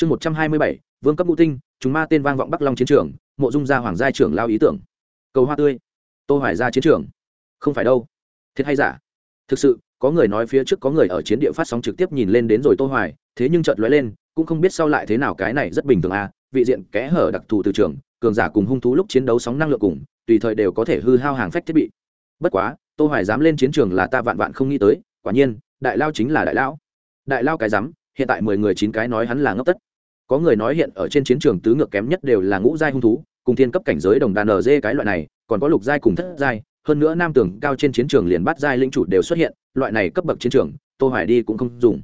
chương một trăm hai mươi bảy, vương cấp ngũ tinh, chúng ma tên vang vọng bắc long chiến trường, mộ dung gia hoàng gia trưởng lao ý tưởng. Cầu hoa tươi. Tô hoài ra chiến trường. Không phải đâu. Thiệt hay giả? Thực sự, có người nói phía trước có người ở chiến địa phát sóng trực tiếp nhìn lên đến rồi tô hoài, thế nhưng chợt lóe lên, cũng không biết sau lại thế nào cái này rất bình thường à vị diện kẽ hở đặc thù từ trường, cường giả cùng hung thú lúc chiến đấu sóng năng lượng cùng, tùy thời đều có thể hư hao hàng phách thiết bị. Bất quá, tô hoài dám lên chiến trường là ta vạn vạn không nghĩ tới, quả nhiên, đại lao chính là đại lão đại lao cái dám, hiện tại 10 người chín cái nói hắn là ngốc tất có người nói hiện ở trên chiến trường tứ ngược kém nhất đều là ngũ giai hung thú, cùng thiên cấp cảnh giới đồng đàn dê cái loại này, còn có lục giai cùng thất giai. Hơn nữa nam tường cao trên chiến trường liền bắt giai linh chủ đều xuất hiện, loại này cấp bậc chiến trường, tô hoài đi cũng không dùng.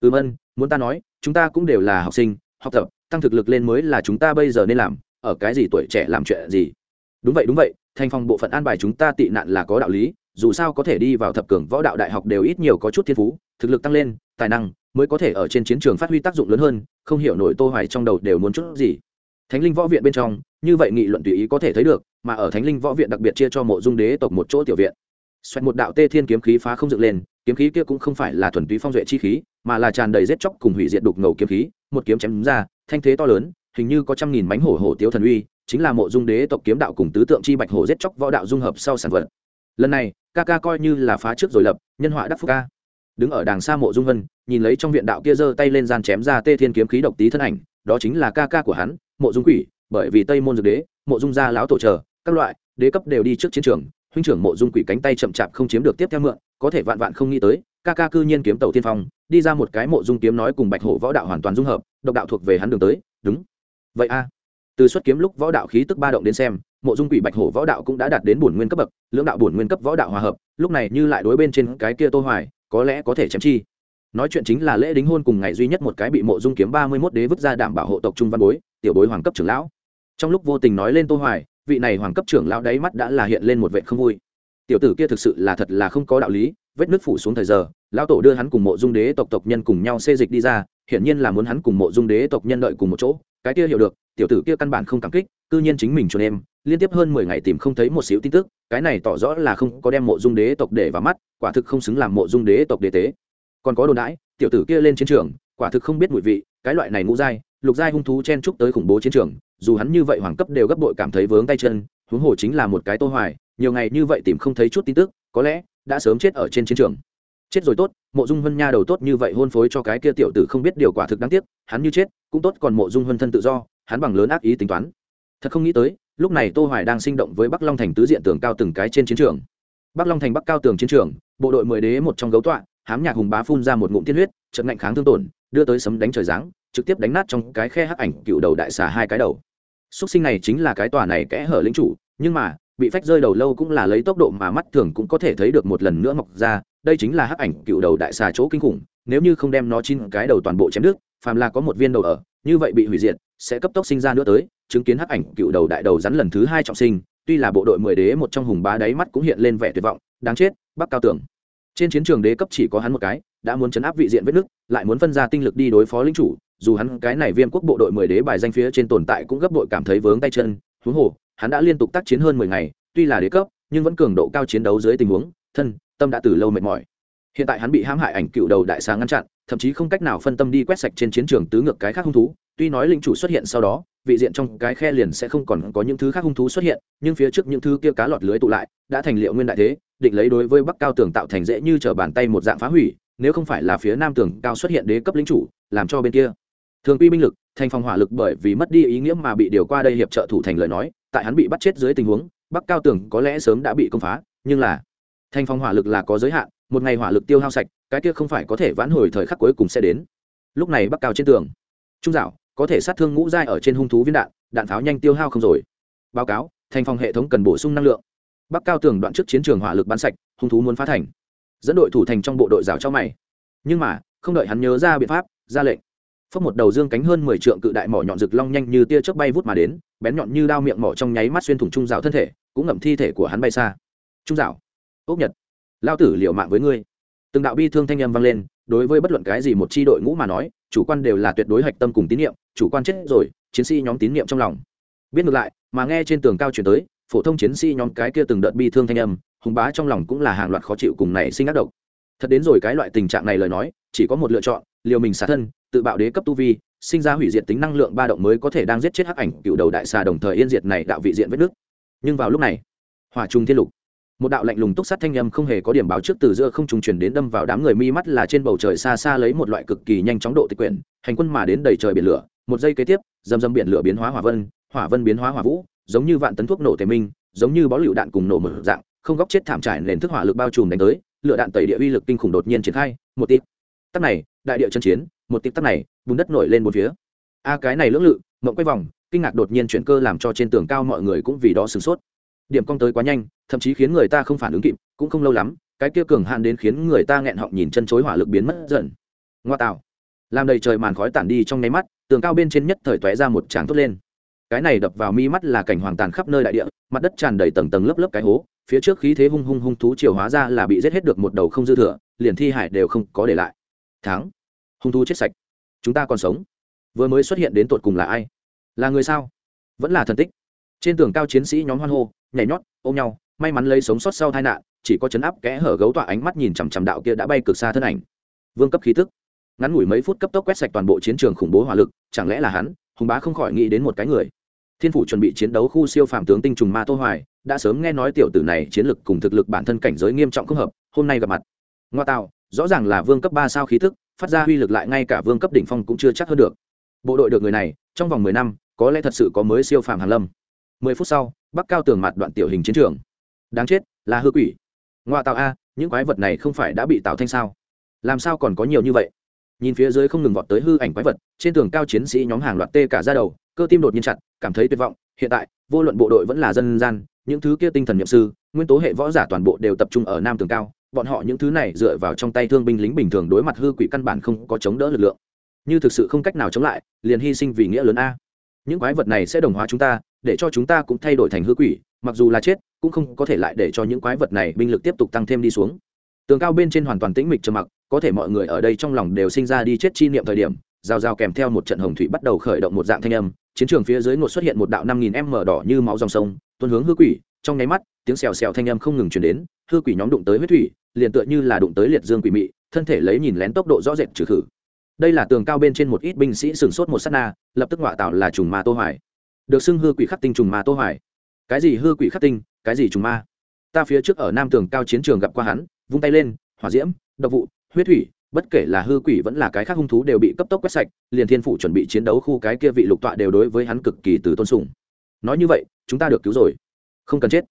Ừm ân muốn ta nói, chúng ta cũng đều là học sinh, học tập, tăng thực lực lên mới là chúng ta bây giờ nên làm, ở cái gì tuổi trẻ làm chuyện gì? Đúng vậy đúng vậy, thành phong bộ phận an bài chúng ta tị nạn là có đạo lý, dù sao có thể đi vào thập cường võ đạo đại học đều ít nhiều có chút thiên phú, thực lực tăng lên, tài năng mới có thể ở trên chiến trường phát huy tác dụng lớn hơn, không hiểu nổi tô hoài trong đầu đều muốn chút gì. Thánh linh võ viện bên trong, như vậy nghị luận tùy ý có thể thấy được, mà ở thánh linh võ viện đặc biệt chia cho mộ dung đế tộc một chỗ tiểu viện. Xoẹt một đạo tê thiên kiếm khí phá không dựng lên, kiếm khí kia cũng không phải là thuần túy phong duệ chi khí, mà là tràn đầy giết chóc cùng hủy diệt đục ngầu kiếm khí, một kiếm chém ra, thanh thế to lớn, hình như có trăm nghìn bánh hổ hổ tiếu thần uy, chính là mộ dung đế tộc kiếm đạo cùng tứ tượng chi bạch hổ giết chóc võ đạo dung hợp sau sản vật. Lần này, ca ca coi như là phá trước rồi lập, nhân họa đắc phúc ca đứng ở đàng xa mộ dung vân, nhìn lấy trong viện đạo kia giơ tay lên gian chém ra tê thiên kiếm khí độc tí thân ảnh, đó chính là ca ca của hắn, mộ dung quỷ, bởi vì tây môn dược đế, mộ dung gia lão tổ chờ, các loại, đế cấp đều đi trước chiến trường, huynh trưởng mộ dung quỷ cánh tay chậm chạp không chiếm được tiếp theo mượn, có thể vạn vạn không nghĩ tới, ca ca cư nhiên kiếm tàu tiên phong, đi ra một cái mộ dung kiếm nói cùng bạch hổ võ đạo hoàn toàn dung hợp, độc đạo thuộc về hắn đường tới, đúng. Vậy a, từ xuất kiếm lúc võ đạo khí tức ba động đến xem, mộ dung quỷ bạch hổ võ đạo cũng đã đạt đến bổn nguyên cấp bậc, lưỡng đạo bổn nguyên cấp võ đạo hòa hợp, lúc này như lại đối bên trên cái kia tô hoài có lẽ có thể chém chi. Nói chuyện chính là lễ đính hôn cùng ngày duy nhất một cái bị mộ dung kiếm ba mươi mốt đế vứt ra đảm bảo hộ tộc trung văn bối, tiểu bối hoàng cấp trưởng lão. Trong lúc vô tình nói lên tô hoài, vị này hoàng cấp trưởng lão đáy mắt đã là hiện lên một vẻ không vui. Tiểu tử kia thực sự là thật là không có đạo lý, vết nước phủ xuống thời giờ, lão tổ đưa hắn cùng mộ dung đế tộc tộc nhân cùng nhau xê dịch đi ra, hiển nhiên là muốn hắn cùng mộ dung đế tộc nhân đợi cùng một chỗ, cái kia hiểu được tiểu tử kia căn bản không cảm kích, cư nhiên chính mình cho em, liên tiếp hơn mười ngày tìm không thấy một xíu tin tức, cái này tỏ rõ là không có đem mộ dung đế tộc để vào mắt, quả thực không xứng làm mộ dung đế tộc đế tế. Còn có đồn đãi, tiểu tử kia lên chiến trường, quả thực không biết mùi vị, cái loại này ngũ giai, lục giai hung thú chen trúc tới khủng bố chiến trường, dù hắn như vậy hoàng cấp đều gấp bội cảm thấy vướng tay chân, huống hồ chính là một cái tô hoài, nhiều ngày như vậy tìm không thấy chút tin tức, có lẽ đã sớm chết ở trên chiến trường. Chết rồi tốt, mộ dung hân nha đầu tốt như vậy hôn phối cho cái kia tiểu tử không biết điều quả thực đáng tiếc, hắn như chết, cũng tốt còn mộ dung hân thân tự do hắn bằng lớn ác ý tính toán. Thật không nghĩ tới, lúc này tô hoài đang sinh động với bắc long thành tứ diện tường cao từng cái trên chiến trường. Bắc long thành bắc cao tường chiến trường, bộ đội mười đế một trong gấu tọa, hám nhạc hùng bá phun ra một ngụm tiên huyết trận ngạnh kháng thương tổn, đưa tới sấm đánh trời giáng, trực tiếp đánh nát trong cái khe hắc ảnh cựu đầu đại xà hai cái đầu. Xuất sinh này chính là cái tòa này kẽ hở lĩnh chủ, nhưng mà, bị phách rơi đầu lâu cũng là lấy tốc độ mà mắt thường cũng có thể thấy được một lần nữa mọc ra, đây chính là hắc ảnh cựu đầu đại xà chỗ kinh khủng, nếu như không đem nó chín cái đầu toàn bộ chém đứt, phàm là có một viên đầu ở như vậy bị hủy diệt, sẽ cấp tốc sinh ra nữa tới, chứng kiến hắc ảnh cựu đầu đại đầu rắn lần thứ hai trọng sinh, tuy là bộ đội mười đế một trong hùng bá đáy mắt cũng hiện lên vẻ tuyệt vọng, đáng chết, bắc cao tưởng trên chiến trường đế cấp chỉ có hắn một cái, đã muốn chấn áp vị diện vết nước lại muốn phân ra tinh lực đi đối phó lính chủ, dù hắn cái này viêm quốc bộ đội mười đế bài danh phía trên tồn tại cũng gấp đội cảm thấy vướng tay chân, huống hồ, hắn đã liên tục tác chiến hơn mười ngày, tuy là đế cấp, nhưng vẫn cường độ cao chiến đấu dưới tình huống, thân, tâm đã từ lâu mệt mỏi. Hiện tại hắn bị hãm hại ảnh cựu đầu đại sáng ngăn chặn thậm chí không cách nào phân tâm đi quét sạch trên chiến trường tứ ngược cái khác hung thú. Tuy nói linh chủ xuất hiện sau đó, vị diện trong cái khe liền sẽ không còn có những thứ khác hung thú xuất hiện, nhưng phía trước những thứ kia cá lọt lưới tụ lại, đã thành liệu nguyên đại thế, định lấy đối với bắc cao tường tạo thành dễ như t bàn tay một dạng phá hủy, nếu không phải là phía nam tường cao xuất hiện đế cấp lính chủ, làm cho bên kia. Thường quy binh lực, thành phòng hỏa lực bởi vì mất đi ý nghĩa mà bị điều qua đây hiệp trợ thủ thành lời nói, tại hắn bị bắt chết dưới tình huống, bắc cao tường có lẽ sớm đã bị công phá, nhưng là, thành phòng hỏa lực là có giới hạn, một ngày hỏa lực tiêu hao sạch cái kia không phải có thể vãn hồi thời khắc cuối cùng sẽ đến. Lúc này bắc cao trên tường, trung dạo, có thể sát thương ngũ giai ở trên hung thú viên đạn đạn pháo nhanh tiêu hao không rồi. Báo cáo, thành phòng hệ thống cần bổ sung năng lượng. Bắc cao tường đoạn trước chiến trường hỏa lực bắn sạch, hung thú muốn phá thành. Dẫn đội thủ thành trong bộ đội rào cho mày. Nhưng mà, không đợi hắn nhớ ra biện pháp, ra lệnh. Phất một đầu dương cánh hơn mười trượng cự đại mỏ nhọn rực long nhanh như tia chớp bay vút mà đến, bén nhọn như đao miệng mỏ trong nháy mắt xuyên thủng trung rào thân thể, cũng ngậm thi thể của hắn bay xa. Trung rào ốc nhật, lao tử liệu mạng với ngươi từng đạo bi thương thanh âm vang lên, đối với bất luận cái gì một chi đội ngũ mà nói, chủ quan đều là tuyệt đối hạch tâm cùng tín nhiệm, chủ quan chết rồi, chiến sĩ nhóm tín nhiệm trong lòng. Biết ngược lại, mà nghe trên tường cao chuyển tới, phổ thông chiến sĩ nhóm cái kia từng đợt bi thương thanh âm, hùng bá trong lòng cũng là hàng loạt khó chịu cùng nảy sinh ác độc. Thật đến rồi cái loại tình trạng này lời nói, chỉ có một lựa chọn, liều mình xả thân, tự bạo đế cấp tu vi, sinh ra hủy diệt tính năng lượng ba động mới có thể đang giết chết hắc ảnh cựu đầu đại xà đồng thời yên diệt này đạo vị diện vết nước. Nhưng vào lúc này, hỏa trung thiên lục một đạo lạnh lùng túc sát thanh âm không hề có điểm báo trước từ giữa không trùng chuyển đến đâm vào đám người mi mắt là trên bầu trời xa xa lấy một loại cực kỳ nhanh chóng độ tịch quyển, hành quân mà đến đầy trời biển lửa, một giây kế tiếp dầm dầm biển lửa biến hóa hỏa vân hỏa vân biến hóa hỏa vũ, giống như vạn tấn thuốc nổ thể minh, giống như bó lựu đạn cùng nổ mở dạng, không góc chết thảm trải nền thức hỏa lực bao trùm đánh tới, lửa đạn tẩy địa uy lực kinh khủng đột nhiên triển khai, một tít tắc này, đại địa chân chiến, một tít tắc này, bùn đất nổi lên một phía. A cái này lưỡng lự, mộng quay vòng, kinh ngạc đột nhiên chuyển cơ làm cho trên tường cao mọi người cũng vì đó sửng sốt điểm cong tới quá nhanh, thậm chí khiến người ta không phản ứng kịp, cũng không lâu lắm, cái kia cường hạn đến khiến người ta nghẹn họng nhìn chân chối hỏa lực biến mất dần. Ngoa tạo. Làm đầy trời màn khói tản đi trong nháy mắt, tường cao bên trên nhất thời tóe ra một tràng thốt lên. Cái này đập vào mi mắt là cảnh hoàng tàn khắp nơi đại địa, mặt đất tràn đầy tầng tầng lớp lớp cái hố, phía trước khí thế hung hung hung thú chiều hóa ra là bị giết hết được một đầu không dư thừa, liền thi hải đều không có để lại. Thắng. Hung thú chết sạch. Chúng ta còn sống. Vừa mới xuất hiện đến tột cùng là ai? Là người sao? Vẫn là thần tích. Trên tường cao chiến sĩ nhóm hoan hô nhảy nhót, ôm nhau, may mắn lấy sống sót sau tai nạn, chỉ có chấn áp kẽ hở gấu tọa ánh mắt nhìn chằm chằm đạo kia đã bay cực xa thân ảnh. Vương cấp khí tức. Ngắn ngủi mấy phút cấp tốc quét sạch toàn bộ chiến trường khủng bố hỏa lực, chẳng lẽ là hắn? Hùng bá không khỏi nghĩ đến một cái người. Thiên phủ chuẩn bị chiến đấu khu siêu phàm tướng tinh trùng ma tô hoài, đã sớm nghe nói tiểu tử này chiến lực cùng thực lực bản thân cảnh giới nghiêm trọng không hợp, hôm nay gặp mặt. Ngoa tạo, rõ ràng là vương cấp ba sao khí tức, phát ra uy lực lại ngay cả vương cấp đỉnh phong cũng chưa chắc hơn được. Bộ đội được người này, trong vòng 10 năm, có lẽ thật sự có mới siêu phàm hàn lâm. 10 phút sau, bắc cao tường mặt đoạn tiểu hình chiến trường. Đáng chết, là hư quỷ. Ngoa tạo a, những quái vật này không phải đã bị tạo thanh sao? Làm sao còn có nhiều như vậy? Nhìn phía dưới không ngừng vọt tới hư ảnh quái vật, trên tường cao chiến sĩ nhóm hàng loạt tê cả ra đầu, cơ tim đột nhiên chặt, cảm thấy tuyệt vọng. Hiện tại, vô luận bộ đội vẫn là dân gian, những thứ kia tinh thần nhậm sư, nguyên tố hệ võ giả toàn bộ đều tập trung ở nam tường cao, bọn họ những thứ này dựa vào trong tay thương binh lính bình thường đối mặt hư quỷ căn bản không có chống đỡ lực lượng. Như thực sự không cách nào chống lại, liền hy sinh vì nghĩa lớn a. Những quái vật này sẽ đồng hóa chúng ta để cho chúng ta cũng thay đổi thành hư quỷ, mặc dù là chết, cũng không có thể lại để cho những quái vật này binh lực tiếp tục tăng thêm đi xuống. Tường cao bên trên hoàn toàn tĩnh mịch trầm mặc, có thể mọi người ở đây trong lòng đều sinh ra đi chết chi niệm thời điểm, rào rào kèm theo một trận hồng thủy bắt đầu khởi động một dạng thanh âm, chiến trường phía dưới ngột xuất hiện một đạo năm nghìn m đỏ như máu dòng sông, tuôn hướng hư quỷ, trong nháy mắt, tiếng xèo xèo thanh âm không ngừng chuyển đến, hư quỷ nhóm đụng tới huyết thủy, liền tựa như là đụng tới liệt dương quỷ mị, thân thể lấy nhìn lén tốc độ rõ rệt trừ khử. Đây là tường cao bên trên một ít binh sĩ sửng sốt một s á t na, lập tức ngoại tạo là trùng ma tô hoài được xưng hư quỷ khắc tinh trùng ma tô hoài. Cái gì hư quỷ khắc tinh, cái gì trùng ma? Ta phía trước ở nam tường cao chiến trường gặp qua hắn, vung tay lên, hỏa diễm, độc vụ, huyết thủy, bất kể là hư quỷ vẫn là cái khác hung thú đều bị cấp tốc quét sạch, liền thiên phủ chuẩn bị chiến đấu khu cái kia vị lục tọa đều đối với hắn cực kỳ từ tôn sùng. Nói như vậy, chúng ta được cứu rồi. Không cần chết.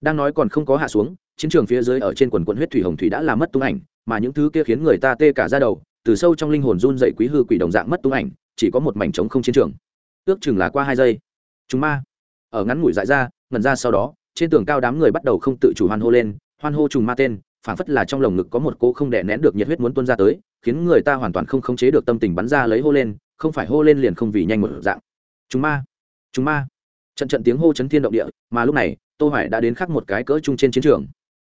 Đang nói còn không có hạ xuống, chiến trường phía dưới ở trên quần quận huyết thủy hồng thủy đã làm mất tung ảnh, mà những thứ kia khiến người ta tê cả ra đầu, từ sâu trong linh hồn run dậy quý hư quỷ đồng dạng mất tung ảnh, chỉ có một mảnh trống không chiến trường. Ước chừng là qua hai giây chúng ma. Ở ngắn ngủi dại ra ngần ra sau đó, trên tường cao đám người bắt đầu không tự chủ hoan hô lên, hoan hô trùng ma tên phản phất là trong lồng ngực có một cô không đè nén được nhiệt huyết muốn tuôn ra tới, khiến người ta hoàn toàn không khống chế được tâm tình bắn ra lấy hô lên, không phải hô lên liền không vì nhanh một dạng. Chúng ma chúng ma. Trận trận tiếng hô chấn thiên động địa, mà lúc này, tô hoài đã đến khắc một cái cỡ chung trên chiến trường.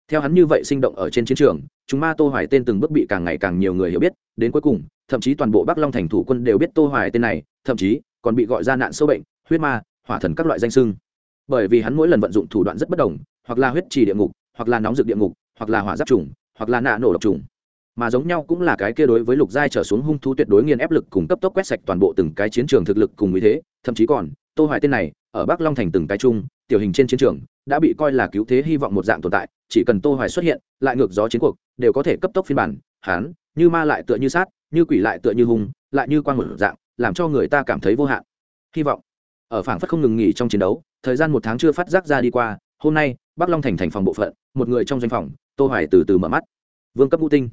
Theo hắn như vậy sinh động ở trên chiến trường chúng ma tô hoài tên từng bước bị càng ngày càng nhiều người hiểu biết, đến cuối cùng, thậm chí toàn bộ bắc long thành thủ quân đều biết tô hoài tên này, thậm chí còn bị gọi ra nạn sâu bệnh, huyết ma hỏa thần các loại danh xưng. Bởi vì hắn mỗi lần vận dụng thủ đoạn rất bất đồng, hoặc là huyết trì địa ngục, hoặc là nóng rực địa ngục, hoặc là hỏa giáp trùng, hoặc là nạ nổ độc trùng. Mà giống nhau cũng là cái kia đối với lục giai trở xuống hung thú tuyệt đối nghiền ép lực cùng cấp tốc quét sạch toàn bộ từng cái chiến trường thực lực cùng như thế, thậm chí còn, tô hoài tên này, ở bắc long thành từng cái chung tiểu hình trên chiến trường, đã bị coi là cứu thế hy vọng một dạng tồn tại, chỉ cần tô hoài xuất hiện, lại ngược gió chiến cuộc, đều có thể cấp tốc phiên bản, hán, như ma lại tựa như sát, như quỷ lại tựa như hung, lại như quang một dạng, làm cho người ta cảm thấy vô hạn. Hy vọng ở phảng phất không ngừng nghỉ trong chiến đấu, thời gian một tháng chưa phát giác ra đi qua, hôm nay, bắc long thành thành phòng bộ phận, một người trong doanh phòng, tô hoài từ từ mở mắt. Vương cấp ngũ tinh.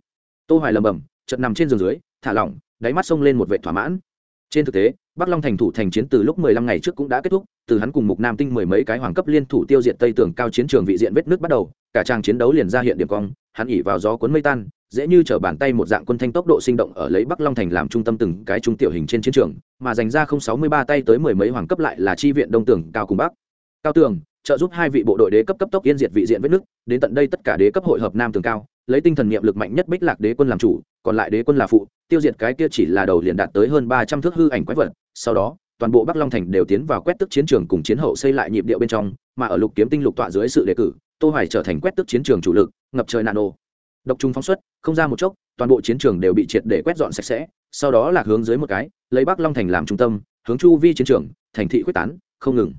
Tô hoài lầm bầm chợt nằm trên giường dưới, thả lỏng, đáy mắt sông lên một vệ thỏa mãn. Trên thực tế, bắc long thành thủ thành chiến từ lúc 15 ngày trước cũng đã kết thúc, từ hắn cùng mục nam tinh mười mấy cái hoàng cấp liên thủ tiêu diệt tây tường cao chiến trường vị diện vết nước bắt đầu, cả trang chiến đấu liền ra hiện điểm cong hắn ỉ vào gió cuốn mây tan, dễ như trở bàn tay một dạng quân thanh tốc độ sinh động ở lấy bắc long thành làm trung tâm từng cái trung tiểu hình trên chiến trường, mà dành ra không sáu mươi ba tay tới mười mấy hoàng cấp lại là chi viện đông tường cao cùng bắc. Cao tường, trợ giúp hai vị bộ đội đế cấp cấp tốc yên diệt vị diện vết nước, đến tận đây tất cả đế cấp hội hợp nam tường cao, lấy tinh thần niệm lực mạnh nhất bích lạc đế quân làm chủ, còn lại đế quân là phụ, tiêu diệt cái kia chỉ là đầu liền đạt tới hơn ba trăm thước hư ảnh quái vật. Sau đó, toàn bộ bắc long thành đều tiến vào quét tức chiến trường cùng chiến hậu xây lại nhịp điệu bên trong, mà ở lục kiếm tinh lục tọa dưới sự đề cử, tô hoài trở thành quét tức chiến trường chủ lực ngập trời nano độc trùng phóng xuất, không ra một chốc, toàn bộ chiến trường đều bị triệt để quét dọn sạch sẽ, sau đó là hướng dưới một cái, lấy bắc long thành làm trung tâm, hướng chu vi chiến trường, thành thị quyết tán, không ngừng.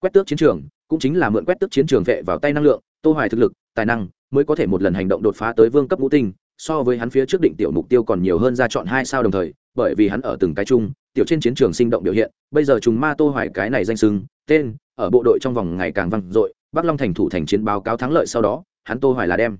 Quét tước chiến trường, cũng chính là mượn quét tước chiến trường vệ vào tay năng lượng, tô hoài thực lực, tài năng, mới có thể một lần hành động đột phá tới vương cấp ngũ tinh, so với hắn phía trước định tiểu mục tiêu còn nhiều hơn ra chọn hai sao đồng thời, bởi vì hắn ở từng cái chung, tiểu trên chiến trường sinh động biểu hiện, bây giờ chúng ma tô hoài cái này danh sưng tên, ở bộ đội trong vòng ngày càng vang dội, bắc long thành thủ thành chiến báo cáo thắng lợi sau đó hắn tô hoài là đem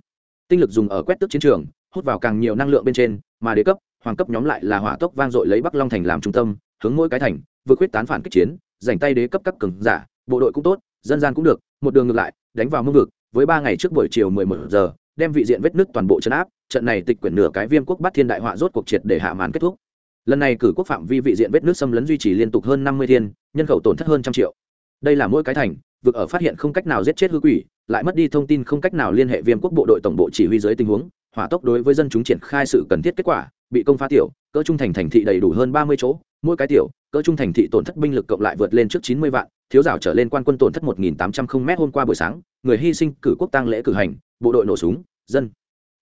tinh lực dùng ở quét tước chiến trường, hút vào càng nhiều năng lượng bên trên, mà đế cấp, hoàng cấp nhóm lại là hỏa tốc vang dội lấy bắc long thành làm trung tâm, hướng mỗi cái thành, vượt quyết tán phản kích chiến, giành tay đế cấp các cường giả, bộ đội cũng tốt, dân gian cũng được, một đường ngược lại, đánh vào mương vực, với ba ngày trước buổi chiều 11 giờ, đem vị diện vết nứt toàn bộ chấn áp, trận này tịch quyển nửa cái viêm quốc bắt thiên đại họa rốt cuộc triệt để hạ màn kết thúc. Lần này cử quốc phạm vi vị diện vết nứt xâm lấn duy trì liên tục hơn năm mươi thiên, nhân khẩu tổn thất hơn trăm triệu. Đây là mỗi cái thành, vực ở phát hiện không cách nào giết chết hư quỷ lại mất đi thông tin không cách nào liên hệ viêm quốc bộ đội tổng bộ chỉ huy dưới tình huống, hỏa tốc đối với dân chúng triển khai sự cần thiết kết quả, bị công phá tiểu, cỡ trung thành thành thị đầy đủ hơn ba mươi chỗ, mỗi cái tiểu, cỡ trung thành thị tổn thất binh lực cộng lại vượt lên trước chín mươi vạn, thiếu rào trở lên quan quân tổn thất một nghìn tám trăm không m hôm qua buổi sáng, người hy sinh cử quốc tăng lễ cử hành, bộ đội nổ súng, dân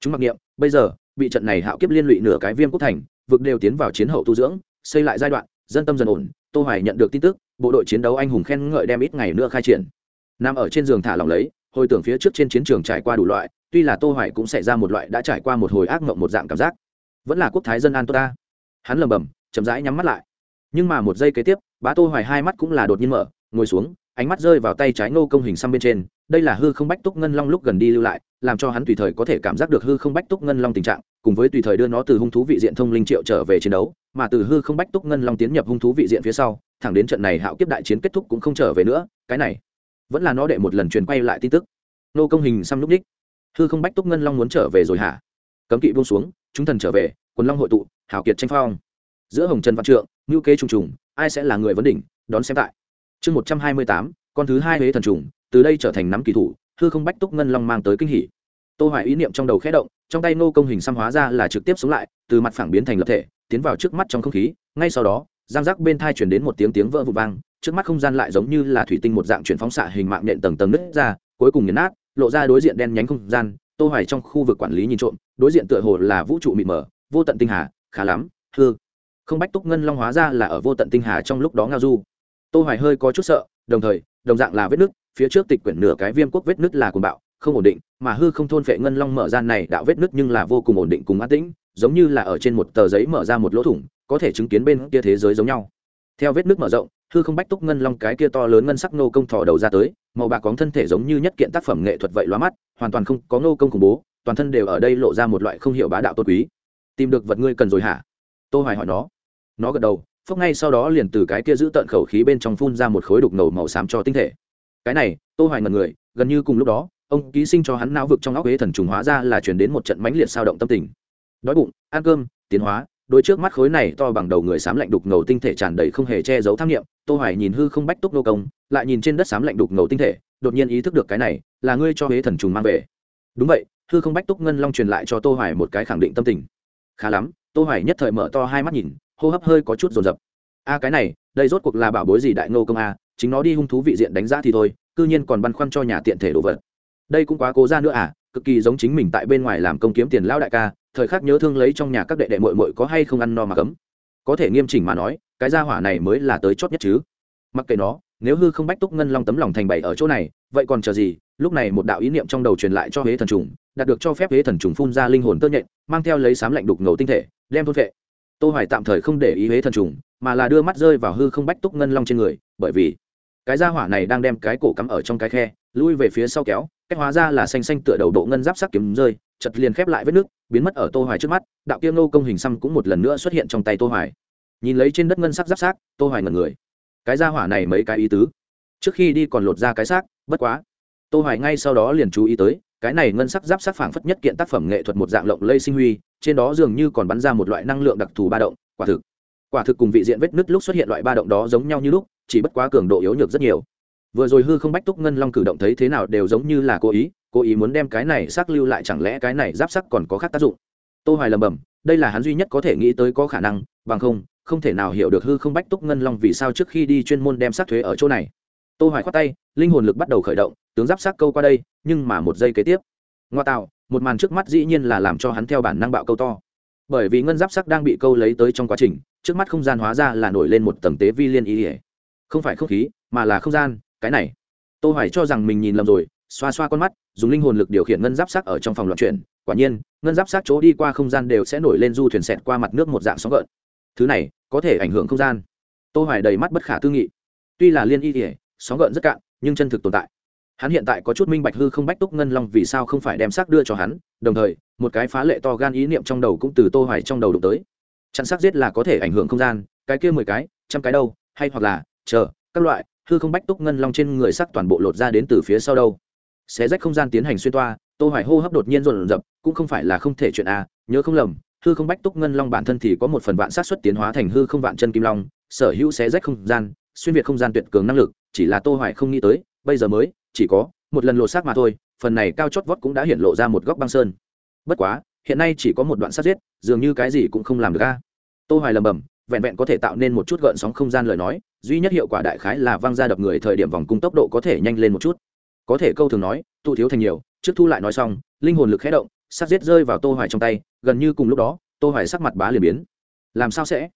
chúng mặc niệm, bây giờ, bị trận này hạo kiếp liên lụy nửa cái viêm quốc thành, vực đều tiến vào chiến hậu tu dưỡng, xây lại giai đoạn, dân tâm dần ổn, tô hoài nhận được tin tức, bộ đội chiến đấu anh hùng khen ngợi đem ít ngày nữa khai triển. Nằm ở trên giường thả lỏng lấy hồi tưởng phía trước trên chiến trường trải qua đủ loại, tuy là tô hoài cũng xảy ra một loại đã trải qua một hồi ác mộng một dạng cảm giác. Vẫn là quốc thái dân an tốt ta. Hắn lầm bầm chậm rãi nhắm mắt lại. Nhưng mà một giây kế tiếp, bá tô hoài hai mắt cũng là đột nhiên mở, ngồi xuống, ánh mắt rơi vào tay trái ngô công hình xăm bên trên. Đây là hư không bách túc ngân long lúc gần đi lưu lại, làm cho hắn tùy thời có thể cảm giác được hư không bách túc ngân long tình trạng, cùng với tùy thời đưa nó từ hung thú vị diện thông linh triệu trở về chiến đấu, mà từ hư không bách túc ngân long tiến nhập hung thú vị diện phía sau, thẳng đến trận này hạo kiếp đại chiến kết thúc cũng không trở về nữa, cái này vẫn là nó đệ một lần truyền quay lại tin tức. Nô công hình xăm lúc đích hư không bách túc ngân long muốn trở về rồi hả? Cấm kỵ buông xuống, chúng thần trở về, quần long hội tụ, hảo kiệt tranh phong. Giữa hồng trần văn trượng ngữ kế trùng trùng, ai sẽ là người vấn đỉnh, đón xem tại. Chương một trăm hai mươi tám, con thứ hai huế thần trùng, từ đây trở thành nắm kỳ thủ, hư không bách túc ngân long mang tới kinh hỉ. Tô hoài ý niệm trong đầu khẽ động, trong tay nô công hình xăm hóa ra là trực tiếp sống lại, từ mặt phẳng biến thành lập thể, tiến vào trước mắt trong không khí, ngay sau đó, giang giác bên thai chuyển đến một tiếng tiếng vỡ vụ vang trước mắt không gian lại giống như là thủy tinh một dạng chuyển phóng xạ hình mạng nện tầng tầng nứt ra, cuối cùng nhấn nát, lộ ra đối diện đen nhánh không gian, tô hoài trong khu vực quản lý nhìn trộm, đối diện tựa hồ là vũ trụ mịt mờ, vô tận tinh hà, khá lắm, hư. Không bách túc ngân long hóa ra là ở vô tận tinh hà trong lúc đó ngao du. Tô hoài hơi có chút sợ, đồng thời, đồng dạng là vết nứt, phía trước tịch quyển nửa cái viêm quốc vết nứt là cuồng bạo, không ổn định, mà hư không thôn phệ ngân long mở ra này đạo vết nứt nhưng là vô cùng ổn định cùng an tĩnh, giống như là ở trên một tờ giấy mở ra một lỗ thủng, có thể chứng kiến bên kia thế giới giống nhau. Theo vết nứt mở rộng hư không bách túc ngân long cái kia to lớn ngân sắc nô công thò đầu ra tới, màu bạc cóng thân thể giống như nhất kiện tác phẩm nghệ thuật vậy loa mắt, hoàn toàn không có nô công khủng bố, toàn thân đều ở đây lộ ra một loại không hiểu bá đạo tôn quý. Tìm được vật ngươi cần rồi hả? Tô hoài hỏi nó. Nó gật đầu, phốc ngay sau đó liền từ cái kia giữ tận khẩu khí bên trong phun ra một khối đục ngầu màu xám cho tinh thể. Cái này, tô hoài ngẩn người, gần như cùng lúc đó, ông ký sinh cho hắn não vực trong óc huế thần trùng hóa ra là truyền đến một trận mãnh liệt sao động tâm tình. Đói bụng, ăn cơm, tiến hóa, đôi trước mắt khối này to bằng đầu người xám lạnh đục ngầu tinh thể tràn đầy không hề che giấu tham nghiệm tô hoài nhìn hư không bách túc nô công, lại nhìn trên đất sám lạnh đục ngầu tinh thể, đột nhiên ý thức được cái này, là ngươi cho huế thần trùng mang về. Đúng vậy, hư không bách túc ngân long truyền lại cho tô hoài một cái khẳng định tâm tình. Khá lắm, tô hoài nhất thời mở to hai mắt nhìn, hô hấp hơi có chút rồn rập a, cái này, đây rốt cuộc là bảo bối gì đại ngô công a, chính nó đi hung thú vị diện đánh giá thì thôi, cư nhiên còn băn khoăn cho nhà tiện thể đồ vật. Đây cũng quá cố ra nữa à cực kỳ giống chính mình tại bên ngoài làm công kiếm tiền lão đại ca, thời khắc nhớ thương lấy trong nhà các đệ đệ muội muội có hay không ăn no mà cấm. Có thể nghiêm chỉnh mà nói cái gia hỏa này mới là tới chót nhất chứ. Mặc kệ nó, nếu hư không bách túc ngân long tấm lòng thành bảy ở chỗ này, vậy còn chờ gì? Lúc này một đạo ý niệm trong đầu truyền lại cho huế thần trùng, đạt được cho phép huế thần trùng phun ra linh hồn tơ nhện, mang theo lấy sám lạnh đục ngầu tinh thể, đem thôn vệ. Tô hoài tạm thời không để ý huế thần trùng, mà là đưa mắt rơi vào hư không bách túc ngân long trên người, bởi vì cái gia hỏa này đang đem cái cổ cắm ở trong cái khe, lui về phía sau kéo, cách hóa ra là xanh xanh tựa đầu độ ngân giáp sắc kiếm rơi, chật liền khép lại vết nước, biến mất ở tô hoài trước mắt. Đạo kia ngô công hình xăm cũng một lần nữa xuất hiện trong tay tô hoài nhìn lấy trên đất ngân sắc giáp sắc tô hoài ngẩn người. Cái gia hỏa này mấy cái ý tứ. Trước khi đi còn lột ra cái xác, bất quá. Tô hoài ngay sau đó liền chú ý tới, cái này ngân sắc giáp sắc phảng phất nhất kiện tác phẩm nghệ thuật một dạng lộng lây sinh huy, trên đó dường như còn bắn ra một loại năng lượng đặc thù ba động, quả thực. Quả thực cùng vị diện vết nứt lúc xuất hiện loại ba động đó giống nhau như lúc, chỉ bất quá cường độ yếu nhược rất nhiều. Vừa rồi hư không bách túc ngân long cử động thấy thế nào đều giống như là cố ý cố ý muốn đem cái này xác lưu lại chẳng lẽ cái này giáp sắc còn có khác tác dụng. Tô hoài lầm bầm đây là hắn duy nhất có thể nghĩ tới có khả năng, bằng không không thể nào hiểu được hư không bách túc ngân long vì sao trước khi đi chuyên môn đem xác thuế ở chỗ này. Tô hoài khoát tay, linh hồn lực bắt đầu khởi động, tướng giáp sắc câu qua đây, nhưng mà một giây kế tiếp. Ngoa tạo, một màn trước mắt dĩ nhiên là làm cho hắn theo bản năng bạo câu to. Bởi vì ngân giáp sắc đang bị câu lấy tới trong quá trình, trước mắt không gian hóa ra là nổi lên một tầng tế vi liên ý ỉa không phải không khí, mà là không gian, cái này. Tô hoài cho rằng mình nhìn lầm rồi, xoa xoa con mắt, dùng linh hồn lực điều khiển ngân giáp sắc ở trong phòng loạn chuyển. Quả nhiên, ngân giáp sắc chỗ đi qua không gian đều sẽ nổi lên du thuyền xẹt qua mặt nước một dạng sóng gợn thứ này có thể ảnh hưởng không gian. Tô hoài đầy mắt bất khả tư nghị. Tuy là liên y ỉa sóng gợn rất cạn, nhưng chân thực tồn tại. Hắn hiện tại có chút minh bạch hư không bách túc ngân long vì sao không phải đem xác đưa cho hắn, đồng thời, một cái phá lệ to gan ý niệm trong đầu cũng từ tô hoài trong đầu đụng tới. Chặn xác giết là có thể ảnh hưởng không gian, cái kia mười cái, trăm cái đâu, hay hoặc là, chờ, các loại, hư không bách túc ngân long trên người sắc toàn bộ lột ra đến từ phía sau đâu. Xé rách không gian tiến hành xuyên toa, tô hoài hô hấp đột nhiên rộn rập, cũng không phải là không thể chuyện a nhớ không lầm hư không bách túc ngân long bản thân thì có một phần vạn sát xuất tiến hóa thành hư không vạn chân kim long, sở hữu xé rách không gian, xuyên việt không gian tuyệt cường năng lực, chỉ là tô hoài không nghĩ tới, bây giờ mới, chỉ có một lần lộ xác mà thôi, phần này cao chót vót cũng đã hiện lộ ra một góc băng sơn. Bất quá, hiện nay chỉ có một đoạn sát giết, dường như cái gì cũng không làm được a. Tô hoài lầm bầm vẹn vẹn có thể tạo nên một chút gợn sóng không gian lời nói, duy nhất hiệu quả đại khái là văng ra đập người thời điểm vòng cung tốc độ có thể nhanh lên một chút. Có thể câu thường nói, tụ thiếu thành nhiều, trước thu lại nói xong, linh hồn lực khẽ động sát giết rơi vào tô hoài trong tay gần như cùng lúc đó, tô hoài sắc mặt bá liền biến. Làm sao sẽ?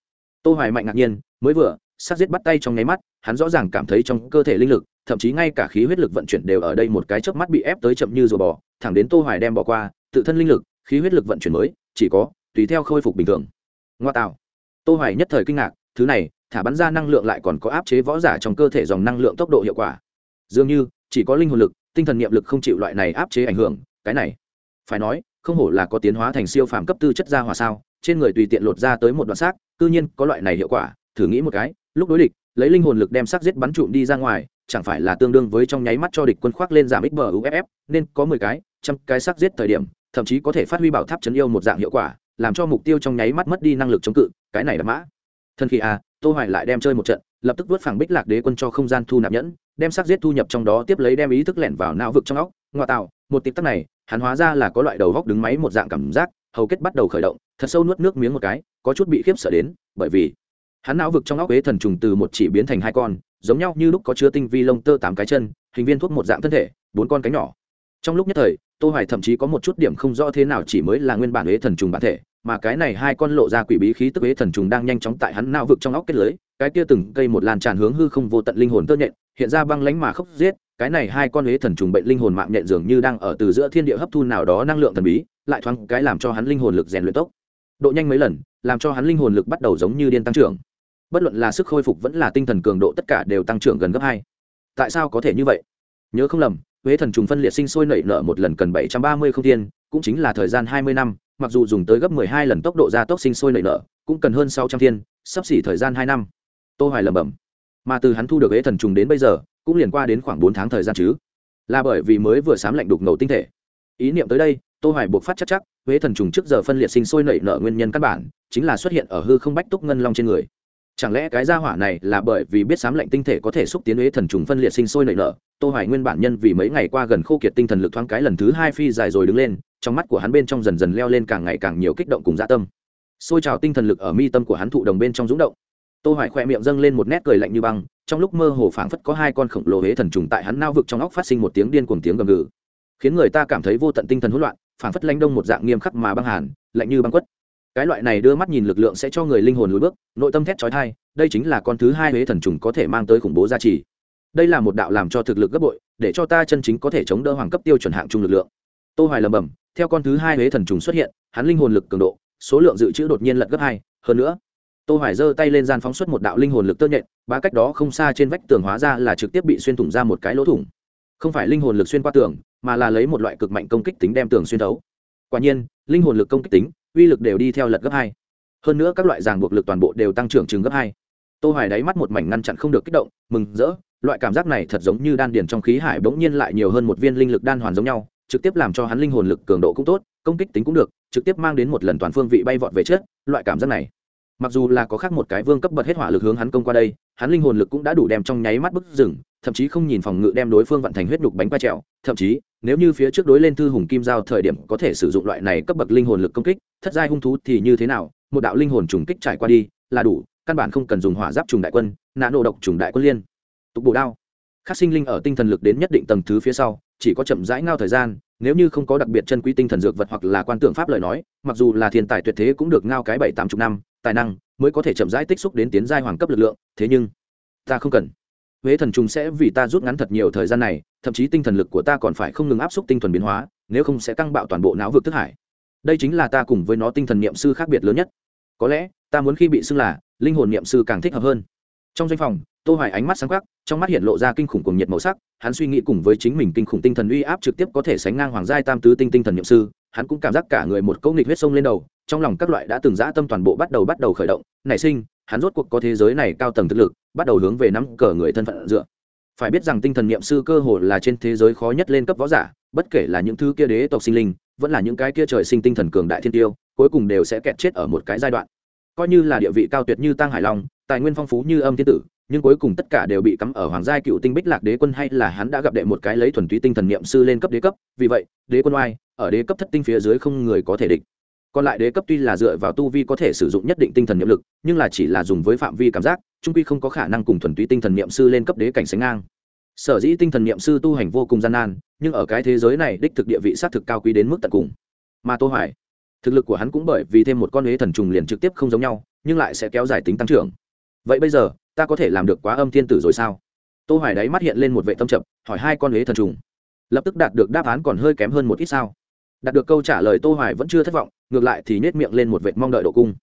Tô hoài mạnh ngạc nhiên, mới vừa, sát giết bắt tay trong nháy mắt, hắn rõ ràng cảm thấy trong cơ thể linh lực, thậm chí ngay cả khí huyết lực vận chuyển đều ở đây một cái chớp mắt bị ép tới chậm như rùa bò, thẳng đến tô hoài đem bỏ qua, tự thân linh lực, khí huyết lực vận chuyển mới, chỉ có, tùy theo khôi phục bình thường. Ngoa tạo. Tô hoài nhất thời kinh ngạc, thứ này, thả bắn ra năng lượng lại còn có áp chế võ giả trong cơ thể dòng năng lượng tốc độ hiệu quả. Dường như, chỉ có linh hồn lực, tinh thần niệm lực không chịu loại này áp chế ảnh hưởng, cái này, phải nói không hổ là có tiến hóa thành siêu phàm cấp tư chất ra hòa sao, trên người tùy tiện lột ra tới một đoạn xác, cư nhiên có loại này hiệu quả, thử nghĩ một cái, lúc đối địch, lấy linh hồn lực đem xác giết bắn trụm đi ra ngoài, chẳng phải là tương đương với trong nháy mắt cho địch quân khoác lên giảm ít bờ uff nên có mười cái, trăm cái xác giết thời điểm, thậm chí có thể phát huy bảo tháp chấn yêu một dạng hiệu quả, làm cho mục tiêu trong nháy mắt mất đi năng lực chống cự, cái này là mã. Thân khi a à, tô hoài lại đem chơi một trận, lập tức vớt phẳng bích lạc đế quân cho không gian thu nạp nhẫn đem xác giết thu nhập trong đó tiếp lấy đem ý thức lẻn vào não vực trong óc. Ngoa tạo, một tịp tắc này, hắn hóa ra là có loại đầu góc đứng máy một dạng cảm giác, hầu kết bắt đầu khởi động, thật sâu nuốt nước miếng một cái, có chút bị khiếp sợ đến, bởi vì hắn não vực trong óc ế thần trùng từ một chỉ biến thành hai con, giống nhau như lúc có chứa tinh vi lông tơ tám cái chân, hình viên thuốc một dạng thân thể, bốn con cánh nhỏ. Trong lúc nhất thời, tô hoài thậm chí có một chút điểm không rõ thế nào chỉ mới là nguyên bản ế thần trùng bản thể, mà cái này hai con lộ ra quỷ bí khí tức ế thần trùng đang nhanh chóng tại hắn não vực trong óc kết lưới, cái kia từng cây một lan tràn hướng hư không vô tận linh hồn tơ nhện hiện ra băng lánh mà khốc giết, cái này hai con huế thần trùng bệnh linh hồn mạng nhện dường như đang ở từ giữa thiên địa hấp thu nào đó năng lượng thần bí, lại thoáng cái làm cho hắn linh hồn lực rèn luyện tốc. Độ nhanh mấy lần, làm cho hắn linh hồn lực bắt đầu giống như điên tăng trưởng. Bất luận là sức khôi phục vẫn là tinh thần cường độ tất cả đều tăng trưởng gần gấp hai. Tại sao có thể như vậy? Nhớ không lầm huế thần trùng phân liệt sinh sôi nảy nở một lần cần bảy trăm ba mươi không thiên, cũng chính là thời gian hai mươi năm, mặc dù dùng tới gấp mười hai lần tốc độ gia tốc sinh sôi nảy nở, cũng cần hơn sáu trăm thiên, sắp xỉ thời gian hai năm. Tô hoài lẩm bẩm mà từ hắn thu được ế thần trùng đến bây giờ, cũng liền qua đến khoảng bốn tháng thời gian chứ. Là bởi vì mới vừa sám lạnh đục ngầu tinh thể. Ý niệm tới đây, tô hoài buộc phát chắc chắc huế thần trùng trước giờ phân liệt sinh sôi nảy nở nguyên nhân căn bản, chính là xuất hiện ở hư không bách túc ngân long trên người. Chẳng lẽ cái gia hỏa này là bởi vì biết sám lệnh tinh thể có thể xúc tiến huế thần trùng phân liệt sinh sôi nảy nở? Tô hoài nguyên bản nhân vì mấy ngày qua gần khô kiệt tinh thần lực thoáng cái lần thứ hai phi dài rồi đứng lên, trong mắt của hắn bên trong dần dần leo lên càng ngày càng nhiều kích động cùng dạ tâm. Xôi trào tinh thần lực ở mi tâm của hắn thụ đồng bên trong dũng động tô hoài khoe miệng dâng lên một nét cười lạnh như băng, trong lúc mơ hồ phảng phất có hai con khổng lồ hế thần trùng tại hắn nao vực trong óc phát sinh một tiếng điên cuồng tiếng gầm gừ. Khiến người ta cảm thấy vô tận tinh thần hỗn loạn, phảng phất lãnh đông một dạng nghiêm khắc mà băng hàn, lạnh như băng quất. Cái loại này đưa mắt nhìn lực lượng sẽ cho người linh hồn lùi bước, nội tâm thét chói tai, đây chính là con thứ hai hế thần trùng có thể mang tới khủng bố giá trị đây là một đạo làm cho thực lực gấp bội, để cho ta chân chính có thể chống đỡ hoàng cấp tiêu chuẩn hạng trung lực lượng. Tô hoài lầm bầm theo con thứ hai hế thần trùng xuất hiện, hắn linh hồn lực cường độ, số lượng dự trữ đột nhiên lật gấp hai, hơn nữa tô hoài giơ tay lên gian phóng xuất một đạo linh hồn lực tơ nhện ba cách đó không xa trên vách tường hóa ra là trực tiếp bị xuyên thủng ra một cái lỗ thủng. Không phải linh hồn lực xuyên qua tường, mà là lấy một loại cực mạnh công kích tính đem tường xuyên thấu. Quả nhiên, linh hồn lực công kích tính, uy lực đều đi theo lật gấp hai. Hơn nữa các loại ràng buộc lực toàn bộ đều tăng trưởng chừng gấp hai. Tô hoài đáy mắt một mảnh ngăn chặn không được kích động, mừng rỡ, loại cảm giác này thật giống như đan điền trong khí hải bỗng nhiên lại nhiều hơn một viên linh lực đan hoàn giống nhau, trực tiếp làm cho hắn linh hồn lực cường độ cũng tốt, công kích tính cũng được, trực tiếp mang đến một lần toàn phương vị bay vọt về trước, loại cảm giác này mặc dù là có khác một cái vương cấp bật hết hỏa lực hướng hắn công qua đây, hắn linh hồn lực cũng đã đủ đem trong nháy mắt bức rừng, thậm chí không nhìn phòng ngự đem đối phương vận thành huyết nhục bánh qua trèo. Thậm chí, nếu như phía trước đối lên thư hùng kim giao thời điểm có thể sử dụng loại này cấp bậc linh hồn lực công kích, thất giai hung thú thì như thế nào? Một đạo linh hồn trùng kích trải qua đi, là đủ, căn bản không cần dùng hỏa giáp trùng đại quân nã nộ độc trùng đại quân liên. Tục bổ đao. Khắc sinh linh ở tinh thần lực đến nhất định tầng thứ phía sau, chỉ có chậm rãi ngao thời gian, nếu như không có đặc biệt chân quý tinh thần dược vật hoặc là quan tượng pháp lời nói, mặc dù là thiên tài tuyệt thế cũng được ngao cái bảy tám chục năm tài năng mới có thể chậm rãi tích xúc đến tiến giai hoàng cấp lực lượng, thế nhưng, ta không cần. Huế thần trùng sẽ vì ta rút ngắn thật nhiều thời gian này, thậm chí tinh thần lực của ta còn phải không ngừng áp xúc tinh thuần biến hóa, nếu không sẽ tăng bạo toàn bộ não vực thức hải. Đây chính là ta cùng với nó tinh thần niệm sư khác biệt lớn nhất. Có lẽ, ta muốn khi bị xưng là linh hồn niệm sư càng thích hợp hơn. Trong doanh phòng, tô hoài ánh mắt sáng quắc, trong mắt hiện lộ ra kinh khủng cùng nhiệt màu sắc, hắn suy nghĩ cùng với chính mình kinh khủng tinh thần uy áp trực tiếp có thể sánh ngang hoàng giai tam tứ tinh tinh thần niệm sư, hắn cũng cảm giác cả người một câu nghịch huyết sông lên đầu trong lòng các loại đã từng dã tâm toàn bộ bắt đầu bắt đầu khởi động, nảy sinh, hắn rốt cuộc có thế giới này cao tầng thực lực, bắt đầu hướng về nắm cờ người thân phận dựa. Phải biết rằng tinh thần niệm sư cơ hồ là trên thế giới khó nhất lên cấp võ giả, bất kể là những thứ kia đế tộc sinh linh, vẫn là những cái kia trời sinh tinh thần cường đại thiên tiêu, cuối cùng đều sẽ kẹt chết ở một cái giai đoạn. Coi như là địa vị cao tuyệt như tăng hải long, tài nguyên phong phú như âm thiên tử, nhưng cuối cùng tất cả đều bị cắm ở hoàng gia cựu tinh bích lạc đế quân hay là hắn đã gặp đệ một cái lấy thuần túy tinh thần niệm sư lên cấp đế cấp, vì vậy, đế quân oai, ở đế cấp thất tinh phía dưới không người có thể địch còn lại đế cấp tuy là dựa vào tu vi có thể sử dụng nhất định tinh thần niệm lực, nhưng là chỉ là dùng với phạm vi cảm giác, trung quy không có khả năng cùng thuần túy tinh thần niệm sư lên cấp đế cảnh sánh ngang. Sở dĩ tinh thần niệm sư tu hành vô cùng gian nan, nhưng ở cái thế giới này đích thực địa vị xác thực cao quý đến mức tận cùng. Mà tô hoài, thực lực của hắn cũng bởi vì thêm một con huế thần trùng liền trực tiếp không giống nhau, nhưng lại sẽ kéo dài tính tăng trưởng. Vậy bây giờ, ta có thể làm được quá âm thiên tử rồi sao? Tô hoài đáy mắt hiện lên một vệ tâm chậm hỏi hai con huế thần trùng. Lập tức đạt được đáp án còn hơi kém hơn một ít sao? Đạt được câu trả lời tô hoài vẫn chưa thất vọng ngược lại thì nết miệng lên một vệt mong đợi độ cung.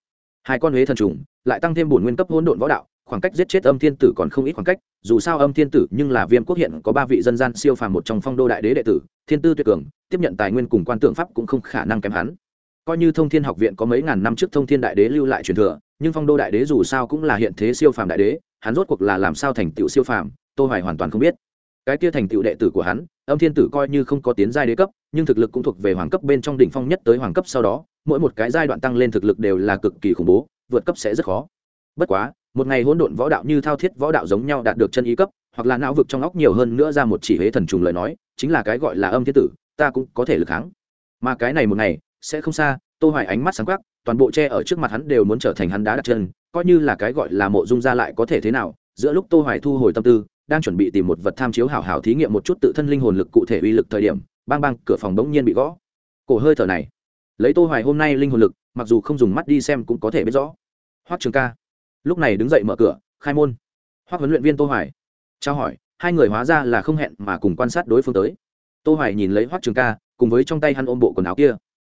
Hai con huế thần trùng lại tăng thêm bổn nguyên cấp hỗn độn võ đạo, khoảng cách giết chết âm thiên tử còn không ít khoảng cách, dù sao âm thiên tử nhưng là viêm quốc hiện có ba vị dân gian siêu phàm một trong phong đô đại đế đệ tử, thiên tư tuyệt cường, tiếp nhận tài nguyên cùng quan tượng pháp cũng không khả năng kém hắn. Coi như thông thiên học viện có mấy ngàn năm trước thông thiên đại đế lưu lại truyền thừa, nhưng phong đô đại đế dù sao cũng là hiện thế siêu phàm đại đế, hắn rốt cuộc là làm sao thành tựu siêu phàm, tô hoài hoàn toàn không biết. Cái kia thành tựu đệ tử của hắn, âm thiên tử coi như không có tiến giai đế cấp, nhưng thực lực cũng thuộc về hoàng cấp bên trong đỉnh phong nhất tới hoàng cấp sau đó mỗi một cái giai đoạn tăng lên thực lực đều là cực kỳ khủng bố, vượt cấp sẽ rất khó. Bất quá, một ngày hỗn độn võ đạo như thao thiết võ đạo giống nhau đạt được chân ý cấp, hoặc là não vực trong óc nhiều hơn nữa ra một chỉ huế thần trùng lời nói, chính là cái gọi là âm thiết tử, ta cũng có thể lực kháng. Mà cái này một ngày, sẽ không xa, tô hoài ánh mắt sáng quắc, toàn bộ che ở trước mặt hắn đều muốn trở thành hắn đá đặt chân, coi như là cái gọi là mộ dung ra lại có thể thế nào, giữa lúc tô hoài thu hồi tâm tư, đang chuẩn bị tìm một vật tham chiếu hảo hảo thí nghiệm một chút tự thân linh hồn lực cụ thể uy lực thời điểm, bang bang, cửa phòng bỗng nhiên bị gõ. Cổ hơi thở này lấy tô hoài hôm nay linh hồn lực, mặc dù không dùng mắt đi xem cũng có thể biết rõ. Hoắc trường ca, lúc này đứng dậy mở cửa, khai môn. Hoắc huấn luyện viên tô hoài trao hỏi, hai người hóa ra là không hẹn mà cùng quan sát đối phương tới. Tô hoài nhìn lấy hoắc trường ca, cùng với trong tay hắn ôm bộ quần áo kia.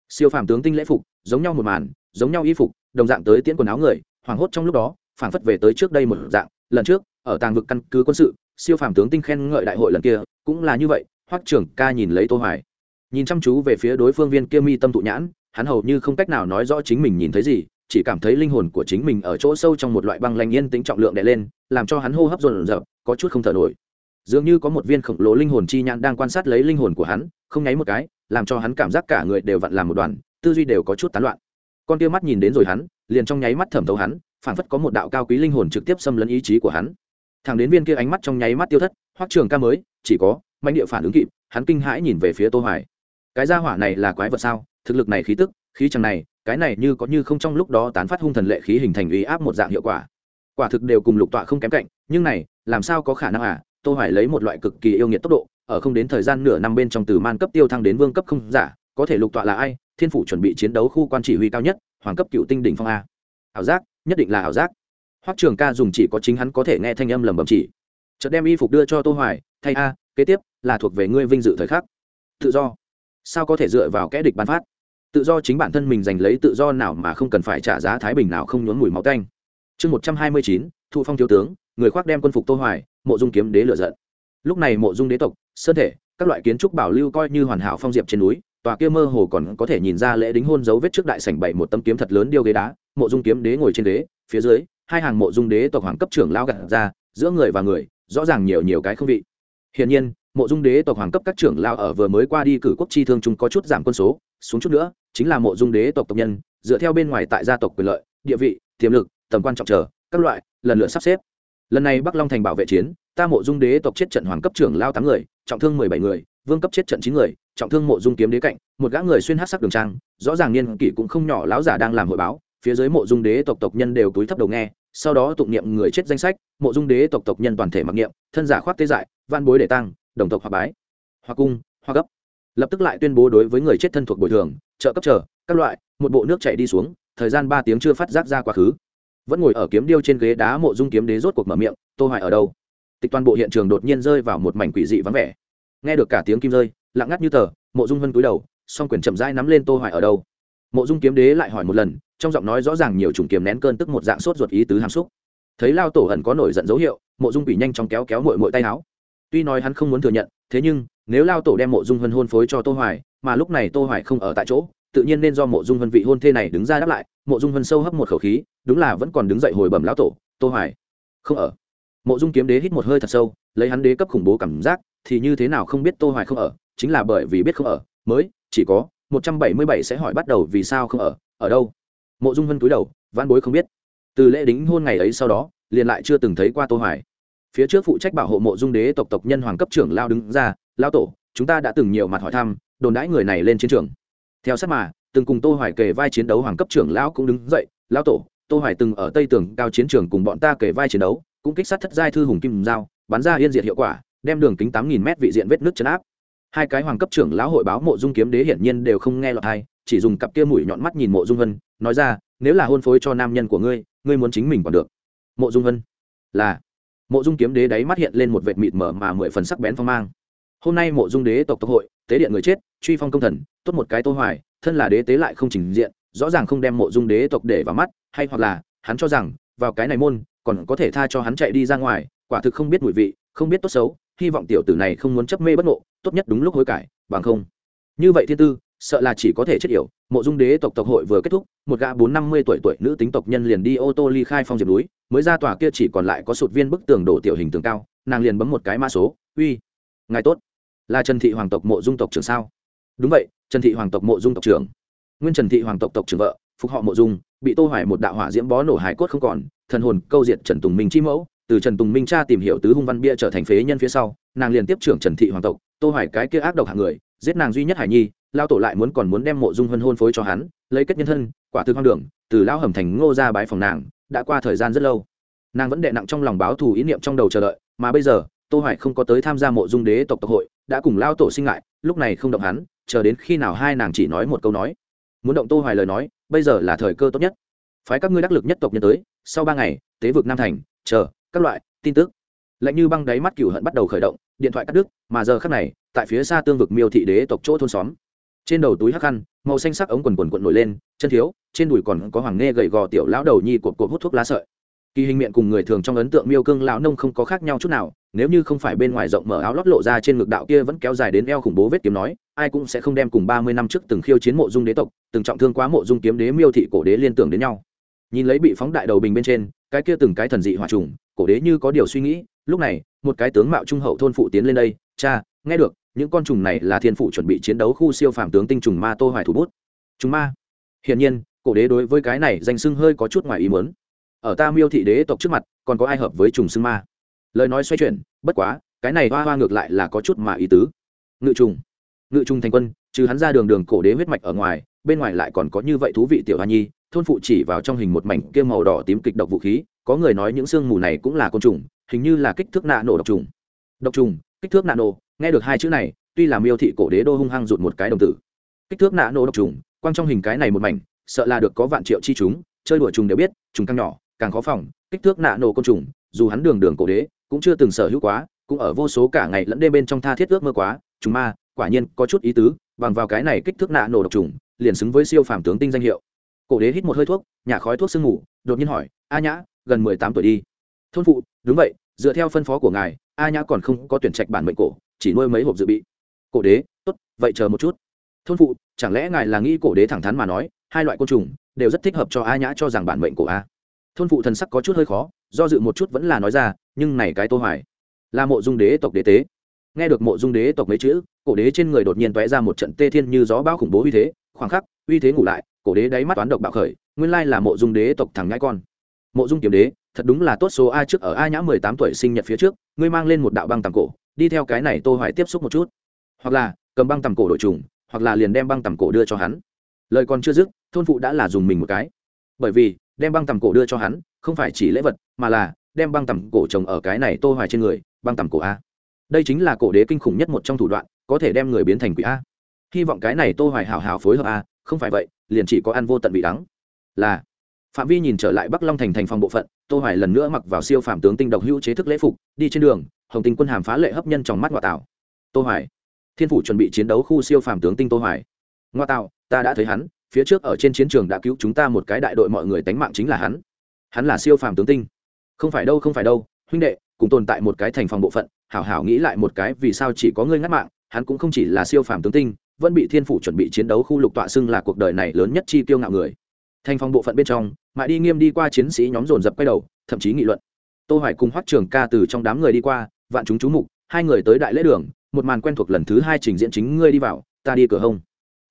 Siêu phàm tướng tinh lễ phục, giống nhau một màn, giống nhau y phục, đồng dạng tới tiễn quần áo người, hoảng hốt trong lúc đó, phảng phất về tới trước đây một dạng. Lần trước, ở tàng vực căn cứ quân sự, siêu phàm tướng tinh khen ngợi đại hội lần kia, cũng là như vậy, hoắc trưởng ca nhìn lấy tô hoài nhìn chăm chú về phía đối phương viên kia mi tâm tụ nhãn, hắn hầu như không cách nào nói rõ chính mình nhìn thấy gì, chỉ cảm thấy linh hồn của chính mình ở chỗ sâu trong một loại băng lanh yên tính trọng lượng đè lên, làm cho hắn hô hấp dồn dập có chút không thở nổi. Dường như có một viên khổng lồ linh hồn chi nhãn đang quan sát lấy linh hồn của hắn, không nháy một cái, làm cho hắn cảm giác cả người đều vặn làm một đoàn, tư duy đều có chút tán loạn. Con tia mắt nhìn đến rồi hắn, liền trong nháy mắt thẩm thấu hắn, phảng phất có một đạo cao quý linh hồn trực tiếp xâm lấn ý chí của hắn. Thằng đến viên kia ánh mắt trong nháy mắt tiêu thất, hoắc trường ca mới, chỉ có mạnh địa phản ứng kịp, hắn kinh hãi nhìn về phía tô hoài cái gia hỏa này là quái vật sao? Thực lực này khí tức, khí chẳng này, cái này như có như không trong lúc đó tán phát hung thần lệ khí hình thành uy áp một dạng hiệu quả. Quả thực đều cùng lục tọa không kém cạnh, nhưng này, làm sao có khả năng à? Tô hoài lấy một loại cực kỳ yêu nghiệt tốc độ, ở không đến thời gian nửa năm bên trong từ man cấp tiêu thăng đến vương cấp không giả, có thể lục tọa là ai? Thiên phủ chuẩn bị chiến đấu khu quan chỉ huy cao nhất, hoàng cấp cựu tinh đỉnh phong a. Ảo giác, nhất định là ảo giác. Hoắc trường ca dùng chỉ có chính hắn có thể nghe thanh âm lầm bầm chỉ. Chợt đem y phục đưa cho tô hoài, thay a, kế tiếp là thuộc về ngươi vinh dự thời khắc. Tự do sao có thể dựa vào kẽ địch ban phát? Tự do chính bản thân mình giành lấy tự do nào mà không cần phải trả giá thái bình nào không nhốn mùi máu tanh. Chương một trăm hai mươi chín, thụ phong thiếu tướng, người khoác đem quân phục tô hoài, mộ dung kiếm đế lựa giận. Lúc này mộ dung đế tộc, sơn thể, các loại kiến trúc bảo lưu coi như hoàn hảo phong diệp trên núi, tòa kia mơ hồ còn có thể nhìn ra lễ đính hôn dấu vết trước đại sảnh bảy một tấm kiếm thật lớn điêu ghế đá, mộ dung kiếm đế ngồi trên đế phía dưới, hai hàng mộ dung đế tộc hoàng cấp trưởng lao gạt ra, giữa người và người, rõ ràng nhiều nhiều cái không vị. Hiển nhiên mộ dung đế tộc hoàng cấp các trưởng lao ở vừa mới qua đi cử quốc chi thương chúng có chút giảm quân số, xuống chút nữa, chính là mộ dung đế tộc tộc nhân, dựa theo bên ngoài tại gia tộc quyền lợi, địa vị, tiềm lực, tầm quan trọng chờ, các loại, lần lượt sắp xếp. Lần này bắc long thành bảo vệ chiến, ta mộ dung đế tộc chết trận hoàng cấp trưởng lao tám người, trọng thương mười bảy người, vương cấp chết trận chín người, trọng thương mộ dung kiếm đế cạnh, một gã người xuyên hát sắc đường trang, rõ ràng niên kỷ cũng không nhỏ lão giả đang làm hội báo, phía dưới mộ dung đế tộc tộc nhân đều túi thấp đầu nghe, sau đó tụng niệm người chết danh sách, mộ dung đế tộc tộc nhân toàn thể mặc niệm, thân giả khoác tê dại van bối để tăng đồng tộc hoặc bái, hoặc cung, hoặc gấp. Lập tức lại tuyên bố đối với người chết thân thuộc bồi thường, trợ cấp trở, các loại, một bộ nước chảy đi xuống, thời gian ba tiếng chưa phát giác ra quá khứ. Vẫn ngồi ở kiếm điêu trên ghế đá mộ dung kiếm đế rốt cuộc mở miệng, tô hoài ở đâu? Tịch toàn bộ hiện trường đột nhiên rơi vào một mảnh quỷ dị vắng vẻ. Nghe được cả tiếng kim rơi, lặng ngắt như tờ, mộ dung hân cúi đầu, song quyền chậm rãi nắm lên tô hoài ở đâu. Mộ dung kiếm đế lại hỏi một lần, trong giọng nói rõ ràng nhiều chủng kiếm nén cơn tức một dạng sốt ruột ý tứ hàm xúc. Thấy lao tổ ẩn có nổi giận dấu hiệu, mộ dung quỷ nhanh chóng kéo kéo mội mội tay áo tuy nói hắn không muốn thừa nhận, thế nhưng, nếu lao tổ đem mộ dung hân hôn phối cho tô hoài, mà lúc này tô hoài không ở tại chỗ, tự nhiên nên do mộ dung hân vị hôn thê này đứng ra đáp lại, mộ dung hân sâu hấp một khẩu khí, đúng là vẫn còn đứng dậy hồi bẩm lão tổ, tô hoài, không ở. Mộ dung kiếm đế hít một hơi thật sâu, lấy hắn đế cấp khủng bố cảm giác, thì như thế nào không biết tô hoài không ở, chính là bởi vì biết không ở, mới chỉ có 177 sẽ hỏi bắt đầu vì sao không ở ở đâu. Mộ dung hân cúi đầu văn bối không biết. Từ lễ đính hôn ngày ấy sau đó, liền lại chưa từng thấy qua tô hoài phía trước phụ trách bảo hộ mộ dung đế tộc tộc nhân hoàng cấp trưởng lao đứng ra lao tổ, chúng ta đã từng nhiều mặt hỏi thăm, đồn đãi người này lên chiến trường. Theo sát mà, từng cùng tô hoài kề vai chiến đấu hoàng cấp trưởng lão cũng đứng dậy lao tổ, tô hoài từng ở tây tường cao chiến trường cùng bọn ta kề vai chiến đấu, cũng kích sát thất giai thư hùng kim giao, bắn ra yên diệt hiệu quả, đem đường kính 8.000 mét vị diện vết nước chấn áp. Hai cái hoàng cấp trưởng lão hội báo mộ dung kiếm đế hiển nhiên đều không nghe lọt hay chỉ dùng cặp kia mũi nhọn mắt nhìn mộ dung vân nói ra, nếu là hôn phối cho nam nhân của ngươi ngươi muốn chính mình còn được. Mộ dung vân là mộ dung kiếm đế đáy mắt hiện lên một vệt mịt mở mà mười phần sắc bén phong mang. Hôm nay mộ dung đế tộc tộc hội, tế điện người chết, truy phong công thần, tốt một cái tô hoài, thân là đế tế lại không trình diện, rõ ràng không đem mộ dung đế tộc để vào mắt, hay hoặc là, hắn cho rằng, vào cái này môn, còn có thể tha cho hắn chạy đi ra ngoài, quả thực không biết mùi vị, không biết tốt xấu, hy vọng tiểu tử này không muốn chấp mê bất ngộ, tốt nhất đúng lúc hối cải, bằng không. Như vậy thiên tư sợ là chỉ có thể chết yểu. Mộ dung đế tộc tộc hội vừa kết thúc, một gã bốn năm mươi tuổi tuổi nữ tính tộc nhân liền đi ô tô ly khai phong diệp núi, mới ra tòa kia chỉ còn lại có sụt viên bức tường đổ tiểu hình tường cao, nàng liền bấm một cái mã số, uy, ngài tốt, là trần thị hoàng tộc mộ dung tộc trưởng sao? Đúng vậy, trần thị hoàng tộc mộ dung tộc trưởng. Nguyên trần thị hoàng tộc tộc trưởng vợ, phục họ mộ dung, bị tô hoài một đạo hỏa diễm bó nổ hải cốt không còn, thần hồn câu diệt trần tùng minh chi mẫu, từ trần tùng minh cha tìm hiểu tứ hung văn bia trở thành phế nhân phía sau, nàng liền tiếp trưởng trần thị hoàng tộc. Tô hoài cái kia ác độc hạng người, giết nàng duy nhất hải nhi lao tổ lại muốn còn muốn đem mộ dung hân hôn phối cho hắn, lấy kết nhân thân, quả thực hoang đường, từ lao hầm thành ngô ra bái phòng nàng, đã qua thời gian rất lâu. Nàng vẫn đệ nặng trong lòng báo thù ý niệm trong đầu chờ đợi, mà bây giờ, tô hoài không có tới tham gia mộ dung đế tộc tộc hội, đã cùng lao tổ sinh ngại lúc này không động hắn, chờ đến khi nào hai nàng chỉ nói một câu nói. Muốn động tô hoài lời nói, bây giờ là thời cơ tốt nhất. Phái các ngươi đắc lực nhất tộc nhân tới, sau ba ngày, tế vực nam thành, chờ, các loại, tin tức. Lạnh như băng đáy mắt cửu hận bắt đầu khởi động, điện thoại cắt đứt, mà giờ khắc này, tại phía xa tương vực miêu thị đế tộc chỗ thôn xóm trên đầu túi hắc khăn màu xanh sắc ống quần quần quần nổi lên, chân thiếu, trên đùi còn có hoàng nghe gầy gò tiểu lão đầu nhi cột cột hút thuốc lá sợi. Kỳ hình miệng cùng người thường trong ấn tượng miêu cương lão nông không có khác nhau chút nào, nếu như không phải bên ngoài rộng mở áo lót lộ ra trên ngực đạo kia vẫn kéo dài đến eo khủng bố vết kiếm nói, ai cũng sẽ không đem cùng ba mươi năm trước từng khiêu chiến mộ dung đế tộc, từng trọng thương quá mộ dung kiếm đế miêu thị cổ đế liên tưởng đến nhau. Nhìn lấy bị phóng đại đầu bình bên trên, cái kia từng cái thần dị hòa trùng, cổ đế như có điều suy nghĩ, lúc này, một cái tướng mạo trung hậu thôn phụ tiến lên đây, cha, nghe được những con trùng này là thiên phụ chuẩn bị chiến đấu khu siêu phàm tướng tinh trùng ma tô hoài thủ bút. Trùng ma? Hiển nhiên, cổ đế đối với cái này danh sưng hơi có chút ngoài ý muốn. Ở ta miêu thị đế tộc trước mặt, còn có ai hợp với trùng xưng ma? Lời nói xoay chuyển, bất quá, cái này hoa hoa ngược lại là có chút mà ý tứ. Ngự trùng. Ngự trùng thành quân, trừ hắn ra đường đường cổ đế huyết mạch ở ngoài, bên ngoài lại còn có như vậy thú vị tiểu hoa nhi, thôn phụ chỉ vào trong hình một mảnh kia màu đỏ tím kịch độc vũ khí, có người nói những xương mù này cũng là côn trùng, hình như là kích thước nạ nổ độc trùng. Độc trùng, kích thước nạ nổ nghe được hai chữ này, tuy là miêu thị cổ đế đô hung hăng rụt một cái đồng tử. Kích thước nạ nổ độc trùng, quang trong hình cái này một mảnh, sợ là được có vạn triệu chi chúng, chơi đùa trùng đều biết, trùng càng nhỏ, càng khó phòng. Kích thước nạ nổ côn trùng, dù hắn đường đường cổ đế, cũng chưa từng sở hữu quá, cũng ở vô số cả ngày lẫn đêm bên trong tha thiết ước mơ quá. Chúng ma, quả nhiên có chút ý tứ, bằng vào cái này kích thước nạ nổ độc trùng, liền xứng với siêu phàm tướng tinh danh hiệu. Cổ đế hít một hơi thuốc nhà khói thuốc sương ngủ, đột nhiên hỏi, a nhã, gần mười tám tuổi đi. Thôn phụ, đúng vậy, dựa theo phân phó của ngài, a nhã còn không có tuyển trạch bản mệnh cổ chỉ nuôi mấy hộp dự bị. Cổ đế, tốt, vậy chờ một chút. Thôn phụ, chẳng lẽ ngài là nghĩ cổ đế thẳng thắn mà nói, hai loại côn trùng đều rất thích hợp cho a nhã cho rằng bản mệnh của a. Thôn phụ thần sắc có chút hơi khó, do dự một chút vẫn là nói ra, nhưng này cái tô hoài, là mộ dung đế tộc đế tế. Nghe được mộ dung đế tộc mấy chữ, cổ đế trên người đột nhiên toé ra một trận tê thiên như gió bão khủng bố uy thế, khoảng khắc, uy thế ngủ lại, cổ đế đáy mắt toán độc bạo khởi, nguyên lai là mộ dung đế tộc thằng nhãi con. Mộ dung kiếm đế, thật đúng là tốt số a trước ở a nhã mười tám tuổi sinh nhật phía trước, ngươi mang lên một đạo băng tàng cổ đi theo cái này tô hoài tiếp xúc một chút. Hoặc là, cầm băng tầm cổ đổi trùng, hoặc là liền đem băng tầm cổ đưa cho hắn. Lời còn chưa dứt, thôn phụ đã là dùng mình một cái. Bởi vì, đem băng tầm cổ đưa cho hắn, không phải chỉ lễ vật, mà là đem băng tầm cổ trồng ở cái này tô hoài trên người, băng tầm cổ a. Đây chính là cổ đế kinh khủng nhất một trong thủ đoạn, có thể đem người biến thành quỷ a. Hy vọng cái này tô hoài hảo hảo phối hợp a, không phải vậy, liền chỉ có ăn vô tận vị đắng. Là, phạm vi nhìn trở lại bắc long thành thành phòng bộ phận, tô hoài lần nữa mặc vào siêu phàm tướng tinh độc hữu chế thức lễ phục, đi trên đường hồng tinh quân hàm phá lệ hấp nhân trong mắt ngoại tạo. Tô hoài. Thiên phủ chuẩn bị chiến đấu khu siêu phàm tướng tinh tô hoài. Ngoại tạo, ta đã thấy hắn, phía trước ở trên chiến trường đã cứu chúng ta một cái đại đội mọi người tánh mạng chính là hắn. Hắn là siêu phàm tướng tinh. Không phải đâu, không phải đâu, huynh đệ, cùng tồn tại một cái thành phòng bộ phận, hảo hảo nghĩ lại một cái, vì sao chỉ có ngươi ngắt mạng, hắn cũng không chỉ là siêu phàm tướng tinh, vẫn bị thiên phủ chuẩn bị chiến đấu khu lục tọa xưng là cuộc đời này lớn nhất chi tiêu ngạo người. Thành phòng bộ phận bên trong, mãi đi nghiêm đi qua chiến sĩ nhóm dồn dập quay đầu, thậm chí nghị luận. Tô hoài cùng hoắc trường ca từ trong đám người đi qua vạn chúng chú mục, hai người tới đại lễ đường, một màn quen thuộc lần thứ hai trình diễn chính ngươi đi vào, ta đi cửa hông.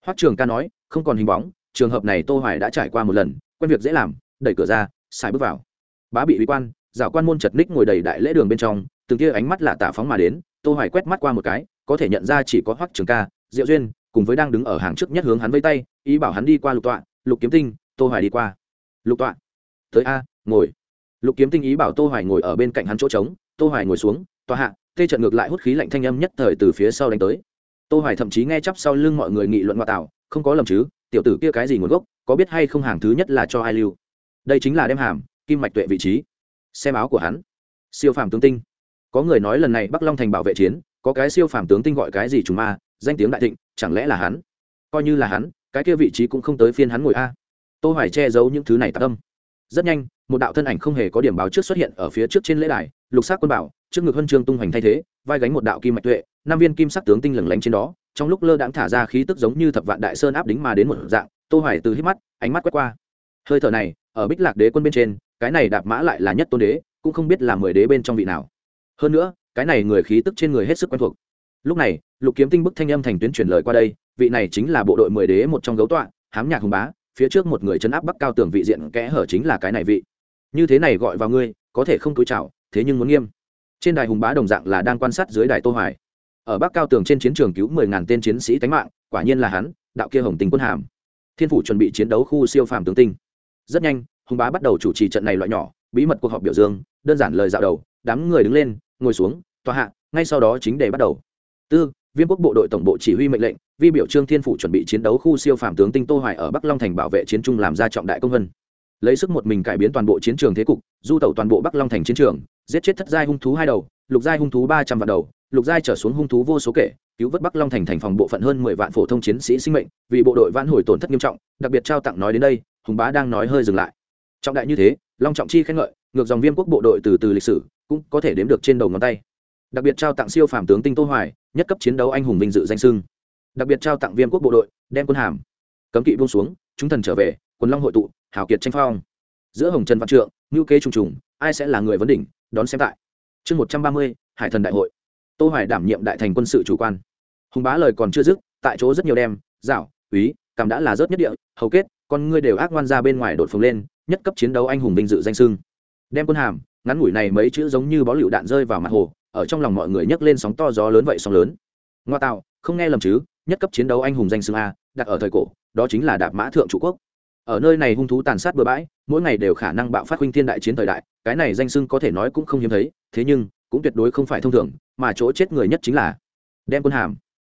Hoắc trường ca nói, không còn hình bóng, trường hợp này tô hoài đã trải qua một lần, quen việc dễ làm, đẩy cửa ra, xài bước vào. Bá bị uy quan, giảo quan môn chật ních ngồi đầy đại lễ đường bên trong, từng kia ánh mắt lạ tả phóng mà đến, tô hoài quét mắt qua một cái, có thể nhận ra chỉ có hoắc trường ca, diệu duyên, cùng với đang đứng ở hàng trước nhất hướng hắn vây tay, ý bảo hắn đi qua lục tọa, lục kiếm tinh, tô hoài đi qua. Lục tọa, tới a, ngồi. Lục kiếm tinh ý bảo tô hoài ngồi ở bên cạnh hắn chỗ trống, tô hoài ngồi xuống tòa hạ, tê trận ngược lại hút khí lạnh thanh âm nhất thời từ phía sau đánh tới. Tô hoài thậm chí nghe chắp sau lưng mọi người nghị luận ngoại tạo, không có lầm chứ, tiểu tử kia cái gì nguồn gốc, có biết hay không hàng thứ nhất là cho ai lưu? Đây chính là đem hàm, kim mạch tuệ vị trí. Xem áo của hắn. Siêu phàm tướng tinh. Có người nói lần này bắc long thành bảo vệ chiến, có cái siêu phàm tướng tinh gọi cái gì trùng ma, danh tiếng đại thịnh, chẳng lẽ là hắn? Coi như là hắn, cái kia vị trí cũng không tới phiên hắn ngồi a. Tô hoài che giấu những thứ này tạc âm rất nhanh, một đạo thân ảnh không hề có điểm báo trước xuất hiện ở phía trước trên lễ đài, lục sắc quân bảo, trước ngực huân chương tung hoành thay thế, vai gánh một đạo kim mạch tuệ, năm viên kim sắc tướng tinh lừng lánh trên đó, trong lúc lơ đãng thả ra khí tức giống như thập vạn đại sơn áp đính mà đến một dạng, tô hoài từ hít mắt, ánh mắt quét qua. Hơi thở này, ở bích lạc đế quân bên trên, cái này đạp mã lại là nhất tôn đế, cũng không biết là mười đế bên trong vị nào. Hơn nữa, cái này người khí tức trên người hết sức quen thuộc. Lúc này, lục kiếm tinh bức thanh âm thành tuyến truyền lời qua đây, vị này chính là bộ đội mười đế một trong gấu tọa, hám nhạc hùng bá phía trước một người chấn áp bắc cao tường vị diện kẽ hở chính là cái này vị. Như thế này gọi vào ngươi, có thể không túi chào thế nhưng muốn nghiêm. Trên đài hùng bá đồng dạng là đang quan sát dưới đài tô hoài. Ở bắc cao tường trên chiến trường cứu mười ngàn tên chiến sĩ tánh mạng, quả nhiên là hắn, đạo kia hồng tình quân hàm. Thiên phủ chuẩn bị chiến đấu khu siêu phàm tướng tinh. Rất nhanh, hùng bá bắt đầu chủ trì trận này loại nhỏ, bí mật cuộc họp biểu dương, đơn giản lời dạo đầu, đám người đứng lên, ngồi xuống, tòa hạ, ngay sau đó chính đề bắt đầu. Tư viên quốc bộ đội tổng bộ chỉ huy mệnh lệnh vi biểu trương thiên Phụ chuẩn bị chiến đấu khu siêu phạm tướng tinh tô hoài ở bắc long thành bảo vệ chiến trung làm ra trọng đại công vân. Lấy sức một mình cải biến toàn bộ chiến trường thế cục, du tẩu toàn bộ bắc long thành chiến trường, giết chết thất giai hung thú hai đầu, lục giai hung thú ba trăm vạn đầu, lục giai trở xuống hung thú vô số kể, cứu vớt bắc long thành thành phòng bộ phận hơn mười vạn phổ thông chiến sĩ sinh mệnh, vì bộ đội vãn hồi tổn thất nghiêm trọng, đặc biệt trao tặng nói đến đây, hùng bá đang nói hơi dừng lại. Trọng đại như thế, long trọng chi khen ngợi, ngược dòng viêm quốc bộ đội từ từ lịch sử, cũng có thể đếm được trên đầu ngón tay. Đặc biệt trao tặng siêu phàm tướng tinh tô hoài, nhất cấp chiến đấu anh hùng vinh dự danh sưng đặc biệt trao tặng viêm quốc bộ đội, đem quân hàm, cấm kỵ buông xuống, chúng thần trở về, quân long hội tụ, hào kiệt tranh phong. Giữa hồng trần văn trượng ngữ kế trùng trùng, ai sẽ là người vấn đỉnh, đón xem tại. Chương một trăm ba mươi, hải thần đại hội. Tô hoài đảm nhiệm đại thành quân sự chủ quan. Hùng bá lời còn chưa dứt, tại chỗ rất nhiều đem, dạo, úy cảm đã là rớt nhất địa, hầu kết, con ngươi đều ác ngoan ra bên ngoài đột phồng lên, nhất cấp chiến đấu anh hùng vinh dự danh sưng. Đem quân hàm, ngắn ngủi này mấy chữ giống như bó lựu đạn rơi vào mặt hồ, ở trong lòng mọi người nhấc lên sóng to gió lớn vậy sóng lớn. Ngoa tạo, không nghe lầm chứ nhất cấp chiến đấu anh hùng danh xưng a, đặt ở thời cổ, đó chính là đạp mã thượng chủ quốc. Ở nơi này hung thú tàn sát bừa bãi, mỗi ngày đều khả năng bạo phát huynh thiên đại chiến thời đại, cái này danh xưng có thể nói cũng không hiếm thấy, thế nhưng, cũng tuyệt đối không phải thông thường, mà chỗ chết người nhất chính là đem quân hàm.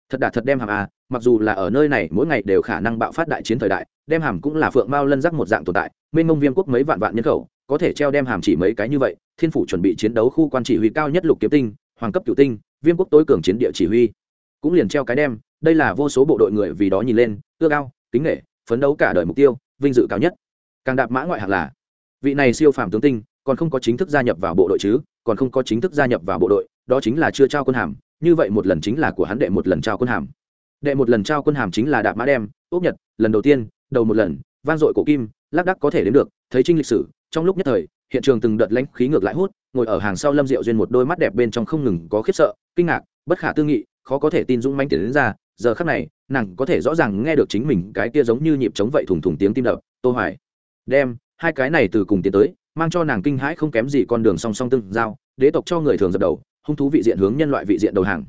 Thật đạt thật đem hàm a mặc dù là ở nơi này mỗi ngày đều khả năng bạo phát đại chiến thời đại, đem hàm cũng là phượng mao lân giác một dạng tồn tại, mênh mông viêm quốc mấy vạn vạn nhân khẩu, có thể treo đem hàm chỉ mấy cái như vậy, thiên phủ chuẩn bị chiến đấu khu quan chỉ huy cao nhất lục kiếm tinh, hoàng cấp cựu tinh, viêm quốc tối cường chiến địa chỉ huy, cũng liền treo cái đem đây là vô số bộ đội người vì đó nhìn lên, ước cao kính nghệ phấn đấu cả đời mục tiêu, vinh dự cao nhất. Càng đạp mã ngoại hạng là, vị này siêu phàm tướng tinh, còn không có chính thức gia nhập vào bộ đội chứ, còn không có chính thức gia nhập vào bộ đội, đó chính là chưa trao quân hàm, như vậy một lần chính là của hắn đệ một lần trao quân hàm. Đệ một lần trao quân hàm chính là đạp mã đem, ốc nhật, lần đầu tiên, đầu một lần, vang dội cổ kim, lác đắc có thể đến được, thấy trinh lịch sử, trong lúc nhất thời, hiện trường từng đợt lãnh khí ngược lại hút, ngồi ở hàng sau lâm diệu duyên một đôi mắt đẹp bên trong không ngừng có khiếp sợ, kinh ngạc, bất khả tư nghị khó có thể tin dũng manh tiền đến ra, giờ khắc này, nàng có thể rõ ràng nghe được chính mình cái kia giống như nhịp chống vậy thùng thùng tiếng tim đập, tô hoài, đem hai cái này từ cùng tiến tới, mang cho nàng kinh hãi không kém gì con đường song song tương giao, đế tộc cho người thường dập đầu, hung thú vị diện hướng nhân loại vị diện đầu hàng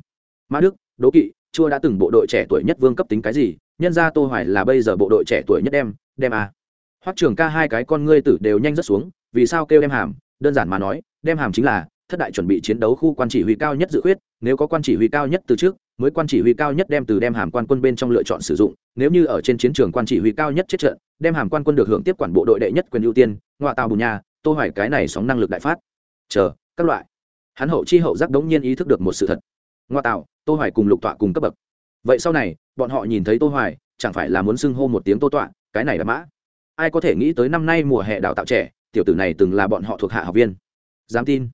mã đức đố kỵ, chua đã từng bộ đội trẻ tuổi nhất vương cấp tính cái gì, nhân ra tô hoài là bây giờ bộ đội trẻ tuổi nhất đem đem à. hoắc trường ca hai cái con ngươi tử đều nhanh rất xuống, vì sao kêu đem hàm đơn giản mà nói, đem hàm chính là thất đại chuẩn bị chiến đấu khu quan chỉ huy cao nhất dự khuyết, nếu có quan chỉ huy cao nhất từ trước, mới quan chỉ huy cao nhất đem từ đem hàm quan quân bên trong lựa chọn sử dụng, nếu như ở trên chiến trường quan chỉ huy cao nhất chết trận, đem hàm quan quân được hưởng tiếp quản bộ đội đệ nhất quyền ưu tiên, ngoại tàu bùn nhà, tô hoài cái này sóng năng lực đại phát. Chờ, các loại. Hắn hậu chi hậu giác đống nhiên ý thức được một sự thật. Ngoại tàu, tô hoài cùng lục tọa cùng cấp bậc. Vậy sau này, bọn họ nhìn thấy tô hoài, chẳng phải là muốn xưng hô một tiếng tô tọa, cái này là mã. Ai có thể nghĩ tới năm nay mùa hè đào tạo trẻ, tiểu tử này từng là bọn họ thuộc hạ học viên. Dám tin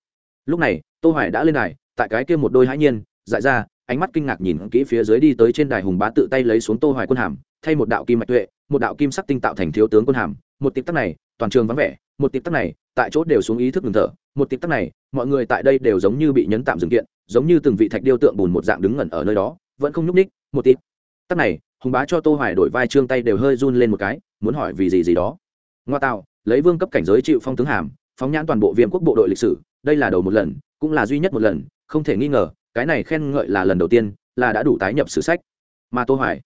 lúc này, tô hoài đã lên đài, tại cái kia một đôi hãi nhiên, dại ra, ánh mắt kinh ngạc nhìn kỹ phía dưới đi tới trên đài hùng bá tự tay lấy xuống tô hoài quân hàm, thay một đạo kim mạch tuệ, một đạo kim sắc tinh tạo thành thiếu tướng quân hàm. Một tiệp tắc này, toàn trường vắng vẻ, một tiệp tắc này, tại chỗ đều xuống ý thức ngừng thở, một tiệp tắc này, mọi người tại đây đều giống như bị nhấn tạm dừng kiện, giống như từng vị thạch điêu tượng bùn một dạng đứng ngẩn ở nơi đó, vẫn không nhúc ních một tiệp tắc này, hùng bá cho tô hoài đổi vai trương tay đều hơi run lên một cái, muốn hỏi vì gì gì đó. Ngoa tạo, lấy vương cấp cảnh giới chịu phong tướng hàm, phóng nhãn toàn bộ viêm quốc bộ đội lịch sử đây là đầu một lần, cũng là duy nhất một lần, không thể nghi ngờ, cái này khen ngợi là lần đầu tiên, là đã đủ tái nhập sử sách. Mà tô hoài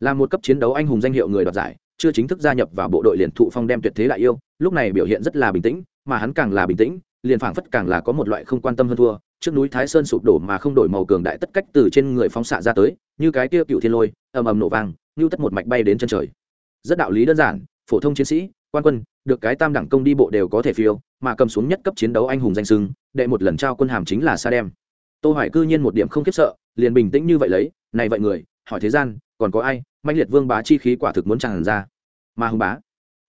là một cấp chiến đấu anh hùng danh hiệu người đoạt giải, chưa chính thức gia nhập vào bộ đội liền thụ phong đem tuyệt thế đại yêu, lúc này biểu hiện rất là bình tĩnh, mà hắn càng là bình tĩnh, liền phảng phất càng là có một loại không quan tâm hơn thua, trước núi thái sơn sụp đổ mà không đổi màu cường đại tất cách từ trên người phóng xạ ra tới, như cái kia cựu thiên lôi, ầm ầm nổ vang, như tất một mạch bay đến chân trời. Rất đạo lý đơn giản, phổ thông chiến sĩ quan quân, được cái tam đẳng công đi bộ đều có thể phiêu, mà cầm xuống nhất cấp chiến đấu anh hùng danh sưng đệ một lần trao quân hàm chính là sa đem tô hoài cư nhiên một điểm không khiếp sợ, liền bình tĩnh như vậy lấy, này vậy người, hỏi thế gian, còn có ai? Manh liệt vương bá chi khí quả thực muốn tràn ra. Mà hùng bá,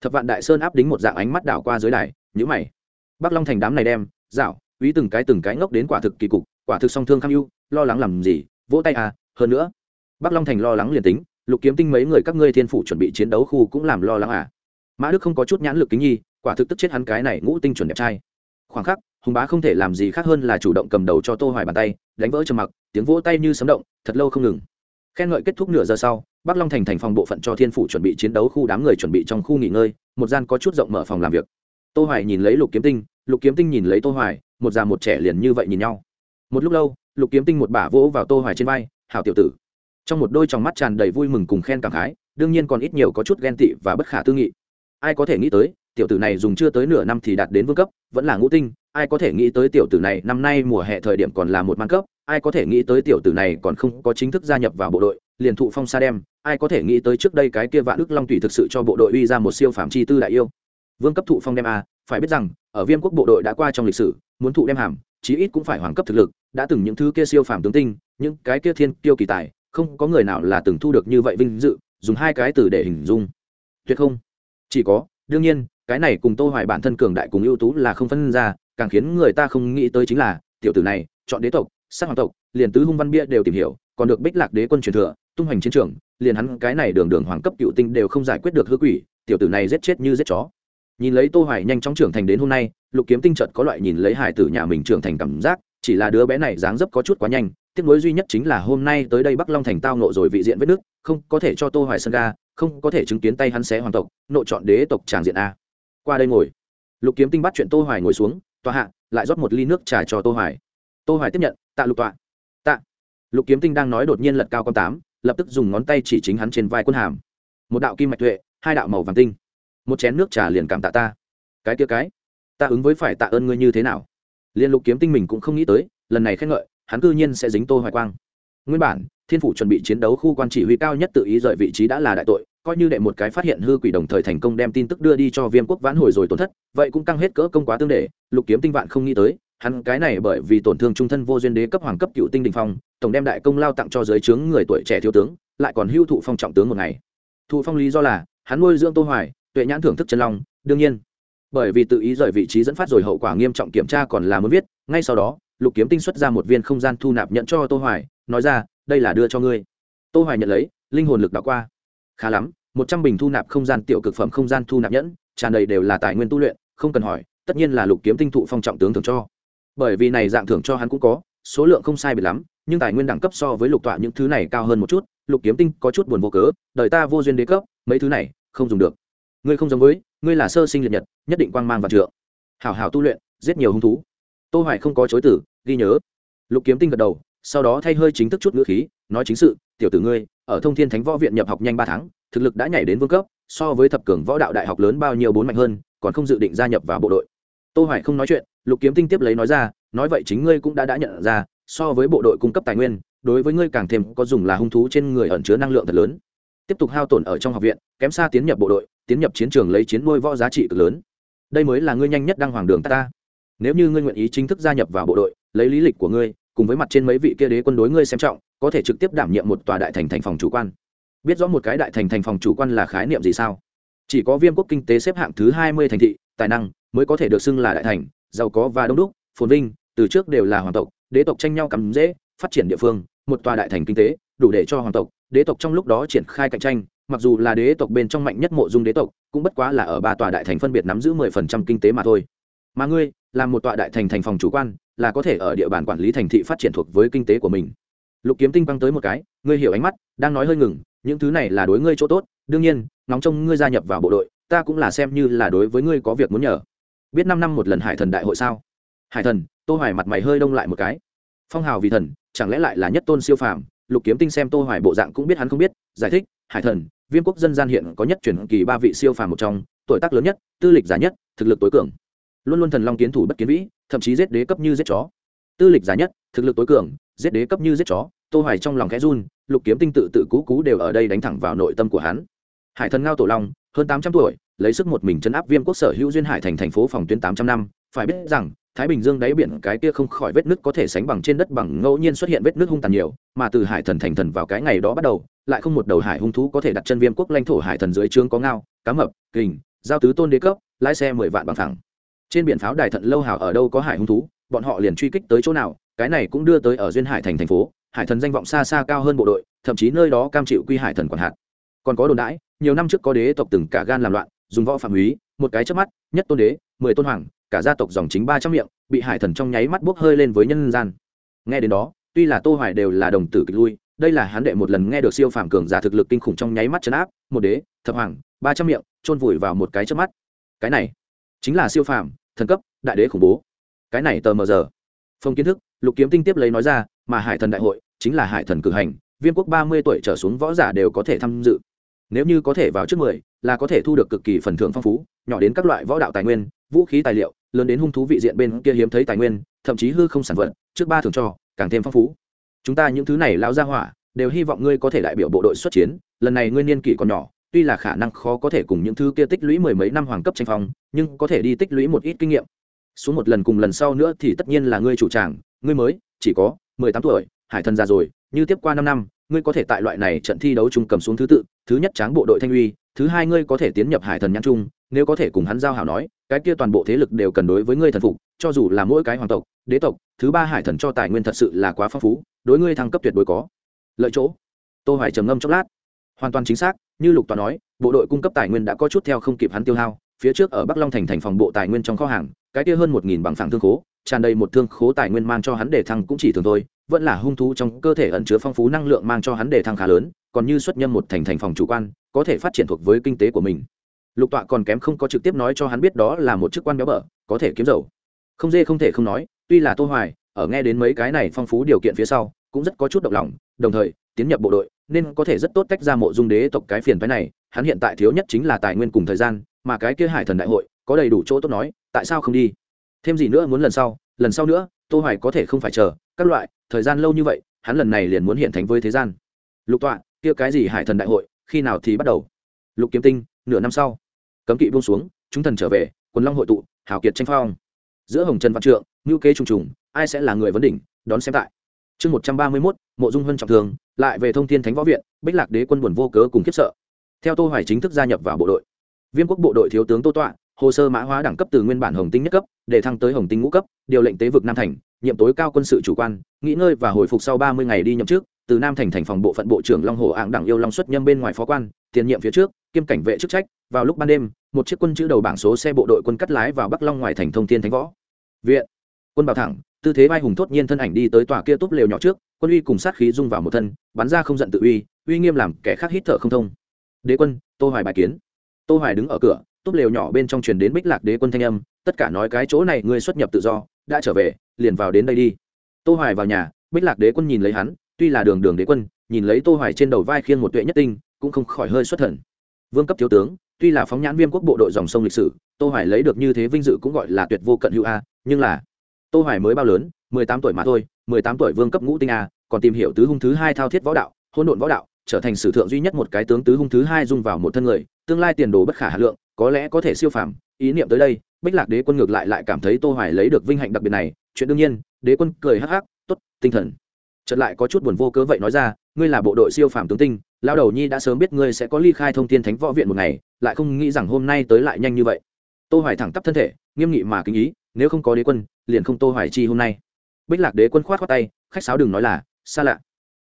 thập vạn đại sơn áp đính một dạng ánh mắt đảo qua dưới đài nhữ mày. Bắc long thành đám này đem, dạo ý từng cái từng cái ngốc đến quả thực kỳ cục, quả thực song thương kham ưu, lo lắng làm gì, vỗ tay à hơn nữa. Bắc long thành lo lắng liền tính, lục kiếm tinh mấy người các ngươi thiên phủ chuẩn bị chiến đấu khu cũng làm lo lắng à mã đức không có chút nhãn lực kính nhi, quả thực tức chết hắn cái này ngũ tinh chuẩn đẹp trai. Khoảng khắc, hùng bá không thể làm gì khác hơn là chủ động cầm đầu cho tô hoài bàn tay, đánh vỡ trầm mặc, tiếng vỗ tay như sấm động, thật lâu không ngừng. Khen ngợi kết thúc nửa giờ sau, bắc long thành thành phòng bộ phận cho thiên phủ chuẩn bị chiến đấu khu đám người chuẩn bị trong khu nghỉ ngơi, một gian có chút rộng mở phòng làm việc. Tô hoài nhìn lấy lục kiếm tinh, lục kiếm tinh nhìn lấy tô hoài, một già một trẻ liền như vậy nhìn nhau. Một lúc lâu, lục kiếm tinh một bả vỗ vào tô hoài trên vai, hảo tiểu tử. Trong một đôi tròng mắt tràn đầy vui mừng cùng khen cảm khái, đương nhiên còn ít nhiều có chút ghen tị và bất khả tư nghị ai có thể nghĩ tới, tiểu tử này dùng chưa tới nửa năm thì đạt đến vương cấp, vẫn là ngũ tinh, ai có thể nghĩ tới tiểu tử này năm nay mùa hè thời điểm còn là một man cấp, ai có thể nghĩ tới tiểu tử này còn không có chính thức gia nhập vào bộ đội, liền thụ phong sa đem, ai có thể nghĩ tới trước đây cái kia vạn đức long tùy thực sự cho bộ đội uy ra một siêu phạm chi tư đại yêu. Vương cấp thụ phong đem a, phải biết rằng, ở viêm quốc bộ đội đã qua trong lịch sử, muốn thụ đem hàm, chí ít cũng phải hoàng cấp thực lực, đã từng những thứ kia siêu phàm tướng tinh, những cái kia thiên kiêu kỳ tài, không có người nào là từng thu được như vậy vinh dự, dùng hai cái từ để hình dung. Tuyệt không chỉ có, đương nhiên, cái này cùng tô hoài bản thân cường đại cùng ưu tú là không phân ra, càng khiến người ta không nghĩ tới chính là, tiểu tử này, chọn đế tộc, sát hoàng tộc, liền tứ hung văn bia đều tìm hiểu, còn được bích lạc đế quân truyền thừa, tung hoành chiến trường, liền hắn cái này đường đường hoàng cấp cựu tinh đều không giải quyết được hư quỷ, tiểu tử này giết chết như giết chó. Nhìn lấy tô hoài nhanh chóng trưởng thành đến hôm nay, lục kiếm tinh chợt có loại nhìn lấy hải tử nhà mình trưởng thành cảm giác, chỉ là đứa bé này dáng dấp có chút quá nhanh, tiếc nối duy nhất chính là hôm nay tới đây bắc long thành tao nộ rồi vị diện vết nước không có thể cho tô hoài sân ga không có thể chứng kiến tay hắn xé hoàng tộc, nộ chọn đế tộc tràng diện a. Qua đây ngồi. Lục kiếm tinh bắt chuyện tô hoài ngồi xuống, tòa hạ, lại rót một ly nước trà cho tô hoài. Tô hoài tiếp nhận, tạ lục tọa. Tạ. Lục kiếm tinh đang nói đột nhiên lật cao con tám, lập tức dùng ngón tay chỉ chính hắn trên vai quân hàm. Một đạo kim mạch tuệ, hai đạo màu vàng tinh. Một chén nước trà liền cảm tạ ta. Cái kia cái, ta ứng với phải tạ ơn ngươi như thế nào? Liên lục kiếm tinh mình cũng không nghĩ tới, lần này khen ngợi, hắn cư nhiên sẽ dính tô hoài quang nguyên bản, thiên phủ chuẩn bị chiến đấu khu quan chỉ huy cao nhất tự ý rời vị trí đã là đại tội, coi như đệ một cái phát hiện hư quỷ đồng thời thành công đem tin tức đưa đi cho viêm quốc vãn hồi rồi tổn thất, vậy cũng tăng hết cỡ công quá tương để lục kiếm tinh vạn không nghĩ tới, hắn cái này bởi vì tổn thương trung thân vô duyên đế cấp hoàng cấp cựu tinh đình phong, tổng đem đại công lao tặng cho giới trướng người tuổi trẻ thiếu tướng, lại còn hưu thụ phong trọng tướng một ngày. Thụ phong lý do là, hắn nuôi dưỡng tô hoài, tuệ nhãn thưởng thức chân long, đương nhiên. Bởi vì tự ý rời vị trí dẫn phát rồi hậu quả nghiêm trọng kiểm tra còn là muốn viết, ngay sau đó lục kiếm tinh xuất ra một viên không gian thu nạp nhận cho tô hoài, nói ra, đây là đưa cho ngươi. Tô hoài nhận lấy, linh hồn lực đã qua. Khá lắm, một trăm bình thu nạp không gian tiểu cực phẩm không gian thu nạp nhẫn, tràn đầy đều là tài nguyên tu luyện, không cần hỏi, tất nhiên là lục kiếm tinh thụ phong trọng tướng thưởng cho. Bởi vì này dạng thưởng cho hắn cũng có, số lượng không sai biệt lắm, nhưng tài nguyên đẳng cấp so với lục tọa những thứ này cao hơn một chút, lục kiếm tinh có chút buồn vô cớ, đời ta vô duyên đế cấp, mấy thứ này, không dùng được. Ngươi không giống với, ngươi là sơ sinh liệt nhật, nhất định quang mang và trượng. Hảo hảo tu luyện, giết nhiều hung thú. Tô hoài không có chối tử ghi nhớ. Lục kiếm tinh gật đầu sau đó thay hơi chính thức chút ngữ khí nói chính sự tiểu tử ngươi ở thông thiên thánh võ viện nhập học nhanh ba tháng thực lực đã nhảy đến vương cấp so với thập cường võ đạo đại học lớn bao nhiêu bốn mạnh hơn còn không dự định gia nhập vào bộ đội. Tô hoài không nói chuyện lục kiếm tinh tiếp lấy nói ra nói vậy chính ngươi cũng đã đã nhận ra so với bộ đội cung cấp tài nguyên đối với ngươi càng thêm có dùng là hung thú trên người ẩn chứa năng lượng thật lớn. Tiếp tục hao tổn ở trong học viện kém xa tiến nhập bộ đội tiến nhập chiến trường lấy chiến nuôi võ giá trị cực lớn. Đây mới là ngươi nhanh nhất đăng hoàng đường ta, ta. Nếu như ngươi nguyện ý chính thức gia nhập vào bộ đội lấy lý lịch của ngươi, cùng với mặt trên mấy vị kia đế quân đối ngươi xem trọng, có thể trực tiếp đảm nhiệm một tòa đại thành thành phòng chủ quan. Biết rõ một cái đại thành thành phòng chủ quan là khái niệm gì sao? Chỉ có viêm quốc kinh tế xếp hạng thứ hai mươi thành thị, tài năng mới có thể được xưng là đại thành, giàu có và đông đúc, phồn vinh, từ trước đều là hoàng tộc, đế tộc tranh nhau cắm dễ, phát triển địa phương, một tòa đại thành kinh tế, đủ để cho hoàng tộc, đế tộc trong lúc đó triển khai cạnh tranh, mặc dù là đế tộc bên trong mạnh nhất mộ dung đế tộc, cũng bất quá là ở ba tòa đại thành phân biệt nắm giữ mười phần trăm kinh tế mà thôi. Mà ngươi, là một tòa đại thành thành phòng chủ quan là có thể ở địa bàn quản lý thành thị phát triển thuộc với kinh tế của mình. Lục kiếm tinh băng tới một cái, ngươi hiểu ánh mắt, đang nói hơi ngừng, những thứ này là đối ngươi chỗ tốt, đương nhiên nóng trông ngươi gia nhập vào bộ đội, ta cũng là xem như là đối với ngươi có việc muốn nhờ. Biết năm năm một lần hải thần đại hội sao? Hải thần, tô hoài mặt mày hơi đông lại một cái. Phong hào vì thần, chẳng lẽ lại là nhất tôn siêu phàm? Lục kiếm tinh xem tô hoài bộ dạng cũng biết hắn không biết, giải thích, hải thần, viêm quốc dân gian hiện có nhất truyền kỳ ba vị siêu phàm một trong, tuổi tác lớn nhất, tư lịch giả nhất, thực lực tối cường luôn luôn thần long kiến thủ bất kiến vĩ, thậm chí giết đế cấp như giết chó. Tư lịch giả nhất, thực lực tối cường, giết đế cấp như giết chó, tô hoài trong lòng khẽ run, lục kiếm tinh tự tự cú cú đều ở đây đánh thẳng vào nội tâm của hắn. Hải thần ngao tổ long, hơn 800 tuổi, lấy sức một mình chấn áp viêm quốc sở hữu duyên hải thành thành phố phòng tuyến 800 năm, phải biết rằng, thái bình dương đáy biển cái kia không khỏi vết nứt có thể sánh bằng trên đất bằng ngẫu nhiên xuất hiện vết nứt hung tàn nhiều, mà từ hải thần thành thần vào cái ngày đó bắt đầu, lại không một đầu hải hung thú có thể đặt chân viêm quốc lãnh thổ hải thần dưới trướng có ngao, cá mập, kình, giao tứ tôn đế cấp, lái xe mười vạn bằng thẳng trên biển pháo đài thận lâu hào ở đâu có hải hung thú, bọn họ liền truy kích tới chỗ nào, cái này cũng đưa tới ở duyên hải thành thành phố, hải thần danh vọng xa xa cao hơn bộ đội, thậm chí nơi đó cam chịu quy hải thần quản hạt. Còn có đồn đãi, nhiều năm trước có đế tộc từng cả gan làm loạn, dùng võ phạm húy, một cái chớp mắt, nhất tôn đế, mười tôn hoàng, cả gia tộc dòng chính ba trăm miệng, bị hải thần trong nháy mắt bốc hơi lên với nhân gian. Nghe đến đó, tuy là tô hoài đều là đồng tử kịch lui, đây là hắn đệ một lần nghe được siêu phàm cường giả thực lực kinh khủng trong nháy mắt chấn áp, một đế, thập hoàng, ba trăm miệng, chôn vùi vào một cái chớp mắt. Cái này chính là siêu phàm, thần cấp, đại đế khủng bố. Cái này tờ mờ giờ. Phong kiến thức, lục kiếm tinh tiếp lấy nói ra, mà hải thần đại hội chính là hải thần cử hành, viêm quốc ba mươi tuổi trở xuống võ giả đều có thể tham dự. Nếu như có thể vào trước mười, là có thể thu được cực kỳ phần thưởng phong phú, nhỏ đến các loại võ đạo tài nguyên, vũ khí tài liệu, lớn đến hung thú vị diện bên kia hiếm thấy tài nguyên, thậm chí hư không sản vật, trước ba thường cho, càng thêm phong phú. Chúng ta những thứ này lao ra hỏa, đều hy vọng ngươi có thể đại biểu bộ đội xuất chiến, lần này ngươi niên kỷ còn nhỏ tuy là khả năng khó có thể cùng những thứ kia tích lũy mười mấy năm hoàng cấp tranh phong, nhưng có thể đi tích lũy một ít kinh nghiệm. Xuống một lần cùng lần sau nữa thì tất nhiên là ngươi chủ tràng, ngươi mới, chỉ có mười tám tuổi, hải thần già rồi, như tiếp qua năm năm, ngươi có thể tại loại này trận thi đấu chung cầm xuống thứ tự, thứ nhất tráng bộ đội thanh uy, thứ hai ngươi có thể tiến nhập hải thần nhãn trung, nếu có thể cùng hắn giao hảo nói, cái kia toàn bộ thế lực đều cần đối với ngươi thần phục, cho dù là mỗi cái hoàng tộc, đế tộc, thứ ba hải thần cho tài nguyên thật sự là quá phong phú, đối ngươi thăng cấp tuyệt đối có. Lợi chỗ. Tô hoài trầm ngâm chốc lát. Hoàn toàn chính xác như lục toàn nói, bộ đội cung cấp tài nguyên đã có chút theo không kịp hắn tiêu hao. Phía trước ở bắc long thành thành phòng bộ tài nguyên trong kho hàng, cái kia hơn một nghìn bằng phẳng thương khố, tràn đầy một thương khố tài nguyên mang cho hắn để thăng cũng chỉ thường thôi, vẫn là hung thú trong cơ thể ẩn chứa phong phú năng lượng mang cho hắn để thăng khá lớn, còn như xuất nhâm một thành thành phòng chủ quan, có thể phát triển thuộc với kinh tế của mình. Lục tọa còn kém không có trực tiếp nói cho hắn biết đó là một chức quan béo bở, có thể kiếm dầu. Không dê không thể không nói, tuy là tô hoài, ở nghe đến mấy cái này phong phú điều kiện phía sau, cũng rất có chút động lòng, đồng thời tiến nhập bộ đội, nên có thể rất tốt tách ra mộ dung đế tộc cái phiền phái này, hắn hiện tại thiếu nhất chính là tài nguyên cùng thời gian, mà cái kia hải thần đại hội, có đầy đủ chỗ tốt nói, tại sao không đi? Thêm gì nữa muốn lần sau lần sau nữa, tô hoài có thể không phải chờ, các loại, thời gian lâu như vậy, hắn lần này liền muốn hiện thành với thế gian. Lục tọa, kia cái gì hải thần đại hội, khi nào thì bắt đầu? Lục kiếm tinh, nửa năm sau. Cấm kỵ buông xuống, chúng thần trở về, quần long hội tụ, hào kiệt tranh phong. Giữa hồng trần văn trượng, ngưu kế trùng trùng, ai sẽ là người vấn đỉnh, đón xem tại chương một trăm ba mươi mốt mộ dung hân trọng thương, lại về thông thiên thánh võ viện bích lạc đế quân buồn vô cớ cùng khiếp sợ. Theo tô hoài chính thức gia nhập vào bộ đội. Viêm quốc bộ đội thiếu tướng tô tọa hồ sơ mã hóa đẳng cấp từ nguyên bản hồng tinh nhất cấp để thăng tới hồng tinh ngũ cấp điều lệnh tế vực nam thành nhiệm tối cao quân sự chủ quan nghỉ ngơi và hồi phục sau ba mươi ngày đi nhậm chức từ nam thành thành phòng bộ phận bộ trưởng long hồ ạng đẳng yêu long xuất nhâm bên ngoài phó quan tiền nhiệm phía trước kiêm cảnh vệ chức trách vào lúc ban đêm một chiếc quân chữ đầu bảng số xe bộ đội quân cắt lái vào bắc long ngoài thành thông thiên thánh võ viện quân bảo thẳng, tư thế vai hùng thốt nhiên thân ảnh đi tới tòa kia túp lều nhỏ trước, quân uy cùng sát khí dung vào một thân, bắn ra không giận tự uy uy nghiêm làm kẻ khác hít thở không thông. Đế quân, tô hoài bài kiến. Tô hoài đứng ở cửa, túp lều nhỏ bên trong truyền đến bích lạc đế quân thanh âm, tất cả nói cái chỗ này, ngươi xuất nhập tự do, đã trở về, liền vào đến đây đi. Tô hoài vào nhà, bích lạc đế quân nhìn lấy hắn, tuy là đường đường đế quân, nhìn lấy tô hoài trên đầu vai khiên một tuệ nhất tinh, cũng không khỏi hơi xuất thần. Vương cấp thiếu tướng, tuy là phóng nhãn viêm quốc bộ đội dòng sông lịch sử, tô hoài lấy được như thế vinh dự cũng gọi là tuyệt vô cận hữu a, nhưng là tô hoài mới bao lớn 18 tuổi mà thôi 18 tuổi vương cấp ngũ tinh a, còn tìm hiểu tứ hung thứ hai thao thiết võ đạo hôn độn võ đạo, trở thành sử thượng duy nhất một cái tướng tứ hung thứ hai dung vào một thân người, tương lai tiền đồ bất khả hà lượng, có lẽ có thể siêu phàm. Ý niệm tới đây, bích lạc đế quân ngược lại lại cảm thấy tô hoài lấy được vinh hạnh đặc biệt này, chuyện đương nhiên, đế quân cười hắc hắc, tốt, tinh thần. Chợt lại có chút buồn vô cớ vậy nói ra, ngươi là bộ đội siêu phàm tướng tinh lao đầu nhi đã sớm biết ngươi sẽ có ly khai thông thiên thánh võ viện một ngày, lại không nghĩ rằng hôm nay tới lại nhanh như vậy. Tô hoài thẳng tắp thân thể nghiêm nghị mà kính ý, nếu không có đế quân, liền không tô hoài chi hôm nay. Bích lạc đế quân khoát khoát tay, khách sáo đừng nói là xa lạ,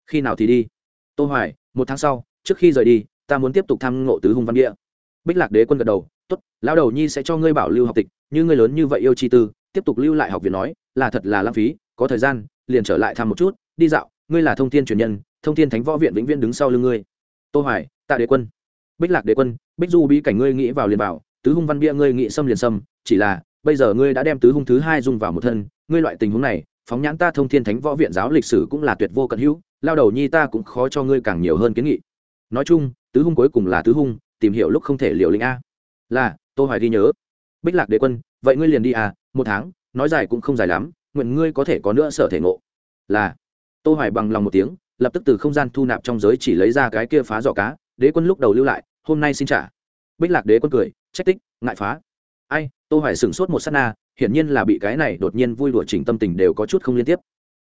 khi nào thì đi? Tô hoài, một tháng sau, trước khi rời đi, ta muốn tiếp tục tham ngộ tứ hung văn địa. Bích lạc đế quân gật đầu, tốt, lão đầu nhi sẽ cho ngươi bảo lưu học tịch, như ngươi lớn như vậy yêu chi tư, tiếp tục lưu lại học viện nói, là thật là lãng phí, có thời gian, liền trở lại thăm một chút, đi dạo, ngươi là thông thiên truyền nhân, thông thiên thánh võ viện vĩnh viễn đứng sau lưng ngươi. Tô hoài, tạ đế quân. Bích lạc đế quân, bích du bí cảnh ngươi nghĩ vào liền vào, tứ hung văn bia ngươi nghĩ xâm liền xâm chỉ là, bây giờ ngươi đã đem tứ hung thứ hai dung vào một thân, ngươi loại tình huống này, phóng nhãn ta thông thiên thánh võ viện giáo lịch sử cũng là tuyệt vô cận hữu, lao đầu nhi ta cũng khó cho ngươi càng nhiều hơn kiến nghị. Nói chung, tứ hung cuối cùng là tứ hung, tìm hiểu lúc không thể liều lĩnh a. Là, tô hoài ghi nhớ. Bích lạc đế quân, vậy ngươi liền đi à một tháng, nói dài cũng không dài lắm, nguyện ngươi có thể có nữa sở thể ngộ. Là, tô hoài bằng lòng một tiếng, lập tức từ không gian thu nạp trong giới chỉ lấy ra cái kia phá giỏ cá, đế quân lúc đầu lưu lại, hôm nay xin trả. Bích lạc đế quân cười, trách tích, ngại phá ai, tô hoài sửng sốt một sát na, hiển nhiên là bị cái này đột nhiên vui đùa chỉnh tâm tình đều có chút không liên tiếp.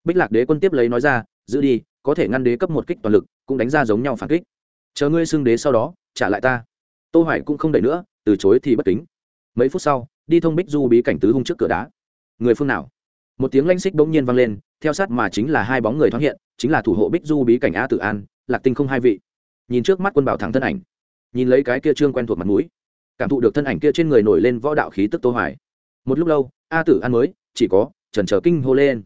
Bích lạc đế quân tiếp lấy nói ra, giữ đi, có thể ngăn đế cấp một kích toàn lực, cũng đánh ra giống nhau phản kích. Chờ ngươi xưng đế sau đó, trả lại ta. Tô hoài cũng không đợi nữa, từ chối thì bất kính. Mấy phút sau, đi thông bích du bí cảnh tứ hung trước cửa đá. Người phương nào? Một tiếng lanh xích bỗng nhiên vang lên, theo sát mà chính là hai bóng người thoáng hiện, chính là thủ hộ bích du bí cảnh a tử an, lạc tinh không hai vị. Nhìn trước mắt quân bảo thắng thân ảnh, nhìn lấy cái kia trương quen thuộc mặt mũi cảm thụ được thân ảnh kia trên người nổi lên võ đạo khí tức tô hoài. Một lúc lâu, a tử an mới, chỉ có, trần trở kinh hô lên.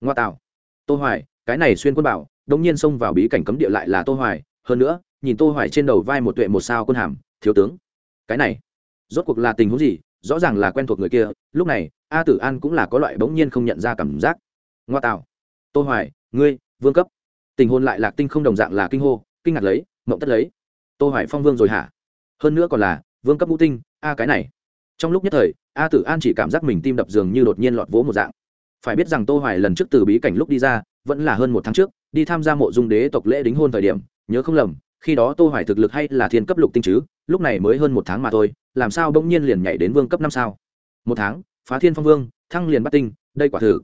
Ngoa tạo. Tô hoài, cái này xuyên quân bảo đống nhiên xông vào bí cảnh cấm địa lại là tô hoài. Hơn nữa, nhìn tô hoài trên đầu vai một tuệ một sao quân hàm, thiếu tướng. Cái này, rốt cuộc là tình huống gì? Rõ ràng là quen thuộc người kia. Lúc này, a tử an cũng là có loại bỗng nhiên không nhận ra cảm giác. Ngoa tạo. Tô hoài, ngươi, vương cấp. Tình hôn lại lạc tinh không đồng dạng là kinh hô, kinh ngạc lấy, mộng tất lấy. Tô hoài phong vương rồi hả? Hơn nữa còn là vương cấp ngũ tinh, a cái này. Trong lúc nhất thời, a tử an chỉ cảm giác mình tim đập dường như đột nhiên lọt vỗ một dạng. Phải biết rằng tô hoài lần trước từ bí cảnh lúc đi ra, vẫn là hơn một tháng trước, đi tham gia mộ dung đế tộc lễ đính hôn thời điểm, nhớ không lầm, khi đó tô hoài thực lực hay là thiên cấp lục tinh chứ, lúc này mới hơn một tháng mà thôi, làm sao bỗng nhiên liền nhảy đến vương cấp năm sao? Một tháng, phá thiên phong vương, thăng liền bắt tinh, đây quả thử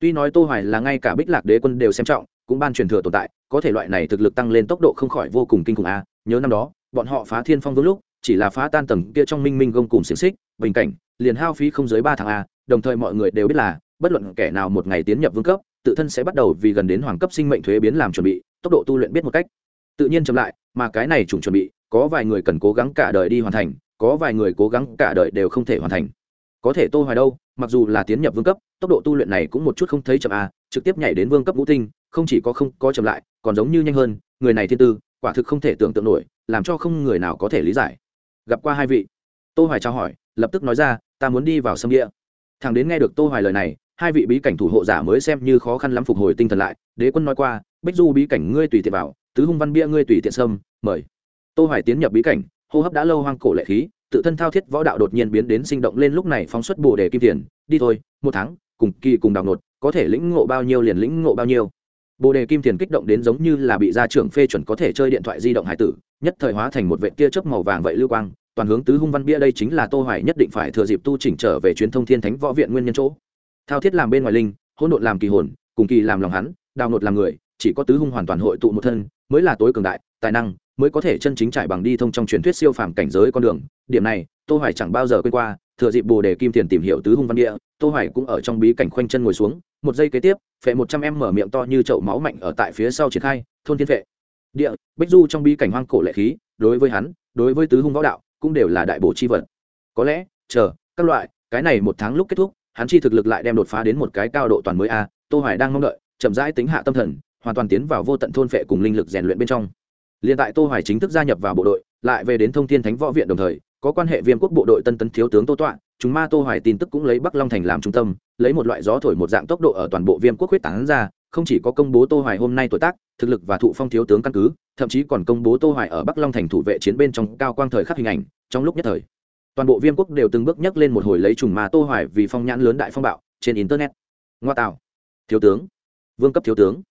tuy nói tô hoài là ngay cả bích lạc đế quân đều xem trọng, cũng ban truyền thừa tồn tại, có thể loại này thực lực tăng lên tốc độ không khỏi vô cùng kinh khủng a, nhớ năm đó, bọn họ phá thiên phong vương lúc chỉ là phá tan tầng kia trong minh minh gông cùng xiềng xích, bình cảnh, liền hao phí không dưới ba tháng a, đồng thời mọi người đều biết là, bất luận kẻ nào một ngày tiến nhập vương cấp, tự thân sẽ bắt đầu vì gần đến hoàng cấp sinh mệnh thuế biến làm chuẩn bị, tốc độ tu luyện biết một cách. Tự nhiên chậm lại, mà cái này chủng chuẩn bị, có vài người cần cố gắng cả đời đi hoàn thành, có vài người cố gắng cả đời đều không thể hoàn thành. Có thể tô hoài đâu, mặc dù là tiến nhập vương cấp, tốc độ tu luyện này cũng một chút không thấy chậm a, trực tiếp nhảy đến vương cấp ngũ tinh, không chỉ có không có chậm lại, còn giống như nhanh hơn, người này thiên tư, quả thực không thể tưởng tượng nổi, làm cho không người nào có thể lý giải gặp qua hai vị. Tô hoài trao hỏi, lập tức nói ra, ta muốn đi vào sâm địa. Thằng đến nghe được tô hoài lời này, hai vị bí cảnh thủ hộ giả mới xem như khó khăn lắm phục hồi tinh thần lại. Đế quân nói qua, bích du bí cảnh ngươi tùy tiện vào, tứ hung văn bia ngươi tùy tiện sâm, mời. Tô hoài tiến nhập bí cảnh, hô hấp đã lâu hoang cổ lệ khí, tự thân thao thiết võ đạo đột nhiên biến đến sinh động lên lúc này phóng xuất bổ đề kim tiền đi thôi, một tháng, cùng kỳ cùng đào nột, có thể lĩnh ngộ bao nhiêu liền lĩnh ngộ bao nhiêu. Bồ đề kim tiền kích động đến giống như là bị gia trưởng phê chuẩn có thể chơi điện thoại di động hải tử nhất thời hóa thành một vệ kia chớp màu vàng vậy lưu quang, toàn hướng tứ hung văn bia đây chính là tô hoài nhất định phải thừa dịp tu chỉnh trở về truyền thông thiên thánh võ viện nguyên nhân chỗ. Thao thiết làm bên ngoài linh, hỗn độn làm kỳ hồn, cùng kỳ làm lòng hắn, đào nột làm người, chỉ có tứ hung hoàn toàn hội tụ một thân, mới là tối cường đại, tài năng, mới có thể chân chính trải bằng đi thông trong truyền thuyết siêu phàm cảnh giới con đường. Điểm này, tô hoài chẳng bao giờ quên qua, thừa dịp bồ đề kim tiền tìm hiểu tứ hung văn địa tô hoài cũng ở trong bí cảnh khoanh chân ngồi xuống, một giây kế tiếp, phệ 100 em mở miệng to như chậu máu mạnh ở tại phía sau triển khai, thôn thiên phệ địa bích du trong bi cảnh hoang cổ lệ khí đối với hắn đối với tứ hung võ đạo cũng đều là đại bổ chi vật. Có lẽ chờ các loại cái này một tháng lúc kết thúc hắn chi thực lực lại đem đột phá đến một cái cao độ toàn mới a tô hoài đang mong đợi chậm rãi tính hạ tâm thần hoàn toàn tiến vào vô tận thôn phệ cùng linh lực rèn luyện bên trong. Liên tại Tô Hoài chính thức gia nhập vào bộ đội, lại về đến Thông Thiên Thánh Võ viện đồng thời, có quan hệ Viêm quốc bộ đội Tân Tấn thiếu tướng Tô toạn chúng ma Tô Hoài tin tức cũng lấy Bắc Long thành làm trung tâm, lấy một loại gió thổi một dạng tốc độ ở toàn bộ Viêm quốc huyết tán ra, không chỉ có công bố Tô Hoài hôm nay tuổi tác, thực lực và thụ phong thiếu tướng căn cứ, thậm chí còn công bố Tô Hoài ở Bắc Long thành thủ vệ chiến bên trong cao quang thời khắc hình ảnh, trong lúc nhất thời, toàn bộ Viêm quốc đều từng bước nhấc lên một hồi lấy trùng ma Tô Hoài vì phong nhãn lớn đại phong bạo trên internet. Ngoa tạo, thiếu tướng, vương cấp thiếu tướng,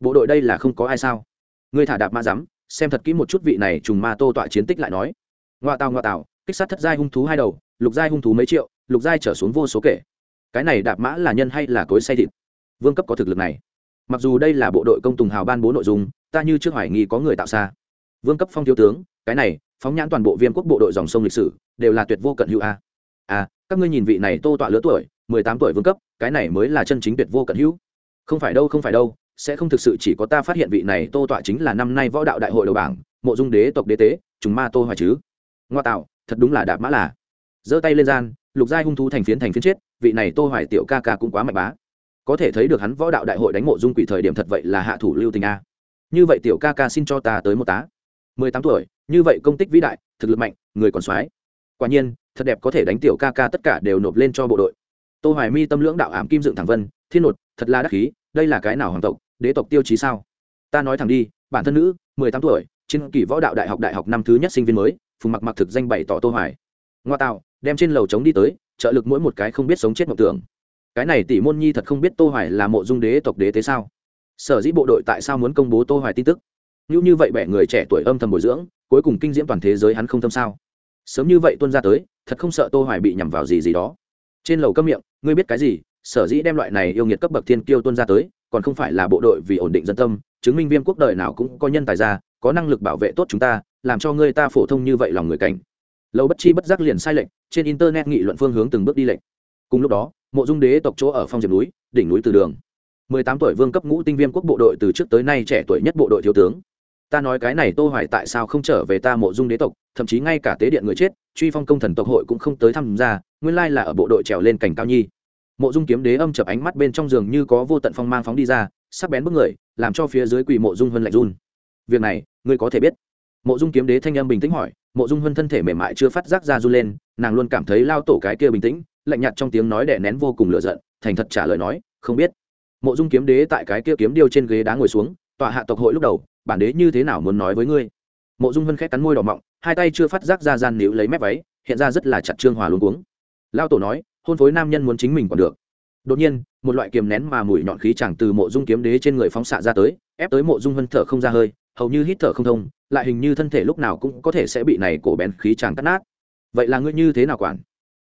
bộ đội đây là không có ai sao? Ngươi thả đạp ma dám xem thật kỹ một chút vị này trùng ma tô tọa chiến tích lại nói. Ngoa tào ngoa tào kích sát thất giai hung thú hai đầu lục giai hung thú mấy triệu lục giai trở xuống vô số kể. Cái này đạp mã là nhân hay là cối say thịt? Vương cấp có thực lực này mặc dù đây là bộ đội công tùng hào ban bố nội dung, ta như trước hoài nghi có người tạo xa. Vương cấp phong thiếu tướng, cái này, phóng nhãn toàn bộ viêm quốc bộ đội dòng sông lịch sử, đều là tuyệt vô cận hữu a. À các ngươi nhìn vị này tô tọa lứa tuổi, mười tám tuổi vương cấp, cái này mới là chân chính tuyệt vô cận hữu. Không phải đâu, không phải đâu, sẽ không thực sự chỉ có ta phát hiện vị này tô tọa chính là năm nay võ đạo đại hội đầu bảng, mộ dung đế tộc đế tế chúng ma tô hoài chứ. Ngoa tạo, thật đúng là đạp mã là. Giơ tay lên gian, lục giai hung thú thành phiến thành phiến chết, vị này tô hoài tiểu ca ca cũng quá mạnh bá có thể thấy được hắn võ đạo đại hội đánh mộ dung quỷ thời điểm thật vậy là hạ thủ lưu tình a. Như vậy tiểu ca ca xin cho ta tới một tá. Mười tám tuổi, như vậy công tích vĩ đại, thực lực mạnh, người còn soái. Quả nhiên, thật đẹp có thể đánh tiểu ca ca tất cả đều nộp lên cho bộ đội. Tô hoài mi tâm lưỡng đạo ám kim dựng thẳng vân, thiên nột, thật là đắc khí, đây là cái nào hoàng tộc, đế tộc tiêu chí sao? Ta nói thẳng đi, bản thân nữ, mười tám tuổi trên kỳ võ đạo đại học đại học năm thứ nhất sinh viên mới, phùng mặc mặc thực danh bày tỏ tô hoài. Ngoa tạo, đem trên lầu trống đi tới, trợ lực mỗi một cái không biết sống chết mộng tưởng cái này tỷ môn nhi thật không biết tô hoài là mộ dung đế tộc đế thế sao? Sở dĩ bộ đội tại sao muốn công bố tô hoài tin tức? Như như vậy bẻ người trẻ tuổi âm thầm bồi dưỡng, cuối cùng kinh diễm toàn thế giới hắn không thâm sao? Sớm như vậy tuân ra tới, thật không sợ tô hoài bị nhầm vào gì gì đó. Trên lầu cấm miệng, ngươi biết cái gì? Sở dĩ đem loại này yêu nghiệt cấp bậc thiên kiêu tuân ra tới, còn không phải là bộ đội vì ổn định dân tâm, chứng minh viêm quốc đời nào cũng có nhân tài ra, có năng lực bảo vệ tốt chúng ta, làm cho ngươi ta phổ thông như vậy lòng người cảnh. Lâu bất chi bất giác liền sai lệnh, trên internet nghị luận phương hướng từng bước đi lệnh. Cùng lúc đó mộ dung đế tộc chỗ ở phong diệp núi, đỉnh núi từ đường. 18 tuổi vương cấp ngũ tinh viêm quốc bộ đội từ trước tới nay trẻ tuổi nhất bộ đội thiếu tướng. Ta nói cái này tô hoài tại sao không trở về ta mộ dung đế tộc, thậm chí ngay cả tế điện người chết, truy phong công thần tộc hội cũng không tới tham gia, nguyên lai là ở bộ đội trèo lên cảnh cao nhi. Mộ dung kiếm đế âm chập ánh mắt bên trong giường như có vô tận phong mang phóng đi ra, sắc bén bước người, làm cho phía dưới quỳ mộ dung hơn lạnh run. Việc này, ngươi có thể biết. Mộ dung kiếm đế thanh âm bình tĩnh hỏi, mộ dung hơn thân thể mềm mại chưa phát giác ra run lên, nàng luôn cảm thấy lao tổ cái kia bình tĩnh lạnh nhạt trong tiếng nói đè nén vô cùng lửa giận, thành thật trả lời nói, không biết. Mộ dung kiếm đế tại cái kia kiếm điêu trên ghế đá ngồi xuống, tọa hạ tộc hội lúc đầu, bản đế như thế nào muốn nói với ngươi? Mộ dung hân khét cắn môi đỏ mọng, hai tay chưa phát giác ra gian níu lấy mép váy, hiện ra rất là chặt trương hòa luôn cuống. Lao tổ nói, hôn phối nam nhân muốn chính mình còn được. Đột nhiên, một loại kiềm nén mà mùi nhọn khí chẳng từ mộ dung kiếm đế trên người phóng xạ ra tới, ép tới mộ dung hân thở không ra hơi, hầu như hít thở không thông, lại hình như thân thể lúc nào cũng có thể sẽ bị này cổ bén khí chàng cắt nát. Vậy là ngươi như thế nào quản?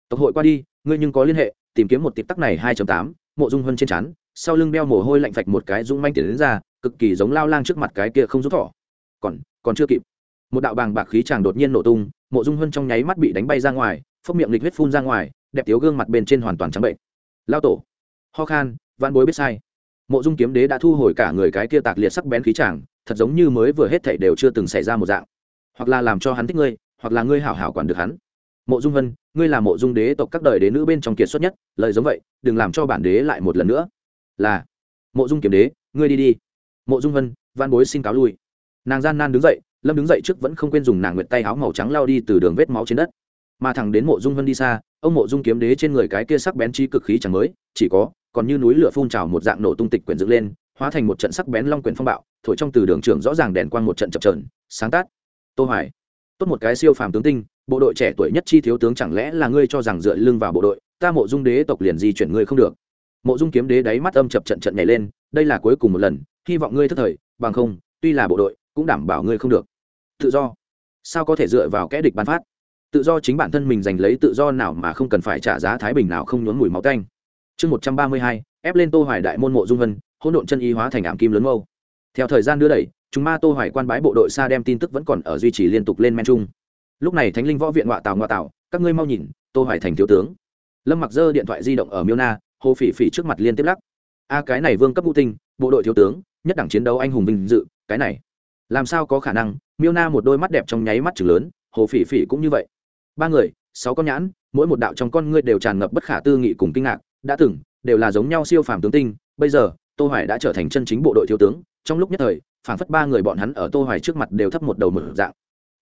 Tộc hội qua đi ngươi nhưng có liên hệ, tìm kiếm một tịp tắc này hai tám, mộ dung hơn trên chắn sau lưng đeo mồ hôi lạnh phạch một cái rung manh tiền đến ra, cực kỳ giống lao lang trước mặt cái kia không rút thỏ. Còn còn chưa kịp. Một đạo bàng bạc khí chàng đột nhiên nổ tung, mộ dung hơn trong nháy mắt bị đánh bay ra ngoài, phốc miệng lịch huyết phun ra ngoài, đẹp tiếu gương mặt bên trên hoàn toàn trắng bệnh. Lao tổ. Ho khan văn bối biết sai. Mộ dung kiếm đế đã thu hồi cả người cái kia tạc liệt sắc bén khí chàng, thật giống như mới vừa hết thảy đều chưa từng xảy ra một dạng. Hoặc là làm cho hắn thích ngươi, hoặc là ngươi hảo hảo quản được hắn mộ dung hân ngươi là mộ dung đế tộc các đời đế nữ bên trong kiệt xuất nhất, lời giống vậy, đừng làm cho bản đế lại một lần nữa. Là, mộ dung kiếm đế, ngươi đi đi. Mộ dung hân văn bối xin cáo lui. Nàng gian nan đứng dậy, lâm đứng dậy trước vẫn không quên dùng nàng nguyệt tay áo màu trắng lao đi từ đường vết máu trên đất. Mà thẳng đến mộ dung hân đi xa, ông mộ dung kiếm đế trên người cái kia sắc bén trí cực khí chẳng mới, chỉ có, còn như núi lửa phun trào một dạng nổ tung tịch quyển dựng lên, hóa thành một trận sắc bén long quyển phong bạo, thổi trong từ đường trường rõ ràng đèn quang một trận chập trờn sáng tát tô hoài tốt một cái siêu phàm tướng tinh, bộ đội trẻ tuổi nhất chi thiếu tướng chẳng lẽ là ngươi cho rằng dựa lưng vào bộ đội, ta mộ dung đế tộc liền di chuyển ngươi không được. Mộ dung kiếm đế đáy mắt âm chập trận trận nhảy lên, đây là cuối cùng một lần, hy vọng ngươi thất thời, bằng không, tuy là bộ đội, cũng đảm bảo ngươi không được. Tự do. Sao có thể dựa vào kẽ địch bắn phát? Tự do chính bản thân mình giành lấy tự do nào mà không cần phải trả giá thái bình nào không nhốn mùi máu tanh. Chương một trăm ba mươi hai, ép lên tô hoài đại môn mộ dung vân, hỗn độn chân y hóa thành ảm kim lớn mâu. Theo thời gian đưa đẩy chúng ma tô hoài quan bái bộ đội xa đem tin tức vẫn còn ở duy trì liên tục lên men trung lúc này thánh linh võ viện ngoại tào ngoại tào, các ngươi mau nhìn, tô hoài thành thiếu tướng. Lâm mặc dơ điện thoại di động ở miêu na, hồ phỉ phỉ trước mặt liên tiếp lắc. A, cái này vương cấp ngũ tinh, bộ đội thiếu tướng, nhất đẳng chiến đấu anh hùng vinh dự, cái này. Làm sao có khả năng? Miêu na một đôi mắt đẹp trong nháy mắt chừng lớn, hồ phỉ phỉ cũng như vậy. Ba người, sáu con nhãn, mỗi một đạo trong con ngươi đều tràn ngập bất khả tư nghị cùng kinh ngạc, đã từng, đều là giống nhau siêu phàm tướng tinh. Bây giờ, tô hoài đã trở thành chân chính bộ đội thiếu tướng, trong lúc nhất thời phảng phất ba người bọn hắn ở tô hoài trước mặt đều thấp một đầu mở dạng.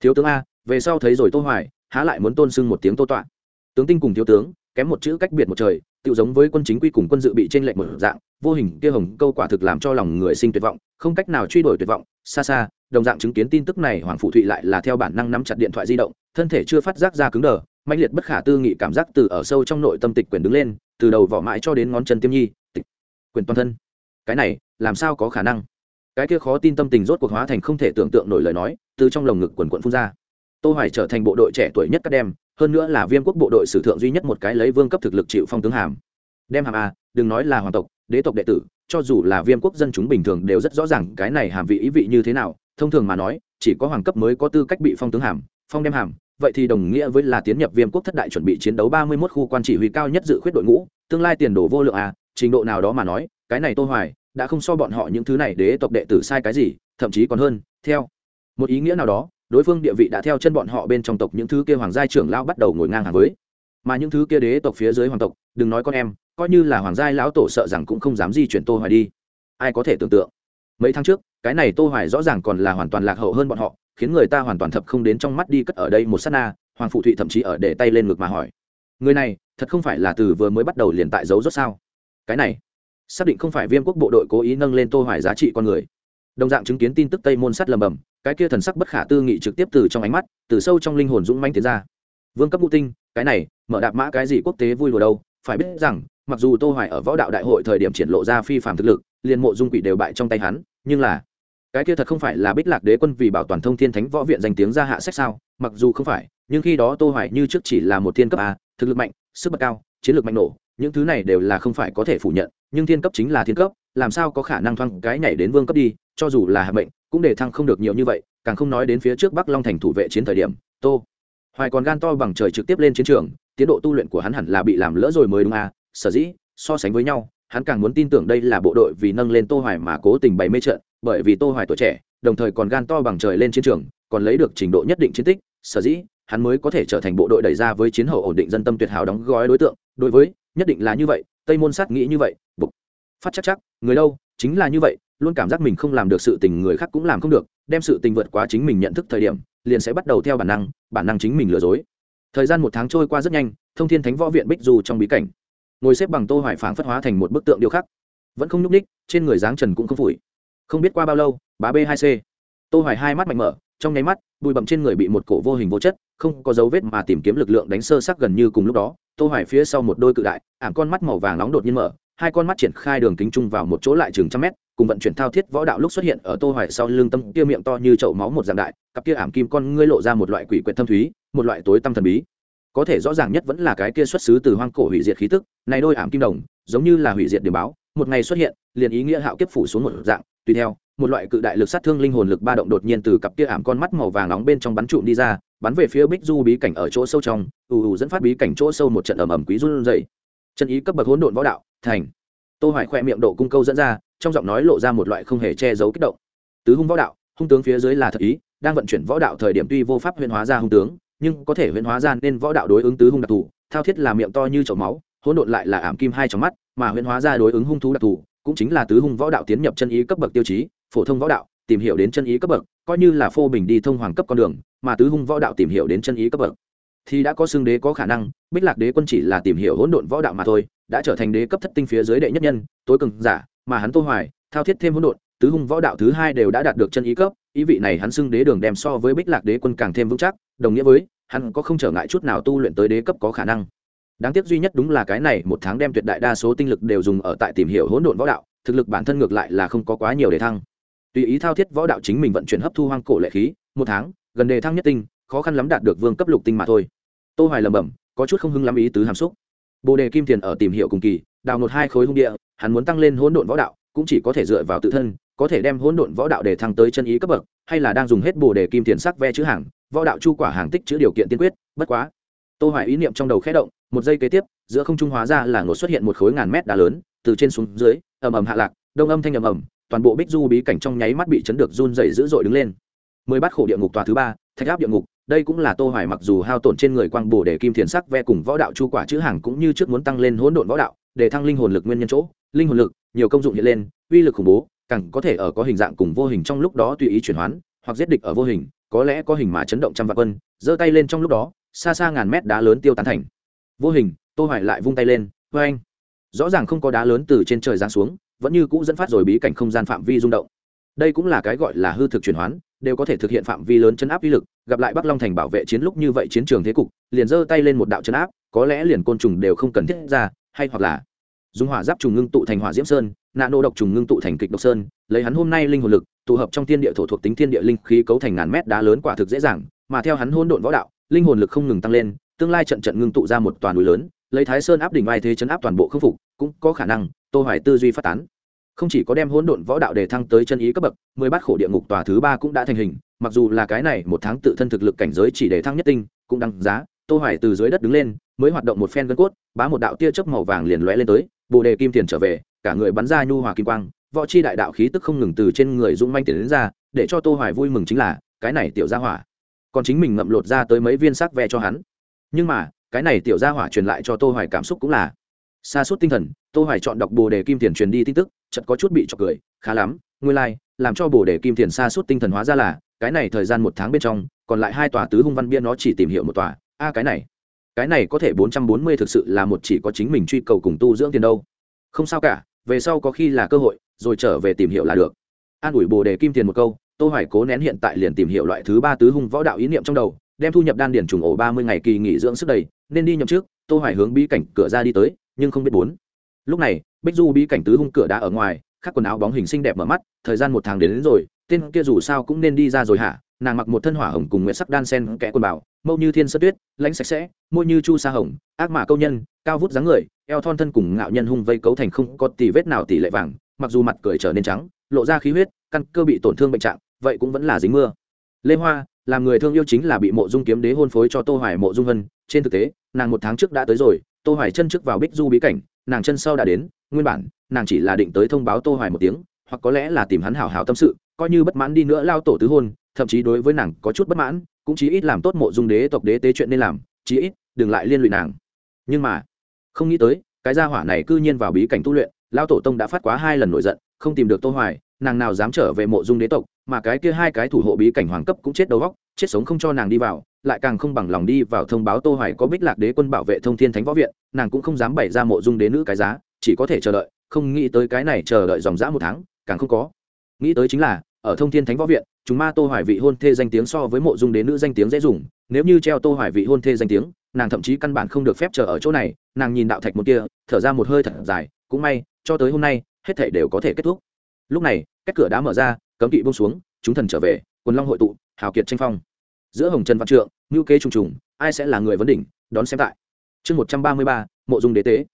Thiếu tướng a, về sau thấy rồi tô hoài, há lại muốn tôn sưng một tiếng tô tọa. Tướng tinh cùng thiếu tướng, kém một chữ cách biệt một trời tự giống với quân chính quy cùng quân dự bị trên lệnh một dạng, vô hình kia hồng câu quả thực làm cho lòng người sinh tuyệt vọng, không cách nào truy đuổi tuyệt vọng. Xa xa, đồng dạng chứng kiến tin tức này, hoàng phụ thụy lại là theo bản năng nắm chặt điện thoại di động, thân thể chưa phát giác ra cứng đờ, mãnh liệt bất khả tư nghị cảm giác từ ở sâu trong nội tâm tịch quyền đứng lên, từ đầu vỏ mãi cho đến ngón chân tiêm nhi, tịch quyền toàn thân. Cái này, làm sao có khả năng? Cái kia khó tin tâm tình rốt cuộc hóa thành không thể tưởng tượng nổi lời nói, từ trong lồng ngực quần quận phun ra. Tô hoài trở thành bộ đội trẻ tuổi nhất các đem, hơn nữa là viêm quốc bộ đội sử thượng duy nhất một cái lấy vương cấp thực lực chịu phong tướng hàm. Đem hàm a, đừng nói là hoàng tộc, đế tộc đệ tử, cho dù là viêm quốc dân chúng bình thường đều rất rõ ràng cái này hàm vị ý vị như thế nào, thông thường mà nói, chỉ có hoàng cấp mới có tư cách bị phong tướng hàm, phong đem hàm. Vậy thì đồng nghĩa với là tiến nhập viêm quốc thất đại chuẩn bị chiến đấu ba mươi 31 khu quan chỉ huy cao nhất dự khuyết đội ngũ, tương lai tiền đồ vô lượng à trình độ nào đó mà nói, cái này tô hoài đã không so bọn họ những thứ này đế tộc đệ tử sai cái gì, thậm chí còn hơn, theo một ý nghĩa nào đó, đối phương địa vị đã theo chân bọn họ bên trong tộc những thứ kia hoàng gia trưởng lão bắt đầu ngồi ngang hàng với. Mà những thứ kia đế tộc phía dưới hoàng tộc, đừng nói con em, coi như là hoàng gia lão tổ sợ rằng cũng không dám di chuyển tô hoài đi. Ai có thể tưởng tượng? Mấy tháng trước, cái này tô hoài rõ ràng còn là hoàn toàn lạc hậu hơn bọn họ, khiến người ta hoàn toàn thập không đến trong mắt đi cất ở đây một sát na, hoàng phụ thụy thậm chí ở để tay lên ngực mà hỏi. Người này, thật không phải là từ vừa mới bắt đầu liền tại giấu rốt sao? Cái này xác định không phải viêm quốc bộ đội cố ý nâng lên tô hoài giá trị con người. Đồng dạng chứng kiến tin tức tây môn sắt lầm bầm, cái kia thần sắc bất khả tư nghị trực tiếp từ trong ánh mắt, từ sâu trong linh hồn dũng manh tiến ra. Vương cấp ngũ tinh, cái này, mở đạp mã cái gì quốc tế vui lùa đâu, phải biết rằng, mặc dù tô hoài ở võ đạo đại hội thời điểm triển lộ ra phi phàm thực lực, liền mộ dung quỷ đều bại trong tay hắn, nhưng là, cái kia thật không phải là bích lạc đế quân vì bảo toàn thông thiên thánh võ viện danh tiếng ra hạ sách sao, mặc dù không phải, nhưng khi đó tô hoài như trước chỉ là một thiên cấp a, thực lực mạnh, sức bật cao, chiến lược mạnh nổ, những thứ này đều là không phải có thể phủ nhận nhưng thiên cấp chính là thiên cấp, làm sao có khả năng thoang cái nhảy đến vương cấp đi, cho dù là hạ mệnh, cũng để thăng không được nhiều như vậy, càng không nói đến phía trước bắc long thành thủ vệ chiến thời điểm, tô. Hoài còn gan to bằng trời trực tiếp lên chiến trường, tiến độ tu luyện của hắn hẳn là bị làm lỡ rồi mới đúng à sở dĩ, so sánh với nhau, hắn càng muốn tin tưởng đây là bộ đội vì nâng lên tô hoài mà cố tình bày mê trận, bởi vì tô hoài tuổi trẻ, đồng thời còn gan to bằng trời lên chiến trường, còn lấy được trình độ nhất định chiến tích, sở dĩ, hắn mới có thể trở thành bộ đội đẩy ra với chiến hậu ổn định dân tâm tuyệt hảo đóng gói đối tượng, đối với nhất định là như vậy, tây môn sát nghĩ như vậy, bục, phát chắc chắc, người đâu, chính là như vậy, luôn cảm giác mình không làm được sự tình người khác cũng làm không được, đem sự tình vượt quá chính mình nhận thức thời điểm, liền sẽ bắt đầu theo bản năng bản năng chính mình lừa dối. Thời gian một tháng trôi qua rất nhanh, thông thiên thánh võ viện bích du trong bí cảnh. Ngồi xếp bằng tô hoài phảng phất hóa thành một bức tượng điêu khắc. Vẫn không nhúc ních trên người dáng trần cũng không phủi. Không biết qua bao lâu, bá b 2 c. Tô hoài hai mắt mạnh mở trong nháy mắt, bụi bặm trên người bị một cổ vô hình vô chất, không có dấu vết mà tìm kiếm lực lượng đánh sơ sắc gần như cùng lúc đó, tô hoài phía sau một đôi cự đại ảm con mắt màu vàng nóng đột nhiên mở, hai con mắt triển khai đường kính trung vào một chỗ lại chừng trăm mét, cùng vận chuyển thao thiết võ đạo lúc xuất hiện ở tô hoài sau lưng tâm, kia miệng to như chậu máu một dạng đại, cặp kia ảm kim con ngươi lộ ra một loại quỷ quyệt thâm thúy, một loại tối tâm thần bí. Có thể rõ ràng nhất vẫn là cái kia xuất xứ từ hoang cổ hủy diệt khí tức, này đôi ảm kim đồng, giống như là hủy diệt điểm báo một ngày xuất hiện, liền ý nghĩa hạo kiếp phủ xuống một dạng. Tùy theo, một loại cự đại lực sát thương linh hồn lực ba động đột nhiên từ cặp kia ảm con mắt màu vàng nóng bên trong bắn trụm đi ra, bắn về phía bích du bí cảnh ở chỗ sâu trong, ù ù dẫn phát bí cảnh chỗ sâu một trận ầm ầm quý run dày chân ý cấp bậc hỗn độn võ đạo, thành. Tô hoài khoe miệng độ cung câu dẫn ra, trong giọng nói lộ ra một loại không hề che giấu kích động. Tứ hung võ đạo, hung tướng phía dưới là thật ý, đang vận chuyển võ đạo thời điểm tuy vô pháp huyễn hóa ra hung tướng, nhưng có thể huyễn hóa ra nên võ đạo đối ứng tứ hung đặc thù, thao thiết là miệng to như chậu máu hỗn độn lại là ảm kim hai trong mắt, mà huyễn hóa ra đối ứng hung thú đặc thù, cũng chính là tứ hung võ đạo tiến nhập chân ý cấp bậc tiêu chí, phổ thông võ đạo, tìm hiểu đến chân ý cấp bậc, coi như là phô bình đi thông hoàng cấp con đường, mà tứ hung võ đạo tìm hiểu đến chân ý cấp bậc. Thì đã có xương đế có khả năng, bích lạc đế quân chỉ là tìm hiểu hỗn độn võ đạo mà thôi, đã trở thành đế cấp thất tinh phía dưới đệ nhất nhân, tối cường giả, mà hắn tô hoài, thao thiết thêm hỗn độn, tứ hung võ đạo thứ hai đều đã đạt được chân ý cấp, ý vị này hắn xưng đế đường đem so với bích lạc đế quân càng thêm vững chắc, đồng nghĩa với, hắn có không trở ngại chút nào tu luyện tới đế cấp có khả năng đáng tiếc duy nhất đúng là cái này, một tháng đem tuyệt đại đa số tinh lực đều dùng ở tại tìm hiểu hỗn độn võ đạo, thực lực bản thân ngược lại là không có quá nhiều để thăng. Tùy ý thao thiết võ đạo chính mình vận chuyển hấp thu hoang cổ lệ khí, một tháng, gần đề thăng nhất tinh, khó khăn lắm đạt được vương cấp lục tinh mà thôi. Tô hoài lẩm bẩm, có chút không hưng lắm ý tứ hàm xúc. Bồ đề kim tiền ở tìm hiểu cùng kỳ, đào nột hai khối hung địa, hắn muốn tăng lên hỗn độn võ đạo, cũng chỉ có thể dựa vào tự thân, có thể đem hỗn độn võ đạo để thăng tới chân ý cấp bậc, hay là đang dùng hết bồ đề kim tiền sắc ve chữ hàng, võ đạo chu quả hàng tích chữ điều kiện tiên quyết, bất quá. Tô hoài ý niệm trong đầu khẽ động một giây kế tiếp, giữa không trung hóa ra là ngột xuất hiện một khối ngàn mét đá lớn, từ trên xuống dưới, ầm ầm hạ lạc, đông âm thanh ầm ầm, toàn bộ bích du bí cảnh trong nháy mắt bị chấn được run dày dữ dội đứng lên. Mười bát khổ địa ngục tòa thứ ba, thạch áp địa ngục, đây cũng là tô hoài mặc dù hao tổn trên người quang bổ để kim thiền sắc ve cùng võ đạo chu quả chữ hàng cũng như trước muốn tăng lên hỗn độn võ đạo, để thăng linh hồn lực nguyên nhân chỗ, linh hồn lực, nhiều công dụng hiện lên, uy lực khủng bố, càng có thể ở có hình dạng cùng vô hình trong lúc đó tùy ý chuyển hoán, hoặc giết địch ở vô hình, có lẽ có hình mà chấn động trăm vạn quân, giơ tay lên trong lúc đó, xa xa ngàn mét đá lớn tiêu tán thành vô hình, tô hoài lại vung tay lên với anh rõ ràng không có đá lớn từ trên trời giáng xuống, vẫn như cũ dẫn phát rồi bí cảnh không gian phạm vi rung động. Đây cũng là cái gọi là hư thực chuyển hoán, đều có thể thực hiện phạm vi lớn chấn áp uy lực, gặp lại bắc long thành bảo vệ chiến lúc như vậy chiến trường thế cục, liền giơ tay lên một đạo chấn áp, có lẽ liền côn trùng đều không cần thiết ra, hay hoặc là dùng hỏa giáp trùng ngưng tụ thành hỏa diễm sơn nạ nô độc trùng ngưng tụ thành kịch độc sơn, lấy hắn hôm nay linh hồn lực, tụ hợp trong thiên địa thổ thuộc tính thiên địa linh khí cấu thành ngàn mét đá lớn quả thực dễ dàng, mà theo hắn hôn độn võ đạo, linh hồn lực không ngừng tăng lên tương lai trận trận ngưng tụ ra một toàn núi lớn, lấy thái sơn áp đỉnh vai thế chấn áp toàn bộ khâm phục, cũng có khả năng, tô hoài tư duy phát tán. Không chỉ có đem hỗn độn võ đạo để thăng tới chân ý cấp bậc, mười bát khổ địa ngục tòa thứ ba cũng đã thành hình, mặc dù là cái này một tháng tự thân thực lực cảnh giới chỉ để thăng nhất tinh, cũng đăng giá, tô hoài từ dưới đất đứng lên, mới hoạt động một phen gân cốt, bá một đạo tia chớp màu vàng liền lóe lên tới, bồ đề kim tiền trở về, cả người bắn ra nhu hòa kim quang, võ chi đại đạo khí tức không ngừng từ trên người dũng manh tiền đến ra, để cho tô hoài vui mừng chính là, cái này tiểu gia hỏa. Còn chính mình ngậm lột ra tới mấy viên sắc ve cho hắn nhưng mà cái này tiểu gia hỏa truyền lại cho tô hoài cảm xúc cũng là xa suốt tinh thần tô hoài chọn đọc bồ đề kim tiền truyền đi tin tức chợt có chút bị chọc cười khá lắm nguyên lai like, làm cho bồ đề kim tiền xa suốt tinh thần hóa ra là cái này thời gian một tháng bên trong còn lại hai tòa tứ hung văn bia nó chỉ tìm hiểu một tòa a cái này cái này có thể 440 thực sự là một chỉ có chính mình truy cầu cùng tu dưỡng tiền đâu. Không sao cả về sau có khi là cơ hội rồi trở về tìm hiểu là được. An ủi bồ đề kim tiền một câu tô hoài cố nén hiện tại liền tìm hiểu loại thứ ba tứ hung võ đạo ý niệm trong đầu đem thu nhập đan điển trùng ổ 30 ngày kỳ nghỉ dưỡng sức đầy nên đi nhậm trước tô hoài hướng bí cảnh cửa ra đi tới nhưng không biết bốn. Lúc này bích du bí cảnh tứ hung cửa đã ở ngoài khắc quần áo bóng hình xinh đẹp mở mắt thời gian một tháng đến, đến rồi tên kia dù sao cũng nên đi ra rồi hả? Nàng mặc một thân hỏa hồng cùng nguyện sắc đan sen kẽ quần bảo mâu như thiên sơ tuyết lãnh sạch sẽ môi như chu sa hồng ác mã câu nhân cao vút dáng người eo thon thân cùng ngạo nhân hung vây cấu thành không có tỷ vết nào tỷ lệ vàng mặc dù mặt cười trở nên trắng lộ ra khí huyết căn cơ bị tổn thương bệnh trạng vậy cũng vẫn là dính mưa. Lê hoa làm người thương yêu chính là bị mộ dung kiếm đế hôn phối cho tô hoài mộ dung vân. Trên thực tế, nàng một tháng trước đã tới rồi, tô hoài chân trước vào bích du bí cảnh, nàng chân sau đã đến, nguyên bản, nàng chỉ là định tới thông báo tô hoài một tiếng, hoặc có lẽ là tìm hắn hảo hảo tâm sự, coi như bất mãn đi nữa lao tổ tứ hôn, thậm chí đối với nàng có chút bất mãn, cũng chí ít làm tốt mộ dung đế tộc đế tế chuyện nên làm, chí ít đừng lại liên lụy nàng. Nhưng mà, không nghĩ tới, cái gia hỏa này cư nhiên vào bí cảnh tu luyện, lao tổ tông đã phát quá hai lần nổi giận, không tìm được tô hoài, nàng nào dám trở về mộ dung đế tộc mà cái kia hai cái thủ hộ bí cảnh hoàng cấp cũng chết đầu góc chết sống không cho nàng đi vào, lại càng không bằng lòng đi vào thông báo tô hoài có bích lạc đế quân bảo vệ thông thiên thánh võ viện, nàng cũng không dám bày ra mộ dung đế nữ cái giá, chỉ có thể chờ đợi, không nghĩ tới cái này chờ đợi dòng dã một tháng, càng không có. Nghĩ tới chính là, ở thông thiên thánh võ viện, chúng ma tô hoài vị hôn thê danh tiếng so với mộ dung đế nữ danh tiếng dễ dùng, nếu như treo tô hoài vị hôn thê danh tiếng, nàng thậm chí căn bản không được phép chờ ở chỗ này, nàng nhìn đạo thạch một kia, thở ra một hơi thật dài, cũng may, cho tới hôm nay, hết thảy đều có thể kết thúc lúc này, cách cửa đã mở ra, cấm kỵ buông xuống, chúng thần trở về, quần long hội tụ, hào kiệt tranh phong. Giữa hồng trần văn trượng, ngưu kế trùng trùng, ai sẽ là người vấn đỉnh, đón xem tại. Chương một trăm ba mươi ba, mộ dung đế tế.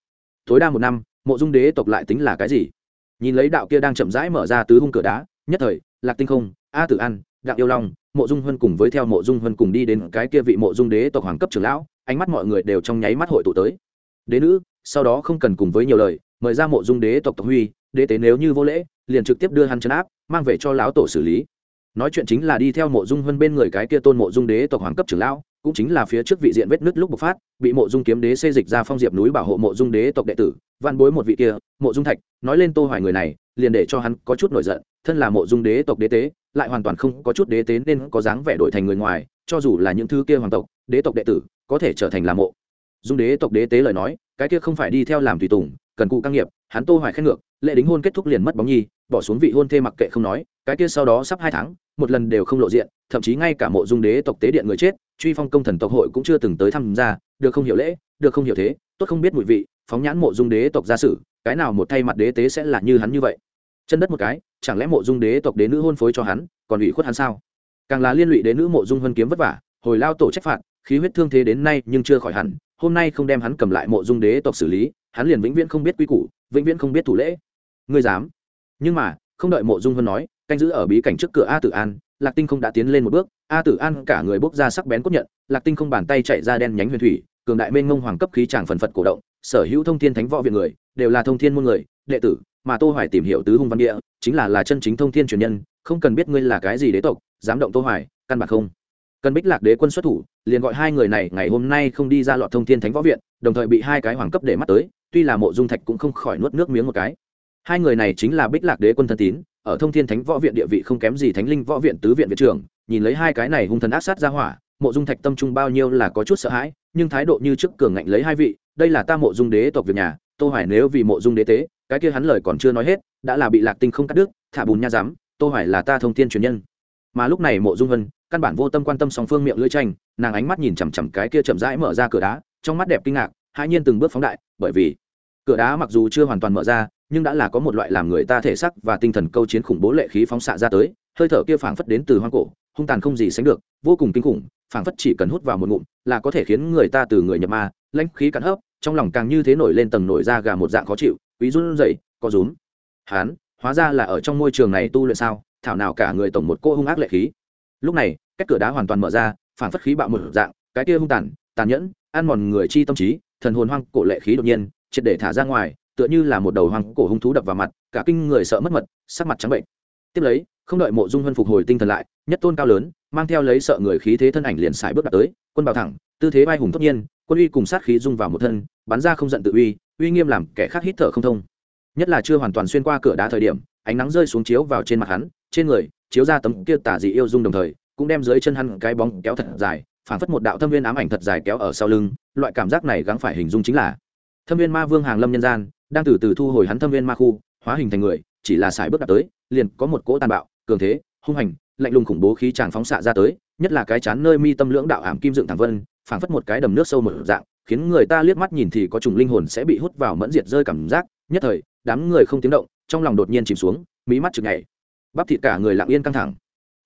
Tối đa một năm, mộ dung đế tộc lại tính là cái gì? Nhìn lấy đạo kia đang chậm rãi mở ra tứ hung cửa đá, nhất thời, lạc tinh không, a tử an, đặng yêu long, mộ dung huân cùng với theo mộ dung huân cùng đi đến cái kia vị mộ dung đế tộc hoàng cấp trưởng lão, ánh mắt mọi người đều trong nháy mắt hội tụ tới. Đế nữ, sau đó không cần cùng với nhiều lời, mời ra mộ dung đế tộc tộc huy, đế tế nếu như vô lễ liền trực tiếp đưa hắn chấn áp, mang về cho lão tổ xử lý. Nói chuyện chính là đi theo mộ dung hơn bên người cái kia tôn mộ dung đế tộc hoàng cấp trưởng lão, cũng chính là phía trước vị diện vết nứt lúc bộc phát, bị mộ dung kiếm đế xây dịch ra phong diệp núi bảo hộ mộ dung đế tộc đệ tử văn bối một vị kia, mộ dung thạch, nói lên tô hoài người này, liền để cho hắn có chút nổi giận, thân là mộ dung đế tộc đế tế, lại hoàn toàn không có chút đế tế nên có dáng vẻ đổi thành người ngoài, cho dù là những thứ kia hoàng tộc, đế tộc đệ tử, có thể trở thành là mộ dung đế tộc đế tế lời nói, cái kia không phải đi theo làm tùy tùng, cần cụ căng nghiệp, hắn tô hoài khen ngược lệ đính hôn kết thúc liền mất bóng nhi bỏ xuống vị hôn thê mặc kệ không nói, cái kia sau đó sắp hai tháng, một lần đều không lộ diện, thậm chí ngay cả mộ dung đế tộc tế điện người chết, truy phong công thần tộc hội cũng chưa từng tới tham gia, được không hiểu lễ, được không hiểu thế, tốt không biết mùi vị, phóng nhãn mộ dung đế tộc gia sử, cái nào một thay mặt đế tế sẽ là như hắn như vậy? Chân đất một cái, chẳng lẽ mộ dung đế tộc đế nữ hôn phối cho hắn, còn ủy khuất hắn sao? Càng là liên lụy đế nữ mộ dung hân kiếm vất vả, hồi lao tổ trách phạt, khí huyết thương thế đến nay nhưng chưa khỏi hẳn, hôm nay không đem hắn cầm lại mộ dung đế tộc xử lý, hắn liền vĩnh viễn không biết quy củ, vĩnh viễn không biết thủ lễ. Ngươi dám? Nhưng mà, không đợi mộ dung hân nói, canh giữ ở bí cảnh trước cửa a tử an, lạc tinh không đã tiến lên một bước, a tử an cả người bốc ra sắc bén cốt nhận, lạc tinh không bàn tay chạy ra đen nhánh huyền thủy, cường đại mênh ngông hoàng cấp khí tràng phần phật cổ động, sở hữu thông thiên thánh võ viện người, đều là thông thiên môn người, đệ tử, mà tô hoài tìm hiểu tứ hung văn địa, chính là là chân chính thông thiên truyền nhân, không cần biết ngươi là cái gì đế tộc, dám động tô hoài, căn bản không. Cần bích lạc đế quân xuất thủ, liền gọi hai người này ngày hôm nay không đi ra lọt thông thiên thánh võ viện, đồng thời bị hai cái hoàng cấp để mắt tới, tuy là mộ dung thạch cũng không khỏi nuốt nước miếng một cái hai người này chính là bích lạc đế quân thân tín, ở thông thiên thánh võ viện địa vị không kém gì thánh linh võ viện tứ viện viện trưởng, nhìn lấy hai cái này hung thần ác sát ra hỏa, mộ dung thạch tâm trung bao nhiêu là có chút sợ hãi, nhưng thái độ như trước cường ngạnh lấy hai vị, đây là ta mộ dung đế tộc việc nhà, tô hoài nếu vì mộ dung đế tế, cái kia hắn lời còn chưa nói hết, đã là bị lạc tinh không cắt đứt, thả bùn nha dám tô hoài là ta thông thiên truyền nhân. Mà lúc này mộ dung vân, căn bản vô tâm quan tâm song phương miệng lưỡi tranh, nàng ánh mắt nhìn chằm chằm cái kia chậm rãi mở ra cửa đá, trong mắt đẹp kinh ngạc hai nhiên từng bước phóng đại, bởi vì cửa đá mặc dù chưa hoàn toàn mở ra, nhưng đã là có một loại làm người ta thể sắc và tinh thần câu chiến khủng bố lệ khí phóng xạ ra tới, hơi thở kia phảng phất đến từ hoang cổ, hung tàn không gì sánh được, vô cùng kinh khủng, phảng phất chỉ cần hút vào một ngụm là có thể khiến người ta từ người nhập ma, lãnh khí cắn hấp, trong lòng càng như thế nổi lên tầng nổi ra gà một dạng khó chịu, quý run rẩy có rúm. Hán, hóa ra là ở trong môi trường này tu luyện sao, thảo nào cả người tổng một cô hung ác lệ khí. Lúc này, cách cửa đá hoàn toàn mở ra, phảng phất khí bạo một dạng, cái kia hung tàn tàn nhẫn, ăn mòn người chi tâm trí, thần hồn hoang cổ lệ khí đột nhiên triệt để thả ra ngoài, tựa như là một đầu hoang cổ hung thú đập vào mặt, cả kinh người sợ mất mật, sắc mặt trắng bệnh. Tiếp lấy, không đợi mộ dung hân phục hồi tinh thần lại, nhất tôn cao lớn, mang theo lấy sợ người khí thế thân ảnh liền xài bước đặt tới, quân bảo thẳng, tư thế vai hùng tất nhiên, quân uy cùng sát khí dung vào một thân, bắn ra không giận tự uy uy nghiêm làm kẻ khác hít thở không thông. Nhất là chưa hoàn toàn xuyên qua cửa đá thời điểm, ánh nắng rơi xuống chiếu vào trên mặt hắn, trên người, chiếu ra tấm kia tả dị yêu dung đồng thời, cũng đem dưới chân hắn cái bóng kéo thật dài, phảng phất một đạo thâm viên ám ảnh thật dài kéo ở sau lưng, loại cảm giác này gắng phải hình dung chính là thâm viên ma vương hàng lâm nhân gian, đang từ từ thu hồi hắn thâm viên ma khu, hóa hình thành người, chỉ là sải bước đặt tới, liền có một cỗ tàn bạo, cường thế, hung hành, lạnh lùng khủng bố khí tràng phóng xạ ra tới, nhất là cái chán nơi mi tâm lưỡng đạo ảm kim dựng thẳng vân, phảng phất một cái đầm nước sâu một dạng, khiến người ta liếc mắt nhìn thì có trùng linh hồn sẽ bị hút vào mẫn diệt rơi cảm giác, nhất thời, đám người không tiếng động, trong lòng đột nhiên chìm xuống, mí mắt chực nhảy. Bắp thịt cả người lặng yên căng thẳng.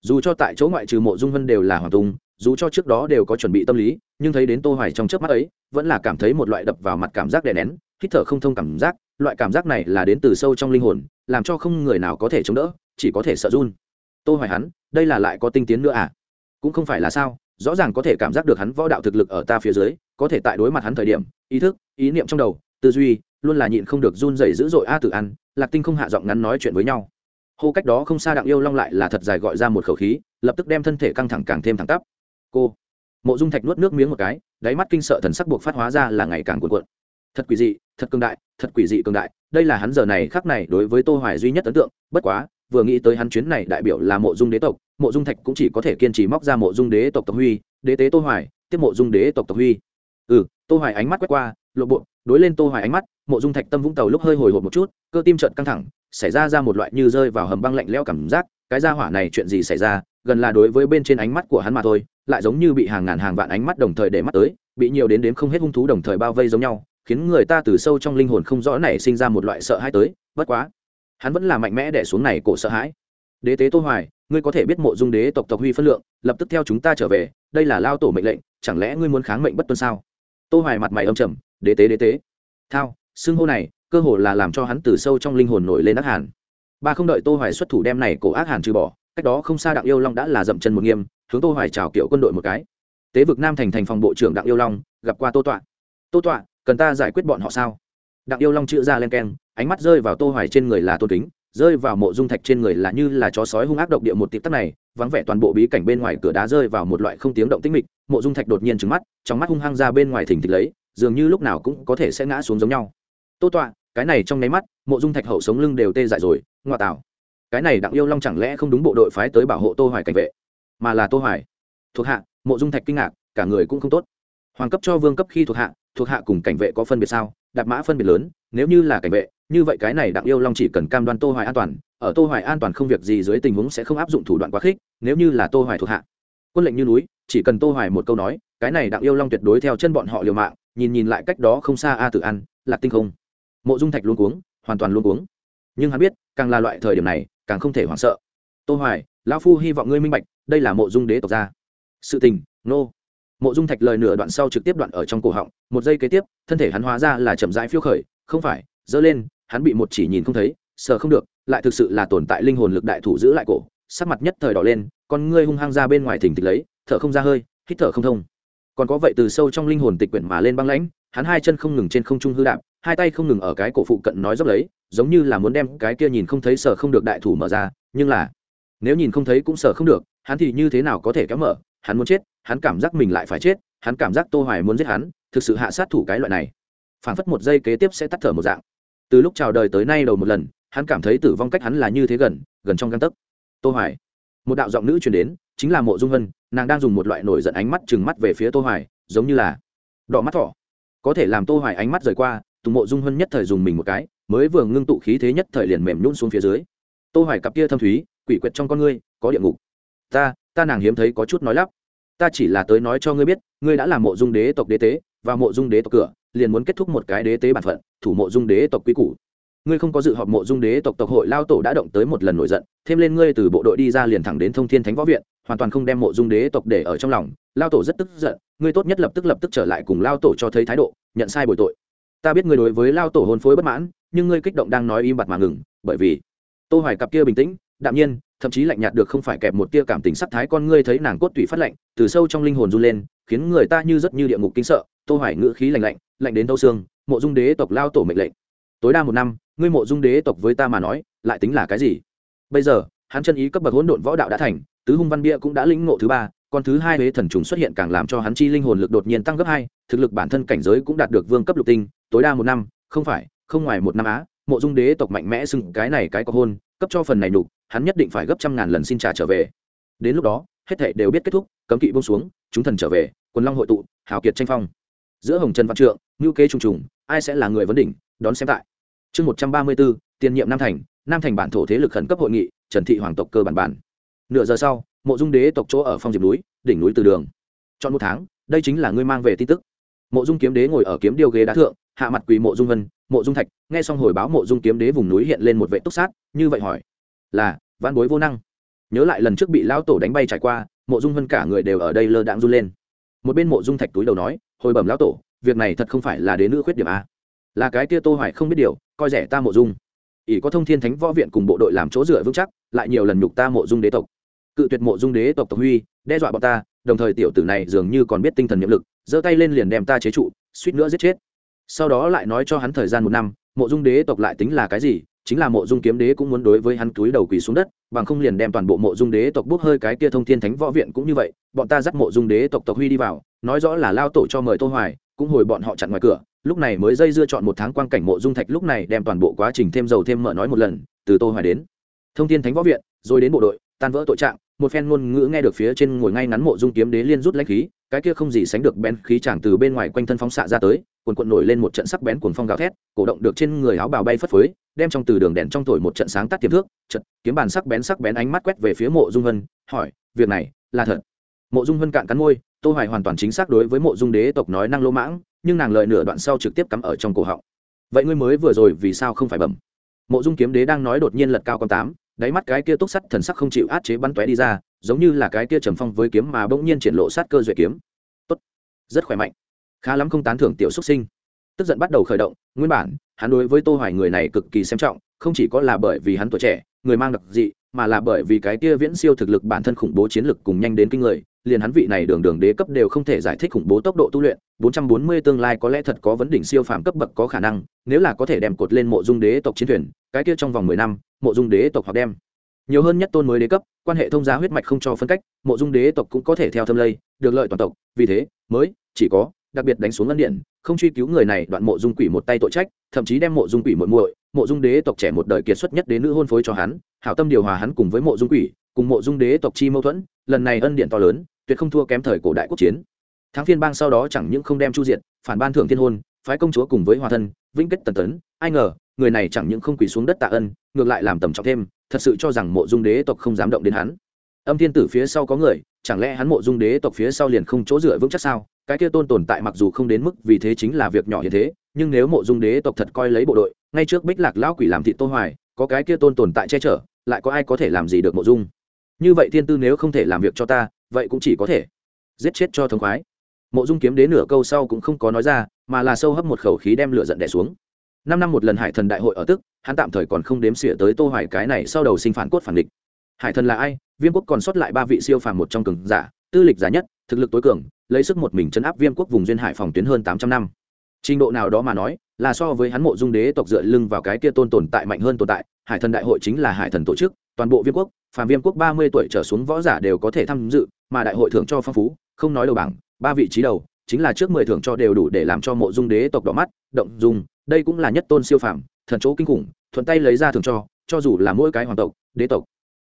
Dù cho tại chỗ ngoại trừ mộ dung vân đều là hoàng tùng dù cho trước đó đều có chuẩn bị tâm lý, nhưng thấy đến tô hoài trong trước mắt ấy, vẫn là cảm thấy một loại đập vào mặt cảm giác đè nén, hít thở không thông cảm giác, loại cảm giác này là đến từ sâu trong linh hồn, làm cho không người nào có thể chống đỡ, chỉ có thể sợ run. Tô hoài hắn, đây là lại có tinh tiến nữa à? Cũng không phải là sao, rõ ràng có thể cảm giác được hắn võ đạo thực lực ở ta phía dưới, có thể tại đối mặt hắn thời điểm, ý thức, ý niệm trong đầu, tư duy, luôn là nhịn không được run rẩy dữ dội a tử ăn, lạc tinh không hạ giọng ngắn nói chuyện với nhau. Hô cách đó không xa đặng yêu long lại là thật dài gọi ra một khẩu khí, lập tức đem thân thể căng thẳng càng thêm thẳng tắp cô. Mộ dung thạch nuốt nước miếng một cái, đáy mắt kinh sợ thần sắc buộc phát hóa ra là ngày càng cuộn cuộn. Thật quỷ dị, thật cường đại, thật quỷ dị cường đại, đây là hắn giờ này khác này đối với tô hoài duy nhất ấn tượng, bất quá, vừa nghĩ tới hắn chuyến này đại biểu là mộ dung đế tộc, mộ dung thạch cũng chỉ có thể kiên trì móc ra mộ dung đế tộc tộc huy, đế tế tô hoài, tiếp mộ dung đế tộc tộc huy. Ừ tô hoài ánh mắt quét qua, lộ bộ, đối lên tô hoài ánh mắt, mộ dung thạch tâm vũng tàu lúc hơi hồi hộp một chút, cơ tim chợt căng thẳng, xảy ra ra một loại như rơi vào hầm băng lạnh lẽo cảm giác, cái gia hỏa này chuyện gì xảy ra, gần là đối với bên trên ánh mắt của hắn mà thôi lại giống như bị hàng ngàn hàng vạn ánh mắt đồng thời để mắt tới, bị nhiều đến đếm không hết hung thú đồng thời bao vây giống nhau, khiến người ta từ sâu trong linh hồn không rõ nảy sinh ra một loại sợ hãi tới, bất quá, hắn vẫn là mạnh mẽ đẻ xuống này cổ sợ hãi. Đế tế tô hoài, ngươi có thể biết mộ dung đế tộc tộc huy phân lượng, lập tức theo chúng ta trở về, đây là lao tổ mệnh lệnh, chẳng lẽ ngươi muốn kháng mệnh bất tuân sao? Tô hoài mặt mày âm trầm, đế tế đế tế. Thao, xưng hô này, cơ hồ là làm cho hắn từ sâu trong linh hồn nổi lên ác hàn. Ba không đợi tô hoài xuất thủ đem này cổ ác hàn trừ bỏ cách đó không xa đặng yêu long đã là dậm chân một nghiêm, hướng tô hoài chào kiểu quân đội một cái. Tế vực nam thành thành phòng bộ trưởng đặng yêu long, gặp qua tô tọa. Tô tọa, cần ta giải quyết bọn họ sao? Đặng yêu long chữ ra lên keng, ánh mắt rơi vào tô hoài trên người là tôn kính, rơi vào mộ dung thạch trên người là như là chó sói hung ác độc địa một tịp tắc này, vắng vẻ toàn bộ bí cảnh bên ngoài cửa đá rơi vào một loại không tiếng động tĩnh mịch, mộ dung thạch đột nhiên trừng mắt, trong mắt hung hăng ra bên ngoài thỉnh thịch lấy, dường như lúc nào cũng có thể sẽ ngã xuống giống nhau. Tô tọa, cái này trong nháy mắt, mộ dung thạch hậu sống lưng đều tê dại rồi ngoại tảo cái này đặng yêu long chẳng lẽ không đúng bộ đội phái tới bảo hộ tô hoài cảnh vệ? Mà là tô hoài. Thuộc hạ, mộ dung thạch kinh ngạc, cả người cũng không tốt. Hoàng cấp cho vương cấp khi thuộc hạ thuộc hạ cùng cảnh vệ có phân biệt sao? Đạp mã phân biệt lớn, nếu như là cảnh vệ, như vậy cái này đặng yêu long chỉ cần cam đoan tô hoài an toàn, ở tô hoài an toàn không việc gì dưới tình huống sẽ không áp dụng thủ đoạn quá khích, nếu như là tô hoài thuộc hạ. Quân lệnh như núi, chỉ cần tô hoài một câu nói, cái này đặng yêu long tuyệt đối theo chân bọn họ liều mạng, nhìn nhìn lại cách đó không xa a tử ăn lạc tinh không. Mộ dung thạch luôn cuống, hoàn toàn luôn cuống. Nhưng hắn biết, càng là loại thời điểm này càng không thể hoảng sợ. Tô hoài, lão phu hy vọng ngươi minh bạch, đây là mộ dung đế tộc gia. Sự tình, nô. Mộ dung thạch lời nửa đoạn sau trực tiếp đoạn ở trong cổ họng, một giây kế tiếp, thân thể hắn hóa ra là chậm rãi phiêu khởi, không phải dơ lên, hắn bị một chỉ nhìn không thấy, sờ không được, lại thực sự là tồn tại linh hồn lực đại thủ giữ lại cổ, sắc mặt nhất thời đỏ lên, con ngươi hung hăng ra bên ngoài thỉnh thịch lấy, thở không ra hơi, hít thở không thông. Còn có vậy từ sâu trong linh hồn tịch quyển mà lên băng lãnh, hắn hai chân không ngừng trên không trung hư đạp hai tay không ngừng ở cái cổ phụ cận nói dốc lấy, giống như là muốn đem cái kia nhìn không thấy sở không được đại thủ mở ra, nhưng là, nếu nhìn không thấy cũng sở không được, hắn thì như thế nào có thể kéo mở, hắn muốn chết, hắn cảm giác mình lại phải chết, hắn cảm giác tô hoài muốn giết hắn, thực sự hạ sát thủ cái loại này. Phảng phất một giây kế tiếp sẽ tắt thở một dạng. Từ lúc chào đời tới nay đầu một lần, hắn cảm thấy tử vong cách hắn là như thế gần gần trong gan tấc. Tô hoài. Một đạo giọng nữ truyền đến, chính là mộ dung hân, nàng đang dùng một loại nổi giận ánh mắt chừng mắt về phía tô hoài, giống như là, đỏ mắt thỏ. Có thể làm tô hoài ánh mắt rời qua tùng mộ dung hân nhất thời dùng mình một cái, mới vừa ngưng tụ khí thế nhất thời liền mềm nhún xuống phía dưới. Tô hoài cặp kia thâm thúy, quỷ quyệt trong con ngươi, có địa ngục. Ta ta nàng hiếm thấy có chút nói lắp. Ta chỉ là tới nói cho ngươi biết, ngươi đã là mộ dung đế tộc đế tế, và mộ dung đế tộc cửa, liền muốn kết thúc một cái đế tế bản phận, thủ mộ dung đế tộc quy củ. Ngươi không có dự họp mộ dung đế tộc tộc hội, lao tổ đã động tới một lần nổi giận, thêm lên ngươi từ bộ đội đi ra liền thẳng đến thông thiên thánh võ viện, hoàn toàn không đem mộ dung đế tộc để ở trong lòng. Lao tổ rất tức giận, ngươi tốt nhất lập tức lập tức trở lại cùng lao tổ cho thấy thái độ, nhận sai bồi tội ta biết ngươi đối với lao tổ hôn phối bất mãn, nhưng ngươi kích động đang nói im bặt mà ngừng, bởi vì tô hoài cặp kia bình tĩnh, đạm nhiên, thậm chí lạnh nhạt được không phải kẹp một tia cảm tình sắc thái con ngươi thấy nàng cốt tủy phát lạnh, từ sâu trong linh hồn run lên, khiến người ta như rất như địa ngục kinh sợ, tô hoài ngữ khí lạnh lạnh lạnh đến thâu xương, mộ dung đế tộc lao tổ mệnh lệnh. Tối đa một năm, ngươi mộ dung đế tộc với ta mà nói, lại tính là cái gì? Bây giờ, hắn chân ý cấp bậc hỗn độn võ đạo đã thành, tứ hung văn bia cũng đã lĩnh ngộ thứ ba còn thứ hai huế thần trùng xuất hiện càng làm cho hắn chi linh hồn lực đột nhiên tăng gấp hai, thực lực bản thân cảnh giới cũng đạt được vương cấp lục tinh tối đa một năm, không phải, không ngoài một năm á, mộ dung đế tộc mạnh mẽ xưng cái này cái có hôn, cấp cho phần này nhục, hắn nhất định phải gấp trăm ngàn lần xin trả trở về. Đến lúc đó, hết thảy đều biết kết thúc, cấm kỵ buông xuống, chúng thần trở về, quần long hội tụ, hào kiệt tranh phong. Giữa hồng trần văn trượng ngữ kế trùng trùng, ai sẽ là người vấn đỉnh, đón xem tại. Chương một trăm ba mươi bốn, tiền nhiệm nam thành nam thành bản thổ thế lực khẩn cấp hội nghị, trần thị hoàng tộc cơ bản bản. Nửa giờ sau, mộ dung đế tộc chỗ ở phong diệp núi, đỉnh núi từ đường. Chọn một tháng, đây chính là ngươi mang về tin tức. Mộ dung kiếm đế ngồi ở kiếm điêu ghế đá thượng hạ mặt quỳ mộ dung vân, mộ dung thạch, nghe xong hồi báo mộ dung kiếm đế vùng núi hiện lên một vệ túc sát, như vậy hỏi, là văn bối vô năng? Nhớ lại lần trước bị lão tổ đánh bay trải qua, mộ dung vân cả người đều ở đây lơ đãng run lên. Một bên mộ dung thạch túi đầu nói, hồi bẩm lão tổ, việc này thật không phải là đế nữ khuyết điểm a. Là cái kia tô hoài không biết điều, coi rẻ ta mộ dung. Ỷ có thông thiên thánh võ viện cùng bộ đội làm chỗ dựa vững chắc, lại nhiều lần nhục ta mộ dung đế tộc. Cự tuyệt mộ dung đế tộc tộc huy, đe dọa bọn ta, đồng thời tiểu tử này dường như còn biết tinh thần nhiệm lực, giơ tay lên liền đem ta chế trụ, suýt nữa giết chết sau đó lại nói cho hắn thời gian một năm, mộ dung đế tộc lại tính là cái gì? Chính là mộ dung kiếm đế cũng muốn đối với hắn túi đầu quỳ xuống đất, bằng không liền đem toàn bộ mộ dung đế tộc bốc hơi cái kia thông thiên thánh võ viện cũng như vậy, bọn ta dắt mộ dung đế tộc tộc huy đi vào, nói rõ là lao tổ cho mời tô hoài, cũng hồi bọn họ chặn ngoài cửa, lúc này mới dây dưa chọn một tháng quang cảnh mộ dung thạch lúc này đem toàn bộ quá trình thêm dầu thêm mỡ nói một lần, từ tô hoài đến thông thiên thánh võ viện, rồi đến bộ đội tan vỡ tội trạng, một phen ngôn ngữ nghe được phía trên ngồi ngay ngắn mộ dung kiếm đế liên rút lãnh khí, cái kia không gì sánh được bén khí chàng từ bên ngoài quanh thân phóng xạ ra tới quần cuộn nổi lên một trận sắc bén cuồng phong gào thét, cổ động được trên người áo bào bay phất phới, đem trong từ đường đèn trong thổi một trận sáng tắt tiềm thước trận kiếm bàn sắc bén sắc bén ánh mắt quét về phía mộ dung vân hỏi, việc này là thật? Mộ dung vân cạn cắn môi, tô hoài hoàn toàn chính xác đối với mộ dung đế tộc nói năng lô mãng, nhưng nàng lời nửa đoạn sau trực tiếp cắm ở trong cổ họng. Vậy ngươi mới vừa rồi vì sao không phải bẩm? Mộ dung kiếm đế đang nói đột nhiên lật cao con tám đáy mắt cái kia túc sắt thần sắc không chịu át chế bắn tóe đi ra, giống như là cái kia trầm phong với kiếm mà bỗng nhiên triển lộ sát cơ duệ kiếm. Tốt. Rất khỏe mạnh. Khá lắm không tán thưởng tiểu xuất sinh. Tức giận bắt đầu khởi động, nguyên bản, hắn đối với tô hoài người này cực kỳ xem trọng, không chỉ có là bởi vì hắn tuổi trẻ, người mang đặc dị, mà là bởi vì cái kia viễn siêu thực lực bản thân khủng bố chiến lực cùng nhanh đến kinh người, liền hắn vị này đường đường đế cấp đều không thể giải thích khủng bố tốc độ tu luyện 440 tương lai có lẽ thật có vấn đỉnh siêu phàm cấp bậc có khả năng, nếu là có thể đem cột lên mộ dung đế tộc chiến thuyền, cái kia trong vòng 10 năm mộ dung đế tộc hoặc đem. Nhiều hơn nhất tôn mới đế cấp, quan hệ thông gia huyết mạch không cho phân cách, mộ dung đế tộc cũng có thể theo thâm lây, được lợi toàn tộc, vì thế, mới, chỉ có, đặc biệt đánh xuống ngân điện, không truy cứu người này đoạn mộ dung quỷ một tay tội trách, thậm chí đem mộ dung quỷ muội muội, mộ dung đế tộc trẻ một đời kiệt xuất nhất đến nữ hôn phối cho hắn, hảo tâm điều hòa hắn cùng với mộ dung quỷ, cùng mộ dung đế tộc chi mâu thuẫn, lần này ân điện to lớn, tuyệt không thua kém thời cổ đại quốc chiến. Tháng phiên bang sau đó chẳng những không đem chu diện phản ban thượng thiên hôn, phái công chúa cùng với hòa thân, vĩnh kết tần tấn ai ngờ, người này chẳng những không quỳ xuống đất tạ ân, ngược lại làm tầm trọng thêm, thật sự cho rằng mộ dung đế tộc không dám động đến hắn. Âm thiên tử phía sau có người, chẳng lẽ hắn mộ dung đế tộc phía sau liền không chỗ dựa vững chắc sao? Cái kia tôn tồn tại mặc dù không đến mức vì thế chính là việc nhỏ như thế, nhưng nếu mộ dung đế tộc thật coi lấy bộ đội, ngay trước bích lạc lão quỷ làm thị tô hoài, có cái kia tôn tồn tại che chở, lại có ai có thể làm gì được mộ dung? Như vậy thiên tư nếu không thể làm việc cho ta, vậy cũng chỉ có thể giết chết cho thống khoái. Mộ dung kiếm đến nửa câu sau cũng không có nói ra, mà là sâu hấp một khẩu khí đem lửa giận đè xuống năm năm một lần hải thần đại hội ở tức, hắn tạm thời còn không đếm xỉa tới tô hoài cái này sau đầu sinh phản cốt phản địch. Hải thần là ai? Viêm quốc còn sót lại ba vị siêu phàm một trong cường giả, tư lịch giả nhất, thực lực tối cường, lấy sức một mình chấn áp viêm quốc vùng duyên hải phòng tuyến hơn 800 năm. Trình độ nào đó mà nói, là so với hắn mộ dung đế tộc dựa lưng vào cái kia tôn tồn tại mạnh hơn tồn tại, hải thần đại hội chính là hải thần tổ chức, toàn bộ viêm quốc, phàm viêm quốc 30 tuổi trở xuống võ giả đều có thể tham dự, mà đại hội thưởng cho phong phú, không nói đầu bảng, ba vị trí đầu chính là trước mười thưởng cho đều đủ để làm cho mộ dung đế tộc đỏ mắt, động dung, đây cũng là nhất tôn siêu phàm, thần chỗ kinh khủng, thuận tay lấy ra thưởng cho cho dù là mỗi cái hoàng tộc, đế tộc,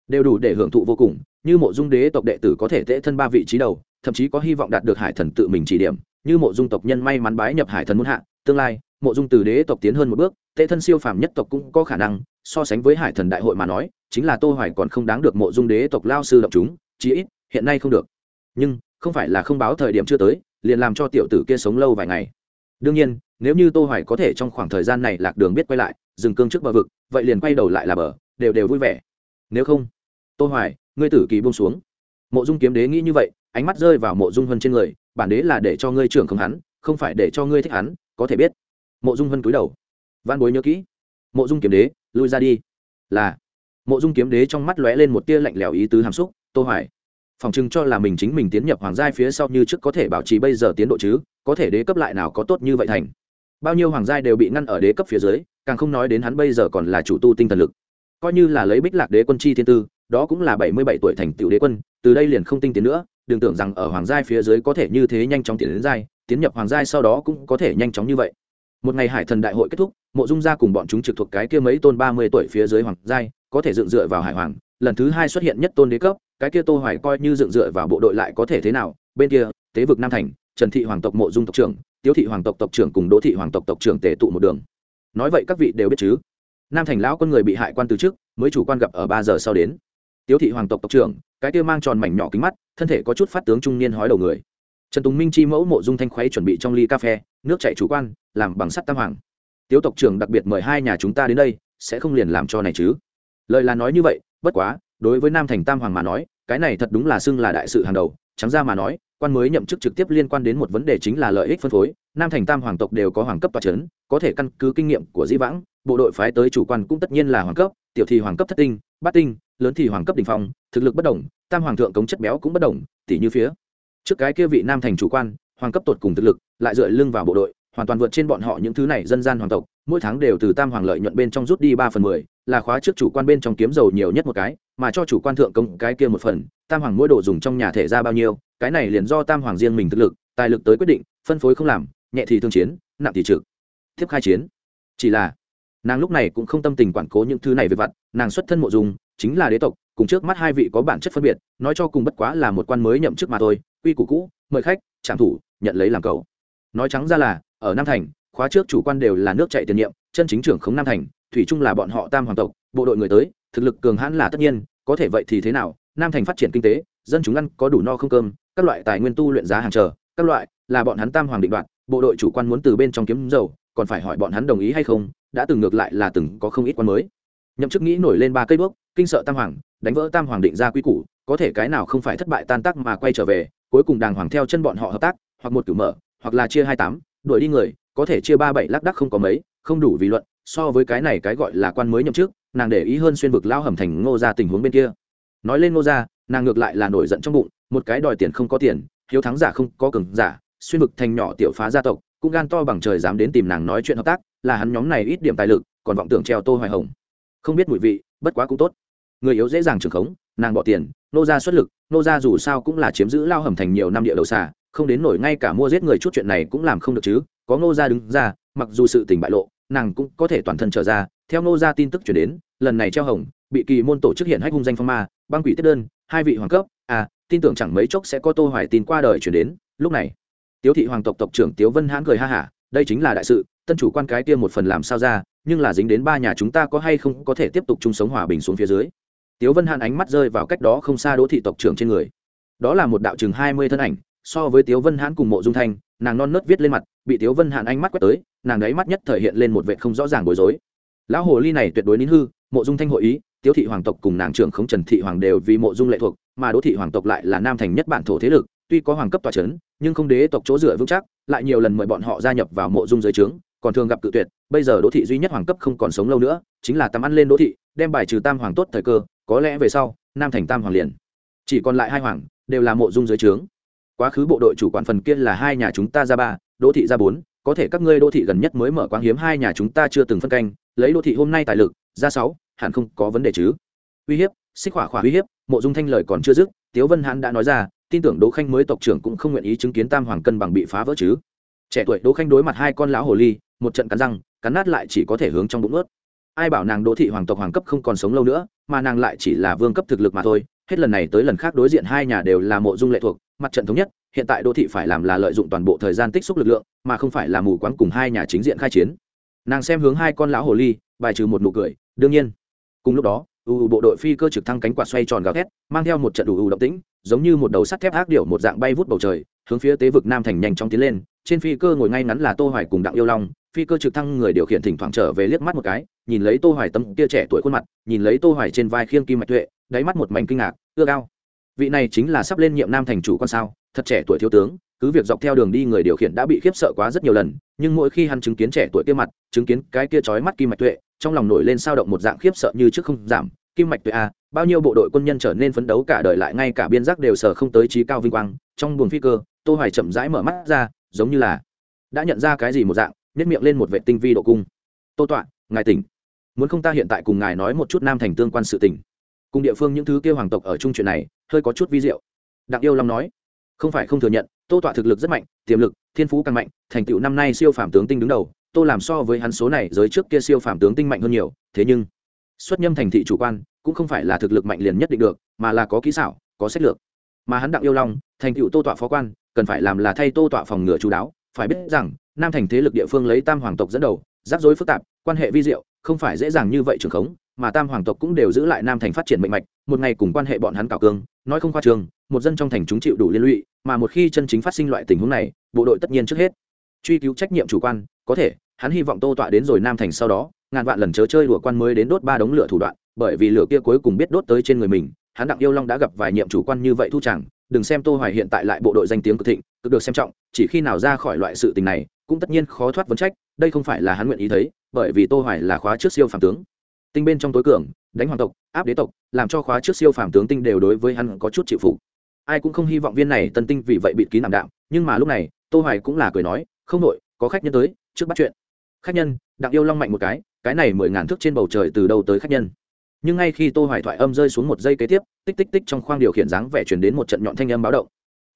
đều đủ để hưởng thụ vô cùng, như mộ dung đế tộc đệ tử có thể tễ thân ba vị trí đầu, thậm chí có hy vọng đạt được hải thần tự mình chỉ điểm, như mộ dung tộc nhân may mắn bái nhập hải thần muôn hạ, tương lai, mộ dung từ đế tộc tiến hơn một bước, tệ thân siêu phàm nhất tộc cũng có khả năng, so sánh với hải thần đại hội mà nói, chính là tô hoài còn không đáng được mộ dung đế tộc lao sư động chúng, chí ít, hiện nay không được. Nhưng không phải là không báo thời điểm chưa tới, liền làm cho tiểu tử kia sống lâu vài ngày. Đương nhiên, nếu như tô hoài có thể trong khoảng thời gian này lạc đường biết quay lại, dừng cương trước bờ vực, vậy liền quay đầu lại là bờ, đều đều vui vẻ. Nếu không, tô hoài, ngươi tử kỳ buông xuống. Mộ dung kiếm đế nghĩ như vậy, ánh mắt rơi vào mộ dung vân trên người, bản đế là để cho ngươi trưởng không hắn, không phải để cho ngươi thích hắn, có thể biết. Mộ dung vân cúi đầu. Văn bối nhớ kỹ. Mộ dung kiếm đế, lui ra đi. Là. Mộ dung kiếm đế trong mắt lóe lên một tia lạnh lẽo ý tứ hàm xúc, tô hoài phòng trưng cho là mình chính mình tiến nhập hoàng giai phía sau như trước có thể bảo trì bây giờ tiến độ chứ, có thể đế cấp lại nào có tốt như vậy thành. Bao nhiêu hoàng giai đều bị ngăn ở đế cấp phía dưới, càng không nói đến hắn bây giờ còn là chủ tu tinh thần lực. Coi như là lấy bích lạc đế quân chi thiên tư, đó cũng là bảy mươi bảy tuổi thành tựu đế quân, từ đây liền không tinh tiến nữa, đừng tưởng rằng ở hoàng giai phía dưới có thể như thế nhanh chóng tiến đến giai, tiến nhập hoàng giai sau đó cũng có thể nhanh chóng như vậy. Một ngày hải thần đại hội kết thúc, mộ dung gia cùng bọn chúng trực thuộc cái kia mấy tôn ba mươi tuổi phía dưới hoàng giai, có thể dựng dựa vào hải hoàng, lần thứ hai xuất hiện nhất tôn đế cấp cái kia tô hoài coi như dựng dựa vào bộ đội lại có thể thế nào? Bên kia, tế vực nam thành, trần thị hoàng tộc mộ dung tộc trưởng, tiếu thị hoàng tộc tộc trưởng cùng đỗ thị hoàng tộc tộc trưởng tề tụ một đường. Nói vậy các vị đều biết chứ? Nam thành lão con người bị hại quan từ trước, mới chủ quan gặp ở ba giờ sau đến. Tiếu thị hoàng tộc tộc trưởng, cái kia mang tròn mảnh nhỏ kính mắt, thân thể có chút phát tướng trung niên hói đầu người. Trần tùng minh chi mẫu mộ dung thanh khuấy chuẩn bị trong ly cà phê, nước chạy chủ quan, làm bằng sắt tam hoàng. Tiếu tộc trưởng đặc biệt mời hai nhà chúng ta đến đây, sẽ không liền làm cho này chứ? Lời là nói như vậy, bất quá đối với nam thành tam hoàng mà nói, cái này thật đúng là xưng là đại sự hàng đầu, trắng ra mà nói, quan mới nhậm chức trực tiếp liên quan đến một vấn đề chính là lợi ích phân phối, nam thành tam hoàng tộc đều có hoàng cấp tòa c h ấ n có thể căn cứ kinh nghiệm của di vãng, bộ đội phái tới chủ quan cũng tất nhiên là hoàng cấp, tiểu thì hoàng cấp thất tinh, bát tinh, lớn thì hoàng cấp đình phong, thực lực bất đồng, tam hoàng thượng cống chất béo cũng bất đồng, tỉ như phía trước cái kia vị nam thành chủ quan, hoàng cấp tột cùng thực lực, lại dựa lưng vào bộ đội, hoàn toàn vượt trên bọn họ những thứ này dân gian hoàng tộc, mỗi tháng đều từ tam hoàng lợi nhuận bên trong rút đi ba phần mười, là khóa trước chủ quan bên trong kiếm dầu nhiều nhất một cái mà cho chủ quan thượng công cái kia một phần, tam hoàng mỗi đồ dùng trong nhà thể ra bao nhiêu, cái này liền do tam hoàng riêng mình thực lực, tài lực tới quyết định, phân phối không làm, nhẹ thì thương chiến, nặng thì trực. Tiếp khai chiến. Chỉ là, nàng lúc này cũng không tâm tình quản cố những thứ này về vặt, nàng xuất thân mộ dùng chính là đế tộc, cùng trước mắt hai vị có bản chất phân biệt, nói cho cùng bất quá là một quan mới nhậm chức mà thôi, quy củ cũ, mời khách, trạm thủ, nhận lấy làm cầu. Nói trắng ra là, ở nam thành, khóa trước chủ quan đều là nước chạy tiền nhiệm, chân chính trưởng khống nam thành, thủy chung là bọn họ tam hoàng tộc, bộ đội người tới thực lực cường hãn là tất nhiên, có thể vậy thì thế nào? Nam thành phát triển kinh tế, dân chúng ăn có đủ no không cơm, các loại tài nguyên tu luyện giá hàng chờ, các loại, là bọn hắn tam hoàng định đoạt, bộ đội chủ quan muốn từ bên trong kiếm dầu, còn phải hỏi bọn hắn đồng ý hay không, đã từng ngược lại là từng có không ít quan mới. Nhậm chức nghĩ nổi lên ba cây bước, kinh sợ tam hoàng, đánh vỡ tam hoàng định ra quy củ, có thể cái nào không phải thất bại tan tác mà quay trở về, cuối cùng đàng hoàng theo chân bọn họ hợp tác, hoặc một cử mở, hoặc là chia hai tám, đuổi đi người, có thể chia ba bảy lác đắc không có mấy, không đủ vì luận, so với cái này cái gọi là quan mới nhậm chức nàng để ý hơn xuyên vực lao hầm thành ngô ra tình huống bên kia. Nói lên ngô ra nàng ngược lại là nổi giận trong bụng, một cái đòi tiền không có tiền, hiếu thắng giả không có cường giả, xuyên vực thành nhỏ tiểu phá gia tộc, cũng gan to bằng trời dám đến tìm nàng nói chuyện hợp tác, là hắn nhóm này ít điểm tài lực, còn vọng tưởng treo tô hoài hồng. Không biết mùi vị, bất quá cũng tốt. Người yếu dễ dàng trưởng khống, nàng bỏ tiền nô ra xuất lực nô ra dù sao cũng là chiếm giữ lao hầm thành nhiều năm địa đầu xà, không đến nổi ngay cả mua giết người chút chuyện này cũng làm không được chứ, có nô ra đứng ra, mặc dù sự tình bại lộ, nàng cũng có thể toàn thân trở ra theo nô ra tin tức chuyển đến, lần này treo hồng, bị kỳ môn tổ chức hiện hách hung danh phong ma, băng quỷ tiết đơn, hai vị hoàng cấp à tin tưởng chẳng mấy chốc sẽ có tô hoài tin qua đời chuyển đến. Lúc này, tiếu thị hoàng tộc tộc trưởng tiếu vân hãn cười ha hả, đây chính là đại sự, tân chủ quan cái kia một phần làm sao ra, nhưng là dính đến ba nhà chúng ta có hay không có thể tiếp tục chung sống hòa bình xuống phía dưới. Tiếu vân hãn ánh mắt rơi vào cách đó không xa đỗ thị tộc trưởng trên người. Đó là một đạo chừng hai mươi thân ảnh, so với tiếu vân hãn cùng mộ dung thanh, nàng non nớt viết lên mặt, bị tiếu vân hãn ánh mắt quét tới, nàng ấy mắt nhất thể hiện lên một vệ không rõ ràng bối rối lão hồ ly này tuyệt đối nín hư, mộ dung thanh hội ý, tiếu thị hoàng tộc cùng nàng trưởng khống trần thị hoàng đều vì mộ dung lệ thuộc, mà đỗ thị hoàng tộc lại là nam thành nhất bản thổ thế lực, tuy có hoàng cấp tòa c h ấ n nhưng không đế tộc chỗ dựa vững chắc, lại nhiều lần mời bọn họ gia nhập vào mộ dung giới trướng, còn thường gặp cự tuyệt, bây giờ đỗ thị duy nhất hoàng cấp không còn sống lâu nữa, chính là tắm ăn lên đỗ thị, đem bài trừ tam hoàng tốt thời cơ, có lẽ về sau, nam thành tam hoàng liền. Chỉ còn lại hai hoàng, đều là mộ dung giới trướng. Quá khứ bộ đội chủ quản phần kia là hai nhà chúng ta ra ba, đỗ thị ra bốn, có thể các ngươi đỗ thị gần nhất mới mở quán hiếm hai nhà chúng ta chưa từng phân canh lấy đô thị hôm nay tài lực, ra sáu, hẳn không có vấn đề chứ. Uy hiếp, xích hỏa khỏa uy hiếp, mộ dung thanh lời còn chưa dứt, tiếu vân hãn đã nói ra, tin tưởng đỗ khanh mới tộc trưởng cũng không nguyện ý chứng kiến tam hoàng cân bằng bị phá vỡ chứ. Trẻ tuổi đỗ khanh đối mặt hai con lão hồ ly, một trận cắn răng, cắn nát lại chỉ có thể hướng trong bụng ướt ai bảo nàng đỗ thị hoàng tộc hoàng cấp không còn sống lâu nữa, mà nàng lại chỉ là vương cấp thực lực mà thôi. Hết lần này tới lần khác đối diện hai nhà đều là mộ dung lệ thuộc, mặt trận thống nhất, hiện tại đỗ thị phải làm là lợi dụng toàn bộ thời gian tích xúc lực lượng, mà không phải là mù quáng cùng hai nhà chính diện khai chiến nàng xem hướng hai con lão hồ ly, bài trừ một nụ cười, đương nhiên. Cùng lúc đó u u bộ đội phi cơ trực thăng cánh quạt xoay tròn gào thét, mang theo một trận đủ u động tĩnh, giống như một đầu sắt thép ác điểu một dạng bay vút bầu trời, hướng phía tế vực nam thành nhanh chóng tiến lên, trên phi cơ ngồi ngay ngắn là tô hoài cùng đặng yêu long, phi cơ trực thăng người điều khiển thỉnh thoảng trở về liếc mắt một cái, nhìn lấy tô hoài tấm kia trẻ tuổi khuôn mặt, nhìn lấy tô hoài trên vai khiêng kim mạch tuệ, đáy mắt một mảnh kinh ngạc, ưa cao. Vị này chính là sắp lên nhiệm nam thành chủ con sao, thật trẻ tuổi thiếu tướng cứ việc dọc theo đường đi người điều khiển đã bị khiếp sợ quá rất nhiều lần, nhưng mỗi khi hắn chứng kiến trẻ tuổi kia mặt, chứng kiến cái kia chói mắt kim mạch tuệ, trong lòng nổi lên sao động một dạng khiếp sợ như trước không giảm. Kim mạch tuệ a bao nhiêu bộ đội quân nhân trở nên phấn đấu cả đời lại ngay cả biên giác đều sờ không tới trí cao vinh quang, trong buồng phi cơ, tô hoài chậm rãi mở mắt ra, giống như là đã nhận ra cái gì một dạng nếp miệng lên một vệ tinh vi độ cung. Tô tọa, ngài tỉnh. Muốn không ta hiện tại cùng ngài nói một chút nam thành tương quan sự tỉnh cùng địa phương những thứ kia hoàng tộc ở chung chuyện này, hơi có chút vi diệu. Đặng yêu long nói, không phải không thừa nhận tô tọa thực lực rất mạnh, tiềm lực, thiên phú càng mạnh, thành tựu năm nay siêu phàm tướng tinh đứng đầu, tô làm so với hắn số này giới trước kia siêu phàm tướng tinh mạnh hơn nhiều, thế nhưng, xuất nhâm thành thị chủ quan cũng không phải là thực lực mạnh liền nhất định được, mà là có kỹ xảo, có sách lược. Mà hắn đặng yêu long, thành tựu tô tọa phó quan, cần phải làm là thay tô tọa phòng ngừa chú đáo, phải biết rằng, nam thành thế lực địa phương lấy tam hoàng tộc dẫn đầu, rắc rối phức tạp, quan hệ vi diệu, không phải dễ dàng như vậy trường khống, mà tam hoàng tộc cũng đều giữ lại nam thành phát triển mạnh mạch, một ngày cùng quan hệ bọn hắn cảo cương, nói không khoa trường một dân trong thành chúng chịu đủ liên lụy, mà một khi chân chính phát sinh loại tình huống này, bộ đội tất nhiên trước hết truy cứu trách nhiệm chủ quan. Có thể, hắn hy vọng tô tọa đến rồi nam thành sau đó, ngàn vạn lần chớ chơi đùa quan mới đến đốt ba đống lửa thủ đoạn, bởi vì lửa kia cuối cùng biết đốt tới trên người mình, hắn đặng yêu long đã gặp vài nhiệm chủ quan như vậy thu chẳng. Đừng xem tô hoài hiện tại lại bộ đội danh tiếng cực thịnh, cực được xem trọng, chỉ khi nào ra khỏi loại sự tình này, cũng tất nhiên khó thoát vấn trách, đây không phải là hắn nguyện ý thấy, bởi vì tô hoài là khóa trước siêu phàm tướng. Tinh bên trong tối cường, đánh hoàng tộc, áp đế tộc, làm cho khóa trước siêu phàm tướng tinh đều đối với hắn có chút chịu phục ai cũng không hy vọng viên này tân tinh vì vậy bị kín nằm đạm, nhưng mà lúc này, tô hoài cũng là cười nói, không nội có khách nhân tới, trước bắt chuyện. Khách nhân, đặng yêu long mạnh một cái cái này mười ngàn thước trên bầu trời từ đâu tới khách nhân? Nhưng ngay khi tô hoài thoại âm rơi xuống một giây kế tiếp, tích tích tích trong khoang điều khiển dáng vẻ truyền đến một trận nhọn thanh âm báo động.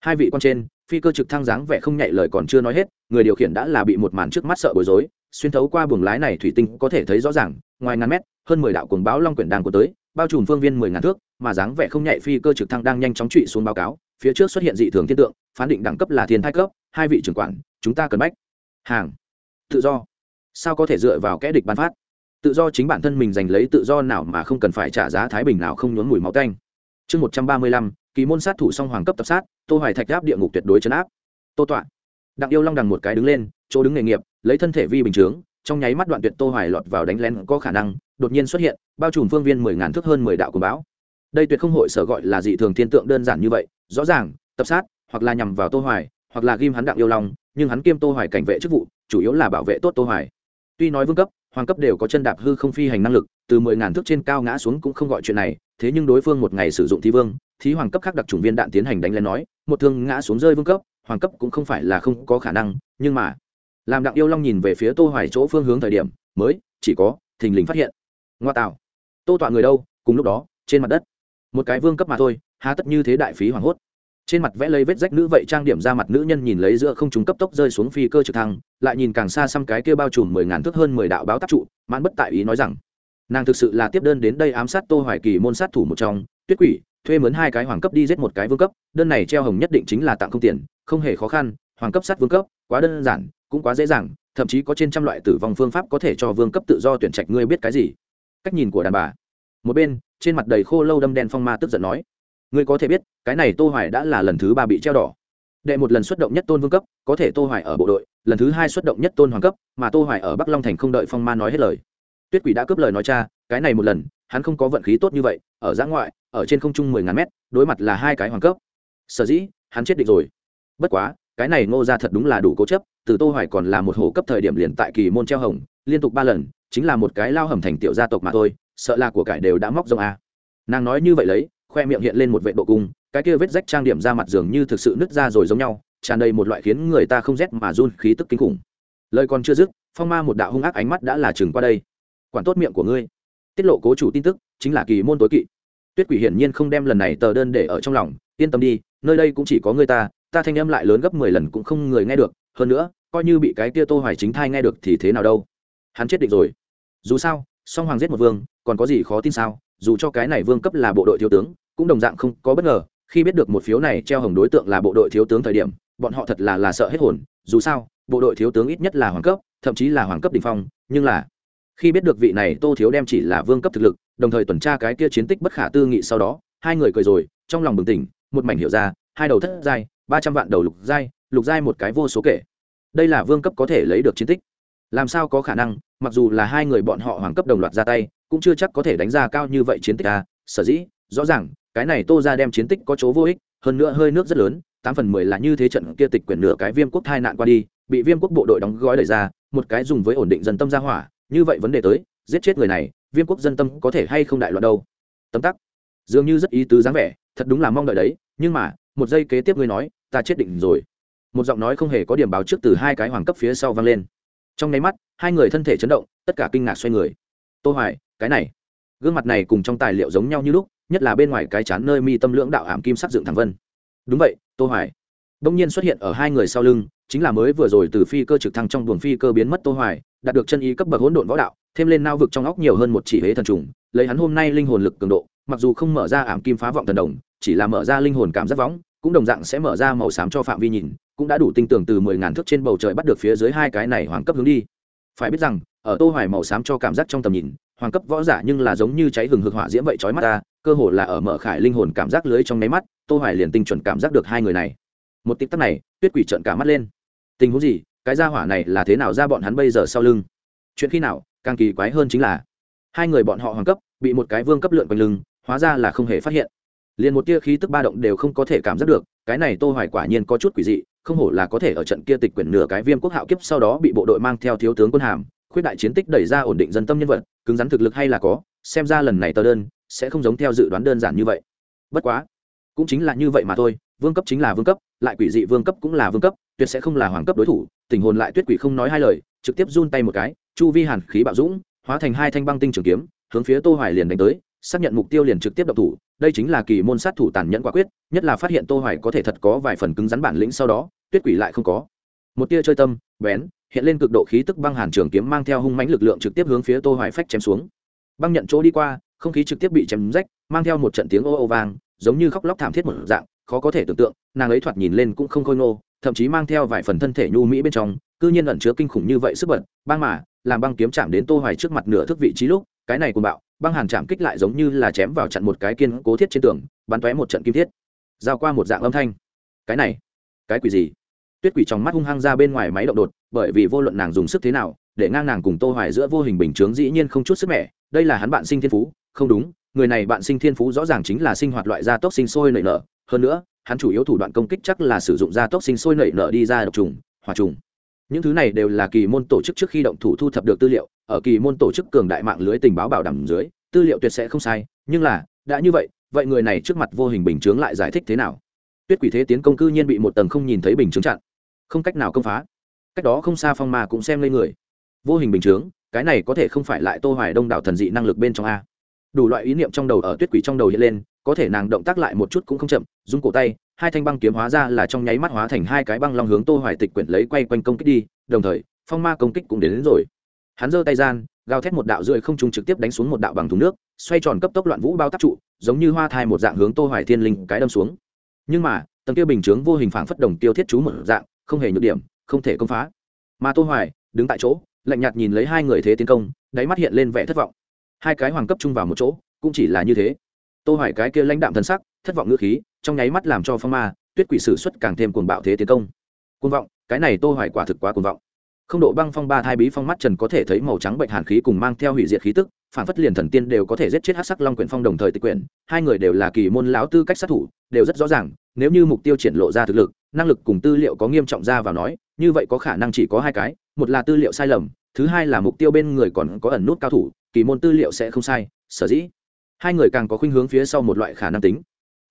Hai vị quan trên, phi cơ trực thăng dáng vẻ không nhạy lời còn chưa nói hết, người điều khiển đã là bị một màn trước mắt sợ bối rối, xuyên thấu qua buồng lái này thủy tinh có thể thấy rõ ràng, ngoài ngàn mét, hơn mười đạo cuồng báo long quyển đang của tới, bao trùm phương viên mười ngàn thước mà dáng vẻ không nhạy phi cơ trực thăng đang nhanh chóng trụy xuống báo cáo, phía trước xuất hiện dị thường thiên tượng, phán định đẳng cấp là thiên thai cấp, hai vị trưởng quản, chúng ta cần bách. Hàng. Tự do. Sao có thể dựa vào kẽ địch ban phát? Tự do chính bản thân mình giành lấy tự do nào mà không cần phải trả giá thái bình nào không nhốn mùi máu canh chương một trăm ba mươi lăm, kỳ môn sát thủ song hoàng cấp tập sát, tô hoài thạch áp địa ngục tuyệt đối chấn áp. Tô tọa đặng yêu long đằng một cái đứng lên, chỗ đứng nghề nghiệp, lấy thân thể vi bình chướng, trong nháy mắt đoạn tuyệt tô hoài lọt vào đánh lén có khả năng, đột nhiên xuất hiện, bao trùm phương viên mười ngàn thước hơn mười đạo của bão đây tuyệt không hội sở gọi là dị thường thiên tượng đơn giản như vậy, rõ ràng, tập sát, hoặc là nhằm vào tô hoài, hoặc là ghim hắn đặng yêu long, nhưng hắn kiêm tô hoài cảnh vệ chức vụ, chủ yếu là bảo vệ tốt tô hoài. Tuy nói vương cấp, hoàng cấp đều có chân đạp hư không phi hành năng lực, từ mười ngàn thước trên cao ngã xuống cũng không gọi chuyện này, thế nhưng đối phương một ngày sử dụng thi vương, thí hoàng cấp khác đặc trùng viên đạn tiến hành đánh lên nói, một thương ngã xuống rơi vương cấp, hoàng cấp cũng không phải là không có khả năng, nhưng mà, làm đặng yêu long nhìn về phía tô hoài chỗ phương hướng thời điểm, mới, chỉ có, thình lình phát hiện. Ngoa tạo tô tọa người đâu, cùng lúc đó, trên mặt đất một cái vương cấp mà thôi, há tất như thế đại phí hoàng hốt. Trên mặt vẽ lấy vết rách nữ vậy trang điểm ra mặt nữ nhân nhìn lấy giữa không trung cấp tốc rơi xuống phi cơ trực thăng, lại nhìn càng xa xăm cái kia bao trùm mười ngàn thước hơn mười đạo báo tác trụ, mãn bất tại ý nói rằng, nàng thực sự là tiếp đơn đến đây ám sát tô hoài kỳ môn sát thủ một trong, tuyết quỷ, thuê mướn hai cái hoàng cấp đi giết một cái vương cấp, đơn này treo hồng nhất định chính là tặng không tiền, không hề khó khăn, hoàng cấp sát vương cấp, quá đơn giản, cũng quá dễ dàng, thậm chí có trên trăm loại tử vong phương pháp có thể cho vương cấp tự do tuyển trạch, ngươi biết cái gì? Cách nhìn của đàn bà. Một bên trên mặt đầy khô lâu đâm đen phong ma tức giận nói, ngươi có thể biết, cái này tô hoài đã là lần thứ ba bị treo đỏ. Đệ một lần xuất động nhất tôn vương cấp, có thể tô hoài ở bộ đội, lần thứ hai xuất động nhất tôn hoàng cấp, mà tô hoài ở bắc long thành không đợi phong ma nói hết lời. Tuyết quỷ đã cướp lời nói cha, cái này một lần, hắn không có vận khí tốt như vậy, ở giã ngoại, ở trên không trung mười ngàn mét, đối mặt là hai cái hoàng cấp. Sở dĩ, hắn chết định rồi. Bất quá, cái này ngô ra thật đúng là đủ cố chấp, từ tô hoài còn là một hồ cấp thời điểm liền tại kỳ môn treo hồng, liên tục ba lần, chính là một cái lao hầm thành tiểu gia tộc mà thôi sợ là của cải đều đã móc rông a. Nàng nói như vậy lấy, khoe miệng hiện lên một vệ độ cung, cái kia vết rách trang điểm ra mặt dường như thực sự nứt ra rồi giống nhau, tràn đầy một loại khiến người ta không rét mà run khí tức kinh khủng. Lời còn chưa dứt, phong ma một đạo hung ác ánh mắt đã là chừng qua đây. Quản tốt miệng của ngươi. Tiết lộ cố chủ tin tức, chính là kỳ môn tối kỵ. Tuyết quỷ hiển nhiên không đem lần này tờ đơn để ở trong lòng, yên tâm đi, nơi đây cũng chỉ có ngươi ta ta thanh âm lại lớn gấp mười lần cũng không người nghe được, hơn nữa, coi như bị cái kia tô hoài chính thai nghe được thì thế nào đâu. Hắn chết định rồi. Dù sao, song hoàng giết một vương còn có gì khó tin sao? Dù cho cái này vương cấp là bộ đội thiếu tướng, cũng đồng dạng không có bất ngờ, khi biết được một phiếu này treo hồng đối tượng là bộ đội thiếu tướng thời điểm, bọn họ thật là là sợ hết hồn. Dù sao, bộ đội thiếu tướng ít nhất là hoàng cấp, thậm chí là hoàng cấp đỉnh phong, nhưng là, khi biết được vị này tô thiếu đem chỉ là vương cấp thực lực, đồng thời tuần tra cái kia chiến tích bất khả tư nghị sau đó, hai người cười rồi, trong lòng bừng tỉnh, một mảnh hiểu ra, hai đầu thất giai, ba trăm vạn đầu lục giai lục giai một cái vô số kể. Đây là vương cấp có thể lấy được chiến tích. Làm sao có khả năng, mặc dù là hai người bọn họ hoàng cấp đồng loạt ra tay cũng chưa chắc có thể đánh ra cao như vậy chiến tích à sở dĩ, rõ ràng, cái này tô ra đem chiến tích có chỗ vô ích, hơn nữa hơi nước rất lớn, tám phần mười là như thế trận kia tịch quyển nửa cái viêm quốc thai nạn qua đi, bị viêm quốc bộ đội đóng gói đẩy ra, một cái dùng với ổn định dân tâm ra hỏa, như vậy vấn đề tới, giết chết người này, viêm quốc dân tâm có thể hay không đại loạn đâu. Tấm tắc. Dường như rất ý tứ dáng vẻ, thật đúng là mong đợi đấy, nhưng mà, một giây kế tiếp ngươi nói, ta chết định rồi. Một giọng nói không hề có điểm báo trước từ hai cái hoàng cấp phía sau vang lên. Trong nháy mắt, hai người thân thể chấn động, tất cả kinh ngạc xoay người. Tô hoài cái này. Gương mặt này cùng trong tài liệu giống nhau như lúc, nhất là bên ngoài cái chán nơi mi tâm lưỡng đạo ảm kim sắc dựng thẳng vân. Đúng vậy, tô hoài. Đông nhiên xuất hiện ở hai người sau lưng, chính là mới vừa rồi từ phi cơ trực thăng trong buồng phi cơ biến mất tô hoài, đạt được chân ý cấp bậc hỗn độn võ đạo, thêm lên nao vực trong óc nhiều hơn một chỉ hế thần trùng, lấy hắn hôm nay linh hồn lực cường độ, mặc dù không mở ra ảm kim phá vọng thần đồng, chỉ là mở ra linh hồn cảm giác võng, cũng đồng dạng sẽ mở ra màu xám cho phạm vi nhìn, cũng đã đủ tinh tưởng từ mười ngàn thước trên bầu trời bắt được phía dưới hai cái này hoàng cấp hướng đi. Phải biết rằng, ở tô hoài màu xám cho cảm giác trong tầm nhìn hoàng cấp võ giả nhưng là giống như cháy hừng hực hỏa diễm vậy chói mắt ta, cơ hồ là ở mở khải linh hồn cảm giác lưới trong nháy mắt, tô hoài liền tinh chuẩn cảm giác được hai người này. Một tích tắc này, tuyết quỷ trợn cả mắt lên. Tình huống gì? Cái gia hỏa này là thế nào ra bọn hắn bây giờ sau lưng? Chuyện khi nào? Càng kỳ quái hơn chính là, hai người bọn họ hoàng cấp, bị một cái vương cấp lượn quanh lưng, hóa ra là không hề phát hiện. Liền một tia khí tức ba động đều không có thể cảm giác được, cái này tô hoài quả nhiên có chút quỷ dị, không hổ là có thể ở trận kia tịch quyển nửa cái viêm quốc hạo kiếp sau đó bị bộ đội mang theo thiếu tướng quân hàm khuyết đại chiến tích đẩy ra ổn định dân tâm nhân vật, cứng rắn thực lực hay là có, xem ra lần này tờ đơn sẽ không giống theo dự đoán đơn giản như vậy. Bất quá, cũng chính là như vậy mà thôi, vương cấp chính là vương cấp, lại quỷ dị vương cấp cũng là vương cấp, tuyệt sẽ không là hoàng cấp đối thủ, tình hồn lại tuyết quỷ không nói hai lời, trực tiếp run tay một cái, chu vi hàn khí bạo dũng, hóa thành hai thanh băng tinh trường kiếm, hướng phía tô hoài liền đánh tới, xác nhận mục tiêu liền trực tiếp động thủ, đây chính là kỳ môn sát thủ tàn nhẫn quả quyết, nhất là phát hiện tô hoài có thể thật có vài phần cứng rắn bản lĩnh sau đó, tuyết quỷ lại không có. Một tia chơi tâm, bén hiện lên cực độ khí tức băng hàn trường kiếm mang theo hung mãnh lực lượng trực tiếp hướng phía tô hoài phách chém xuống. Băng nhận chỗ đi qua, không khí trực tiếp bị chém rách, mang theo một trận tiếng ô ô vang, giống như khóc lóc thảm thiết một dạng, khó có thể tưởng tượng, nàng ấy thoạt nhìn lên cũng không khôi nô thậm chí mang theo vài phần thân thể nhu mỹ bên trong, cư nhiên ẩn chứa kinh khủng như vậy sức bật, băng mà, làm băng kiếm chạm đến tô hoài trước mặt nửa thước vị trí lúc, cái này cùng bạo, băng hàn chạm kích lại giống như là chém vào chặn một cái kiên cố thiết trên tường, bắn tóe một trận kim thiết, giao qua một dạng âm thanh. Cái này, cái quỷ gì? Tuyết quỷ trong mắt hung hăng ra bên ngoài máy động đột bởi vì vô luận nàng dùng sức thế nào, để ngang nàng cùng tô hoài giữa vô hình bình chướng dĩ nhiên không chút sức mẻ, đây là hắn bạn sinh thiên phú, không đúng, người này bạn sinh thiên phú rõ ràng chính là sinh hoạt loại gia tốc sinh sôi nảy nở, hơn nữa, hắn chủ yếu thủ đoạn công kích chắc là sử dụng gia tốc sinh sôi nảy nở đi ra độc trùng hỏa trùng. Những thứ này đều là kỳ môn tổ chức trước khi động thủ thu thập được tư liệu, ở kỳ môn tổ chức cường đại mạng lưới tình báo bảo đảm dưới, tư liệu tuyệt sẽ không sai, nhưng là, đã như vậy vậy người này trước mặt vô hình bình chướng lại giải thích thế nào? Tuyết quỷ thế tiến công cư nhiên bị một tầng không nhìn thấy bình chướng chặn. Không cách nào công phá cách đó không xa phong ma cũng xem lên người. Vô hình bình chướng cái này có thể không phải lại tô hoài đông đảo thần dị năng lực bên trong a. Đủ loại ý niệm trong đầu ở tuyết quỷ trong đầu hiện lên có thể nàng động tác lại một chút cũng không chậm dùng cổ tay hai thanh băng kiếm hóa ra là trong nháy mắt hóa thành hai cái băng long hướng tô hoài tịch quyển lấy quay quanh công kích đi đồng thời phong ma công kích cũng đến, đến rồi. Hắn giơ tay gian gào thét một đạo rưỡi không trung trực tiếp đánh xuống một đạo bằng thùng nước xoay tròn cấp tốc loạn vũ bao tác trụ giống như hoa thai một dạng hướng tô hoài thiên linh cái đâm xuống. Nhưng mà tầng kia bình chướng vô hình phảng phất đồng tiêu thiết chú một dạng không hề nhược điểm không thể công phá. Mà tô hoài đứng tại chỗ, lạnh nhạt nhìn lấy hai người thế tiến công, đáy mắt hiện lên vẻ thất vọng. Hai cái hoàng cấp chung vào một chỗ, cũng chỉ là như thế. Tô hoài cái kia lãnh đạm thần sắc, thất vọng ngữ khí, trong nháy mắt làm cho phong ma, tuyết quỷ sử xuất càng thêm cuồng bạo thế tiến công. Cuồng vọng, cái này tô hoài quả thực quá cuồng vọng. Không độ băng phong ba thai bí phong mắt trần có thể thấy màu trắng bệnh hàn khí cùng mang theo hủy diệt khí tức, phản phất liền thần tiên đều có thể giết chết hắc sắc long quyển phong đồng thời tịch quyển, hai người đều là kỳ môn lão tư cách sát thủ, đều rất rõ ràng, nếu như mục tiêu triển lộ ra thực lực, năng lực cùng tư liệu có nghiêm trọng ra vào nói như vậy có khả năng chỉ có hai cái, một là tư liệu sai lầm, thứ hai là mục tiêu bên người còn có ẩn nút cao thủ, kỳ môn tư liệu sẽ không sai, sở dĩ. Hai người càng có khuynh hướng phía sau một loại khả năng tính.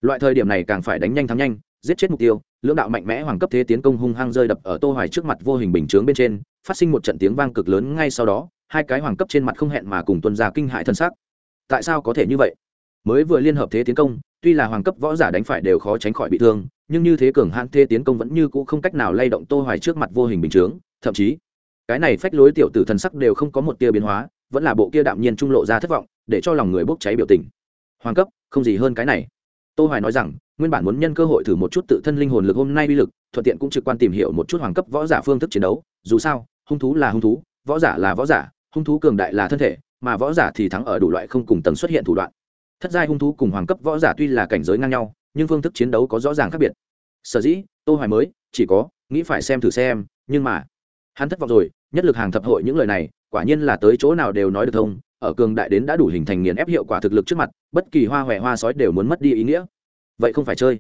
Loại thời điểm này càng phải đánh nhanh thắng nhanh, giết chết mục tiêu, lưỡng đạo mạnh mẽ hoàng cấp thế tiến công hung hăng rơi đập ở tô hoài trước mặt vô hình bình chướng bên trên, phát sinh một trận tiếng vang cực lớn ngay sau đó, hai cái hoàng cấp trên mặt không hẹn mà cùng tuân ra kinh hại thân xác. Tại sao có thể như vậy? Mới vừa liên hợp thế tiến công, tuy là hoàng cấp võ giả đánh phải đều khó tránh khỏi bị thương nhưng như thế cường hãn thế tiến công vẫn như cũ không cách nào lay động tô hoài trước mặt vô hình bình chướng, thậm chí, cái này phách lối tiểu tử thần sắc đều không có một tia biến hóa, vẫn là bộ kia đạm nhiên trung lộ ra thất vọng, để cho lòng người bốc cháy biểu tình. Hoàng cấp, không gì hơn cái này. Tô hoài nói rằng, nguyên bản muốn nhân cơ hội thử một chút tự thân linh hồn lực hôm nay uy lực, thuận tiện cũng trực quan tìm hiểu một chút hoàng cấp võ giả phương thức chiến đấu, dù sao, hung thú là hung thú, võ giả là võ giả, hung thú cường đại là thân thể, mà võ giả thì thắng ở đủ loại không cùng tầng xuất hiện thủ đoạn. Thất giai hung thú cùng hoàng cấp võ giả tuy là cảnh giới ngang nhau nhưng phương thức chiến đấu có rõ ràng khác biệt. Sở dĩ, tô hoài mới, chỉ có, nghĩ phải xem thử xem, nhưng mà, hắn thất vọng rồi, nhất lực hàng thập hội những lời này, quả nhiên là tới chỗ nào đều nói được thông, ở cường đại đến đã đủ hình thành nghiền ép hiệu quả thực lực trước mặt, bất kỳ hoa hoè hoa sói đều muốn mất đi ý nghĩa. Vậy không phải chơi.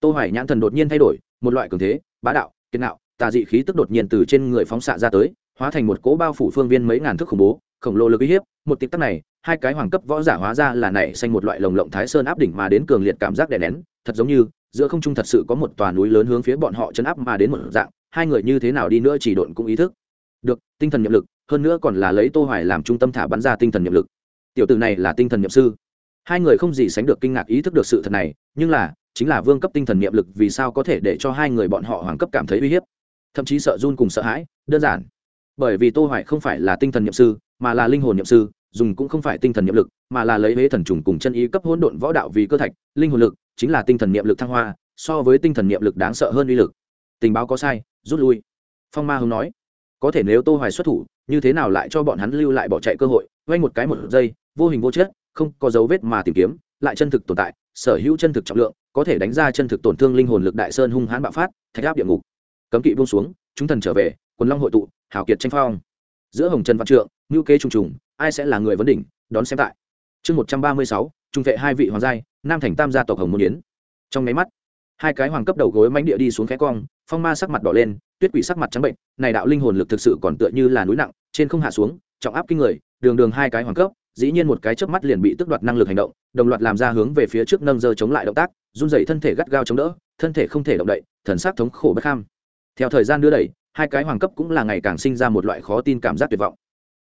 Tô hoài nhãn thần đột nhiên thay đổi, một loại cường thế, bá đạo, kiên nạo tà dị khí tức đột nhiên từ trên người phóng xạ ra tới hóa thành một cỗ bao phủ phương viên mấy ngàn thước khủng bố, khổng lồ lực uy hiếp, một tịp tắc này, hai cái hoàng cấp võ giả hóa ra là nảy xanh một loại lồng lộng thái sơn áp đỉnh mà đến cường liệt cảm giác đè nén, thật giống như, giữa không trung thật sự có một tòa núi lớn hướng phía bọn họ chấn áp mà đến một dạng, hai người như thế nào đi nữa chỉ độn cũng ý thức. Được, tinh thần nhiệm lực, hơn nữa còn là lấy tô hoài làm trung tâm thả bắn ra tinh thần nhiệm lực. Tiểu tử này là tinh thần nhiệm sư. Hai người không gì sánh được kinh ngạc ý thức được sự thật này, nhưng là, chính là vương cấp tinh thần nhiệm lực vì sao có thể để cho hai người bọn họ hoàng cấp cảm thấy uy hiếp? Thậm chí sợ run cùng sợ hãi, đơn giản bởi vì tô hoài không phải là tinh thần nhậm sư, mà là linh hồn nhậm sư, dùng cũng không phải tinh thần nhiệm lực, mà là lấy hế thần trùng cùng chân ý cấp hỗn độn võ đạo vì cơ thạch, linh hồn lực chính là tinh thần niệm lực thăng hoa, so với tinh thần niệm lực đáng sợ hơn uy lực. Tình báo có sai, rút lui. Phong ma hùng nói, có thể nếu tô hoài xuất thủ, như thế nào lại cho bọn hắn lưu lại bỏ chạy cơ hội, quay một cái một giây, vô hình vô chất, không có dấu vết mà tìm kiếm, lại chân thực tồn tại, sở hữu chân thực trọng lượng, có thể đánh ra chân thực tổn thương linh hồn lực đại sơn hung hãn bạo phát, thạch áp địa ngục. Cấm kỵ buông xuống, chúng thần trở về, quần long hội tụ hào kiệt tranh phong. Giữa hồng trần văn trượng, ngưu kế trùng trùng, ai sẽ là người vấn đỉnh, đón xem tại. Chương một trăm ba mươi sáu, trung vệ hai vị hoàng giai, nam thành tam gia tộc hồng môn yến. Trong máy mắt, hai cái hoàng cấp đầu gối mánh địa đi xuống khẽ cong, phong ma sắc mặt đỏ lên, tuyết quỷ sắc mặt trắng bệnh, này đạo linh hồn lực thực sự còn tựa như là núi nặng, trên không hạ xuống, trọng áp kinh người, đường đường hai cái hoàng cấp, dĩ nhiên một cái chớp mắt liền bị tức đoạt năng lực hành động, đồng loạt làm ra hướng về phía trước nâng dơ chống lại động tác, run dày thân thể gắt gao chống đỡ, thân thể không thể động đậy, thần sắc thống khổ bất kham. Theo thời gian đưa đẩy hai cái hoàng cấp cũng là ngày càng sinh ra một loại khó tin cảm giác tuyệt vọng.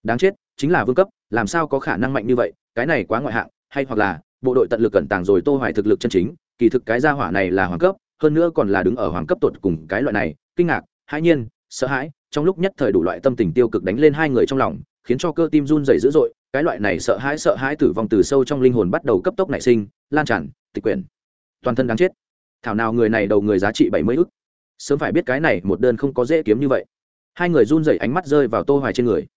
Đáng chết, chính là vương cấp, làm sao có khả năng mạnh như vậy, cái này quá ngoại hạng, hay hoặc là, bộ đội tận lực cẩn tàng rồi tô hoài thực lực chân chính, kỳ thực cái gia hỏa này là hoàng cấp, hơn nữa còn là đứng ở hoàng cấp tột cùng cái loại này, kinh ngạc, hãi nhiên, sợ hãi, trong lúc nhất thời đủ loại tâm tình tiêu cực đánh lên hai người trong lòng, khiến cho cơ tim run rẩy dữ dội, cái loại này sợ hãi sợ hãi tử vong từ sâu trong linh hồn bắt đầu cấp tốc nảy sinh, lan tràn, tịch quyển. Toàn thân đáng chết. Thảo nào người này đầu người giá trị bảy mươi ức sớm phải biết cái này một đơn không có dễ kiếm như vậy. Hai người run rẩy ánh mắt rơi vào tô hoài trên người.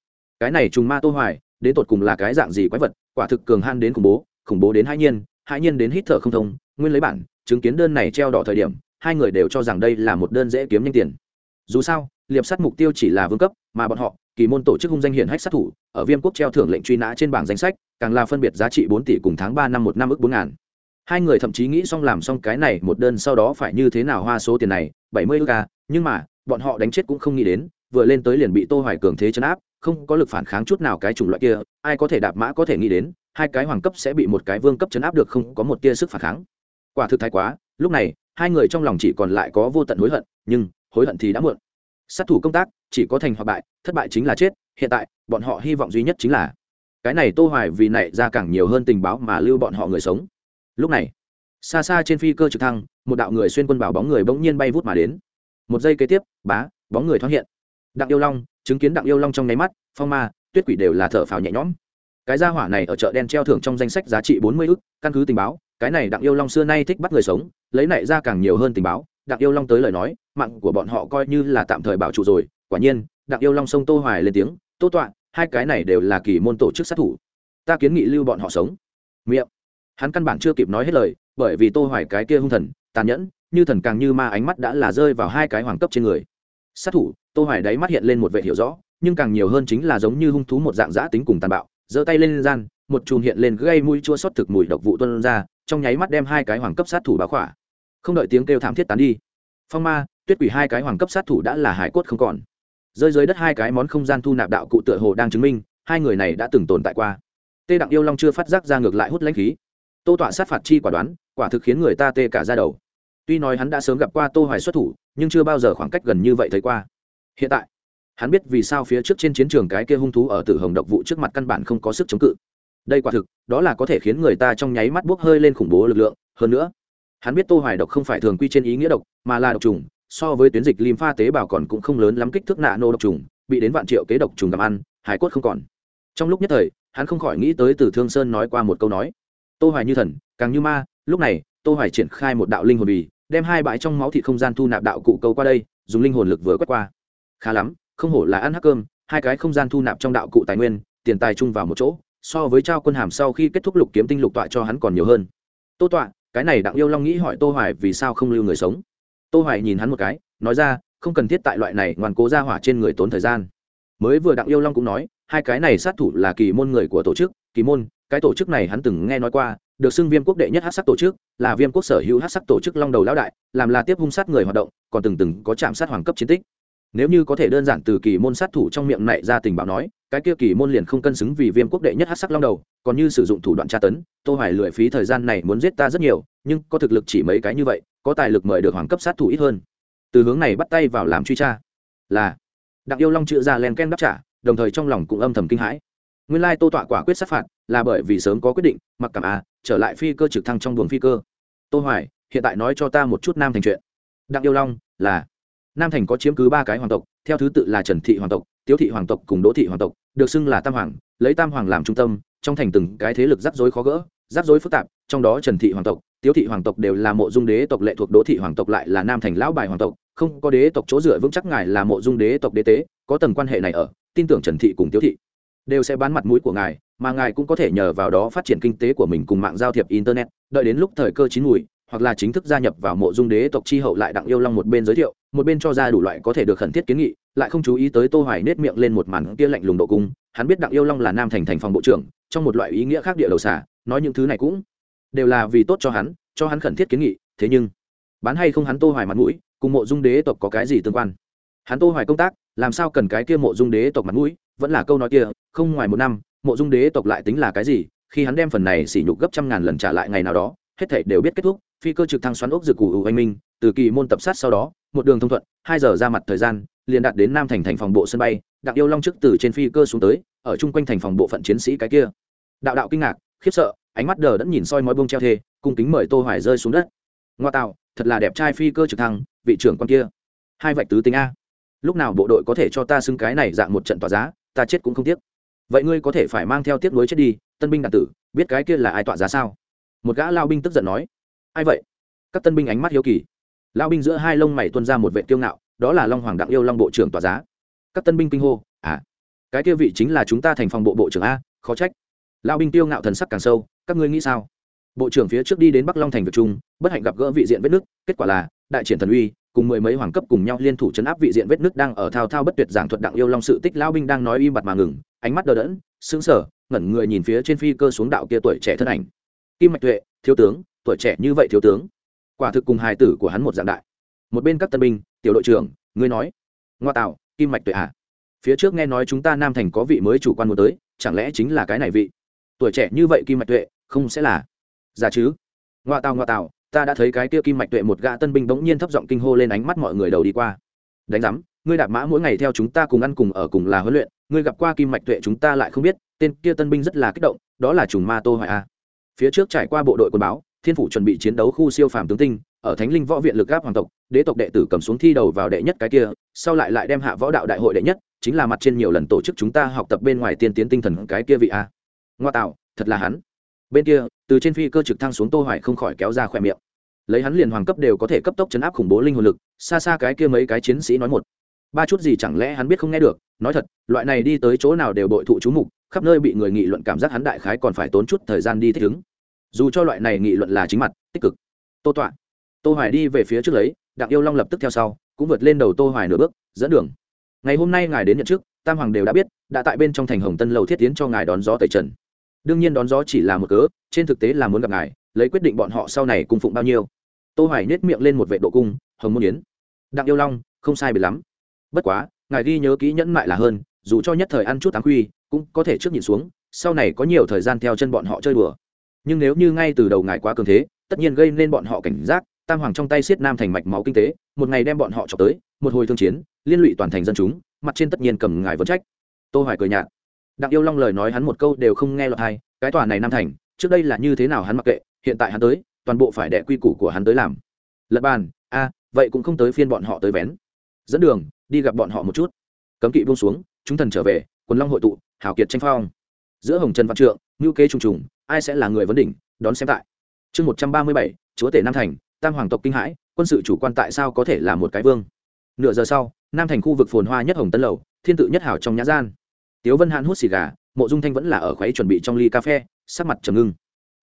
Cái này trùng ma tô hoài, đến tột cùng là cái dạng gì quái vật, quả thực cường han đến khủng bố khủng bố đến hai nhiên hai nhiên đến hít thở không thông, nguyên lấy bản, chứng kiến đơn này treo đỏ thời điểm, hai người đều cho rằng đây là một đơn dễ kiếm nhanh tiền. Dù sao, liệp sát mục tiêu chỉ là vương cấp, mà bọn họ, kỳ môn tổ chức hung danh hiển hách sát thủ, ở viêm quốc treo thưởng lệnh truy nã trên bảng danh sách, càng là phân biệt giá trị bốn tỷ cùng tháng ba năm một năm ước bốn ngàn. Hai người thậm chí nghĩ xong làm xong cái này một đơn sau đó phải như thế nào hoa số tiền này bảy mươi ca, nhưng mà, bọn họ đánh chết cũng không nghĩ đến, vừa lên tới liền bị tô hoài cường thế chấn áp, không có lực phản kháng chút nào cái chủng loại kia, ai có thể đạp mã có thể nghĩ đến, hai cái hoàng cấp sẽ bị một cái vương cấp chấn áp được không có một tia sức phản kháng. Quả thực thái quá, lúc này, hai người trong lòng chỉ còn lại có vô tận hối hận, nhưng, hối hận thì đã muộn. Sát thủ công tác, chỉ có thành hoặc bại, thất bại chính là chết, hiện tại, bọn họ hy vọng duy nhất chính là, cái này tô hoài vì này ra càng nhiều hơn tình báo mà lưu bọn họ người sống. Lúc này xa xa trên phi cơ trực thăng, một đạo người xuyên quân bảo bóng người bỗng nhiên bay vút mà đến. Một giây kế tiếp, bá, bóng người thoáng hiện. Đặng yêu long, chứng kiến đặng yêu long trong nháy mắt, phong ma, tuyết quỷ đều là thở phào nhẹ nhõm. Cái gia hỏa này ở chợ đen treo thưởng trong danh sách giá trị bốn mươi ức, căn cứ tình báo, cái này đặng yêu long xưa nay thích bắt người sống, lấy này ra càng nhiều hơn tình báo. Đặng yêu long tới lời nói, mạng của bọn họ coi như là tạm thời bảo trụ rồi. Quả nhiên, đặng yêu long sông tô hoài lên tiếng, tô tọa, hai cái này đều là kỳ môn tổ chức sát thủ. Ta kiến nghị lưu bọn họ sống. Miệng. Hắn căn bản chưa kịp nói hết lời bởi vì tô hoài cái kia hung thần, tàn nhẫn, như thần càng như ma ánh mắt đã là rơi vào hai cái hoàng cấp trên người. Sát thủ, tô hoài đáy mắt hiện lên một vẻ hiểu rõ, nhưng càng nhiều hơn chính là giống như hung thú một dạng dã tính cùng tàn bạo, giơ tay lên gian, một chùm hiện lên gây mũi chua xót thực mùi độc vụ tuôn ra, trong nháy mắt đem hai cái hoàng cấp sát thủ báo khỏa. Không đợi tiếng kêu thảm thiết tán đi, phong ma, tuyết quỷ hai cái hoàng cấp sát thủ đã là hải cốt không còn. Rơi dưới đất hai cái món không gian thu nạp đạo cụ tựa hồ đang chứng minh, hai người này đã từng tồn tại qua. Tê đặng yêu long chưa phát giác ra ngược lại hút lãnh khí. Tô tọa sát phạt chi quả đoán quả thực khiến người ta tê cả ra đầu. Tuy nói hắn đã sớm gặp qua tô hoài xuất thủ, nhưng chưa bao giờ khoảng cách gần như vậy thấy qua. Hiện tại, hắn biết vì sao phía trước trên chiến trường cái kia hung thú ở tử hồng độc vụ trước mặt căn bản không có sức chống cự. Đây quả thực, đó là có thể khiến người ta trong nháy mắt buốc hơi lên khủng bố lực lượng. Hơn nữa, hắn biết tô hoài độc không phải thường quy trên ý nghĩa độc, mà là độc trùng, so với tuyến dịch lim pha tế bào còn cũng không lớn lắm kích thước nạ nô độc trùng, bị đến vạn triệu kế độc trùng gặm ăn, hải cốt không còn. Trong lúc nhất thời, hắn không khỏi nghĩ tới từ thương sơn nói qua một câu nói. Tô hoài như thần, càng như ma lúc này, tô hoài triển khai một đạo linh hồn bì đem hai bãi trong máu thịt không gian thu nạp đạo cụ câu qua đây, dùng linh hồn lực vừa quét qua. Khá lắm, không hổ là ăn hắc cơm, hai cái không gian thu nạp trong đạo cụ tài nguyên, tiền tài chung vào một chỗ, so với trao quân hàm sau khi kết thúc lục kiếm tinh lục tọa cho hắn còn nhiều hơn. Tô tọa, cái này đặng yêu long nghĩ hỏi tô hoài vì sao không lưu người sống. Tô hoài nhìn hắn một cái, nói ra, không cần thiết tại loại này ngoan cố ra hỏa trên người tốn thời gian. Mới vừa đặng yêu long cũng nói, hai cái này sát thủ là kỳ môn người của tổ chức, kỳ môn, cái tổ chức này hắn từng nghe nói qua được xưng viêm quốc đệ nhất hát sắc tổ chức, là viêm quốc sở hữu hát sắc tổ chức long đầu lão đại, làm là tiếp hung sát người hoạt động, còn từng từng có chạm sát hoàng cấp chiến tích. Nếu như có thể đơn giản từ kỳ môn sát thủ trong miệng này ra tình báo nói, cái kia kỳ môn liền không cân xứng vì viêm quốc đệ nhất hát sắc long đầu, còn như sử dụng thủ đoạn tra tấn, tô hoài lười phí thời gian này muốn giết ta rất nhiều, nhưng có thực lực chỉ mấy cái như vậy, có tài lực mời được hoàng cấp sát thủ ít hơn. Từ hướng này bắt tay vào làm truy tra. Là, đặng yêu long chữ ra len ken đáp trả, đồng thời trong lòng cũng âm thầm kinh hãi nguyên lai tô tọa quả quyết sát phạt là bởi vì sớm có quyết định, mặc cảm à trở lại phi cơ trực thăng trong buồng phi cơ. Tô hoài, hiện tại nói cho ta một chút nam thành chuyện. Đặng yêu long, là nam thành có chiếm cứ ba cái hoàng tộc, theo thứ tự là trần thị hoàng tộc, tiếu thị hoàng tộc cùng đỗ thị hoàng tộc, được xưng là tam hoàng, lấy tam hoàng làm trung tâm, trong thành từng cái thế lực rắc rối khó gỡ, rắc rối phức tạp, trong đó trần thị hoàng tộc, tiếu thị hoàng tộc đều là mộ dung đế tộc lệ thuộc đỗ thị hoàng tộc lại là nam thành lão bài hoàng tộc, không có đế tộc chỗ dựa vững chắc ngài là mộ dung đế tộc đế tế, có tầng quan hệ này ở, tin tưởng trần thị cùng tiếu thị đều sẽ bán mặt mũi của ngài, mà ngài cũng có thể nhờ vào đó phát triển kinh tế của mình cùng mạng giao thiệp internet. Đợi đến lúc thời cơ chín mùi, hoặc là chính thức gia nhập vào mộ dung đế tộc chi hậu lại đặng yêu long một bên giới thiệu, một bên cho ra đủ loại có thể được khẩn thiết kiến nghị, lại không chú ý tới tô hoài nết miệng lên một màn kia lạnh lùng độ cung. Hắn biết đặng yêu long là nam thành thành phòng bộ trưởng, trong một loại ý nghĩa khác địa đầu xả nói những thứ này cũng đều là vì tốt cho hắn cho hắn khẩn thiết kiến nghị, thế nhưng, bán hay không hắn tô hoài mặt mũi, cùng mộ dung đế tộc có cái gì tương quan? Hắn tô hoài công tác, làm sao cần cái kia mộ dung đế tộc mặt mũi? Vẫn là câu nói kia, không ngoài một năm, mộ dung đế tộc lại tính là cái gì? Khi hắn đem phần này sỉ nhục gấp trăm ngàn lần trả lại ngày nào đó, hết thảy đều biết kết thúc, phi cơ trực thăng xoắn ốc dược cụ ủ anh minh, từ kỳ môn tập sát sau đó, một đường thông thuận, hai giờ ra mặt thời gian, liền đạt đến nam thành thành phòng bộ sân bay, đặng yêu long trước từ trên phi cơ xuống tới, ở chung quanh thành phòng bộ phận chiến sĩ cái kia. Đạo đạo kinh ngạc, khiếp sợ, ánh mắt đờ đẫn nhìn soi mói bông treo thê, cung kính mời tô hoài rơi xuống đất. Ngoa tạo, thật là đẹp trai phi cơ trực thăng, vị trưởng con kia. Hai vạch tứ tính a. Lúc nào bộ đội có thể cho ta xưng cái này dạng một trận tỏa giá? Ta chết cũng không tiếc. Vậy ngươi có thể phải mang theo tiếc nuối chết đi, tân binh đạn tử, biết cái kia là ai tỏa giá sao? Một gã lao binh tức giận nói. Ai vậy? Các tân binh ánh mắt hiếu kỳ. Lao binh giữa hai lông mày tuôn ra một vệ tiêu ngạo, đó là long hoàng đặng yêu long bộ trưởng tỏa giá. Các tân binh kinh hô à cái kia vị chính là chúng ta thành phòng bộ bộ trưởng a, khó trách. Lao binh tiêu ngạo thần sắc càng sâu, các ngươi nghĩ sao? Bộ trưởng phía trước đi đến bắc long thành việt trung, bất hạnh gặp gỡ vị diện vết nước kết quả là, đại triển thần uy cùng mười mấy hoàng cấp cùng nhau liên thủ chấn áp vị diện vết nước đang ở thao thao bất tuyệt giảng thuật đặng yêu long sự tích lao binh đang nói im bặt mà ngừng, ánh mắt đờ đẫn, sững sờ, ngẩn người nhìn phía trên phi cơ xuống đạo kia tuổi trẻ thân ảnh. Kim mạch tuệ, thiếu tướng, tuổi trẻ như vậy thiếu tướng. Quả thực cùng hài tử của hắn một dạng đại. Một bên các tân binh, tiểu đội trưởng, ngươi nói. Ngoa tạo, kim mạch tuệ à? Phía trước nghe nói chúng ta nam thành có vị mới chủ quan muốn tới, chẳng lẽ chính là cái này vị? Tuổi trẻ như vậy kim mạch tuệ, không sẽ là. Giả chứ? Ngoa tào ngoa tào ta đã thấy cái kia kim mạch tuệ một gã tân binh bỗng nhiên thấp giọng kinh hô lên ánh mắt mọi người đầu đi qua. Đánh giám, ngươi đạp mã mỗi ngày theo chúng ta cùng ăn cùng ở cùng là huấn luyện, ngươi gặp qua kim mạch tuệ chúng ta lại không biết, tên kia tân binh rất là kích động, đó là trùng ma tô hoài a. Phía trước trải qua bộ đội quân báo, thiên phủ chuẩn bị chiến đấu khu siêu phàm tướng tinh, ở thánh linh võ viện lực gáp hoàng tộc, đế tộc đệ tử cầm xuống thi đầu vào đệ nhất cái kia, sau lại lại đem hạ võ đạo đại hội đệ nhất, chính là mặt trên nhiều lần tổ chức chúng ta học tập bên ngoài tiên tiến tinh thần cái kia vị a. Ngoa tạo, thật là hắn bên kia, từ trên phi cơ trực thăng xuống tô hoài không khỏi kéo ra khỏe miệng. Lấy hắn liền hoàng cấp đều có thể cấp tốc chấn áp khủng bố linh hồn lực, xa xa cái kia mấy cái chiến sĩ nói một. Ba chút gì chẳng lẽ hắn biết không nghe được, nói thật, loại này đi tới chỗ nào đều đội thụ chú mục, khắp nơi bị người nghị luận cảm giác hắn đại khái còn phải tốn chút thời gian đi thích ứng. Dù cho loại này nghị luận là chính mặt, tích cực. Tô tọa. Tô hoài đi về phía trước lấy, đặng yêu long lập tức theo sau, cũng vượt lên đầu tô hoài nửa bước, dẫn đường. Ngày hôm nay ngài đến nhận trước tam hoàng đều đã biết, đã tại bên trong thành hồng tân lầu thiết tiến cho ngài đón gió tẩy trần đương nhiên đón gió chỉ là một cớ, trên thực tế là muốn gặp ngài, lấy quyết định bọn họ sau này cung phụng bao nhiêu. Tô hoài nết miệng lên một vệ độ cung, hồng môn yến. Đặng yêu long, không sai biệt lắm. Bất quá, ngài ghi nhớ kỹ nhẫn mại là hơn, dù cho nhất thời ăn chút tháng khuy cũng có thể trước nhìn xuống, sau này có nhiều thời gian theo chân bọn họ chơi đùa. Nhưng nếu như ngay từ đầu ngài quá cường thế, tất nhiên gây nên bọn họ cảnh giác, tam hoàng trong tay siết nam thành mạch máu kinh tế, một ngày đem bọn họ cho tới, một hồi thương chiến, liên lụy toàn thành dân chúng, mặt trên tất nhiên cầm ngài vấn trách. Tô hoài cười nhạt đặng yêu long lời nói hắn một câu đều không nghe lọt hay cái tòa này nam thành, trước đây là như thế nào hắn mặc kệ, hiện tại hắn tới, toàn bộ phải đệ quy củ của hắn tới làm. Lật bàn, a, vậy cũng không tới phiên bọn họ tới vén. Dẫn đường, đi gặp bọn họ một chút. Cấm kỵ buông xuống, chúng thần trở về, quần long hội tụ, hào kiệt tranh phong. Giữa hồng trần văn trượng ngữ kế trùng trùng, ai sẽ là người vấn đỉnh, đón xem tại. Chương một trăm ba mươi bảy, chúa tể nam thành, tam hoàng tộc kinh hãi, quân sự chủ quan tại sao có thể là một cái vương? Nửa giờ sau, nam thành khu vực phồn hoa nhất hồng tân lầu, thiên tự nhất hảo trong nhã gian tiếu vân hãn hút xì gà, mộ dung thanh vẫn là ở khuấy chuẩn bị trong ly cà phê, sắc mặt trầm ngưng.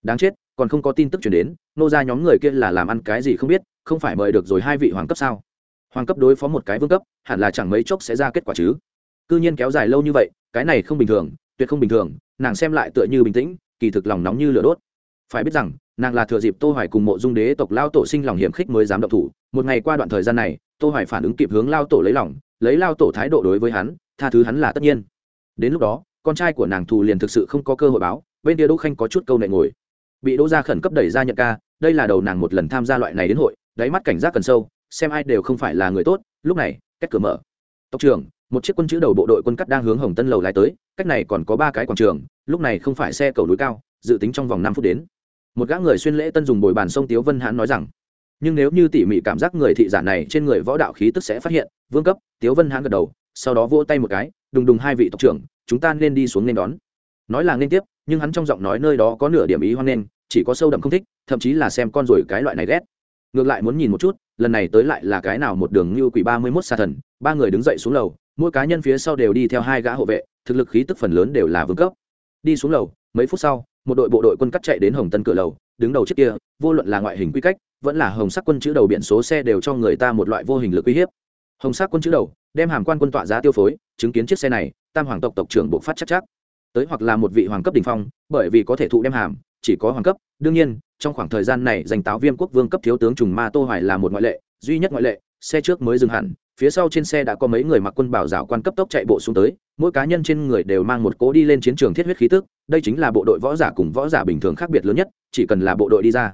Đáng chết, còn không có tin tức chuyển đến, nô ra nhóm người kia là làm ăn cái gì không biết, không phải mời được rồi hai vị hoàng cấp sao? Hoàng cấp đối phó một cái vương cấp, hẳn là chẳng mấy chốc sẽ ra kết quả chứ. Cư nhiên kéo dài lâu như vậy, cái này không bình thường, tuyệt không bình thường, nàng xem lại tựa như bình tĩnh, kỳ thực lòng nóng như lửa đốt. Phải biết rằng, nàng là thừa dịp tô hoài cùng mộ dung đế tộc lao tổ sinh lòng hiểm khích mới dám động thủ, một ngày qua đoạn thời gian này, tô hoài phản ứng kịp hướng lao tổ lấy lòng, lấy lao tổ thái độ đối với hắn, tha thứ hắn là tất nhiên đến lúc đó, con trai của nàng thù liền thực sự không có cơ hội báo, bên kia đỗ khanh có chút câu nệ ngồi. Bị đỗ gia khẩn cấp đẩy ra nhận ca, đây là đầu nàng một lần tham gia loại này đến hội, đáy mắt cảnh giác cần sâu, xem ai đều không phải là người tốt, lúc này, cách cửa mở. Tộc trưởng, một chiếc quân chữ đầu bộ đội quân cắt đang hướng hồng tân lầu lái tới, cách này còn có ba cái quảng trường, lúc này không phải xe cầu núi cao, dự tính trong vòng năm phút đến. Một gã người xuyên lễ tân dùng bồi bàn sông tiếu vân hãn nói rằng, nhưng nếu như tỉ mỉ cảm giác người thị giả này trên người võ đạo khí tức sẽ phát hiện, vương cấp. Tiếu vân hãn gật đầu, sau đó vỗ tay một cái đùng đùng hai vị tộc trưởng, chúng ta nên đi xuống nên đón. Nói là nên tiếp, nhưng hắn trong giọng nói nơi đó có nửa điểm ý hoan nên chỉ có sâu đậm không thích, thậm chí là xem con rồi cái loại này ghét. Ngược lại muốn nhìn một chút, lần này tới lại là cái nào một đường như quỷ ba mươi mốt xa thần, ba người đứng dậy xuống lầu, mỗi cá nhân phía sau đều đi theo hai gã hộ vệ, thực lực khí tức phần lớn đều là vương cấp. Đi xuống lầu, mấy phút sau, một đội bộ đội quân cắt chạy đến hồng tân cửa lầu, đứng đầu trước kia, vô luận là ngoại hình quy cách, vẫn là hồng sắc quân chữ đầu biển số xe đều cho người ta một loại vô hình lực uy hiếp hồng sắc quân chữ đầu, đem hàm quan quân tọa giá tiêu phối, chứng kiến chiếc xe này, tam hoàng tộc tộc trưởng buộc phát chắc chắc. Tới hoặc là một vị hoàng cấp đ ỉ n h phong, bởi vì có thể thụ đem hàm, chỉ có hoàng cấp. Đương nhiên, trong khoảng thời gian này dành táo viêm quốc vương cấp thiếu tướng trùng ma tô hoài là một ngoại lệ, duy nhất ngoại lệ, xe trước mới dừng hẳn, phía sau trên xe đã có mấy người mặc quân bảo rào quan cấp tốc chạy bộ xuống tới, mỗi cá nhân trên người đều mang một cố đi lên chiến trường thiết huyết khí tức, đây chính là bộ đội võ giả cùng võ giả bình thường khác biệt lớn nhất, chỉ cần là bộ đội đi ra.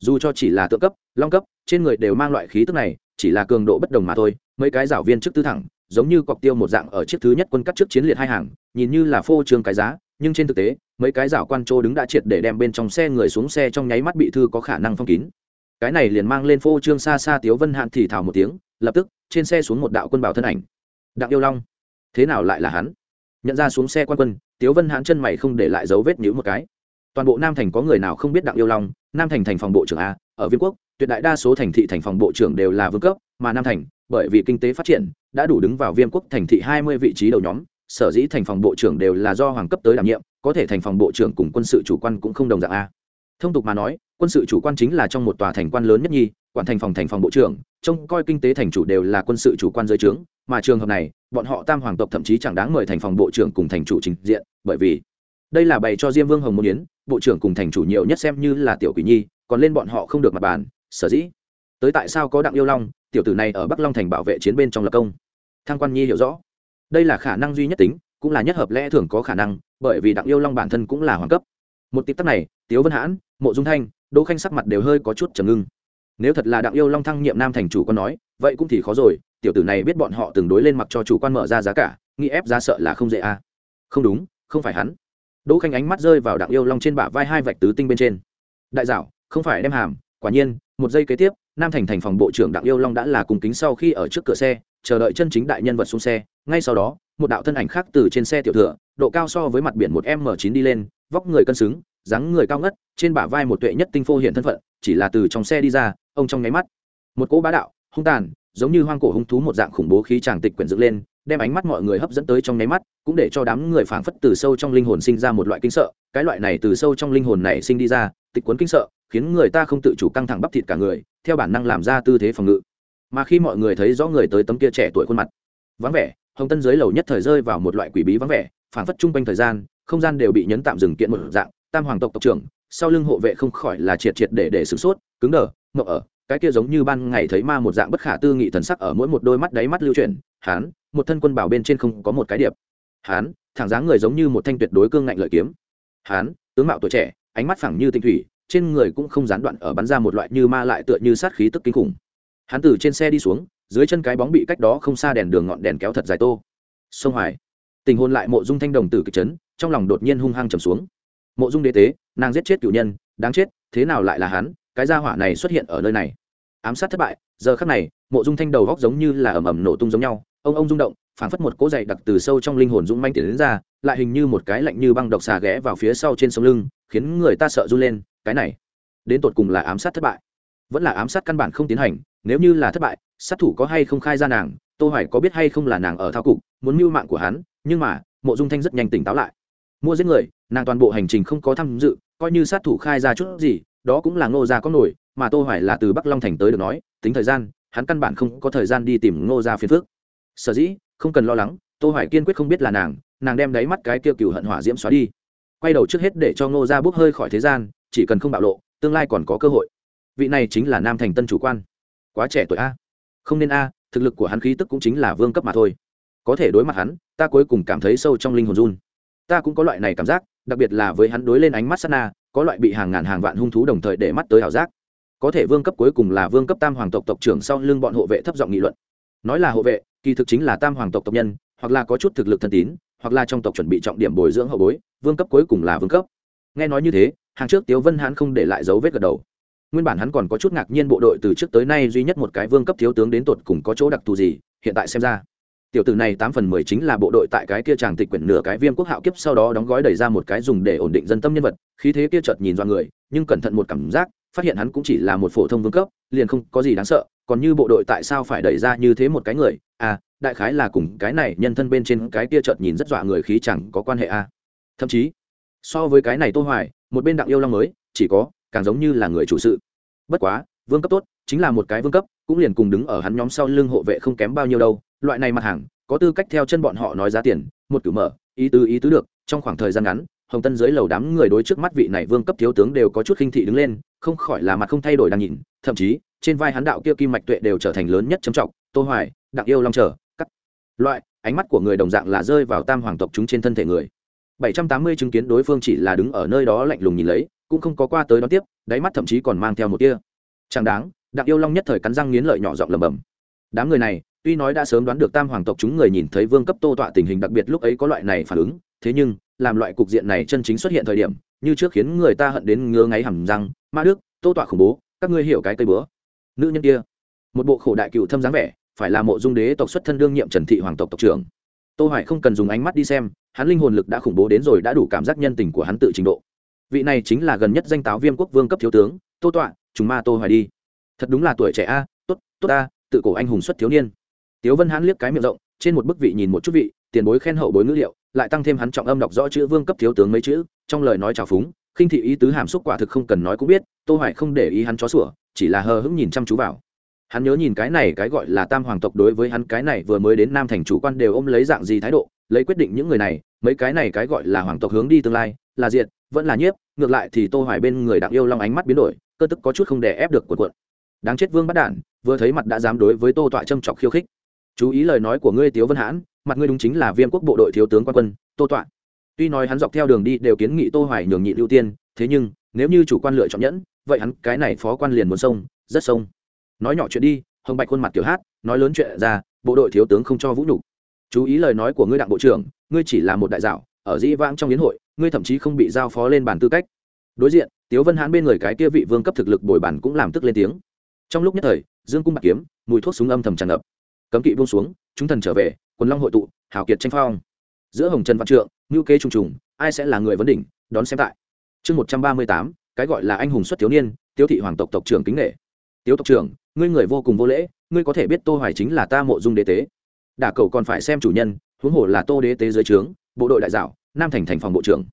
Dù cho chỉ là tự cấp, long cấp, trên người đều mang loại khí tức này chỉ là cường độ bất đồng mà thôi, mấy cái giảo viên trước tư thẳng, giống như cọc tiêu một dạng ở chiếc thứ nhất quân cắt trước chiến liệt hai hàng, nhìn như là phô trương cái giá, nhưng trên thực tế, mấy cái giảo quan trô đứng đã triệt để đem bên trong xe người xuống xe trong nháy mắt bị thư có khả năng phong kín. Cái này liền mang lên phô trương xa xa tiếu vân hạn thì thào một tiếng, lập tức, trên xe xuống một đạo quân bảo thân ảnh. Đặng yêu long. Thế nào lại là hắn? Nhận ra xuống xe quan quân, tiếu vân hãn chân mày không để lại dấu vết nhữ một cái. Toàn bộ nam thành có người nào không biết đặng yêu long, nam thành thành phòng bộ trưởng a, ở viên quốc tuyệt đại đa số thành thị thành phòng bộ trưởng đều là vương cấp, mà nam thành, bởi vì kinh tế phát triển, đã đủ đứng vào viêm quốc thành thị hai mươi vị trí đầu nhóm, sở dĩ thành phòng bộ trưởng đều là do hoàng cấp tới đảm nhiệm, có thể thành phòng bộ trưởng cùng quân sự chủ quan cũng không đồng dạng a. Thông tục mà nói, quân sự chủ quan chính là trong một tòa thành quan lớn nhất nhi quản thành phòng thành phòng bộ trưởng, trông coi kinh tế thành chủ đều là quân sự chủ quan dưới trướng, mà trường hợp này, bọn họ tam hoàng tộc thậm chí chẳng đáng mời thành phòng bộ trưởng cùng thành chủ trình diện, bởi vì đây là bày cho diêm vương hồng môn yến, bộ trưởng cùng thành chủ nhiều nhất xem như là tiểu quỷ nhi còn lên bọn họ không được mặt bàn sở dĩ? Tới tại sao có đặng yêu long, tiểu tử này ở bắc long thành bảo vệ chiến bên trong lập công? Thang quan nhi hiểu rõ. Đây là khả năng duy nhất tính, cũng là nhất hợp lẽ thường có khả năng, bởi vì đặng yêu long bản thân cũng là hoàng cấp. Một tịp tắc này, tiếu vân hãn, mộ dung thanh, đỗ khanh sắc mặt đều hơi có chút trầm ngưng. Nếu thật là đặng yêu long thăng nhiệm nam thành chủ con nói, vậy cũng thì khó rồi, tiểu tử này biết bọn họ từng đối lên mặc cho chủ quan mở ra giá cả, nghĩ ép giá sợ là không dễ a à. không đúng, không phải hắn. Đỗ khanh ánh mắt rơi vào đặng yêu long trên bả vai hai vạch tứ tinh bên trên. Đại dạo không phải đem hàm quả nhiên, một giây kế tiếp, nam thành thành phòng bộ trưởng đặng yêu long đã là cùng kính sau khi ở trước cửa xe, chờ đợi chân chính đại nhân vật xuống xe. Ngay sau đó, một đạo thân ảnh khác từ trên xe tiểu thừa, độ cao so với mặt biển một m chín đi lên, vóc người cân xứng, dáng người cao ngất, trên bả vai một tuệ nhất tinh phô hiện thân phận, chỉ là từ trong xe đi ra, ông trong nháy mắt. Một cỗ bá đạo, hung tàn, giống như hoang cổ hung thú một dạng khủng bố khí tràng tịch quyển dựng lên, đem ánh mắt mọi người hấp dẫn tới trong nháy mắt, cũng để cho đám người phảng phất từ sâu trong linh hồn sinh ra một loại kinh sợ. Cái loại này từ sâu trong linh hồn này sinh đi ra, tịch cuốn kinh sợ khiến người ta không tự chủ căng thẳng bắp thịt cả người, theo bản năng làm ra tư thế phòng ngự. Mà khi mọi người thấy rõ người tới tấm kia trẻ tuổi khuôn mặt, vắng vẻ, hồng tân dưới lầu nhất thời rơi vào một loại quỷ bí vắng vẻ phản phất chung quanh thời gian, không gian đều bị nhấn tạm dừng kiện một dạng, tam hoàng tộc tộc trưởng, sau lưng hộ vệ không khỏi là triệt triệt để để sửng sốt, cứng đờ, mộng ở, cái kia giống như ban ngày thấy ma một dạng bất khả tư nghị thần sắc ở mỗi một đôi mắt đáy mắt lưu chuyển, hán, một thân quân bảo bên trên không có một cái điệp. Hán, thẳng dáng người giống như một thanh tuyệt đối cương ngạnh lợi kiếm. Hán, tướng mạo tuổi trẻ, ánh mắt phẳng như tinh thủy trên người cũng không gián đoạn ở bắn ra một loại như ma lại tựa như sát khí tức kinh khủng. Hắn từ trên xe đi xuống, dưới chân cái bóng bị cách đó không xa đèn đường ngọn đèn kéo thật dài tô. Sông hoài. Tình hôn lại mộ dung thanh đồng tử kịch chấn, trong lòng đột nhiên hung hăng trầm xuống. Mộ dung đế tế, nàng giết chết cựu nhân, đáng chết, thế nào lại là hắn, cái gia hỏa này xuất hiện ở nơi này. Ám sát thất bại, giờ khắc này, mộ dung thanh đầu góc giống như là ầm ầm nổ tung giống nhau, ông ông rung động phảng phất một cỗ dày đặc từ sâu trong linh hồn dũng manh tiến đến ra, lại hình như một cái lạnh như băng độc xà ghé vào phía sau trên sống lưng, khiến người ta sợ run lên, cái này, đến tột cùng là ám sát thất bại. Vẫn là ám sát căn bản không tiến hành, nếu như là thất bại, sát thủ có hay không khai ra nàng, tô hoài có biết hay không là nàng ở thao cục, muốn mưu mạng của hắn, nhưng mà, mộ dung thanh rất nhanh tỉnh táo lại. Mua giết người, nàng toàn bộ hành trình không có tham dự, coi như sát thủ khai ra chút gì, đó cũng là ngô gia có nổi, mà tô hoài là từ bắc long thành tới được nói, tính thời gian, hắn căn bản không có thời gian đi tìm ngô gia phiền phước sở dĩ không cần lo lắng, tô hoài kiên quyết không biết là nàng nàng đem đáy mắt cái tiêu cừu hận hỏa diễm xóa đi. Quay đầu trước hết để cho ngô gia bốc hơi khỏi thế gian, chỉ cần không bạo lộ, tương lai còn có cơ hội. Vị này chính là nam thành tân chủ quan. Quá trẻ tuổi a. Không nên a, thực lực của hắn khí tức cũng chính là vương cấp mà thôi. Có thể đối mặt hắn, ta cuối cùng cảm thấy sâu trong linh hồn run. Ta cũng có loại này cảm giác, đặc biệt là với hắn đối lên ánh mắt sát na, có loại bị hàng ngàn hàng vạn hung thú đồng thời để mắt tới ảo giác. Có thể vương cấp cuối cùng là vương cấp tam hoàng tộc tộc trưởng sau lưng bọn hộ vệ thấp giọng nghị luận. Nói là hộ vệ kỳ thực chính là tam hoàng tộc tộc nhân, hoặc là có chút thực lực thân tín, hoặc là trong tộc chuẩn bị trọng điểm bồi dưỡng hậu bối, vương cấp cuối cùng là vương cấp. Nghe nói như thế, hàng trước tiếu vân hãn không để lại dấu vết gật đầu. Nguyên bản hắn còn có chút ngạc nhiên bộ đội từ trước tới nay duy nhất một cái vương cấp thiếu tướng đến tột cùng có chỗ đặc thù gì, hiện tại xem ra, tiểu tử này tám phần mười chính là bộ đội tại cái kia chàng tịch quyển nửa cái viêm quốc hạo kiếp sau đó đóng gói đẩy ra một cái dùng để ổn định dân tâm nhân vật, khí thế kia chợt nhìn do người, nhưng cẩn thận một cảm giác phát hiện hắn cũng chỉ là một phổ thông vương cấp, liền không có gì đáng sợ, còn như bộ đội tại sao phải đẩy ra như thế một cái người? À đại khái là cùng cái này nhân thân bên trên cái kia chợt nhìn rất dọa người khí chẳng có quan hệ à. thậm chí, so với cái này tô hoài, một bên đặng yêu long mới, chỉ có, càng giống như là người chủ sự. Bất quá, vương cấp tốt, chính là một cái vương cấp, cũng liền cùng đứng ở hắn nhóm sau lưng hộ vệ không kém bao nhiêu đâu. Loại này mặt hàng, có tư cách theo chân bọn họ nói giá tiền, một cử mở, ý tứ ý tứ được, trong khoảng thời gian ngắn hồng tân dưới lầu đám người đối trước mắt vị này vương cấp thiếu tướng đều có chút khinh thị đứng lên, không khỏi là mặt không thay đổi đang nhìn, thậm chí, trên vai hắn đạo kia kim mạch tuệ đều trở thành lớn nhất trầm trọng, tô hoài, đặng yêu long trở cắt. Loại, ánh mắt của người đồng dạng là rơi vào tam hoàng tộc chúng trên thân thể người. 780 chứng kiến đối phương chỉ là đứng ở nơi đó lạnh lùng nhìn lấy, cũng không có qua tới đón tiếp, đáy mắt thậm chí còn mang theo một tia. Chẳng đáng, đặng yêu long nhất thời cắn răng nghiến lợi nhỏ giọng lẩm bẩm. Đám người này, tuy nói đã sớm đoán được tam hoàng tộc chúng người nhìn thấy vương cấp tô tọa tình hình đặc biệt lúc ấy có loại này phản ứng thế nhưng, làm loại cục diện này chân chính xuất hiện thời điểm, như trước khiến người ta hận đến ngứa ngáy hầm răng, ma đức, tô tọa khủng bố, các ngươi hiểu cái cây bữa. Nữ nhân kia, một bộ khổ đại cựu thâm dáng vẻ, phải là mộ dung đế tộc xuất thân đương nhiệm trần thị hoàng tộc tộc trưởng. Tô hoài không cần dùng ánh mắt đi xem, hắn linh hồn lực đã khủng bố đến rồi đã đủ cảm giác nhân tình của hắn tự trình độ. Vị này chính là gần nhất danh táo viêm quốc vương cấp thiếu tướng, tô tọa, chúng ma tô hoài đi. Thật đúng là tuổi trẻ a, tốt tốt a tự cổ anh hùng xuất thiếu niên. Tiếu vân hãn liếc cái miệng rộng, trên một bức vị nhìn một chút vị, tiền bối khen hậu bối ngữ liệu lại tăng thêm hắn trọng âm đọc rõ chữ vương cấp thiếu tướng mấy chữ, trong lời nói trào phúng, khinh thị ý tứ hàm xúc quả thực không cần nói cũng biết, tô hoài không để ý hắn chó sủa, chỉ là hờ hững nhìn chăm chú vào. Hắn nhớ nhìn cái này cái gọi là tam hoàng tộc đối với hắn cái này vừa mới đến nam thành chủ quan đều ôm lấy dạng gì thái độ, lấy quyết định những người này, mấy cái này cái gọi là hoàng tộc hướng đi tương lai, là diệt, vẫn là nhiếp, ngược lại thì tô hoài bên người đặng yêu long ánh mắt biến đổi, cơ tức có chút không đè ép được cuộn cuộn. Đáng chết vương bắt đản, vừa thấy mặt đã dám đối với tô tọa châm chọc khiêu khích. Chú ý lời nói của ngươi, tiếu vân hãn mặt ngươi đúng chính là viêm quốc bộ đội thiếu tướng quan quân, tô tọa tuy nói hắn dọc theo đường đi đều kiến nghị tô hoài nhường nhị ưu tiên, thế nhưng, nếu như chủ quan lựa chọn nhẫn, vậy hắn cái này phó quan liền muốn sông rất sông nói nhỏ chuyện đi, hồng bạch khuôn mặt tiểu hát, nói lớn chuyện ra, bộ đội thiếu tướng không cho vũ nhục. Chú ý lời nói của ngươi đặng bộ trưởng, ngươi chỉ là một đại dạo, ở dĩ vãng trong hiến hội, ngươi thậm chí không bị giao phó lên bàn tư cách. Đối diện, tiếu vân hãn bên người cái kia vị vương cấp thực lực bồi bàn cũng làm tức lên tiếng. Trong lúc nhất thời, dương cung bạc kiếm, mùi thuốc súng âm thầm tràn ngập cấm kỵ buông xuống, chúng thần trở về, quần long hội tụ, hào kiệt tranh phong. Giữa hồng trần văn trượng ngữ kế trùng trùng, ai sẽ là người vấn đỉnh, đón xem tại. Chương một trăm ba mươi tám, cái gọi là anh hùng xuất thiếu niên tiêu thị hoàng tộc tộc trưởng kính nghệ tiếu tộc trưởng, ngươi người vô cùng vô lễ, ngươi có thể biết tô hoài chính là ta mộ dung đế tế. Đả cầu còn phải xem chủ nhân, huống hồ là tô đế tế dưới trướng, bộ đội đại dạo nam thành thành phòng bộ trưởng.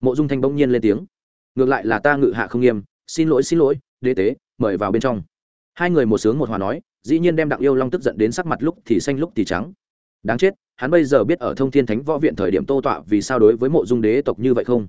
Mộ dung thanh bỗng nhiên lên tiếng. Ngược lại là ta ngự hạ không nghiêm, xin lỗi xin lỗi, đế tế, mời vào bên trong. Hai người một sướng một hòa nói dĩ nhiên đem đặng yêu long tức giận đến sắc mặt lúc thì xanh lúc thì trắng. Đáng chết, hắn bây giờ biết ở thông thiên thánh võ viện thời điểm tô tọa vì sao đối với mộ dung đế tộc như vậy không?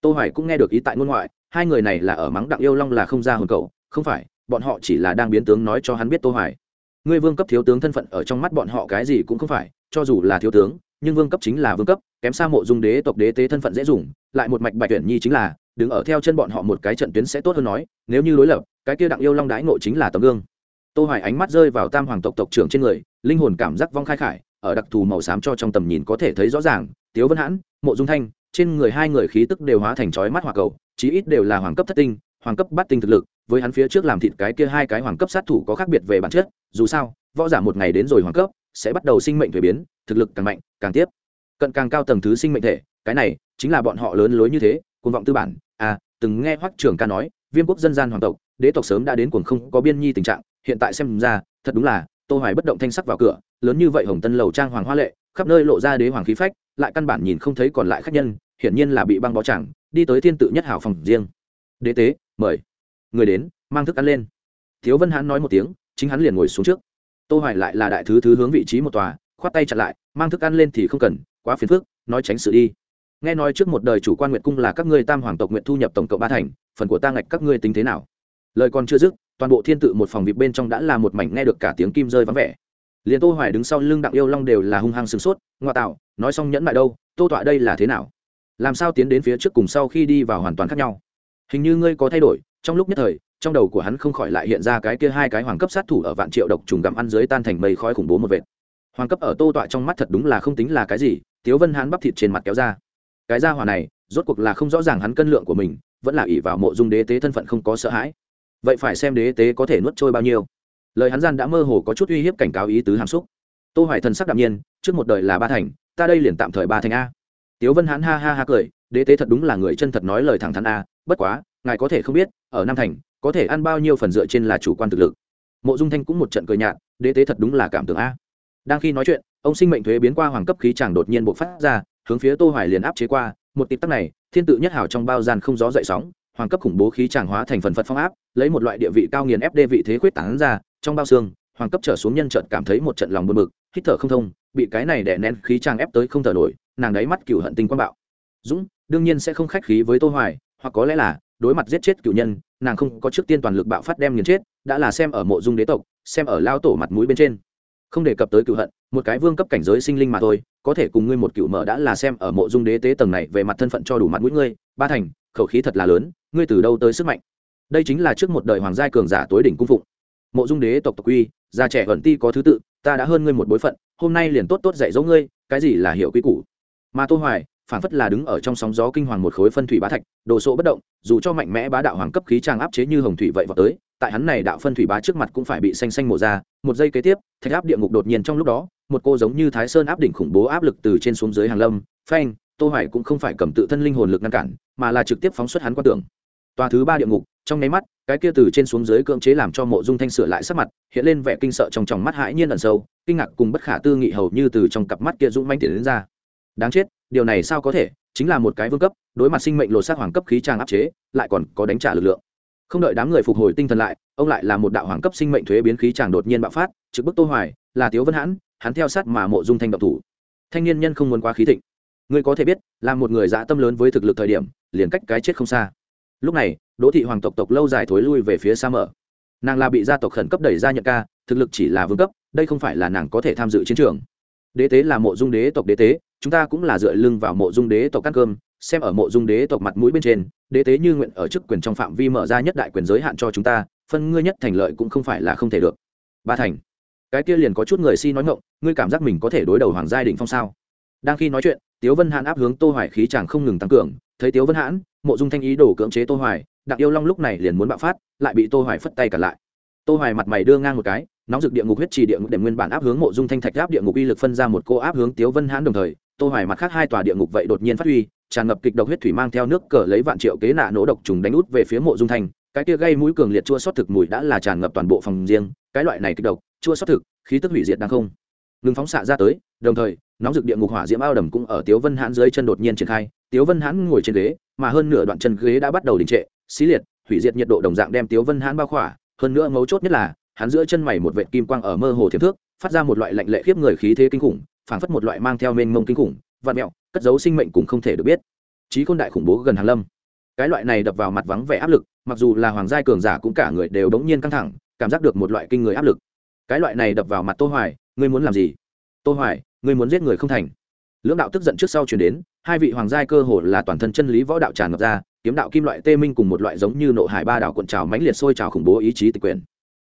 Tô hoài cũng nghe được ý tại ngôn ngoại, hai người này là ở mắng đặng yêu long là không ra hồn cậu, không phải, bọn họ chỉ là đang biến tướng nói cho hắn biết tô hoài. Ngươi vương cấp thiếu tướng thân phận ở trong mắt bọn họ cái gì cũng không phải, cho dù là thiếu tướng, nhưng vương cấp chính là vương cấp, kém xa mộ dung đế tộc đế tế thân phận dễ dùng, lại một mạch bạch tuyển nhi chính là, đứng ở theo chân bọn họ một cái trận tuyến sẽ tốt hơn nói, nếu như đối lập, cái kia đặng yêu long đái ngộ chính là tấm gương tô hoài ánh mắt rơi vào tam hoàng tộc tộc trưởng trên người, linh hồn cảm giác vong khai khải, ở đặc thù màu xám cho trong tầm nhìn có thể thấy rõ ràng, tiếu vân hãn, mộ dung thanh, trên người hai người khí tức đều hóa thành chói mắt hỏa cầu, chí ít đều là hoàng cấp thất tinh, hoàng cấp bát tinh thực lực, với hắn phía trước làm thịt cái kia hai cái hoàng cấp sát thủ có khác biệt về bản chất, dù sao, võ giả một ngày đến rồi hoàng cấp, sẽ bắt đầu sinh mệnh thuế biến, thực lực càng mạnh, càng tiếp cận càng cao tầng thứ sinh mệnh thể, cái này chính là bọn họ lớn lối như thế, cuồng vọng tư bản. À từng nghe hoắc trưởng ca nói, viêm quốc dân gian hoàng tộc, đế tộc sớm đã đến cuồng không, có biên nhi tình trạng hiện tại xem ra, thật đúng là, tô hoài bất động thanh sắc vào cửa, lớn như vậy hồng tân lầu trang hoàng hoa lệ, khắp nơi lộ ra đế hoàng khí phách, lại căn bản nhìn không thấy còn lại khách nhân, hiển nhiên là bị băng bó chẳng, đi tới thiên tự nhất hảo phòng riêng. Đế tế, mời. Người đến, mang thức ăn lên. Thiếu vân hãn nói một tiếng, chính hắn liền ngồi xuống trước. Tô hoài lại là đại thứ thứ hướng vị trí một tòa, khoát tay chặn lại, mang thức ăn lên thì không cần, quá phiền phức, nói tránh sự đi. Nghe nói trước một đời chủ quan nguyệt cung là các ngươi tam hoàng tộc nguyện thu nhập tổng cộng ba thành, phần của ta ngạch các ngươi tính thế nào? Lời còn chưa dứt, toàn bộ thiên tự một phòng vip bên trong đã là một mảnh nghe được cả tiếng kim rơi vắng vẻ. Liền tô hoài đứng sau lưng đặng yêu long đều là hung hăng sừng sốt Ngoại tạo, nói xong nhẫn lại đâu, tô tọa đây là thế nào? Làm sao tiến đến phía trước cùng sau khi đi vào hoàn toàn khác nhau? Hình như ngươi có thay đổi, trong lúc nhất thời, trong đầu của hắn không khỏi lại hiện ra cái kia hai cái hoàng cấp sát thủ ở vạn triệu độc trùng gặm ăn dưới tan thành mây khói khủng bố một vệt. Hoàng cấp ở tô tọa trong mắt thật đúng là không tính là cái gì, tiếu vân hắn bắp thịt trên mặt kéo ra. Cái ra hỏa này, rốt cuộc là không rõ ràng hắn cân lượng của mình, vẫn là ỷ vào mộ dung đế tế thân phận không có sợ hãi vậy phải xem đế tế có thể nuốt trôi bao nhiêu. Lời hắn gian đã mơ hồ có chút uy hiếp cảnh cáo ý tứ hàm xúc. Tô hoài thần sắc đạm nhiên, trước một đời là ba thành, ta đây liền tạm thời ba thành a. Tiếu vân hán ha ha ha cười, đế tế thật đúng là người chân thật nói lời thẳng thắn a, bất quá, ngài có thể không biết, ở nam thành, có thể ăn bao nhiêu phần dựa trên là chủ quan thực lực. Mộ dung thanh cũng một trận cười nhạt, đế tế thật đúng là cảm tưởng a. Đang khi nói chuyện, ông sinh mệnh thuế biến qua hoàng cấp khí chàng đột nhiên bộc phát ra, hướng phía tô hoài liền áp chế qua, một tịp tắc này, thiên tự nhất hảo trong bao gian không gió dậy sóng, hoàng cấp khủng bố khí chàng hóa thành phần phật phong áp lấy một loại địa vị cao nghiền ép đê vị thế khuyết tán ra, trong bao xương, hoàng cấp trở xuống nhân trận cảm thấy một trận lòng buồn bực, hít thở không thông, bị cái này đè nén khí trang ép tới không thở nổi, nàng đáy mắt cựu hận tinh quang bạo. Dũng, đương nhiên sẽ không khách khí với tô hoài, hoặc có lẽ là đối mặt giết chết cựu nhân, nàng không có trước tiên toàn lực bạo phát đem nghiền chết, đã là xem ở mộ dung đế tộc, xem ở lao tổ mặt mũi bên trên. Không đề cập tới cựu hận, một cái vương cấp cảnh giới sinh linh mà thôi, có thể cùng ngươi một cựu mở đã là xem ở mộ dung đế tế tầng này về mặt thân phận cho đủ mặt mũi ngươi, ba thành, khẩu khí thật là lớn, ngươi từ đâu tới sức mạnh? Đây chính là trước một đời hoàng giai cường giả tối đỉnh cung phụng. Mộ dung đế tộc tộc quy, già trẻ ẩn ti có thứ tự, ta đã hơn ngươi một bối phận, hôm nay liền tốt tốt dạy dỗ ngươi, cái gì là hiệu quy củ? Mà tô hoài phản phất là đứng ở trong sóng gió kinh hoàng một khối phân thủy bá thạch, đồ sộ bất động, dù cho mạnh mẽ bá đạo hoàng cấp khí trang áp chế như hồng thủy vậy vào tới, tại hắn này đạo phân thủy bá trước mặt cũng phải bị xanh xanh mổ ra, một giây kế tiếp, thạch áp địa ngục đột nhiên trong lúc đó, một cô giống như thái sơn áp đỉnh khủng bố áp lực từ trên xuống dưới hàng lâm, phanh, tô hoài cũng không phải cầm tự thân linh hồn lực ngăn cản, mà là trực tiếp phóng xuất hắn qua tưởng. Tòa thứ ba địa ngục trong nháy mắt, cái kia từ trên xuống dưới cưỡng chế làm cho mộ dung thanh sửa lại sắc mặt, hiện lên vẻ kinh sợ trong tròng mắt hãi nhiên ẩn sâu, kinh ngạc cùng bất khả tư nghị hầu như từ trong cặp mắt kia dũng manh tiền đến ra. Đáng chết, điều này sao có thể? Chính là một cái vương cấp, đối mặt sinh mệnh lột xác hoàng cấp khí trang áp chế, lại còn có đánh trả lực lượng. Không đợi đám người phục hồi tinh thần lại, ông lại là một đạo hoàng cấp sinh mệnh thuế biến khí tràng đột nhiên bạo phát, trực bức tô hoài, là tiếu vân hãn, hắn theo sát mà mộ dung thanh độc thủ. Thanh niên nhân không muốn quá khí thịnh. Ngươi có thể biết, là một người dã tâm lớn với thực lực thời điểm, liền cách cái chết không xa lúc này, đỗ thị hoàng tộc tộc lâu dài thối lui về phía xa mở. Nàng là bị gia tộc khẩn cấp đẩy ra nhận ca, thực lực chỉ là vương cấp, đây không phải là nàng có thể tham dự chiến trường. Đế tế là mộ dung đế tộc đế tế, chúng ta cũng là dựa lưng vào mộ dung đế tộc ăn cơm, xem ở mộ dung đế tộc mặt mũi bên trên, đế tế như nguyện ở chức quyền trong phạm vi mở ra nhất đại quyền giới hạn cho chúng ta, phân ngươi nhất thành lợi cũng không phải là không thể được. Ba thành. Cái kia liền có chút người si nói ngộng ngươi cảm giác mình có thể đối đầu hoàng gia đình phong sao? Đang khi nói chuyện, tiếu vân hạn áp hướng tô hoài khí chàng không ngừng tăng cường thấy tiếu vân hãn, mộ dung thanh ý đổ cưỡng chế tô hoài, đặng yêu long lúc này liền muốn bạo phát, lại bị tô hoài phất tay cả lại. Tô hoài mặt mày đưa ngang một cái, nóng rực địa ngục huyết trì địa ngục đệm nguyên bản áp hướng mộ dung thanh thạch áp địa ngục uy lực phân ra một cô áp hướng tiếu vân hãn đồng thời, tô hoài mặt khác hai tòa địa ngục vậy đột nhiên phát huy, tràn ngập kịch độc huyết thủy mang theo nước cờ lấy vạn triệu kế nạ nổ độc trùng đánh út về phía mộ dung thanh. Cái kia gây mũi cường liệt chua xót thực mùi đã là tràn ngập toàn bộ phòng riêng, cái loại này kịch độc, chua xót thực, khí tức hủy diệt đang không. Ngừng phóng xạ ra tới, đồng thời, nóng rực địa ngục hỏa diễm ao đầm cũng ở tiếu vân hãn dưới chân đột nhiên triển khai tiếu vân hãn ngồi trên ghế, mà hơn nửa đoạn chân ghế đã bắt đầu đình trệ, xí liệt, hủy diệt nhiệt độ đồng dạng đem tiếu vân hãn bao khỏa. Hơn nữa mấu chốt nhất là, hắn giữa chân mày một vệt kim quang ở mơ hồ thiếp thước, phát ra một loại lạnh lệ khiếp người khí thế kinh khủng, phảng phất một loại mang theo mênh mông kinh khủng, vạn mẹo, cất giấu sinh mệnh cũng không thể được biết. Trí côn đại khủng bố gần hàng lâm. Cái loại này đập vào mặt vắng vẻ áp lực, mặc dù là hoàng giai cường giả cũng cả người đều đống nhiên căng thẳng, cảm giác được một loại kinh người áp lực. Cái loại này đập vào mặt tô hoài, ngươi muốn làm gì? Tô hoài, ngươi muốn giết người không thành lưỡng đạo tức giận trước sau truyền đến, hai vị hoàng giai cơ hồ là toàn thân chân lý võ đạo tràn ngập ra, kiếm đạo kim loại tê minh cùng một loại giống như nộ hải ba đạo cuộn trào mãnh liệt sôi trào khủng bố ý chí tịch quyền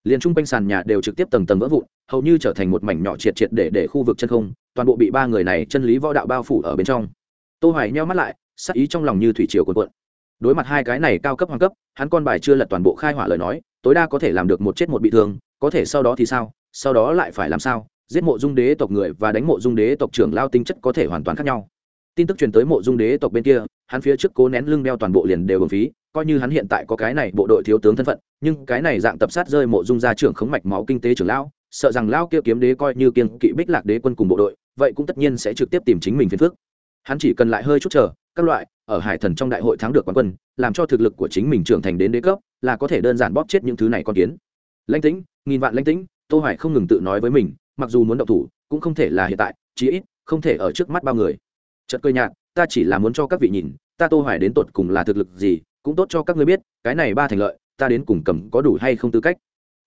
liền trung quanh sàn nhà đều trực tiếp tầng tầng vỡ vụn, hầu như trở thành một mảnh nhỏ triệt triệt để để khu vực chân không, toàn bộ bị ba người này chân lý võ đạo bao phủ ở bên trong. Tô hoài nheo mắt lại, sắc ý trong lòng như thủy triều cuộn cuộn. Đối mặt hai cái này cao cấp hoàng cấp, hắn con bài chưa lật toàn bộ khai hỏa lời nói, tối đa có thể làm được một chết một bị thương, có thể sau đó thì sao, sau đó lại phải làm sao giết mộ dung đế tộc người và đánh mộ dung đế tộc trưởng lao tính chất có thể hoàn toàn khác nhau. Tin tức truyền tới mộ dung đế tộc bên kia, hắn phía trước cố nén lưng đeo toàn bộ liền đều hưởng phí, coi như hắn hiện tại có cái này bộ đội thiếu tướng thân phận, nhưng cái này dạng tập sát rơi mộ dung ra trưởng khống mạch máu kinh tế trưởng lão sợ rằng lao kia kiếm đế coi như kiên kỵ bích lạc đế quân cùng bộ đội, vậy cũng tất nhiên sẽ trực tiếp tìm chính mình phiền phức. Hắn chỉ cần lại hơi chút chờ, các loại, ở hải thần trong đại hội thắng được quán quân, làm cho thực lực của chính mình trưởng thành đến đế cấp, là có thể đơn giản bóp chết những thứ này con kiến. Lãnh tĩnh, nghìn vạn lãnh tĩnh, tô hoài không ngừng tự nói với mình mặc dù muốn động thủ, cũng không thể là hiện tại, chí ít, không thể ở trước mắt bao người. Chợt cười nhạt, ta chỉ là muốn cho các vị nhìn, ta tô hoài đến tột cùng là thực lực gì, cũng tốt cho các ngươi biết, cái này ba thành lợi, ta đến cùng cầm có đủ hay không tư cách.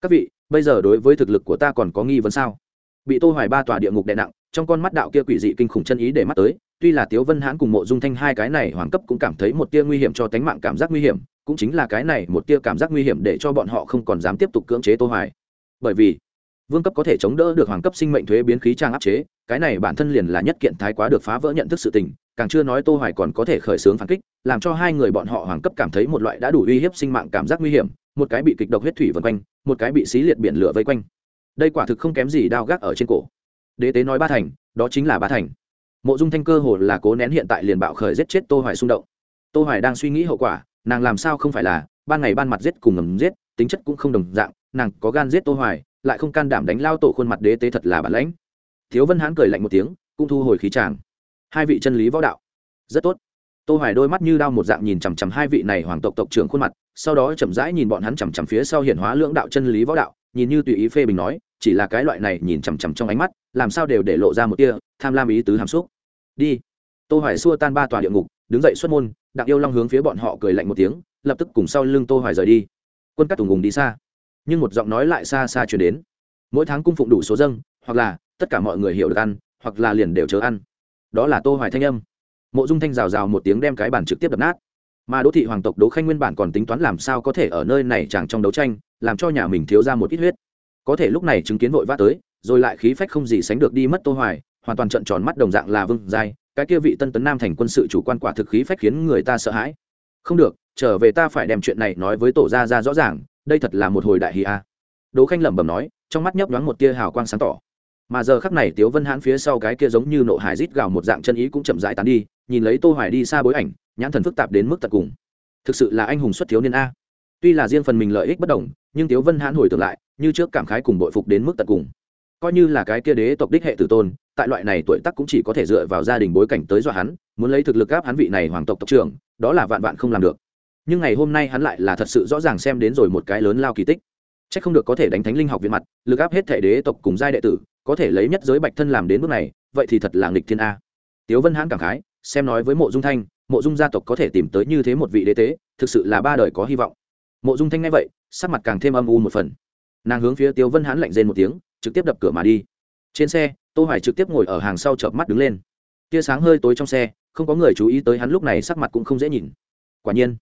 Các vị, bây giờ đối với thực lực của ta còn có nghi vấn sao? Bị tô hoài ba tòa địa ngục đè nặng, trong con mắt đạo kia quỷ dị kinh khủng chân ý để mắt tới, tuy là tiếu vân hãn cùng mộ dung thanh hai cái này hoàng cấp cũng cảm thấy một tia nguy hiểm cho tánh mạng cảm giác nguy hiểm, cũng chính là cái này một tia cảm giác nguy hiểm để cho bọn họ không còn dám tiếp tục cưỡng chế tô hoài. Bởi vì vương cấp có thể chống đỡ được hoàng cấp sinh mệnh thuế biến khí trang áp chế, cái này bản thân liền là nhất kiện thái quá được phá vỡ nhận thức sự tình, càng chưa nói tô hoài còn có thể khởi xướng phản kích, làm cho hai người bọn họ hoàng cấp cảm thấy một loại đã đủ uy hiếp sinh mạng cảm giác nguy hiểm, một cái bị kịch độc huyết thủy vần quanh, một cái bị xí liệt biển lửa vây quanh. Đây quả thực không kém gì đao gác ở trên cổ. Đế tế nói ba thành, đó chính là ba thành. Mộ dung thanh cơ hồ là cố nén hiện tại liền bạo khởi giết chết tô hoài xung động. Tô hoài đang suy nghĩ hậu quả, nàng làm sao không phải là, ban ngày ban mặt giết cùng ngầm giết, tính chất cũng không đồng dạng, nàng có gan giết tô hoài lại không can đảm đánh lao tổ khuôn mặt đế tế thật là bản lãnh. Thiếu vân hãn cười lạnh một tiếng, cũng thu hồi khí tràng hai vị chân lý võ đạo, rất tốt. Tô hoài đôi mắt như đao một dạng nhìn chằm chằm hai vị này hoàng tộc tộc trưởng khuôn mặt, sau đó chậm rãi nhìn bọn hắn chằm chằm phía sau hiển hóa lưỡng đạo chân lý võ đạo, nhìn như tùy ý phê bình nói, chỉ là cái loại này nhìn chằm chằm trong ánh mắt, làm sao đều để lộ ra một tia tham lam ý tứ hàm xúc. Đi. Tô hoài xua tan ba tòa địa ngục, đứng dậy xuất môn, đặng yêu long hướng phía bọn họ cười lạnh một tiếng, lập tức cùng sau lưng tô hoài rời đi. Quân cắt tùng hùng đi xa nhưng một giọng nói lại xa xa truyền đến. Mỗi tháng cung phụng đủ số dâng, hoặc là tất cả mọi người hiểu được ăn, hoặc là liền đều chớ ăn. Đó là tô hoài thanh âm. Mộ dung thanh rào rào một tiếng đem cái bản trực tiếp đập nát. Mà đỗ thị hoàng tộc đỗ khanh nguyên bản còn tính toán làm sao có thể ở nơi này chẳng trong đấu tranh, làm cho nhà mình thiếu ra một ít huyết. Có thể lúc này chứng kiến vội vã tới, rồi lại khí phách không gì sánh được đi mất tô hoài, hoàn toàn trận tròn mắt đồng dạng là vương giai, cái kia vị tân tấn nam thành quân sự chủ quan quả thực khí phách khiến người ta sợ hãi. Không được, trở về ta phải đem chuyện này nói với tổ gia ra rõ ràng đây thật là một hồi đại hi a. Đỗ khanh lẩm bẩm nói, trong mắt nhấp nhoáng một tia hào quang sáng tỏ. Mà giờ khắc này tiếu vân hãn phía sau cái kia giống như nộ hải rít gào một dạng chân ý cũng chậm rãi tán đi, nhìn lấy tô hoài đi xa bối ảnh, nhãn thần phức tạp đến mức tận cùng. Thực sự là anh hùng xuất thiếu niên a. Tuy là riêng phần mình lợi ích bất đồng, nhưng tiếu vân hãn hồi tưởng lại, như trước cảm khái cùng bội phục đến mức tận cùng. Coi như là cái kia đế tộc đích hệ tử tôn, tại loại này tuổi tác cũng chỉ có thể dựa vào gia đình bối cảnh tới dọa hắn, muốn lấy thực lực áp hắn vị này hoàng tộc tộc trưởng, đó là vạn vạn không làm được nhưng ngày hôm nay hắn lại là thật sự rõ ràng xem đến rồi một cái lớn lao kỳ tích. C h ắ c không được có thể đánh thánh linh học viện mặt, lực áp hết thể đế tộc cùng giai đệ tử, có thể lấy nhất giới bạch thân làm đến bước này, vậy thì thật là nghịch thiên a. Tiếu vân hãn cảm khái, xem nói với mộ dung thanh, mộ dung gia tộc có thể tìm tới như thế một vị đế tế, thực sự là ba đời có hy vọng. Mộ dung thanh nghe vậy, sắc mặt càng thêm âm u một phần. Nàng hướng phía tiếu vân hãn lạnh rên một tiếng, trực tiếp đập cửa mà đi. Trên xe, tô hoài trực tiếp ngồi ở hàng sau chợp mắt đứng lên. Tia sáng hơi tối trong xe, không có người chú ý tới hắn lúc này, sắc mặt cũng không dễ nhìn. Quả nhiên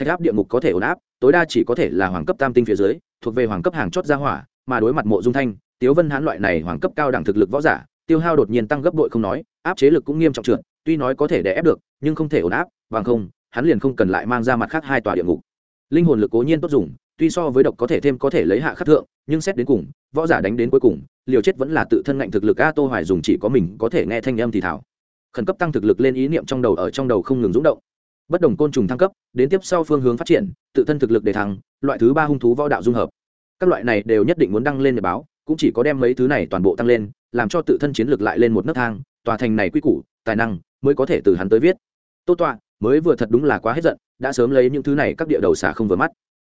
thạch áp địa ngục có thể ổn áp, tối đa chỉ có thể là hoàng cấp tam tinh phía dưới, thuộc về hoàng cấp hàng chót gia hỏa, mà đối mặt mộ dung thanh, tiếu vân hãn loại này hoàng cấp cao đẳng thực lực võ giả, tiêu hao đột nhiên tăng gấp bội không nói, áp chế lực cũng nghiêm trọng trượt, tuy nói có thể đè ép được, nhưng không thể ổn áp, bằng không, hắn liền không cần lại mang ra mặt khác hai tòa địa ngục. Linh hồn lực cố nhiên tốt dùng, tuy so với độc có thể thêm có thể lấy hạ khắc thượng, nhưng xét đến cùng, võ giả đánh đến cuối cùng, liều chết vẫn là tự thân ngạnh thực lực a tô hoài dùng chỉ có mình có thể nghe thanh âm thì thảo. Khẩn cấp tăng thực lực lên ý niệm trong đầu ở trong đầu không ngừng rung động bất đồng côn trùng thăng cấp, đến tiếp sau phương hướng phát triển, tự thân thực lực để thăng, loại thứ ba hung thú võ đạo dung hợp. Các loại này đều nhất định muốn đăng lên để báo, cũng chỉ có đem mấy thứ này toàn bộ tăng lên, làm cho tự thân chiến lược lại lên một nấc thang, tòa thành này quy củ, tài năng mới có thể từ hắn tới viết. Tô tọa, mới vừa thật đúng là quá hết giận, đã sớm lấy những thứ này các địa đầu xả không vừa mắt.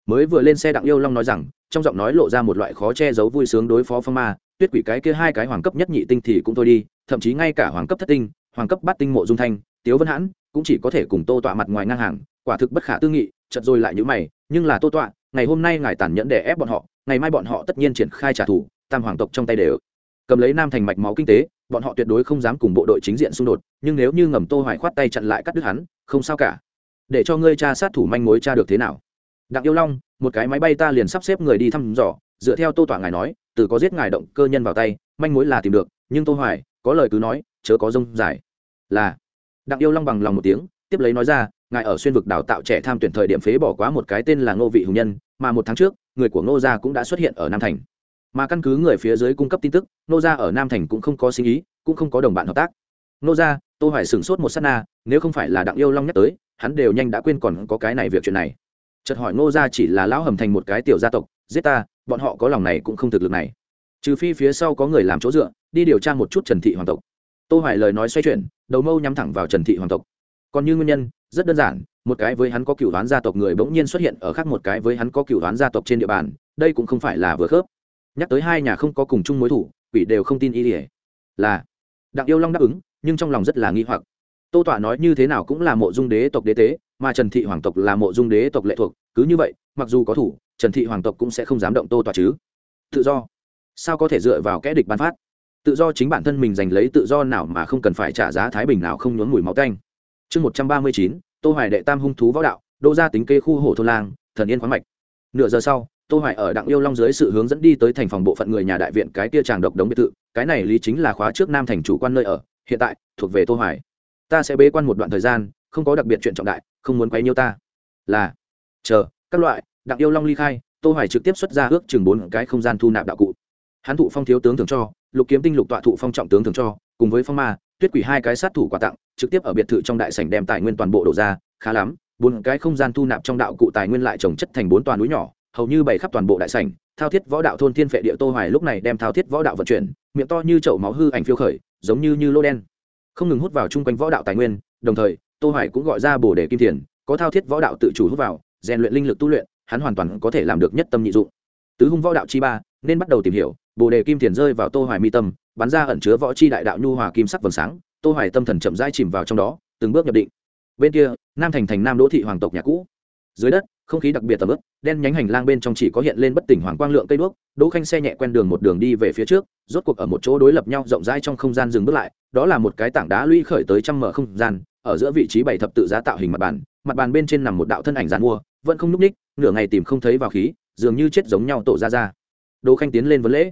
Mới vừa lên xe đặng yêu long nói rằng, trong giọng nói lộ ra một loại khó che giấu vui sướng đối phó phong ma, tuyết quỷ cái kia hai cái hoàng cấp nhất nhị tinh thì cũng thôi đi, thậm chí ngay cả hoàng cấp thất tinh, hoàng cấp bát tinh mộ dung thanh, tiếu vân hãn cũng chỉ có thể cùng tô tọa mặt ngoài ngang hàng, quả thực bất khả tư nghị chật rồi lại nhữ mày, nhưng là tô tọa, ngày hôm nay ngài tàn nhẫn để ép bọn họ, ngày mai bọn họ tất nhiên triển khai trả thù, tam hoàng tộc trong tay đều cầm lấy nam thành mạch máu kinh tế, bọn họ tuyệt đối không dám cùng bộ đội chính diện xung đột, nhưng nếu như ngầm tô hoài khoát tay chặn lại cắt đứt hắn, không sao cả. Để cho ngươi tra sát thủ manh mối tra được thế nào? Đặng yêu long, một cái máy bay ta liền sắp xếp người đi thăm dò, dựa theo tô tỏa ngài nói, từ có giết ngài động cơ nhân vào tay, manh mối là tìm được, nhưng tô hoài, có lời cứ nói, chớ có rông dài. Là đặng yêu long bằng lòng một tiếng, tiếp lấy nói ra, ngài ở xuyên vực đào tạo trẻ tham tuyển thời điểm phế bỏ quá một cái tên là ngô vị hùng nhân, mà một tháng trước, người của ngô gia cũng đã xuất hiện ở nam thành. Mà căn cứ người phía dưới cung cấp tin tức, ngô gia ở nam thành cũng không có sinh ý, cũng không có đồng bạn hợp tác. Ngô gia tôi hỏi sửng sốt một sát na, nếu không phải là đặng yêu long nhắc tới, hắn đều nhanh đã quên còn có cái này việc chuyện này. Chợt hỏi ngô gia chỉ là lão hầm thành một cái tiểu gia tộc, giết ta, bọn họ có lòng này cũng không thực lực này. Trừ phi phía sau có người làm chỗ dựa, đi điều tra một chút trần thị hoàng tộc. Tôi hỏi lời nói xoay chuyển đầu mâu nhắm thẳng vào trần thị hoàng tộc. Còn như nguyên nhân, rất đơn giản, một cái với hắn có cựu đoán gia tộc người bỗng nhiên xuất hiện ở khác một cái với hắn có cựu đoán gia tộc trên địa bàn, đây cũng không phải là vừa khớp. Nhắc tới hai nhà không có cùng chung mối thủ, quỷ đều không tin ý ỉa là, đặng yêu long đáp ứng, nhưng trong lòng rất là nghi hoặc. Tô tọa nói như thế nào cũng là mộ dung đế tộc đế tế, mà trần thị hoàng tộc là mộ dung đế tộc lệ thuộc, cứ như vậy, mặc dù có thủ, trần thị hoàng tộc cũng sẽ không dám động tô tọa chứ. Tự do. Sao có thể dựa vào kẽ địch ban phát? Tự do chính bản thân mình giành lấy tự do nào mà không cần phải trả giá thái bình nào không nhốn mùi máu tanh. Chương một trăm ba mươi chín, tô hoài đệ tam hung thú võ đạo, đô ra tính kê khu hồ thôn lang, thần yên khoáng mạch. Nửa giờ sau, tô hoài ở đặng yêu long dưới sự hướng dẫn đi tới thành phòng bộ phận người nhà đại viện cái kia chàng độc đống biệt thự, cái này lý chính là khóa trước nam thành chủ quan nơi ở, hiện tại, thuộc về tô hoài. Ta sẽ bế quan một đoạn thời gian, không có đặc biệt chuyện trọng đại, không muốn quấy nhiêu ta. Là, chờ, các loại, đặng yêu long ly khai, tô hoài trực tiếp xuất ra ước chừng bốn cái không gian thu nạp đạo cụ. Hắn thụ phong thiếu tướng thường cho lục kiếm tinh lục tọa thụ phong trọng tướng thường cho, cùng với phong ma, tuyết quỷ hai cái sát thủ quà tặng, trực tiếp ở biệt thự trong đại sảnh đem tài nguyên toàn bộ đổ ra, khá lắm, bốn cái không gian thu nạp trong đạo cụ tài nguyên lại trồng chất thành bốn toàn núi nhỏ, hầu như bày khắp toàn bộ đại sảnh, thao thiết võ đạo thôn thiên phệ địa tô hoài lúc này đem thao thiết võ đạo vận chuyển, miệng to như chậu máu hư ảnh phiêu khởi, giống như như lô đen. Không ngừng hút vào chung quanh võ đạo tài nguyên, đồng thời, tô hoài cũng gọi ra bổ đề kim tiền có thao thiết võ đạo tự chủ hút vào, rèn luyện linh lực tu luyện, hắn hoàn toàn có thể làm được nhất tâm nhị dụng. Tứ hung võ đạo chi ba, nên bắt đầu tìm hiểu bồ đề kim tiền rơi vào tô hoài mi tâm, bắn ra ẩn chứa võ chi đại đạo nhu hòa kim sắc vầng sáng, tô hoài tâm thần chậm rãi chìm vào trong đó, từng bước nhập định. Bên kia, nam thành thành nam đỗ thị hoàng tộc nhà cũ. Dưới đất, không khí đặc biệt tầm ướp đen nhánh hành lang bên trong chỉ có hiện lên bất tỉnh hoàng quang lượng cây đuốc, đỗ khanh xe nhẹ quen đường một đường đi về phía trước, rốt cuộc ở một chỗ đối lập nhau rộng rãi trong không gian dừng bước lại, đó là một cái tảng đá lũy khởi tới trăm mở không gian, ở giữa vị trí bảy thập tự giá tạo hình mặt bàn mặt bàn bên trên nằm một đạo thân ảnh giàn mua, vẫn không núp ních nửa ngày tìm không thấy vào khí, dường như chết giống nhau tổ ra ra. Đỗ khanh tiến lên vấn lễ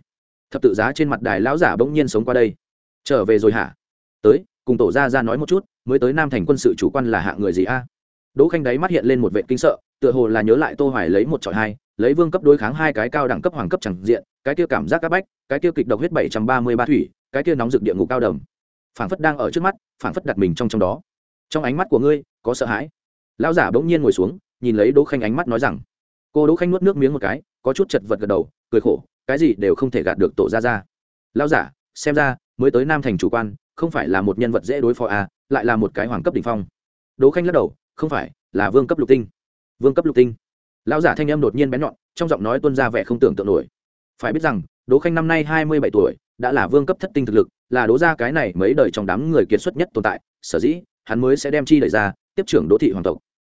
thập tự giá trên mặt đài lão giả bỗng nhiên sống qua đây. Trở về rồi hả? Tới, cùng tổ ra ra nói một chút, mới tới nam thành quân sự chủ quan là hạng người gì a? Đỗ khanh đáy mắt hiện lên một vệ kinh sợ, tựa hồ là nhớ lại tô hoài lấy một trọi hai, lấy vương cấp đối kháng hai cái cao đẳng cấp hoàng cấp chẳng diện, cái kia cảm giác các bách, cái kia kịch độc huyết 733 thủy, cái kia nóng rực địa ngục cao đầm. Phảng phất đang ở trước mắt, phảng phất đặt mình trong trong đó. Trong ánh mắt của ngươi, có sợ hãi. Lão giả bỗng nhiên ngồi xuống, nhìn lấy đỗ khanh ánh mắt nói rằng, cô đỗ khanh nuốt nước miếng một cái, có chút chật vật gật đầu, cười khổ cái gì đều không thể gạt được tổ ra ra lão giả, xem ra, mới tới nam thành chủ quan, không phải là một nhân vật dễ đối phó à lại là một cái hoàng cấp đỉnh phong. Đỗ khanh lắc đầu, không phải, là vương cấp lục tinh. Vương cấp lục tinh. Lão giả thanh âm đột nhiên bén nhọn, trong giọng nói tuôn ra vẻ không tưởng tượng nổi. Phải biết rằng, đỗ khanh năm nay hai mươi bảy tuổi, đã là vương cấp thất tinh thực lực, là đỗ ra cái này mấy đời trong đám người kiệt xuất nhất tồn tại, sở dĩ, hắn mới sẽ đem chi đẩy ra, tiếp trưởng đỗ thị hoàng tộc.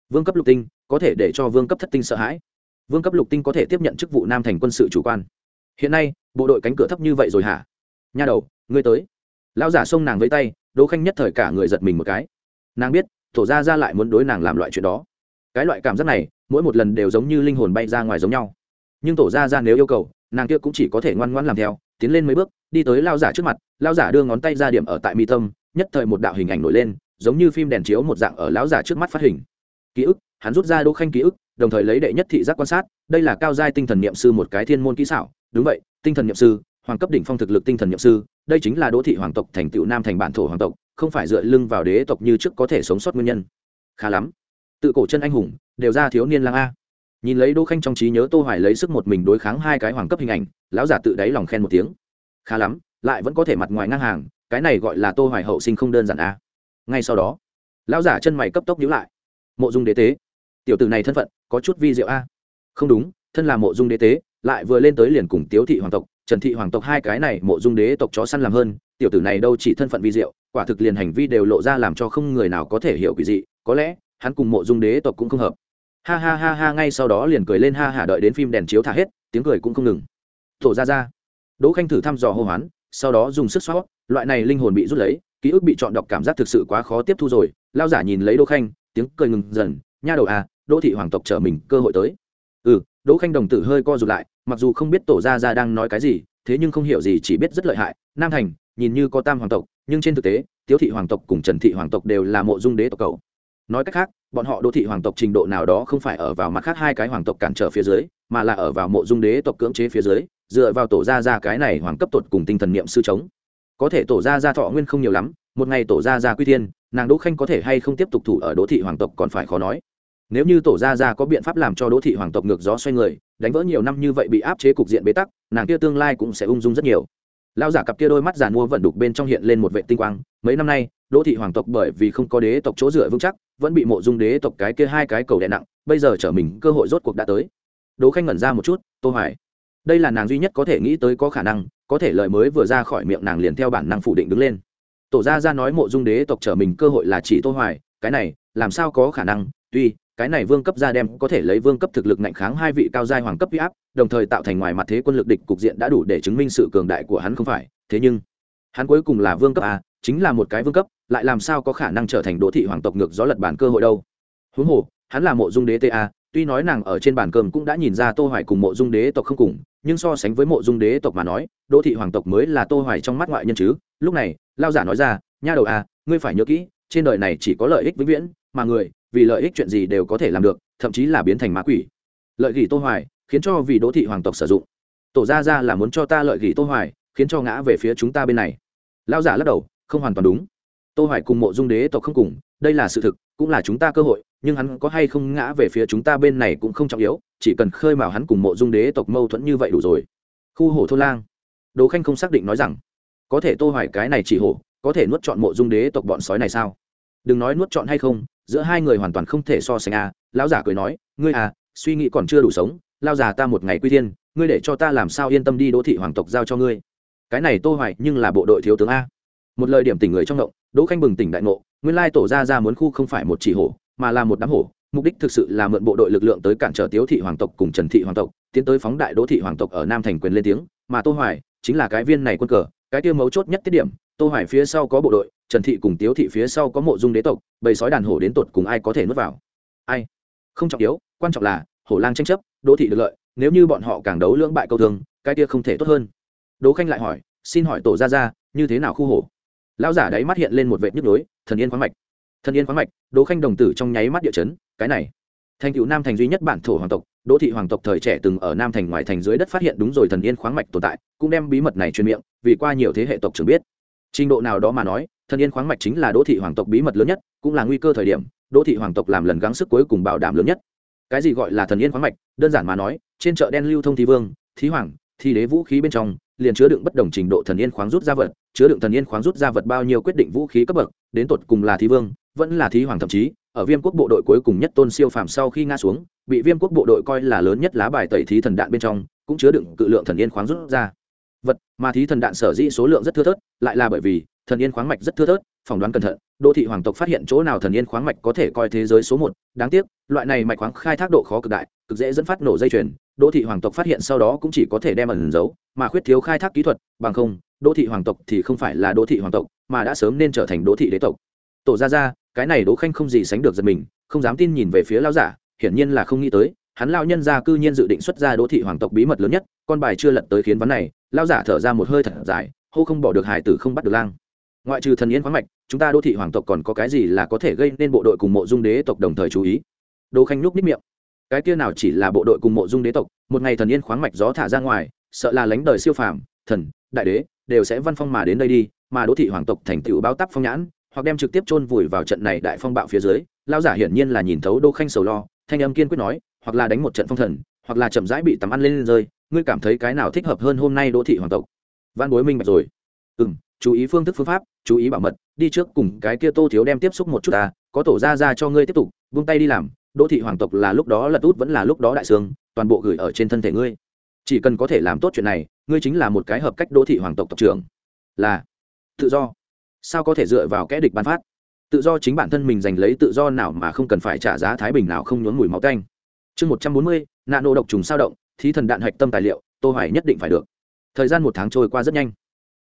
Vương cấp lục tinh, có thể để cho vương cấp thất tinh sợ hãi. Vương cấp lục tinh có thể tiếp nhận chức vụ nam thành quân sự chủ quan hiện nay, bộ đội cánh cửa thấp như vậy rồi hả? Nha đầu, ngươi tới. Lão giả xông nàng với tay, đỗ khanh nhất thời cả người giật mình một cái. Nàng biết, thổ ra ra lại muốn đối nàng làm loại chuyện đó. Cái loại cảm giác này, mỗi một lần đều giống như linh hồn bay ra ngoài giống nhau. Nhưng tổ ra ra nếu yêu cầu, nàng kia cũng chỉ có thể ngoan ngoan làm theo, tiến lên mấy bước, đi tới lao giả trước mặt. Lao giả đưa ngón tay ra điểm ở tại mi tâm, nhất thời một đạo hình ảnh nổi lên, giống như phim đèn chiếu một dạng ở lão giả trước mắt phát hình. Ký ức, hắn rút ra đỗ khanh ký ức, đồng thời lấy đệ nhất thị giác quan sát, đây là cao giai tinh thần niệm sư một cái thiên môn kỹ xảo đúng vậy, tinh thần nhậm sư, hoàng cấp đỉnh phong thực lực tinh thần nhậm sư, đây chính là đỗ thị hoàng tộc thành tựu nam thành bản thổ hoàng tộc, không phải dựa lưng vào đế tộc như trước có thể sống sót nguyên nhân. Khá lắm. Tự cổ chân anh hùng, đều ra thiếu niên lang a. Nhìn lấy đỗ khanh trong trí nhớ tô hoài lấy sức một mình đối kháng hai cái hoàng cấp hình ảnh, lão giả tự đáy lòng khen một tiếng. Khá lắm, lại vẫn có thể mặt ngoài ngang hàng, cái này gọi là tô hoài hậu sinh không đơn giản a. Ngay sau đó, lão giả chân mày cấp tốc nhíu lại. Mộ dung đế tế. Tiểu tử này thân phận, có chút vi diệu a. Không đúng, thân là mộ dung đế tế lại vừa lên tới liền cùng tiếu thị hoàng tộc. Trần thị hoàng tộc hai cái này mộ dung đế tộc chó săn làm hơn, tiểu tử này đâu chỉ thân phận vi diệu, quả thực liền hành vi đều lộ ra làm cho không người nào có thể hiểu quỷ dị, có lẽ, hắn cùng mộ dung đế tộc cũng không hợp. Ha ha ha ha, ngay sau đó liền cười lên ha hả đợi đến phim đèn chiếu thả hết, tiếng cười cũng không ngừng. Tổ ra ra đỗ khanh thử thăm dò hô hoán, sau đó dùng sức xót loại này linh hồn bị rút lấy, ký ức bị chọn đọc cảm giác thực sự quá khó tiếp thu rồi. Lao giả nhìn lấy đỗ khanh, tiếng cười ngừng dần, nha đầu à đỗ thị hoàng tộc trở mình, cơ hội tới. Ừ đỗ khanh đồng tử hơi co rụt lại mặc dù không biết tổ gia gia đang nói cái gì, thế nhưng không hiểu gì chỉ biết rất lợi hại. Nam thành, nhìn như có tam hoàng tộc, nhưng trên thực tế, tiếu thị hoàng tộc cùng trần thị hoàng tộc đều là mộ dung đế tộc cầu nói cách khác, bọn họ đô thị hoàng tộc trình độ nào đó không phải ở vào mặt khác hai cái hoàng tộc cản trở phía dưới, mà là ở vào mộ dung đế tộc cưỡng chế phía dưới, dựa vào tổ gia gia cái này hoàng cấp tột cùng tinh thần niệm sư chống. Có thể tổ gia gia thọ nguyên không nhiều lắm, một ngày tổ gia gia quy thiên, nàng đỗ khanh có thể hay không tiếp tục thủ ở đỗ thị hoàng tộc còn phải khó nói nếu như tổ gia gia có biện pháp làm cho đỗ thị hoàng tộc ngược gió xoay người, đánh vỡ nhiều năm như vậy bị áp chế cục diện bế tắc, nàng kia tương lai cũng sẽ ung dung rất nhiều. Lao giả cặp kia đôi mắt giàn mua vận đục bên trong hiện lên một vệ tinh quang, mấy năm nay, đỗ thị hoàng tộc bởi vì không có đế tộc chỗ dựa vững chắc, vẫn bị mộ dung đế tộc cái kia hai cái cầu đè nặng, bây giờ trở mình cơ hội rốt cuộc đã tới. Đỗ khanh ngẩn ra một chút, tô hoài, đây là nàng duy nhất có thể nghĩ tới có khả năng, có thể lời mới vừa ra khỏi miệng nàng liền theo bản năng phủ định đứng lên. Tổ gia gia nói mộ dung đế tộc trở mình cơ hội là chỉ tô hoài, cái này, làm sao có khả năng? Tuy cái này vương cấp gia đem có thể lấy vương cấp thực lực ngạnh kháng hai vị cao giai hoàng cấp huy áp, đồng thời tạo thành ngoài mặt thế quân lực địch cục diện đã đủ để chứng minh sự cường đại của hắn không phải. Thế nhưng, hắn cuối cùng là vương cấp a, chính là một cái vương cấp, lại làm sao có khả năng trở thành đỗ thị hoàng tộc ngược gió lật bản cơ hội đâu? Huống hồ, hắn là mộ dung đế ta tuy nói nàng ở trên bàn cơm cũng đã nhìn ra tô hoài cùng mộ dung đế tộc không cùng, nhưng so sánh với mộ dung đế tộc mà nói, đỗ thị hoàng tộc mới là tô hoài trong mắt ngoại nhân chứ. Lúc này, lao giả nói ra, nha đầu à ngươi phải nhớ kỹ, trên đời này chỉ có lợi ích vĩnh viễn, mà người vì lợi ích chuyện gì đều có thể làm được, thậm chí là biến thành ma quỷ. Lợi gỉ tô hoài, khiến cho vì đỗ thị hoàng tộc sử dụng. Tổ gia gia là muốn cho ta lợi gỉ tô hoài, khiến cho ngã về phía chúng ta bên này. Lao giả lắc đầu, không hoàn toàn đúng. Tô hoài cùng mộ dung đế tộc không cùng, đây là sự thực, cũng là chúng ta cơ hội, nhưng hắn có hay không ngã về phía chúng ta bên này cũng không trọng yếu, chỉ cần khơi mào hắn cùng mộ dung đế tộc mâu thuẫn như vậy đủ rồi. Khu hổ thôn lang. Đỗ khanh không xác định nói rằng, có thể tô hoài cái này chỉ hổ, có thể nuốt chọn mộ dung đế tộc bọn sói này sao? Đừng nói nuốt chọn hay không giữa hai người hoàn toàn không thể so sánh à lão giả cười nói, ngươi à suy nghĩ còn chưa đủ sống lao già ta một ngày quy thiên, ngươi để cho ta làm sao yên tâm đi đỗ thị hoàng tộc giao cho ngươi? Cái này tô hoài nhưng là bộ đội thiếu tướng a. Một lời điểm tỉnh người trong động đỗ khanh bừng tỉnh đại ngộ, nguyên lai tổ gia ra muốn khu không phải một chỉ hổ, mà là một đám hổ, mục đích thực sự là mượn bộ đội lực lượng tới cản trở tiếu thị hoàng tộc cùng trần thị hoàng tộc, tiến tới phóng đại đỗ thị hoàng tộc ở nam thành quyền lên tiếng, mà tô hoài chính là cái viên này quân cờ, cái tiêu mấu chốt nhất tiết điểm tô hoài phía sau có bộ đội, trần thị cùng tiếu thị phía sau có mộ dung đế tộc, bầy sói đàn hổ đến tột cùng ai có thể nuốt vào? Ai? Không trọng yếu, quan trọng là, hổ lang tranh chấp, đỗ thị được lợi, nếu như bọn họ càng đấu lưỡng bại câu thường, cái kia không thể tốt hơn. Đỗ khanh lại hỏi, xin hỏi tổ gia gia, như thế nào khu hổ? Lão giả đáy mắt hiện lên một vệt nhức nhối, thần yên khoáng mạch. Thần yên khoáng mạch, đỗ khanh đồng tử trong nháy mắt địa chấn, cái này. Thành cựu nam thành duy nhất bản thổ hoàng tộc, đỗ thị hoàng tộc thời trẻ từng ở nam thành ngoài thành dưới đất phát hiện đúng rồi thần yên khoáng mạch tồn tại, cũng đem bí mật này truyền miệng, vì qua nhiều thế hệ tộc trưởng biết trình độ nào đó mà nói, thần yên khoáng mạch chính là đỗ thị hoàng tộc bí mật lớn nhất, cũng là nguy cơ thời điểm, đỗ thị hoàng tộc làm lần gắng sức cuối cùng bảo đảm lớn nhất. Cái gì gọi là thần yên khoáng mạch? Đơn giản mà nói, trên chợ đen lưu thông thi vương, thí hoàng, thi đế vũ khí bên trong, liền chứa đựng bất đồng trình độ thần yên khoáng rút ra vật, chứa đựng thần yên khoáng rút ra vật bao nhiêu quyết định vũ khí cấp bậc, đến tột cùng là thí vương, vẫn là thí hoàng thậm chí, ở viêm quốc bộ đội cuối cùng nhất tôn siêu phàm sau khi ngã xuống, bị viêm quốc bộ đội coi là lớn nhất lá bài tẩy thí thần đạn bên trong, cũng chứa đựng cự lượng thần yên khoáng rút ra vật, mà thí thần đạn sở dĩ số lượng rất thưa thớt, lại là bởi vì thần yên khoáng mạch rất thưa thớt, phỏng đoán cẩn thận, đô thị hoàng tộc phát hiện chỗ nào thần yên khoáng mạch có thể coi thế giới số một. Đáng tiếc, loại này mạch khoáng khai thác độ khó cực đại, cực dễ dẫn phát nổ dây chuyền, đô thị hoàng tộc phát hiện sau đó cũng chỉ có thể đem ẩn giấu, mà khuyết thiếu khai thác kỹ thuật, bằng không, đô thị hoàng tộc thì không phải là đô thị hoàng tộc, mà đã sớm nên trở thành đô thị đế tộc. Tổ ra ra, cái này đỗ khanh không gì sánh được giật mình, không dám tin nhìn về phía lao giả, hiển nhiên là không nghĩ tới, hắn lao nhân ra cư nhiên dự định xuất ra đô thị hoàng tộc bí mật lớn nhất, con bài chưa lật tới khiến vấn này lao giả thở ra một hơi thật dài hô không bỏ được hải tử không bắt được lang. Ngoại trừ thần yên khoáng mạch chúng ta đô thị hoàng tộc còn có cái gì là có thể gây nên bộ đội cùng mộ dung đế tộc đồng thời chú ý? Đô khanh nhúc nít miệng. Cái kia nào chỉ là bộ đội cùng mộ dung đế tộc một ngày thần yên khoáng mạch gió thả ra ngoài sợ là lánh đời siêu phàm thần đại đế đều sẽ văn phong mà đến đây đi mà đô thị hoàng tộc thành tựu báo tắp phong nhãn hoặc đem trực tiếp chôn vùi vào trận này đại phong bạo phía dưới lao giả hiển nhiên là nhìn thấu đô khanh sầu lo thanh âm kiên quyết nói hoặc là đánh một trận phong thần hoặc là chậm rãi bị tắm ăn lên, lên rơi ngươi cảm thấy cái nào thích hợp hơn hôm nay đô thị hoàng tộc? Văn bối minh bạch rồi. Ừ m chú ý phương thức phương pháp, chú ý bảo mật, đi trước cùng cái kia tô thiếu đem tiếp xúc một chút ta, có tổ ra ra cho ngươi tiếp tục vung tay đi làm đô thị hoàng tộc là lúc đó là út vẫn là lúc đó đại sương toàn bộ gửi ở trên thân thể ngươi. Chỉ cần có thể làm tốt chuyện này, ngươi chính là một cái hợp cách đô thị hoàng tộc tộc trưởng. Là, tự do. Sao có thể dựa vào kẽ địch bán phát? Tự do chính bản thân mình giành lấy tự do nào mà không cần phải trả giá thái bình nào không nhốn mùi máu canh chương một trăm bốn mươi nạn nộ độc trùng sao động thí thần đạn hạch tâm tài liệu, tô hoài nhất định phải được. Thời gian một tháng trôi qua rất nhanh.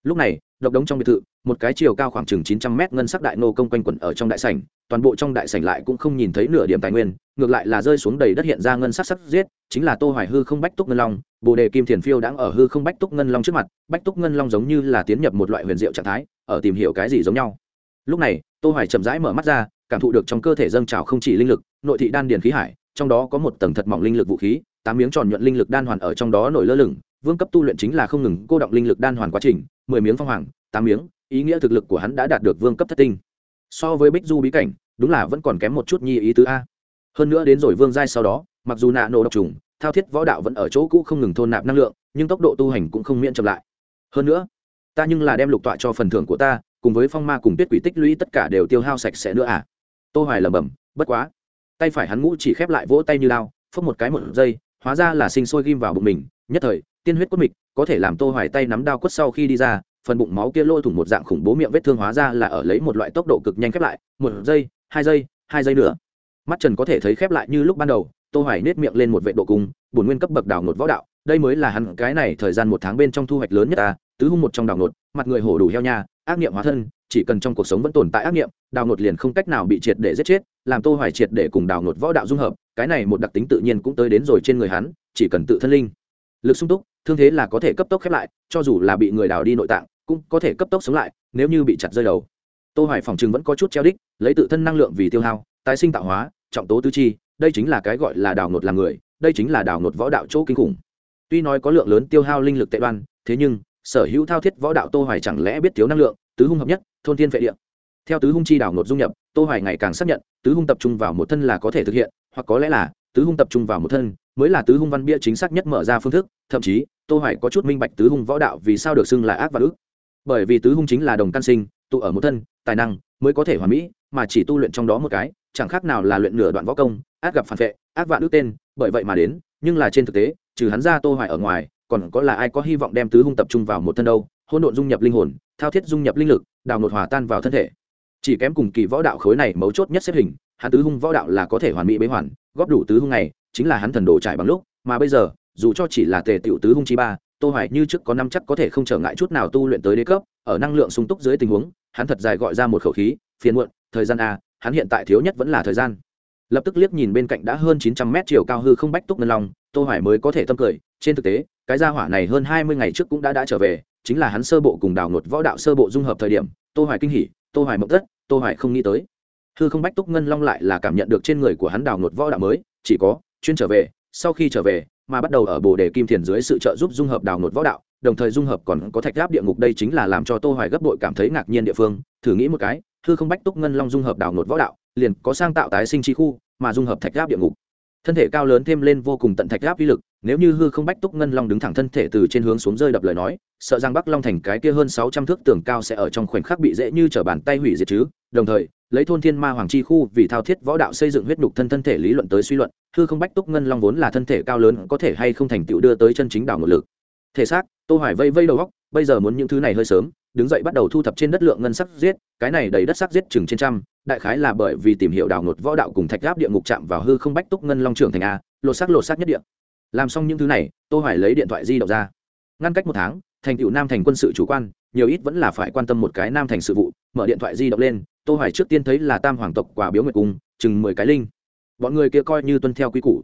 Lúc này, độc đống trong biệt thự, một cái chiều cao khoảng chừng chín trăm mét ngân sắc đại nô công quanh quẩn ở trong đại sảnh, toàn bộ trong đại sảnh lại cũng không nhìn thấy nửa điểm tài nguyên, ngược lại là rơi xuống đầy đất hiện ra ngân sắc sắc giết, chính là tô hoài hư không bách túc ngân long, bồ đề kim thiền phiêu đang ở hư không bách túc ngân long trước mặt, bách túc ngân long giống như là tiến nhập một loại huyền diệu trạng thái, ở tìm hiểu cái gì giống nhau. Lúc này, tô hoài chậm rãi mở mắt ra, cảm thụ được trong cơ thể dâng trào không chỉ linh lực, nội thị đan điền khí hải, trong đó có một tầng thật mỏng linh lực vũ khí tám miếng tròn nhuận linh lực đan hoàn ở trong đó nổi lơ lửng, vương cấp tu luyện chính là không ngừng cô động linh lực đan hoàn quá trình, mười miếng phong hoàng, tám miếng, ý nghĩa thực lực của hắn đã đạt được vương cấp thất tinh. So với bích du bí cảnh, đúng là vẫn còn kém một chút nhi ý tứ a. Hơn nữa đến rồi vương giai sau đó, mặc dù nạ nổ độc trùng, thao thiết võ đạo vẫn ở chỗ cũ không ngừng thôn nạp năng lượng, nhưng tốc độ tu hành cũng không miễn chậm lại. Hơn nữa, ta nhưng là đem lục tọa cho phần thưởng của ta, cùng với phong ma cùng tuyết quỷ tích lũy tất cả đều tiêu hao sạch sẽ nữa à? Tô hoài lẩm bẩm, bất quá. Tay phải hắn ngũ chỉ khép lại vỗ tay như lao, phốc một cái một giây hóa ra là sinh sôi ghim vào bụng mình, nhất thời, tiên huyết quất mịch, có thể làm tô hoài tay nắm đao quất sau khi đi ra, phần bụng máu kia lôi thủng một dạng khủng bố miệng vết thương hóa ra là ở lấy một loại tốc độ cực nhanh khép lại, một giây, hai giây hai giây nữa. Mắt trần có thể thấy khép lại như lúc ban đầu, tô hoài nết miệng lên một vệ độ cung, bổn nguyên cấp bậc đào nột võ đạo, đây mới là hắn cái này thời gian một tháng bên trong thu hoạch lớn nhất ta, tứ hung một trong đào nột mặt người hổ đủ heo nha, ác niệm hóa thân, chỉ cần trong cuộc sống vẫn tồn tại ác niệm đào nột liền không cách nào bị triệt để giết chết, làm tô hoài triệt để cùng đào nột võ đạo dung hợp cái này một đặc tính tự nhiên cũng tới đến rồi trên người hắn, chỉ cần tự thân linh. Lực sung túc, thương thế là có thể cấp tốc khép lại, cho dù là bị người đào đi nội tạng, cũng có thể cấp tốc sống lại, nếu như bị chặt rơi đầu. Tô hoài phòng chừng vẫn có chút treo đích, lấy tự thân năng lượng vì tiêu hao, tái sinh tạo hóa, trọng tố tứ chi, đây chính là cái gọi là đào nột làm người, đây chính là đào nột võ đạo chỗ kinh khủng. Tuy nói có lượng lớn tiêu hao linh lực tệ đoan, thế nhưng, sở hữu thao thiết võ đạo tô hoài chẳng lẽ biết thiếu năng lượng, tứ hung hợp nhất, thôn thiên vệ địa theo tứ hung chi đảo ngột dung nhập, tô hoài ngày càng xác nhận, tứ hung tập trung vào một thân là có thể thực hiện, hoặc có lẽ là, tứ hung tập trung vào một thân mới là tứ hung văn bia chính xác nhất mở ra phương thức, thậm chí, tô hoài có chút minh bạch tứ hung võ đạo vì sao được xưng là ác và ức. Bởi vì tứ hung chính là đồng căn sinh, tụ ở một thân, tài năng mới có thể hoàn mỹ, mà chỉ tu luyện trong đó một cái, chẳng khác nào là luyện nửa đoạn võ công, ác gặp phản vệ, ác vạn ước tên, bởi vậy mà đến, nhưng là trên thực tế, trừ hắn ra tô hoài ở ngoài, còn có là ai có hy vọng đem tứ hung tập trung vào một thân đâu, hỗn độn dung nhập linh hồn, thao thiết dung nhập linh lực, đào nột hòa tan vào thân thể chỉ kém cùng kỳ võ đạo khối này mấu chốt nhất xếp hình, hắn tứ hung võ đạo là có thể hoàn mỹ bế hoàn, góp đủ tứ hung này, chính là hắn thần đồ trải bằng lúc, mà bây giờ, dù cho chỉ là tề tiểu tứ hung chi ba, tô hoài như trước có năm chắc có thể không trở ngại chút nào tu luyện tới đế cấp, ở năng lượng sung túc dưới tình huống, hắn thật dài gọi ra một khẩu khí, phiền muộn, thời gian a, hắn hiện tại thiếu nhất vẫn là thời gian. Lập tức liếc nhìn bên cạnh đã hơn 900 mét chiều cao hư không bách túc ngân long, tô hoài mới có thể tâm cười, trên thực tế, cái gia hỏa này hơn 20 ngày trước cũng đã đã trở về, chính là hắn sơ bộ cùng đào nột võ đạo sơ bộ dung hợp thời điểm, tô hoài kinh hỉ tô hoài mộng tất, tô hoài không nghĩ tới. Hư không bách túc ngân long lại là cảm nhận được trên người của hắn đào nột võ đạo mới, chỉ có, chuyên trở về, sau khi trở về, mà bắt đầu ở bồ đề kim thiền dưới sự trợ giúp dung hợp đào nột võ đạo, đồng thời dung hợp còn có thạch giáp địa ngục đây chính là làm cho tô hoài gấp bội cảm thấy ngạc nhiên địa phương, thử nghĩ một cái, hư không bách túc ngân long dung hợp đào nột võ đạo, liền có sang tạo tái sinh chi khu, mà dung hợp thạch giáp địa ngục. Thân thể cao lớn thêm lên vô cùng tận thạch giáp uy lực nếu như hư không bách túc ngân long đứng thẳng thân thể từ trên hướng xuống rơi đập lời nói, sợ rằng bắc long thành cái kia hơn sáu trăm thước tường cao sẽ ở trong khoảnh khắc bị dễ như trở bàn tay hủy diệt chứ. Đồng thời, lấy thôn thiên ma hoàng chi khu vì thao thiết võ đạo xây dựng huyết nhục thân thân thể lý luận tới suy luận, hư không bách túc ngân long vốn là thân thể cao lớn, có thể hay không thành tựu đưa tới chân chính đảo một lực. Thể xác, tô hoài vây vây đầu góc bây giờ muốn những thứ này hơi sớm, đứng dậy bắt đầu thu thập trên đất lượng ngân sắc giết, cái này đầy đất sắc giết chừng trên trăm, đại khái là bởi vì tìm hiểu đào ngột võ đạo cùng thạch gáp địa ngục chạm vào hư không bách túc ngân long trưởng thành a, lột sắc lột sắc nhất địa làm xong những thứ này, tô hoài lấy điện thoại di động ra. Ngăn cách một tháng, thành tựu nam thành quân sự chủ quan, nhiều ít vẫn là phải quan tâm một cái nam thành sự vụ, mở điện thoại di động lên, tô hoài trước tiên thấy là tam hoàng tộc quả biếu nguyệt cung, chừng 10 cái linh. Bọn người kia coi như tuân theo quy củ.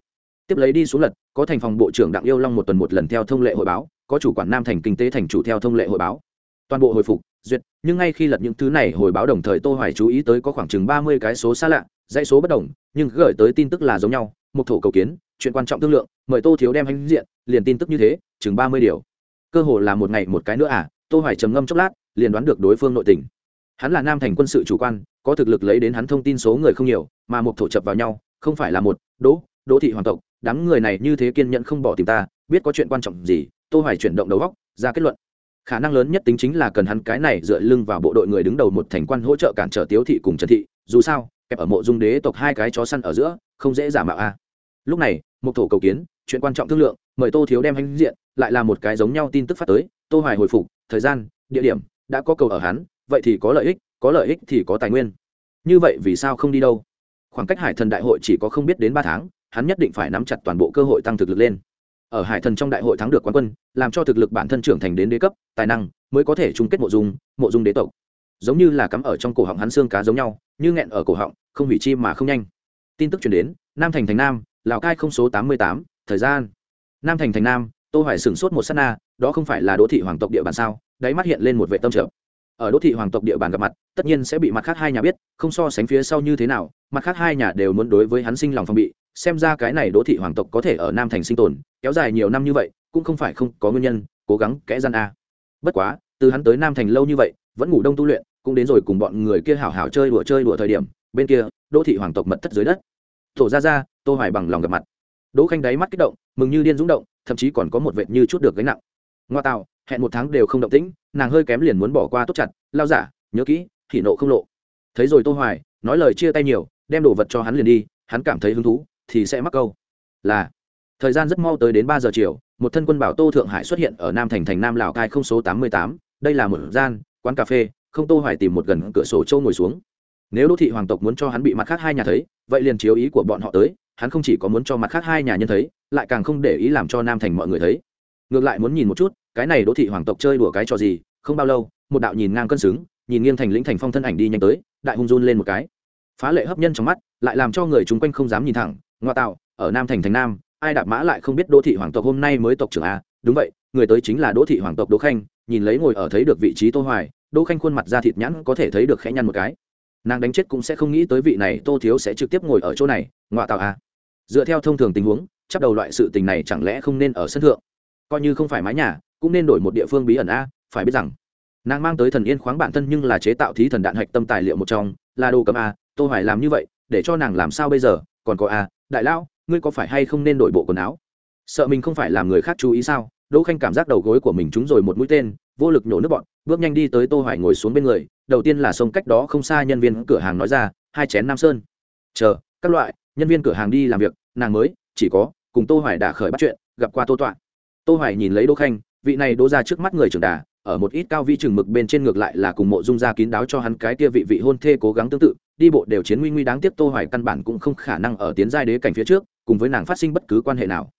Tiếp lấy đi xuống lật, có thành phòng bộ trưởng đặng yêu long một tuần một lần theo thông lệ hội báo, có chủ quản nam thành kinh tế thành chủ theo thông lệ hội báo. Toàn bộ hồi phục, duyệt, nhưng ngay khi lật những thứ này hồi báo đồng thời tô hoài chú ý tới có khoảng chừng 30 cái số xa lạ, dãy số bất đồng, nhưng gửi tới tin tức là giống nhau một thổ cầu kiến, chuyện quan trọng thương lượng mời tô thiếu đem hành diện, liền tin tức như thế, chừng 30 điều. Cơ hồ là một ngày một cái nữa à tô hoài trầm ngâm chốc lát, liền đoán được đối phương nội tình. Hắn là nam thành quân sự chủ quan, có thực lực lấy đến hắn thông tin số người không nhiều, mà một thổ chập vào nhau, không phải là một, đỗ đỗ thị hoàng tộc, đám người này như thế kiên nhẫn không bỏ tìm ta, biết có chuyện quan trọng gì, tô hoài chuyển động đầu óc, ra kết luận. Khả năng lớn nhất tính chính là cần hắn cái này dựa lưng vào bộ đội người đứng đầu một thành quan hỗ trợ cản trở tiếu thị cùng trần thị, dù sao, kẹp ở mộ dung đế tộc hai cái chó săn ở giữa, không dễ giả mạo a. Lúc này một thổ cầu kiến, chuyện quan trọng thương lượng, mời tô thiếu đem hành diện, lại là một cái giống nhau tin tức phát tới, tô hoài hồi phục, thời gian, địa điểm, đã có cầu ở hắn, vậy thì có lợi ích, có lợi ích thì có tài nguyên. Như vậy vì sao không đi đâu? Khoảng cách hải thần đại hội chỉ có không biết đến ba tháng, hắn nhất định phải nắm chặt toàn bộ cơ hội tăng thực lực lên. Ở hải thần trong đại hội thắng được quán quân, làm cho thực lực bản thân trưởng thành đến đế cấp, tài năng mới có thể chung kết mộ dung mộ dung đế tộc. Giống như là cắm ở trong cổ họng hắn xương cá giống nhau, như nghẹn ở cổ họng, không hủy chi mà không nhanh. Tin tức chuyển đến, nam thành thành nam lào cai không số tám mươi tám, thời gian. Nam thành thành nam, tô hoài sửng sốt một sát na, đó không phải là đỗ thị hoàng tộc địa bàn sao, đáy mắt hiện lên một vệ tâm trợ ở đỗ thị hoàng tộc địa bàn gặp mặt, tất nhiên sẽ bị mặt khác hai nhà biết, không so sánh phía sau như thế nào, mặt khác hai nhà đều muốn đối với hắn sinh lòng phong bị, xem ra cái này đỗ thị hoàng tộc có thể ở nam thành sinh tồn, kéo dài nhiều năm như vậy, cũng không phải không có nguyên nhân, cố gắng kẽ gian a. Bất quá, từ hắn tới nam thành lâu như vậy, vẫn ngủ đông tu luyện, cũng đến rồi cùng bọn người kia hảo hảo chơi đùa chơi đùa thời điểm, bên kia, đỗ thị hoàng tộc mật thất dưới đất tổ ra ra, tô hoài bằng lòng gặp mặt. Đỗ khanh đáy mắt kích động, mừng như điên rung động, thậm chí còn có một vệt như chút được gánh nặng. Ngoa tạo, hẹn một tháng đều không động tĩnh, nàng hơi kém liền muốn bỏ qua tốt chặt, lao giả, nhớ kỹ thị nộ không lộ. Thấy rồi tô hoài, nói lời chia tay nhiều, đem đồ vật cho hắn liền đi, hắn cảm thấy hứng thú, thì sẽ mắc câu. Là, thời gian rất mau tới đến ba giờ chiều, một thân quân bảo tô thượng hải xuất hiện ở nam thành thành nam lào cai không số tám mươi tám, đây là một gian, quán cà phê, không tô hoài tìm một gần cửa sổ châu ngồi xuống nếu đô thị hoàng tộc muốn cho hắn bị mặt khác hai nhà thấy, vậy liền chiếu ý của bọn họ tới, hắn không chỉ có muốn cho mặt khác hai nhà nhân thấy, lại càng không để ý làm cho nam thành mọi người thấy. Ngược lại muốn nhìn một chút, cái này đô thị hoàng tộc chơi đùa cái trò gì, không bao lâu, một đạo nhìn ngang cân xứng, nhìn nghiêng thành lĩnh thành phong thân ảnh đi nhanh tới, đại hung run lên một cái. Phá lệ hấp nhân trong mắt, lại làm cho người chung quanh không dám nhìn thẳng, ngoa tạo, ở nam thành thành nam, ai đạp mã lại không biết đô thị hoàng tộc hôm nay mới tộc trưởng a. Đúng vậy, người tới chính là đỗ thị hoàng tộc đỗ khanh, nhìn lấy ngồi ở thấy được vị trí tô hoài, đỗ khanh khuôn mặt da thịt nhẵn có thể thấy được khẽ nhăn một cái nàng đánh chết cũng sẽ không nghĩ tới vị này tô thiếu sẽ trực tiếp ngồi ở chỗ này ngoại tạo à? dựa theo thông thường tình huống, chắc đầu loại sự tình này chẳng lẽ không nên ở sân thượng? Coi như không phải mái nhà, cũng nên đổi một địa phương bí ẩn a, phải biết rằng, nàng mang tới thần yên khoáng bản thân nhưng là chế tạo thí thần đạn hạch tâm tài liệu một trong, là đồ cầm a, tô hoài làm như vậy, để cho nàng làm sao bây giờ? Còn có a, đại lão, ngươi có phải hay không nên đổi bộ quần áo? Sợ mình không phải làm người khác chú ý sao? Đỗ khanh cảm giác đầu gối của mình trúng rồi một mũi tên vô lực nhổ nước bọn bước nhanh đi tới tô hoài ngồi xuống bên người đầu tiên là xông cách đó không xa nhân viên cửa hàng nói ra hai chén nam sơn. Chờ các loại nhân viên cửa hàng đi làm việc nàng mới chỉ có cùng tô hoài đã khởi bắt chuyện gặp qua tô toạn, tô hoài nhìn lấy đỗ khanh vị này đỗ ra trước mắt người trưởng đà ở một ít cao vi chừng mực bên trên ngược lại là cùng mộ dung ra kín đáo cho hắn cái kia vị vị hôn thê cố gắng tương tự đi bộ đều chiến nguy nguy đáng tiếc tô hoài căn bản cũng không khả năng ở tiến giai đế cảnh phía trước cùng với nàng phát sinh bất cứ quan hệ nào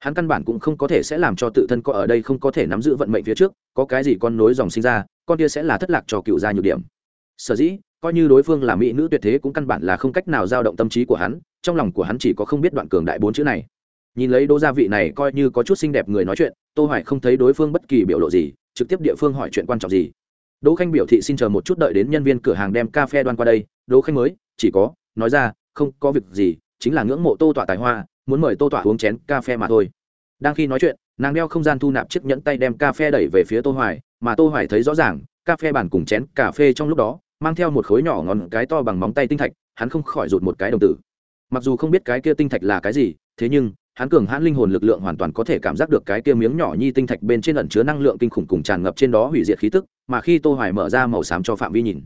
hắn căn bản cũng không có thể sẽ làm cho tự thân có ở đây không có thể nắm giữ vận mệnh phía trước, có cái gì con nối dòng sinh ra, con kia sẽ là thất lạc cho cựu gia nhược điểm. Sở dĩ, coi như đối phương là mỹ nữ tuyệt thế cũng căn bản là không cách nào dao động tâm trí của hắn, trong lòng của hắn chỉ có không biết đoạn cường đại bốn chữ này. Nhìn lấy đỗ gia vị này coi như có chút xinh đẹp người nói chuyện, tô hoài không thấy đối phương bất kỳ biểu lộ gì, trực tiếp địa phương hỏi chuyện quan trọng gì. Đỗ khanh biểu thị xin chờ một chút đợi đến nhân viên cửa hàng đem cà phê đoan qua đây. Đỗ khanh mới, chỉ có, nói ra, không có việc gì, chính là ngưỡng mộ tô tọa tài hoa muốn mời tô tỏa uống chén cà phê mà thôi. Đang khi nói chuyện, nàng đeo không gian thu nạp chiếc nhẫn tay đem cà phê đẩy về phía tô hoài, mà tô hoài thấy rõ ràng, cà phê bàn cùng chén cà phê trong lúc đó, mang theo một khối nhỏ ngón cái to bằng móng tay tinh thạch, hắn không khỏi rụt một cái đồng tử. Mặc dù không biết cái kia tinh thạch là cái gì, thế nhưng, hắn cường hãn linh hồn lực lượng hoàn toàn có thể cảm giác được cái kia miếng nhỏ nhi tinh thạch bên trên ẩn chứa năng lượng kinh khủng cùng tràn ngập trên đó hủy diệt khí tức, mà khi tô hoài mở ra màu xám cho phạm vi nhìn.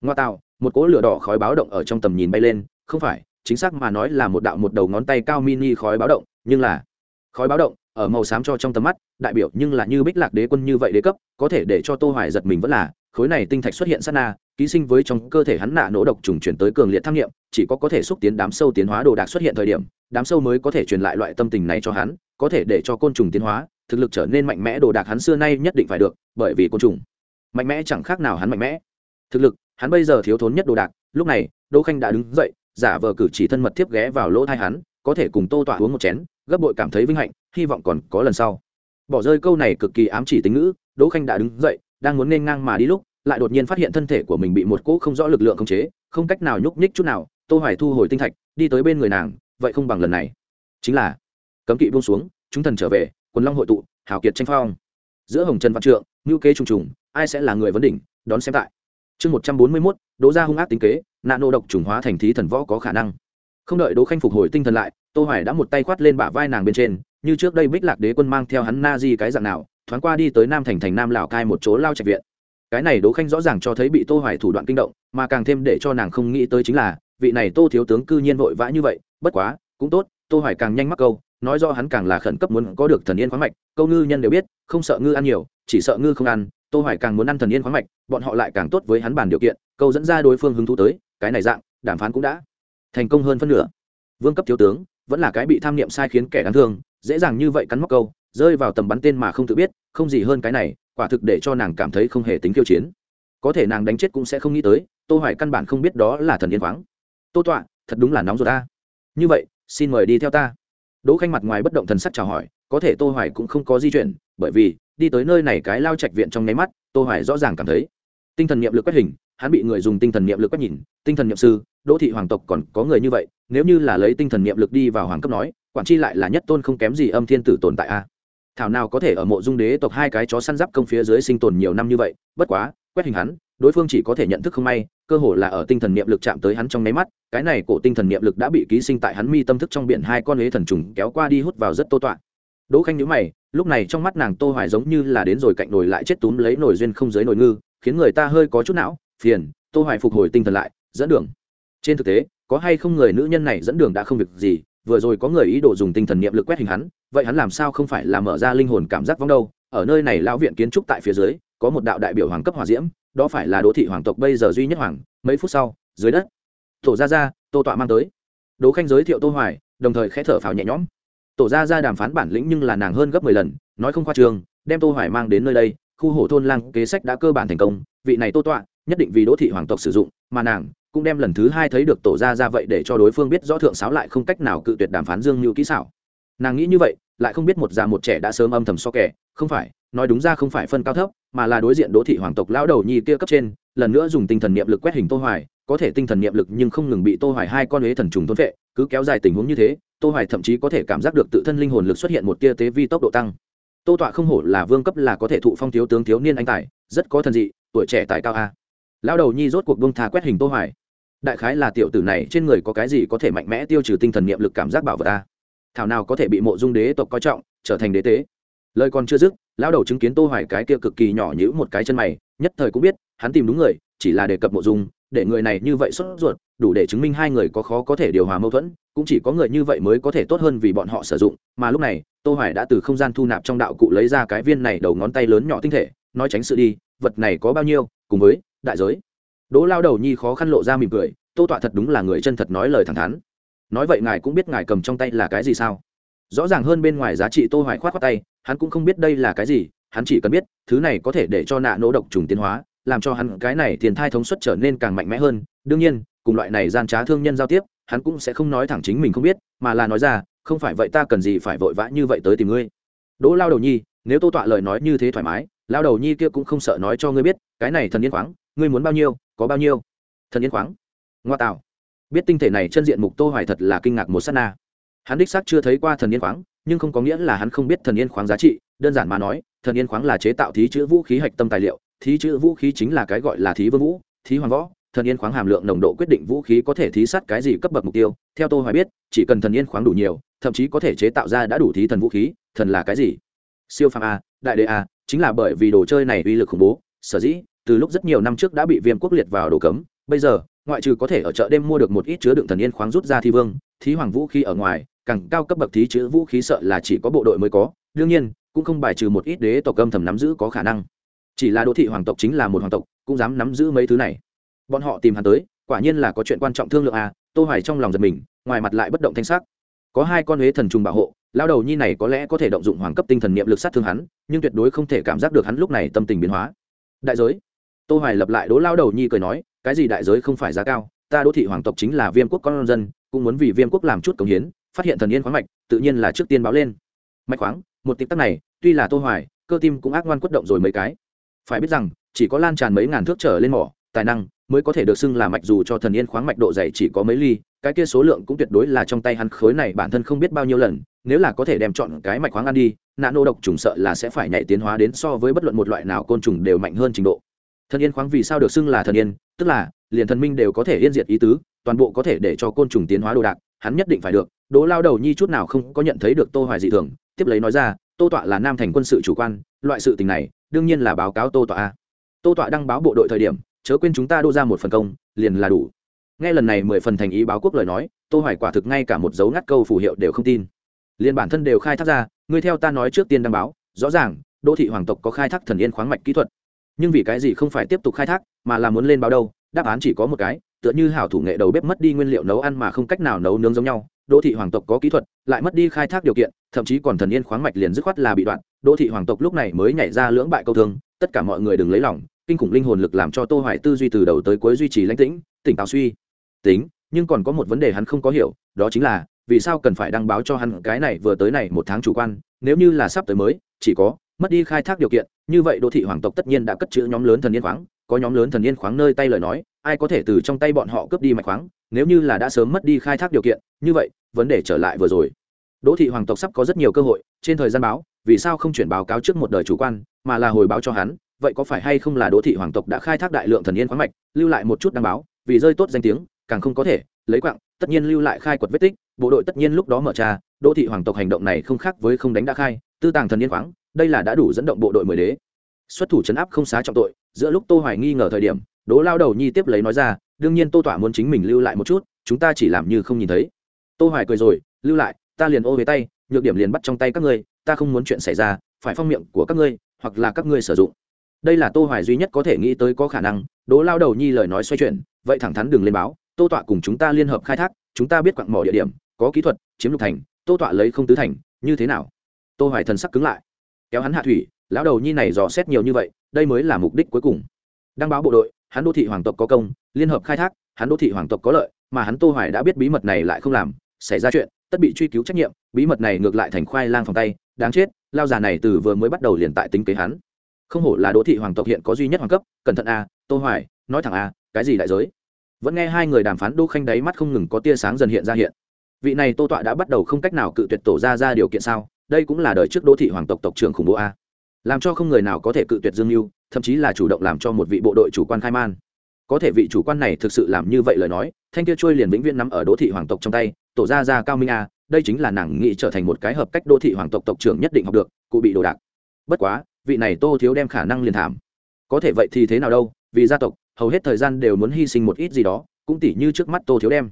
Ngoa tạo, một cỗ lửa đỏ khói báo động ở trong tầm nhìn bay lên, không phải chính xác mà nói là một đạo một đầu ngón tay cao mini khói báo động, nhưng là khói báo động ở màu xám cho trong tầm mắt, đại biểu nhưng là như bích lạc đế quân như vậy đế cấp, có thể để cho tô hoài giật mình vẫn là, khối này tinh thạch xuất hiện sát na, ký sinh với trong cơ thể hắn nạ nổ độc trùng chuyển tới cường liệt tham nghiệm, chỉ có có thể xúc tiến đám sâu tiến hóa đồ đạc xuất hiện thời điểm, đám sâu mới có thể truyền lại loại tâm tình này cho hắn, có thể để cho côn trùng tiến hóa, thực lực trở nên mạnh mẽ đồ đạc hắn xưa nay nhất định phải được, bởi vì côn trùng mạnh mẽ chẳng khác nào hắn mạnh mẽ. Thực lực, hắn bây giờ thiếu thốn nhất đồ đạc, lúc này, đỗ khanh đã đứng dậy giả vờ cử chỉ thân mật tiếp ghé vào lỗ thai hắn có thể cùng tô tọa uống một chén gấp bội cảm thấy vinh hạnh hy vọng còn có lần sau. Bỏ rơi câu này cực kỳ ám chỉ tính ngữ đỗ khanh đã đứng dậy đang muốn nên ngang mà đi lúc lại đột nhiên phát hiện thân thể của mình bị một cỗ không rõ lực lượng khống chế không cách nào nhúc nhích chút nào tô hoài thu hồi tinh thạch đi tới bên người nàng vậy không bằng lần này. Chính là cấm kỵ buông xuống chúng thần trở về quần long hội tụ hào kiệt tranh phong. Giữa hồng trần văn trượng ngưu kế trùng trùng ai sẽ là người vấn đỉnh đón xem tại. Chương 141, đỗ gia hung ác tính kế nạn nô độc trùng hóa thành thí thần võ có khả năng. Không đợi đỗ khanh phục hồi tinh thần lại, tô hoài đã một tay khoát lên bả vai nàng bên trên, như trước đây bích lạc đế quân mang theo hắn na di cái dạng nào, thoáng qua đi tới nam thành thành nam lào cai một chỗ lao trạch viện. Cái này đỗ khanh rõ ràng cho thấy bị tô hoài thủ đoạn kinh động, mà càng thêm để cho nàng không nghĩ tới chính là, vị này tô thiếu tướng cư nhiên vội vã như vậy, bất quá, cũng tốt, tô hoài càng nhanh mắc câu, nói do hắn càng là khẩn cấp muốn có được thần yên khoáng mạch, câu ngư nhân đều biết, không sợ ngư ăn nhiều, chỉ sợ ngư không ăn, tô hoài càng muốn ăn thần yên khoáng mạch, bọn họ lại càng tốt với hắn bàn điều kiện, câu dẫn ra đối phương hứng thú tới cái này dạng, đàm phán cũng đã thành công hơn phân nửa. Vương cấp thiếu tướng, vẫn là cái bị tham niệm sai khiến kẻ đáng thương, dễ dàng như vậy cắn móc câu, rơi vào tầm bắn tên mà không tự biết, không gì hơn cái này, quả thực để cho nàng cảm thấy không hề tính kiêu chiến. Có thể nàng đánh chết cũng sẽ không nghĩ tới, tô hoài căn bản không biết đó là thần yên khoáng. Tô tọa, thật đúng là nóng rồi ta. Như vậy, xin mời đi theo ta. Đỗ khanh mặt ngoài bất động thần sắc chào hỏi, có thể tô hoài cũng không có di chuyển, bởi vì, đi tới nơi này cái lao trạch viện trong nháy mắt, tô hoài rõ ràng cảm thấy, tinh thần niệm lực quét hình hắn bị người dùng tinh thần niệm lực quét nhìn, tinh thần niệm sư, đỗ thị hoàng tộc còn có người như vậy, nếu như là lấy tinh thần niệm lực đi vào hoàng cấp nói, quản chi lại là nhất tôn không kém gì âm thiên tử tồn tại a. Thảo nào có thể ở mộ dung đế tộc hai cái chó săn giáp công phía dưới sinh tồn nhiều năm như vậy, bất quá, quét hình hắn, đối phương chỉ có thể nhận thức không may, cơ hồ là ở tinh thần niệm lực chạm tới hắn trong nháy mắt, cái này cổ tinh thần niệm lực đã bị ký sinh tại hắn mi tâm thức trong biển hai con hế thần trùng kéo qua đi hút vào rất tô toạn đỗ khanh nhíu mày, lúc này trong mắt nàng tô hoài giống như là đến rồi cạnh nồi lại chết túm lấy nồi duyên không giới nồi ngư, khiến người ta hơi có chút não phiền, tô hoài phục hồi tinh thần lại, dẫn đường. Trên thực tế, có hay không người nữ nhân này dẫn đường đã không việc gì, vừa rồi có người ý đồ dùng tinh thần niệm lực quét hình hắn, vậy hắn làm sao không phải là mở ra linh hồn cảm giác vong đâu? Ở nơi này lão viện kiến trúc tại phía dưới, có một đạo đại biểu hoàng cấp hỏa diễm, đó phải là đỗ thị hoàng tộc bây giờ duy nhất hoàng, mấy phút sau, dưới đất. Tổ gia gia, tô tọa mang tới. Đỗ khanh giới thiệu tô hoài, đồng thời khẽ thở phào nhẹ nhõm. Tổ gia gia đàm phán bản lĩnh nhưng là nàng hơn gấp 10 lần, nói không khoa trương, đem tô hoài mang đến nơi đây, khu hổ thôn lang kế sách đã cơ bản thành công, vị này tô tọa nhất định vì đỗ thị hoàng tộc sử dụng, mà nàng cũng đem lần thứ hai thấy được tổ gia ra vậy để cho đối phương biết rõ thượng sáo lại không cách nào cự tuyệt đàm phán dương như kỹ xảo. Nàng nghĩ như vậy, lại không biết một già một trẻ đã sớm âm thầm so kẻ, không phải, nói đúng ra không phải phân cao thấp, mà là đối diện đỗ thị hoàng tộc lão đầu nhi kia cấp trên, lần nữa dùng tinh thần niệm lực quét hình tô hoài, có thể tinh thần niệm lực nhưng không ngừng bị tô hoài hai con ế thần trùng thôn vệ cứ kéo dài tình huống như thế, tô hoài thậm chí có thể cảm giác được tự thân linh hồn lực xuất hiện một tia tế vi tốc độ tăng. Tô tọa không hổ là vương cấp là có thể thụ phong thiếu tướng thiếu niên anh tài, rất có thần dị, tuổi trẻ tài cao a lão đầu nhi rốt cuộc bông tha quét hình tô hoài. Đại khái là tiểu tử này trên người có cái gì có thể mạnh mẽ tiêu trừ tinh thần niệm lực cảm giác bảo vật ta thảo nào có thể bị mộ dung đế tộc coi trọng, trở thành đế tế. Lời còn chưa dứt, lão đầu chứng kiến tô hoài cái kia cực kỳ nhỏ nhữ một cái chân mày, nhất thời cũng biết, hắn tìm đúng người, chỉ là đề cập mộ dung, để người này như vậy xuất ruột, đủ để chứng minh hai người có khó có thể điều hòa mâu thuẫn, cũng chỉ có người như vậy mới có thể tốt hơn vì bọn họ sử dụng, mà lúc này, tô hoài đã từ không gian thu nạp trong đạo cụ lấy ra cái viên này đầu ngón tay lớn nhỏ tinh thể nói tránh sự đi, vật này có bao nhiêu, cùng với đại giới. Đỗ lao đầu nhi khó khăn lộ ra mỉm cười, tô tọa thật đúng là người chân thật nói lời thẳng thắn. Nói vậy ngài cũng biết ngài cầm trong tay là cái gì sao? Rõ ràng hơn bên ngoài giá trị tô hoài khoát khoát tay, hắn cũng không biết đây là cái gì, hắn chỉ cần biết, thứ này có thể để cho nạ nỗ độc trùng tiến hóa, làm cho hắn cái này tiền thai thống suất trở nên càng mạnh mẽ hơn. Đương nhiên, cùng loại này gian trá thương nhân giao tiếp, hắn cũng sẽ không nói thẳng chính mình không biết, mà là nói ra, không phải vậy ta cần gì phải vội vã như vậy tới tìm ngươi. Đỗ lao đầu nhi, nếu tô tọa lời nói như thế thoải mái lao đầu nhi kia cũng không sợ nói cho ngươi biết, cái này thần yên khoáng, ngươi muốn bao nhiêu, có bao nhiêu? Thần yên khoáng? Ngoa tạo. Biết tinh thể này chân diện mục tô hoài thật là kinh ngạc một sát na. Hắn đích xác chưa thấy qua thần yên khoáng, nhưng không có nghĩa là hắn không biết thần yên khoáng giá trị, đơn giản mà nói, thần yên khoáng là chế tạo thí chữ vũ khí hạch tâm tài liệu, thí chữ vũ khí chính là cái gọi là thí vương vũ, thí hoàng võ, thần yên khoáng hàm lượng nồng độ quyết định vũ khí có thể thí sát cái gì cấp bậc mục tiêu, theo tôi hoài biết, chỉ cần thần yên khoáng đủ nhiều, thậm chí có thể chế tạo ra đã đủ thí thần vũ khí, thần là cái gì? Siêu phàm a đại đệ à, chính là bởi vì đồ chơi này uy lực khủng bố sở dĩ từ lúc rất nhiều năm trước đã bị viêm quốc liệt vào đồ cấm bây giờ ngoại trừ có thể ở chợ đêm mua được một ít chứa đựng thần yên khoáng rút ra thi vương thí hoàng vũ khí ở ngoài càng cao cấp bậc thí chữ vũ khí sợ là chỉ có bộ đội mới có đương nhiên cũng không bài trừ một ít đế tộc âm thầm nắm giữ có khả năng. Chỉ là đô thị hoàng tộc chính là một hoàng tộc cũng dám nắm giữ mấy thứ này. Bọn họ tìm hắn tới quả nhiên là có chuyện quan trọng thương lượng à tô hoài trong lòng giật mình ngoài mặt lại bất động thanh sắc. Có hai con huế thần trùng bảo hộ lao đầu nhi này có lẽ có thể động dụng hoàng cấp tinh thần niệm lực sát thương hắn, nhưng tuyệt đối không thể cảm giác được hắn lúc này tâm tình biến hóa. Đại giới. Tô hoài lập lại đố lao đầu nhi cười nói, cái gì đại giới không phải giá cao, ta đỗ thị hoàng tộc chính là viêm quốc con dân, cũng muốn vì viêm quốc làm chút công hiến, phát hiện thần yên khoáng mạch, tự nhiên là trước tiên báo lên. Mạch khoáng, một tích tắc này, tuy là tô hoài, cơ tim cũng ác ngoan quất động rồi mấy cái. Phải biết rằng, chỉ có lan tràn mấy ngàn thước trở lên mỏ, tài năng mới có thể được xưng là mạch dù cho thần yên khoáng mạch độ dày chỉ có mấy ly, cái kia số lượng cũng tuyệt đối là trong tay hắn khối này bản thân không biết bao nhiêu lần, nếu là có thể đem chọn cái mạch khoáng ăn đi nạn nô độc trùng sợ là sẽ phải nhảy tiến hóa đến so với bất luận một loại nào côn trùng đều mạnh hơn trình độ. Thần yên khoáng vì sao được xưng là thần yên? Tức là, liền thần minh đều có thể yên diệt ý tứ, toàn bộ có thể để cho côn trùng tiến hóa đồ đạc, hắn nhất định phải được. Đỗ lao đầu nhi chút nào không có nhận thấy được tô hoài dị thường, tiếp lấy nói ra, tô tọa là nam thành quân sự chủ quan, loại sự tình này, đương nhiên là báo cáo tô tọa tô tọa đăng báo bộ đội thời điểm chớ quên chúng ta đô ra một phần công, liền là đủ. Nghe lần này mười phần thành ý báo quốc lời nói, tô hoài quả thực ngay cả một dấu ngắt câu phù hiệu đều không tin. Liền bản thân đều khai thác ra, ngươi theo ta nói trước tiên đăng báo, rõ ràng, đô thị hoàng tộc có khai thác thần yên khoáng mạch kỹ thuật. Nhưng vì cái gì không phải tiếp tục khai thác, mà là muốn lên báo đâu, đáp án chỉ có một cái, tựa như hảo thủ nghệ đầu bếp mất đi nguyên liệu nấu ăn mà không cách nào nấu nướng giống nhau, đô thị hoàng tộc có kỹ thuật, lại mất đi khai thác điều kiện, thậm chí còn thần yên khoáng mạch liền dứt khoát là bị đoạn, đô thị hoàng tộc lúc này mới nhảy ra lưỡng bại câu thương, tất cả mọi người đừng lấy lòng kinh khủng linh hồn lực làm cho tô hoài tư duy từ đầu tới cuối duy trì lãnh tĩnh, tỉnh táo suy. Tính, nhưng còn có một vấn đề hắn không có hiểu, đó chính là, vì sao cần phải đăng báo cho hắn cái này vừa tới này một tháng chủ quan, nếu như là sắp tới mới, chỉ có, mất đi khai thác điều kiện, như vậy đô thị hoàng tộc tất nhiên đã cất chữ nhóm lớn thần yên khoáng, có nhóm lớn thần yên khoáng nơi tay lời nói, ai có thể từ trong tay bọn họ cướp đi mạch khoáng, nếu như là đã sớm mất đi khai thác điều kiện, như vậy, vấn đề trở lại vừa rồi. Đỗ thị hoàng tộc sắp có rất nhiều cơ hội, trên thời gian báo, vì sao không chuyển báo cáo trước một đời chủ quan, mà là hồi báo cho hắn vậy có phải hay không là đỗ thị hoàng tộc đã khai thác đại lượng thần yên khoáng mạch, lưu lại một chút đảm báo, vì rơi tốt danh tiếng, càng không có thể lấy quạng, tất nhiên lưu lại khai quật vết tích, bộ đội tất nhiên lúc đó mở trà. đỗ thị hoàng tộc hành động này không khác với không đánh đã khai, tư tàng thần yên khoáng, đây là đã đủ dẫn động bộ đội mười đế xuất thủ chấn áp không xá trọng tội, giữa lúc tô hoài nghi ngờ thời điểm đố lao đầu nhi tiếp lấy nói ra, đương nhiên tô tỏa muốn chính mình lưu lại một chút, chúng ta chỉ làm như không nhìn thấy tô hoài cười rồi, lưu lại, ta liền ô về tay, nhược điểm liền bắt trong tay các ngươi, ta không muốn chuyện xảy ra, phải phong miệng của các ngươi, hoặc là các ngươi sử dụng đây là tô hoài duy nhất có thể nghĩ tới có khả năng, đố lao đầu nhi lời nói xoay chuyển, vậy thẳng thắn đừng lên báo, tô tọa cùng chúng ta liên hợp khai thác, chúng ta biết quặng mỏ địa điểm, có kỹ thuật, chiếm lục thành, tô tọa lấy không tứ thành, như thế nào? Tô hoài thần sắc cứng lại, kéo hắn hạ thủy, lão đầu nhi này dò xét nhiều như vậy, đây mới là mục đích cuối cùng. Đăng báo bộ đội, hắn đô thị hoàng tộc có công, liên hợp khai thác, hắn đô thị hoàng tộc có lợi, mà hắn tô hoài đã biết bí mật này lại không làm, xảy ra chuyện, tất bị truy cứu trách nhiệm, bí mật này ngược lại thành khoai lang phòng tay, đáng chết, lao già này từ vừa mới bắt đầu liền tại tính kế hắn không hổ là đô thị hoàng tộc hiện có duy nhất hoàng cấp, cẩn thận a, tô hoài, nói thẳng a, cái gì đại giới? Vẫn nghe hai người đàm phán đô khanh đáy mắt không ngừng có tia sáng dần hiện ra hiện. Vị này tô tọa đã bắt đầu không cách nào cự tuyệt tổ ra ra điều kiện sao? Đây cũng là đời trước đô thị hoàng tộc tộc trưởng khủng bố a. Làm cho không người nào có thể cự tuyệt dương mưu thậm chí là chủ động làm cho một vị bộ đội chủ quan khai man. Có thể vị chủ quan này thực sự làm như vậy lời nói, thanh kia trôi liền vĩnh viễn nắm ở đô thị hoàng tộc trong tay, tổ ra ra cao minh a, đây chính là nàng nghị trở thành một cái hợp cách đô thị hoàng tộc tộc trưởng nhất định học được, cụ bị đồ đạc. Bất quá vị này tô thiếu đem khả năng liền thảm. Có thể vậy thì thế nào đâu, vì gia tộc, hầu hết thời gian đều muốn hy sinh một ít gì đó, cũng tỉ như trước mắt tô thiếu đem.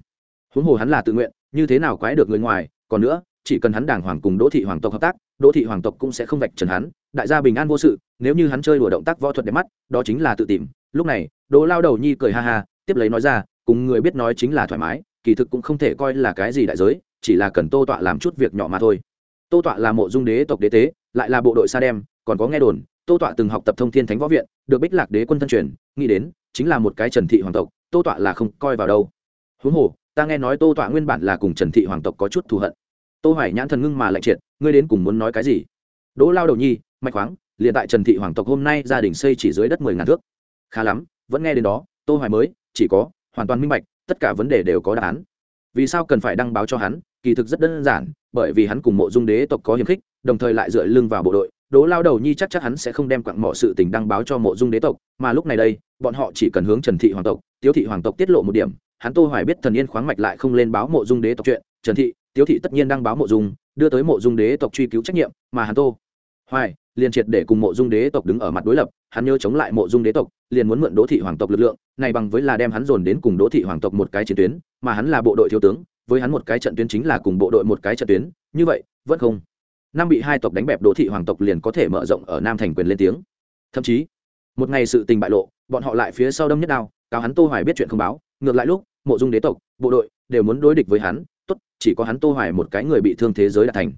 Huống hồ hắn là tự nguyện, như thế nào quái được người ngoài, còn nữa, chỉ cần hắn đàng hoàng cùng đỗ thị hoàng tộc hợp tác, đỗ thị hoàng tộc cũng sẽ không vạch trần hắn, đại gia bình an vô sự, nếu như hắn chơi đùa động tác võ thuật đẹp mắt, đó chính là tự tìm. Lúc này, đỗ lao đầu nhi cười ha ha, tiếp lấy nói ra, cùng người biết nói chính là thoải mái, kỳ thực cũng không thể coi là cái gì đại giới, chỉ là cần tô tọa làm chút việc nhỏ mà thôi. Tô tọa là mộ dung đế tộc đế tế, lại là bộ đội sa đem còn có nghe đồn, tô tọa từng học tập thông thiên thánh võ viện, được bích lạc đế quân thân truyền, nghĩ đến, chính là một cái trần thị hoàng tộc, tô tọa là không coi vào đâu. Huống hồ, ta nghe nói tô tọa nguyên bản là cùng trần thị hoàng tộc có chút thù hận. Tô hoài nhãn thần ngưng mà lạnh triệt, ngươi đến cùng muốn nói cái gì? Đỗ lao đầu nhi, mạch khoáng, liền tại trần thị hoàng tộc hôm nay gia đình xây chỉ dưới đất mười ngàn thước. Khá lắm, vẫn nghe đến đó, tô hoài mới, chỉ có, hoàn toàn minh bạch, tất cả vấn đề đều có đáp án. Vì sao cần phải đăng báo cho hắn, kỳ thực rất đơn giản, bởi vì hắn cùng mộ dung đế tộc có hiềm khích, đồng thời lại dựa lưng vào bộ đội đố lao đầu nhi chắc chắc hắn sẽ không đem quặng mỏ sự tình đăng báo cho mộ dung đế tộc, mà lúc này đây, bọn họ chỉ cần hướng trần thị hoàng tộc, tiếu thị hoàng tộc tiết lộ một điểm, hắn tô hoài biết thần yên khoáng mạch lại không lên báo mộ dung đế tộc chuyện, trần thị, tiếu thị tất nhiên đăng báo mộ dung, đưa tới mộ dung đế tộc truy cứu trách nhiệm, mà hắn tô hoài liền triệt để cùng mộ dung đế tộc đứng ở mặt đối lập, hắn nhớ chống lại mộ dung đế tộc, liền muốn mượn đỗ thị hoàng tộc lực lượng, này bằng với là đem hắn dồn đến cùng đỗ thị hoàng tộc một cái chiến tuyến, mà hắn là bộ đội thiếu tướng, với hắn một cái trận tuyến chính là cùng bộ đội một cái trận tuyến, như vậy, vẫn không năm bị hai tộc đánh bẹp đỗ thị hoàng tộc liền có thể mở rộng ở nam thành quyền lên tiếng. Thậm chí một ngày sự tình bại lộ bọn họ lại phía sau đâm nhất đao cáo hắn tô hoài biết chuyện không báo. Ngược lại lúc mộ dung đế tộc bộ đội đều muốn đối địch với hắn tốt chỉ có hắn tô hoài một cái người bị thương thế giới đã thành.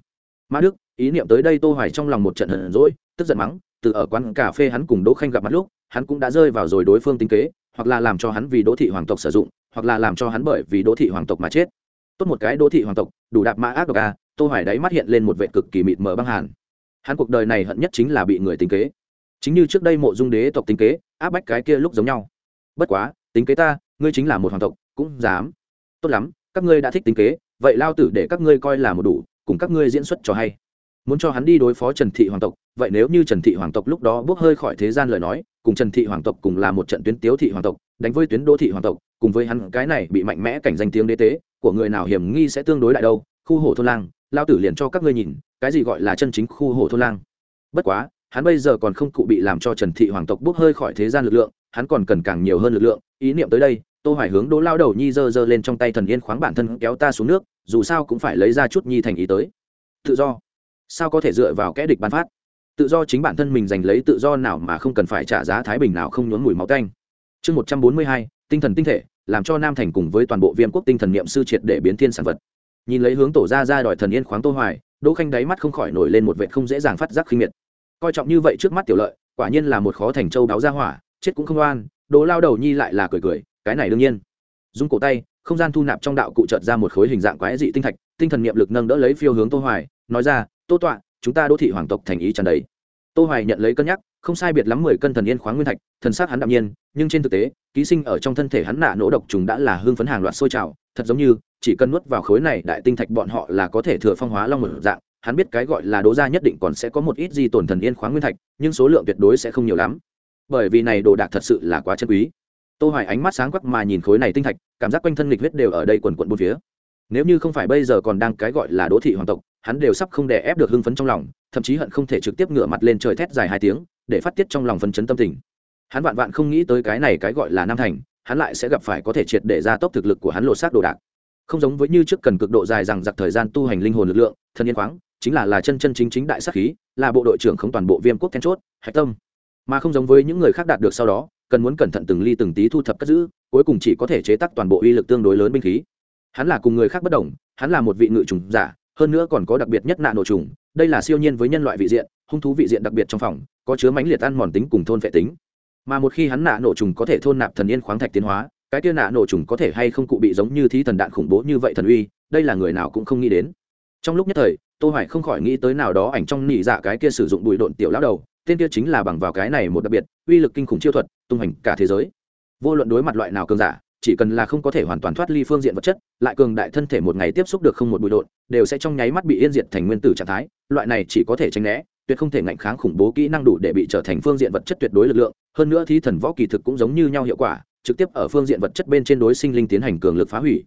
Mã đức ý niệm tới đây tô hoài trong lòng một trận hận dỗi, tức giận mắng từ ở quán cà phê hắn cùng đỗ khanh gặp mặt lúc hắn cũng đã rơi vào rồi đối phương tính kế hoặc là làm cho hắn vì đỗ thị hoàng tộc sử dụng hoặc là làm cho hắn bởi vì đỗ thị hoàng tộc mà chết. Tốt một cái đỗ thị hoàng tộc đủ đạp mã ác độc a tô hoài đáy mắt hiện lên một vệ cực kỳ mịt mờ băng hàn. Hắn cuộc đời này hận nhất chính là bị người tính kế. Chính như trước đây mộ dung đế tộc tính kế, áp bách cái kia lúc giống nhau. Bất quá, tính kế ta, ngươi chính là một hoàng tộc, cũng dám. Tốt lắm, các ngươi đã thích tính kế, vậy lao tử để các ngươi coi là một đủ, cùng các ngươi diễn xuất cho hay. Muốn cho hắn đi đối phó trần thị hoàng tộc, vậy nếu như trần thị hoàng tộc lúc đó bước hơi khỏi thế gian lời nói, cùng trần thị hoàng tộc cùng là một trận tuyến tiếu thị hoàng tộc, đánh với tuyến đô thị hoàng tộc, cùng với hắn cái này bị mạnh mẽ cảnh danh tiếng đế tế, của người nào hiểm nghi sẽ tương đối đại đâu, khu hồ thôn lang lao tử liền cho các ngươi nhìn, cái gì gọi là chân chính khu hồ thôn lang. Bất quá, hắn bây giờ còn không cụ bị làm cho trần thị hoàng tộc bước hơi khỏi thế gian lực lượng, hắn còn cần càng nhiều hơn lực lượng. Ý niệm tới đây, tô hoài hướng đỗ lao đầu nhi dơ dơ lên trong tay thần yên khoáng bản thân kéo ta xuống nước, dù sao cũng phải lấy ra chút nhi thành ý tới. Tự do. Sao có thể dựa vào kẽ địch ban phát? Tự do chính bản thân mình giành lấy tự do nào mà không cần phải trả giá thái bình nào không nhốn mùi máu tanh. Chương một trăm bốn mươi hai, tinh thần tinh thể, làm cho nam thành cùng với toàn bộ viêm quốc tinh thần niệm sư triệt để biến thiên sản vật nhìn lấy hướng tổ ra ra đòi thần yên khoáng tô hoài, đỗ khanh đáy mắt không khỏi nổi lên một vệt không dễ dàng phát giác khinh miệt. Coi trọng như vậy trước mắt tiểu lợi, quả nhiên là một khó thành châu đáo ra hỏa, chết cũng không oan, đỗ lao đầu nhi lại là cười cười, cái này đương nhiên. Dung cổ tay, không gian thu nạp trong đạo cụ trợt ra một khối hình dạng quái dị tinh thạch, tinh thần niệm lực nâng đỡ lấy phiêu hướng tô hoài, nói ra, tô tọa, chúng ta đô thị hoàng tộc thành ý tràn đầy tô hoài nhận lấy cân nhắc, không sai biệt lắm mười cân thần yên khoáng nguyên thạch, thần sát hắn đạm nhiên, nhưng trên thực tế, ký sinh ở trong thân thể hắn nạ nỗ độc trùng đã là hương phấn hàng loạt sôi trào, thật giống như, chỉ cần nuốt vào khối này đại tinh thạch bọn họ là có thể thừa phong hóa long một dạng, hắn biết cái gọi là đố ra nhất định còn sẽ có một ít gì tổn thần yên khoáng nguyên thạch, nhưng số lượng tuyệt đối sẽ không nhiều lắm. Bởi vì này đồ đạc thật sự là quá chân quý. Tô hoài ánh mắt sáng quắc mà nhìn khối này tinh thạch, cảm giác quanh thân nghịch huyết đều ở đây quần quần bốn phía. Nếu như không phải bây giờ còn đang cái gọi là đố thị hoàng tộc, hắn đều sắp không đè ép được hưng phấn trong lòng thậm chí hận không thể trực tiếp ngửa mặt lên trời thét dài hai tiếng, để phát tiết trong lòng phấn chấn tâm tình. Hắn vạn vạn không nghĩ tới cái này cái gọi là nam thành, hắn lại sẽ gặp phải có thể triệt để ra tốc thực lực của hắn lột xác đồ đạc. Không giống với như trước cần cực độ dài rằng giặc thời gian tu hành linh hồn lực lượng thân yên khoáng, chính là là chân chân chính chính đại sắc khí, là bộ đội trưởng không toàn bộ viêm quốc then chốt, hạch tâm. Mà không giống với những người khác đạt được sau đó, cần muốn cẩn thận từng ly từng tí thu thập cất giữ, cuối cùng chỉ có thể chế tác toàn bộ uy lực tương đối lớn binh khí. Hắn là cùng người khác bất đồng, hắn là một vị ngự trùng giả hơn nữa còn có đặc biệt nhất nạn nổ trùng, đây là siêu nhiên với nhân loại vị diện, hung thú vị diện đặc biệt trong phòng, có chứa mãnh liệt ăn mòn tính cùng thôn vệ tính. Mà một khi hắn nạ nổ trùng có thể thôn nạp thần yên khoáng thạch tiến hóa, cái kia nạ nổ trùng có thể hay không cụ bị giống như thí thần đạn khủng bố như vậy thần uy, đây là người nào cũng không nghĩ đến. Trong lúc nhất thời, tô hoài không khỏi nghĩ tới nào đó ảnh trong nỉ dạ cái kia sử dụng bụi độn tiểu lão đầu, tên kia chính là bằng vào cái này một đặc biệt, uy lực kinh khủng chiêu thuật, tung hành cả thế giới. Vô luận đối mặt loại nào cường giả chỉ cần là không có thể hoàn toàn thoát ly phương diện vật chất, lại cường đại thân thể một ngày tiếp xúc được không một bụi độn, đều sẽ trong nháy mắt bị yên diệt thành nguyên tử trạng thái, loại này chỉ có thể tránh né, tuyệt không thể ngạnh kháng khủng bố kỹ năng đủ để bị trở thành phương diện vật chất tuyệt đối lực lượng, hơn nữa thí thần võ kỳ thực cũng giống như nhau hiệu quả, trực tiếp ở phương diện vật chất bên trên đối sinh linh tiến hành cường lực phá hủy,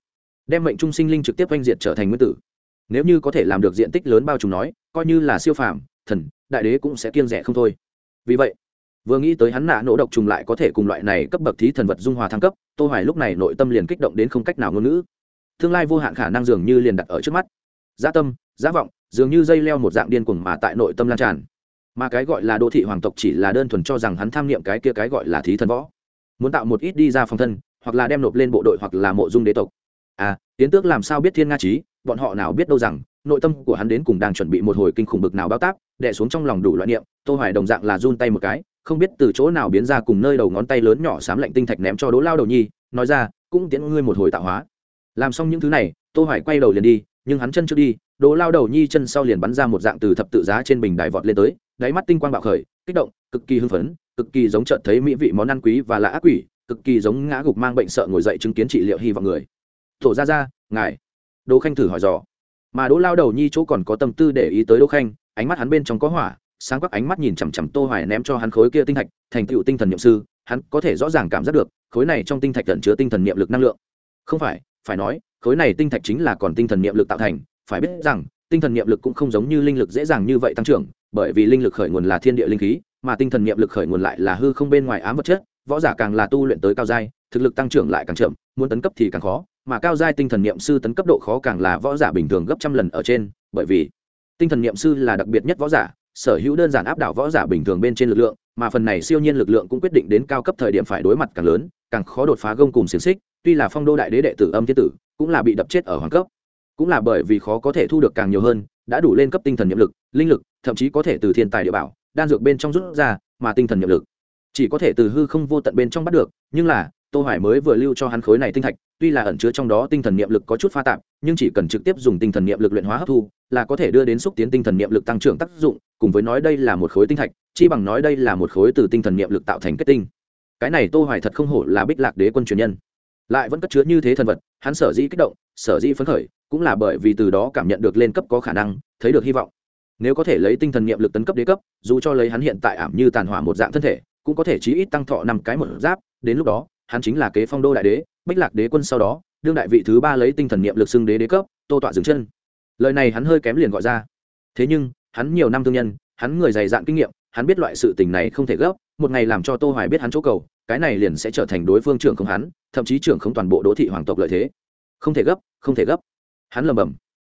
đem mệnh trung sinh linh trực tiếp oanh diệt trở thành nguyên tử. Nếu như có thể làm được diện tích lớn bao trùm nói, coi như là siêu phàm, thần, đại đế cũng sẽ kiêng rẻ không thôi. Vì vậy vừa nghĩ tới hắn nạ nổ độc trùng lại có thể cùng loại này cấp bậc thí thần vật dung hòa thăng cấp, tô hoài lúc này nội tâm liền kích động đến không cách nào ngôn ngữ. Tương lai vô hạn khả năng dường như liền đặt ở trước mắt. Giá tâm giá vọng, dường như dây leo một dạng điên cuồng mà tại nội tâm lan tràn. Mà cái gọi là đô thị hoàng tộc chỉ là đơn thuần cho rằng hắn tham niệm cái kia cái gọi là thí thần võ. Muốn tạo một ít đi ra phòng thân, hoặc là đem nộp lên bộ đội hoặc là mộ dung đế tộc. À tiến tước làm sao biết thiên nga trí bọn họ nào biết đâu rằng, nội tâm của hắn đến cùng đang chuẩn bị một hồi kinh khủng bực nào bao tác, đè xuống trong lòng đủ loại niệm, tô hoài đồng dạng là run tay một cái không biết từ chỗ nào biến ra cùng nơi đầu ngón tay lớn nhỏ sám lạnh tinh thạch ném cho Đỗ lao đầu nhi, nói ra, cũng tiễn ngươi một hồi tạo hóa. Làm xong những thứ này, tô hoài quay đầu liền đi, nhưng hắn chân chưa đi, Đỗ lao đầu nhi chân sau liền bắn ra một dạng từ thập tự giá trên bình đài vọt lên tới, đáy mắt tinh quang bạo khởi, kích động, cực kỳ hưng phấn, cực kỳ giống chợt thấy mỹ vị món ăn quý và lạ ác quỷ, cực kỳ giống ngã gục mang bệnh sợ ngồi dậy chứng kiến trị liệu hy vọng người. Tổ ra ra ngài. Đỗ khanh thử hỏi dò. Mà đỗ lao đầu nhi chỗ còn có tâm tư để ý tới đỗ khanh, ánh mắt hắn bên trong có hỏa sáng quắc ánh mắt nhìn chằm chằm tô hoài ném cho hắn khối kia tinh thạch, thành tựu tinh thần niệm sư, hắn có thể rõ ràng cảm giác được, khối này trong tinh thạch tận chứa tinh thần niệm lực năng lượng. Không phải phải nói, khối này tinh thạch chính là còn tinh thần niệm lực tạo thành, phải biết rằng, tinh thần niệm lực cũng không giống như linh lực dễ dàng như vậy tăng trưởng, bởi vì linh lực khởi nguồn là thiên địa linh khí, mà tinh thần niệm lực khởi nguồn lại là hư không bên ngoài ám vật chất, võ giả càng là tu luyện tới cao giai, thực lực tăng trưởng lại càng chậm, muốn tấn cấp thì càng khó, mà cao giai tinh thần niệm sư tấn cấp độ khó càng là võ giả bình thường gấp trăm lần ở trên, bởi vì tinh thần niệm sư là đặc biệt nhất võ giả sở hữu đơn giản áp đảo võ giả bình thường bên trên lực lượng, mà phần này siêu nhiên lực lượng cũng quyết định đến cao cấp thời điểm phải đối mặt càng lớn, càng khó đột phá gông cùng xiềng xích, tuy là phong đô đại đế đệ tử âm thiên tử, cũng là bị đập chết ở hoàng cấp. Cũng là bởi vì khó có thể thu được càng nhiều hơn, đã đủ lên cấp tinh thần nhiệm lực, linh lực, thậm chí có thể từ thiên tài địa bảo, đan dược bên trong rút ra, mà tinh thần nhiệm lực chỉ có thể từ hư không vô tận bên trong bắt được, nhưng là tô hoài mới vừa lưu cho hắn khối này tinh thạch, tuy là ẩn chứa trong đó tinh thần niệm lực có chút pha tạp, nhưng chỉ cần trực tiếp dùng tinh thần niệm lực luyện hóa hấp thu, là có thể đưa đến xúc tiến tinh thần niệm lực tăng trưởng tác dụng, cùng với nói đây là một khối tinh thạch, chi bằng nói đây là một khối từ tinh thần niệm lực tạo thành kết tinh. Cái này tô hoài thật không hổ là bích lạc đế quân truyền nhân. Lại vẫn cất chứa như thế thần vật, hắn sở dĩ kích động, sở dĩ phấn khởi, cũng là bởi vì từ đó cảm nhận được lên cấp có khả năng, thấy được hy vọng. Nếu có thể lấy tinh thần niệm lực tấn cấp đế cấp, dù cho lấy hắn hiện tại ảm như tàn hỏa một dạng thân thể, cũng có thể chí ít tăng thọ năm cái một giáp, đến lúc đó hắn chính là kế phong đô đại đế, bích lạc đế quân sau đó, đương đại vị thứ ba lấy tinh thần niệm lực xưng đế đế cấp, tô tọa dừng chân. Lời này hắn hơi kém liền gọi ra. Thế nhưng, hắn nhiều năm thương nhân, hắn người dày dạn kinh nghiệm, hắn biết loại sự tình này không thể gấp, một ngày làm cho tô hoài biết hắn chỗ cầu, cái này liền sẽ trở thành đối phương trưởng không hắn, thậm chí trưởng không toàn bộ đỗ thị hoàng tộc lợi thế. Không thể gấp, không thể gấp. Hắn lầm bầm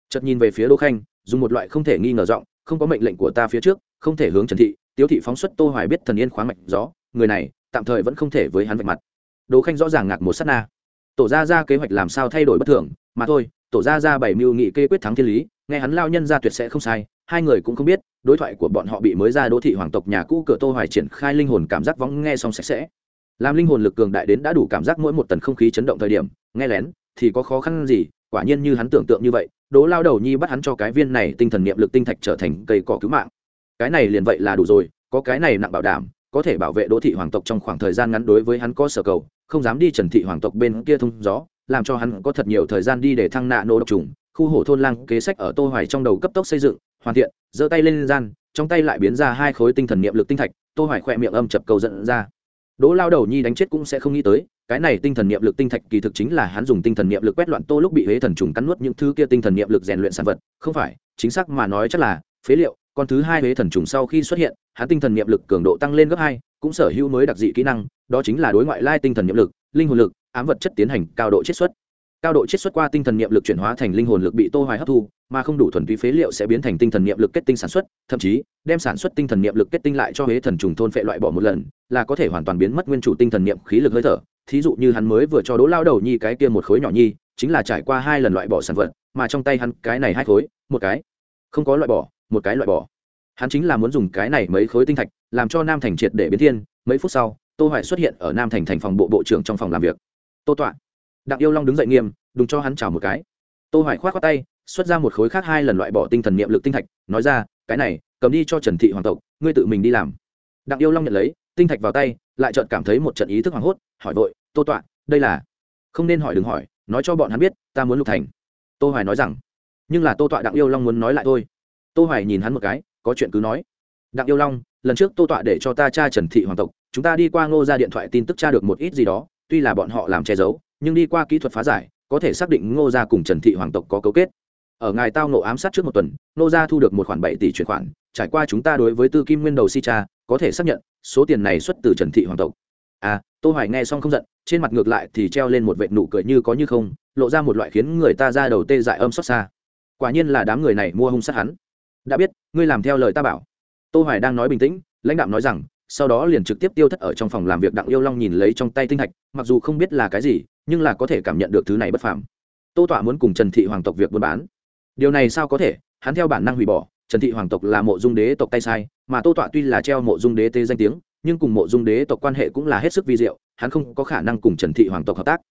chợt nhìn về phía đỗ khanh, dùng một loại không thể nghi ngờ giọng, không có mệnh lệnh của ta phía trước, không thể hướng trần thị, tiếu thị phóng xuất tô hoài biết thần yên khoáng mạch gió, người này tạm thời vẫn không thể với hắn vạch mặt đỗ khanh rõ ràng ngạc một sát na. Tổ ra ra kế hoạch làm sao thay đổi bất thường, mà thôi, tổ ra ra bảy mưu nghị kê quyết thắng thiên lý, nghe hắn lao nhân ra tuyệt sẽ không sai, hai người cũng không biết, đối thoại của bọn họ bị mới ra đô thị hoàng tộc nhà cũ cửa tô hoài triển khai linh hồn cảm giác vắng nghe xong sạch sẽ. Làm linh hồn lực cường đại đến đã đủ cảm giác mỗi một tần không khí chấn động thời điểm, nghe lén, thì có khó khăn gì, quả nhiên như hắn tưởng tượng như vậy đố lao đầu nhi bắt hắn cho cái viên này tinh thần niệm lực tinh thạch trở thành cây cỏ cứu mạng. Cái này liền vậy là đủ rồi, có cái này nặng bảo đảm, có thể bảo vệ đỗ thị hoàng tộc trong khoảng thời gian ngắn đối với hắn có sở cầu không dám đi trần thị hoàng tộc bên kia thông gió, làm cho hắn có thật nhiều thời gian đi để thăng nạ nô độc trùng, khu hổ thôn lang kế sách ở tô hoài trong đầu cấp tốc xây dựng, hoàn thiện, giơ tay lên gian, trong tay lại biến ra hai khối tinh thần niệm lực tinh thạch, tô hoài khỏe miệng âm chập cầu giận ra. Đỗ lao đầu nhi đánh chết cũng sẽ không nghĩ tới, cái này tinh thần niệm lực tinh thạch kỳ thực chính là hắn dùng tinh thần niệm lực quét loạn tô lúc bị huế thần trùng cắn nuốt những thứ kia tinh thần niệm lực rèn luyện sản vật, không phải, chính xác mà nói chắc là, phế liệu, con thứ hai huế thần trùng sau khi xuất hiện, hắn tinh thần niệm lực cường độ tăng lên gấp hai, cũng sở hữu mới đặc dị kỹ năng đó chính là đối ngoại lai tinh thần niệm lực, linh hồn lực, ám vật chất tiến hành cao độ chiết xuất. Cao độ chiết xuất qua tinh thần niệm lực chuyển hóa thành linh hồn lực bị tô hoài hấp thu, mà không đủ thuần túy phế liệu sẽ biến thành tinh thần niệm lực kết tinh sản xuất, thậm chí, đem sản xuất tinh thần niệm lực kết tinh lại cho hế thần trùng thôn phệ loại bỏ một lần, là có thể hoàn toàn biến mất nguyên chủ tinh thần niệm khí lực hơi thở. Thí dụ như hắn mới vừa cho đỗ lao đầu nhi cái kia một khối nhỏ nhi, chính là trải qua hai lần loại bỏ sản vật, mà trong tay hắn cái này hai khối, một cái không có loại bỏ, một cái loại bỏ. Hắn chính là muốn dùng cái này mấy khối tinh thạch, làm cho nam thành triệt để biến thiên, mấy phút sau tô hoài xuất hiện ở nam thành thành phòng bộ bộ trưởng trong phòng làm việc. Tô tọa. Đặng yêu long đứng dậy nghiêm, đùng cho hắn chào một cái. Tô hoài khoát khoát tay, xuất ra một khối khác hai lần loại bỏ tinh thần niệm lực tinh thạch, nói ra, cái này, cầm đi cho trần thị hoàng tộc, ngươi tự mình đi làm. Đặng yêu long nhận lấy, tinh thạch vào tay, lại chợt cảm thấy một trận ý thức hoảng hốt, hỏi vội, tô tọa, đây là? Không nên hỏi đừng hỏi, nói cho bọn hắn biết, ta muốn lục thành. Tô hoài nói rằng, nhưng là tô tọa đặng yêu long muốn nói lại thôi. Tô hoài nhìn hắn một cái, có chuyện cứ nói. Đặng yêu long lần trước tô tọa để cho ta tra trần thị hoàng tộc, chúng ta đi qua ngô ra điện thoại tin tức tra được một ít gì đó, tuy là bọn họ làm che giấu, nhưng đi qua kỹ thuật phá giải, có thể xác định ngô gia cùng trần thị hoàng tộc có cấu kết. Ở ngài tao nộ ám sát trước một tuần, ngô gia thu được một khoản bảy tỷ chuyển khoản, trải qua chúng ta đối với tư kim nguyên đầu si cha có thể xác nhận, số tiền này xuất từ trần thị hoàng tộc. À tô hoài nghe xong không giận, trên mặt ngược lại thì treo lên một vệt nụ cười như có như không, lộ ra một loại khiến người ta ra đầu tê dại âm xót xa. Quả nhiên là đám người này mua hung sát hắn. Đã biết, ngươi làm theo lời ta bảo tô hoài đang nói bình tĩnh, lãnh đạo nói rằng, sau đó liền trực tiếp tiêu thất ở trong phòng làm việc đặng yêu long nhìn lấy trong tay tinh thạch, mặc dù không biết là cái gì, nhưng là có thể cảm nhận được thứ này bất phàm. Tô tọa muốn cùng trần thị hoàng tộc việc buôn bán. Điều này sao có thể? Hắn theo bản năng hủy bỏ, trần thị hoàng tộc là mộ dung đế tộc tay sai, mà tô tọa tuy là treo mộ dung đế tê danh tiếng, nhưng cùng mộ dung đế tộc quan hệ cũng là hết sức vi diệu, hắn không có khả năng cùng trần thị hoàng tộc hợp tác.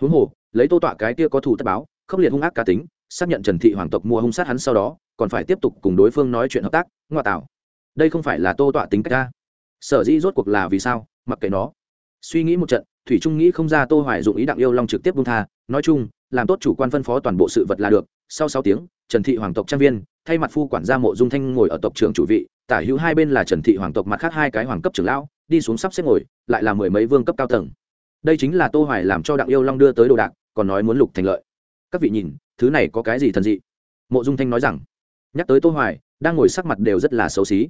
Huống hồ, lấy tô tọa cái kia có thủ tất báo, khốc liệt hung ác cá tính, xác nhận trần thị hoàng tộc mua hung sát hắn sau đó, còn phải tiếp tục cùng đối phương nói chuyện hợp tác, ngoại tạo đây không phải là tô tọa tính cách ta. Sở dĩ rốt cuộc là vì sao? Mặc kệ nó. Suy nghĩ một trận, thủy trung nghĩ không ra tô hoài dụng ý đặng yêu long trực tiếp buông tha. Nói chung, làm tốt chủ quan phân phó toàn bộ sự vật là được. Sau sáu tiếng, trần thị hoàng tộc trang viên, thay mặt phu quản gia mộ dung thanh ngồi ở tộc trưởng chủ vị, tả hữu hai bên là trần thị hoàng tộc mặt khác hai cái hoàng cấp trưởng lão, đi xuống sắp xếp ngồi, lại là mười mấy vương cấp cao tầng. Đây chính là tô hoài làm cho đặng yêu long đưa tới đồ đạc, còn nói muốn lục thành lợi. Các vị nhìn, thứ này có cái gì thần dị? Mộ dung thanh nói rằng, nhắc tới tô hoài, đang ngồi sắc mặt đều rất là xấu xí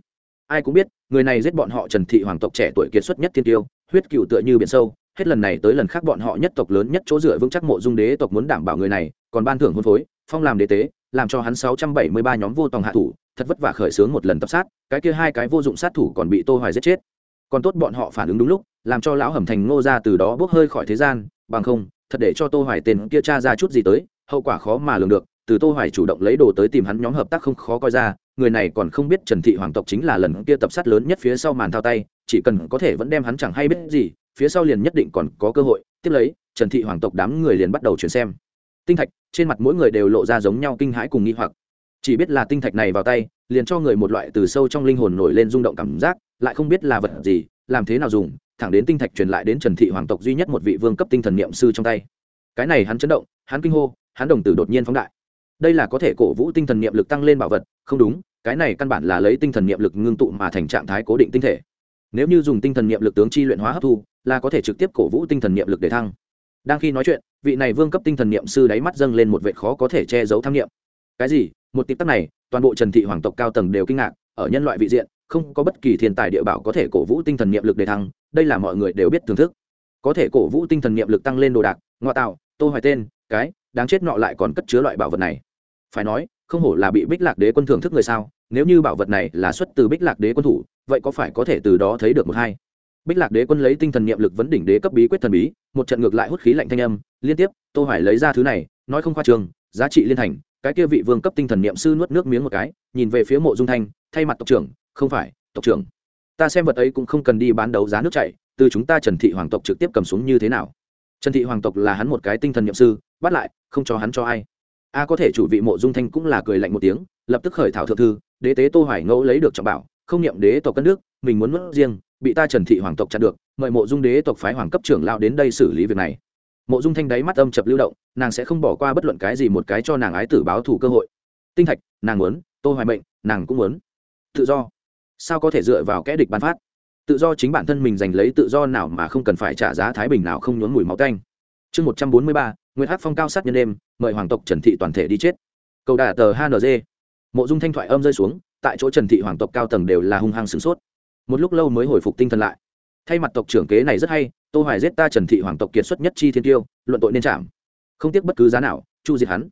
ai cũng biết, người này giết bọn họ trần thị hoàng tộc trẻ tuổi kiệt xuất nhất thiên tiêu, huyết cựu tựa như biển sâu, hết lần này tới lần khác bọn họ nhất tộc lớn nhất chỗ dựa vững chắc mộ dung đế tộc muốn đảm bảo người này, còn ban thưởng hôn phối, phong làm đế tế, làm cho hắn 673 nhóm vô tòng hạ thủ, thật vất vả khởi sướng một lần tập sát, cái kia hai cái vô dụng sát thủ còn bị tô hoài giết chết. Còn tốt bọn họ phản ứng đúng lúc, làm cho lão hầm thành ngô ra từ đó bước hơi khỏi thế gian, bằng không, thật để cho tô hoài tên kia tra ra chút gì tới, hậu quả khó mà lường được, từ tô hoài chủ động lấy đồ tới tìm hắn nhóm hợp tác không khó coi ra người này còn không biết trần thị hoàng tộc chính là lần kia tập sát lớn nhất phía sau màn thao tay, chỉ cần có thể vẫn đem hắn chẳng hay biết gì, phía sau liền nhất định còn có cơ hội. Tiếp lấy, trần thị hoàng tộc đám người liền bắt đầu chuyển xem. Tinh thạch, trên mặt mỗi người đều lộ ra giống nhau kinh hãi cùng nghi hoặc. Chỉ biết là tinh thạch này vào tay, liền cho người một loại từ sâu trong linh hồn nổi lên rung động cảm giác, lại không biết là vật gì, làm thế nào dùng, thẳng đến tinh thạch truyền lại đến trần thị hoàng tộc duy nhất một vị vương cấp tinh thần niệm sư trong tay. Cái này hắn chấn động, hắn kinh hô, hắn đồng tử đột nhiên phóng đại đây là có thể cổ vũ tinh thần niệm lực tăng lên bảo vật, không đúng, cái này căn bản là lấy tinh thần niệm lực ngưng tụ mà thành trạng thái cố định tinh thể. Nếu như dùng tinh thần niệm lực tướng chi luyện hóa hấp thu, là có thể trực tiếp cổ vũ tinh thần niệm lực để thăng. Đang khi nói chuyện, vị này vương cấp tinh thần niệm sư đáy mắt dâng lên một vệ khó có thể che giấu tham niệm. Cái gì? Một tịp tắc này, toàn bộ trần thị hoàng tộc cao tầng đều kinh ngạc, ở nhân loại vị diện, không có bất kỳ thiên tài địa bảo có thể cổ vũ tinh thần niệm lực để thăng, đây là mọi người đều biết thưởng thức. Có thể cổ vũ tinh thần niệm lực tăng lên đồ đạc, ngoại tạo, tô hoài tên, cái, đáng chết nọ lại còn cất chứa loại bảo vật này phải nói, không hổ là bị bích lạc đế quân thưởng thức người sao, nếu như bảo vật này là xuất từ bích lạc đế quân thủ, vậy có phải có thể từ đó thấy được một hai? Bích lạc đế quân lấy tinh thần niệm lực vấn đỉnh đế cấp bí quyết thần bí, một trận ngược lại hút khí lạnh thanh âm, liên tiếp, tô hoài lấy ra thứ này, nói không khoa trường, giá trị liên thành, cái kia vị vương cấp tinh thần niệm sư nuốt nước miếng một cái, nhìn về phía mộ dung thanh, thay mặt tộc trưởng, không phải, tộc trưởng, ta xem vật ấy cũng không cần đi bán đấu giá nước chảy, từ chúng ta trần thị hoàng tộc trực tiếp cầm xuống như thế nào? Trần thị hoàng tộc là hắn một cái tinh thần niệm sư, bắt lại, không cho hắn cho ai a có thể chủ vị mộ dung thanh cũng là cười lạnh một tiếng lập tức khởi thảo thượng thư đế tế tô hoài ngẫu lấy được trọng bảo không niệm đế tộc cất nước mình muốn mất riêng bị ta trần thị hoàng tộc chặn được mời mộ dung đế tộc phái hoàng cấp trưởng lao đến đây xử lý việc này. Mộ dung thanh đáy mắt âm chập lưu động nàng sẽ không bỏ qua bất luận cái gì một cái cho nàng ái tử báo thù cơ hội. Tinh thạch nàng muốn tô hoài mệnh nàng cũng muốn. Tự do. Sao có thể dựa vào kẽ địch ban phát? Tự do chính bản thân mình giành lấy tự do nào mà không cần phải trả giá thái bình nào không nhốn mùi máu tanh. Chương 143, nguyễn hát phong cao sát nhân đêm, mời hoàng tộc trần thị toàn thể đi chết. Cầu đà tờ hng mộ dung thanh thoại âm rơi xuống, tại chỗ trần thị hoàng tộc cao tầng đều là hung hăng sửng sốt. Một lúc lâu mới hồi phục tinh thần lại. Thay mặt tộc trưởng kế này rất hay, tô hoài giết ta trần thị hoàng tộc kiệt xuất nhất chi thiên tiêu, luận tội nên chạm không tiếc bất cứ giá nào, chu diệt hắn.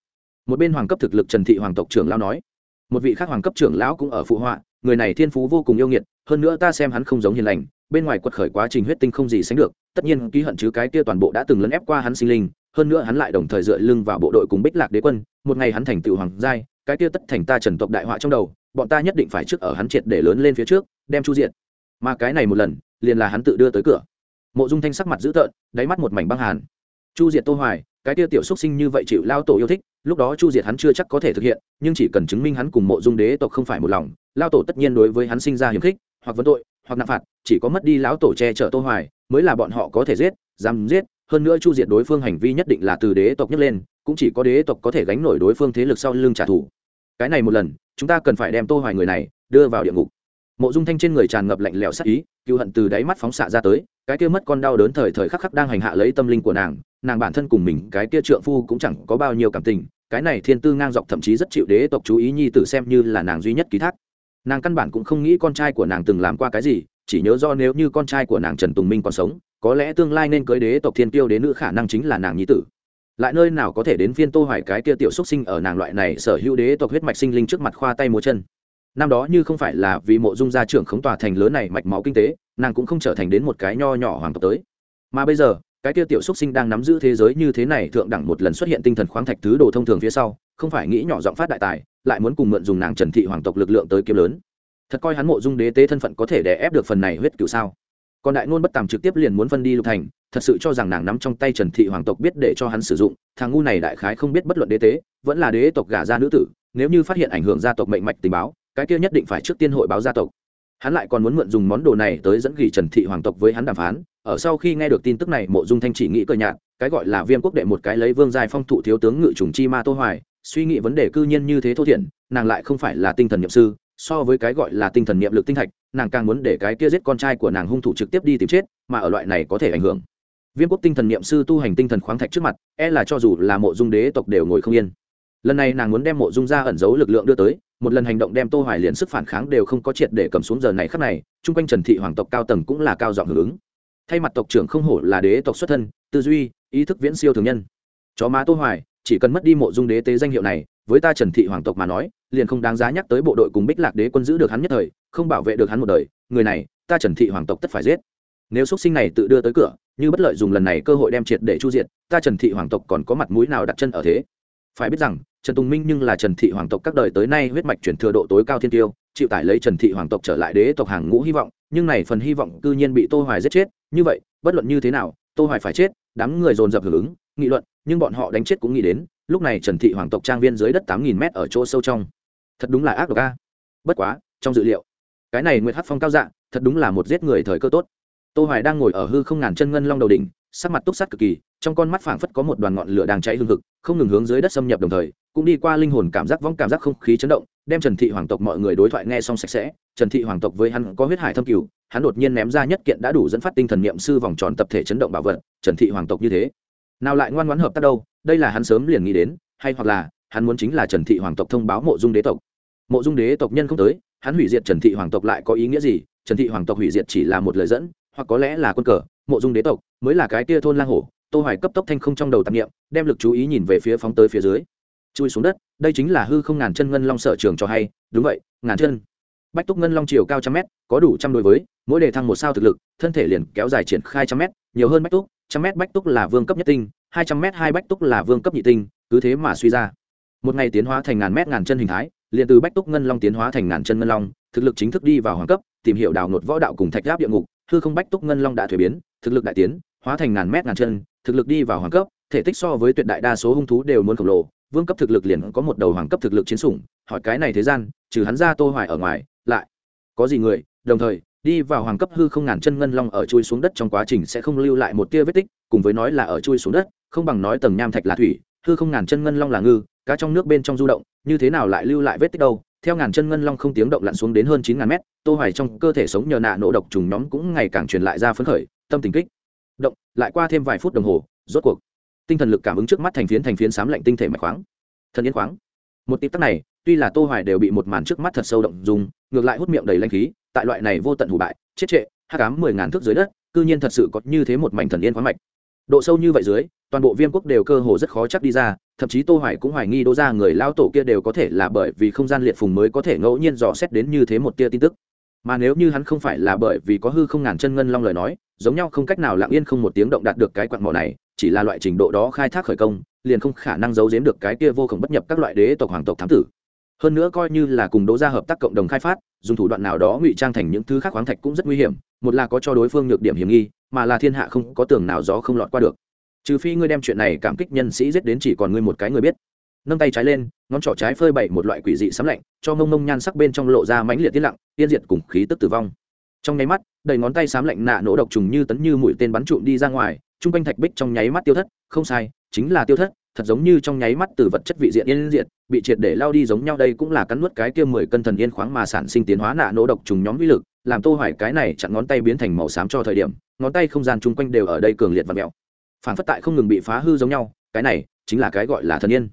Một bên hoàng cấp thực lực trần thị hoàng tộc trưởng lao nói một vị khác hoàng cấp trưởng lão cũng ở phụ họa, người này thiên phú vô cùng yêu nghiệt, hơn nữa ta xem hắn không giống hiền lành, bên ngoài quật khởi quá trình huyết tinh không gì sánh được, tất nhiên ký hận chứ cái kia toàn bộ đã từng lấn ép qua hắn sinh linh, hơn nữa hắn lại đồng thời dựa lưng vào bộ đội cùng bích lạc đế quân, một ngày hắn thành tựu hoàng giai, cái kia tất thành ta trần tộc đại họa trong đầu, bọn ta nhất định phải trước ở hắn triệt để lớn lên phía trước, đem chu diện mà cái này một lần, liền là hắn tự đưa tới cửa. Mộ dung thanh sắc mặt dữ tợn, đáy mắt một mảnh băng hàn. Chu diệt tô hoài cái kia tiểu xuất sinh như vậy chịu lao tổ yêu thích, lúc đó chu diệt hắn chưa chắc có thể thực hiện, nhưng chỉ cần chứng minh hắn cùng mộ dung đế tộc không phải một lòng, lao tổ tất nhiên đối với hắn sinh ra hiềm khích, hoặc vấn tội, hoặc nặng phạt, chỉ có mất đi lão tổ che chở tô hoài, mới là bọn họ có thể giết, dám giết. Hơn nữa chu diệt đối phương hành vi nhất định là từ đế tộc nhấc lên, cũng chỉ có đế tộc có thể gánh nổi đối phương thế lực sau lưng trả thù. Cái này một lần, chúng ta cần phải đem tô hoài người này đưa vào địa ngục. Mộ dung thanh trên người tràn ngập lạnh lẽo sát ý cựu hận từ đáy mắt phóng xạ ra tới cái kia mất con đau đớn thời thời khắc khắc đang hành hạ lấy tâm linh của nàng nàng bản thân cùng mình, cái kia trượng phu cũng chẳng có bao nhiêu cảm tình, cái này thiên tư ngang dọc thậm chí rất chịu đế tộc chú ý nhi tử xem như là nàng duy nhất ký thác. Nàng căn bản cũng không nghĩ con trai của nàng từng làm qua cái gì, chỉ nhớ do nếu như con trai của nàng trần tùng minh còn sống, có lẽ tương lai nên cưới đế tộc thiên tiêu đến nữ khả năng chính là nàng nhi tử. Lại nơi nào có thể đến phiên tô hoài cái kia tiểu xuất sinh ở nàng loại này sở hữu đế tộc huyết mạch sinh linh trước mặt khoa tay múa chân. Năm đó như không phải là vì mộ dung gia trưởng khống tòa thành lớn này mạch máu kinh tế nàng cũng không trở thành đến một cái nho nhỏ hoàng tộc tới. Mà bây giờ, cái kia tiểu xuất sinh đang nắm giữ thế giới như thế này, thượng đẳng một lần xuất hiện tinh thần khoáng thạch thứ đồ thông thường phía sau, không phải nghĩ nhỏ giọng phát đại tài, lại muốn cùng mượn dùng nàng trần thị hoàng tộc lực lượng tới kiếm lớn. Thật coi hắn mộ dung đế tế thân phận có thể đè ép được phần này huyết cựu sao? Còn đại ngôn bất tàm trực tiếp liền muốn phân đi lục thành, thật sự cho rằng nàng nắm trong tay trần thị hoàng tộc biết để cho hắn sử dụng, thằng ngu này đại khái không biết bất luận đế tế, vẫn là đế tộc gả ra nữ tử, nếu như phát hiện ảnh hưởng gia tộc mệnh mạch tình báo, cái kia nhất định phải trước tiên hội báo gia tộc hắn lại còn muốn mượn dùng món đồ này tới dẫn gỉ trần thị hoàng tộc với hắn đàm phán. Ở sau khi nghe được tin tức này, mộ dung thanh chỉ nghĩ cờ nhạt, cái gọi là viêm quốc đệ một cái lấy vương giai phong thụ thiếu tướng ngự trùng chi ma tô hoài, suy nghĩ vấn đề cư nhiên như thế thô thiển, nàng lại không phải là tinh thần nhậm sư, so với cái gọi là tinh thần niệm lực tinh thạch, nàng càng muốn để cái kia giết con trai của nàng hung thủ trực tiếp đi tìm chết, mà ở loại này có thể ảnh hưởng. Viêm quốc tinh thần niệm sư tu hành tinh thần khoáng thạch trước mặt e là cho dù là mộ dung đế tộc đều ngồi không yên. Lần này nàng muốn đem mộ dung ra ẩn giấu lực lượng đưa tới một lần hành động đem tô hoài liền sức phản kháng đều không có triệt để cầm xuống giờ này khắc này, chung quanh trần thị hoàng tộc cao tầng cũng là cao giọng hưởng ứng. Thay mặt tộc trưởng không hổ là đế tộc xuất thân, tư duy, ý thức viễn siêu thường nhân. Chó má tô hoài, chỉ cần mất đi mộ dung đế tế danh hiệu này, với ta trần thị hoàng tộc mà nói, liền không đáng giá nhắc tới bộ đội cùng bích lạc đế quân giữ được hắn nhất thời, không bảo vệ được hắn một đời, người này, ta trần thị hoàng tộc tất phải giết. Nếu xuất sinh này tự đưa tới cửa, như bất lợi dùng lần này cơ hội đem triệt để chu diệt, ta trần thị hoàng tộc còn có mặt mũi nào đặt chân ở thế? Phải biết rằng, trần tùng minh nhưng là trần thị hoàng tộc các đời tới nay huyết mạch chuyển thừa độ tối cao thiên tiêu, chịu tải lấy trần thị hoàng tộc trở lại đế tộc hàng ngũ hy vọng, nhưng này phần hy vọng cư nhiên bị tô hoài giết chết. Như vậy, bất luận như thế nào, tô hoài phải chết, đám người dồn dập hưởng ứng, nghị luận, nhưng bọn họ đánh chết cũng nghĩ đến, lúc này trần thị hoàng tộc trang viên dưới đất tám nghìn mét ở chỗ sâu trong. Thật đúng là ác độc a. Bất quá, trong dự liệu, cái này nguyệt hát phong cao dạng thật đúng là một giết người thời cơ tốt. Tô hoài đang ngồi ở hư không ngàn chân ngân long đầu đỉnh sắc mặt túc sát cực kỳ, trong con mắt phảng phất có một đoàn ngọn lửa đang cháy hương hực, không ngừng hướng dưới đất xâm nhập đồng thời, cũng đi qua linh hồn cảm giác, vong cảm giác không khí chấn động, đem trần thị hoàng tộc mọi người đối thoại nghe xong sạch sẽ. Trần thị hoàng tộc với hắn có huyết hải thâm cửu hắn đột nhiên ném ra nhất kiện đã đủ dẫn phát tinh thần niệm sư vòng tròn tập thể chấn động bảo vật, trần thị hoàng tộc như thế. Nào lại ngoan ngoãn hợp tác đâu, đây là hắn sớm liền nghĩ đến, hay hoặc là, hắn muốn chính là trần thị hoàng tộc thông báo mộ dung đế tộc. Mộ dung đế tộc nhân không tới, hắn hủy diệt trần thị hoàng tộc lại có ý nghĩa gì? Trần thị hoàng tộc hủy diệt chỉ là một lời dẫn, hoặc có lẽ là quân cờ mộ dung đế tộc, mới là cái kia thôn lang hổ, tô hoài cấp tốc thanh không trong đầu tạp niệm, đem lực chú ý nhìn về phía phóng tới phía dưới. Chui xuống đất, đây chính là hư không ngàn chân ngân long sở trường cho hay, đúng vậy, ngàn chân. Bách túc ngân long chiều cao trăm mét, có đủ trăm đối với, mỗi đề thăng một sao thực lực, thân thể liền kéo dài triển khai trăm mét, nhiều hơn bách túc, trăm mét bách túc là vương cấp nhất tinh, hai trăm mét hai bách túc là vương cấp nhị tinh, cứ thế mà suy ra. Một ngày tiến hóa thành ngàn mét ngàn chân hình thái, liền từ bách túc ngân long tiến hóa thành ngàn chân ngân long, thực lực chính thức đi vào hoàng cấp, tìm hiểu đào nột võ đạo cùng thạch giáp địa ngục hư không bách túc ngân long đã thuế biến, thực lực đại tiến, hóa thành ngàn mét ngàn chân, thực lực đi vào hoàng cấp, thể tích so với tuyệt đại đa số hung thú đều muốn khổng lồ. Vương cấp thực lực liền có một đầu hoàng cấp thực lực chiến sủng, hỏi cái này thế gian, trừ hắn ra tô hoài ở ngoài, lại có gì người? Đồng thời, đi vào hoàng cấp hư không ngàn chân ngân long ở chui xuống đất trong quá trình sẽ không lưu lại một tia vết tích, cùng với nói là ở chui xuống đất, không bằng nói tầng nham thạch là thủy, hư không ngàn chân ngân long là ngư, cá trong nước bên trong du động, như thế nào lại lưu lại vết tích đâu? Theo ngàn chân ngân long không tiếng động lặn xuống đến hơn chín ngàn mét, tô hoài trong cơ thể sống nhờ nạ nổ độc trùng nhóm cũng ngày càng truyền lại ra phấn khởi, tâm tình kích. Động, lại qua thêm vài phút đồng hồ, rốt cuộc, tinh thần lực cảm ứng trước mắt thành phiến thành phiến sám lạnh tinh thể mạch khoáng. Thần yên khoáng. Một tiếp tắc này, tuy là tô hoài đều bị một màn trước mắt thật sâu động dùng, ngược lại hút miệng đầy lanh khí, tại loại này vô tận hủ bại, chết trệ, hắc ám mười ngàn thước dưới đất, cư nhiên thật sự có như thế một mảnh thần yên khoáng mạch độ sâu như vậy dưới, toàn bộ viêm quốc đều cơ hồ rất khó chắc đi ra, thậm chí tô hoài cũng hoài nghi đô ra người lao tổ kia đều có thể là bởi vì không gian liệt phùng mới có thể ngẫu nhiên dò xét đến như thế một tia tin tức. Mà nếu như hắn không phải là bởi vì có hư không ngàn chân ngân long lời nói, giống nhau không cách nào lặng yên không một tiếng động đạt được cái quặng mỏ này, chỉ là loại trình độ đó khai thác khởi công, liền không khả năng giấu giếm được cái kia vô cùng bất nhập các loại đế tộc hoàng tộc thám tử. Hơn nữa coi như là cùng đố ra hợp tác cộng đồng khai phát, dùng thủ đoạn nào đó ngụy trang thành những thứ khác khoáng thạch cũng rất nguy hiểm, một là có cho đối phương nhược điểm hiểm nghi mà là thiên hạ không có tường nào gió không lọt qua được. Trừ phi ngươi đem chuyện này cảm kích nhân sĩ giết đến chỉ còn ngươi một cái người biết. Nâng tay trái lên, ngón trỏ trái phơi bậy một loại quỷ dị sấm lạnh, cho mông mông nhan sắc bên trong lộ ra mãnh liệt tiết lặng tiên diệt cùng khí tức tử vong. Trong nháy mắt, đầy ngón tay sám lạnh nạ nổ độc trùng như tấn như mũi tên bắn trụm đi ra ngoài chung quanh thạch bích trong nháy mắt tiêu thất, không sai, chính là tiêu thất, thật giống như trong nháy mắt từ vật chất vị diện yên diện bị triệt để lao đi giống nhau đây cũng là cắn nuốt cái kia mười cân thần yên khoáng mà sản sinh tiến hóa nạ nổ độc trùng nhóm vĩ lực, làm tô hoài cái này chặn ngón tay biến thành màu xám cho thời điểm ngón tay không gian chung quanh đều ở đây cường liệt và mèo phản phất tại không ngừng bị phá hư giống nhau, cái này chính là cái gọi là thần yên.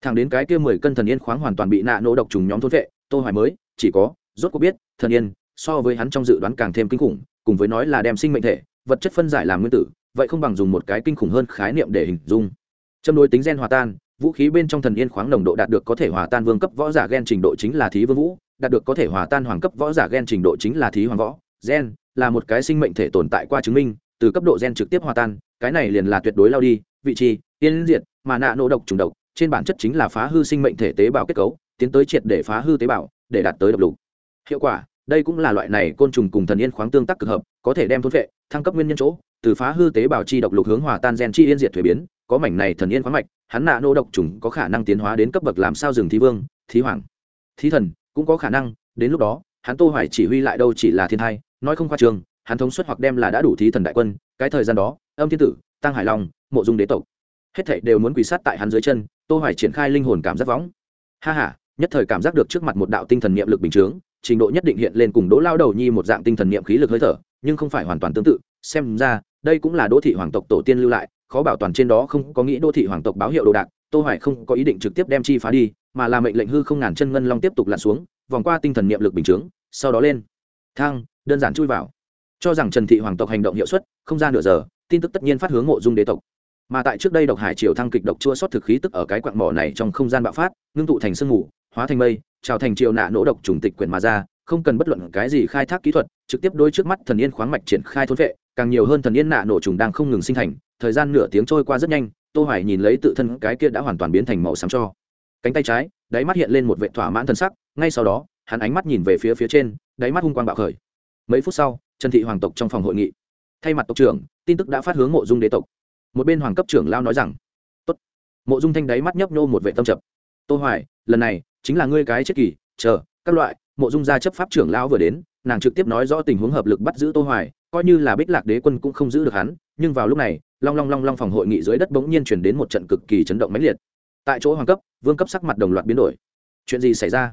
Thẳng đến cái kia mười cân thần yên khoáng hoàn toàn bị nạ nổ độc trùng nhóm thôn vệ, tô hoài mới, chỉ có, rốt cuộc biết, thần yên, so với hắn trong dự đoán càng thêm kinh khủng, cùng với nói là đem sinh mệnh thể, vật chất phân giải làm nguyên tử, vậy không bằng dùng một cái kinh khủng hơn khái niệm để hình dung. Châm đối tính gen hòa tan, vũ khí bên trong thần yên khoáng nồng độ đạt được có thể hòa tan vương cấp võ giả gen trình độ chính là thí vương vũ, đạt được có thể hòa tan hoàng cấp võ giả gen trình độ chính là thí hoàng võ, gen là một cái sinh mệnh thể tồn tại qua chứng minh, từ cấp độ gen trực tiếp hòa tan, cái này liền là tuyệt đối lao đi, vị trí tiên diệt, mà nạ nổ độc trùng độc, trên bản chất chính là phá hư sinh mệnh thể tế bào kết cấu, tiến tới triệt để phá hư tế bào, để đạt tới độc lục. Hiệu quả, đây cũng là loại này côn trùng cùng thần yên khoáng tương tác cực hợp, có thể đem thôn vệ, thăng cấp nguyên nhân chỗ, từ phá hư tế bào chi độc lục hướng hòa tan gen chi yên diệt thuế biến, có mảnh này thần yên khoáng mạch, hắn nạ nô độc trùng có khả năng tiến hóa đến cấp bậc làm sao rừng thí vương, thí hoàng, thí thần, cũng có khả năng, đến lúc đó, hắn tô hoài chỉ huy lại đâu chỉ là thiên thai nói không khoa trường, hắn thống suất hoặc đem là đã đủ thí thần đại quân, cái thời gian đó, âm thiên tử, tăng hải long, mộ dung đế tộc, hết thảy đều muốn quỳ sát tại hắn dưới chân, tô hoài triển khai linh hồn cảm giác võng. Ha ha, nhất thời cảm giác được trước mặt một đạo tinh thần niệm lực bình chướng, trình độ nhất định hiện lên cùng đỗ lao đầu nhi một dạng tinh thần niệm khí lực hơi thở, nhưng không phải hoàn toàn tương tự, xem ra, đây cũng là đỗ thị hoàng tộc tổ tiên lưu lại, khó bảo toàn trên đó không có nghĩ đô thị hoàng tộc báo hiệu đồ đạc, tô hoài không có ý định trực tiếp đem chi phá đi, mà là mệnh lệnh hư không ngàn chân ngân long tiếp tục lặn xuống, vòng qua tinh thần niệm lực bình chướng, sau đó lên. Thang đơn giản chui vào. Cho rằng trần thị hoàng tộc hành động hiệu suất, không ra nửa giờ, tin tức tất nhiên phát hướng mộ dung đế tộc. Mà tại trước đây độc hải triều thăng kịch độc chua sót thực khí tức ở cái quạng mỏ này trong không gian bạo phát, ngưng tụ thành sương mù, hóa thành mây, trào thành triều nạ nỗ độc trùng tịch quyển mà ra, không cần bất luận cái gì khai thác kỹ thuật, trực tiếp đôi trước mắt thần yên khoáng mạch triển khai thôn vệ, càng nhiều hơn thần yên nạ nổ trùng đang không ngừng sinh thành, thời gian nửa tiếng trôi qua rất nhanh, tô hoài nhìn lấy tự thân cái kia đã hoàn toàn biến thành màu xám cho. Cánh tay trái, đáy mắt hiện lên một vệ thỏa mãn thần sắc, ngay sau đó, hắn ánh mắt nhìn về phía phía trên, đáy mắt hung quang bạo khởi mấy phút sau, trần thị hoàng tộc trong phòng hội nghị. Thay mặt tộc trưởng, tin tức đã phát hướng mộ dung đế tộc. Một bên hoàng cấp trưởng lao nói rằng, tốt. Mộ dung thanh đáy mắt nhấp nhô một vệ tâm trập tô hoài, lần này chính là ngươi cái chết kỳ, chờ, các loại. Mộ dung gia chấp pháp trưởng lão vừa đến, nàng trực tiếp nói rõ tình huống hợp lực bắt giữ tô hoài, coi như là bích lạc đế quân cũng không giữ được hắn, nhưng vào lúc này, long long long long phòng hội nghị dưới đất bỗng nhiên chuyển đến một trận cực kỳ chấn động mãnh liệt. Tại chỗ hoàng cấp, vương cấp sắc mặt đồng loạt biến đổi. Chuyện gì xảy ra?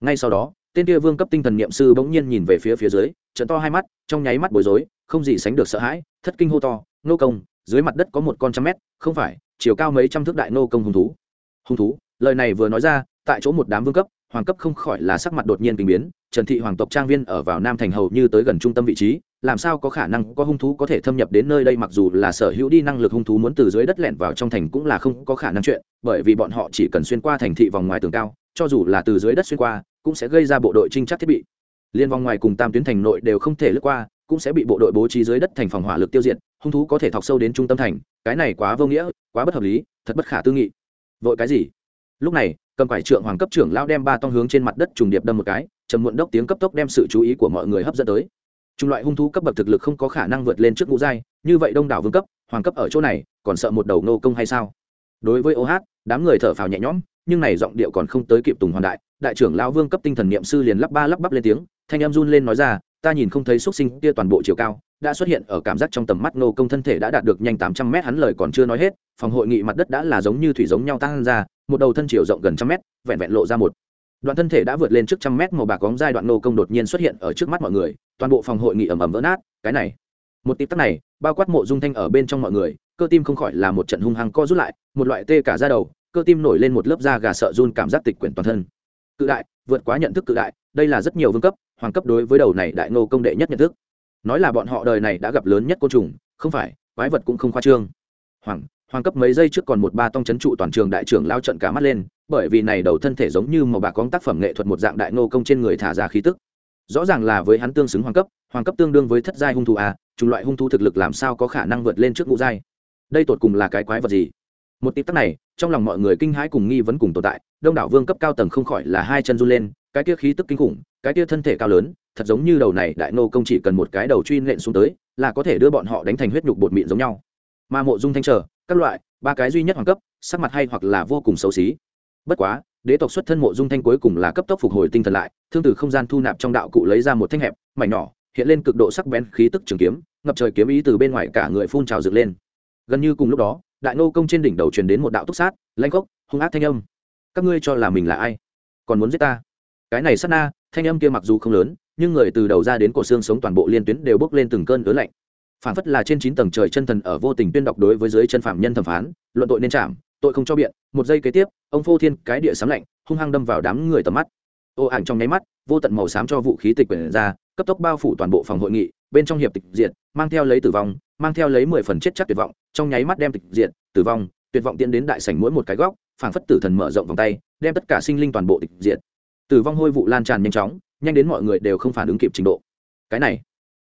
Ngay sau đó, tên kia vương cấp tinh thần niệm sư bỗng nhiên nhìn về phía phía dưới trận to hai mắt, trong nháy mắt bối rối, không gì sánh được sợ hãi, thất kinh hô to nô công, dưới mặt đất có một con trăm mét, không phải, chiều cao mấy trăm thước đại nô công hung thú. Hung thú? Lời này vừa nói ra, tại chỗ một đám vương cấp, hoàng cấp không khỏi là sắc mặt đột nhiên kinh biến, trần thị hoàng tộc trang viên ở vào nam thành hầu như tới gần trung tâm vị trí, làm sao có khả năng có hung thú có thể thâm nhập đến nơi đây mặc dù là sở hữu đi năng lực hung thú muốn từ dưới đất lẻn vào trong thành cũng là không có khả năng chuyện, bởi vì bọn họ chỉ cần xuyên qua thành thị vòng ngoài tường cao, cho dù là từ dưới đất xuyên qua, cũng sẽ gây ra bộ đội trinh chắc thiết bị liên vòng ngoài cùng tam tuyến thành nội đều không thể lướt qua cũng sẽ bị bộ đội bố trí dưới đất thành phòng hỏa lực tiêu diệt hung thú có thể thọc sâu đến trung tâm thành. Cái này quá vô nghĩa quá bất hợp lý thật bất khả tư nghị. Vội cái gì? Lúc này cầm quải trượng hoàng cấp trưởng lao đem ba tông hướng trên mặt đất trùng điệp đâm một cái trầm muộn đốc tiếng cấp tốc đem sự chú ý của mọi người hấp dẫn tới. Chủng loại hung thú cấp bậc thực lực không có khả năng vượt lên trước ngũ giai như vậy đông đảo vương cấp hoàng cấp ở chỗ này còn sợ một đầu nô công hay sao? Đối với ô OH, đám người thở phào nhẹ nhõm nhưng này giọng điệu còn không tới kịp tùng hoàn đại đại trưởng lão vương cấp tinh thần niệm sư liền lắp ba lắp bắp lên tiếng thanh em run lên nói ra, ta nhìn không thấy xuất sinh kia toàn bộ chiều cao, đã xuất hiện ở cảm giác trong tầm mắt nô công thân thể đã đạt được nhanh tám trăm mét, hắn lời còn chưa nói hết, phòng hội nghị mặt đất đã là giống như thủy giống nhau tăng ra, một đầu thân chiều rộng gần trăm mét, vẹn vẹn lộ ra một đoạn thân thể đã vượt lên trước trăm mét, màu bạc cóng giai đoạn nô công đột nhiên xuất hiện ở trước mắt mọi người, toàn bộ phòng hội nghị ầm ầm vỡ nát, cái này, một tịp tắc này, bao quát mộ dung thanh ở bên trong mọi người, cơ tim không khỏi là một trận hung hăng co rút lại, một loại tê cả ra đầu, cơ tim nổi lên một lớp da gà sợ run cảm giác tịch quyển toàn thân. Cự đại, vượt quá nhận thức cự đại đây là rất nhiều vương cấp, hoàng cấp đối với đầu này đại ngô công đệ nhất nhận thức. Nói là bọn họ đời này đã gặp lớn nhất côn trùng, không phải, quái vật cũng không khoa trương. Hoàng hoàng cấp mấy giây trước còn một ba tông chấn trụ toàn trường đại trưởng lao trận cả mắt lên, bởi vì này đầu thân thể giống như một bà con tác phẩm nghệ thuật một dạng đại ngô công trên người thả ra khí tức. Rõ ràng là với hắn tương xứng hoàng cấp hoàng cấp tương đương với thất giai hung thủ à chủng loại hung thú thực lực làm sao có khả năng vượt lên trước ngũ giai? Đây tột cùng là cái quái vật gì? Một tịp tắc này, trong lòng mọi người kinh hãi cùng nghi vấn cùng tồn tại, đông đảo vương cấp cao tầng không khỏi là hai chân run lên cái kia khí tức kinh khủng, cái kia thân thể cao lớn, thật giống như đầu này đại nô công chỉ cần một cái đầu truy nện xuống tới, là có thể đưa bọn họ đánh thành huyết nhục bột mịn giống nhau. Mà mộ dung thanh trở, các loại, ba cái duy nhất hoàng cấp, sắc mặt hay hoặc là vô cùng xấu xí. Bất quá, đế tộc xuất thân mộ dung thanh cuối cùng là cấp tốc phục hồi tinh thần lại, thương từ không gian thu nạp trong đạo cụ lấy ra một thanh hẹp, mảnh nhỏ, hiện lên cực độ sắc bén khí tức trường kiếm, ngập trời kiếm ý từ bên ngoài cả người phun trào dựng lên. Gần như cùng lúc đó, đại nô công trên đỉnh đầu truyền đến một đạo túc sát, lanh cốc hung ác thanh âm. Các ngươi cho là mình là ai? Còn muốn giết ta? Cái này sát na, thanh âm kia mặc dù không lớn, nhưng người từ đầu ra đến cổ xương sống toàn bộ liên tuyến đều bốc lên từng cơn ớn lạnh. Phản phất là trên chín tầng trời chân thần ở vô tình tuyên đọc đối với dưới chân phạm nhân thẩm phán, luận tội nên chạm, tội không cho biện. Một giây kế tiếp, ông phô thiên cái địa sám lạnh, hung hăng đâm vào đám người tầm mắt. Ô ảnh trong nháy mắt, vô tận màu xám cho vũ khí tịch quyển ra, cấp tốc bao phủ toàn bộ phòng hội nghị, bên trong hiệp tịch diệt, mang theo lấy tử vong, mang theo lấy mười phần chết chắc tuyệt vọng, trong nháy mắt đem tịch diệt, tử vong, tuyệt vọng tiến đến đại sảnh mỗi một cái góc, phảng phất tử thần mở rộng vòng tay, đem tất cả sinh linh toàn bộ tịch diệt tử vong hôi vụ lan tràn nhanh chóng, nhanh đến mọi người đều không phản ứng kịp trình độ. Cái này,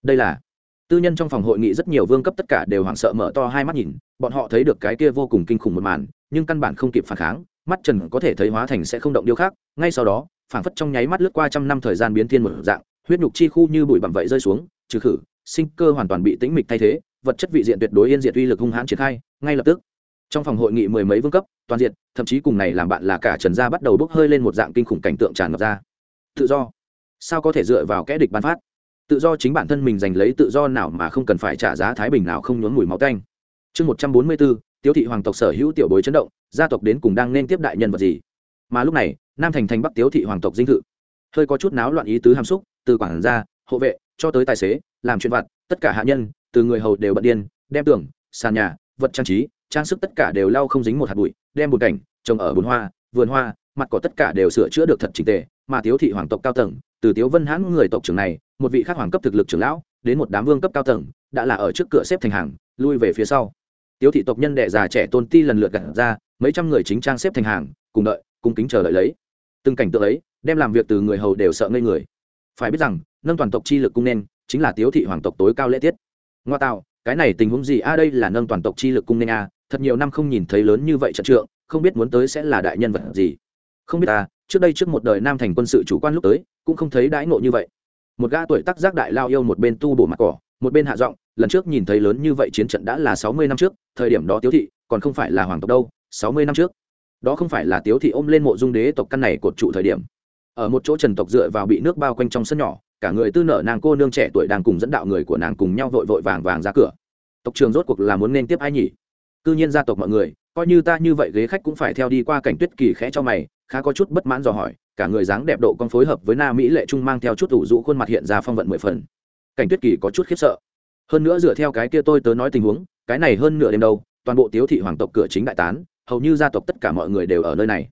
đây là tư nhân trong phòng hội nghị rất nhiều vương cấp tất cả đều hoảng sợ mở to hai mắt nhìn, bọn họ thấy được cái kia vô cùng kinh khủng một màn, nhưng căn bản không kịp phản kháng, mắt trần có thể thấy hóa thành sẽ không động điêu khác ngay sau đó, phảng phất trong nháy mắt lướt qua trăm năm thời gian biến thiên một dạng, huyết nhục chi khu như bụi bặm vậy rơi xuống, trừ khử, sinh cơ hoàn toàn bị tĩnh mịch thay thế, vật chất vị diện tuyệt đối yên diệt uy lực hung hãn triển khai, ngay lập tức trong phòng hội nghị mười mấy vương cấp, toàn diện, thậm chí cùng này làm bạn là cả trần gia bắt đầu bốc hơi lên một dạng kinh khủng cảnh tượng tràn ngập ra. Tự do. Sao có thể dựa vào kẽ địch ban phát? Tự do chính bản thân mình giành lấy tự do nào mà không cần phải trả giá thái bình nào không nhốn mùi máu canh chương một trăm bốn mươi bốn tiêu thị hoàng tộc sở hữu tiểu bối chấn động, gia tộc đến cùng đang nên tiếp đại nhân vật gì? Mà lúc này, nam thành thành bắc tiếu thị hoàng tộc dinh thự. Hơi có chút náo loạn ý tứ hàm xúc, từ quản gia, hộ vệ, cho tới tài xế, làm chuyện vặt, tất cả hạ nhân, từ người hầu đều bận điên, đem tưởng sàn nhà, vật trang trí trang sức tất cả đều lau không dính một hạt bụi, đem bùn cảnh, trồng ở bùn hoa, vườn hoa, mặt cỏ tất cả đều sửa chữa được thật trình tề, mà tiếu thị hoàng tộc cao tầng, từ tiếu vân hãn người tộc trưởng này, một vị khác hoàng cấp thực lực trưởng lão, đến một đám vương cấp cao tầng, đã là ở trước cửa xếp thành hàng, lui về phía sau. Tiếu thị tộc nhân đệ già trẻ tôn ti lần lượt gặt ra, mấy trăm người chính trang xếp thành hàng, cùng đợi cùng kính chờ đợi lấy. Từng cảnh tượng ấy, đem làm việc từ người hầu đều sợ ngây người. Phải biết rằng, nâng toàn tộc chi lực cung nên, chính là tiếu thị hoàng tộc tối cao lễ tiết. Ngoa tạo, cái này tình huống gì? A đây là nâng toàn tộc chi lực cung nên a thật nhiều năm không nhìn thấy lớn như vậy trận trượng, không biết muốn tới sẽ là đại nhân vật gì. Không biết ta, trước đây trước một đời nam thành quân sự chủ quan lúc tới, cũng không thấy đãi ngộ như vậy. Một gã tuổi tác giác đại lao yêu một bên tu bổ mặt cỏ, một bên hạ giọng, lần trước nhìn thấy lớn như vậy chiến trận đã là sáu mươi năm trước, thời điểm đó tiếu thị, còn không phải là hoàng tộc đâu, sáu mươi năm trước. Đó không phải là tiếu thị ôm lên mộ dung đế tộc căn này cột trụ thời điểm. Ở một chỗ trần tộc dựa vào bị nước bao quanh trong sân nhỏ, cả người tư nợ nàng cô nương trẻ tuổi đang cùng dẫn đạo người của nàng cùng nhau vội vội vàng vàng ra cửa. Tộc trường rốt cuộc là muốn nên tiếp ai nhỉ? Cư nhiên gia tộc mọi người, coi như ta như vậy ghế khách cũng phải theo đi qua cảnh tuyết kỳ khẽ cho mày, khá có chút bất mãn dò hỏi, cả người dáng đẹp độ con phối hợp với na mỹ lệ trung mang theo chút ủ rũ khuôn mặt hiện ra phong vận mười phần. Cảnh tuyết kỳ có chút khiếp sợ. Hơn nữa dựa theo cái kia tôi tớ nói tình huống, cái này hơn nửa đêm đâu, toàn bộ tiếu thị hoàng tộc cửa chính đại tán, hầu như gia tộc tất cả mọi người đều ở nơi này.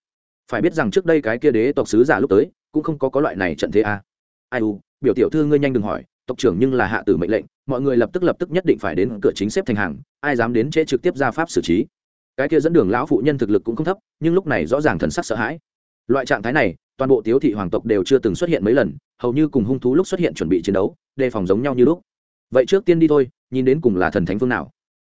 Phải biết rằng trước đây cái kia đế tộc sứ giả lúc tới, cũng không có có loại này trận thế a. À. ai u, biểu tiểu thư ngươi nhanh đừng hỏi tộc trưởng nhưng là hạ tử mệnh lệnh, mọi người lập tức lập tức nhất định phải đến cửa chính xếp thành hàng, ai dám đến trễ trực tiếp ra pháp xử trí. Cái kia dẫn đường lão phụ nhân thực lực cũng không thấp, nhưng lúc này rõ ràng thần sắc sợ hãi. Loại trạng thái này, toàn bộ tiếu thị hoàng tộc đều chưa từng xuất hiện mấy lần, hầu như cùng hung thú lúc xuất hiện chuẩn bị chiến đấu, đề phòng giống nhau như lúc. Vậy trước tiên đi thôi, nhìn đến cùng là thần thánh phương nào.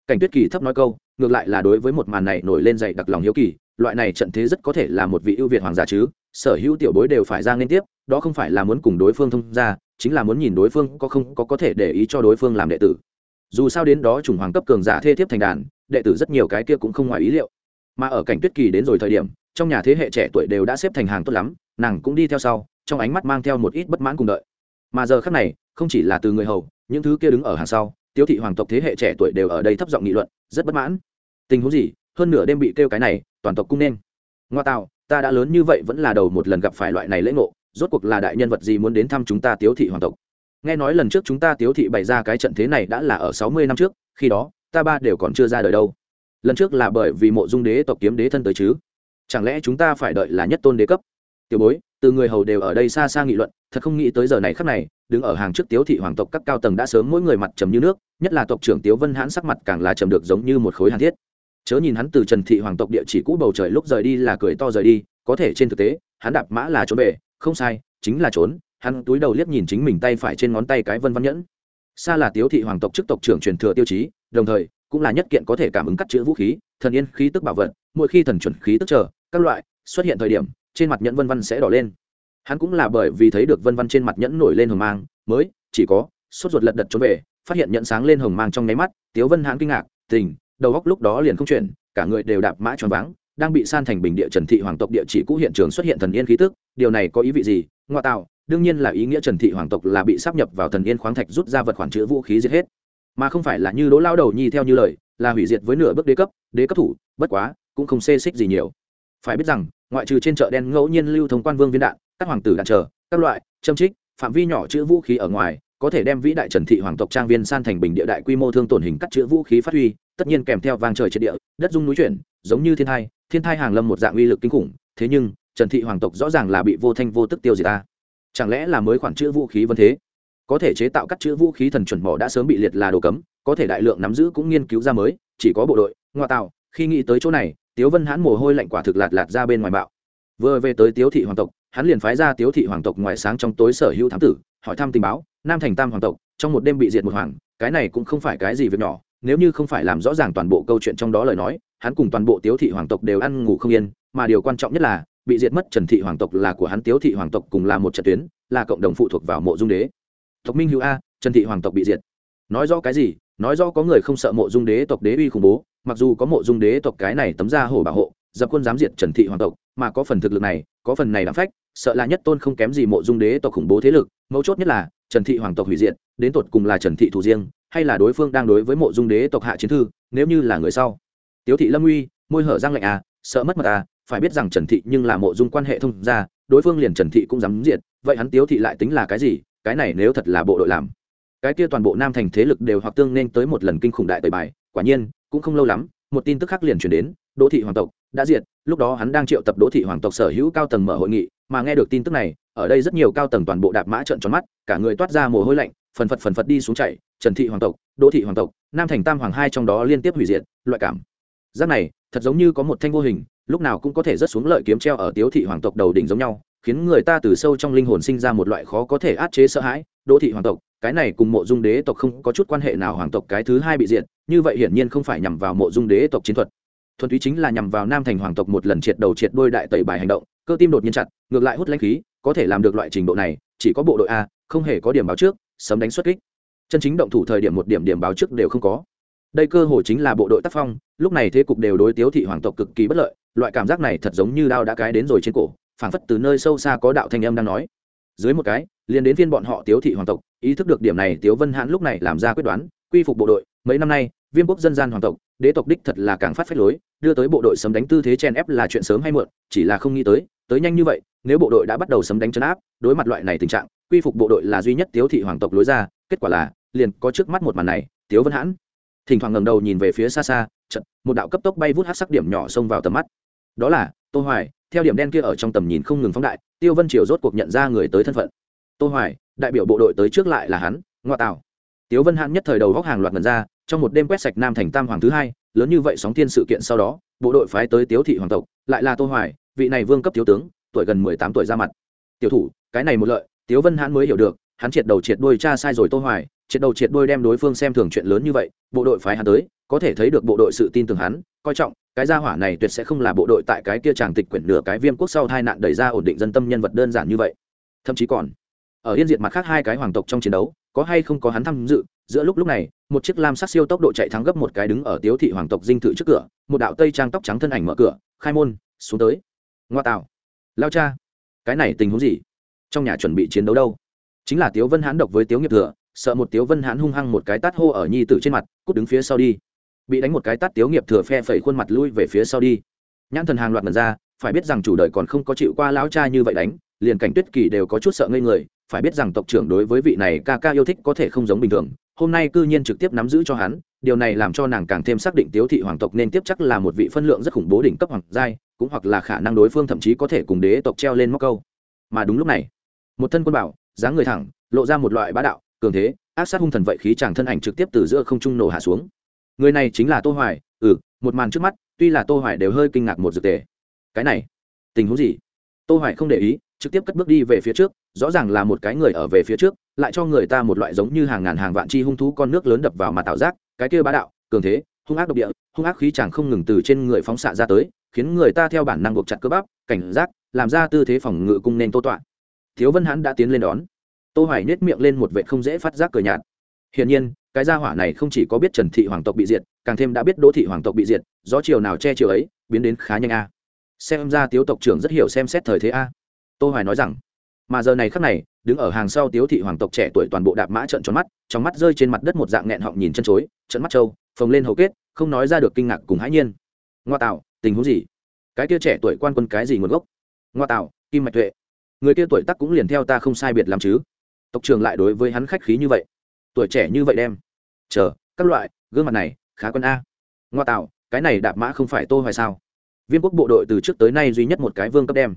Cảnh tuyết kỳ thấp nói câu, ngược lại là đối với một màn này nổi lên dậy đặc lòng hiếu kỳ, loại này trận thế rất có thể là một vị ưu việt hoàng giả chứ sở hữu tiểu bối đều phải ra liên tiếp, đó không phải là muốn cùng đối phương thông ra chính là muốn nhìn đối phương có không có có thể để ý cho đối phương làm đệ tử. Dù sao đến đó chủng hoàng cấp cường giả thê thiếp thành đàn, đệ tử rất nhiều cái kia cũng không ngoài ý liệu. Mà ở cảnh tuyết kỳ đến rồi thời điểm, trong nhà thế hệ trẻ tuổi đều đã xếp thành hàng tốt lắm, nàng cũng đi theo sau, trong ánh mắt mang theo một ít bất mãn cùng đợi. Mà giờ khác này, không chỉ là từ người hầu, những thứ kia đứng ở hàng sau tiêu thị hoàng tộc thế hệ trẻ tuổi đều ở đây thấp giọng nghị luận, rất bất mãn. Tình huống gì? Hơn nửa đêm bị kêu cái này, toàn tộc cung nên. Ngoa tạo ta đã lớn như vậy vẫn là đầu một lần gặp phải loại này lễ ngộ, rốt cuộc là đại nhân vật gì muốn đến thăm chúng ta tiếu thị hoàng tộc? Nghe nói lần trước chúng ta tiếu thị bày ra cái trận thế này đã là ở sáu mươi năm trước, khi đó, ta ba đều còn chưa ra đời đâu. Lần trước là bởi vì mộ dung đế tộc kiếm đế thân tới chứ? Chẳng lẽ chúng ta phải đợi là nhất tôn đế cấp? Tiểu bối, từ người hầu đều ở đây xa xa nghị luận, thật không nghĩ tới giờ này khắc này, đứng ở hàng trước tiếu thị hoàng tộc các cao tầng đã sớm mỗi người mặt trầm như nước, nhất là tộc trưởng tiếu vân hãn sắc mặt càng là trầm được giống như một khối hàn thiết chớ nhìn hắn từ trần thị hoàng tộc địa chỉ cũ bầu trời lúc rời đi là cười to rời đi, có thể trên thực tế, hắn đạp mã là trốn về, không sai, chính là trốn, hắn túi đầu liếc nhìn chính mình tay phải trên ngón tay cái vân văn nhẫn. Xa là tiếu thị hoàng tộc chức tộc trưởng truyền thừa tiêu chí, đồng thời, cũng là nhất kiện có thể cảm ứng cắt chữ vũ khí, thần yên khí tức bảo vật, mỗi khi thần chuẩn khí tức chờ, các loại, xuất hiện thời điểm, trên mặt nhẫn vân văn sẽ đỏ lên. Hắn cũng là bởi vì thấy được vân văn trên mặt nhẫn nổi lên hồng mang, mới, chỉ có, sốt ruột lật đật trốn về, phát hiện nhẫn sáng lên hồng mang trong nháy mắt, tiếu vân hãn kinh ngạc, tình đầu góc lúc đó liền không chuyển, cả người đều đạp mã tròn váng, đang bị san thành bình địa trần thị hoàng tộc địa chỉ cũ hiện trường xuất hiện thần yên khí tức, điều này có ý vị gì? Ngoại tạo, đương nhiên là ý nghĩa trần thị hoàng tộc là bị sắp nhập vào thần yên khoáng thạch rút ra vật khoản chữ vũ khí giết hết. Mà không phải là như đỗ lao đầu nhi theo như lời, là hủy diệt với nửa bước đế cấp đế cấp thủ, bất quá, cũng không xê xích gì nhiều. Phải biết rằng, ngoại trừ trên chợ đen ngẫu nhiên lưu thông quan vương viên đạn, các hoàng tử đạn chờ, các loại, châm trích, phạm vi nhỏ chữ vũ khí ở ngoài, có thể đem vĩ đại trần thị hoàng tộc trang viên san thành bình địa đại quy mô thương tổn hình cắt chữ vũ khí phát huy tất nhiên kèm theo vang trời trên địa, đất dung núi chuyển, giống như thiên thai thiên thai hàng lâm một dạng uy lực kinh khủng, thế nhưng, trần thị hoàng tộc rõ ràng là bị vô thanh vô tức tiêu diệt ta. Chẳng lẽ là mới khoản chữ vũ khí vân thế? Có thể chế tạo các chữ vũ khí thần chuẩn mỏ đã sớm bị liệt là đồ cấm, có thể đại lượng nắm giữ cũng nghiên cứu ra mới, chỉ có bộ đội, ngoại tạo, khi nghĩ tới chỗ này, tiếu vân hãn mồ hôi lạnh quả thực lạt lạt ra bên ngoài bạo. Vừa về tới tiếu thị hoàng tộc, hắn liền phái ra tiếu thị hoàng tộc ngoài sáng trong tối sở hữu thám tử, hỏi thăm tình báo, nam thành tam hoàng tộc, trong một đêm bị diệt một hoàng, cái này cũng không phải cái gì việc nhỏ nếu như không phải làm rõ ràng toàn bộ câu chuyện trong đó lời nói, hắn cùng toàn bộ tiếu thị hoàng tộc đều ăn ngủ không yên, mà điều quan trọng nhất là, bị diệt mất trần thị hoàng tộc là của hắn, tiếu thị hoàng tộc cùng là một trận tuyến, là cộng đồng phụ thuộc vào mộ dung đế. Tộc minh hữu a, trần thị hoàng tộc bị diệt. Nói rõ cái gì? Nói rõ có người không sợ mộ dung đế tộc đế uy khủng bố, mặc dù có mộ dung đế tộc cái này tấm ra hổ bảo hộ, dập quân dám diệt trần thị hoàng tộc, mà có phần thực lực này, có phần này làm phách, sợ là nhất tôn không kém gì mộ dung đế tộc khủng bố thế lực. Mấu chốt nhất là, trần thị hoàng tộc hủy diệt, đến tột cùng là trần thị thủ riêng hay là đối phương đang đối với mộ dung đế tộc hạ chiến thư, nếu như là người sau? Tiếu thị lâm uy, môi hở răng lạnh à sợ mất mật à phải biết rằng trần thị nhưng là mộ dung quan hệ thông ra đối phương liền trần thị cũng dám diệt, vậy hắn tiếu thị lại tính là cái gì? Cái này nếu thật là bộ đội làm, cái kia toàn bộ nam thành thế lực đều hoặc tương nên tới một lần kinh khủng đại tời bài, quả nhiên, cũng không lâu lắm, một tin tức khác liền chuyển đến, đỗ thị hoàng tộc đã diệt, lúc đó hắn đang triệu tập đỗ thị hoàng tộc sở hữu cao tầng mở hội nghị, mà nghe được tin tức này, ở đây rất nhiều cao tầng toàn bộ đạp mã trợn tròn mắt, cả người toát ra mồ hôi lạnh phần phật phần phật đi xuống chạy, trần thị hoàng tộc, đỗ thị hoàng tộc, nam thành tam hoàng hai trong đó liên tiếp hủy diệt, loại cảm. Giác này, thật giống như có một thanh vô hình, lúc nào cũng có thể rớt xuống lợi kiếm treo ở tiếu thị hoàng tộc đầu đỉnh giống nhau, khiến người ta từ sâu trong linh hồn sinh ra một loại khó có thể át chế sợ hãi. Đỗ thị hoàng tộc, cái này cùng mộ dung đế tộc không có chút quan hệ nào, hoàng tộc cái thứ hai bị diệt, như vậy hiển nhiên không phải nhằm vào mộ dung đế tộc chiến thuật. Thuần túy chính là nhằm vào nam thành hoàng tộc một lần triệt đầu triệt đôi đại tẩy bài hành động, cơ tim đột nhiên chặt, ngược lại hút lãnh khí, có thể làm được loại trình độ này, chỉ có bộ đội a, không hề có điểm báo trước sấm đánh xuất kích. Chân chính động thủ thời điểm một điểm điểm báo trước đều không có. Đây cơ hội chính là bộ đội tác phong, lúc này thế cục đều đối tiếu thị hoàng tộc cực kỳ bất lợi, loại cảm giác này thật giống như đao đã cái đến rồi trên cổ, phảng phất từ nơi sâu xa có đạo thanh âm đang nói. Dưới một cái, liền đến phiên bọn họ tiếu thị hoàng tộc, ý thức được điểm này tiếu vân hãn lúc này làm ra quyết đoán, quy phục bộ đội, mấy năm nay, viêm quốc dân gian hoàng tộc, đế tộc đích thật là càng phát phách lối, đưa tới bộ đội sấm đánh tư thế chen ép là chuyện sớm hay muộn, chỉ là không nghĩ tới tới nhanh như vậy, nếu bộ đội đã bắt đầu sấm đánh chấn áp, đối mặt loại này tình trạng quy phục bộ đội là duy nhất tiếu thị hoàng tộc lối ra, kết quả là, liền có trước mắt một màn này, tiếu vân hãn. Thỉnh thoảng ngẩng đầu nhìn về phía xa xa trận một đạo cấp tốc bay vút hát sắc điểm nhỏ xông vào tầm mắt. Đó là, tô hoài, theo điểm đen kia ở trong tầm nhìn không ngừng phóng đại, tiêu vân triều rốt cuộc nhận ra người tới thân phận. Tô hoài, đại biểu bộ đội tới trước lại là hắn, ngoa tào tiêu vân hãn nhất thời đầu góc hàng loạt ngần ra, trong một đêm quét sạch nam thành tam hoàng thứ hai, lớn như vậy sóng thiên sự kiện sau đó, bộ đội phái tới tiếu thị hoàng tộc, lại là tô hoài, vị này vương cấp thiếu tướng, tuổi gần 18 tuổi ra mặt. Tiểu thủ, cái này một lợi tiếu vân hãn mới hiểu được, hắn triệt đầu triệt đuôi cha sai rồi tô hoài, triệt đầu triệt đuôi đem đối phương xem thường chuyện lớn như vậy, bộ đội phái hắn tới, có thể thấy được bộ đội sự tin tưởng hắn, coi trọng, cái gia hỏa này tuyệt sẽ không là bộ đội tại cái kia chàng tịch quyển nửa cái viêm quốc sau tai nạn đẩy ra ổn định dân tâm nhân vật đơn giản như vậy. Thậm chí còn, ở yên diệt mặt khác hai cái hoàng tộc trong chiến đấu, có hay không có hắn tham dự, giữa lúc lúc này, một chiếc lam sắc siêu tốc độ chạy thắng gấp một cái đứng ở tiếu thị hoàng tộc dinh thự trước cửa, một đạo tây trang tóc trắng thân ảnh mở cửa, khai môn, xuống tới. Ngoa tạo. Lao cha, cái này tình huống gì? Trong nhà chuẩn bị chiến đấu đâu. Chính là tiếu vân hãn độc với tiếu nghiệp thừa, sợ một tiếu vân hãn hung hăng một cái tát hô ở nhi tử trên mặt, cút đứng phía sau đi. Bị đánh một cái tát tiếu nghiệp thừa phe phẩy khuôn mặt lui về phía sau đi. Nhãn thần hàng loạt mật ra, phải biết rằng chủ đời còn không có chịu qua lão cha như vậy đánh, liền cảnh tuyết kỳ đều có chút sợ ngây người, phải biết rằng tộc trưởng đối với vị này ca ca yêu thích có thể không giống bình thường, hôm nay cư nhiên trực tiếp nắm giữ cho hắn, điều này làm cho nàng càng thêm xác định tiếu thị hoàng tộc nên tiếp chắc là một vị phân lượng rất khủng bố đỉnh cấp hoàng giai, cũng hoặc là khả năng đối phương thậm chí có thể cùng đế tộc treo lên móc câu. Mà đúng lúc này một thân quân bảo, dáng người thẳng, lộ ra một loại bá đạo, cường thế, ác sát hung thần vậy khí chàng thân ảnh trực tiếp từ giữa không trung nổ hạ xuống. Người này chính là tô hoài ừ một màn trước mắt, tuy là tô hoài đều hơi kinh ngạc một dược tề. Cái này, tình huống gì? Tô hoài không để ý, trực tiếp cất bước đi về phía trước, rõ ràng là một cái người ở về phía trước, lại cho người ta một loại giống như hàng ngàn hàng vạn chi hung thú con nước lớn đập vào mặt tạo giác, cái kia bá đạo, cường thế, hung ác độc địa, hung ác khí chàng không ngừng từ trên người phóng xạ ra tới, khiến người ta theo bản năng buộc chặt cơ bắp, cảnh giác, làm ra tư thế phòng ngự cung nên tô tọa thiếu vân hãn đã tiến lên đón. Tô hoài nết miệng lên một vệ không dễ phát giác cười nhạt. Hiển nhiên, cái gia hỏa này không chỉ có biết trần thị hoàng tộc bị diệt, càng thêm đã biết đỗ thị hoàng tộc bị diệt, gió chiều nào che chiều ấy, biến đến khá nhanh a. Xem ra tiếu tộc trưởng rất hiểu xem xét thời thế a. Tô hoài nói rằng, mà giờ này khắc này, đứng ở hàng sau tiếu thị hoàng tộc trẻ tuổi toàn bộ đạp mã trợn tròn mắt, trong mắt rơi trên mặt đất một dạng nghẹn họng nhìn chân chối trận mắt trâu, phồng lên hầu kết, không nói ra được kinh ngạc cùng hãi nhiên. Ngoa tạo, tình huống gì? Cái kia trẻ tuổi quan quân cái gì nguồn gốc? Ngoa tạo, kim mạch tuệ người kia tuổi tác cũng liền theo ta không sai biệt làm chứ. Tộc trưởng lại đối với hắn khách khí như vậy. Tuổi trẻ như vậy đem. Chờ, các loại, gương mặt này, khá quân a. Ngoa tạo, cái này đạp mã không phải tô hoài sao? Viên quốc bộ đội từ trước tới nay duy nhất một cái vương cấp đem.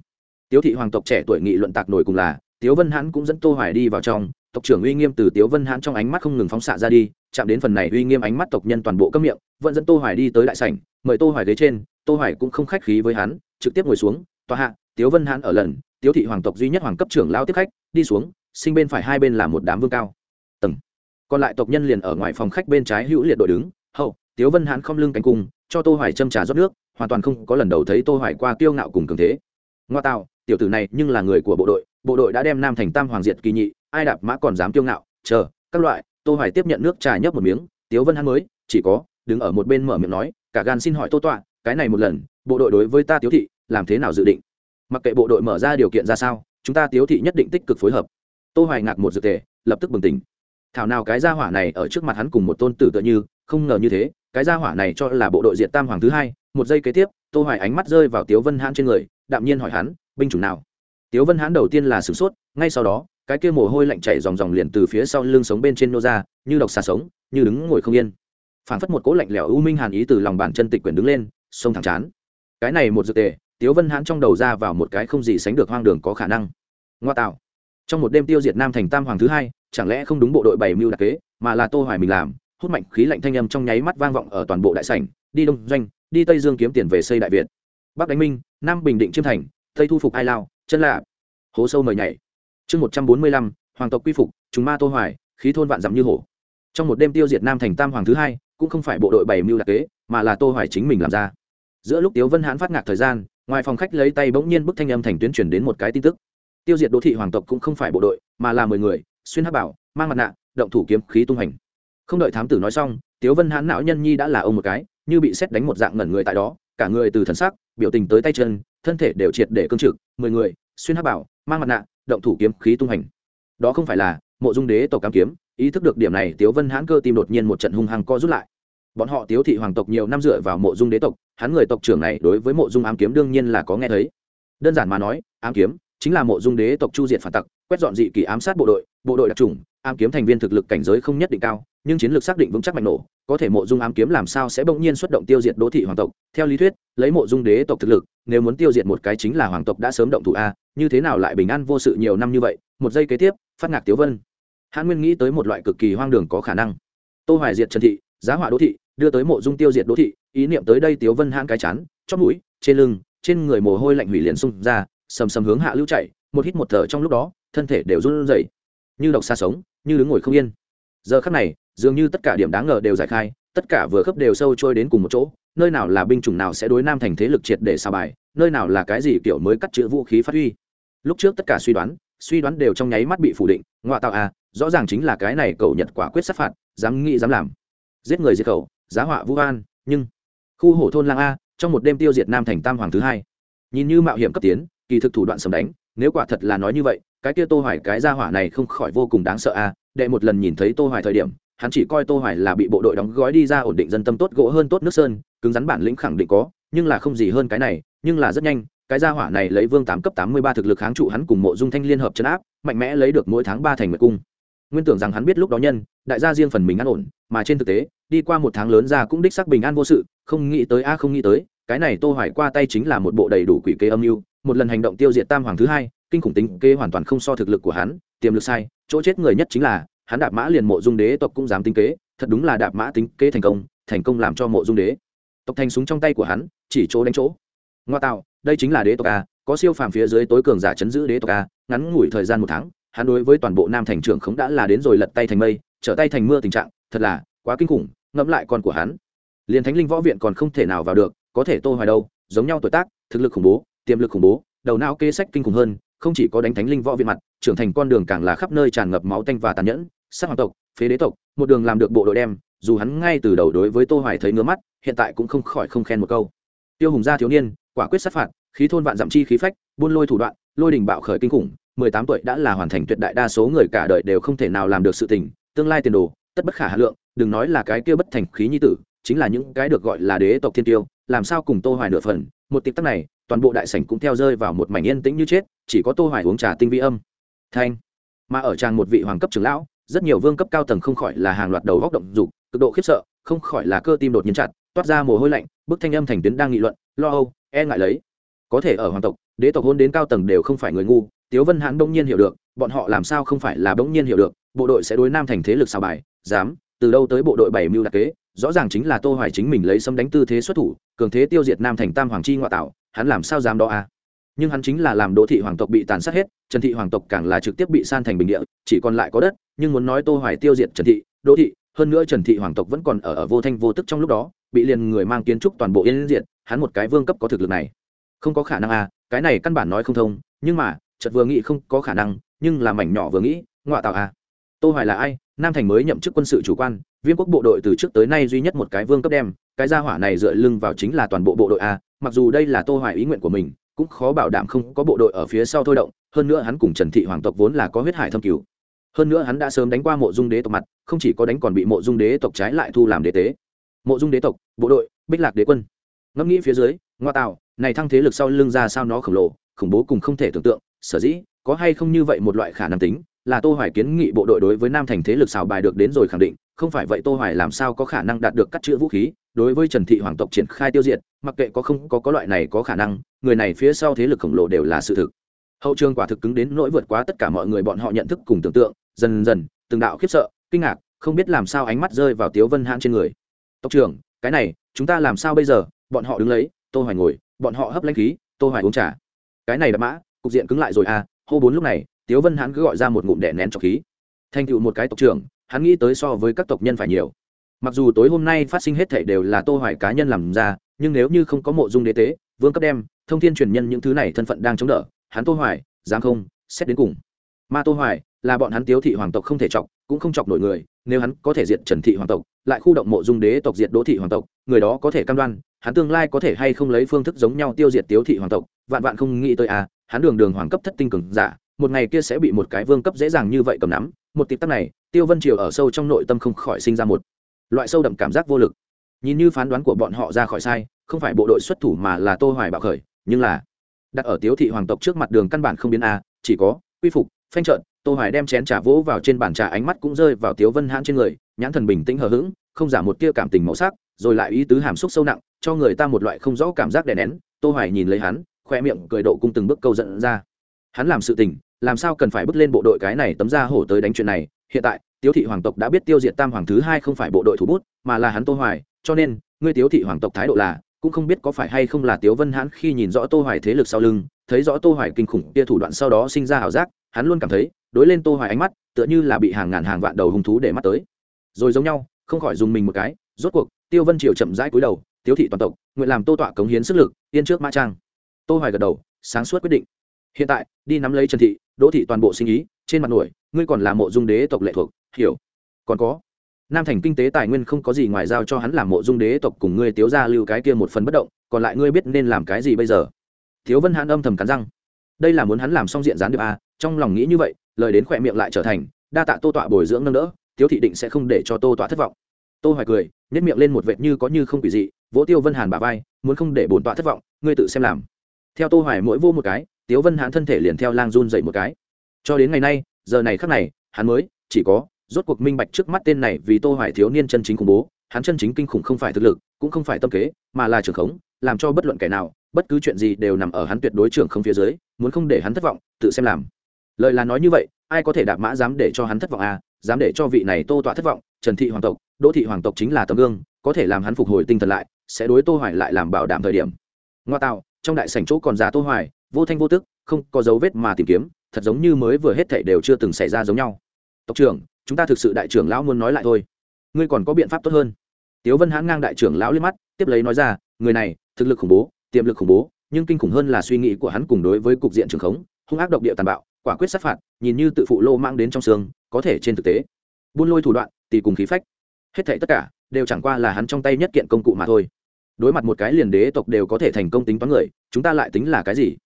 Tiếu thị hoàng tộc trẻ tuổi nghị luận tạc nổi cùng là, tiếu vân hãn cũng dẫn tô hoài đi vào trong. Tộc trưởng uy nghiêm từ tiếu vân hãn trong ánh mắt không ngừng phóng xạ ra đi, chạm đến phần này uy nghiêm ánh mắt tộc nhân toàn bộ cấm miệng, vẫn dẫn tô hoài đi tới đại sảnh, mời tô hoài ghế trên. Tô hoài cũng không khách khí với hắn, trực tiếp ngồi xuống, tòa hạ, tiếu vân hãn ở lần tiếu thị hoàng tộc duy nhất hoàng cấp trưởng lao tiếp khách, đi xuống, sinh bên phải hai bên là một đám vương cao. Tầng. Còn lại tộc nhân liền ở ngoài phòng khách bên trái hữu liệt đội đứng, hậu, tiếu vân hãn không lưng cánh cung, cho tô hoài châm trà rót nước, hoàn toàn không có lần đầu thấy tô hoài qua kiêu ngạo cùng cường thế. Ngoa tạo, tiểu tử này nhưng là người của bộ đội bộ đội đã đem nam thành tam hoàng diệt kỳ nhị, ai đạp mã còn dám kiêu ngạo, chờ, các loại, tô hoài tiếp nhận nước trà nhấp một miếng, tiếu vân hãn mới, chỉ có, đứng ở một bên mở miệng nói, cả gan xin hỏi tô tọa, cái này một lần, bộ đội đối với ta tiếu thị, làm thế nào dự định? Mặc kệ bộ đội mở ra điều kiện ra sao, chúng ta tiếu thị nhất định tích cực phối hợp. Tô hoài ngạc một dự tề, lập tức bừng tỉnh. Thảo nào cái gia hỏa này ở trước mặt hắn cùng một tôn tử tựa như, không ngờ như thế, cái gia hỏa này cho là bộ đội diệt tam hoàng thứ hai. Một giây kế tiếp, tô hoài ánh mắt rơi vào tiếu vân hãn trên người, đạm nhiên hỏi hắn, binh chủng nào? Tiếu vân hãn đầu tiên là sửng sốt, ngay sau đó, cái kia mồ hôi lạnh chảy dòng dòng liền từ phía sau lưng sống bên trên nô ra, như độc xà sống, như đứng ngồi không yên. Phảng phất một cỗ lạnh lẽo u minh hàn ý từ lòng bàn chân tịch quyền đứng lên, sông thẳng chán. Cái này một dược tề tiếu vân hãn trong đầu ra vào một cái không gì sánh được hoang đường có khả năng. Ngoa tạo. Trong một đêm tiêu diệt nam thành tam hoàng thứ hai, chẳng lẽ không đúng bộ đội bảy mưu đặc kế, mà là tô hoài mình làm, hút mạnh khí lạnh thanh âm trong nháy mắt vang vọng ở toàn bộ đại sảnh, đi đông doanh, đi tây dương kiếm tiền về xây đại việt. Bắc đánh minh, nam bình định chiêm thành, tây thu phục ai lao, chân lạ hố sâu mời nhảy. Chương một trăm bốn mươi lăm, hoàng tộc quy phục chúng ma tô hoài, khí thôn vạn dặm như hổ. Trong một đêm tiêu diệt nam thành tam hoàng thứ hai, cũng không phải bộ đội bảy mưu đặc kế, mà là tô hoài chính mình làm ra. Giữa lúc tiếu vân hãn phát ngạc thời gian ngoài phòng khách lấy tay bỗng nhiên bức thanh âm thành tuyến truyền đến một cái tin tức. Tiêu diệt đô thị hoàng tộc cũng không phải bộ đội, mà là mười người, xuyên hát bảo, mang mặt nạ, động thủ kiếm khí tung hành. Không đợi thám tử nói xong, tiếu vân hãn não nhân nhi đã là ông một cái, như bị xét đánh một dạng ngẩn người tại đó, cả người từ thần sắc, biểu tình tới tay chân, thân thể đều triệt để cương trực, mười người, xuyên hát bảo, mang mặt nạ, động thủ kiếm khí tung hành. Đó không phải là mộ dung đế tộc cám kiếm, ý thức được điểm này, tiếu vân hãn cơ tim đột nhiên một trận hung hăng co rút lại bọn họ tiếu thị hoàng tộc nhiều năm dựa vào mộ dung đế tộc, hắn người tộc trưởng này đối với mộ dung ám kiếm đương nhiên là có nghe thấy. Đơn giản mà nói, ám kiếm chính là mộ dung đế tộc chu diệt phản tặc, quét dọn dị kỳ ám sát bộ đội bộ đội đặc trùng ám kiếm thành viên thực lực cảnh giới không nhất định cao, nhưng chiến lược xác định vững chắc mạnh nổ, có thể mộ dung ám kiếm làm sao sẽ bỗng nhiên xuất động tiêu diệt đỗ thị hoàng tộc. Theo lý thuyết, lấy mộ dung đế tộc thực lực, nếu muốn tiêu diệt một cái chính là hoàng tộc đã sớm động thủ a, như thế nào lại bình an vô sự nhiều năm như vậy? Một giây kế tiếp, phát ngạc tiếu vân. Hãn nguyên nghĩ tới một loại cực kỳ hoang đường có khả năng. Tô hoài diệt trần thị, giá hỏa đỗ thị đưa tới mộ dung tiêu diệt đỗ thị, ý niệm tới đây tiếu vân hãn cái chán, chót mũi, trên lưng, trên người mồ hôi lạnh hủy liền xung ra, sầm sầm hướng hạ lưu chạy, một hít một thở trong lúc đó, thân thể đều run rẩy, như độc xa sống, như đứng ngồi không yên. Giờ khắc này, dường như tất cả điểm đáng ngờ đều giải khai, tất cả vừa khớp đều sâu trôi đến cùng một chỗ, nơi nào là binh chủng nào sẽ đối nam thành thế lực triệt để xa bài, nơi nào là cái gì kiểu mới cắt chữ vũ khí phát huy. Lúc trước tất cả suy đoán suy đoán đều trong nháy mắt bị phủ định ngoại tạo à rõ ràng chính là cái này cầu nhật quả quyết sát phạt, dám nghĩ dám làm. Giết người diệt khẩu giá họa vũ an, nhưng khu hổ thôn lang a, trong một đêm tiêu diệt nam thành tam hoàng thứ hai. Nhìn như mạo hiểm cấp tiến, kỳ thực thủ đoạn sầm đánh, nếu quả thật là nói như vậy, cái kia tô hoài cái gia hỏa này không khỏi vô cùng đáng sợ a, đệ một lần nhìn thấy tô hoài thời điểm, hắn chỉ coi tô hoài là bị bộ đội đóng gói đi ra ổn định dân tâm tốt gỗ hơn tốt nước sơn, cứng rắn bản lĩnh khẳng định có, nhưng là không gì hơn cái này, nhưng là rất nhanh, cái gia hỏa này lấy vương tám cấp 83 thực lực kháng trụ hắn cùng mộ dung thanh liên hợp chấn áp, mạnh mẽ lấy được mỗi tháng ba thành nguyệt cung nguyên tưởng rằng hắn biết lúc đó nhân, đại gia riêng phần mình an ổn, mà trên thực tế, đi qua một tháng lớn ra cũng đích xác bình an vô sự, không nghĩ tới a, không nghĩ tới, cái này tô hoài qua tay chính là một bộ đầy đủ quỷ kế âm mưu, một lần hành động tiêu diệt tam hoàng thứ hai, kinh khủng tính kế hoàn toàn không so thực lực của hắn, tiềm lực sai, chỗ chết người nhất chính là, hắn đạp mã liền mộ dung đế tộc cũng dám tính kế, thật đúng là đạp mã tính kế thành công thành công làm cho mộ dung đế. Tộc thành súng trong tay của hắn, chỉ chỗ đánh chỗ. Ngoa tạo, đây chính là đế tộc a, có siêu phàm phía dưới tối cường giả chấn giữ đế tộc a, ngắn ngủi thời gian một tháng hắn đối với toàn bộ nam thành trưởng khống đã là đến rồi lật tay thành mây, trở tay thành mưa tình trạng, thật là quá kinh khủng, ngẫm lại con của hắn. Liền thánh linh võ viện còn không thể nào vào được, có thể tô hoài đâu, giống nhau tuổi tác, thực lực khủng bố, tiềm lực khủng bố, đầu não kế sách kinh khủng hơn, không chỉ có đánh thánh linh võ viện mặt, trưởng thành con đường càng là khắp nơi tràn ngập máu tanh và tàn nhẫn, sát hoàng tộc, phế đế tộc, một đường làm được bộ đội đem, dù hắn ngay từ đầu đối với tô hoài thấy ngứa mắt, hiện tại cũng không khỏi không khen một câu. Tiêu hùng gia thiếu niên, quả quyết sát phạt, khí thôn vạn dặm chi khí phách, buôn lôi thủ đoạn, lôi đình bạo khởi kinh khủng 18 tuổi đã là hoàn thành tuyệt đại đa số người cả đời đều không thể nào làm được sự tình, tương lai tiền đồ, tất bất khả hà lượng, đừng nói là cái kia bất thành khí nhi tử, chính là những cái được gọi là đế tộc thiên tiêu, làm sao cùng tô hoài nửa phần, một tiếng tắc này, toàn bộ đại sảnh cũng theo rơi vào một mảnh yên tĩnh như chết, chỉ có tô hoài uống trà tinh vi âm. Thanh. Mà ở tràng một vị hoàng cấp trưởng lão, rất nhiều vương cấp cao tầng không khỏi là hàng loạt đầu góc động dục, cực độ khiếp sợ, không khỏi là cơ tim đột nhiên chặt, toát ra mồ hôi lạnh, bức thanh âm thành tuyến đang nghị luận, lo âu e ngại lấy. Có thể ở hoàng tộc, đế tộc hôn đến cao tầng đều không phải người ngu tiếu vân hãn bỗng nhiên hiểu được, bọn họ làm sao không phải là bỗng nhiên hiểu được, bộ đội sẽ đối nam thành thế lực sao bài, dám, từ đâu tới bộ đội bảy mưu đặc kế, rõ ràng chính là tô hoài chính mình lấy xâm đánh tư thế xuất thủ, cường thế tiêu diệt nam thành tam hoàng chi ngoại tạo, hắn làm sao dám đó à? Nhưng hắn chính là làm đỗ thị hoàng tộc bị tàn sát hết, trần thị hoàng tộc càng là trực tiếp bị san thành bình địa, chỉ còn lại có đất, nhưng muốn nói tô hoài tiêu diệt trần thị, đỗ thị, hơn nữa trần thị hoàng tộc vẫn còn ở ở vô thanh vô tức trong lúc đó, bị liền người mang kiến trúc toàn bộ yên diện hắn một cái vương cấp có thực lực này. Không có khả năng à cái này căn bản nói không thông, nhưng mà chợt vừa nghĩ không có khả năng, nhưng là mảnh nhỏ vừa nghĩ ngoại tạo à. Tô hoài là ai? Nam thành mới nhậm chức quân sự chủ quan viên quốc bộ đội từ trước tới nay duy nhất một cái vương cấp đem, cái gia hỏa này dựa lưng vào chính là toàn bộ bộ đội a mặc dù đây là tô hoài ý nguyện của mình, cũng khó bảo đảm không có bộ đội ở phía sau thôi động, hơn nữa hắn cùng trần thị hoàng tộc vốn là có huyết hải thâm cứu hơn nữa hắn đã sớm đánh qua mộ dung đế tộc mặt, không chỉ có đánh còn bị mộ dung đế tộc trái lại thu làm đế tế. Mộ dung đế tộc, bộ đội, bích lạc đế quân. Ngẫm nghĩ phía dưới ngoa tạo, này thăng thế lực sau lưng ra sao nó khổng lồ khủng bố cùng không thể tưởng tượng, sở dĩ, có hay không như vậy một loại khả năng tính, là tô hoài kiến nghị bộ đội đối với nam thành thế lực xào bài được đến rồi khẳng định, không phải vậy tô hoài làm sao có khả năng đạt được cắt chữa vũ khí, đối với trần thị hoàng tộc triển khai tiêu diệt, mặc kệ có không có có loại này có khả năng, người này phía sau thế lực khổng lồ đều là sự thực. Hậu trường quả thực cứng đến nỗi vượt quá tất cả mọi người bọn họ nhận thức cùng tưởng tượng, dần dần, từng đạo khiếp sợ, kinh ngạc, không biết làm sao ánh mắt rơi vào tiếu vân hãn trên người. Tộc trưởng, cái này, chúng ta làm sao bây giờ? Bọn họ đứng lấy, tô hoài ngồi. Bọn họ hấp lãnh khí, tô hoài uống trà cái này đã mã, cục diện cứng lại rồi à hô bốn lúc này, tiếu vân hãn cứ gọi ra một ngụm đẻ nén trọc khí. Thành tựu một cái tộc trưởng, hắn nghĩ tới so với các tộc nhân phải nhiều. Mặc dù tối hôm nay phát sinh hết thảy đều là tô hoài cá nhân làm ra, nhưng nếu như không có mộ dung đế tế, vương cấp đem, thông thiên truyền nhân những thứ này thân phận đang chống đỡ, hắn tô hoài dám không, xét đến cùng. Ma tô hoài, là bọn hắn tiếu thị hoàng tộc không thể chọc, cũng không chọc nổi người, nếu hắn có thể diệt trần thị hoàng tộc, lại khu động mộ dung đế tộc diệt đỗ thị hoàng tộc, người đó có thể cam đoan hắn tương lai có thể hay không lấy phương thức giống nhau tiêu diệt tiếu thị hoàng tộc, vạn vạn không nghĩ tới à hắn đường đường hoàng cấp thất tinh cường giả, một ngày kia sẽ bị một cái vương cấp dễ dàng như vậy cầm nắm, một tịp tắc này, tiêu vân triều ở sâu trong nội tâm không khỏi sinh ra một loại sâu đậm cảm giác vô lực. Nhìn như phán đoán của bọn họ ra khỏi sai, không phải bộ đội xuất thủ mà là tô hoài bạo khởi, nhưng là đặt ở tiếu thị hoàng tộc trước mặt đường căn bản không biến a chỉ có quy phục, phanh trợn, tô hoài đem chén trà vỗ vào trên bàn trà ánh mắt cũng rơi vào tiếu vân hãn trên người, nhãn thần bình tĩnh hờ hững không giả một tia cảm tình màu sắc, rồi lại ý tứ hàm xúc sâu nặng, cho người ta một loại không rõ cảm giác đè nén. Tô hoài nhìn lấy hắn, khoe miệng cười độ cung từng bước câu giận ra. Hắn làm sự tình, làm sao cần phải bước lên bộ đội cái này tấm ra hổ tới đánh chuyện này? Hiện tại, tiếu thị hoàng tộc đã biết tiêu diệt tam hoàng thứ hai không phải bộ đội thủ bút, mà là hắn tô hoài, cho nên, ngươi tiếu thị hoàng tộc thái độ là, cũng không biết có phải hay không là tiếu vân hãn khi nhìn rõ tô hoài thế lực sau lưng, thấy rõ tô hoài kinh khủng kia thủ đoạn sau đó sinh ra hảo giác, hắn luôn cảm thấy, đối lên tô hoài ánh mắt, tựa như là bị hàng ngàn hàng vạn đầu hung thú để mắt tới. Rồi giống nhau không khỏi dùng mình một cái, rốt cuộc, tiêu vân triều chậm rãi cúi đầu, tiếu thị toàn tộc, nguyện làm tô tọa cống hiến sức lực, yên trước mã trang. Tô hoài gật đầu, sáng suốt quyết định. Hiện tại, đi nắm lấy trần thị, đỗ thị toàn bộ sinh ý, trên mặt nổi, ngươi còn là mộ dung đế tộc lệ thuộc, hiểu? Còn có. Nam thành kinh tế tài nguyên không có gì ngoài giao cho hắn làm mộ dung đế tộc cùng ngươi tiếu ra lưu cái kia một phần bất động, còn lại ngươi biết nên làm cái gì bây giờ? Thiếu vân hãn âm thầm cắn răng. Đây là muốn hắn làm xong diện gián điệp a trong lòng nghĩ như vậy, lời đến khỏe miệng lại trở thành, đa tạ tô tọa bồi dưỡng nâng đỡ tiếu thị định sẽ không để cho tô tọa thất vọng. Tô hoài cười nhét miệng lên một vệt như có như không quỷ dị, vỗ tiêu vân hàn bà vai, muốn không để bổn tọa thất vọng, ngươi tự xem làm. Theo tô hoài mỗi vô một cái, tiếu vân hàn thân thể liền theo lang run dậy một cái. Cho đến ngày nay, giờ này khắc này, hắn mới chỉ có, rốt cuộc minh bạch trước mắt tên này vì tô hoài thiếu niên chân chính khủng bố, hắn chân chính kinh khủng không phải thực lực, cũng không phải tâm kế, mà là trường khống, làm cho bất luận kẻ nào, bất cứ chuyện gì đều nằm ở hắn tuyệt đối trưởng không phía dưới, muốn không để hắn thất vọng, tự xem làm. Lời là nói như vậy, ai có thể đạp mã dám để cho hắn thất vọng à? Dám để cho vị này tô tọa thất vọng, trần thị hoàng tộc, đỗ thị hoàng tộc chính là tấm gương, có thể làm hắn phục hồi tinh thần lại, sẽ đối tô hoài lại làm bảo đảm thời điểm. Ngoa tạo, trong đại sảnh chỗ còn già tô hoài, vô thanh vô tức, không có dấu vết mà tìm kiếm, thật giống như mới vừa hết thảy đều chưa từng xảy ra giống nhau. Tộc trưởng, chúng ta thực sự đại trưởng lão muốn nói lại thôi. Ngươi còn có biện pháp tốt hơn. Tiếu vân hãn ngang đại trưởng lão liếc mắt, tiếp lấy nói ra, người này, thực lực khủng bố, tiềm lực khủng bố, nhưng kinh khủng hơn là suy nghĩ của hắn cùng đối với cục diện trường khống hung ác độc địa tàn bạo, quả quyết sát phạt, nhìn như tự phụ lô mang đến trong xương, có thể trên thực tế. Buôn lôi thủ đoạn, tì cùng khí phách. Hết thảy tất cả đều chẳng qua là hắn trong tay nhất kiện công cụ mà thôi. Đối mặt một cái liền đế tộc đều có thể thành công tính toán người, chúng ta lại tính là cái gì?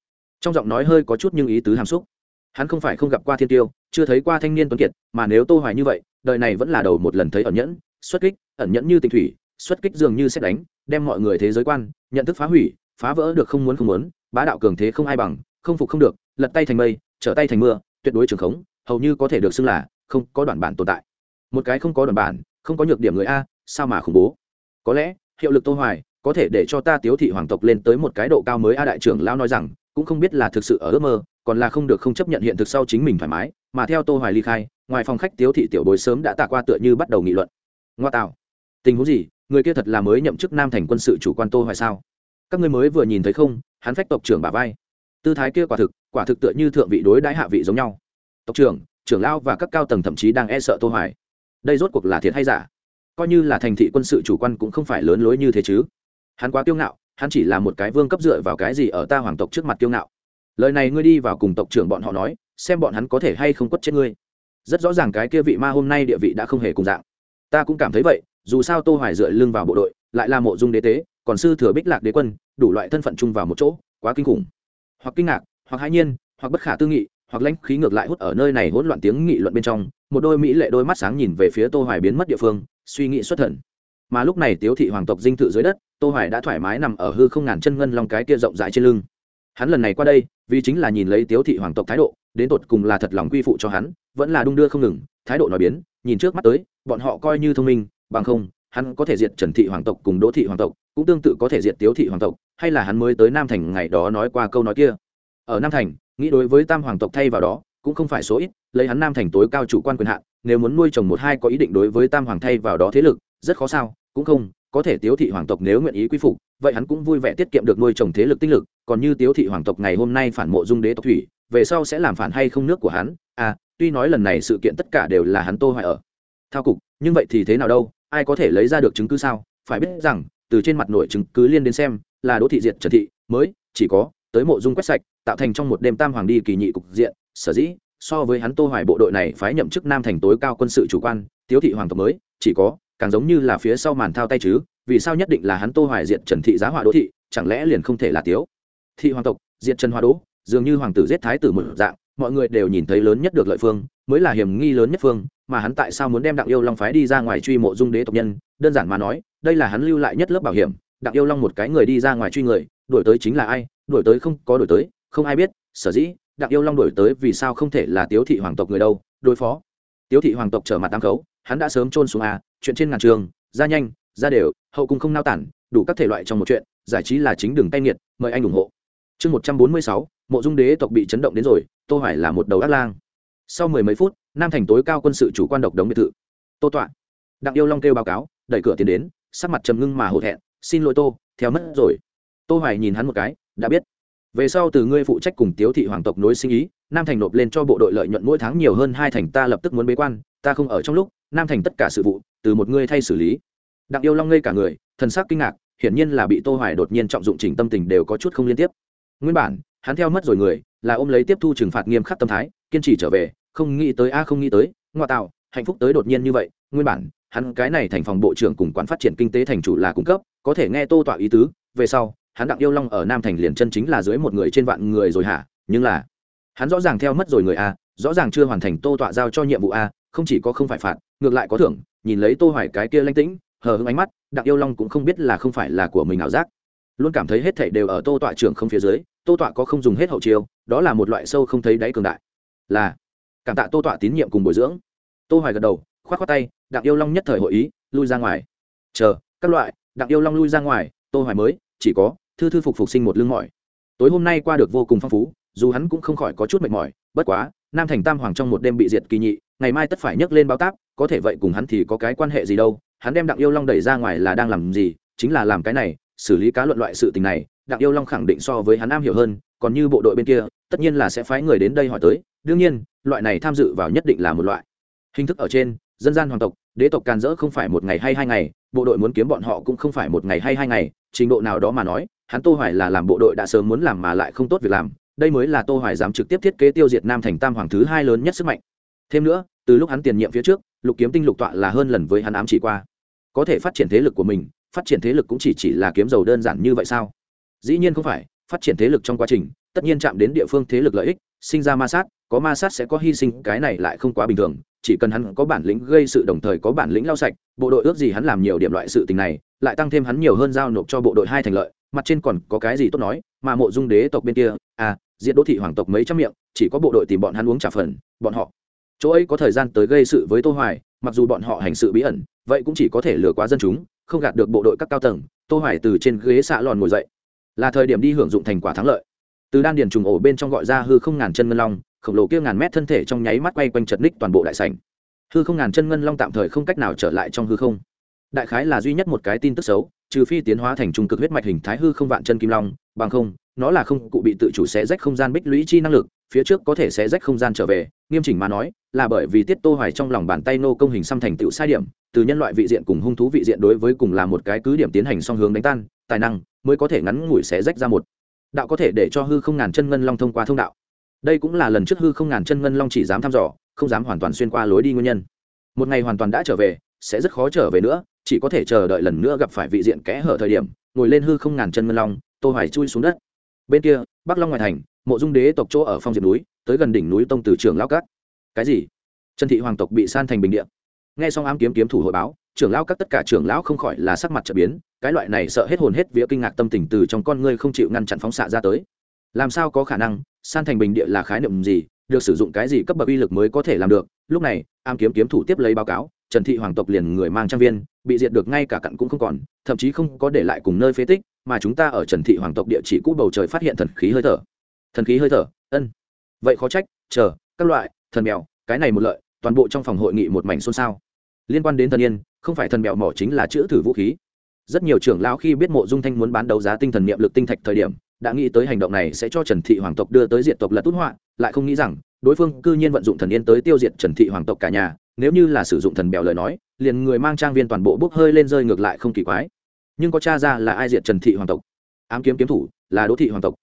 Trong giọng nói hơi có chút nhưng ý tứ hàm xúc. Hắn không phải không gặp qua thiên tiêu, chưa thấy qua thanh niên tuấn kiệt, mà nếu tô hoài như vậy, đời này vẫn là đầu một lần thấy ẩn nhẫn, xuất kích, ẩn nhẫn như tình thủy, xuất kích dường như xét đánh, đem mọi người thế giới quan, nhận thức phá hủy, phá vỡ được không muốn không muốn, bá đạo cường thế không ai bằng, không phục không được lật tay thành mây, trở tay thành mưa, tuyệt đối trường khống, hầu như có thể được xưng là không có đoạn bản tồn tại. Một cái không có đoạn bản, không có nhược điểm người a, sao mà khủng bố? Có lẽ, hiệu lực tô hoài có thể để cho ta tiếu thị hoàng tộc lên tới một cái độ cao mới a đại trưởng lão nói rằng, cũng không biết là thực sự ở ước mơ, còn là không được không chấp nhận hiện thực sau chính mình thoải mái, mà theo tô hoài ly khai, ngoài phòng khách tiếu thị tiểu bối sớm đã tạ qua tựa như bắt đầu nghị luận. Ngoa tạo. Tình huống gì? Người kia thật là mới nhậm chức nam thành quân sự chủ quan tô hoài sao? Các ngươi mới vừa nhìn thấy không? Hắn phách tộc trưởng bà vai tư thái kia quả thực quả thực tựa như thượng vị đối đãi hạ vị giống nhau. Tộc trưởng trưởng lao và các cao tầng thậm chí đang e sợ tô hoài. Đây rốt cuộc là thiệt hay giả? Coi như là thành thị quân sự chủ quan cũng không phải lớn lối như thế chứ. Hắn quá kiêu ngạo, hắn chỉ là một cái vương cấp dựa vào cái gì ở ta hoàng tộc trước mặt kiêu ngạo. Lời này ngươi đi vào cùng tộc trưởng bọn họ nói, xem bọn hắn có thể hay không quất chết ngươi. Rất rõ ràng cái kia vị ma hôm nay địa vị đã không hề cùng dạng. Ta cũng cảm thấy vậy, dù sao tô hoài dựa lưng vào bộ đội, lại là mộ dung đế tế, còn sư thừa bích lạc đế quân, đủ loại thân phận chung vào một chỗ, quá kinh khủng hoặc kinh ngạc, hoặc hãi nhiên, hoặc bất khả tư nghị, hoặc lãnh khí ngược lại hút ở nơi này hỗn loạn tiếng nghị luận bên trong, một đôi mỹ lệ đôi mắt sáng nhìn về phía tô hoài biến mất địa phương, suy nghĩ xuất thần. Mà lúc này tiếu thị hoàng tộc dinh thự dưới đất, tô hoài đã thoải mái nằm ở hư không ngàn chân ngân long cái kia rộng rãi trên lưng. Hắn lần này qua đây, vì chính là nhìn lấy tiếu thị hoàng tộc thái độ, đến tột cùng là thật lòng quy phụ cho hắn, vẫn là đung đưa không ngừng, thái độ nói biến, nhìn trước mắt tới, bọn họ coi như thông minh, bằng không hắn có thể diệt trần thị hoàng tộc cùng đỗ thị hoàng tộc, cũng tương tự có thể diệt tiếu thị hoàng tộc, hay là hắn mới tới nam thành ngày đó nói qua câu nói kia. Ở nam thành, nghĩ đối với tam hoàng tộc thay vào đó, cũng không phải số ít, lấy hắn nam thành tối cao chủ quan quyền hạn, nếu muốn nuôi chồng một hai có ý định đối với tam hoàng thay vào đó thế lực, rất khó sao, cũng không, có thể tiếu thị hoàng tộc nếu nguyện ý quy phục, vậy hắn cũng vui vẻ tiết kiệm được nuôi chồng thế lực tinh lực, còn như tiếu thị hoàng tộc ngày hôm nay phản mộ dung đế tộc thủy, về sau sẽ làm phản hay không nước của hắn? À tuy nói lần này sự kiện tất cả đều là hắn tô hoại ở. Thao cục, nhưng vậy thì thế nào đâu? Ai có thể lấy ra được chứng cứ sao? Phải biết rằng, từ trên mặt nội chứng cứ liên đến xem, là đỗ thị diệt trần thị, mới, chỉ có, tới mộ dung quét sạch, tạo thành trong một đêm tam hoàng đi kỳ nhị cục diện, sở dĩ, so với hắn tô hoài bộ đội này phái nhậm chức nam thành tối cao quân sự chủ quan, tiếu thị hoàng tộc mới, chỉ có, càng giống như là phía sau màn thao tay chứ, vì sao nhất định là hắn tô hoài diệt trần thị giá họa đỗ thị, chẳng lẽ liền không thể là tiếu thị hoàng tộc, diệt trần hoa đỗ, dường như hoàng tử giết thái tử một dạng mọi người đều nhìn thấy lớn nhất được lợi phương, mới là hiểm nghi lớn nhất phương, mà hắn tại sao muốn đem đặng yêu long phái đi ra ngoài truy mộ dung đế tộc nhân? Đơn giản mà nói, đây là hắn lưu lại nhất lớp bảo hiểm, đặng yêu long một cái người đi ra ngoài truy người đổi tới chính là ai? Đổi tới không có đổi tới, không ai biết, sở dĩ đặng yêu long đổi tới vì sao không thể là tiếu thị hoàng tộc người đâu? Đối phó. Tiếu thị hoàng tộc trở mặt tam khấu, hắn đã sớm trôn xuống à chuyện trên ngàn trường, ra nhanh, ra đều, hậu cung không nao tản, đủ các thể loại trong một chuyện, giải trí là chính đường tay nghiệt, mời anh ủng hộ. Chương một trăm bốn mươi sáu mộ dung đế tộc bị chấn động đến rồi, tô hoài là một đầu ác lang. Sau mười mấy phút, nam thành tối cao quân sự chủ quan độc đống biệt thự. Tô tọa, đặng yêu long kêu báo cáo, đẩy cửa tiến đến, sắc mặt trầm ngưng mà hổ thẹn, xin lỗi tô, theo mất rồi. Tô hoài nhìn hắn một cái, đã biết. Về sau từ ngươi phụ trách cùng tiếu thị hoàng tộc nối sinh ý, nam thành nộp lên cho bộ đội lợi nhuận mỗi tháng nhiều hơn hai thành, ta lập tức muốn bế quan, ta không ở trong lúc, nam thành tất cả sự vụ, từ một ngươi thay xử lý. Đặng yêu long ngây cả người, thần sắc kinh ngạc, hiển nhiên là bị tô hoài đột nhiên trọng dụng chỉnh tâm tình đều có chút không liên tiếp. Nguyên bản hắn theo mất rồi người, là ôm lấy tiếp thu trừng phạt nghiêm khắc tâm thái, kiên trì trở về, không nghĩ tới, a, không nghĩ tới, ngoa tạo, hạnh phúc tới đột nhiên như vậy, nguyên bản, hắn cái này thành phòng bộ trưởng cùng quán phát triển kinh tế thành chủ là cung cấp, có thể nghe tô tọa ý tứ, về sau, hắn đặng yêu long ở nam thành liền chân chính là dưới một người trên vạn người rồi hả? Nhưng là, hắn rõ ràng theo mất rồi người a, rõ ràng chưa hoàn thành tô tọa giao cho nhiệm vụ a, không chỉ có không phải phạt, ngược lại có thưởng, nhìn lấy tô hoài cái kia lanh tĩnh, hờ hững ánh mắt, đặng yêu long cũng không biết là không phải là của mình ảo giác luôn cảm thấy hết thảy đều ở tô tọa trưởng không phía dưới, tô tọa có không dùng hết hậu chiêu, đó là một loại sâu không thấy đáy cường đại. Là, cảm tạ tô tọa tín nhiệm cùng bồi dưỡng. Tô hoài gật đầu, khoát khoát tay, đặng yêu long nhất thời hội ý, lui ra ngoài. Chờ, các loại, đặng yêu long lui ra ngoài, tô hoài mới, chỉ có, thư thư phục phục sinh một lưng mỏi. Tối hôm nay qua được vô cùng phong phú, dù hắn cũng không khỏi có chút mệt mỏi, bất quá, nam thành tam hoàng trong một đêm bị diệt kỳ nhị, ngày mai tất phải nhấc lên báo táp, có thể vậy cùng hắn thì có cái quan hệ gì đâu, hắn đem đặng yêu long đẩy ra ngoài là đang làm gì, chính là làm cái này xử lý cá luận loại sự tình này, đặng yêu long khẳng định so với hắn am hiểu hơn, còn như bộ đội bên kia, tất nhiên là sẽ phái người đến đây hỏi tới. Đương nhiên, loại này tham dự vào nhất định là một loại. Hình thức ở trên, dân gian hoàng tộc, đế tộc càn rỡ không phải một ngày hay hai ngày, bộ đội muốn kiếm bọn họ cũng không phải một ngày hay hai ngày. Trình độ nào đó mà nói, hắn tô hoài là làm bộ đội đã sớm muốn làm mà lại không tốt việc làm. Đây mới là tô hoài dám trực tiếp thiết kế tiêu diệt nam thành tam hoàng thứ hai lớn nhất sức mạnh. Thêm nữa, từ lúc hắn tiền nhiệm phía trước, lục kiếm tinh lục tọa là hơn lần với hắn ám chỉ qua. Có thể phát triển thế lực của mình phát triển thế lực cũng chỉ chỉ là kiếm dầu đơn giản như vậy sao? Dĩ nhiên không phải, phát triển thế lực trong quá trình, tất nhiên chạm đến địa phương thế lực lợi ích, sinh ra ma sát, có ma sát sẽ có hy sinh, cái này lại không quá bình thường, chỉ cần hắn có bản lĩnh gây sự đồng thời có bản lĩnh lau sạch, bộ đội ước gì hắn làm nhiều điểm loại sự tình này, lại tăng thêm hắn nhiều hơn giao nộp cho bộ đội hai thành lợi, mặt trên còn có cái gì tốt nói, mà mộ dung đế tộc bên kia à diện đô thị hoàng tộc mấy trăm miệng, chỉ có bộ đội tìm bọn hắn uống trả phần, bọn họ. Chỗ ấy có thời gian tới gây sự với tô hoài, mặc dù bọn họ hành sự bí ẩn, vậy cũng chỉ có thể lừa quá dân chúng không gạt được bộ đội các cao tầng, tô hoài từ trên ghế xạ lòn ngồi dậy. Là thời điểm đi hưởng dụng thành quả thắng lợi. Từ đan điền trùng ổ bên trong gọi ra hư không ngàn chân ngân long, khổng lồ kia ngàn mét thân thể trong nháy mắt quay quanh chật ních toàn bộ đại sảnh. Hư không ngàn chân ngân long tạm thời không cách nào trở lại trong hư không. Đại khái là duy nhất một cái tin tức xấu, trừ phi tiến hóa thành trung cực huyết mạch hình thái hư không vạn chân kim long, bằng không, nó là không, cụ bị tự chủ xé rách không gian bích lũy chi năng lực, phía trước có thể xé rách không gian trở về, nghiêm chỉnh mà nói là bởi vì tiết tô hoài trong lòng bàn tay nô công hình xăm thành tựu sai điểm, từ nhân loại vị diện cùng hung thú vị diện đối với cùng là một cái cứ điểm tiến hành song hướng đánh tan, tài năng mới có thể ngắn ngủi xé rách ra một. Đạo có thể để cho hư không ngàn chân ngân long thông qua thông đạo. Đây cũng là lần trước hư không ngàn chân ngân long chỉ dám thăm dò, không dám hoàn toàn xuyên qua lối đi nguyên nhân. Một ngày hoàn toàn đã trở về, sẽ rất khó trở về nữa, chỉ có thể chờ đợi lần nữa gặp phải vị diện kẽ hở thời điểm, ngồi lên hư không ngàn chân ngân long, tô hoài chui xuống đất. Bên kia, bắc long ngoài thành, mộ dung đế tộc chỗ ở phong diệp núi, tới gần đỉnh núi tông từ trường lão cát cái gì? Trần thị hoàng tộc bị san thành bình địa. Nghe xong ám kiếm kiếm thủ hội báo, trưởng lão các tất cả trưởng lão không khỏi là sắc mặt trở biến, cái loại này sợ hết hồn hết vía kinh ngạc tâm tình từ trong con ngươi không chịu ngăn chặn phóng xạ ra tới. Làm sao có khả năng, san thành bình địa là khái niệm gì, được sử dụng cái gì cấp bậc uy lực mới có thể làm được? Lúc này Am kiếm kiếm thủ tiếp lấy báo cáo, trần thị hoàng tộc liền người mang trang viên, bị diệt được ngay cả cặn cũng không còn, thậm chí không có để lại cùng nơi phế tích, mà chúng ta ở trần thị hoàng tộc địa chỉ cũ bầu trời phát hiện thần khí hơi thở. Thần khí hơi thở, ân. Vậy khó trách, chờ, các loại thần mèo, cái này một lợi, toàn bộ trong phòng hội nghị một mảnh xôn xao. Liên quan đến thần yên, không phải thần mèo mỏ chính là chữ thử vũ khí. Rất nhiều trưởng lão khi biết mộ dung thanh muốn bán đấu giá tinh thần niệm lực tinh thạch thời điểm, đã nghĩ tới hành động này sẽ cho trần thị hoàng tộc đưa tới diện tộc lật tốt họa, lại không nghĩ rằng, đối phương cư nhiên vận dụng thần yên tới tiêu diệt trần thị hoàng tộc cả nhà, nếu như là sử dụng thần bèo lời nói, liền người mang trang viên toàn bộ bốc hơi lên rơi ngược lại không kỳ quái. Nhưng có cha ra là ai diệt trần thị hoàng tộc? Ám kiếm kiếm thủ là đỗ thị hoàng tộc.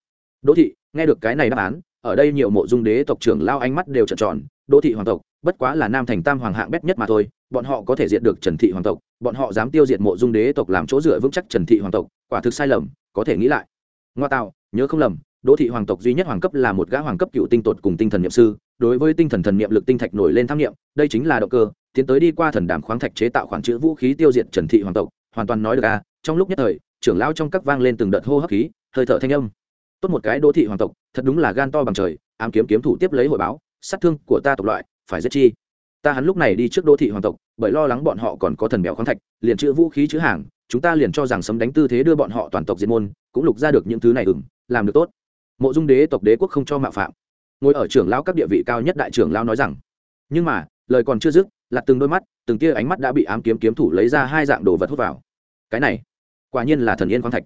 Đỗ thị, nghe được cái này đáp án ở đây nhiều mộ dung đế tộc trưởng lao ánh mắt đều trợn tròn, đỗ thị hoàng tộc, bất quá là nam thành tam hoàng hạng bét nhất mà thôi, bọn họ có thể diệt được trần thị hoàng tộc, bọn họ dám tiêu diệt mộ dung đế tộc làm chỗ dựa vững chắc trần thị hoàng tộc, quả thực sai lầm, có thể nghĩ lại. Ngoa tạo, nhớ không lầm, đỗ thị hoàng tộc duy nhất hoàng cấp là một gã hoàng cấp cựu tinh tột cùng tinh thần niệm sư, đối với tinh thần thần niệm lực tinh thạch nổi lên tham niệm, đây chính là động cơ, tiến tới đi qua thần đàm khoáng thạch chế tạo khoản chữ vũ khí tiêu diệt trần thị hoàng tộc, hoàn toàn nói được à trong lúc nhất thời, trưởng lao trong các vang lên từng đợt hô hấp khí, hơi thở thanh âm tốt một cái đô thị hoàng tộc, thật đúng là gan to bằng trời, ám kiếm kiếm thủ tiếp lấy hội báo, sát thương của ta tộc loại, phải giết chi. Ta hắn lúc này đi trước đô thị hoàng tộc, bởi lo lắng bọn họ còn có thần mèo khoáng thạch, liền chữ vũ khí chữ hàng, chúng ta liền cho rằng sấm đánh tư thế đưa bọn họ toàn tộc diệt môn, cũng lục ra được những thứ này ừng làm được tốt. Mộ dung đế tộc đế quốc không cho mạo phạm. Ngồi ở trưởng lão các địa vị cao nhất đại trưởng lão nói rằng, nhưng mà, lời còn chưa dứt, là từng đôi mắt, từng tia ánh mắt đã bị ám kiếm kiếm thủ lấy ra hai dạng đồ vật hút vào. Cái này, quả nhiên là thần yên khoáng thạch.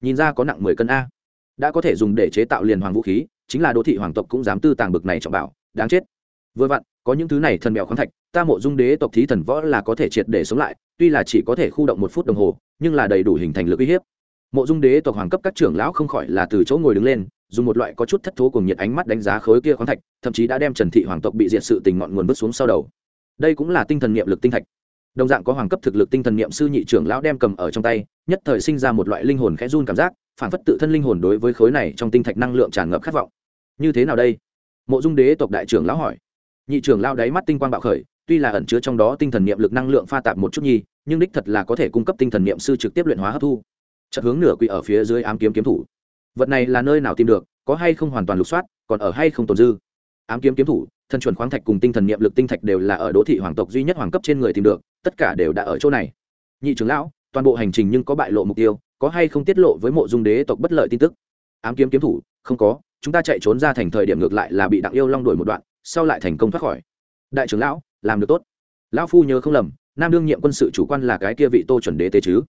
Nhìn ra có nặng mười cân a đã có thể dùng để chế tạo liền hoàng vũ khí, chính là đô thị hoàng tộc cũng dám tư tàng bực này trọng bảo, đáng chết. Vừa vặn, có những thứ này thần mèo khoáng thạch, ta mộ dung đế tộc thí thần võ là có thể triệt để sống lại, tuy là chỉ có thể khu động một phút đồng hồ, nhưng là đầy đủ hình thành lực uy hiếp. Mộ dung đế tộc hoàng cấp các trưởng lão không khỏi là từ chỗ ngồi đứng lên, dùng một loại có chút thất thố cùng nhiệt ánh mắt đánh giá khối kia khoáng thạch, thậm chí đã đem trần thị hoàng tộc bị diệt sự tình ngọn nguồn bước xuống sau đầu. Đây cũng là tinh thần niệm lực tinh thạch. Đồng dạng có hoàng cấp thực lực tinh thần niệm sư nhị trưởng lão đem cầm ở trong tay, nhất thời sinh ra một loại linh hồn khẽ run cảm giác phản phất tự thân linh hồn đối với khối này trong tinh thạch năng lượng tràn ngập khát vọng. Như thế nào đây? Mộ dung đế tộc đại trưởng lão hỏi. Nhị trưởng lao đáy mắt tinh quang bạo khởi, tuy là ẩn chứa trong đó tinh thần niệm lực năng lượng pha tạp một chút nhi, nhưng đích thật là có thể cung cấp tinh thần niệm sư trực tiếp luyện hóa hấp thu. Chợt hướng nửa quỷ ở phía dưới ám kiếm kiếm thủ. Vật này là nơi nào tìm được, có hay không hoàn toàn lục soát, còn ở hay không tồn dư? Ám kiếm kiếm thủ, thân chuẩn khoáng thạch cùng tinh thần niệm lực tinh thạch đều là ở đỗ thị hoàng tộc duy nhất hoàng cấp trên người tìm được, tất cả đều đã ở chỗ này. Nhị trưởng lão, toàn bộ hành trình nhưng có bại lộ mục tiêu có hay không tiết lộ với mộ dung đế tộc bất lợi tin tức? Ám kiếm kiếm thủ, không có, chúng ta chạy trốn ra thành thời điểm ngược lại là bị đặng yêu long đuổi một đoạn, sau lại thành công thoát khỏi. Đại trưởng lão, làm được tốt. Lão phu nhớ không lầm, nam đương nhiệm quân sự chủ quan là cái kia vị tô chuẩn đế tế chứ.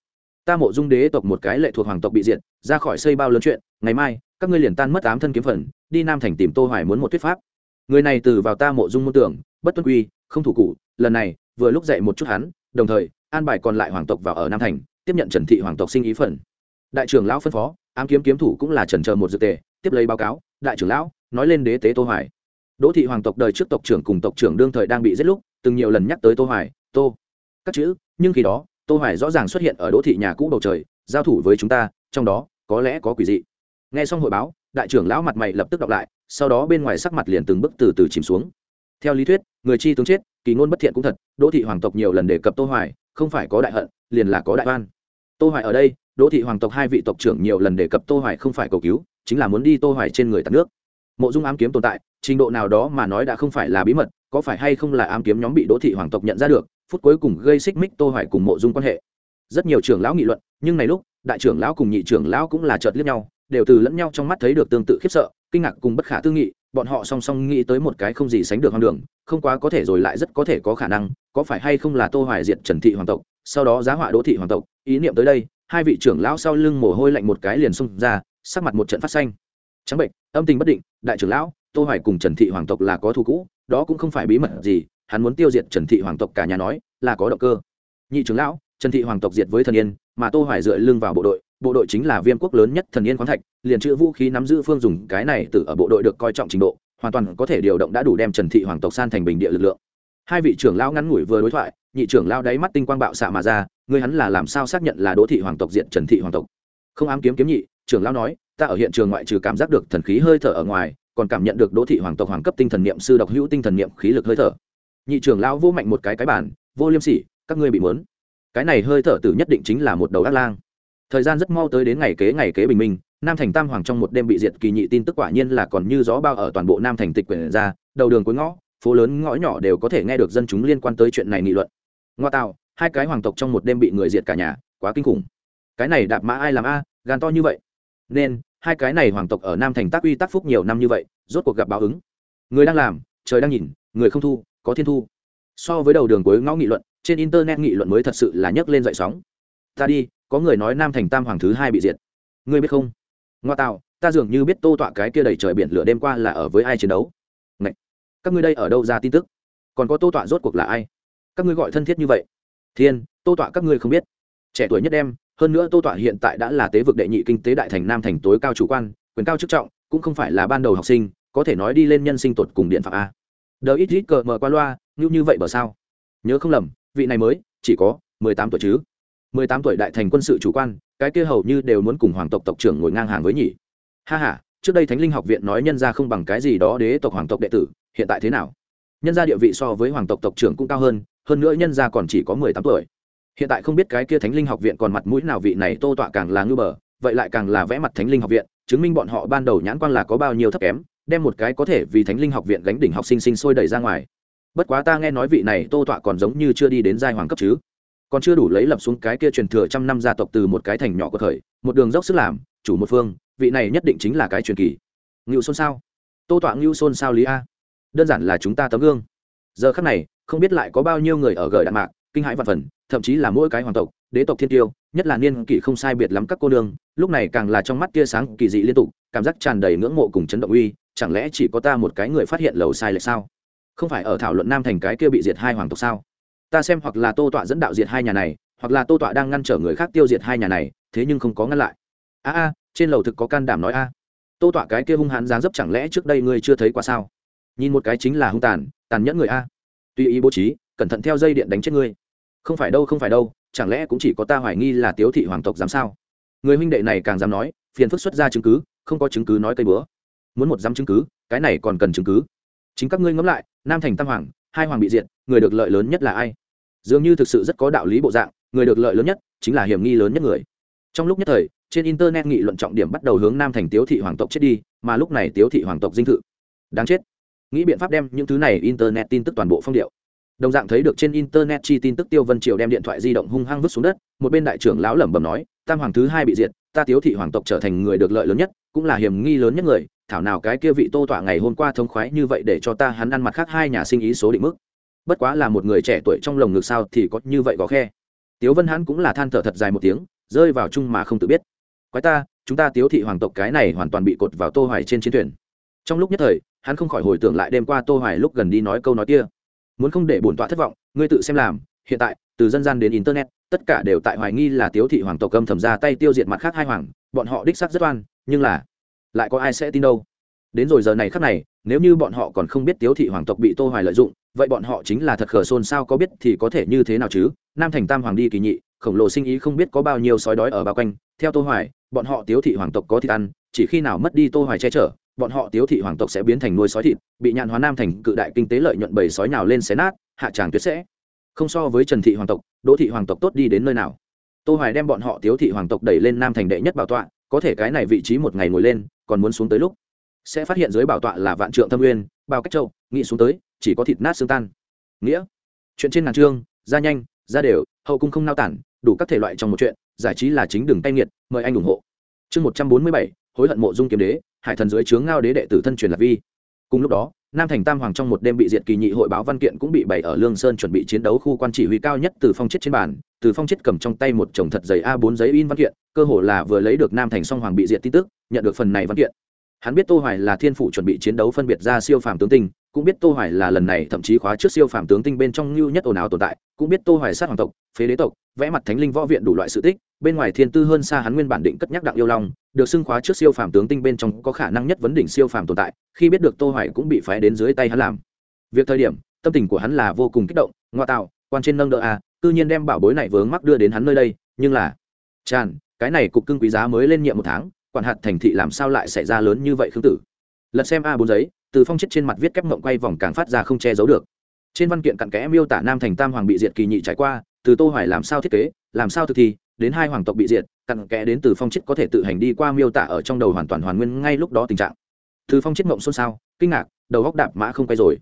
Ta mộ dung đế tộc một cái lệ thuộc hoàng tộc bị diệt, ra khỏi xây bao lớn chuyện, ngày mai, các ngươi liền tan mất ám thân kiếm phần, đi nam thành tìm tô hoài muốn một thuyết pháp. Người này từ vào ta mộ dung môn tưởng, bất tuân quy, không thủ cụ, lần này, vừa lúc dạy một chút hắn, đồng thời, an bài còn lại hoàng tộc vào ở nam thành tiếp nhận trần thị hoàng tộc sinh ý phần. Đại trưởng lão phân phó, ám kiếm kiếm thủ cũng là trần chờ một dự tề, tiếp lấy báo cáo, đại trưởng lão, nói lên đế tế tô hoài. Đỗ thị hoàng tộc đời trước tộc trưởng cùng tộc trưởng đương thời đang bị giết lúc, từng nhiều lần nhắc tới tô hoài, tô. Các chữ, nhưng khi đó, tô hoài rõ ràng xuất hiện ở đỗ thị nhà cũ bầu trời, giao thủ với chúng ta, trong đó, có lẽ có quỷ dị. Nghe xong hội báo, đại trưởng lão mặt mày lập tức đọc lại, sau đó bên ngoài sắc mặt liền từng bước từ từ chìm xuống. Theo lý thuyết, người chi tướng chết, kỳ ngôn bất thiện cũng thật, đỗ thị hoàng tộc nhiều lần đề cập tô hoài, không phải có đại hận, liền là có đại oan tô hoài ở đây, đỗ thị hoàng tộc hai vị tộc trưởng nhiều lần đề cập tô hoài không phải cầu cứu, chính là muốn đi tô hoài trên người tạt nước. Mộ dung ám kiếm tồn tại, trình độ nào đó mà nói đã không phải là bí mật, có phải hay không là ám kiếm nhóm bị đỗ thị hoàng tộc nhận ra được, phút cuối cùng gây xích mích tô hoài cùng mộ dung quan hệ. Rất nhiều trưởng lão nghị luận, nhưng này lúc, đại trưởng lão cùng nhị trưởng lão cũng là chợt liếc nhau, đều từ lẫn nhau trong mắt thấy được tương tự khiếp sợ, kinh ngạc cùng bất khả tư nghị, bọn họ song song nghĩ tới một cái không gì sánh được hoang đường, không quá có thể rồi lại rất có thể có khả năng, có phải hay không là tô hoài diệt trần thị hoàng tộc sau đó giá họa đỗ thị hoàng tộc, ý niệm tới đây, hai vị trưởng lão sau lưng mồ hôi lạnh một cái liền xông ra, sắc mặt một trận phát xanh. Trắng bệnh, âm tình bất định, đại trưởng lão, tô hoài cùng trần thị hoàng tộc là có thù cũ, đó cũng không phải bí mật gì, hắn muốn tiêu diệt trần thị hoàng tộc cả nhà nói, là có động cơ. Nhị trưởng lão, trần thị hoàng tộc diệt với thần yên, mà tô hoài dựa lưng vào bộ đội bộ đội chính là viêm quốc lớn nhất thần yên khoáng thạch, liền chữ vũ khí nắm giữ phương dùng cái này từ ở bộ đội được coi trọng trình độ, hoàn toàn có thể điều động đã đủ đem trần thị hoàng tộc san thành bình địa lực lượng. Hai vị trưởng lão ngắn ngủi vừa đối thoại nhị trưởng lao đáy mắt tinh quang bạo xạ mà ra, ngươi hắn là làm sao xác nhận là đỗ thị hoàng tộc diện trần thị hoàng tộc? Không ám kiếm kiếm nhị, trưởng lão nói, ta ở hiện trường ngoại trừ cảm giác được thần khí hơi thở ở ngoài, còn cảm nhận được đỗ thị hoàng tộc hoàng cấp tinh thần niệm sư độc hữu tinh thần niệm khí lực hơi thở. Nhị trưởng lão vô mạnh một cái cái bản vô liêm sỉ, các ngươi bị mớn cái này hơi thở tử nhất định chính là một đầu ác lang. Thời gian rất mau tới đến ngày kế ngày kế bình minh, nam thành tam hoàng trong một đêm bị diệt kỳ nhị tin tức quả nhiên là còn như gió bao ở toàn bộ nam thành tịch quyển ra, đầu đường cuối ngõ, phố lớn ngõ nhỏ đều có thể nghe được dân chúng liên quan tới chuyện này nghị luận ngoa tạo, hai cái hoàng tộc trong một đêm bị người diệt cả nhà, quá kinh khủng. Cái này đạp mã ai làm a, gan to như vậy. Nên, hai cái này hoàng tộc ở nam thành tác uy tác phúc nhiều năm như vậy, rốt cuộc gặp báo ứng. Người đang làm, trời đang nhìn, người không thu, có thiên thu. So với đầu đường cuối ngõ nghị luận, trên internet nghị luận mới thật sự là nhấc lên dậy sóng. Ta đi, có người nói nam thành tam hoàng thứ hai bị diệt. Ngươi biết không? Ngoa tạo, ta dường như biết tô tọa cái kia đầy trời biển lửa đêm qua là ở với ai chiến đấu. Ngậy! các ngươi đây ở đâu ra tin tức? Còn có tô tọa rốt cuộc là ai? Các ngươi gọi thân thiết như vậy. Thiên, tô tọa các ngươi không biết. Trẻ tuổi nhất em hơn nữa tô tọa hiện tại đã là tế vực đệ nhị kinh tế đại thành nam thành tối cao chủ quan, quyền cao chức trọng, cũng không phải là ban đầu học sinh, có thể nói đi lên nhân sinh tột cùng điện phạm a. Đờ ít ít cờ mờ qua loa, như như vậy bờ sao? Nhớ không lầm, vị này mới, chỉ có mười tám tuổi chứ. mười tám tuổi đại thành quân sự chủ quan, cái kia hầu như đều muốn cùng hoàng tộc tộc trưởng ngồi ngang hàng với nhỉ. Ha h a trước đây thánh linh học viện nói nhân ra không bằng cái gì đó đế tộc hoàng tộc đệ tử, hiện tại thế nào? Nhân ra địa vị so với hoàng tộc tộc trưởng cũng cao hơn hơn nữa nhân gia còn chỉ có mười tám tuổi. Hiện tại không biết cái kia thánh linh học viện còn mặt mũi nào vị này tô tọa càng là ngư bờ, vậy lại càng là vẽ mặt thánh linh học viện, chứng minh bọn họ ban đầu nhãn quan là có bao nhiêu thấp kém, đem một cái có thể vì thánh linh học viện gánh đỉnh học sinh sinh sôi đẩy ra ngoài. Bất quá ta nghe nói vị này tô tọa còn giống như chưa đi đến giai hoàng cấp chứ. Còn chưa đủ lấy lập xuống cái kia truyền thừa trăm năm gia tộc từ một cái thành nhỏ của thời, một đường dốc sức làm, chủ một phương, vị này nhất định chính là cái truyền kỳ. Ngưu xôn sao? Tô tọa ngưu xôn sao lý a? Đơn giản là chúng ta tấm gương. Giờ khắc này không biết lại có bao nhiêu người ở gởi đạn mạc, kinh hãi vạn phần, thậm chí là mỗi cái hoàng tộc, đế tộc thiên tiêu, nhất là niên kỷ không sai biệt lắm các cô nương, lúc này càng là trong mắt tia sáng kỳ dị liên tục, cảm giác tràn đầy ngưỡng mộ cùng chấn động uy, chẳng lẽ chỉ có ta một cái người phát hiện lầu sai lệch sao? Không phải ở thảo luận nam thành cái kia bị diệt hai hoàng tộc sao? Ta xem hoặc là tô tọa dẫn đạo diệt hai nhà này, hoặc là tô tọa đang ngăn trở người khác tiêu diệt hai nhà này, thế nhưng không có ngăn lại. A a, trên lầu thực có can đảm nói a. Tô tọa cái kia hung hãn dáng dấp chẳng lẽ trước đây ngươi chưa thấy qua sao? Nhìn một cái chính là hung tàn tàn nhẫn người a tùy ý bố trí, cẩn thận theo dây điện đánh chết ngươi. Không phải đâu, không phải đâu, chẳng lẽ cũng chỉ có ta hoài nghi là tiếu thị hoàng tộc dám sao? Người huynh đệ này càng dám nói, phiền phức xuất ra chứng cứ, không có chứng cứ nói cây bữa. Muốn một dám chứng cứ, cái này còn cần chứng cứ. Chính các ngươi ngẫm lại, nam thành tam hoàng, hai hoàng bị diệt, người được lợi lớn nhất là ai? Dường như thực sự rất có đạo lý bộ dạng, người được lợi lớn nhất chính là hiểm nghi lớn nhất người. Trong lúc nhất thời, trên internet nghị luận trọng điểm bắt đầu hướng nam thành tiếu thị hoàng tộc chết đi, mà lúc này tiếu thị hoàng tộc dinh thự đáng chết nghĩ biện pháp đem những thứ này internet tin tức toàn bộ phong điệu. Đồng dạng thấy được trên internet chi tin tức tiêu vân triều đem điện thoại di động hung hăng vứt xuống đất, một bên đại trưởng lão lẩm bẩm nói, tam hoàng thứ hai bị diệt, ta tiếu thị hoàng tộc trở thành người được lợi lớn nhất, cũng là hiểm nghi lớn nhất người, thảo nào cái kia vị tô tọa ngày hôm qua thông khoái như vậy để cho ta hắn ăn mặt khác hai nhà sinh ý số định mức. Bất quá là một người trẻ tuổi trong lồng ngực sao thì có như vậy có khe. Tiếu vân hắn cũng là than thở thật dài một tiếng, rơi vào chung mà không tự biết. Quái ta, chúng ta tiếu thị hoàng tộc cái này hoàn toàn bị cột vào tô hoài trên chiến thuyền trong lúc nhất thời, hắn không khỏi hồi tưởng lại đêm qua tô hoài lúc gần đi nói câu nói kia. Muốn không để bổn tọa thất vọng, ngươi tự xem làm, hiện tại, từ dân gian đến internet, tất cả đều tại hoài nghi là tiếu thị hoàng tộc âm thầm ra tay tiêu diệt mặt khác hai hoàng, bọn họ đích xác rất oan, nhưng là, lại có ai sẽ tin đâu? Đến rồi giờ này khắc này, nếu như bọn họ còn không biết tiếu thị hoàng tộc bị tô hoài lợi dụng, vậy bọn họ chính là thật khờ xôn sao có biết thì có thể như thế nào chứ? Nam thành tam hoàng đi kỳ nhị, khổng lồ sinh ý không biết có bao nhiêu sói đói ở bao quanh. Theo tô hoài, bọn họ tiếu thị hoàng tộc có thịt ăn, chỉ khi nào mất đi tô hoài che chở bọn họ tiếu thị hoàng tộc sẽ biến thành nuôi sói thịt, bị nhạn hóa nam thành cự đại kinh tế lợi nhuận bầy sói nào lên xé nát, hạ tràng tuyệt sẽ. Không so với trần thị hoàng tộc, đỗ thị hoàng tộc tốt đi đến nơi nào. Tô hoài đem bọn họ tiếu thị hoàng tộc đẩy lên nam thành đệ nhất bảo tọa, có thể cái này vị trí một ngày ngồi lên, còn muốn xuống tới lúc. Sẽ phát hiện dưới bảo tọa là vạn trượng thâm nguyên bao cách châu nghĩ xuống tới, chỉ có thịt nát xương tan. Nghĩa. Chuyện trên ngàn trương ra nhanh, ra đều, hậu cung không nao tản, đủ các thể loại trong một chuyện, giải trí là chính đường tay nghiệt, mời anh ủng hộ. Chương một trăm bốn mươi bảy, hối hận mộ dung kiếm đế hải thần dưới trướng ngao đế đệ tử thân truyền lạc vi. Cùng lúc đó, nam thành tam hoàng trong một đêm bị diệt kỳ nhị hội báo văn kiện cũng bị bày ở lương sơn chuẩn bị chiến đấu khu quan chỉ huy cao nhất từ phong chết trên bàn, từ phong chết cầm trong tay một chồng thật giấy a 4 giấy in văn kiện, cơ hồ là vừa lấy được nam thành song hoàng bị diệt tin tức, nhận được phần này văn kiện. Hắn biết tô hoài là thiên phủ chuẩn bị chiến đấu phân biệt ra siêu phàm tướng tinh, cũng biết tô hoài là lần này thậm chí khóa trước siêu phàm tướng tinh bên trong lưu nhất ồn ào tồn tại, cũng biết tô hoài sát hoàng tộc, phế đế tộc, vẽ mặt thánh linh võ viện đủ loại sự tích bên ngoài thiên tư hơn xa hắn nguyên bản định cất nhắc đặng yêu long, được xưng khóa trước siêu phàm tướng tinh bên trong có khả năng nhất vấn đỉnh siêu phàm tồn tại, khi biết được tô hoài cũng bị phái đến dưới tay hắn làm. Việc thời điểm, tâm tình của hắn là vô cùng kích động, ngoại tạo, quan trên nâng đỡ à, a tự nhiên đem bảo bối này vướng mắc đưa đến hắn nơi đây, nhưng là tràn cái này cục cưng quý giá mới lên nhiệm một tháng, quản hạt thành thị làm sao lại xảy ra lớn như vậy khương tử? Lật xem a bốn giấy, từ phong chết trên mặt viết kép mộng quay vòng càng phát ra không che giấu được. Trên văn kiện cặn kẽ miêu tả nam thành tam hoàng bị diệt kỳ nhị trải qua, từ tô hoài làm sao thiết kế, làm sao thực thi đến hai hoàng tộc bị diệt, cặn kẽ đến từ phong chết có thể tự hành đi qua miêu tả ở trong đầu hoàn toàn hoàn nguyên ngay lúc đó tình trạng. Từ phong chết mộng xôn xao, kinh ngạc, đầu góc đạp mã không quay rồi.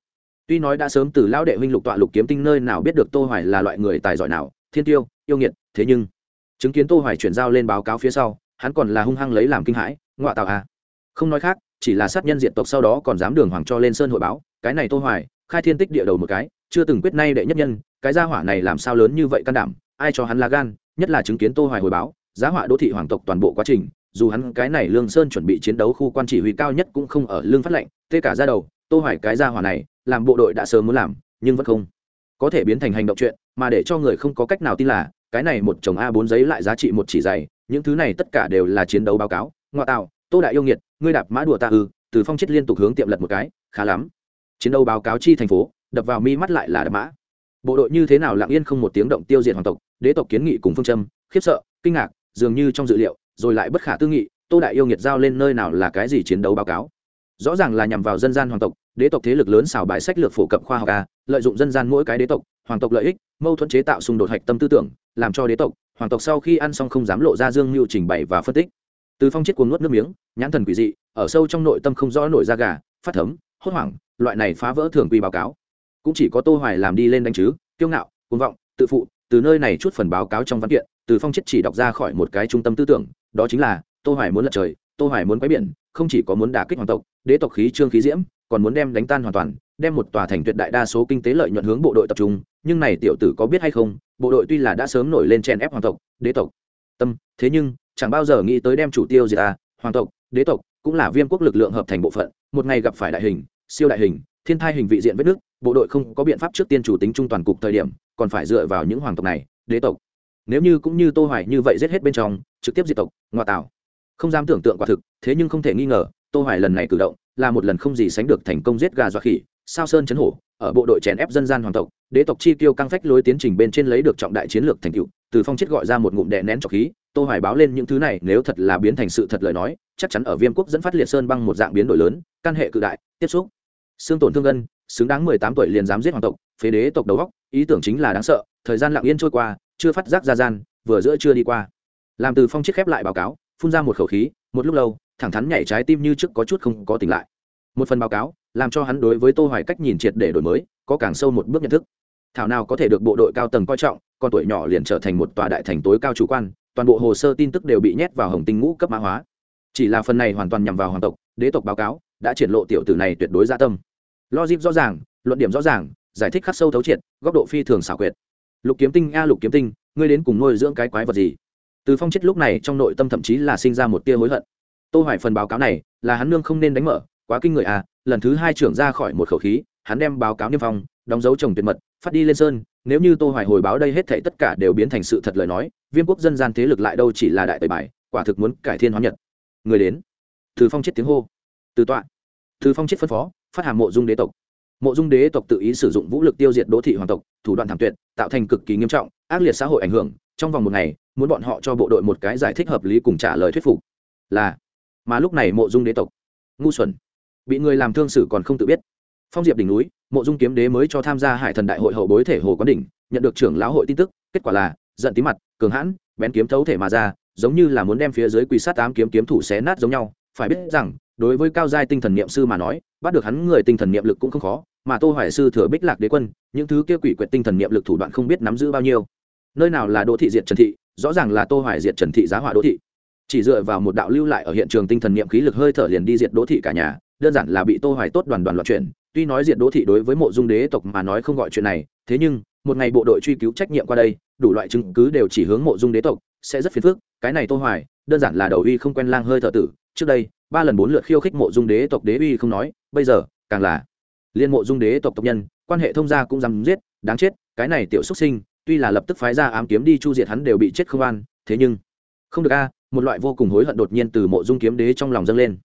Tuy nói đã sớm từ lão đệ huynh lục tọa lục kiếm tinh nơi nào biết được tô hoài là loại người tài giỏi nào, thiên tiêu, yêu nghiệt, thế nhưng, chứng kiến tô hoài chuyển giao lên báo cáo phía sau, hắn còn là hung hăng lấy làm kinh hãi ngoại tạo à. Không nói khác, chỉ là sát nhân diện tộc sau đó còn dám đường hoàng cho lên sơn hội báo, cái này tô hoài, khai thiên tích địa đầu một cái, chưa từng quyết nay đệ nhất nhân, cái gia hỏa này làm sao lớn như vậy can đảm, ai cho hắn là gan nhất là chứng kiến tô hoài hồi báo, giá họa đô thị hoàng tộc toàn bộ quá trình, dù hắn cái này lương sơn chuẩn bị chiến đấu khu quan chỉ huy cao nhất cũng không ở lương phát lệnh, tê cả ra đầu, tô hoài cái gia hỏa này, làm bộ đội đã sớm muốn làm, nhưng vẫn không. Có thể biến thành hành động chuyện, mà để cho người không có cách nào tin là, cái này một chồng a 4 giấy lại giá trị một chỉ dày những thứ này tất cả đều là chiến đấu báo cáo, ngoại tạo, tô đại yêu nghiệt, ngươi đạp mã đùa ta ư, từ phong chết liên tục hướng tiệm lật một cái, khá lắm. Chiến đấu báo cáo chi thành phố, đập vào mi mắt lại là đạp mã bộ đội như thế nào lặng yên không một tiếng động tiêu diệt hoàng tộc, đế tộc kiến nghị cùng phương châm, khiếp sợ, kinh ngạc, dường như trong dự liệu, rồi lại bất khả tư nghị, tô đại yêu nghiệt giao lên nơi nào là cái gì chiến đấu báo cáo. Rõ ràng là nhằm vào dân gian hoàng tộc, đế tộc thế lực lớn xào bài sách lược phổ cập khoa học a lợi dụng dân gian mỗi cái đế tộc, hoàng tộc lợi ích, mâu thuẫn chế tạo xung đột hạch tâm tư tưởng, làm cho đế tộc, hoàng tộc sau khi ăn xong không dám lộ ra dương mưu trình bày và phân tích. Từ phong chết cuồng nuốt nước miếng, nhãn thần quỷ dị, ở sâu trong nội tâm không rõ nổi da gà, phát thấm, hốt hoảng, loại này phá vỡ thường quy báo cáo cũng chỉ có tô hoài làm đi lên đánh chứ, kiêu ngạo, cuồng vọng, tự phụ, từ nơi này chút phần báo cáo trong văn kiện, từ phong chết chỉ đọc ra khỏi một cái trung tâm tư tưởng, đó chính là, tô hoài muốn lật trời, tô hoài muốn quấy biển, không chỉ có muốn đả kích hoàng tộc, đế tộc khí trương khí diễm, còn muốn đem đánh tan hoàn toàn, đem một tòa thành tuyệt đại đa số kinh tế lợi nhuận hướng bộ đội tập trung, nhưng này tiểu tử có biết hay không, bộ đội tuy là đã sớm nổi lên chen ép hoàng tộc, đế tộc. Tâm, thế nhưng, chẳng bao giờ nghĩ tới đem chủ tiêu gì ta, hoàng tộc, đế tộc cũng là viêm quốc lực lượng hợp thành bộ phận, một ngày gặp phải đại hình, siêu đại hình thiên thai hình vị diện vết nước, bộ đội không có biện pháp trước tiên chủ tính trung toàn cục thời điểm, còn phải dựa vào những hoàng tộc này, đế tộc. Nếu như cũng như tô hoài như vậy giết hết bên trong, trực tiếp diệt tộc, ngoại tảo không dám tưởng tượng quả thực, thế nhưng không thể nghi ngờ, tô hoài lần này cử động, là một lần không gì sánh được thành công giết gà dọa khỉ, sao sơn chấn hổ, ở bộ đội chèn ép dân gian hoàng tộc, đế tộc chi tiêu căng phách lối tiến trình bên trên lấy được trọng đại chiến lược thành tựu, từ phong chết gọi ra một ngụm đè nén trọc khí, tô hoài báo lên những thứ này, nếu thật là biến thành sự thật lời nói, chắc chắn ở viêm quốc dẫn phát liệt sơn băng một dạng biến đổi lớn, căn hệ cự đại, tiếp xúc xương tổn thương gân, xứng đáng 18 tuổi liền dám giết hoàng tộc, phế đế tộc đầu góc ý tưởng chính là đáng sợ, thời gian lặng yên trôi qua, chưa phát giác ra gian, vừa giữa chưa đi qua. Làm từ phong chiếc khép lại báo cáo, phun ra một khẩu khí, một lúc lâu, thẳng thắn nhảy trái tim như trước có chút không có tỉnh lại. Một phần báo cáo, làm cho hắn đối với tô hoài cách nhìn triệt để đổi mới, có càng sâu một bước nhận thức. Thảo nào có thể được bộ đội cao tầng coi trọng, con tuổi nhỏ liền trở thành một tòa đại thành tối cao chủ quan, toàn bộ hồ sơ tin tức đều bị nhét vào hồng tinh ngũ cấp mã hóa. Chỉ là phần này hoàn toàn nhằm vào hoàng tộc, đế tộc báo cáo, đã triển lộ tiểu tử này tuyệt đối gia tâm logic rõ ràng, luận điểm rõ ràng, giải thích khắc sâu thấu triệt, góc độ phi thường xảo quyệt. Lục kiếm tinh, a, lục kiếm tinh, ngươi đến cùng nuôi dưỡng cái quái vật gì? Từ phong chết lúc này trong nội tâm thậm chí là sinh ra một tia hối hận. Tô hoài phần báo cáo này, là hắn nương không nên đánh mở, quá kinh người à lần thứ hai trưởng ra khỏi một khẩu khí, hắn đem báo cáo niêm phong, đóng dấu trồng tuyệt mật, phát đi lên sơn, nếu như tô hoài hồi báo đây hết thảy tất cả đều biến thành sự thật lời nói, viêm quốc dân gian thế lực lại đâu chỉ là đại tẩy bài, quả thực muốn cải thiên hóa nhật. Người đến. Từ phong chết tiếng hô. Từ tọa. Từ phong chết phân phó phát hàm mộ dung đế tộc. Mộ dung đế tộc tự ý sử dụng vũ lực tiêu diệt đỗ thị hoàng tộc, thủ đoạn thảm tuyệt, tạo thành cực kỳ nghiêm trọng, ác liệt xã hội ảnh hưởng. Trong vòng một ngày, muốn bọn họ cho bộ đội một cái giải thích hợp lý cùng trả lời thuyết phục. Là, mà lúc này mộ dung đế tộc, ngu xuẩn, bị người làm thương xử còn không tự biết. Phong diệp đỉnh núi, mộ dung kiếm đế mới cho tham gia hải thần đại hội hậu bối thể hồ quán đỉnh, nhận được trưởng lão hội tin tức, kết quả là, giận tí mặt, cường hãn, bén kiếm thấu thể mà ra, giống như là muốn đem phía dưới quỳ sát tám kiếm kiếm thủ xé nát giống nhau. Phải biết rằng đối với cao giai tinh thần niệm sư mà nói, bắt được hắn người tinh thần niệm lực cũng không khó, mà tô hoài sư thừa bích lạc đế quân, những thứ kia quỷ quyệt tinh thần niệm lực thủ đoạn không biết nắm giữ bao nhiêu. Nơi nào là đỗ thị diệt trần thị, rõ ràng là tô hoài diệt trần thị giá hỏa đỗ thị. Chỉ dựa vào một đạo lưu lại ở hiện trường tinh thần niệm khí lực hơi thở liền đi diệt đỗ thị cả nhà, đơn giản là bị tô hoài tốt đoàn đoàn loạn chuyện tuy nói diệt đỗ thị đối với mộ dung đế tộc mà nói không gọi chuyện này, thế nhưng, một ngày bộ đội truy cứu trách nhiệm qua đây, đủ loại chứng cứ đều chỉ hướng mộ dung đế tộc, sẽ rất phiền phức. Cái này tô hoài, đơn giản là đầu uy không quen lang hơi thở tử. Trước đây ba lần bốn lượt khiêu khích mộ dung đế tộc đế uy không nói, bây giờ, càng là liên mộ dung đế tộc tộc nhân, quan hệ thông gia cũng dám giết, đáng chết, cái này tiểu xuất sinh, tuy là lập tức phái ra ám kiếm đi chu diệt hắn đều bị chết không an, thế nhưng không được a, một loại vô cùng hối hận đột nhiên từ mộ dung kiếm đế trong lòng dâng lên.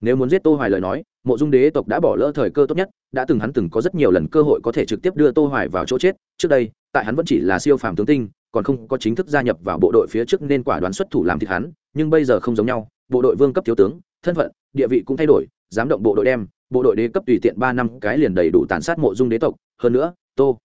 Nếu muốn giết tô hoài lời nói, mộ dung đế tộc đã bỏ lỡ thời cơ tốt nhất, đã từng hắn từng có rất nhiều lần cơ hội có thể trực tiếp đưa tô hoài vào chỗ chết, trước đây, tại hắn vẫn chỉ là siêu phàm tướng tinh, còn không có chính thức gia nhập vào bộ đội phía trước nên quả đoán xuất thủ làm thịt hắn, nhưng bây giờ không giống nhau, bộ đội vương cấp thiếu tướng thân phận, địa vị cũng thay đổi, dám động bộ đội đem, bộ đội đế cấp tùy tiện ba năm cái liền đầy đủ tàn sát mộ dung đế tộc. Hơn nữa, tô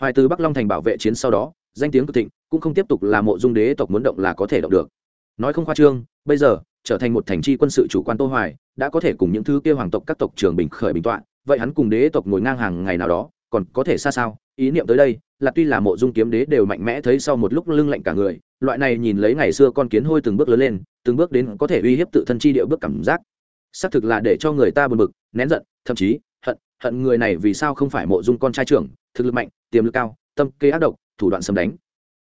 hoài từ bắc long thành bảo vệ chiến sau đó, danh tiếng cực thịnh, cũng không tiếp tục là mộ dung đế tộc muốn động là có thể động được. Nói không khoa trương, bây giờ, trở thành một thành tri quân sự chủ quan tô hoài, đã có thể cùng những thứ kia hoàng tộc các tộc trưởng bình khởi bình tọa, vậy hắn cùng đế tộc ngồi ngang hàng ngày nào đó còn có thể xa sao? Ý niệm tới đây là tuy là mộ dung kiếm đế đều mạnh mẽ thấy sau một lúc lưng lạnh cả người, loại này nhìn lấy ngày xưa con kiến hôi từng bước lớn lên, từng bước đến có thể uy hiếp tự thân chi điệu bước cảm giác. Xác thực là để cho người ta buồn bực, nén giận, thậm chí hận hận người này vì sao không phải mộ dung con trai trưởng, thực lực mạnh, tiềm lực cao, tâm kế ác độc, thủ đoạn xâm đánh.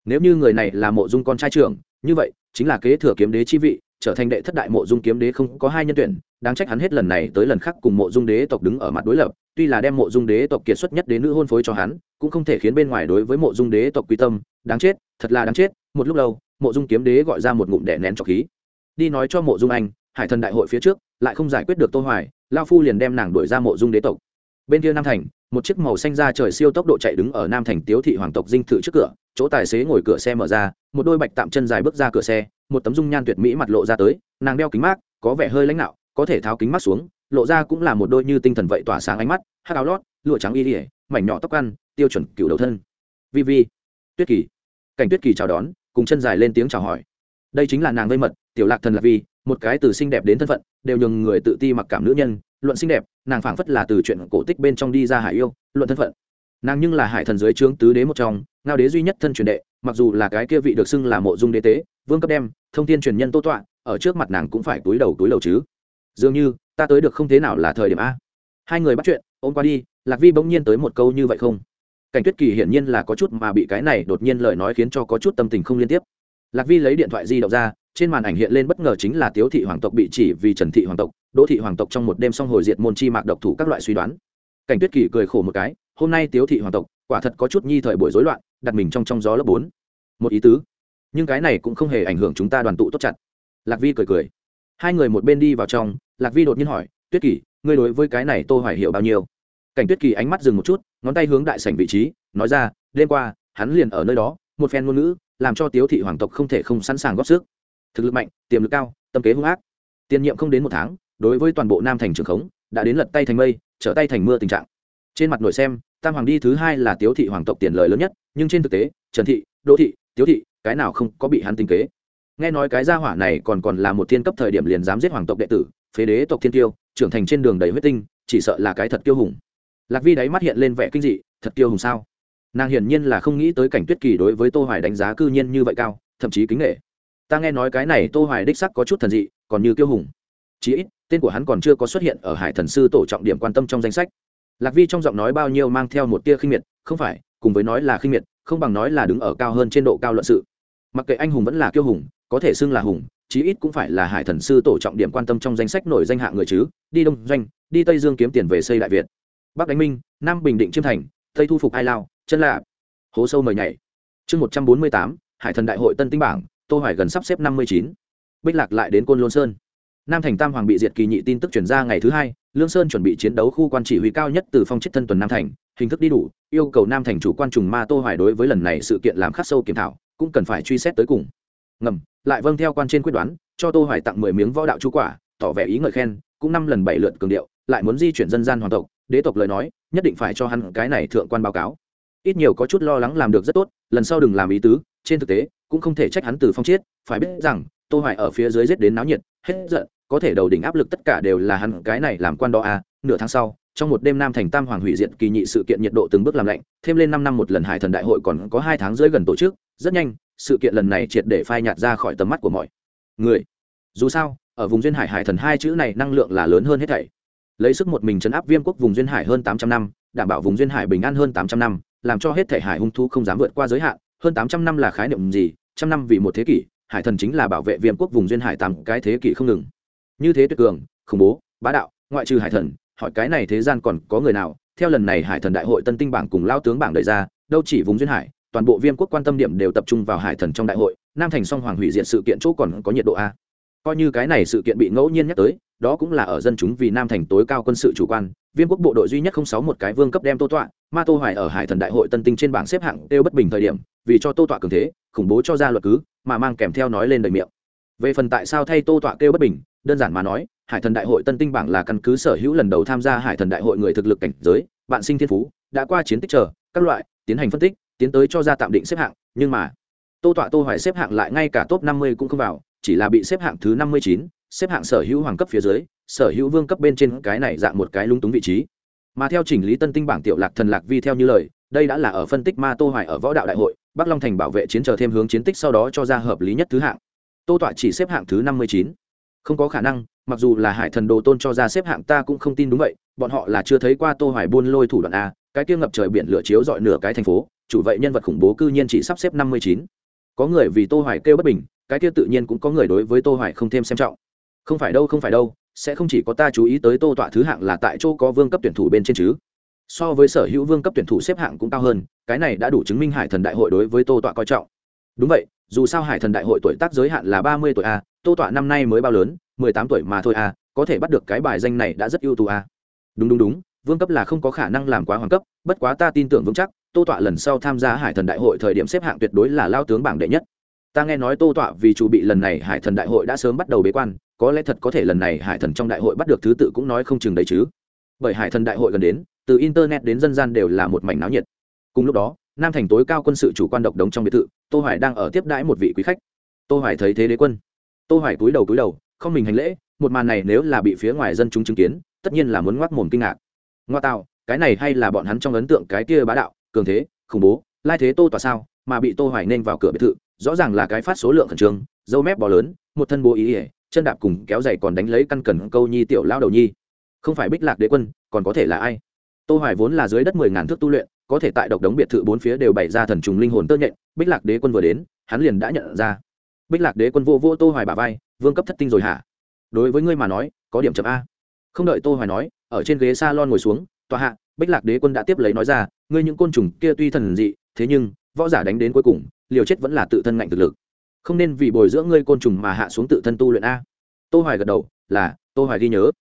Nếu như người này là mộ dung con trai trưởng, như vậy chính là kế thừa kiếm đế chi vị, trở thành đệ thất đại mộ dung kiếm đế không có hai nhân tuyển, đáng trách hắn hết lần này tới lần khác cùng mộ dung đế tộc đứng ở mặt đối lập tuy là đem mộ dung đế tộc kiệt xuất nhất đến nữ hôn phối cho hắn, cũng không thể khiến bên ngoài đối với mộ dung đế tộc quy tâm, đáng chết, thật là đáng chết, một lúc lâu, mộ dung kiếm đế gọi ra một ngụm đẻ nén trọc khí. Đi nói cho mộ dung anh, hải thần đại hội phía trước, lại không giải quyết được tô hoài, lao phu liền đem nàng đuổi ra mộ dung đế tộc. Bên kia nam thành, một chiếc màu xanh ra trời siêu tốc độ chạy đứng ở nam thành tiếu thị hoàng tộc dinh thự trước cửa, chỗ tài xế ngồi cửa xe mở ra, một đôi bạch tạm chân dài bước ra cửa xe, một tấm dung nhan tuyệt mỹ mặt lộ ra tới, nàng đeo kính mát, có vẻ hơi lãnh nạo có thể tháo kính mắt xuống lộ ra cũng là một đôi như tinh thần vậy tỏa sáng ánh mắt hát áo lót, lụa trắng y ỉa mảnh nhỏ tóc ăn, tiêu chuẩn cựu đầu thân. Vi vi, tuyết kỳ. Cảnh tuyết kỳ chào đón, cùng chân dài lên tiếng chào hỏi. Đây chính là nàng vây mật, tiểu lạc thần lạc vi, một cái từ xinh đẹp đến thân phận, đều nhường người tự ti mặc cảm nữ nhân, luận xinh đẹp, nàng phảng phất là từ chuyện cổ tích bên trong đi ra hải yêu, luận thân phận. Nàng nhưng là hải thần dưới trướng tứ đế một trong, ngao đế duy nhất thân truyền đệ, mặc dù là cái kia vị được xưng là mộ dung đế tế, vương cấp đem, thông tin truyền nhân tô tọa, ở trước mặt nàng cũng phải túi đầu túi đầu chứ. Dường như ta tới được không thế nào là thời điểm a. Hai người bắt chuyện, ôm qua đi, lạc vi bỗng nhiên tới một câu như vậy không? Cảnh tuyết kỳ hiển nhiên là có chút mà bị cái này đột nhiên lời nói khiến cho có chút tâm tình không liên tiếp. Lạc vi lấy điện thoại di động ra, trên màn ảnh hiện lên bất ngờ chính là tiếu thị hoàng tộc bị chỉ vì trần thị hoàng tộc, đỗ thị hoàng tộc trong một đêm xong hồi diệt môn chi mạc độc thủ các loại suy đoán. Cảnh tuyết kỳ cười khổ một cái, hôm nay tiếu thị hoàng tộc, quả thật có chút nhi thời buổi rối loạn, đặt mình trong trong gió lớp bốn. Một ý tứ. Nhưng cái này cũng không hề ảnh hưởng chúng ta đoàn tụ tốt chặt. Lạc vi cười cười. Hai người một bên đi vào trong lạc vi đột nhiên hỏi, tuyết kỳ, ngươi đối với cái này tô hoài hiểu bao nhiêu? Cảnh tuyết kỳ ánh mắt dừng một chút, ngón tay hướng đại sảnh vị trí, nói ra, đêm qua, hắn liền ở nơi đó, một phen ngôn ngữ, làm cho tiếu thị hoàng tộc không thể không sẵn sàng góp sức. Thực lực mạnh, tiềm lực cao, tâm kế hung ác. Tiền nhiệm không đến một tháng, đối với toàn bộ nam thành trường khống, đã đến lật tay thành mây, trở tay thành mưa tình trạng. Trên mặt nội xem, tam hoàng đi thứ hai là tiếu thị hoàng tộc tiền lời lớn nhất, nhưng trên thực tế, trần thị, đỗ thị, tiếu thị, cái nào không có bị hắn tinh kế. Nghe nói cái gia hỏa này còn còn là một thiên cấp thời điểm liền dám giết hoàng tộc đệ tử phế đế tộc thiên tiêu trưởng thành trên đường đầy huyết tinh, chỉ sợ là cái thật tiêu hùng. Lạc vi đáy mắt hiện lên vẻ kinh dị, thật tiêu hùng sao? Nàng hiển nhiên là không nghĩ tới cảnh tuyết kỳ đối với tô hoài đánh giá cư nhiên như vậy cao, thậm chí kính nghệ ta nghe nói cái này tô hoài đích sắc có chút thần dị, còn như tiêu hùng. Chí ít, tên của hắn còn chưa có xuất hiện ở hải thần sư tổ trọng điểm quan tâm trong danh sách. Lạc vi trong giọng nói bao nhiêu mang theo một tia khinh miệt, không phải, cùng với nói là khinh miệt, không bằng nói là đứng ở cao hơn trên độ cao luận sự. Mặc kệ anh hùng vẫn là kiêu hùng, có thể xưng là hùng chí ít cũng phải là hải thần sư tổ trọng điểm quan tâm trong danh sách nổi danh hạ người chứ, đi đông doanh, đi tây dương kiếm tiền về xây đại việt. Bắc đánh minh, nam bình định chiêm thành, tây thu phục ai lao, chân lạ hố sâu mời nhảy. Chương một trăm bốn mươi tám, hải thần đại hội tân tinh bảng, tô hoài gần sắp xếp năm mươi chín. Bích lạc lại đến côn lôn sơn. Nam thành tam hoàng bị diệt kỳ nhị tin tức chuyển ra ngày thứ hai, lương sơn chuẩn bị chiến đấu khu quan chỉ huy cao nhất từ phong chết thân tuần nam thành, hình thức đi đủ, yêu cầu nam thành chủ quan trùng ma tô hoài đối với lần này sự kiện làm khắc sâu kiểm thảo, cũng cần phải truy xét tới cùng ngầm, lại vâng theo quan trên quyết đoán, cho tô hoài tặng 10 miếng võ đạo chú quả, tỏ vẻ ý ngợi khen, cũng năm lần bảy lượt cường điệu, lại muốn di chuyển dân gian hoàng tộc, đế tộc lời nói, nhất định phải cho hắn cái này thượng quan báo cáo. Ít nhiều có chút lo lắng làm được rất tốt, lần sau đừng làm ý tứ, trên thực tế, cũng không thể trách hắn từ phong chiết phải biết rằng, tô hoài ở phía dưới giết đến náo nhiệt, hết giận, có thể đầu đỉnh áp lực tất cả đều là hắn cái này làm quan đó à nửa tháng sau, trong một đêm nam thành tam hoàng hủy diệt kỳ nhị sự kiện nhiệt độ từng bước làm lạnh, thêm lên năm năm một lần hải thần đại hội còn có hai tháng rưỡi gần tổ chức, rất nhanh sự kiện lần này triệt để phai nhạt ra khỏi tầm mắt của mọi người. Dù sao, ở vùng duyên hải hải thần hai chữ này năng lượng là lớn hơn hết thảy. Lấy sức một mình chấn áp viêm quốc vùng duyên hải hơn tám trăm năm, đảm bảo vùng duyên hải bình an hơn tám trăm năm, làm cho hết thể hải hung thu không dám vượt qua giới hạn, hơn tám trăm năm là khái niệm gì? Trăm năm vì một thế kỷ, hải thần chính là bảo vệ viêm quốc vùng duyên hải tám cái thế kỷ không ngừng. Như thế tuyệt cường, khủng bố, bá đạo, ngoại trừ hải thần, hỏi cái này thế gian còn có người nào? Theo lần này hải thần đại hội tân tinh bảng cùng lao tướng bảng đợi ra, đâu chỉ vùng duyên hải toàn bộ viêm quốc quan tâm điểm đều tập trung vào hải thần trong đại hội, nam thành song hoàng hủy diện sự kiện chỗ còn có nhiệt độ a. Coi như cái này sự kiện bị ngẫu nhiên nhắc tới, đó cũng là ở dân chúng vì nam thành tối cao quân sự chủ quan. Viêm quốc bộ đội duy nhất không sáu một cái vương cấp đem tô tọa, ma tô hoài ở hải thần đại hội tân tinh trên bảng xếp hạng đều bất bình thời điểm, vì cho tô tọa cường thế, khủng bố cho ra luật cứ, mà mang kèm theo nói lên đầy miệng. Về phần tại sao thay tô tọa kêu bất bình, đơn giản mà nói, hải thần đại hội tân tinh bảng là căn cứ sở hữu lần đầu tham gia hải thần đại hội người thực lực cảnh giới, bạn sinh thiên phú, đã qua chiến tích chờ, các loại, tiến hành phân tích tiến tới cho ra tạm định xếp hạng nhưng mà tô tọa tô hoài xếp hạng lại ngay cả top 50 cũng không vào chỉ là bị xếp hạng thứ 59, xếp hạng sở hữu hoàng cấp phía dưới sở hữu vương cấp bên trên cái này dạng một cái lung túng vị trí. Mà theo chỉnh lý tân tinh bảng tiểu lạc thần lạc vi theo như lời đây đã là ở phân tích ma tô hoài ở võ đạo đại hội bắc long thành bảo vệ chiến chờ thêm hướng chiến tích sau đó cho ra hợp lý nhất thứ hạng. Tô tọa chỉ xếp hạng thứ 59. không có khả năng mặc dù là hải thần đồ tôn cho ra xếp hạng ta cũng không tin đúng vậy bọn họ là chưa thấy qua tô hoài buôn lôi thủ đoạn a cái kia ngập trời biển lửa chiếu dọi nửa cái thành phố chủ vậy nhân vật khủng bố cư nhiên chỉ sắp xếp 59. có người vì tô hoài kêu bất bình, cái kia tự nhiên cũng có người đối với tô hoài không thêm xem trọng. Không phải đâu, không phải đâu, sẽ không chỉ có ta chú ý tới tô tọa thứ hạng là tại chỗ có vương cấp tuyển thủ bên trên chứ. So với sở hữu vương cấp tuyển thủ xếp hạng cũng cao hơn, cái này đã đủ chứng minh hải thần đại hội đối với tô tọa coi trọng. Đúng vậy, dù sao hải thần đại hội tuổi tác giới hạn là ba mươi tuổi a, tô tọa năm nay mới bao lớn, mười tám tuổi mà thôi a, có thể bắt được cái bài danh này đã rất ưu tú a. Đúng đúng đúng, vương cấp là không có khả năng làm quá hoàng cấp, bất quá ta tin tưởng vững chắc tô tọa lần sau tham gia hải thần đại hội thời điểm xếp hạng tuyệt đối là lao tướng bảng đệ nhất. Ta nghe nói tô tọa vì chủ bị lần này hải thần đại hội đã sớm bắt đầu bế quan, có lẽ thật có thể lần này hải thần trong đại hội bắt được thứ tự cũng nói không chừng đấy chứ. Bởi hải thần đại hội gần đến, từ internet đến dân gian đều là một mảnh náo nhiệt. Cùng lúc đó, nam thành tối cao quân sự chủ quan độc đống trong biệt thự, tô hoài đang ở tiếp đãi một vị quý khách. Tô hoài thấy thế đế quân. Tô hoài cúi đầu cúi đầu, không mình hành lễ, một màn này nếu là bị phía ngoài dân chúng chứng kiến, tất nhiên là muốn ngoác mồm kinh ngạc. Ngoa tạo cái này hay là bọn hắn trong ấn tượng cái kia bá đạo cường thế, khủng bố, lai thế tô tỏa sao, mà bị tô hoài nên vào cửa biệt thự, rõ ràng là cái phát số lượng khẩn trương dâu mép bò lớn, một thân bố ý ỉa, chân đạp cùng kéo dày còn đánh lấy căn cần câu nhi tiểu lao đầu nhi. Không phải bích lạc đế quân, còn có thể là ai? Tô hoài vốn là dưới đất mười ngàn thước tu luyện, có thể tại độc đống biệt thự bốn phía đều bày ra thần trùng linh hồn tơ nhện, bích lạc đế quân vừa đến, hắn liền đã nhận ra. Bích lạc đế quân vô vô tô hoài bả vai, vương cấp thất tinh rồi hả? Đối với ngươi mà nói, có điểm chậm a. Không đợi tô hoài nói, ở trên ghế salon ngồi xuống, tòa hạ bích lạc đế quân đã tiếp lấy nói ra, ngươi những côn trùng kia tuy thần dị, thế nhưng, võ giả đánh đến cuối cùng, liều chết vẫn là tự thân ngạnh thực lực. Không nên vì bồi dưỡng ngươi côn trùng mà hạ xuống tự thân tu luyện a. Tô hoài gật đầu, là, tô hoài ghi nhớ.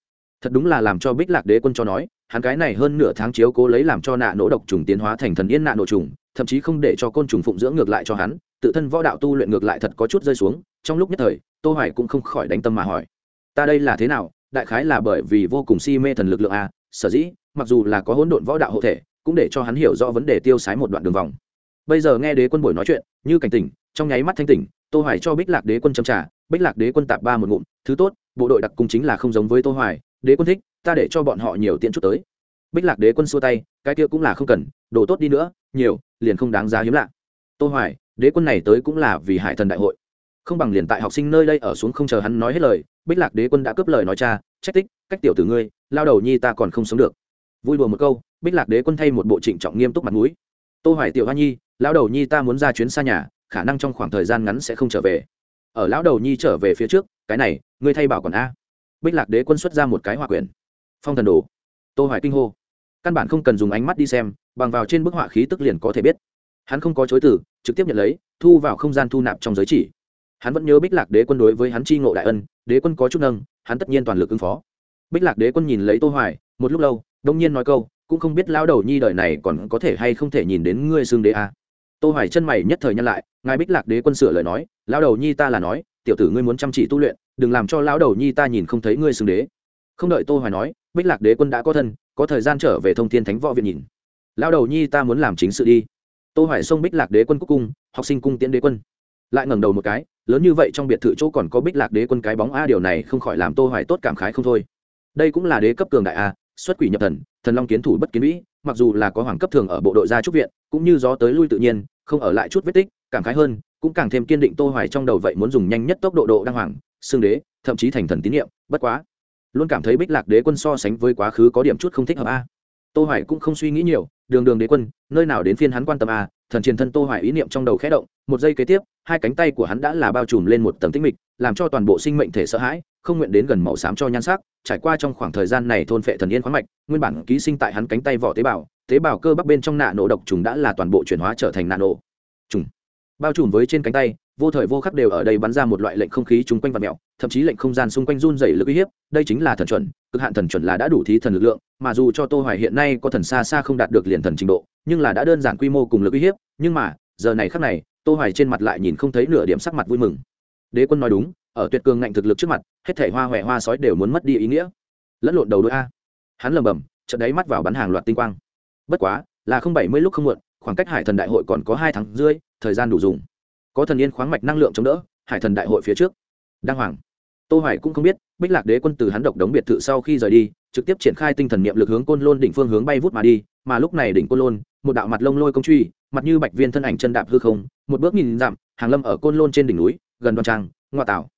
Thật đúng là làm cho bích lạc đế quân cho nói, hắn cái này hơn nửa tháng chiếu cố lấy làm cho nạ nổ độc trùng tiến hóa thành thần yên nạ nổ trùng, thậm chí không để cho côn trùng phụng dưỡng ngược lại cho hắn, tự thân võ đạo tu luyện ngược lại thật có chút rơi xuống, trong lúc nhất thời, tô hoài cũng không khỏi đánh tâm mà hỏi, ta đây là thế nào? Đại khái là bởi vì vô cùng si mê thần lực lượng a, sở dĩ mặc dù là có hỗn độn võ đạo hộ thể, cũng để cho hắn hiểu rõ vấn đề tiêu sái một đoạn đường vòng. Bây giờ nghe đế quân buổi nói chuyện, như cảnh tỉnh, trong nháy mắt thanh tỉnh, tô hoài cho bích lạc đế quân châm trà, bích lạc đế quân tạp ba một ngụm, thứ tốt, bộ đội đặc cung chính là không giống với tô hoài, đế quân thích, ta để cho bọn họ nhiều tiện chút tới. Bích lạc đế quân xua tay, cái kia cũng là không cần, đồ tốt đi nữa, nhiều, liền không đáng giá hiếm lạ. Tô hoài, đế quân này tới cũng là vì hải thần đại hội. Không bằng liền tại học sinh nơi đây ở xuống không chờ hắn nói hết lời, bích lạc đế quân đã cướp lời nói cha trách tích, cách tiểu tử ngươi, lao đầu nhi ta còn không sống được vui đùa một câu, bích lạc đế quân thay một bộ trịnh trọng nghiêm túc mặt mũi. Tô hoài tiểu hoa nhi, lão đầu nhi ta muốn ra chuyến xa nhà, khả năng trong khoảng thời gian ngắn sẽ không trở về. Ở lão đầu nhi trở về phía trước, cái này, ngươi thay bảo còn a. Bích lạc đế quân xuất ra một cái hỏa quyển. Phong thần đồ. Tô hoài kinh hô. Căn bản không cần dùng ánh mắt đi xem, bằng vào trên bức họa khí tức liền có thể biết. Hắn không có chối từ, trực tiếp nhận lấy, thu vào không gian thu nạp trong giới chỉ. Hắn vẫn nhớ bích lạc đế quân đối với hắn chi ngộ đại ân, đế quân có chút nâng, hắn tất nhiên toàn lực ứng phó. Bích lạc đế quân nhìn lấy tô hoài, một lúc lâu đông nhiên nói câu, cũng không biết lão đầu nhi đời này còn có thể hay không thể nhìn đến ngươi xương đế a. À. tô hoài chân mày nhất thời nhân lại, ngài bích lạc đế quân sửa lời nói, lão đầu nhi ta là nói, tiểu tử ngươi muốn chăm chỉ tu luyện, đừng làm cho lão đầu nhi ta nhìn không thấy ngươi xương đế. Không đợi tô hoài nói, bích lạc đế quân đã có thân, có thời gian trở về thông thiên thánh võ viện nhìn. Lão đầu nhi ta muốn làm chính sự đi. Tô hoài xông bích lạc đế quân quốc cung, học sinh cung tiễn đế quân. Lại ngẩng đầu một cái, lớn như vậy trong biệt thự chỗ còn có bích lạc đế quân cái bóng a, điều này không khỏi làm tô hoài tốt cảm khái không thôi. Đây cũng là đế cấp cường đại a xuất quỷ nhập thần thần long kiến thủ bất kiến vĩ, mặc dù là có hoàng cấp thường ở bộ đội gia trúc viện, cũng như gió tới lui tự nhiên, không ở lại chút vết tích, cảm khái hơn, cũng càng thêm kiên định tô hoài trong đầu vậy muốn dùng nhanh nhất tốc độ độ đăng hoàng, xương đế, thậm chí thành thần tín niệm, bất quá, luôn cảm thấy bích lạc đế quân so sánh với quá khứ có điểm chút không thích hợp a. Tô hoài cũng không suy nghĩ nhiều, đường đường đế quân, nơi nào đến phiên hắn quan tâm a thần chiến thân tô hoài ý niệm trong đầu khẽ động, một giây kế tiếp, hai cánh tay của hắn đã là bao trùm lên một tầng tích mịch, làm cho toàn bộ sinh mệnh thể sợ hãi, không nguyện đến gần màu xám cho nhan sắc, trải qua trong khoảng thời gian này thôn phệ thần yên khoáng mạch, nguyên bản ký sinh tại hắn cánh tay vỏ tế bào tế bào cơ bắp bên trong nạ nổ độc trùng đã là toàn bộ chuyển hóa trở thành nạ nổ. Trùng. Bao trùm với trên cánh tay, vô thời vô khắc đều ở đây bắn ra một loại lệnh không khí chung quanh và mèo, thậm chí lệnh không gian xung quanh run dày lực uy hiếp, đây chính là thần chuẩn, cực hạn thần chuẩn là đã đủ thí thần lực lượng, mà dù cho tô hoài hiện nay có thần xa xa không đạt được liền thần trình độ nhưng là đã đơn giản quy mô cùng lực uy hiếp, nhưng mà, giờ này khắc này, tô hoài trên mặt lại nhìn không thấy nửa điểm sắc mặt vui mừng. Đế quân nói đúng, ở tuyệt cường ngạnh thực lực trước mặt, hết thảy hoa hoẹ hoa sói đều muốn mất đi ý nghĩa. Lẫn lộn đầu đôi a. Hắn lầm bầm trận đáy mắt vào bắn hàng loạt tinh quang. Bất quá, là không bảy mươi lúc không muộn, khoảng cách hải thần đại hội còn có hai tháng rưỡi, thời gian đủ dùng. Có thần yên khoáng mạch năng lượng chống đỡ, hải thần đại hội phía trước. Đăng hoàng. Tô hoài cũng không biết, bích lạc đế quân từ hắn độc đống biệt thự sau khi rời đi, trực tiếp triển khai tinh thần niệm lực hướng côn lôn đỉnh phương hướng bay vút mà đi, mà lúc này đỉnh côn lôn một đạo mặt lông lôi công truy, mặt như bạch viên thân ảnh chân đạp hư không, một bước nhìn dặm, hàng lâm ở côn lôn trên đỉnh núi, gần đoan trang ngoa tảo.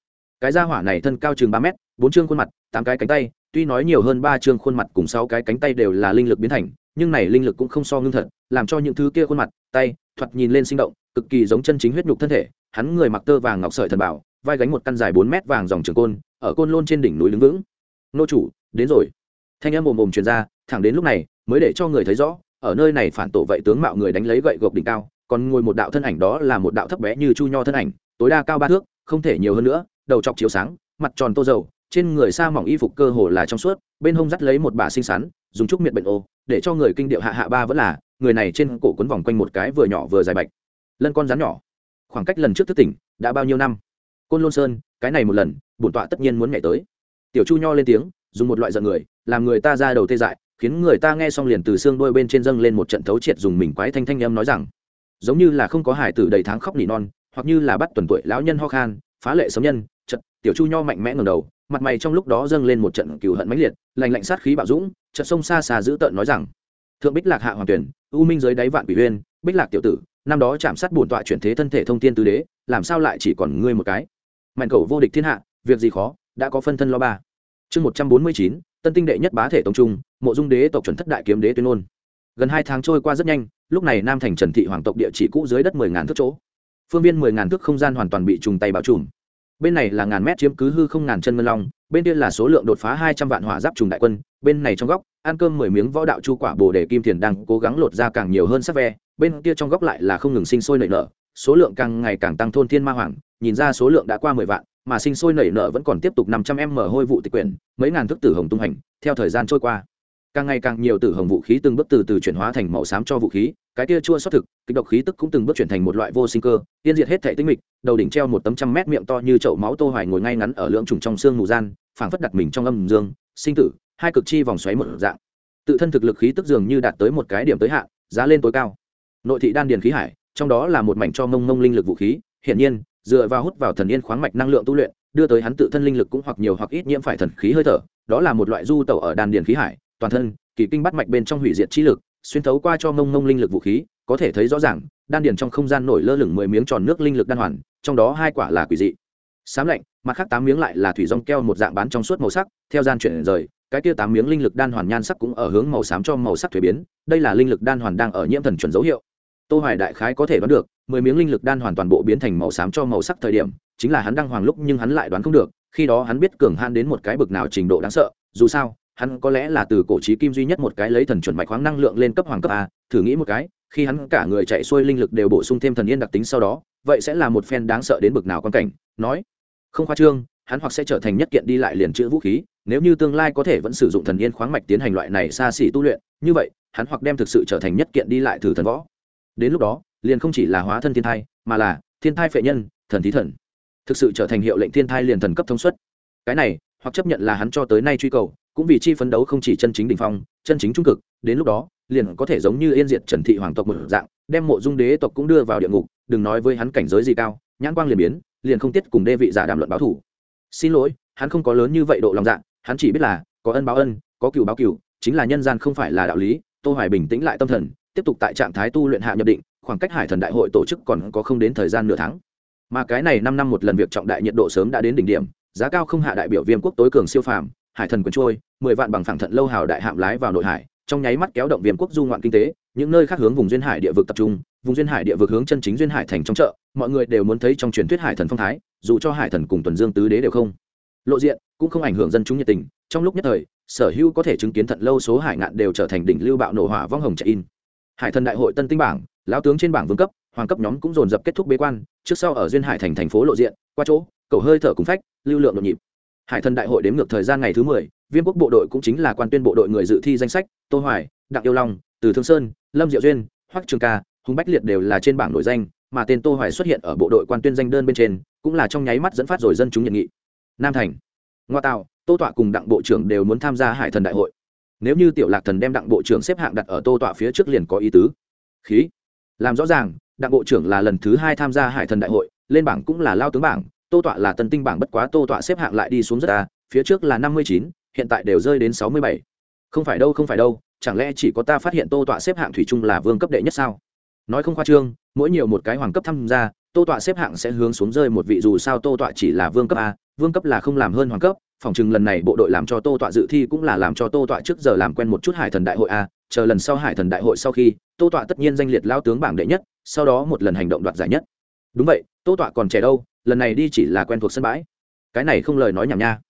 cái gia hỏa này thân cao chừng ba mét, bốn chương khuôn mặt, tám cái cánh tay, tuy nói nhiều hơn ba chương khuôn mặt cùng sáu cái cánh tay đều là linh lực biến thành, nhưng này linh lực cũng không so ngưng thật, làm cho những thứ kia khuôn mặt, tay, thoạt nhìn lên sinh động, cực kỳ giống chân chính huyết nhục thân thể. Hắn người mặc tơ vàng ngọc sợi thần bảo, vai gánh một căn dài bốn mét vàng dòng trường côn, ở côn lôn trên đỉnh núi đứng vững. Nô chủ, đến rồi. Thanh âm ồm ồm truyền ra, thẳng đến lúc này, mới để cho người thấy rõ ở nơi này phản tổ vậy tướng mạo người đánh lấy gậy gộc đỉnh cao, còn ngồi một đạo thân ảnh đó là một đạo thấp bé như chu nho thân ảnh, tối đa cao ba thước, không thể nhiều hơn nữa, đầu chọc chiếu sáng, mặt tròn tô dầu, trên người sa mỏng y phục cơ hồ là trong suốt, bên hông dắt lấy một bà xinh xắn, dùng trúc miệng bệnh ô, để cho người kinh điệu hạ hạ ba vẫn là, người này trên cổ quấn vòng quanh một cái vừa nhỏ vừa dài bạch. Lân con rắn nhỏ. Khoảng cách lần trước thức tỉnh đã bao nhiêu năm? Côn lôn sơn, cái này một lần, bổn tọa tất nhiên muốn nhảy tới. Tiểu chu nho lên tiếng, dùng một loại giận người, làm người ta ra đầu tê dại khiến người ta nghe xong liền từ xương đôi bên trên dâng lên một trận thấu triệt dùng mình quái thanh thanh em nói rằng, giống như là không có hải tử đầy tháng khóc nỉ non, hoặc như là bắt tuần tuổi lão nhân ho khan, phá lệ sống nhân trận tiểu chu nho mạnh mẽ ngầm đầu, mặt mày trong lúc đó dâng lên một trận cừu hận mãnh liệt lành lạnh sát khí bạo dũng trận sông xa xa giữ tợn nói rằng, thượng bích lạc hạ hoàng tuyển, u minh dưới đáy vạn quỷ huyên bích lạc tiểu tử, năm đó chạm sát bổn tọa chuyển thế thân thể thông tiên tứ đế, làm sao lại chỉ còn ngươi một cái? Mạnh cầu vô địch thiên hạ, việc gì khó, đã có phân thân lo ba. Chương một trăm bốn mươi chín tân tinh đệ nhất bá thể tông trung, mộ dung đế tộc chuẩn thất đại kiếm đế tuyên ngôn. Gần hai tháng trôi qua rất nhanh, lúc này nam thành trần thị hoàng tộc địa chỉ cũ dưới đất mười ngàn thước chỗ. Phương viên mười ngàn thước không gian hoàn toàn bị trùng tay bao trùm. Bên này là ngàn mét chiếm cứ hư không ngàn chân ngân long, bên kia là số lượng đột phá hai trăm vạn hỏa giáp trùng đại quân, bên này trong góc, ăn cơm mười miếng võ đạo chu quả bồ đề kim thiền đang cố gắng lột ra càng nhiều hơn sắc ve, bên kia trong góc lại là không ngừng sinh sôi nảy nở, số lượng càng ngày càng tăng thôn thiên ma hoàng, nhìn ra số lượng đã qua mười vạn mà sinh sôi nảy nở vẫn còn tiếp tục năm trăm em mở hôi vụ tịch quyển, mấy ngàn thức tử hồng tung hành, theo thời gian trôi qua. Càng ngày càng nhiều tử hồng vũ khí từng bước từ từ chuyển hóa thành màu xám cho vũ khí, cái kia chua xót thực, kịch độc khí tức cũng từng bước chuyển thành một loại vô sinh cơ tiên diệt hết thể tinh mịch, đầu đỉnh treo một tấm trăm mét miệng to như chậu máu tô hoài ngồi ngay ngắn ở lưỡng trùng trong xương mù gian, phảng phất đặt mình trong âm dương, sinh tử, hai cực chi vòng xoáy một dạng. Tự thân thực lực khí tức dường như đạt tới một cái điểm tới hạn, giá lên tối cao. Nội thị đan điền khí hải, trong đó là một mảnh cho mông mông linh lực vũ khí hiện nhiên dựa vào hút vào thần yên khoáng mạch năng lượng tu luyện, đưa tới hắn tự thân linh lực cũng hoặc nhiều hoặc ít nhiễm phải thần khí hơi thở, đó là một loại du tẩu ở đan điền khí hải, toàn thân, kỳ kinh bắt mạch bên trong hủy diệt chi lực, xuyên thấu qua cho mông mông linh lực vũ khí, có thể thấy rõ ràng, đan điền trong không gian nổi lơ lửng mười miếng tròn nước linh lực đan hoàn, trong đó hai quả là quỷ dị. Sám lạnh, mặt khác tám miếng lại là thủy rong keo một dạng bán trong suốt màu sắc, theo gian chuyển rời, cái kia tám miếng linh lực đan hoàn nhan sắc cũng ở hướng màu xám cho màu sắc thuế biến, đây là linh lực đan hoàn đang ở nhiễm thần chuẩn dấu hiệu. Tô hoài đại khái có thể đoán được mười miếng linh lực đan hoàn toàn bộ biến thành màu xám cho màu sắc thời điểm, chính là hắn đang hoàng lúc nhưng hắn lại đoán không được, khi đó hắn biết cường han đến một cái bực nào trình độ đáng sợ, dù sao, hắn có lẽ là từ cổ trí kim duy nhất một cái lấy thần chuẩn mạch khoáng năng lượng lên cấp hoàng cấp a, thử nghĩ một cái, khi hắn cả người chạy xuôi linh lực đều bổ sung thêm thần yên đặc tính sau đó, vậy sẽ là một phen đáng sợ đến bực nào quan cảnh, nói, không khoa trương, hắn hoặc sẽ trở thành nhất kiện đi lại liền chữ vũ khí, nếu như tương lai có thể vẫn sử dụng thần yên khoáng mạch tiến hành loại này xa xỉ tu luyện, như vậy, hắn hoặc đem thực sự trở thành nhất kiện đi lại thử thần võ. Đến lúc đó liền không chỉ là hóa thân thiên thai, mà là thiên thai phệ nhân, thần thí thần. Thực sự trở thành hiệu lệnh thiên thai liền thần cấp thông suất. Cái này, hoặc chấp nhận là hắn cho tới nay truy cầu, cũng vì chi phấn đấu không chỉ chân chính đ ỉ n h phong, chân chính trung cực, đến lúc đó, liền có thể giống như yên diệt trần thị hoàng tộc một dạng, đem mộ dung đế tộc cũng đưa vào địa ngục, đừng nói với hắn cảnh giới gì cao, nhãn quang liền biến, liền không tiết cùng đê vị giả đàm luận báo thủ. Xin lỗi, hắn không có lớn như vậy độ lòng dạ hắn chỉ biết là có ân báo ân, có cựu báo cựu chính là nhân gian không phải là đạo lý, tô hoài bình tĩnh lại tâm thần, tiếp tục tại trạng thái tu luyện hạ nhập định khoảng cách hải thần đại hội tổ chức còn có không đến thời gian nửa tháng. Mà cái này năm năm một lần việc trọng đại nhiệt độ sớm đã đến đỉnh điểm, giá cao không hạ đại biểu viêm quốc tối cường siêu phàm, hải thần quần trôi, mười vạn bằng phẳng thận lâu hào đại hạm lái vào nội hải, trong nháy mắt kéo động viêm quốc du ngoạn kinh tế, những nơi khác hướng vùng duyên hải địa vực tập trung, vùng duyên hải địa vực hướng chân chính duyên hải thành trong chợ, mọi người đều muốn thấy trong truyền thuyết hải thần phong thái, dù cho hải thần cùng tuần dương tứ đế đều không. Lộ diện, cũng không ảnh hưởng dân chúng nhiệt tình, trong lúc nhất thời, sở hữu có thể chứng kiến thận lâu số hải ngạn đều trở thành đỉnh lưu bạo nổ hỏa vong hồng chạy in. Hải thần đại hội tân tinh bảng lão tướng trên bảng vương cấp, hoàng cấp nhóm cũng dồn dập kết thúc bế quan, trước sau ở duyên hải thành thành phố lộ diện, qua chỗ cầu hơi thở cùng phách, lưu lượng nhộn nhịp. Hải thần đại hội đếm ngược thời gian ngày thứ mười, viêm quốc bộ đội cũng chính là quan tuyên bộ đội người dự thi danh sách, tô hoài, đặng yêu long, từ thương sơn, lâm diệu duyên, hoắc trường ca, hùng bách liệt đều là trên bảng nổi danh, mà tên tô hoài xuất hiện ở bộ đội quan tuyên danh đơn bên trên, cũng là trong nháy mắt dẫn phát rồi dân chúng nhận nghị. Nam thành, ngoa tạo tô tọa cùng đặng bộ trưởng đều muốn tham gia hải thần đại hội. Nếu như tiểu lạc thần đem đặng bộ trưởng xếp hạng đặt ở tô tọa phía trước liền có ý tứ. Khí làm rõ ràng đặng bộ trưởng là lần thứ hai tham gia hải thần đại hội, lên bảng cũng là lao tướng bảng, tô tọa là tân tinh bảng bất quá tô tọa xếp hạng lại đi xuống rất ta phía trước là năm mươi chín, hiện tại đều rơi đến sáu mươi bảy. Không phải đâu, không phải đâu, chẳng lẽ chỉ có ta phát hiện tô tọa xếp hạng thủy chung là vương cấp đệ nhất sao? Nói không khoa trương, mỗi nhiều một cái hoàng cấp tham gia, tô tọa xếp hạng sẽ hướng xuống rơi một vị dù sao tô tọa chỉ là vương cấp a, vương cấp là không làm hơn hoàng cấp phòng chừng lần này bộ đội làm cho tô tọa dự thi cũng là làm cho tô tọa trước giờ làm quen một chút hải thần đại hội a, chờ lần sau hải thần đại hội sau khi, tô tọa tất nhiên danh liệt lao tướng bảng đệ nhất, sau đó một lần hành động đoạt giải nhất. Đúng vậy, tô tọa còn trẻ đâu, lần này đi chỉ là quen thuộc sân bãi. Cái này không lời nói nhảm nha.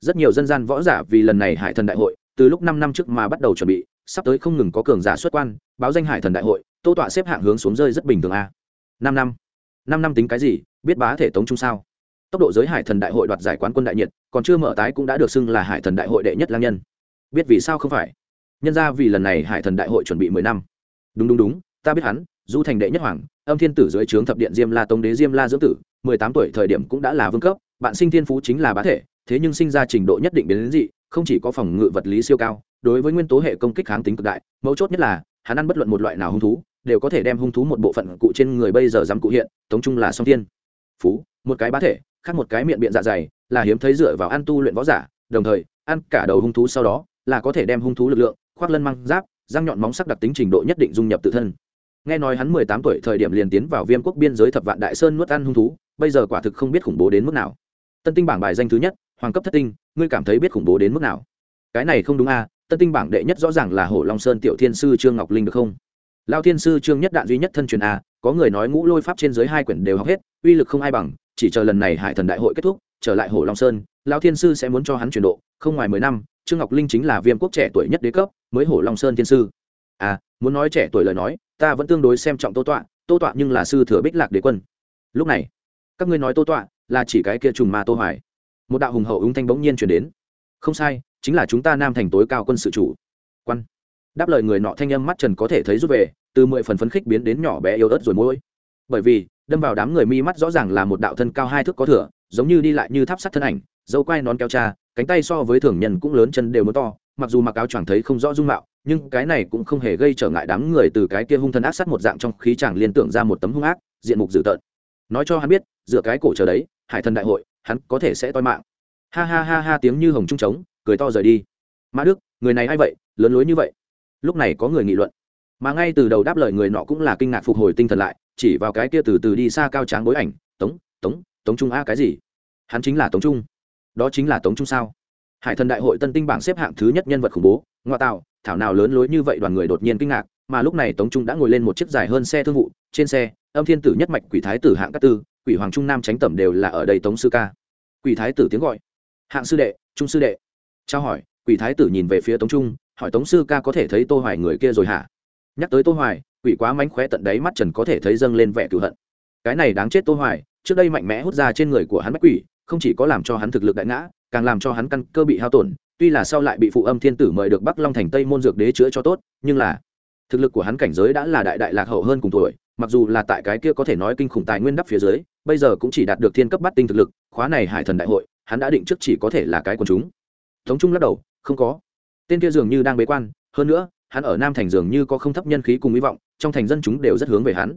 Rất nhiều dân gian võ giả vì lần này hải thần đại hội, từ lúc năm năm trước mà bắt đầu chuẩn bị, sắp tới không ngừng có cường giả xuất quan, báo danh hải thần đại hội, tô tọa xếp hạng hướng xuống rơi rất bình thường a. Năm năm. Năm năm tính cái gì, biết bá thể tống trung sao? Tốc độ giới hải thần đại hội đoạt giải quán quân đại nhiệt, còn chưa mở tái cũng đã được xưng là hải thần đại hội đệ nhất lang nhân. Biết vì sao không phải? Nhân ra vì lần này hải thần đại hội chuẩn bị mười năm. Đúng đúng đúng, ta biết hắn, du thành đệ nhất hoàng, âm thiên tử dưới trướng thập điện diêm la tông đế diêm la dưỡng tử, mười tám tuổi thời điểm cũng đã là vương cấp, bạn sinh thiên phú chính là bá thể, thế nhưng sinh ra trình độ nhất định biến đến dị, không chỉ có phòng ngự vật lý siêu cao, đối với nguyên tố hệ công kích kháng tính cực đại, mấu chốt nhất là, hắn ăn bất luận một loại nào hung thú, đều có thể đem hung thú một bộ phận cụ trên người bây giờ dám cụ hiện, tống trung là song thiên. Phú, một cái bá thể khác một cái miệng biện dạ dày là hiếm thấy dựa vào ăn tu luyện võ giả đồng thời ăn cả đầu hung thú sau đó là có thể đem hung thú lực lượng khoác lân măng giáp răng nhọn móng sắc đặc tính trình độ nhất định dung nhập tự thân. Nghe nói hắn mười tám tuổi thời điểm liền tiến vào viêm quốc biên giới thập vạn đại sơn nuốt ăn hung thú bây giờ quả thực không biết khủng bố đến mức nào. Tân tinh bảng bài danh thứ nhất hoàng cấp thất tinh ngươi cảm thấy biết khủng bố đến mức nào? Cái này không đúng a à, tân tinh bảng đệ nhất rõ ràng là hổ long sơn tiểu thiên sư trương ngọc linh được không? Lao thiên sư trương nhất đạn duy nhất thân truyền a có người nói ngũ lôi pháp trên dưới hai quyển đều học hết uy lực không ai bằng chỉ chờ lần này hải thần đại hội kết thúc, trở lại hổ long sơn lao thiên sư sẽ muốn cho hắn chuyển độ, không ngoài mười năm, trương ngọc linh chính là viêm quốc trẻ tuổi nhất đế cấp, mới hổ long sơn thiên sư. À muốn nói trẻ tuổi lời nói, ta vẫn tương đối xem trọng tô tọa tô tọa nhưng là sư thừa bích lạc đế quân. Lúc này, các ngươi nói tô tọa là chỉ cái kia trùng mà tô hoài. Một đạo hùng hậu ung thanh bỗng nhiên chuyển đến. Không sai, chính là chúng ta nam thành tối cao quân sự chủ. Quan. Đáp lời người nọ thanh âm mắt trần có thể thấy rút về, từ mười phần phấn khích biến đến nhỏ bé yếu ớt rồi môi. Bởi vì đâm vào đám người mi mắt rõ ràng là một đạo thân cao hai thước có thừa, giống như đi lại như tháp sắt thân ảnh, dâu quai nón keo cha, cánh tay so với thường nhân cũng lớn chân đều muốn to, mặc dù mặc áo choàng thấy không rõ dung mạo, nhưng cái này cũng không hề gây trở ngại đám người từ cái kia hung thân ác sát một dạng trong khí chàng liên tưởng ra một tấm hung ác, diện mục dữ tợn. Nói cho hắn biết, dựa cái cổ chờ đấy, hải thần đại hội, hắn có thể sẽ toi mạng. Ha ha ha ha, tiếng như hồng trung trống, cười to rời đi. Mã đức, người này a i vậy, lớn lối như vậy? Lúc này có người nghị luận. Mà ngay từ đầu đáp lời người nọ cũng là kinh ngạc phục hồi tinh thần lại chỉ vào cái kia từ từ đi xa cao tráng bối ảnh, tống tống tống trung a cái gì? Hắn chính là tống trung. Đó chính là tống trung sao? Hải thần đại hội tân tinh bảng xếp hạng thứ nhất nhân vật khủng bố, ngoa tạo, thảo nào lớn lối như vậy đoàn người đột nhiên kinh ngạc, mà lúc này tống trung đã ngồi lên một chiếc dài hơn xe thương vụ, trên xe, âm thiên tử nhất mạch quỷ thái tử hạng các tư, quỷ hoàng trung nam tránh tẩm đều là ở đây tống sư ca. Quỷ thái tử tiếng gọi. Hạng sư đệ, trung sư đệ. Trao hỏi, quỷ thái tử nhìn về phía tống trung, hỏi tống sư ca có thể thấy tô hoài người kia rồi hả? Nhắc tới tô hoài quỷ quá mánh khóe tận đáy mắt trần có thể thấy dâng lên vẻ cựu hận. Cái này đáng chết tô hoài, trước đây mạnh mẽ hút ra trên người của hắn bách quỷ, không chỉ có làm cho hắn thực lực đại ngã, càng làm cho hắn căn cơ bị hao tổn, tuy là sau lại bị phụ âm thiên tử mời được bắc long thành tây môn dược đế chữa cho tốt, nhưng là thực lực của hắn cảnh giới đã là đại đại lạc hậu hơn cùng tuổi, mặc dù là tại cái kia có thể nói kinh khủng tài nguyên đắp phía dưới, bây giờ cũng chỉ đạt được thiên cấp bắt tinh thực lực, khóa này hải thần đại hội, hắn đã định trước chỉ có thể là cái quần chúng. Thống trung lắc đầu, không có. Tên kia dường như đang bế quan, hơn nữa, hắn ở nam thành dường như có không thấp nhân khí cùng hy vọng trong thành dân chúng đều rất hướng về hắn.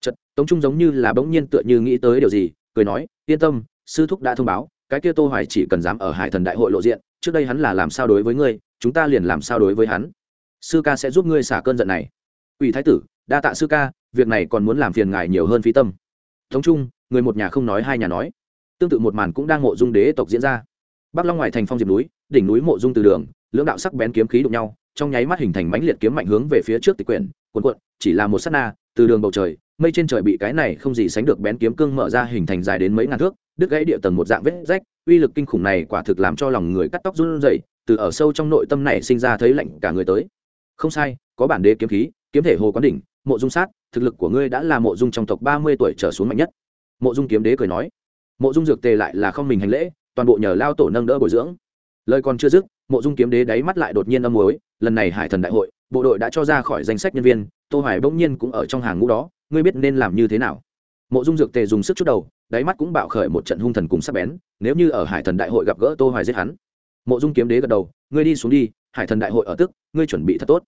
Chật tống trung giống như là bỗng nhiên tựa như nghĩ tới điều gì, cười nói, yên tâm, sư thúc đã thông báo, cái kia tô hoài chỉ cần dám ở hải thần đại hội lộ diện, trước đây hắn là làm sao đối với ngươi, chúng ta liền làm sao đối với hắn. Sư ca sẽ giúp ngươi xả cơn giận này. Ủy thái tử, đa tạ sư ca, việc này còn muốn làm phiền ngài nhiều hơn phí tâm. Tống trung, người một nhà không nói hai nhà nói. Tương tự một màn cũng đang mộ dung đế tộc diễn ra. Bắc long ngoài thành phong diệp núi, đỉnh núi mộ dung từ đường, lưỡng đạo sắc bén kiếm khí đụng nhau trong nháy mắt hình thành mãnh liệt kiếm mạnh hướng về phía trước tịch quyển, cuồn cuộn, chỉ là một sát na, từ đường bầu trời, mây trên trời bị cái này không gì sánh được bén kiếm cương mở ra hình thành dài đến mấy ngàn thước, đứt gãy địa tầng một dạng vết rách, uy lực kinh khủng này quả thực làm cho lòng người cắt tóc run rẩy, từ ở sâu trong nội tâm này sinh ra thấy lạnh cả người tới. Không sai, có bản đế kiếm khí, kiếm thể hồ quán đỉnh, mộ dung sát, thực lực của ngươi đã là mộ dung trong tộc ba mươi tuổi trở xuống mạnh nhất. Mộ dung kiếm đế cười nói, mộ dung dược tề lại là không mình hành lễ, toàn bộ nhờ lao tổ nâng đỡ bồi dưỡng. Lời còn chưa dứt, mộ dung kiếm đế đáy mắt lại đột nhiên âm mối lần này hải thần đại hội, bộ đội đã cho ra khỏi danh sách nhân viên, tô hoài bỗng nhiên cũng ở trong hàng ngũ đó, ngươi biết nên làm như thế nào? Mộ dung dược tề dùng sức chút đầu, đáy mắt cũng bạo khởi một trận hung thần cùng sắc bén, nếu như ở hải thần đại hội gặp gỡ tô hoài giết hắn. Mộ dung kiếm đế gật đầu, ngươi đi xuống đi, hải thần đại hội ở tức, ngươi chuẩn bị thật tốt.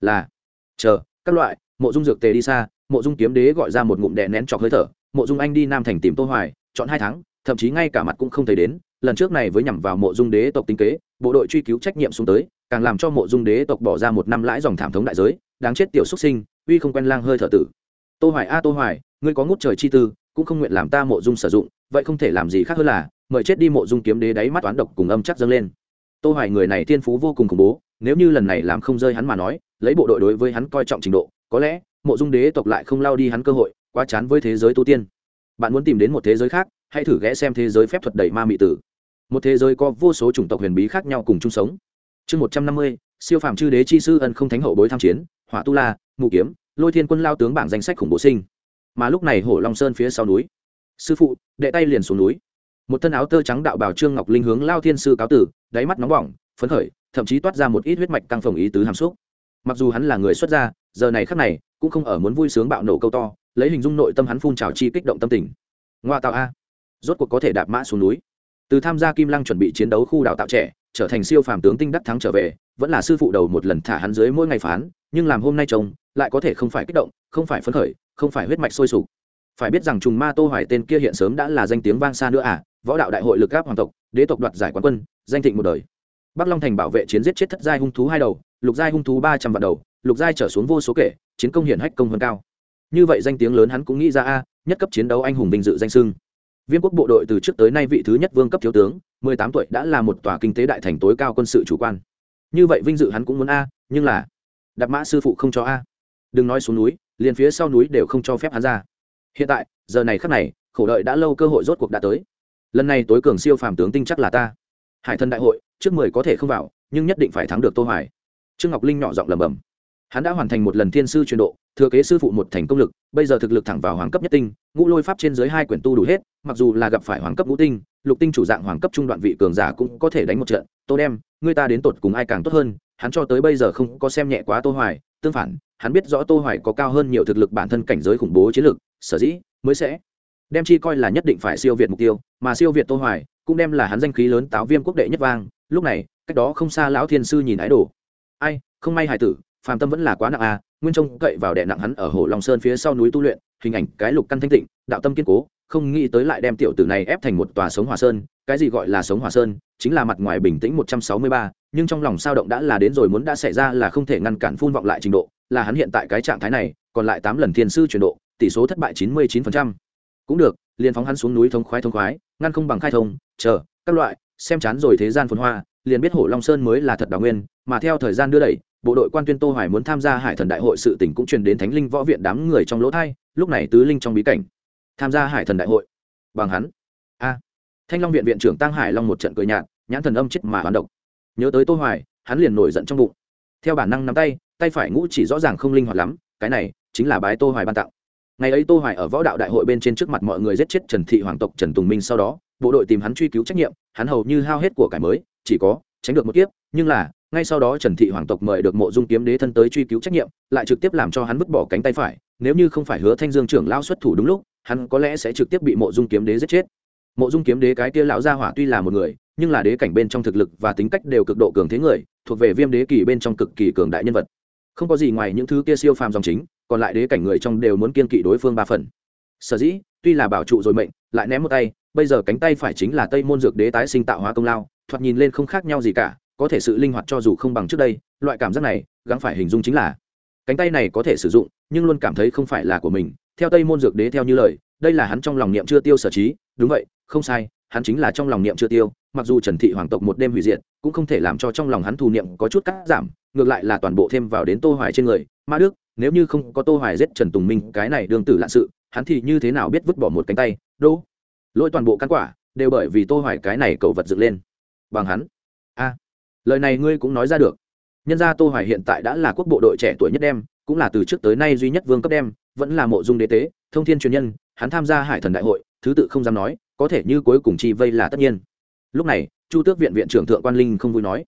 Là, chờ, các loại, mộ dung dược tề đi xa, mộ dung kiếm đế gọi ra một ngụm đè nén chọc hơi thở, mộ dung anh đi nam thành tìm tô hoài, chọn hai tháng, thậm chí ngay cả mặt cũng không thấy đến, lần trước này với nhằm vào mộ dung đế tộc tinh kế, bộ đội truy cứu trách nhiệm xuống tới càng làm cho mộ dung đế tộc bỏ ra một năm lãi dòng thảm thống đại giới, đáng chết tiểu xuất sinh, uy không quen lang hơi thở tử. Tô hoài a, tô hoài, ngươi có ngút trời chi tư, cũng không nguyện làm ta mộ dung sử dụng, vậy không thể làm gì khác hơn là, mời chết đi mộ dung kiếm đế đáy mắt toán độc cùng âm chắc dâng lên. Tô hoài người này thiên phú vô cùng khủng bố, nếu như lần này làm không rơi hắn mà nói, lấy bộ đội đối với hắn coi trọng trình độ, có lẽ, mộ dung đế tộc lại không lao đi hắn cơ hội, quá chán với thế giới tu tiên. Bạn muốn tìm đến một thế giới khác, hãy thử ghé xem thế giới phép thuật đầy ma mị tử. Một thế giới có vô số chủng tộc huyền bí khác nhau cùng chung sống chương một trăm năm mươi, siêu phàm chư đế chi sư ân không thánh hậu bối tham chiến, hỏa tu la, mù kiếm, lôi thiên quân lao tướng bảng danh sách khủng bố sinh. Mà lúc này hổ long sơn phía sau núi. Sư phụ, đệ tay liền xuống núi. Một thân áo tơ trắng đạo bảo trương ngọc linh hướng lao thiên sư cáo tử, đáy mắt nóng bỏng, phấn khởi, thậm chí toát ra một ít huyết mạch căng phồng ý tứ hàm xúc. Mặc dù hắn là người xuất gia, giờ này khắc này, cũng không ở muốn vui sướng bạo nổ câu to, lấy hình dung nội tâm hắn phun trào chi kích động tâm tình. Ngoa tạo a. Rốt cuộc có thể đạp mã xuống núi. Từ tham gia kim lăng chuẩn bị chiến đấu khu đào tạo trẻ trở thành siêu phàm tướng tinh đắc thắng trở về, vẫn là sư phụ đầu một lần thả hắn dưới mỗi ngày phán, nhưng làm hôm nay chồng lại có thể không phải kích động, không phải phấn khởi, không phải huyết mạch sôi sục. Phải biết rằng trùng ma tô hoài tên kia hiện sớm đã là danh tiếng vang xa nữa à võ đạo đại hội lực gáp hoàng tộc, đế tộc đoạt giải quán quân, danh thịnh một đời. Bắc long thành bảo vệ chiến giết chết thất giai hung thú hai đầu, lục giai hung thú ba trăm vạn đầu, lục giai trở xuống vô số kể, chiến công hiển hách công hơn cao. Như vậy danh tiếng lớn hắn cũng nghĩ ra a, nhất cấp chiến đấu anh hùng vinh dự danh sưng viêm quốc bộ đội từ trước tới nay vị thứ nhất vương cấp thiếu tướng, mười tám tuổi đã là một tòa kinh tế đại thành tối cao quân sự chủ quan. Như vậy vinh dự hắn cũng muốn a, nhưng là, đạp mã sư phụ không cho a. Đừng nói xuống núi, liền phía sau núi đều không cho phép hắn ra. Hiện tại, giờ này khắc này, khổ đợi đã lâu cơ hội rốt cuộc đã tới. Lần này tối cường siêu phàm tướng tinh chắc là ta. Hải thân đại hội, trước mười có thể không vào, nhưng nhất định phải thắng được tô hoài. Trương ngọc linh nhỏ giọng lẩm bẩm hắn đã hoàn thành một lần thiên sư truyền độ, thừa kế sư phụ một thành công lực, bây giờ thực lực thẳng vào hoàng cấp nhất tinh, ngũ lôi pháp trên dưới hai quyển tu đủ hết, mặc dù là gặp phải hoàng cấp ngũ tinh, lục tinh chủ dạng hoàng cấp trung đoạn vị cường giả cũng có thể đánh một trận. Tô đem người ta đến tột cùng ai càng tốt hơn? Hắn cho tới bây giờ không có xem nhẹ quá tô hoài, tương phản, hắn biết rõ tô hoài có cao hơn nhiều thực lực bản thân cảnh giới khủng bố chiến lực, sở dĩ mới sẽ đem chi coi là nhất định phải siêu việt mục tiêu, mà siêu việt tô hoài cũng đem là hắn danh khí lớn táo viêm quốc đệ nhất vang. Lúc này, cách đó không xa lão thiên sư nhìn ái đồ. Ai, không may hải tử phàm tâm vẫn là quá nặng à nguyên trông cậy vào đệ nặng hắn ở hồ long sơn phía sau núi tu luyện, hình ảnh cái lục căn thanh tịnh, đạo tâm kiên cố, không nghĩ tới lại đem tiểu tử này ép thành một tòa sống hòa sơn, cái gì gọi là sống hòa sơn, chính là mặt ngoài bình tĩnh một trăm sáu mươi ba, nhưng trong lòng sao động đã là đến rồi muốn đã xảy ra là không thể ngăn cản phun vọng lại trình độ, là hắn hiện tại cái trạng thái này, còn lại tám lần thiên sư chuyển độ, tỷ số thất bại chín mươi chín cũng được, liền phóng hắn xuống núi thông khoái thông khoái, ngăn không bằng khai thông, chờ, các loại, xem chán rồi thế gian phồn hoa, liền biết hổ long sơn mới là thật đào nguyên, mà theo thời gian đưa đẩy bộ đội quan tuyên tô hoài muốn tham gia hải thần đại hội sự tình cũng truyền đến thánh linh võ viện đám người trong lỗ thai, lúc này tứ linh trong bí cảnh. Tham gia hải thần đại hội. Bằng hắn. A. Thanh long viện viện trưởng tăng hải long một trận cười nhạt, nhãn thần âm chết mà hoán độc. Nhớ tới tô hoài, hắn liền nổi giận trong bụng. Theo bản năng nắm tay tay phải ngũ chỉ rõ ràng không linh hoạt lắm, cái này chính là bái tô hoài ban tặng. Ngày ấy tô hoài ở võ đạo đại hội bên trên trước mặt mọi người giết chết trần thị hoàng tộc trần tùng minh sau đó, bộ đội tìm hắn truy cứu trách nhiệm, hắn hầu như hao hết của cải mới, chỉ có tránh được một kiếp, nhưng là ngay sau đó trần thị hoàng tộc mời được mộ dung kiếm đế thân tới truy cứu trách nhiệm, lại trực tiếp làm cho hắn vứt bỏ cánh tay phải. Nếu như không phải hứa thanh dương trưởng lao xuất thủ đúng lúc, hắn có lẽ sẽ trực tiếp bị mộ dung kiếm đế giết chết. Mộ dung kiếm đế cái kia lão gia hỏa tuy là một người, nhưng là đế cảnh bên trong thực lực và tính cách đều cực độ cường thế người, thuộc về viêm đế kỳ bên trong cực kỳ cường đại nhân vật. Không có gì ngoài những thứ kia siêu phàm dòng chính, còn lại đế cảnh người trong đều muốn kiên kỵ đối phương ba phần. Sở dĩ, tuy là bảo trụ rồi mệnh, lại ném một tay, bây giờ cánh tay phải chính là tây môn dược đế tái sinh tạo hóa công lao, thoạt nhìn lên không khác nhau gì cả có thể sự linh hoạt cho dù không bằng trước đây, loại cảm giác này, gắng phải hình dung chính là, cánh tay này có thể sử dụng, nhưng luôn cảm thấy không phải là của mình. Theo tây môn dược đế theo như lời, đây là hắn trong lòng niệm chưa tiêu sở trí. Đúng vậy, không sai, hắn chính là trong lòng niệm chưa tiêu. Mặc dù trần thị hoàng tộc một đêm hủy diệt, cũng không thể làm cho trong lòng hắn thù niệm có chút cắt giảm, ngược lại là toàn bộ thêm vào đến tô hoài trên người. Ma đức, nếu như không có tô hoài giết trần tùng minh, cái này đương tử lạ sự, hắn thì như thế nào biết vứt bỏ một cánh tay? Đô lỗi toàn bộ căn quả, đều bởi vì tô hoài cái này cầu vật dựng lên. Bằng hắn. A lời này ngươi cũng nói ra được. Nhân gia tô hoài hiện tại đã là quốc bộ đội trẻ tuổi nhất đem, cũng là từ trước tới nay duy nhất vương cấp đem, vẫn là mộ dung đế tế, thông thiên truyền nhân, hắn tham gia hải thần đại hội, thứ tự không dám nói, có thể như cuối cùng chi vây là tất nhiên. Lúc này, chu tước viện viện trưởng thượng quan linh không vui nói.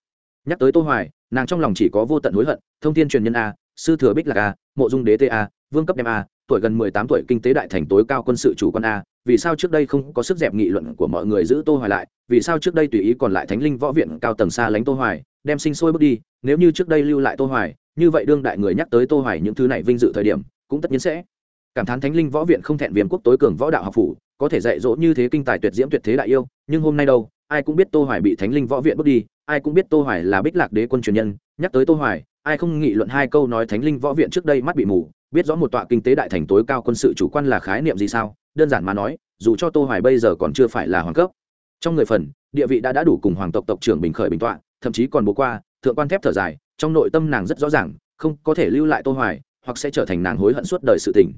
Nhắc tới tô hoài, nàng trong lòng chỉ có vô tận hối hận, thông thiên truyền nhân a, sư thừa bích lạc a, mộ dung đế tế a, vương cấp đem a, tuổi gần 18 tuổi kinh tế đại thành tối cao quân sự chủ quan a vì sao trước đây không có sức dẹp nghị luận của mọi người giữ tô hoài lại, vì sao trước đây tùy ý còn lại thánh linh võ viện cao tầng xa lánh tô hoài, đem sinh sôi bước đi, nếu như trước đây lưu lại tô hoài, như vậy đương đại người nhắc tới tô hoài những thứ này vinh dự thời điểm, cũng tất nhiên sẽ cảm thán thánh linh võ viện không thẹn viêm quốc tối cường võ đạo học phủ, có thể dạy dỗ như thế kinh tài tuyệt diễm tuyệt thế đại yêu, nhưng hôm nay đâu, ai cũng biết tô hoài bị thánh linh võ viện bước đi, ai cũng biết tô hoài là bích lạc đế quân truyền nhân, nhắc tới tô hoài, ai không nghị luận hai câu nói thánh linh võ viện trước đây mắt bị mù, biết rõ một tọa kinh tế đại thành tối cao quân sự chủ quan là khái niệm gì sao? Đơn giản mà nói, dù cho tô hoài bây giờ còn chưa phải là hoàng cấp, trong người phần, địa vị đã đã đủ cùng hoàng tộc tộc trưởng bình khởi bình tọa, thậm chí còn bố qua, thượng quan thép thở dài, trong nội tâm nàng rất rõ ràng, không có thể lưu lại tô hoài, hoặc sẽ trở thành nàng hối hận suốt đời sự tình.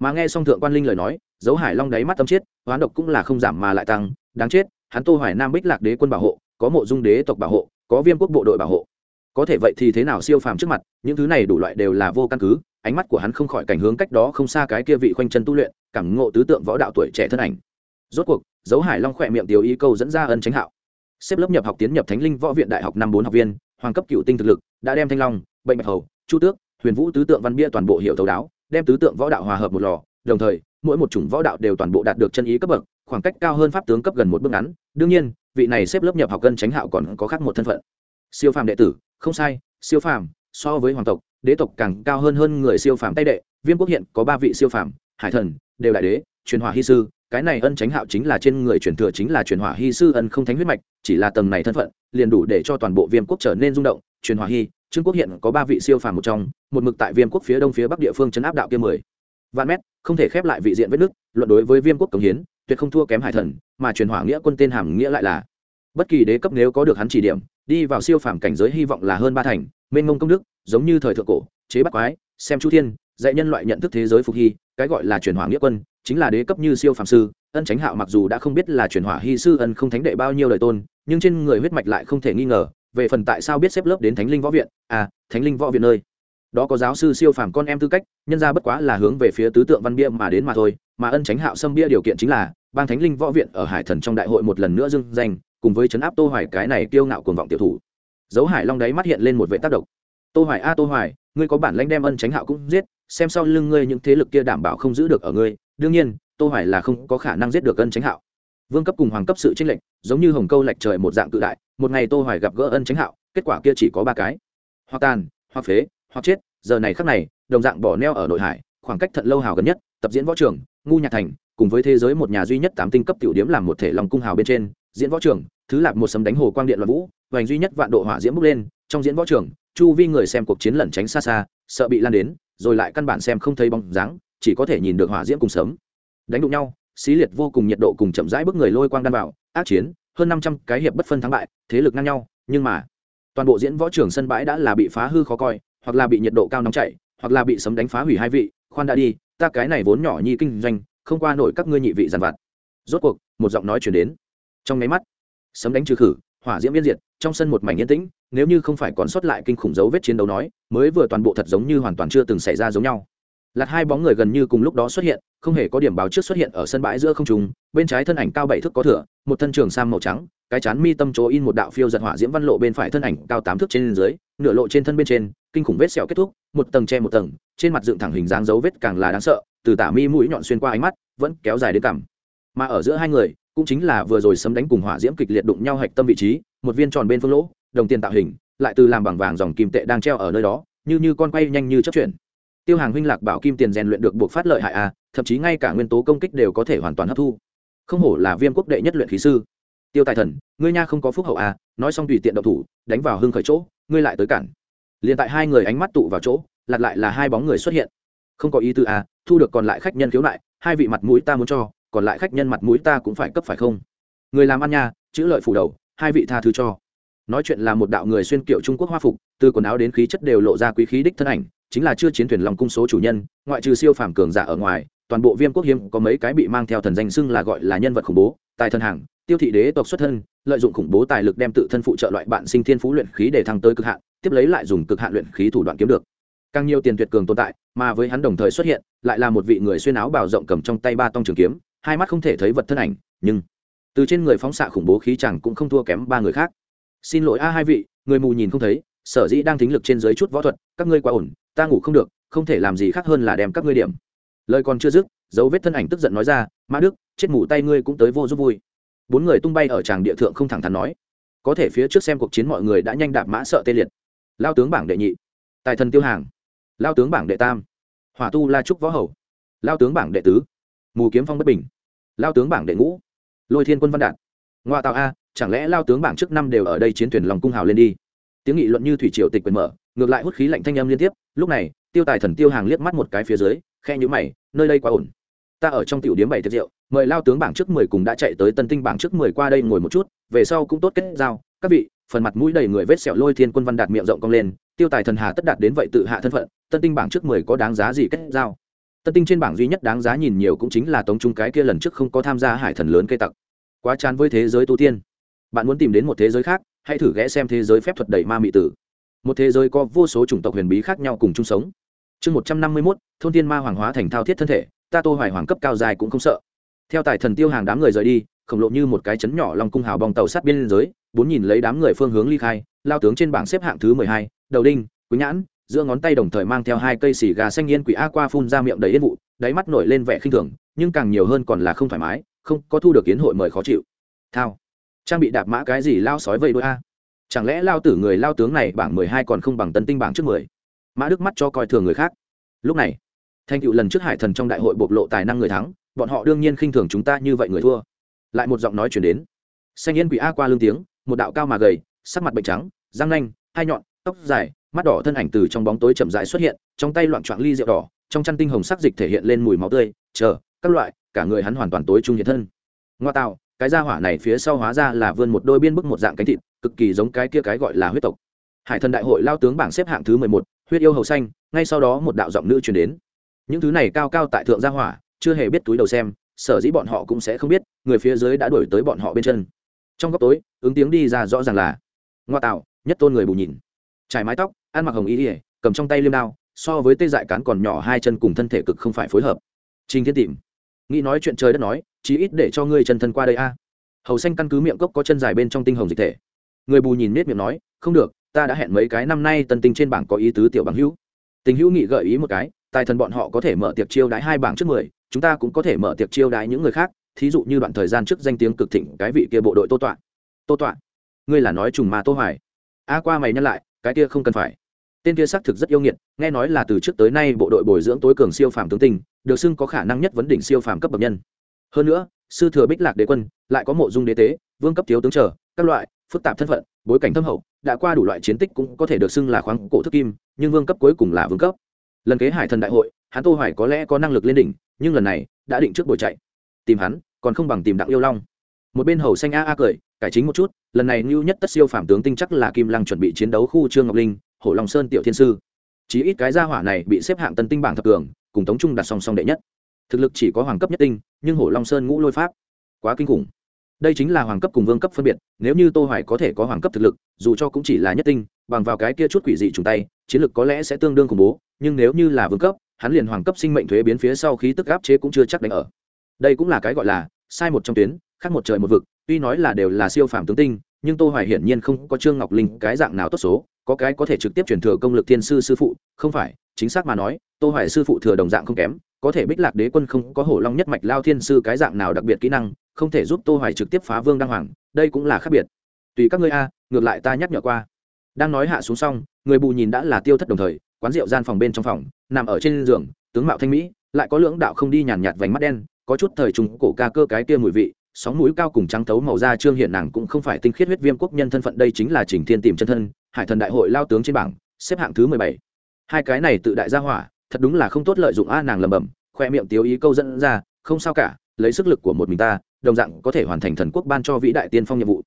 Mà nghe xong thượng quan linh lời nói, dấu hải long đáy mắt tâm chết, hoán độc cũng là không giảm mà lại tăng, đáng chết, hắn tô hoài nam bích lạc đế quân bảo hộ, có mộ dung đế tộc bảo hộ, có viêm quốc bộ đội bảo hộ. Có thể vậy thì thế nào siêu phàm trước mặt, những thứ này đủ loại đều là vô căn cứ, ánh mắt của hắn không khỏi cảnh hướng cách đó không xa cái kia vị khoanh chân tu luyện cảm ngộ tứ tượng võ đạo tuổi trẻ thân ảnh. Rốt cuộc, dấu hải long khỏe miệng tiểu ý câu dẫn ra ân tránh hạo. Xếp lớp nhập học tiến nhập thánh linh võ viện đại học năm bốn học viên, hoàng cấp cựu tinh thực lực, đã đem thanh long, bệnh bạch hầu, chu tước, huyền vũ tứ tượng văn bia toàn bộ hiệu thấu đáo, đem tứ tượng võ đạo hòa hợp một lò, đồng thời, mỗi một chủng võ đạo đều toàn bộ đạt được chân ý cấp bậc, khoảng cách cao hơn pháp tướng cấp gần một bước ngắn. Đương nhiên, vị này xếp lớp nhập học cân tránh hạo còn có khác một thân phận. Siêu phàm đệ tử, không sai, siêu phàm, so với hoàng tộc, đế tộc càng cao hơn hơn người siêu phàm tay đệ, viêm quốc hiện có ba vị siêu phàm, hải thần đều đại đế, truyền hỏa hy sư, cái này ân tránh hạo chính là trên người truyền thừa chính là truyền hỏa hy sư ân không thánh huyết mạch, chỉ là tầng này thân phận, liền đủ để cho toàn bộ viêm quốc trở nên rung động. Truyền hỏa hy, trương quốc hiện có ba vị siêu phàm một trong, một mực tại viêm quốc phía đông phía bắc địa phương chấn áp đạo kia mười vạn mét, không thể khép lại vị diện vết nước luận đối với viêm quốc cống hiến, tuyệt không thua kém hải thần, mà truyền hỏa nghĩa quân tên hàm nghĩa lại là bất kỳ đế cấp nếu có được hắn chỉ điểm, đi vào siêu phàm cảnh giới hy vọng là hơn ba thành, mênh mông công đức, giống như thời thượng cổ, chế bắt quái, xem chu thiên, dạy nhân loại nhận thức thế giới phục hy cái gọi là truyền hỏa nghĩa quân, chính là đế cấp như siêu phàm sư, ân tránh hạo mặc dù đã không biết là truyền hỏa hy sư ân không thánh đệ bao nhiêu lời tôn, nhưng trên người huyết mạch lại không thể nghi ngờ, về phần tại sao biết xếp lớp đến thánh linh võ viện à thánh linh võ viện nơi, đó có giáo sư siêu phàm con em tư cách, nhân ra bất quá là hướng về phía tứ tượng văn bia mà đến mà thôi, mà ân tránh hạo xâm bia điều kiện chính là, bang thánh linh võ viện ở hải thần trong đại hội một lần nữa dưng danh, cùng với chấn áp tô hoài cái này kiêu ngạo cuồng vọng tiểu thủ. Dấu hải long đấy mắt hiện lên một vệ tác động. Tô hoài a, tô hoài, ngươi có bản lãnh đem ân tránh hạo cũng giết xem sau lưng ngươi những thế lực kia đảm bảo không giữ được ở ngươi, đương nhiên, tô hoài là không có khả năng giết được ân tránh hạo. Vương cấp cùng hoàng cấp sự tranh lệnh giống như hồng câu lệch trời một dạng cự đại, một ngày tô hoài gặp gỡ ân tránh hạo, kết quả kia chỉ có ba cái. Hoặc tàn, hoặc phế, hoặc chết, giờ này khắc này, đồng dạng bỏ neo ở nội hải, khoảng cách thận lâu hào gần nhất, tập diễn võ trường, ngu nhạc thành, cùng với thế giới một nhà duy nhất tám tinh cấp tiểu điểm làm một thể lòng cung hào bên trên, diễn võ trường, thứ lạp một sấm đánh hồ quang điện loạn vũ hoành duy nhất vạn độ hỏa diễm bốc lên, trong diễn võ trường, chu vi người xem cuộc chiến lẩn tránh xa xa, sợ bị lan đến rồi lại căn bản xem không thấy bóng dáng, chỉ có thể nhìn được hỏa diễm cùng sớm đánh đụng nhau, xí liệt vô cùng nhiệt độ cùng chậm rãi bước người lôi quang đan vào, ác chiến, hơn năm trăm cái hiệp bất phân thắng bại, thế lực ngang nhau, nhưng mà, toàn bộ diễn võ trường sân bãi đã là bị phá hư khó coi, hoặc là bị nhiệt độ cao nóng chảy, hoặc là bị sấm đánh phá hủy hai vị, khoan đã đi, ta cái này vốn nhỏ nhi kinh doanh, không qua nổi các ngươi nhị vị giàn vặt. Rốt cuộc, một giọng nói chuyển đến. Trong máy mắt, sấm đánh trừ khử, hỏa diễm biên diệt trong sân một mảnh yên tĩnh, nếu như không phải còn sót lại kinh khủng dấu vết chiến đấu nói, mới vừa toàn bộ thật giống như hoàn toàn chưa từng xảy ra giống nhau. Lạt hai bóng người gần như cùng lúc đó xuất hiện, không hề có điểm báo trước xuất hiện ở sân bãi giữa không trung, bên trái thân ảnh cao bảy thước có thửa một thân trường sam màu trắng, cái chán mi tâm chỗ in một đạo phiêu giật hỏa diễm văn lộ bên phải thân ảnh cao tám thước trên dưới, nửa lộ trên thân bên trên, kinh khủng vết sẹo kết thúc, một tầng che một tầng, trên mặt dựng thẳng hình dáng dấu vết càng là đáng sợ, từ tả mi mũi nhọn xuyên qua ánh mắt, vẫn kéo dài đến cằm. Mà ở giữa hai người cũng chính là vừa rồi sấm đánh cùng hỏa diễm kịch liệt đụng nhau hạch tâm vị trí, một viên tròn bên phương lỗ, đồng tiền tạo hình, lại từ làm bằng vàng dòng kim tệ đang treo ở nơi đó, như như con quay nhanh như chấp chuyển. Tiêu hàng huynh lạc bảo kim tiền rèn luyện được buộc phát lợi hại a, thậm chí ngay cả nguyên tố công kích đều có thể hoàn toàn hấp thu. Không hổ là viêm quốc đệ nhất luyện khí sư. Tiêu tài thần, ngươi nha không có phúc hậu a, nói xong tùy tiện động thủ, đánh vào hưng khởi chỗ, ngươi lại tới cản. Liền tại hai người ánh mắt tụ vào chỗ lặt lại là hai bóng người xuất hiện. Không có ý tư a, thu được còn lại khách nhân khiếu nại, hai vị mặt mũi ta muốn cho còn lại khách nhân mặt mũi ta cũng phải cấp phải không? Người làm ăn nha, chữ lợi phủ đầu, hai vị tha thứ cho. Nói chuyện là một đạo người xuyên kiệu trung quốc hoa phục, từ quần áo đến khí chất đều lộ ra quý khí đích thân ảnh, chính là chưa chiến thuyền lòng cung số chủ nhân, ngoại trừ siêu phàm cường giả ở ngoài, toàn bộ viêm quốc hiếm có mấy cái bị mang theo thần danh xưng là gọi là nhân vật khủng bố, tài thần hàng tiêu thị đế tộc xuất thân, lợi dụng khủng bố tài lực đem tự thân phụ trợ loại bạn sinh thiên phú luyện khí để thăng tới cực hạn, tiếp lấy lại dùng cực hạn luyện khí thủ đoạn kiếm được. Càng nhiều tiền tuyệt cường tồn tại, mà với hắn đồng thời xuất hiện, lại là một vị người xuyên áo bào rộng cầm trong tay ba tông trường kiếm hai mắt không thể thấy vật thân ảnh, nhưng từ trên người phóng xạ khủng bố khí chẳng cũng không thua kém ba người khác. Xin lỗi a hai vị, người mù nhìn không thấy, sở dĩ đang thính lực trên dưới chút võ thuật, các ngươi quá ổn, ta ngủ không được, không thể làm gì khác hơn là đem các ngươi điểm. Lời còn chưa dứt, dấu vết thân ảnh tức giận nói ra, mã đức, chết mù tay ngươi cũng tới vô giúp vui. Bốn người tung bay ở tràng địa thượng không thẳng thắn nói. Có thể phía trước xem cuộc chiến mọi người đã nhanh đạp mã sợ tê liệt. Lao tướng bảng đệ nhị, tài thần tiêu hàng. Lao tướng bảng đệ tam, hỏa tu la trúc võ hầu. Lao tướng bảng đệ tứ, mù kiếm phong bất bình lao tướng bảng đệ ngũ. Lôi thiên quân văn đạt. Ngoa tạo a, chẳng lẽ lao tướng bảng trước năm đều ở đây chiến thuyền lòng cung hào lên đi? Tiếng nghị luận như thủy triều tịch quyền mở, ngược lại hút khí lạnh thanh âm liên tiếp, lúc này, tiêu tài thần tiêu hàng liếc mắt một cái phía dưới khe nhũ mày, nơi đây quá ổn. Ta ở trong tiểu điếm bảy tiệc rượu, mời lao tướng bảng trước mười cùng đã chạy tới tân tinh bảng trước mười qua đây ngồi một chút, về sau cũng tốt kết giao. Các vị, phần mặt mũi đầy người vết sẹo lôi thiên quân văn đạt miệng rộng cong lên, tiêu tài thần hà tất đạt đến vậy tự hạ thân phận, tân tinh bảng trước mười có đáng giá gì kết giao? Tân tinh trên bảng duy nhất đáng giá nhìn nhiều cũng chính là tống trung cái kia lần trước không có tham gia hải thần lớn cây tặc. Quá chán với thế giới tu tiên. Bạn muốn tìm đến một thế giới khác, hãy thử ghé xem thế giới phép thuật đầy ma mị tử. Một thế giới có vô số chủng tộc huyền bí khác nhau cùng chung sống. Chương một trăm năm mươi mốt, thôn tiên ma hoàng hóa thành thao thiết thân thể, ta tô hoài hoàng cấp cao dài cũng không sợ. Theo tài thần tiêu hàng đám người rời đi, khổng lộ như một cái chấn nhỏ lòng cung hào bong tàu sát biên giới, bốn nhìn lấy đám người phương hướng ly khai, lao tướng trên bảng xếp hạng thứ mười hai, đầu đinh quý nhãn giữa ngón tay đồng thời mang theo hai cây xì gà xanh yên quỷ a qua phun ra miệng đầy yên vụ, đáy mắt nổi lên vẻ khinh thường, nhưng càng nhiều hơn còn là không thoải mái, không có thu được kiến hội mời khó chịu. Thao. Trang bị đạp mã cái gì lao sói vây đôi a? Chẳng lẽ lao tử người lao tướng này bảng mười hai còn không bằng tân tinh bảng trước mười? Mã đức mắt cho coi thường người khác. Lúc này thành cựu lần trước hải thần trong đại hội bộc lộ tài năng người thắng, bọn họ đương nhiên khinh thường chúng ta như vậy người thua. Lại một giọng nói chuyển đến. Xanh yên quỷ a qua lương tiếng, một đạo cao mà gầy, sắc mặt bệnh trắng, răng nanh, hai nhọn, tóc dài mắt đỏ thân ảnh từ trong bóng tối chậm rãi xuất hiện, trong tay loạn trọn ly rượu đỏ, trong chăn tinh hồng sắc dịch thể hiện lên mùi máu tươi, chờ, các loại, cả người hắn hoàn toàn tối trung hiện thân. Ngoa tạo, cái da hỏa này phía sau hóa ra là vươn một đôi biên bức một dạng cánh thịt, cực kỳ giống cái kia cái gọi là huyết tộc. Hải thần đại hội lao tướng bảng xếp hạng thứ mười một, huyết yêu hầu xanh, ngay sau đó một đạo giọng nữ truyền đến. Những thứ này cao cao tại thượng gia hỏa, chưa hề biết túi đầu xem, sở dĩ bọn họ cũng sẽ không biết, người phía dưới đã đuổi tới bọn họ bên chân. Trong góc tối, ứng tiếng đi ra rõ ràng là, ngoa tạo, nhất tôn người bù nhìn. Trải mái tóc ăn mặc hồng y ỉa cầm trong tay liêm đao, so với tê dại cán còn nhỏ hai chân cùng thân thể cực không phải phối hợp. Trình thiên tìm. Nghĩ nói chuyện trời đất nói, chí ít để cho ngươi chân thân qua đây a. Hầu xanh căn cứ miệng cốc có chân dài bên trong tinh hồng dịch thể. Người bù nhìn nết miệng nói, không được, ta đã hẹn mấy cái năm nay tân tinh trên bảng có ý tứ tiểu bằng hữu. Tình hữu nghị gợi ý một cái, tài thần bọn họ có thể mở tiệc chiêu đãi hai bảng trước mười, chúng ta cũng có thể mở tiệc chiêu đãi những người khác. Thí dụ như đoạn thời gian trước danh tiếng cực thịnh cái vị kia bộ đội tô tọa. Tô tọa, ngươi là nói trùng mà tô hoài. A qua mày nhắc lại, cái kia không cần phải tên kia xác thực rất yêu nghiệt, nghe nói là từ trước tới nay bộ đội bồi dưỡng tối cường siêu phàm tướng tinh được xưng có khả năng nhất vấn đỉnh siêu phàm cấp bậc nhân. Hơn nữa, sư thừa bích lạc đế quân, lại có mộ dung đế tế, vương cấp thiếu tướng trở các loại, phức tạp thân phận, bối cảnh thâm hậu, đã qua đủ loại chiến tích cũng có thể được xưng là khoáng cổ thức kim, nhưng vương cấp cuối cùng là vương cấp. Lần kế hải thần đại hội, hắn tô hoài có lẽ có năng lực lên đỉnh, nhưng lần này, đã định trước buổi chạy. Tìm hắn, còn không bằng tìm đặng yêu long. Một bên hầu xanh a a cười, cải chính một chút, lần này lưu nhất tất siêu phạm tướng tinh chắc là kim lăng chuẩn bị chiến đấu khu trương ngọc linh hổ long sơn tiểu thiên sư. Chí ít cái gia hỏa này bị xếp hạng tân tinh bảng thập cường, cùng tống trung đặt song song đệ nhất. Thực lực chỉ có hoàng cấp nhất tinh, nhưng hổ long sơn ngũ lôi pháp, quá kinh khủng. Đây chính là hoàng cấp cùng vương cấp phân biệt, nếu như tô hoài có thể có hoàng cấp thực lực, dù cho cũng chỉ là nhất tinh, bằng vào cái kia chút quỷ dị trùng tay, chiến lực có lẽ sẽ tương đương khủng bố, nhưng nếu như là vương cấp, hắn liền hoàng cấp sinh mệnh thuế biến phía sau khí tức áp chế cũng chưa chắc đánh ở. Đây cũng là cái gọi là sai một trong tuyến, khác một trời một vực, tuy nói là đều là siêu phàm tướng tinh nhưng tô hoài hiển nhiên không có trương ngọc linh cái dạng nào tốt số, có cái có thể trực tiếp truyền thừa công lực thiên sư sư phụ, không phải, chính xác mà nói, tô hoài sư phụ thừa đồng dạng không kém, có thể bích lạc đế quân không có hổ long nhất mạch lao thiên sư cái dạng nào đặc biệt kỹ năng, không thể giúp tô hoài trực tiếp phá vương đăng hoàng, đây cũng là khác biệt. Tùy các ngươi a, ngược lại ta nhắc nhở qua. Đang nói hạ xuống xong, người bù nhìn đã là tiêu thất đồng thời, quán rượu gian phòng bên trong phòng, nằm ở trên giường, tướng mạo thanh mỹ, lại có lưỡng đạo không đi nhàn nhạt vành mắt đen, có chút thời trùng cổ ca cơ cái kia mùi vị sóng mũi cao cùng trắng thấu màu da trương hiện nàng cũng không phải tinh khiết huyết viêm quốc nhân thân phận, đây chính là trình thiên tìm chân thân, hải thần đại hội lao tướng trên bảng, xếp hạng thứ mười bảy. Hai cái này tự đại gia hỏa, thật đúng là không tốt lợi dụng a nàng lầm bầm khoe miệng tiếu ý câu dẫn ra, không sao cả, lấy sức lực của một mình ta, đồng dạng có thể hoàn thành thần quốc ban cho vĩ đại tiên phong nhiệm vụ.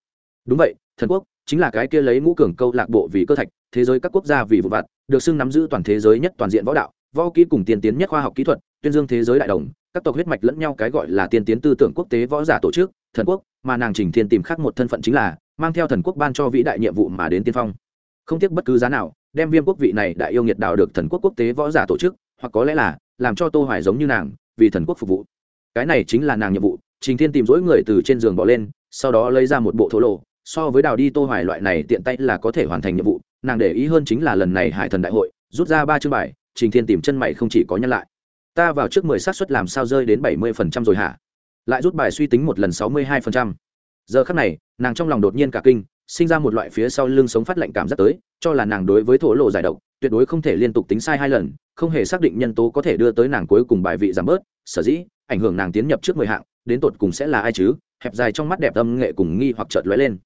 Đúng vậy, thần quốc chính là cái kia lấy ngũ cường câu lạc bộ vì cơ thạch, thế giới các quốc gia vì vụ vặt, được xưng nắm giữ toàn thế giới nhất toàn diện võ đạo, võ kỹ cùng tiên tiến nhất khoa học kỹ thuật, tuyên dương thế giới đại đồng các tộc huyết mạch lẫn nhau cái gọi là tiên tiến tư tưởng quốc tế võ giả tổ chức, thần quốc, mà nàng trình thiên tìm khác một thân phận chính là mang theo thần quốc ban cho vĩ đại nhiệm vụ mà đến tiên phong. Không tiếc bất cứ giá nào, đem viêm quốc vị này đại yêu nghiệt đào được thần quốc quốc tế võ giả tổ chức, hoặc có lẽ là làm cho tô hoài giống như nàng, vì thần quốc phục vụ. Cái này chính là nàng nhiệm vụ, trình thiên tìm dỗi người từ trên giường bỏ lên, sau đó lấy ra một bộ thổ lộ, so với đào đi tô hoài loại này tiện tay là có thể hoàn thành nhiệm vụ, nàng để ý hơn chính là lần này hải thần đại hội, rút ra ba chương bài, trình thiên tìm chân mày không chỉ có nhân lại ta vào trước mười xác suất làm sao rơi đến bảy mươi phần trăm rồi hả? Lại rút bài suy tính một lần sáu mươi hai phần trăm. Giờ khắc này, nàng trong lòng đột nhiên cả kinh, sinh ra một loại phía sau lưng sống phát lạnh cảm giác tới, cho là nàng đối với thổ lộ giải độc, tuyệt đối không thể liên tục tính sai hai lần, không hề xác định nhân tố có thể đưa tới nàng cuối cùng bài vị giảm bớt, sở dĩ, ảnh hưởng nàng tiến nhập trước mười hạng, đến tột cùng sẽ là ai chứ? Hẹp dài trong mắt đẹp âm nghệ cùng nghi hoặc chợt lóe lên.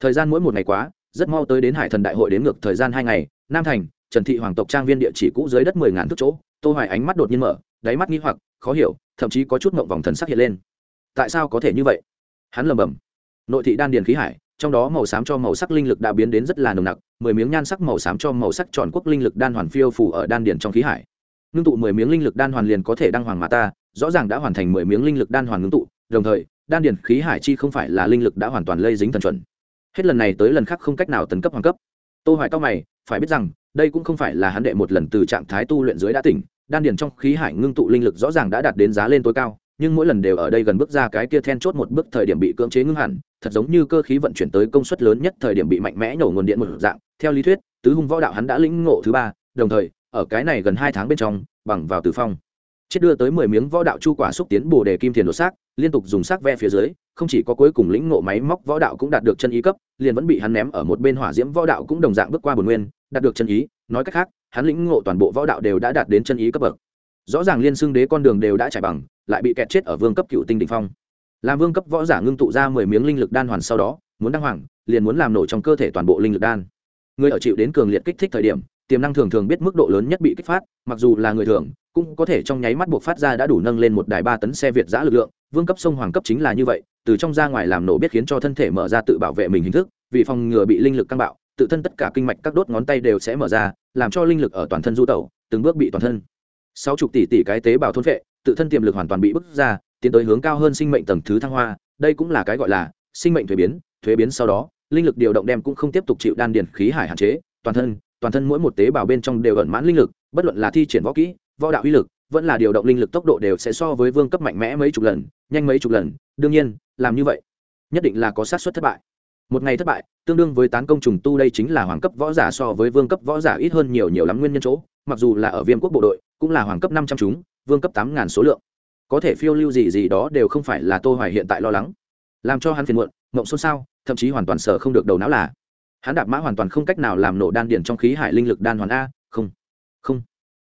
Thời gian mỗi một ngày quá, rất mau tới đến hải thần đại hội đến ngược thời gian hai ngày, nam thành, trần thị hoàng tộc trang viên địa chỉ cũ dưới đất mười ngàn thước chỗ, tô hoài ánh mắt đột nhiên mở đáy mắt nghi hoặc, khó hiểu, thậm chí có chút ngộng vòng thần sắc hiện lên. Tại sao có thể như vậy? Hắn lầm bầm nội thị đan điền khí hải, trong đó màu xám cho màu sắc linh lực đã biến đến rất là nồng nặc, mười miếng nhan sắc màu xám cho màu sắc tròn quốc linh lực đan hoàn phiêu phủ ở đan điền trong khí hải. Ngưng tụ mười miếng linh lực đan hoàn liền có thể đăng hoàng mà ta, rõ ràng đã hoàn thành mười miếng linh lực đan hoàn ngưng tụ, đồng thời, đan điền khí hải chi không phải là linh lực đã hoàn toàn lây dính thần chuẩn. Hết lần này tới lần khác không cách nào tấn cấp hoàng cấp. Tô hoài cao mày, phải biết rằng, đây cũng không phải là hắn đệ một lần từ trạng thái tu luyện dưới đã tỉnh đan điền trong khí hải ngưng tụ linh lực rõ ràng đã đạt đến giá lên tối cao, nhưng mỗi lần đều ở đây gần bước ra cái kia then chốt một bước thời điểm bị cưỡng chế ngưng hẳn, thật giống như cơ khí vận chuyển tới công suất lớn nhất thời điểm bị mạnh mẽ nổ nguồn điện một dạng. Theo lý thuyết, tứ hung võ đạo hắn đã lĩnh ngộ thứ ba, đồng thời, ở cái này gần hai tháng bên trong, bằng vào tử phong, chết đưa tới mười miếng võ đạo chu quả xúc tiến bồ đề kim thiền đột xác, liên tục dùng xác ve phía dưới, không chỉ có cuối cùng lĩnh ngộ máy móc võ đạo cũng đạt được chân ý cấp, liền vẫn bị hắn ném ở một bên hỏa diễm võ đạo cũng đồng dạng bước qua bồn nguyên, đạt được chân ý, nói cách khác hắn lĩnh ngộ toàn bộ võ đạo đều đã đạt đến chân ý cấp bậc. Rõ ràng liên xưng đế con đường đều đã trải bằng, lại bị kẹt chết ở vương cấp cựu tinh đỉnh phong. Làm vương cấp võ giả ngưng tụ ra mười miếng linh lực đan hoàn sau đó, muốn đăng hoàng, liền muốn làm nổ trong cơ thể toàn bộ linh lực đan. Người ở chịu đến cường liệt kích thích thời điểm, tiềm năng thường thường biết mức độ lớn nhất bị kích phát, mặc dù là người thường, cũng có thể trong nháy mắt buộc phát ra đã đủ nâng lên một đài ba tấn xe việt giã lực lượng, vương cấp sông hoàng cấp chính là như vậy, từ trong ra ngoài làm nổ biết khiến cho thân thể mở ra tự bảo vệ mình hình thức, vì phòng ngừa bị linh lực căng bạo tự thân tất cả kinh mạch các đốt ngón tay đều sẽ mở ra, làm cho linh lực ở toàn thân du tẩu, từng bước bị toàn thân. Sáu chục tỷ tỷ cái tế bào thôn vệ tự thân tiềm lực hoàn toàn bị bức ra, tiến tới hướng cao hơn sinh mệnh tầng thứ thăng hoa, đây cũng là cái gọi là sinh mệnh thuế biến thuế biến sau đó, linh lực điều động đem cũng không tiếp tục chịu đan điền khí hải hạn chế, toàn thân toàn thân mỗi một tế bào bên trong đều ẩn mãn linh lực, bất luận là thi triển võ kỹ, võ đạo uy lực, vẫn là điều động linh lực tốc độ đều sẽ so với vương cấp mạnh mẽ mấy chục lần, nhanh mấy chục lần, đương nhiên, làm như vậy, nhất định là có sát suất thất bại một ngày thất bại, tương đương với tán công trùng tu đây chính là hoàng cấp võ giả so với vương cấp võ giả ít hơn nhiều nhiều lắm nguyên nhân chỗ, mặc dù là ở viêm quốc bộ đội, cũng là hoàng cấp năm trăm chúng, vương cấp tám ngàn số lượng. Có thể phiêu lưu gì gì đó đều không phải là tô hoài hiện tại lo lắng. Làm cho hắn phiền muộn, mộng xôn xao, thậm chí hoàn toàn sợ không được đầu não là. Hắn đạp mã hoàn toàn không cách nào làm nổ đan điền trong khí hải linh lực đan hoàn a, không không.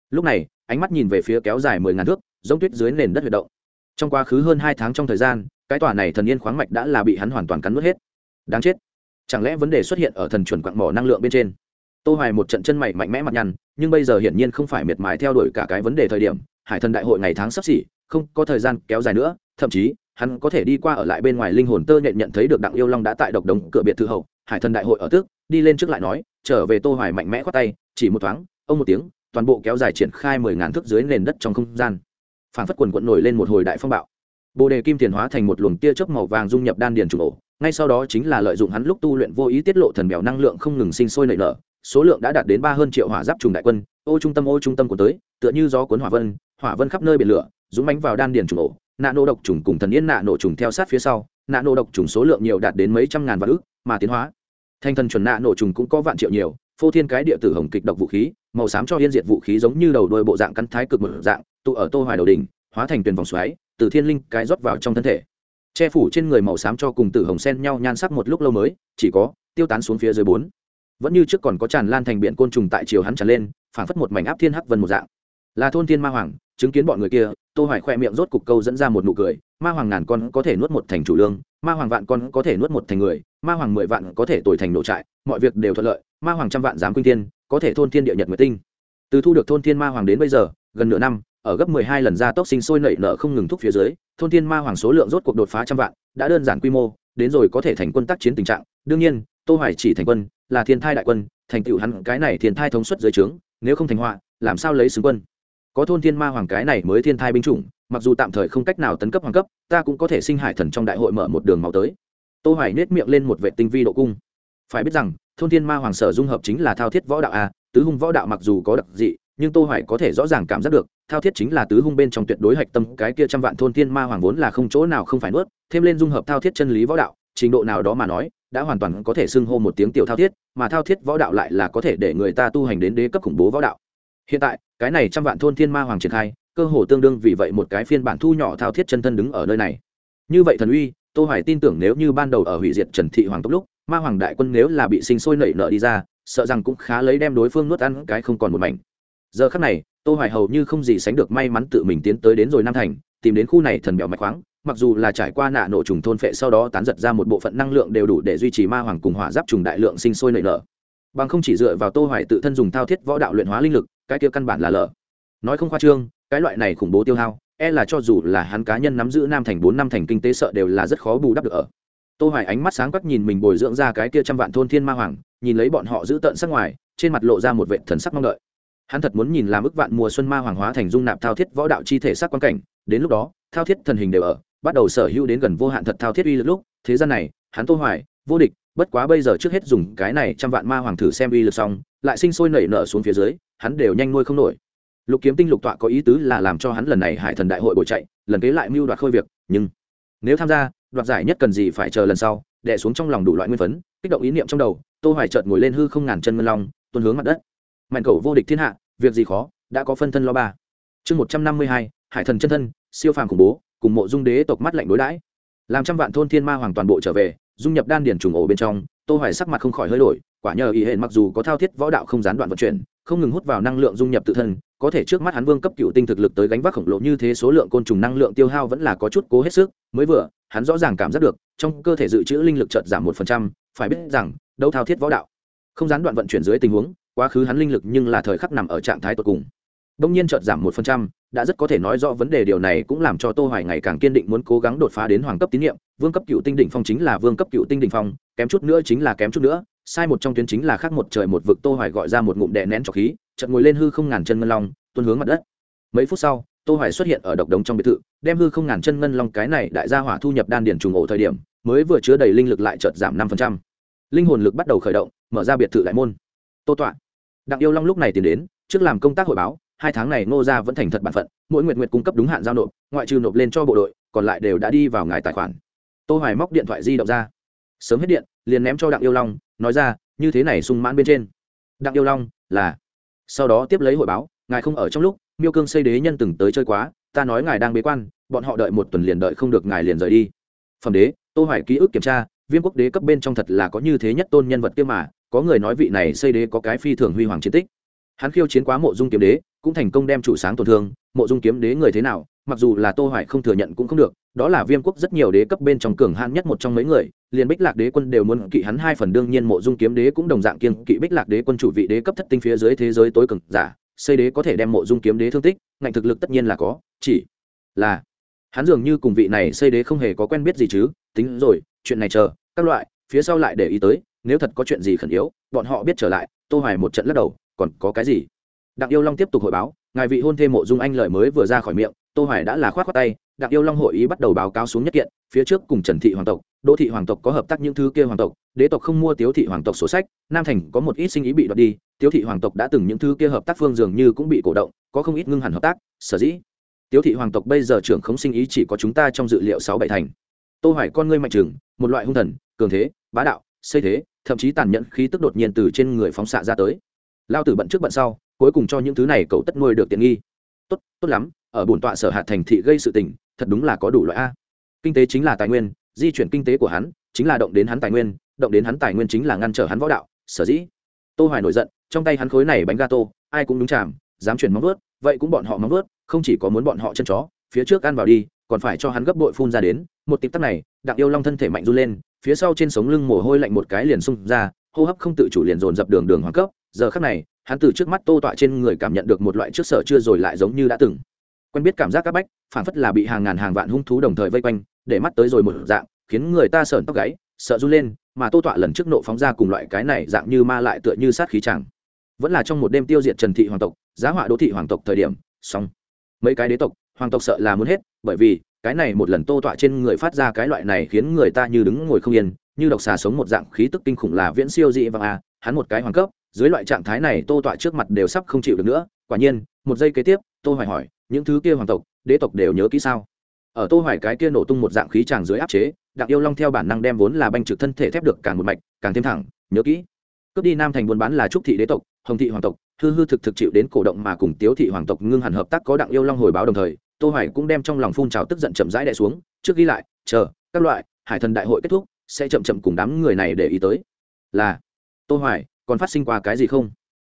Lúc này, ánh mắt nhìn về phía kéo dài mười ngàn thước, giống tuyết dưới nền đất huyệt động. Trong quá khứ hơn hai tháng trong thời gian, cái tòa này thần yên khoáng mạch đã là bị hắn hoàn toàn cắn nuốt hết đáng chết. Chẳng lẽ vấn đề xuất hiện ở thần chuẩn quặng mỏ năng lượng bên trên? Tô hoài một trận chân mày mạnh mẽ mặt nhăn, nhưng bây giờ hiển nhiên không phải miệt mài theo đuổi cả cái vấn đề thời điểm. Hải thần đại hội ngày tháng sắp xỉ, không có thời gian kéo dài nữa, thậm chí, hắn có thể đi qua ở lại bên ngoài linh hồn tơ nhện nhận thấy được đặng yêu long đã tại độc đống cửa biệt thự hậu. Hải thần đại hội ở tước, đi lên trước lại nói, trở về tô hoài mạnh mẽ khoát tay, chỉ một thoáng, ông một tiếng, toàn bộ kéo dài triển khai mười ngàn thước dưới nền đất trong không gian. Phản phất quần quận nổi lên một hồi đại phong bạo. Bồ đề kim tiền hóa thành một luồng tia chớp màu vàng dung nhập đan điền trùng ổ ngay sau đó chính là lợi dụng hắn lúc tu luyện vô ý tiết lộ thần bèo năng lượng không ngừng sinh sôi nảy nở, số lượng đã đạt đến ba hơn triệu hỏa giáp trùng đại quân, ô trung tâm ô trung tâm của tới, tựa như gió cuốn hỏa vân hỏa vân khắp nơi biển lửa, dũng bánh vào đan điền trùng ổ, nạ nổ độc trùng cùng thần yên nạ nổ trùng theo sát phía sau, nạ nổ độc trùng số lượng nhiều đạt đến mấy trăm ngàn vạn ước mà tiến hóa. Thanh thần chuẩn nạ nổ trùng cũng có vạn triệu nhiều, phô thiên cái địa tử hồng kịch độc vũ khí, màu xám cho yên diệt vũ khí giống như đầu đôi bộ dạng cắn thái cực một dạng, tụ ở tô hoài đầu đỉnh, hóa thành tuyển vòng xoáy, từ thiên linh cái rót vào trong thân thể che phủ trên người màu xám cho cùng tử hồng sen nhau nhan sắc một lúc lâu mới, chỉ có, tiêu tán xuống phía dưới bốn. Vẫn như trước còn có tràn lan thành biển côn trùng tại chiều hắn tràn lên, phảng phất một mảnh áp thiên hắc vân một dạng. Là thôn thiên ma hoàng, chứng kiến bọn người kia, tô hoài khoe miệng rốt cục câu dẫn ra một nụ cười, ma hoàng ngàn con có thể nuốt một thành chủ lương, ma hoàng vạn con có thể nuốt một thành người, ma hoàng mười vạn có thể tồi thành nổ trại, mọi việc đều thuận lợi, ma hoàng trăm vạn dám quynh thiên, có thể thôn thiên địa nhật nguyệt tinh. Từ thu được thôn thiên ma hoàng đến bây giờ, gần nửa năm, ở gấp 12 lần gia tốc sinh sôi nảy nở không ngừng thúc phía dưới thôn thiên ma hoàng số lượng rốt cuộc đột phá trăm vạn, đã đơn giản quy mô, đến rồi có thể thành quân tác chiến tình trạng. Đương nhiên, tô hoài chỉ thành quân là thiên thai đại quân, thành tựu hắn cái này thiên thai thống suất dưới trướng, nếu không thành họa, làm sao lấy xứng quân? Có thôn thiên ma hoàng cái này mới thiên thai binh chủng, mặc dù tạm thời không cách nào tấn cấp hoàng cấp, ta cũng có thể sinh hải thần trong đại hội mở một đường máu tới. Tô hoài nết miệng lên một vệ tinh vi độ cung. Phải biết rằng, thôn thiên ma hoàng sở dung hợp chính là thao thiết võ đạo a, tứ hung võ đạo mặc dù có đặc dị nhưng tô hoài có thể rõ ràng cảm giác được, thao thiết chính là tứ hung bên trong tuyệt đối hạch tâm, cái kia trăm vạn thôn thiên ma hoàng vốn là không chỗ nào không phải nuốt, thêm lên dung hợp thao thiết chân lý võ đạo, trình độ nào đó mà nói, đã hoàn toàn có thể xưng hô một tiếng tiểu thao thiết, mà thao thiết võ đạo lại là có thể để người ta tu hành đến đế cấp khủng bố võ đạo. Hiện tại, cái này trăm vạn thôn thiên ma hoàng triển khai, cơ hồ tương đương vì vậy một cái phiên bản thu nhỏ thao thiết chân thân đứng ở nơi này. Như vậy thần uy, tô hoài tin tưởng nếu như ban đầu ở hủy diệt trần thị hoàng tốc lúc, ma hoàng đại quân nếu là bị sinh sôi nảy nở đi ra, sợ rằng cũng khá lấy đem đối phương nuốt ăn cái không còn một mảnh giờ khắc này, tô hoài hầu như không gì sánh được may mắn tự mình tiến tới đến rồi nam thành, tìm đến khu này thần bèo mạch khoáng, mặc dù là trải qua nạ nổ trùng thôn phệ sau đó tán giật ra một bộ phận năng lượng đều đủ để duy trì ma hoàng cùng hỏa giáp trùng đại lượng sinh sôi nảy nở. Bằng không chỉ dựa vào tô hoài tự thân dùng thao thiết võ đạo luyện hóa linh lực, cái kia căn bản là lở. Nói không khoa trương, cái loại này khủng bố tiêu hao e là cho dù là hắn cá nhân nắm giữ nam thành bốn năm thành kinh tế sợ đều là rất khó bù đắp được ở. Tô hoài ánh mắt sáng quắc nhìn mình bồi dưỡng ra cái kia trăm vạn thôn thiên ma hoàng, nhìn lấy bọn họ giữ tận sắc ngoài, trên mặt lộ ra một vệt thần sắc mong đợi hắn thật muốn nhìn làm ức vạn mùa xuân ma hoàng hóa thành dung nạp thao thiết võ đạo chi thể sắc quan cảnh. Đến lúc đó, thao thiết thần hình đều ở, bắt đầu sở hữu đến gần vô hạn thật thao thiết uy lực lúc, thế gian này, hắn tô hoài, vô địch, bất quá bây giờ trước hết dùng cái này trăm vạn ma hoàng thử xem uy lực xong, lại sinh sôi nảy nở xuống phía dưới, hắn đều nhanh nuôi không nổi. Lục kiếm tinh lục tọa có ý tứ là làm cho hắn lần này hải thần đại hội bồi chạy, lần kế lại mưu đoạt khôi việc, nhưng nếu tham gia, đoạt giải nhất cần gì phải chờ lần sau, đè xuống trong lòng đủ loại nguyên phấn, kích động ý niệm trong đầu, tô hoài chợt ngồi lên hư không ngàn chân ngân long, tuôn hướng mặt đất mạnh cầu vô địch thiên hạ việc gì khó đã có phân thân lo ba. Chương 152, hải thần chân thân siêu phàm khủng bố cùng mộ dung đế tộc mắt lạnh đối đãi. Làm trăm vạn thôn thiên ma hoàng toàn bộ trở về dung nhập đan điển trùng ổ bên trong tô hoài sắc mặt không khỏi hơi đổi quả nhờ ý hệ mặc dù có thao thiết võ đạo không gián đoạn vận chuyển không ngừng hút vào năng lượng dung nhập tự thân có thể trước mắt hắn vương cấp cựu tinh thực lực tới gánh vác khổng lồ như thế số lượng côn trùng năng lượng tiêu hao vẫn là có chút cố hết sức mới vừa hắn rõ ràng cảm giác được trong cơ thể dự trữ linh lực chợt giảm một phần trăm phải biết rằng đấu thao thiết võ đạo không gián đoạn vận chuyển dưới tình huống quá khứ hắn linh lực nhưng là thời khắc nằm ở trạng thái tột cùng. Đông nhiên chợt giảm một phần trăm, đã rất có thể nói rõ vấn đề điều này cũng làm cho tô hoài ngày càng kiên định muốn cố gắng đột phá đến hoàng cấp tín nhiệm. Vương cấp cựu tinh đỉnh phong chính là vương cấp cựu tinh đỉnh phong, kém chút nữa chính là kém chút nữa. Sai một trong tuyến chính là khác một trời một vực tô hoài gọi ra một ngụm đè nén trọc khí, chợt ngồi lên hư không ngàn chân ngân long, tuôn hướng mặt đất. Mấy phút sau, tô hoài xuất hiện ở độc đống trong biệt thự, đem hư không ngàn chân ngân long cái này đại gia hỏa thu nhập đan điển trùng ổ thời điểm, mới vừa chứa đầy linh lực lại chợt giảm 5%. linh hồn lực bắt đầu khởi động, mở ra biệt thự đại môn. Tô toạn đặng yêu long lúc này tiến đến, trước làm công tác hội báo, hai tháng này ngô gia vẫn thành thật bản phận, mỗi nguyện nguyện cung cấp đúng hạn giao nộp, ngoại trừ nộp lên cho bộ đội, còn lại đều đã đi vào ngài tài khoản. Tô hoài móc điện thoại di động ra. Sớm hết điện, liền ném cho đặng yêu long, nói ra, như thế này sung mãn bên trên. Đặng yêu long, là. Sau đó tiếp lấy hội báo, ngài không ở trong lúc, miêu cương xây đế nhân từng tới chơi quá, ta nói ngài đang bế quan, bọn họ đợi một tuần liền đợi không được ngài liền rời đi. Phẩm đế, tô hoài ký ức kiểm tra, viêm quốc đế cấp bên trong thật là có như thế nhất tôn nhân vật kia mà có người nói vị này xây đế có cái phi thường huy hoàng chiến tích. Hắn khiêu chiến quá mộ dung kiếm đế, cũng thành công đem chủ sáng tổn thương. Mộ dung kiếm đế người thế nào, mặc dù là tô hoài không thừa nhận cũng không được, đó là viêm quốc rất nhiều đế cấp bên trong cường hãn nhất một trong mấy người, liền bích lạc đế quân đều muốn kỵ hắn hai phần, đương nhiên mộ dung kiếm đế cũng đồng dạng kiên kỵ bích lạc đế quân chủ vị đế cấp thất tinh phía dưới thế giới tối cường giả, xây đế có thể đem mộ dung kiếm đế thương tích, ngạnh thực lực tất nhiên là có, chỉ là hắn dường như cùng vị này xây đế không hề có quen biết gì chứ, tính rồi, chuyện này chờ, các loại, phía sau lại để ý tới nếu thật có chuyện gì khẩn yếu, bọn họ biết trở lại, tô hoài một trận lắc đầu, còn có cái gì? Đặng yêu long tiếp tục hội báo, ngài vị hôn thê mộ dung anh lời mới vừa ra khỏi miệng, tô hoài đã là khoát khoát tay, đặng yêu long hội ý bắt đầu báo cáo xuống nhất kiện, phía trước cùng trần thị hoàng tộc, đỗ thị hoàng tộc có hợp tác những thứ kia hoàng tộc, đế tộc không mua tiếu thị hoàng tộc sổ sách, nam thành có một ít sinh ý bị đoạt đi, tiếu thị hoàng tộc đã từng những thứ kia hợp tác phương dường như cũng bị cổ động, có không ít ngưng hẳn hợp tác, sở dĩ. Tiếu thị hoàng tộc bây giờ trưởng không sinh ý chỉ có chúng ta trong dự liệu sáu bảy thành. Tô hoài con ngươi mạnh trường một loại hung thần, cường thế, bá đạo xây thế, thậm chí tàn nhẫn khí tức đột nhiên từ trên người phóng xạ ra tới. Lao tử bận trước bận sau, cuối cùng cho những thứ này cậu tất nuôi được tiện nghi. Tốt tốt lắm, ở bổn tọa sở hạt thành thị gây sự tình, thật đúng là có đủ loại a. Kinh tế chính là tài nguyên, di chuyển kinh tế của hắn chính là động đến hắn tài nguyên, động đến hắn tài nguyên chính là ngăn trở hắn võ đạo, sở dĩ. Tô hoài nổi giận, trong tay hắn khối này bánh gato, ai cũng đúng chạm, dám chuyển móng vuốt, vậy cũng bọn họ móng vuốt, không chỉ có muốn bọn họ chân chó, phía trước ăn vào đi, còn phải cho hắn gấp bội phun ra đến. Một tịp tắc này, đặng yêu long thân thể mạnh run lên phía sau trên sống lưng mồ hôi lạnh một cái liền xung ra, hô hấp không tự chủ liền dồn dập đường đường hoàng cấp. Giờ khắc này, hắn từ trước mắt tô tọa trên người cảm nhận được một loại trước sở chưa rồi lại giống như đã từng. Quen biết cảm giác các bách, phản phất là bị hàng ngàn hàng vạn hung thú đồng thời vây quanh, để mắt tới rồi một dạng, khiến người ta sởn tóc gáy, sợ run lên, mà tô tọa lần trước nộ phóng ra cùng loại cái này dạng như ma lại tựa như sát khí chẳng. Vẫn là trong một đêm tiêu diệt trần thị hoàng tộc, giá họa đỗ thị hoàng tộc thời điểm, xong. Mấy cái đế tộc, hoàng tộc sợ là muốn hết, bởi vì cái này một lần tô tọa trên người phát ra cái loại này khiến người ta như đứng ngồi không yên, như độc xà sống một dạng khí tức kinh khủng là viễn siêu dị và a, hắn một cái hoàng cấp, dưới loại trạng thái này tô tọa trước mặt đều sắp không chịu được nữa, quả nhiên, một giây kế tiếp, tô hoài hỏi, những thứ kia hoàng tộc, đế tộc đều nhớ kỹ sao? Ở tô hoài cái kia nổ tung một dạng khí tràng dưới áp chế, đặng yêu long theo bản năng đem vốn là banh trực thân thể thép được càng một mạch, càng thêm thẳng, nhớ kỹ. Cướp đi nam thành buôn bán là trúc thị đế tộc, hồng thị hoàng tộc, hư hư thực thực chịu đến cổ động mà cùng tiếu thị hoàng tộc ngưng hẳn hợp tác có đặng yêu long hồi báo đồng thời tô hoài cũng đem trong lòng phun trào tức giận chậm rãi đè xuống, trước ghi lại, chờ, các loại, hải thần đại hội kết thúc, sẽ chậm chậm cùng đám người này để ý tới. Là, tô hoài, còn phát sinh qua cái gì không?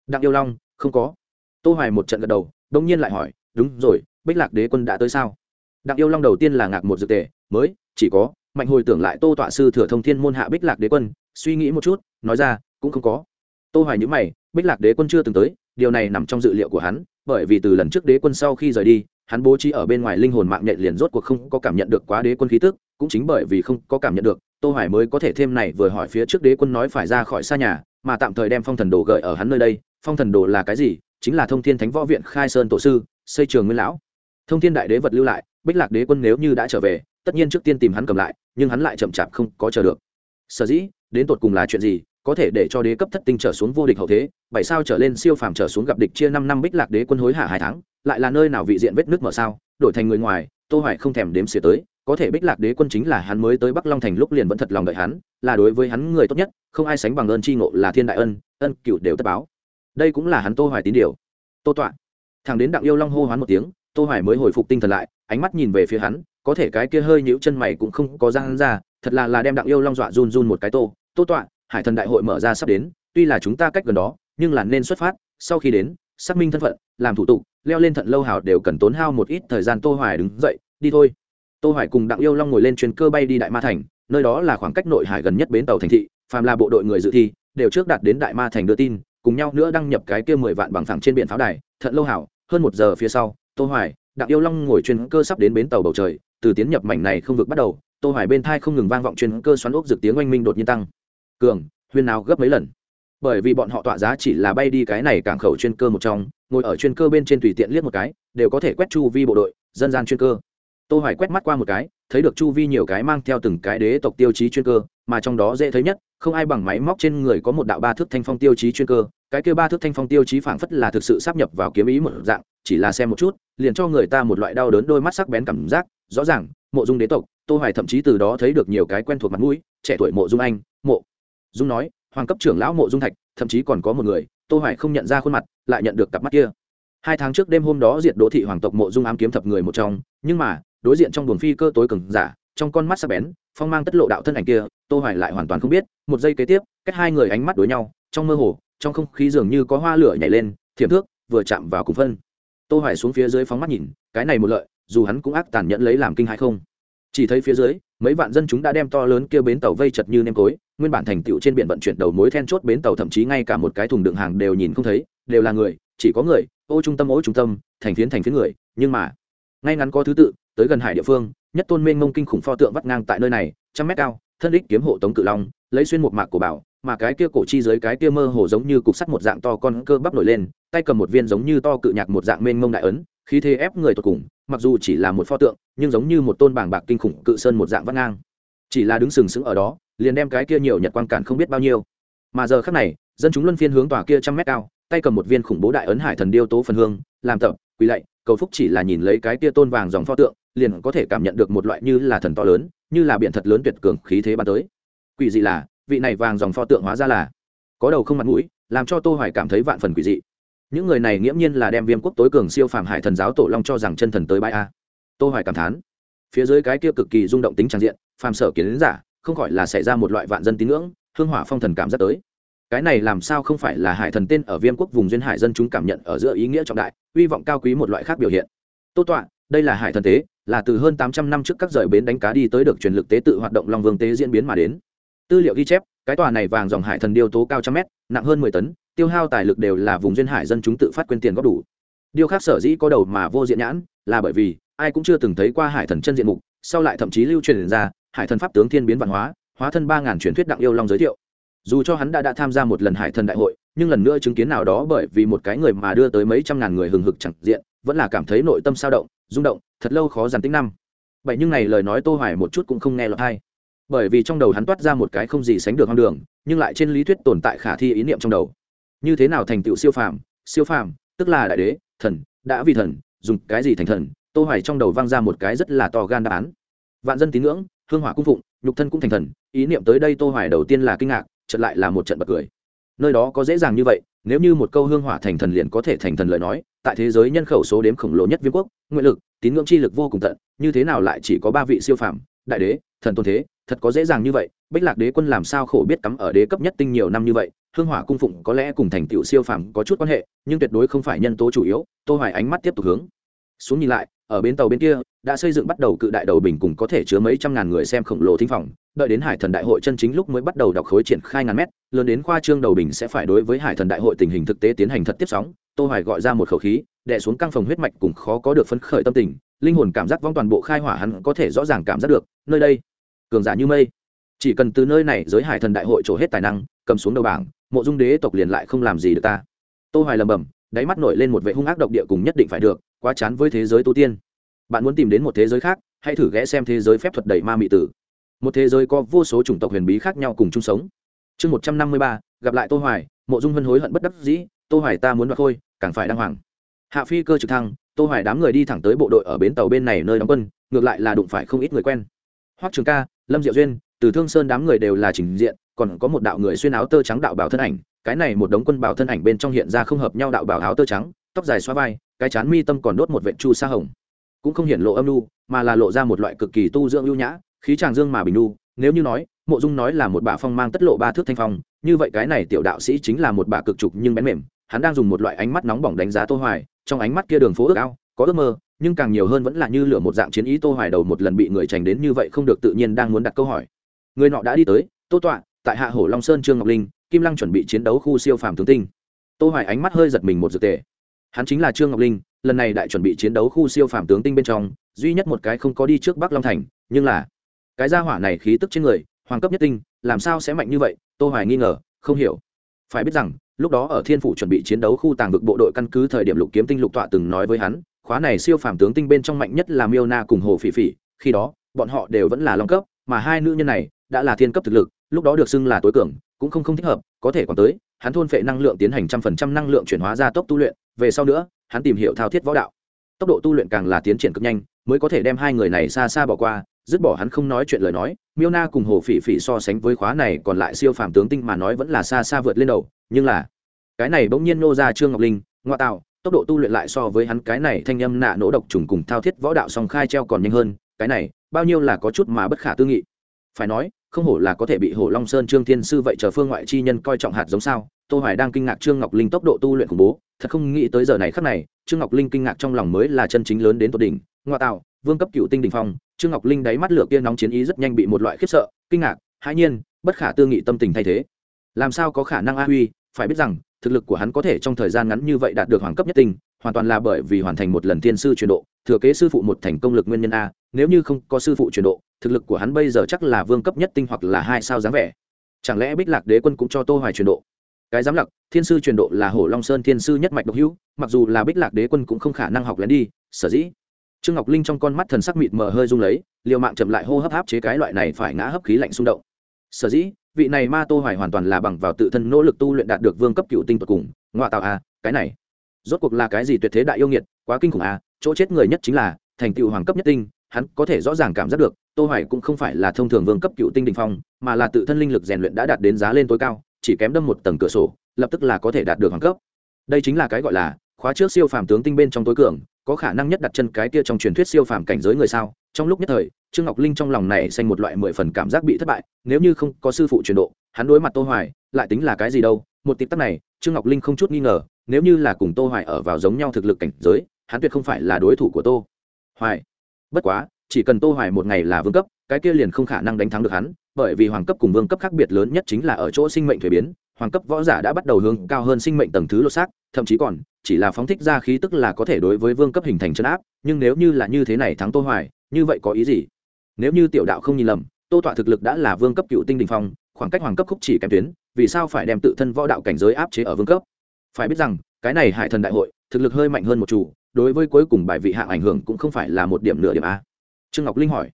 Đặng yêu long, không có. Tô hoài một trận gật đầu, đông nhiên lại hỏi, đúng rồi, bích lạc đế quân đã tới sao? Đặng yêu long đầu tiên là ngạc một dược tề, mới, chỉ có, mạnh hồi tưởng lại tô tọa sư thừa thông thiên môn hạ bích lạc đế quân, suy nghĩ một chút, nói ra, cũng không có. Tô hoài những mày, bích lạc đế quân chưa từng tới, điều này nằm trong dự liệu của hắn, bởi vì từ lần trước đế quân sau khi rời đi hắn bố trí ở bên ngoài linh hồn mạng nhện liền rốt cuộc không có cảm nhận được quá đế quân khí tức, cũng chính bởi vì không có cảm nhận được, tô hoài mới có thể thêm này vừa hỏi phía trước đế quân nói phải ra khỏi xa nhà, mà tạm thời đem phong thần đồ gợi ở hắn nơi đây. Phong thần đồ là cái gì? Chính là thông thiên thánh võ viện khai sơn tổ sư, xây trường nguyên lão. Thông thiên đại đế vật lưu lại, bích lạc đế quân nếu như đã trở về, tất nhiên trước tiên tìm hắn cầm lại, nhưng hắn lại chậm chạp không có chờ được. Sở dĩ, đến tột cùng là chuyện gì, có thể để cho đế cấp thất tinh trở xuống vô địch hậu thế, bảy sao trở lên siêu phàm trở xuống gặp địch chia năm năm bích lạc đế quân hối hả hai tháng lại là nơi nào vị diện vết nước mở sao? Đổi thành người ngoài, tô hoài không thèm đếm xỉa tới, có thể bích lạc đế quân chính là hắn mới tới bắc long thành lúc liền vẫn thật lòng đợi hắn, là đối với hắn người tốt nhất, không ai sánh bằng ơn tri ngộ là thiên đại ân ân cựu đều tất báo. Đây cũng là hắn tô hoài tín điều. Tô tọa. Thằng đến đặng yêu long hô hoán một tiếng, tô hoài mới hồi phục tinh thần lại, ánh mắt nhìn về phía hắn, có thể cái kia hơi nhíu chân mày cũng không có răng ra, thật là là đem đặng yêu long dọa run run một cái tô. Tô tọa, hải thần đại hội mở ra sắp đến, tuy là chúng ta cách gần đó, nhưng là nên xuất phát, sau khi đến, xác minh thân phận, làm thủ tục leo lên thận lâu hào đều cần tốn hao một ít thời gian tô hoài đứng dậy, đi thôi. Tô hoài cùng đặng yêu long ngồi lên chuyến cơ bay đi đại ma thành, nơi đó là khoảng cách nội hải gần nhất bến tàu thành thị, phàm là bộ đội người dự thi, đều trước đạt đến đại ma thành đưa tin, cùng nhau nữa đăng nhập cái kia mười vạn bằng phẳng trên biển pháo đài, thận lâu hảo, hơn một giờ phía sau, tô hoài, đặng yêu long ngồi chuyên cơ sắp đến bến tàu bầu trời, từ tiến nhập mảnh này không vực bắt đầu, tô hoài bên thai không ngừng vang vọng chuyên cơ xoắn ốc rực tiếng oanh minh đột nhiên tăng. Cường, huyên nào gấp mấy lần. Bởi vì bọn họ tọa giá chỉ là bay đi cái này cảng khẩu chuyên cơ một trong ngồi ở chuyên cơ bên trên tùy tiện liếc một cái, đều có thể quét chu vi bộ đội, dân gian chuyên cơ. Tô hoài quét mắt qua một cái, thấy được chu vi nhiều cái mang theo từng cái đế tộc tiêu chí chuyên cơ, mà trong đó dễ thấy nhất, không ai bằng máy móc trên người có một đạo ba thước thanh phong tiêu chí chuyên cơ, cái kia ba thước thanh phong tiêu chí phảng phất là thực sự sắp nhập vào kiếm ý một dạng, chỉ là xem một chút, liền cho người ta một loại đau đớn đôi mắt sắc bén cảm giác, rõ ràng, mộ dung đế tộc, tô hoài thậm chí từ đó thấy được nhiều cái quen thuộc mặt mũi, trẻ tuổi mộ dung anh, mộ dung nói, hoàng cấp trưởng lão mộ dung thạch, thậm chí còn có một người tô hoài không nhận ra khuôn mặt, lại nhận được cặp mắt kia. Hai tháng trước đêm hôm đó diệt đỗ thị hoàng tộc mộ dung ám kiếm thập người một trong, nhưng mà, đối diện trong buồng phi cơ tối cường giả, trong con mắt sắc bén, phong mang tất lộ đạo thân ảnh kia, tô hoài lại hoàn toàn không biết, một giây kế tiếp, cách hai người ánh mắt đối nhau, trong mơ hồ, trong không khí dường như có hoa lửa nhảy lên, thiểm thước, vừa chạm vào cùng phân. Tô hoài xuống phía dưới phóng mắt nhìn, cái này một lợi, dù hắn cũng ác tàn nhẫn lấy làm kinh hay không? Chỉ thấy phía dưới, mấy vạn dân chúng đã đem to lớn kia bến tàu vây chật như nêm cối nguyên bản thành tựu trên biển vận chuyển đầu mối then chốt bến tàu, thậm chí ngay cả một cái thùng đựng hàng đều nhìn không thấy, đều là người, chỉ có người, ô trung tâm, ô trung tâm, thành phiến thành phiến người, nhưng mà, ngay ngắn có thứ tự, tới gần hải địa phương, nhất tôn mênh mông kinh khủng pho tượng vắt ngang tại nơi này, trăm mét cao, thân đích kiếm hộ tống cự long, lấy xuyên một mạc của bảo, mà cái kia cổ chi dưới cái kia mơ hồ giống như cục sắt một dạng to con cơ bắp nổi lên, tay cầm một viên giống như to cự nhạc một dạng mênh mông đại ấn, khí thế ép người tột cùng, mặc dù chỉ là một pho tượng, nhưng giống như một tôn bảng bạc kinh khủng cự sơn một dạng vắt ngang chỉ là đứng sừng sững ở đó, liền đem cái kia nhiều nhật quan cản không biết bao nhiêu. Mà giờ khắc này, dân chúng luân phiên hướng tòa kia trăm mét cao, tay cầm một viên khủng bố đại ấn hải thần điêu tố phần hương, làm tập, quỳ lạy, cầu phúc chỉ là nhìn lấy cái kia tôn vàng dòng pho tượng, liền có thể cảm nhận được một loại như là thần to lớn, như là biển thật lớn tuyệt cường khí thế bắn tới. Quỷ dị là, vị này vàng dòng pho tượng hóa ra là có đầu không mặt mũi, làm cho tô hoài cảm thấy vạn phần quỷ dị. Những người này nghiễm nhiên là đem viêm quốc tối cường siêu phàm hải thần giáo tổ long cho rằng chân thần tới bãi a. Tô hoài cảm thán, phía dưới cái kia cực kỳ rung động tính trang diện phàm sở kiến giả, không khỏi là xảy ra một loại vạn dân tín ngưỡng, hương hỏa phong thần cảm giác tới. Cái này làm sao không phải là hải thần tên ở viêm quốc vùng duyên hải dân chúng cảm nhận ở giữa ý nghĩa trọng đại, uy vọng cao quý một loại khác biểu hiện. Tô tọa, đây là hải thần tế, là từ hơn 800 năm trước các rời bến đánh cá đi tới được truyền lực tế tự hoạt động long vương tế diễn biến mà đến. Tư liệu ghi chép, cái tòa này vàng dòng hải thần điêu tố cao trăm mét, nặng hơn 10 tấn, tiêu hao tài lực đều là vùng duyên hải dân chúng tự phát quyên tiền góp đủ. Điêu khác sở dĩ có đầu mà vô diện nhãn, là bởi vì, ai cũng chưa từng thấy qua hải thần chân diện mục, sau lại thậm chí lưu truyền ra hải thần pháp tướng thiên biến văn hóa hóa thân ba ngàn truyền thuyết đặng yêu long giới thiệu. Dù cho hắn đã đã tham gia một lần hải thần đại hội, nhưng lần nữa chứng kiến nào đó bởi vì một cái người mà đưa tới mấy trăm ngàn người hừng hực chẳng diện, vẫn là cảm thấy nội tâm sao động, rung động, thật lâu khó dằn tính năm. Vậy nhưng này lời nói tô hoài một chút cũng không nghe lọt hay bởi vì trong đầu hắn toát ra một cái không gì sánh được hoang đường, nhưng lại trên lý thuyết tồn tại khả thi ý niệm trong đầu. Như thế nào thành tựu siêu phàm? Siêu phàm, tức là đại đế, thần, đã vì thần, dùng cái gì thành thần? Tô hoài trong đầu vang ra một cái rất là to gan đáp án. Vạn dân tín ngưỡng hương hỏa cung phụng, nhục thân cũng thành thần, ý niệm tới đây tô hoài đầu tiên là kinh ngạc, chợt lại là một trận bật cười. Nơi đó có dễ dàng như vậy, nếu như một câu hương hỏa thành thần liền có thể thành thần lời nói, tại thế giới nhân khẩu số đếm khổng lồ nhất viêm quốc, nguyện lực, tín ngưỡng chi lực vô cùng tận, như thế nào lại chỉ có ba vị siêu phàm, đại đế, thần tôn thế, thật có dễ dàng như vậy, bích lạc đế quân làm sao khổ biết cắm ở đế cấp nhất tinh nhiều năm như vậy, hương hỏa cung phụng có lẽ cùng thành tựu siêu phàm có chút quan hệ, nhưng tuyệt đối không phải nhân tố chủ yếu, tô hoài ánh mắt tiếp tục hướng xuống nhìn lại, ở bến tàu bên kia, đã xây dựng bắt đầu cự đại đầu bình cùng có thể chứa mấy trăm ngàn người xem khổng lồ thính phòng. Đợi đến hải thần đại hội chân chính lúc mới bắt đầu đọc khối triển khai ngàn mét, lớn đến khoa trương đầu bình sẽ phải đối với hải thần đại hội tình hình thực tế tiến hành thật tiếp sóng. Tô hoài gọi ra một khẩu khí, đè xuống căng phòng huyết mạch cùng khó có được phấn khởi tâm tình. Linh hồn cảm giác vong toàn bộ khai hỏa hắn có thể rõ ràng cảm giác được, nơi đây, cường giả như mây. Chỉ cần từ nơi này giới hải thần đại hội trổ hết tài năng, cầm xuống đầu bảng, mộ dung đế tộc liền lại không làm gì được ta. Tô hoài lầm bầm đáy mắt nổi lên một vệ hung ác độc địa cùng nhất định phải được, quá chán với thế giới tu tiên. Bạn muốn tìm đến một thế giới khác, hãy thử ghé xem thế giới phép thuật đầy ma mị tử. Một thế giới có vô số chủng tộc huyền bí khác nhau cùng chung sống. Chương một trăm năm mươi ba, gặp lại tô hoài, mộ dung hân hối hận bất đắc dĩ, tô hoài ta muốn đoạt khôi, càng phải đăng hoàng. Hạ phi cơ trực thăng, tô hoài đám người đi thẳng tới bộ đội ở bến tàu bên này nơi đóng quân, ngược lại là đụng phải không ít người quen. Hoắc trường ca, lâm diệu duyên, từ thương sơn đám người đều là trình diện, còn có một đạo người xuyên áo tơ trắng đạo bảo thân ảnh cái này một đống quân bảo thân ảnh bên trong hiện ra không hợp nhau đạo bảo áo tơ trắng, tóc dài xoa vai, cái chán mi tâm còn đốt một vệt chu sa hồng. Cũng không hiện lộ âm nu mà là lộ ra một loại cực kỳ tu dưỡng ưu nhã, khí tràng dương mà bình nu nếu như nói, mộ dung nói là một bà phong mang tất lộ ba thước thanh phong, như vậy cái này tiểu đạo sĩ chính là một bà cực trục nhưng bén mềm. Hắn đang dùng một loại ánh mắt nóng bỏng đánh giá tô hoài, trong ánh mắt kia đường phố ước ao, có ước mơ, nhưng càng nhiều hơn vẫn là như lửa một dạng chiến ý tô hoài đầu một lần bị người trành đến như vậy không được tự nhiên đang muốn đặt câu hỏi. Người nọ đã đi tới, tô tọa, tại hạ hổ long sơn trương ngọc linh kim lăng chuẩn bị chiến đấu khu siêu phàm tướng tinh. Tô hoài ánh mắt hơi giật mình một dược tề. Hắn chính là trương ngọc linh, lần này đại chuẩn bị chiến đấu khu siêu phàm tướng tinh bên trong, duy nhất một cái không có đi trước bắc long thành, nhưng là cái gia hỏa này khí tức trên người, hoàng cấp nhất tinh, làm sao sẽ mạnh như vậy? Tô hoài nghi ngờ, không hiểu. Phải biết rằng, lúc đó ở thiên phủ chuẩn bị chiến đấu khu tàng vực bộ đội căn cứ thời điểm lục kiếm tinh lục tọa từng nói với hắn, khóa này siêu phàm tướng tinh bên trong mạnh nhất là miêu na cùng hồ phỉ phỉ, khi đó, bọn họ đều vẫn là long cấp, mà hai nữ nhân này đã là thiên cấp thực lực, lúc đó được xưng là tối cường cũng không không thích hợp, có thể còn tới, hắn thôn phệ năng lượng tiến hành trăm phần trăm năng lượng chuyển hóa ra tốc tu luyện, về sau nữa, hắn tìm hiểu thao thiết võ đạo. Tốc độ tu luyện càng là tiến triển cực nhanh, mới có thể đem hai người này xa xa bỏ qua, dứt bỏ hắn không nói chuyện lời nói, miêu na cùng hồ phỉ phỉ so sánh với khóa này còn lại siêu phàm tướng tinh mà nói vẫn là xa xa vượt lên đầu, nhưng là, cái này bỗng nhiên nô ra trương ngọc linh, ngoa tạo, tốc độ tu luyện lại so với hắn cái này thanh âm nạ nỗ độc trùng cùng thao thiết võ đạo song khai treo còn nhanh hơn, cái này, bao nhiêu là có chút mà bất khả tư nghị. Phải nói không hổ là có thể bị hổ long sơn trương thiên sư vậy chờ phương ngoại chi nhân coi trọng hạt giống sao? Tô hoài đang kinh ngạc trương ngọc linh tốc độ tu luyện khủng bố, thật không nghĩ tới giờ này khắc này, trương ngọc linh kinh ngạc trong lòng mới là chân chính lớn đến tột đỉnh. Ngoại tạo, vương cấp cựu tinh Đỉnh phong, trương ngọc linh đáy mắt lửa kia nóng chiến ý rất nhanh bị một loại khiếp sợ, kinh ngạc, hãi nhiên, bất khả tư nghị tâm tình thay thế. Làm sao có khả năng a huy, phải biết rằng, thực lực của hắn có thể trong thời gian ngắn như vậy đạt được hoàng cấp nhất tinh, hoàn toàn là bởi vì hoàn thành một lần Thiên sư chuyển độ, thừa kế sư phụ một thành công lực nguyên nhân a, nếu như không có sư phụ chuyển độ thực lực của hắn bây giờ chắc là vương cấp nhất tinh hoặc là hai sao dáng vẻ. Chẳng lẽ bích lạc đế quân cũng cho tô hoài chuyển độ? Cái giám lặc thiên sư truyền độ là hổ long sơn thiên sư nhất mạch độc hữu mặc dù là bích lạc đế quân cũng không khả năng học lén đi sở dĩ. Trương ngọc linh trong con mắt thần sắc mịt mờ hơi rung lấy liều mạng chậm lại hô hấp áp chế cái loại này phải ngã hấp khí lạnh xung động. Sở dĩ vị này ma tô hoài hoàn toàn là bằng vào tự thân nỗ lực tu luyện đạt được vương cấp cựu tinh tuyệt cùng ngoại tạo a à, cái này. Rốt cuộc là cái gì tuyệt thế đại yêu nghiệt quá kinh khủng a à, chỗ chết người nhất chính là thành tựu hoàng cấp nhất tinh hắn có thể rõ ràng cảm giác được tô hoài cũng không phải là thông thường vương cấp cựu tinh đỉnh phong, mà là tự thân linh lực rèn luyện đã đạt đến giá lên tối cao, chỉ kém đâm một tầng cửa sổ, lập tức là có thể đạt được hoàng cấp. Đây chính là cái gọi là khóa trước siêu phàm tướng tinh bên trong tối cường, có khả năng nhất đặt chân cái kia trong truyền thuyết siêu phàm cảnh giới người sao? Trong lúc nhất thời, trương ngọc linh trong lòng này xanh một loại mười phần cảm giác bị thất bại, nếu như không có sư phụ truyền độ, hắn đối mặt tô hoài, lại tính là cái gì đâu? Một tịp tắc này, trương ngọc linh không chút nghi ngờ, nếu như là cùng tô hoài ở vào giống nhau thực lực cảnh giới, hắn tuyệt không phải là đối thủ của tô hoài. Bất quá chỉ cần tô hoài một ngày là vương cấp, cái kia liền không khả năng đánh thắng được hắn, bởi vì hoàng cấp cùng vương cấp khác biệt lớn nhất chính là ở chỗ sinh mệnh thuế biến, hoàng cấp võ giả đã bắt đầu hướng cao hơn sinh mệnh tầng thứ lột xác, thậm chí còn, chỉ là phóng thích ra khí tức là có thể đối với vương cấp hình thành chân áp, nhưng nếu như là như thế này thắng tô hoài, như vậy có ý gì? Nếu như tiểu đạo không nhìn lầm, tô tọa thực lực đã là vương cấp cựu tinh đình phong, khoảng cách hoàng cấp khúc chỉ kém tuyến, vì sao phải đem tự thân võ đạo cảnh giới áp chế ở vương cấp? Phải biết rằng, cái này hải thần đại hội, thực lực hơi mạnh hơn một chủ, đối với cuối cùng bài vị hạng ảnh hưởng cũng không phải là một điểm nửa điểm a trương ngọc linh hỏi.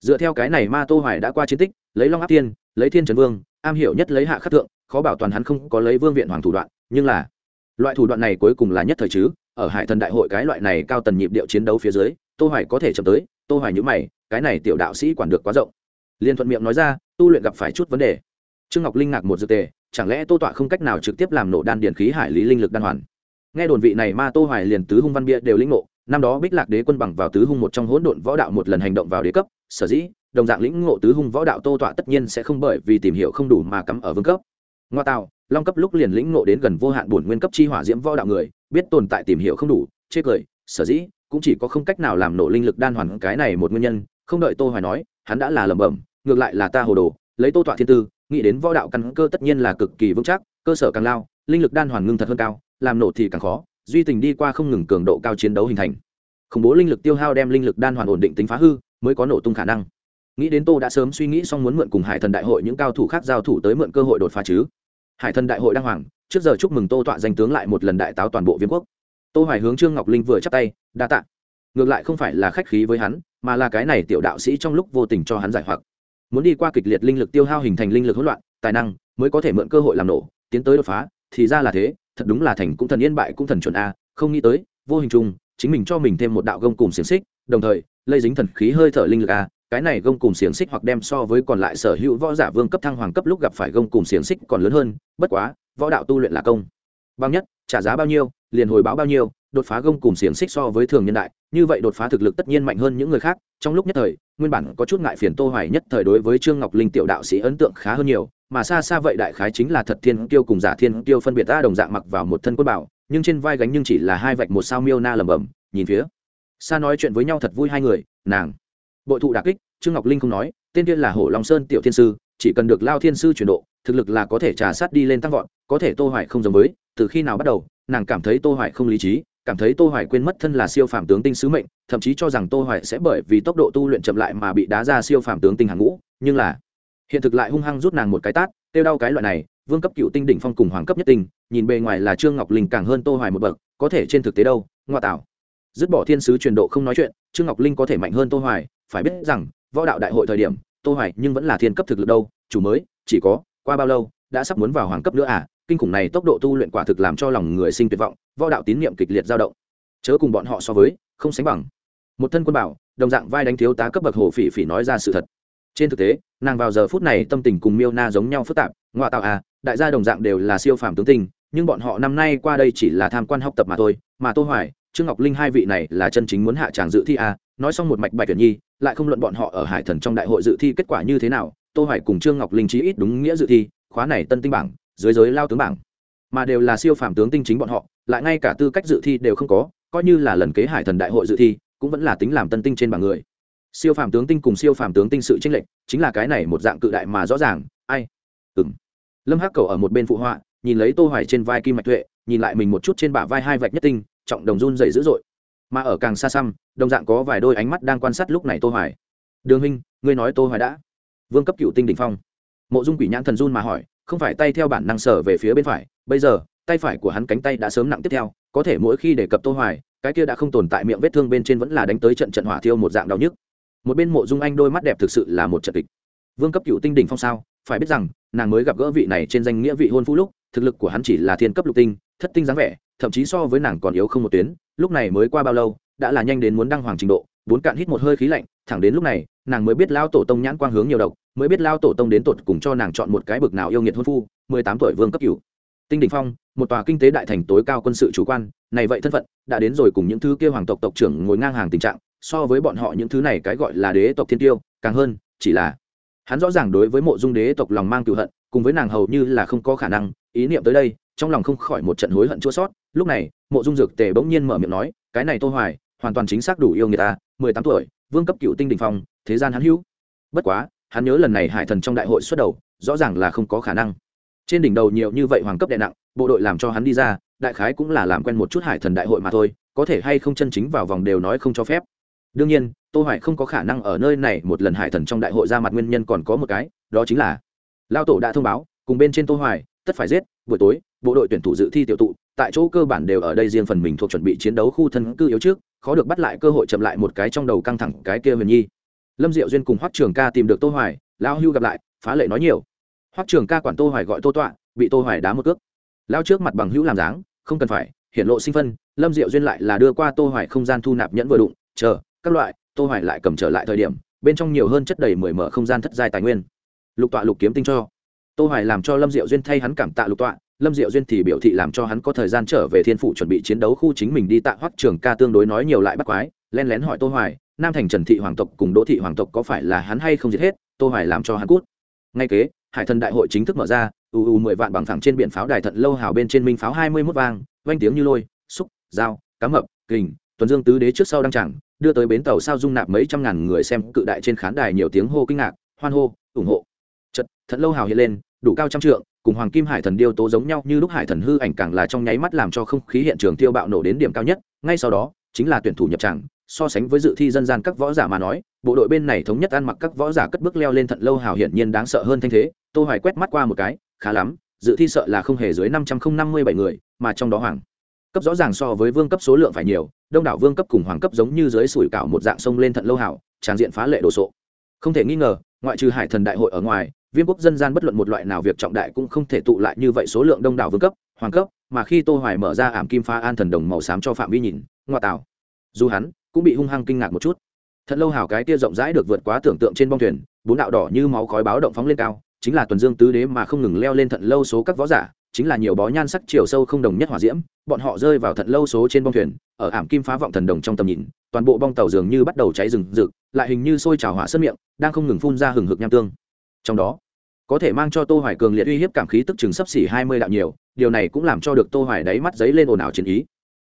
Dựa theo cái này ma tô hoài đã qua chiến tích, lấy long áp tiên lấy thiên trần vương, am hiểu nhất lấy hạ khắc thượng, khó bảo toàn hắn không có lấy vương viện hoàng thủ đoạn, nhưng là, loại thủ đoạn này cuối cùng là nhất thời chứ, ở hải thần đại hội cái loại này cao tần nhịp điệu chiến đấu phía dưới, tô hoài có thể chậm tới, tô hoài nhíu mày, cái này tiểu đạo sĩ quản được quá rộng. Liên thuận miệng nói ra, tu luyện gặp phải chút vấn đề. Trương ngọc linh ngạc một dược tề, chẳng lẽ tô tọa không cách nào trực tiếp làm nổ đan điện khí hải lý linh lực đan hoàn? Nghe đồn vị này ma tô hoài liền tứ hung văn bia đều linh ngộ năm đó bích lạc đế quân bằng vào tứ hung một trong hỗn độn võ đạo một lần hành động vào đế cấp, sở dĩ, đồng dạng lĩnh ngộ tứ hung võ đạo tô tọa tất nhiên sẽ không bởi vì tìm hiểu không đủ mà cắm ở vương cấp. Ngoa tạo, long cấp lúc liền lĩnh ngộ đến gần vô hạn bổn nguyên cấp chi hỏa diễm võ đạo người, biết tồn tại tìm hiểu không đủ, chê cười, sở dĩ, cũng chỉ có không cách nào làm nổ linh lực đan hoàn cái này một nguyên nhân, không đợi tô hoài nói, hắn đã là lẩm bẩm, ngược lại là ta hồ đồ, lấy tô tọa thiên tư, nghĩ đến võ đạo căn cơ tất nhiên là cực kỳ vững chắc, cơ sở càng lao, linh lực đan hoàn ngưng thật hơn cao, làm nổ thì càng khó duy tình đi qua không ngừng cường độ cao chiến đấu hình thành. Khủng bố linh lực tiêu hao đem linh lực đan hoàn ổn định tính phá hư, mới có nổ tung khả năng. Nghĩ đến tô đã sớm suy nghĩ xong muốn mượn cùng hải thần đại hội những cao thủ khác giao thủ tới mượn cơ hội đột phá chứ. Hải thần đại hội đang hoàng, trước giờ chúc mừng tô tọa danh tướng lại một lần đại táo toàn bộ viêm quốc. Tô hoài hướng trương ngọc linh vừa chắp tay, đa tạ. Ngược lại không phải là khách khí với hắn, mà là cái này tiểu đạo sĩ trong lúc vô tình cho hắn giải hoặc. Muốn đi qua kịch liệt linh lực tiêu hao hình thành linh lực hỗn loạn, tài năng, mới có thể mượn cơ hội làm nổ, tiến tới đột phá thì ra là thế, thật đúng là thành cũng thần yên bại cũng thần chuẩn a, không nghĩ tới, vô hình chung, chính mình cho mình thêm một đạo gông cùng xiềng xích, đồng thời, lây dính thần khí hơi thở linh lực a, cái này gông cùng xiềng xích hoặc đem so với còn lại sở hữu võ giả vương cấp thăng hoàng cấp lúc gặp phải gông cùng xiềng xích còn lớn hơn, bất quá, võ đạo tu luyện là công. Bằng nhất, trả giá bao nhiêu, liền hồi báo bao nhiêu đột phá gông cùng xiềng xích so với thường nhân đại, như vậy đột phá thực lực tất nhiên mạnh hơn những người khác, trong lúc nhất thời, nguyên bản có chút ngại phiền tô hoài nhất thời đối với trương ngọc linh tiểu đạo sĩ ấn tượng khá hơn nhiều, mà xa xa vậy đại khái chính là thật thiên tiêu cùng giả thiên tiêu phân biệt ta đồng dạng mặc vào một thân quân bảo, nhưng trên vai gánh nhưng chỉ là hai vạch một sao miêu na lẩm bẩm, nhìn phía xa nói chuyện với nhau thật vui hai người, nàng. Bội thụ đả kích, trương ngọc linh không nói, tên tiên là hổ long sơn tiểu thiên sư, chỉ cần được lao thiên sư chuyển độ, thực lực là có thể trà sát đi lên tăng vọt, có thể tô hoài không giống với, từ khi nào bắt đầu, nàng cảm thấy tô hoài không lý trí cảm thấy tô hoài quên mất thân là siêu phàm tướng tinh sứ mệnh, thậm chí cho rằng tô hoài sẽ bởi vì tốc độ tu luyện chậm lại mà bị đá ra siêu phàm tướng tinh hàng ngũ, nhưng là hiện thực lại hung hăng rút nàng một cái tát tiêu đau cái loại này, vương cấp cựu tinh đỉnh phong cùng hoàng cấp nhất tinh, nhìn bề ngoài là trương ngọc linh càng hơn tô hoài một bậc, có thể trên thực tế đâu ngoại tảo dứt bỏ thiên sứ truyền độ không nói chuyện, trương ngọc linh có thể mạnh hơn tô hoài, phải biết rằng, võ đạo đại hội thời điểm, tô hoài nhưng vẫn là thiên cấp thực lực đâu, chủ mới, chỉ có, qua bao lâu, đã sắp muốn vào hoàng cấp nữa à kinh khủng này tốc độ tu luyện quả thực làm cho lòng người sinh tuyệt vọng võ đạo tín niệm kịch liệt dao động. Chớ cùng bọn họ so với, không sánh bằng. Một thân quân bảo, đồng dạng vai đánh thiếu tá cấp bậc hồ phỉ phỉ nói ra sự thật. Trên thực tế, nàng vào giờ phút này tâm tình cùng miêu na giống nhau phức tạp ngoại tạo à đại gia đồng dạng đều là siêu phàm tướng tình nhưng bọn họ năm nay qua đây chỉ là tham quan học tập mà thôi. Mà tô hoài, trương ngọc linh hai vị này là chân chính muốn hạ tràng dự thi à nói xong một mạch bạch tuyển nhi, lại không luận bọn họ ở hải thần trong đại hội dự thi kết quả như thế nào, tô hoài cùng trương ngọc linh chí ít đúng nghĩa dự thi, khóa này tân tinh bảng, dưới giới lao tướng bảng. Mà đều là siêu phàm tướng tinh chính bọn họ lại ngay cả tư cách dự thi đều không có, coi như là lần kế hải thần đại hội dự thi, cũng vẫn là tính làm tân tinh trên bảng người. Siêu phàm tướng tinh cùng siêu phàm tướng tinh sự tranh lệch, chính là cái này một dạng cự đại mà rõ ràng, ai? Ừng lâm hắc cầu ở một bên phụ họa, nhìn lấy tô hoài trên vai kim mạch tuệ, nhìn lại mình một chút trên bả vai hai vạch nhất tinh, trọng đồng run dày dữ dội. Mà ở càng xa xăm, đồng dạng có vài đôi ánh mắt đang quan sát lúc này tô hoài. Đường huynh, ngươi nói tô hoài đã. Vương cấp cựu tinh đỉnh phong. Mộ dung quỷ nhãn thần run mà hỏi, không phải tay theo bản năng sở về phía bên phải, bây giờ tay phải của hắn cánh tay đã sớm nặng tiếp theo, có thể mỗi khi đề cập tô hoài, cái kia đã không tồn tại miệng vết thương bên trên vẫn là đánh tới trận trận hỏa thiêu một dạng đau nhức. Một bên mộ dung anh đôi mắt đẹp thực sự là một trận kịch. Vương cấp cựu tinh đỉnh phong sao? Phải biết rằng, nàng mới gặp gỡ vị này trên danh nghĩa vị hôn phu lúc, thực lực của hắn chỉ là thiên cấp lục tinh, thất tinh dáng vẻ, thậm chí so với nàng còn yếu không một tuyến, lúc này mới qua bao lâu, đã là nhanh đến muốn đăng hoàng trình độ, bốn cạn hít một hơi khí lạnh, thẳng đến lúc này, nàng mới biết lao tổ tông nhãn quang hướng nhiều độc, mới biết lao tổ tông đến tột cùng cho nàng chọn một cái bực nào yêu nghiệt hôn phu, mười tám tuổi vương cấp cửu tinh đình phong một tòa kinh tế đại thành tối cao quân sự chủ quan, này vậy thân phận, đã đến rồi cùng những thứ kia hoàng tộc tộc trưởng ngồi ngang hàng tình trạng, so với bọn họ những thứ này cái gọi là đế tộc thiên tiêu, càng hơn, chỉ là hắn rõ ràng đối với mộ dung đế tộc lòng mang cựu hận, cùng với nàng hầu như là không có khả năng, ý niệm tới đây, trong lòng không khỏi một trận hối hận chua sót lúc này, mộ dung dược tề bỗng nhiên mở miệng nói, cái này tô hoài, hoàn toàn chính xác đủ yêu người ta, mười tám tuổi, vương cấp cựu tinh đình phong, thế gian hắn hữu. Bất quá, hắn nhớ lần này hải thần trong đại hội xuất đầu, rõ ràng là không có khả năng trên đỉnh đầu nhiều như vậy hoàng cấp đệ nặng, bộ đội làm cho hắn đi ra, đại khái cũng là làm quen một chút hải thần đại hội mà thôi, có thể hay không chân chính vào vòng đều nói không cho phép. Đương nhiên, tô hoài không có khả năng ở nơi này một lần hải thần trong đại hội ra mặt nguyên nhân còn có một cái, đó chính là lao tổ đã thông báo, cùng bên trên tô hoài, tất phải giết, buổi tối, bộ đội tuyển thủ dự thi tiểu tụ, tại chỗ cơ bản đều ở đây riêng phần mình thuộc chuẩn bị chiến đấu khu thân cư yếu trước, khó được bắt lại cơ hội chậm lại một cái trong đầu căng thẳng cái kia huyền nhi. Lâm diệu duyên cùng hoắc trường ca tìm được tô hoài, lão hưu gặp lại, phá lệ nói nhiều hoắc trường ca quản tô hoài gọi tô tọa, bị tô hoài đá một cước. Lao trước mặt bằng hữu làm dáng, không cần phải hiện lộ sinh phân, lâm diệu duyên lại là đưa qua tô hoài không gian thu nạp nhẫn vừa đụng, chờ, các loại, tô hoài lại cầm trở lại thời điểm, bên trong nhiều hơn chất đầy mười mở không gian thất giai tài nguyên. Lục tọa lục kiếm tinh cho. Tô hoài làm cho lâm diệu duyên thay hắn cảm tạ lục tọa, lâm diệu duyên thì biểu thị làm cho hắn có thời gian trở về thiên phụ chuẩn bị chiến đấu khu chính mình đi tạ hoắc trường ca tương đối nói nhiều lại bắt quái len lén hỏi tô hoài, nam thành trần thị hoàng tộc cùng đỗ thị hoàng tộc có phải là hắn hay không giết hết, tô hoài làm cho hắn cút. Ngay kế hải thần đại hội chính thức mở ra u u mười vạn bằng thẳng trên biển pháo đài thận lâu hào bên trên minh pháo hai mươi mốt vang vang tiếng như lôi, xúc, dao, cá mập, kình, tuần dương tứ đế trước sau đăng chẳng đưa tới bến tàu sao dung nạp mấy trăm ngàn người xem cự đại trên khán đài nhiều tiếng hô kinh ngạc, hoan hô, ủng hộ. Chật thận lâu hào hiện lên, đủ cao trăm trượng, cùng hoàng kim hải thần điêu tố giống nhau như lúc hải thần hư ảnh càng là trong nháy mắt làm cho không khí hiện trường tiêu bạo nổ đến điểm cao nhất, ngay sau đó, chính là tuyển thủ nhập tràng, so sánh với dự thi dân gian các võ giả mà nói, bộ đội bên này thống nhất ăn mặc các võ giả cất bước leo lên thận lâu hào hiển nhiên đáng sợ hơn thanh thế tô hoài quét mắt qua một cái khá lắm dự thi sợ là không hề dưới năm trăm không năm mươi bảy người mà trong đó hoàng cấp rõ ràng so với vương cấp số lượng phải nhiều đông đảo vương cấp cùng hoàng cấp giống như dưới sủi cảo một dạng sông lên thận lâu hảo, tràn diện phá lệ đồ sộ. Không thể nghi ngờ ngoại trừ hải thần đại hội ở ngoài viêm quốc dân gian bất luận một loại nào việc trọng đại cũng không thể tụ lại như vậy số lượng đông đảo vương cấp hoàng cấp mà khi tô hoài mở ra ảm kim pha an thần đồng màu xám cho phạm vi nhìn ngoại tảo dù hắn cũng bị hung hăng kinh ngạc một chút. Thật lâu hào cái tia rộng rãi được vượt quá tưởng tượng trên bong thuyền bốn đạo đỏ như máu khói báo động phóng lên cao chính là tuần dương tứ đế mà không ngừng leo lên thận lâu số các võ giả, chính là nhiều bó nhan sắc chiều sâu không đồng nhất hỏa diễm, bọn họ rơi vào thận lâu số trên bong thuyền, ở ảm kim phá vọng thần đồng trong tầm nhìn, toàn bộ bong tàu dường như bắt đầu cháy rừng rực, lại hình như sôi trào hỏa sân miệng, đang không ngừng phun ra hừng hực nham tương. Trong đó, có thể mang cho tô hoài cường liệt uy hiếp cảm khí tức chừng sấp xỉ 20 đạo nhiều, điều này cũng làm cho được tô hoài đáy mắt giấy lên ồn ào chiến ý.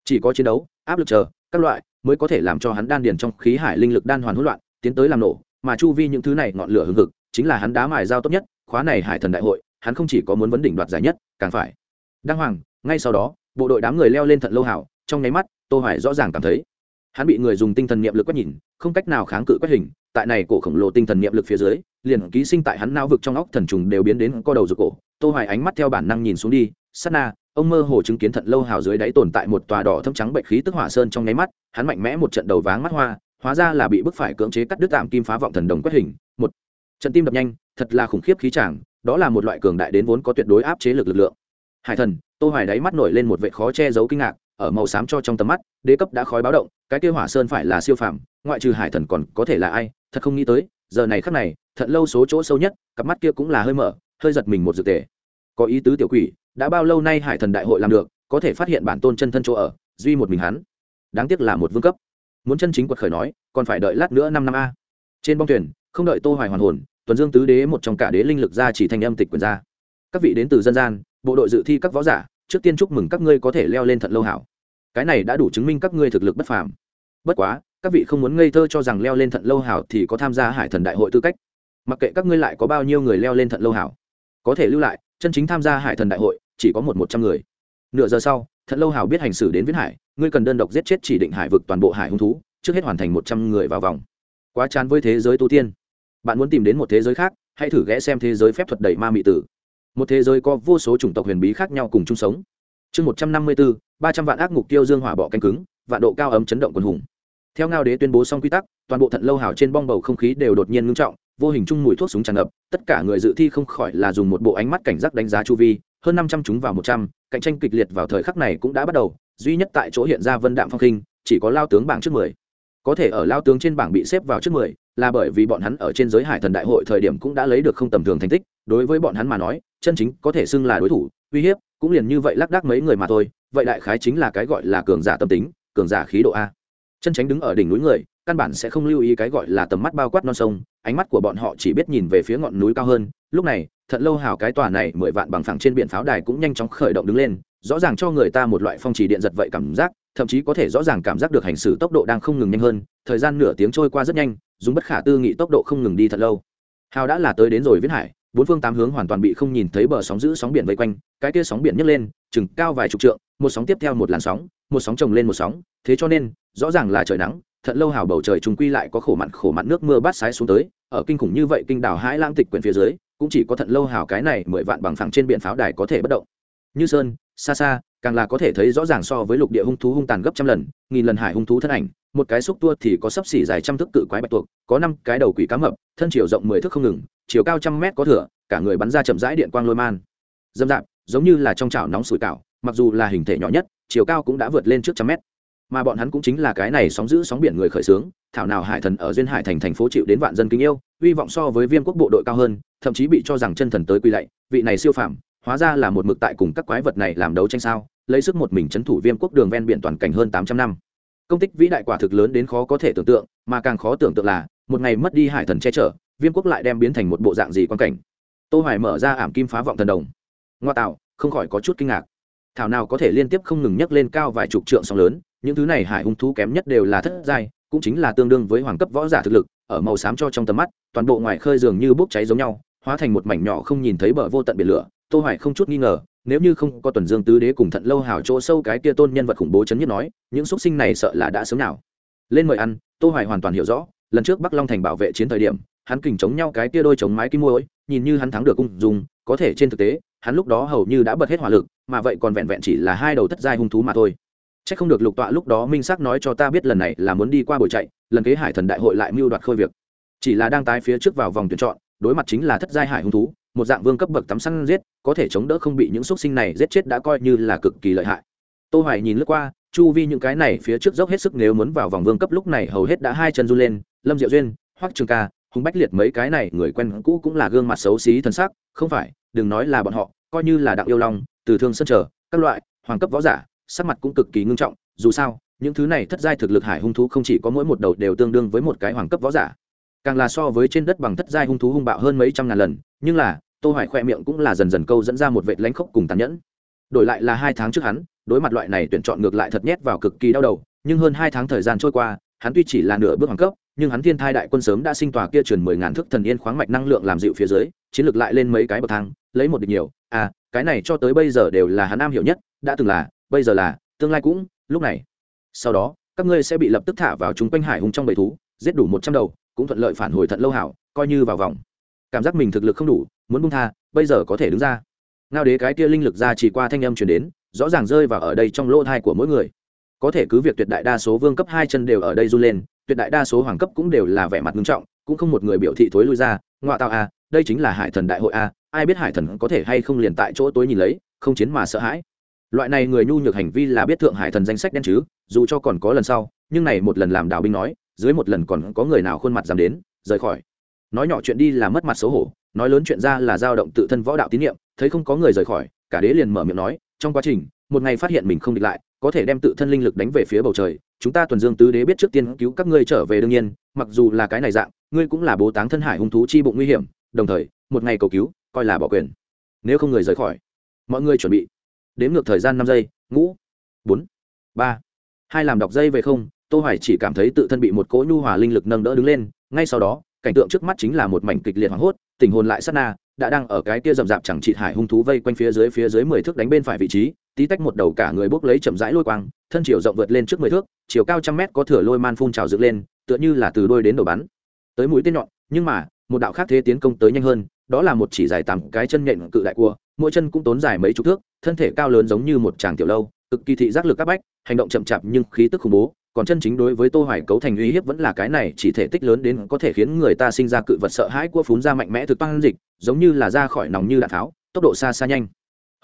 Chỉ có chiến đấu, áp lực chờ, các loại, mới có thể làm cho hắn đan điền trong khí hải linh lực đan hoàn hỗn loạn, tiến tới làm nổ, mà chu vi những thứ này ngọn lửa hừng hực, chính là hắn đá mài dao tốt nhất khóa này hải thần đại hội, hắn không chỉ có muốn vấn đỉnh đoạt giải nhất, càng phải. Đăng hoàng, ngay sau đó, bộ đội đám người leo lên thận lâu hảo, trong nháy mắt, tô hoài rõ ràng cảm thấy, hắn bị người dùng tinh thần niệm lực quét nhìn, không cách nào kháng cự quét hình, tại này cổ khổng lồ tinh thần niệm lực phía dưới, liền ký sinh tại hắn não vực trong óc thần trùng đều biến đến co đầu rụt cổ. Tô hoài ánh mắt theo bản năng nhìn xuống đi, sát na, ông mơ hồ chứng kiến thận lâu hào dưới đáy tồn tại một tòa đỏ thâm trắng bệnh khí tức hỏa sơn trong nháy mắt, hắn mạnh mẽ một trận đầu váng mắt hoa, hóa ra là bị bức phải cưỡng chế cắt đứt tạm kim phá vọng thần đồng quét hình. Một, trận tim đập nhanh thật là khủng khiếp khí chàng, đó là một loại cường đại đến vốn có tuyệt đối áp chế lực lực lượng. Hải thần, tô hoài đáy mắt nổi lên một vệ khó che giấu kinh ngạc, ở màu xám cho trong tầm mắt, đế cấp đã khói báo động, cái kia hỏa sơn phải là siêu phàm, ngoại trừ hải thần còn có thể là ai, thật không nghĩ tới, giờ này khắc này thận lâu số chỗ sâu nhất, cặp mắt kia cũng là hơi mở, hơi giật mình một dự tề. Có ý tứ tiểu quỷ, đã bao lâu nay hải thần đại hội làm được, có thể phát hiện bản tôn chân thân chỗ ở, duy một mình hắn. Đáng tiếc là một vương cấp. Muốn chân chính quật khởi nói, còn phải đợi lát nữa năm năm a. Trên bong thuyền, không đợi tô hoài hoàn hồn tuần dương tứ đế một trong cả đế linh lực ra chỉ thành âm tịch quyền ra. Các vị đến từ dân gian, bộ đội dự thi các võ giả, trước tiên chúc mừng các ngươi có thể leo lên thận lâu hảo. Cái này đã đủ chứng minh các ngươi thực lực bất phàm. Bất quá, các vị không muốn ngây thơ cho rằng leo lên thận lâu hảo thì có tham gia hải thần đại hội tư cách. Mặc kệ các ngươi lại có bao nhiêu người leo lên thận lâu hảo, có thể lưu lại, chân chính tham gia hải thần đại hội chỉ có một một trăm người. Nửa giờ sau thận lâu hảo biết hành xử đến viễn hải, ngươi cần đơn độc giết chết chỉ định hải vực toàn bộ hải hung thú, trước hết hoàn thành một trăm người vào vòng. Quá chán với thế giới tu tiên bạn muốn tìm đến một thế giới khác, hãy thử ghé xem thế giới phép thuật đầy ma mị tử. Một thế giới có vô số chủng tộc huyền bí khác nhau cùng chung sống. Chương một trăm năm mươi bốn ba trăm vạn ác mục tiêu dương hỏa bọ canh cứng, vạn độ cao ấm chấn động quần hùng. Theo ngao đế tuyên bố xong quy tắc, toàn bộ thận lâu hào trên bong bầu không khí đều đột nhiên ngưng trọng, vô hình chung mùi thuốc súng tràn ngập, tất cả người dự thi không khỏi là dùng một bộ ánh mắt cảnh giác đánh giá chu vi, hơn năm trăm chúng vào một trăm, cạnh tranh kịch liệt vào thời khắc này cũng đã bắt đầu, duy nhất tại chỗ hiện ra vân đạm phong khinh chỉ có lao tướng bảng trước mười. Có thể ở lao tướng trên bảng bị xếp vào trước mười là bởi vì bọn hắn ở trên giới hải thần đại hội thời điểm cũng đã lấy được không tầm thường thành tích, đối với bọn hắn mà nói, chân chính có thể xưng là đối thủ, uy hiếp, cũng liền như vậy lác đác mấy người mà thôi, vậy đại khái chính là cái gọi là cường giả tâm tính, cường giả khí độ a. Chân tránh đứng ở đỉnh núi người, căn bản sẽ không lưu ý cái gọi là tầm mắt bao quát non sông, ánh mắt của bọn họ chỉ biết nhìn về phía ngọn núi cao hơn, lúc này, thật lâu hào cái tòa này mười vạn bằng phẳng trên biển pháo đài cũng nhanh chóng khởi động đứng lên, rõ ràng cho người ta một loại phong trì điện giật vậy cảm giác, thậm chí có thể rõ ràng cảm giác được hành xử tốc độ đang không ngừng nhanh hơn, thời gian nửa tiếng trôi qua rất nhanh dùng bất khả tư nghị tốc độ không ngừng đi thật lâu. Hào đã là tới đến rồi viễn hải, bốn phương tám hướng hoàn toàn bị không nhìn thấy bờ sóng giữ sóng biển vây quanh, cái kia sóng biển nhấc lên, chừng cao vài chục trượng, một sóng tiếp theo một làn sóng, một sóng chồng lên một sóng, thế cho nên, rõ ràng là trời nắng, thật lâu hào bầu trời trùng quy lại có khổ mặn khổ mặn nước mưa bát sái xuống tới, ở kinh khủng như vậy kinh đảo hãi lãng tịch quyển phía dưới, cũng chỉ có thận lâu hào cái này mười vạn bằng phẳng trên biển pháo đài có thể bất động. Như sơn, xa xa càng là có thể thấy rõ ràng so với lục địa hung thú hung tàn gấp trăm lần, nghìn lần hải hung thú thân ảnh, một cái xúc tua thì có sấp xỉ dài trăm thước cự quái bạch tuộc, có năm cái đầu quỷ cá mập, thân chiều rộng mười thước không ngừng, chiều cao trăm mét có thửa cả người bắn ra chậm rãi điện quang lôi man. Dâm dạp, giống như là trong chảo nóng sủi cảo, mặc dù là hình thể nhỏ nhất, chiều cao cũng đã vượt lên trước trăm mét. Mà bọn hắn cũng chính là cái này sóng giữ sóng biển người khởi xướng, thảo nào hải thần ở duyên hải thành thành phố chịu đến vạn dân kính yêu, hy vọng so với viêm quốc bộ đội cao hơn, thậm chí bị cho rằng chân thần tới quy lạy, vị này siêu phàm hóa ra là một mực tại cùng các quái vật này làm đấu tranh sao, lấy sức một mình c h ấ n thủ viêm quốc đường ven biển toàn cảnh hơn tám trăm năm. Công tích vĩ đại quả thực lớn đến khó có thể tưởng tượng, mà càng khó tưởng tượng là, một ngày mất đi hải thần che chở, viêm quốc lại đem biến thành một bộ dạng gì quan cảnh. Tô hoài mở ra ảm kim phá vọng thần đồng. Ngoa tạo, không khỏi có chút kinh ngạc. Thảo nào có thể liên tiếp không ngừng nhấc lên cao vài chục trượng sóng lớn, những thứ này hải hung thú kém nhất đều là thất giai, cũng chính là tương đương với hoàng cấp võ giả thực lực, ở màu xám cho trong tầm mắt, toàn bộ ngoài khơi dường như bốc cháy giống nhau, hóa thành một mảnh nhỏ không nhìn thấy bờ vô tận biển lửa tô hoài không chút nghi ngờ, nếu như không có tuần dương tứ đế cùng thận lâu hào chỗ sâu cái kia tôn nhân vật khủng bố chấn nhất nói, những xuất sinh này sợ là đã sớm nào. Lên mời ăn, tô hoài hoàn toàn hiểu rõ, lần trước bắc long thành bảo vệ chiến thời điểm, hắn kình chống nhau cái kia đôi chống mái kim môi nhìn như hắn thắng được cung dùng có thể trên thực tế, hắn lúc đó hầu như đã bật hết hỏa lực, mà vậy còn vẹn vẹn chỉ là hai đầu thất giai hung thú mà thôi. Chắc không được lục tọa lúc đó minh xác nói cho ta biết lần này là muốn đi qua buổi chạy, lần kế hải thần đại hội lại mưu đoạt khôi việc. Chỉ là đang tái phía trước vào vòng tuyển chọn, đối mặt chính là thất giai hải hung thú một dạng vương cấp bậc tắm săn giết, có thể chống đỡ không bị những xúc sinh này giết chết đã coi như là cực kỳ lợi hại. Tô hoài nhìn lướt qua, chu vi những cái này phía trước dốc hết sức nếu muốn vào vòng vương cấp lúc này hầu hết đã hai chân du lên, lâm diệu duyên, hoắc trường ca, hùng bách liệt mấy cái này người quen cũ cũng là gương mặt xấu xí thân sắc, không phải, đừng nói là bọn họ, coi như là đặng yêu long, từ thương sân trở, các loại, hoàng cấp võ giả, sắc mặt cũng cực kỳ ngưng trọng, dù sao, những thứ này thất giai thực lực hải hung thú không chỉ có mỗi một đầu đều tương đương với một cái hoàng cấp võ giả. Càng là so với trên đất bằng thất giai hung thú hung bạo hơn mấy trăm ngàn lần, nhưng là tô hoài khoe miệng cũng là dần dần câu dẫn ra một vệ lãnh khốc cùng tàn nhẫn. Đổi lại là hai tháng trước hắn, đối mặt loại này tuyển chọn ngược lại thật nhét vào cực kỳ đau đầu, nhưng hơn hai tháng thời gian trôi qua, hắn tuy chỉ là nửa bước hoàng cấp, nhưng hắn thiên thai đại quân sớm đã sinh tòa kia truyền mười ngàn thước thần yên khoáng mạch năng lượng làm dịu phía dưới, chiến lược lại lên mấy cái bậc thang, lấy một địch nhiều. À cái này cho tới bây giờ đều là hắn am hiểu nhất, đã từng là, bây giờ là, tương lai cũng, lúc này. Sau đó, các ngươi sẽ bị lập tức thả vào chúng quanh hải hùng trong bầy thú, giết đủ một trăm đầu, cũng thuận lợi phản hồi thận lâu hảo, coi như vào vòng cảm giác mình thực lực không đủ, muốn bung tha, bây giờ có thể đứng ra. Ngao đế cái kia linh lực ra chỉ qua thanh âm chuyển đến, rõ ràng rơi vào ở đây trong lỗ thai của mỗi người. Có thể cứ việc tuyệt đại đa số vương cấp hai chân đều ở đây run lên, tuyệt đại đa số hoàng cấp cũng đều là vẻ mặt nghiêm trọng, cũng không một người biểu thị thối lui ra ngoại tạo a, đây chính là hải thần đại hội a, ai biết hải thần có thể hay không liền tại chỗ tối nhìn lấy, không chiến mà sợ hãi. Loại này người nhu nhược hành vi là biết thượng hải thần danh sách đen chứ, dù cho còn có lần sau, nhưng này một lần làm đào binh nói, dưới một lần còn có người nào khuôn mặt dám đến, rời khỏi nói nhỏ chuyện đi là mất mặt xấu hổ, nói lớn chuyện ra là dao động tự thân võ đạo tín nhiệm thấy không có người rời khỏi, cả đế liền mở miệng nói, trong quá trình, một ngày phát hiện mình không địch lại, có thể đem tự thân linh lực đánh về phía bầu trời, chúng ta tuần dương tứ đế biết trước tiên cứu các ngươi trở về đương nhiên, mặc dù là cái này dạng, ngươi cũng là bố táng thân hải hung thú chi bụng nguy hiểm, đồng thời, một ngày cầu cứu, coi là bỏ quyền. Nếu không người rời khỏi, mọi người chuẩn bị. Đếm ngược thời gian năm giây, ngũ, bốn, ba, hai làm đọc dây về không, tô hoài chỉ cảm thấy tự thân bị một cỗ nhu hòa linh lực nâng đỡ đứng lên, ngay sau đó cảnh tượng trước mắt chính là một mảnh kịch liệt hoảng hốt, tình hồn lại sát na, đã đang ở cái kia rậm rạp chẳng trị hải hung thú vây quanh phía dưới phía dưới mười thước đánh bên phải vị trí, tí tách một đầu cả người bốc lấy chậm rãi lôi quang, thân chiều rộng vượt lên trước mười thước, chiều cao trăm mét có thửa lôi man phun trào dựng lên, tựa như là từ đôi đến đầu bắn. Tới mũi tên nhọn, nhưng mà, một đạo khác thế tiến công tới nhanh hơn, đó là một chỉ dài tầm cái chân nhện cự đại cua, mỗi chân cũng tốn dài mấy chục thước, thân thể cao lớn giống như một chàng tiểu lâu, cực kỳ thị giác lực các bách, hành động chậm chạp nhưng khí tức khủng bố còn chân chính đối với tô hoài cấu thành uy hiếp vẫn là cái này, chỉ thể tích lớn đến có thể khiến người ta sinh ra cự vật sợ hãi của phún ra mạnh mẽ thực tăng dịch, giống như là ra khỏi nòng như đạn tháo, tốc độ xa xa nhanh.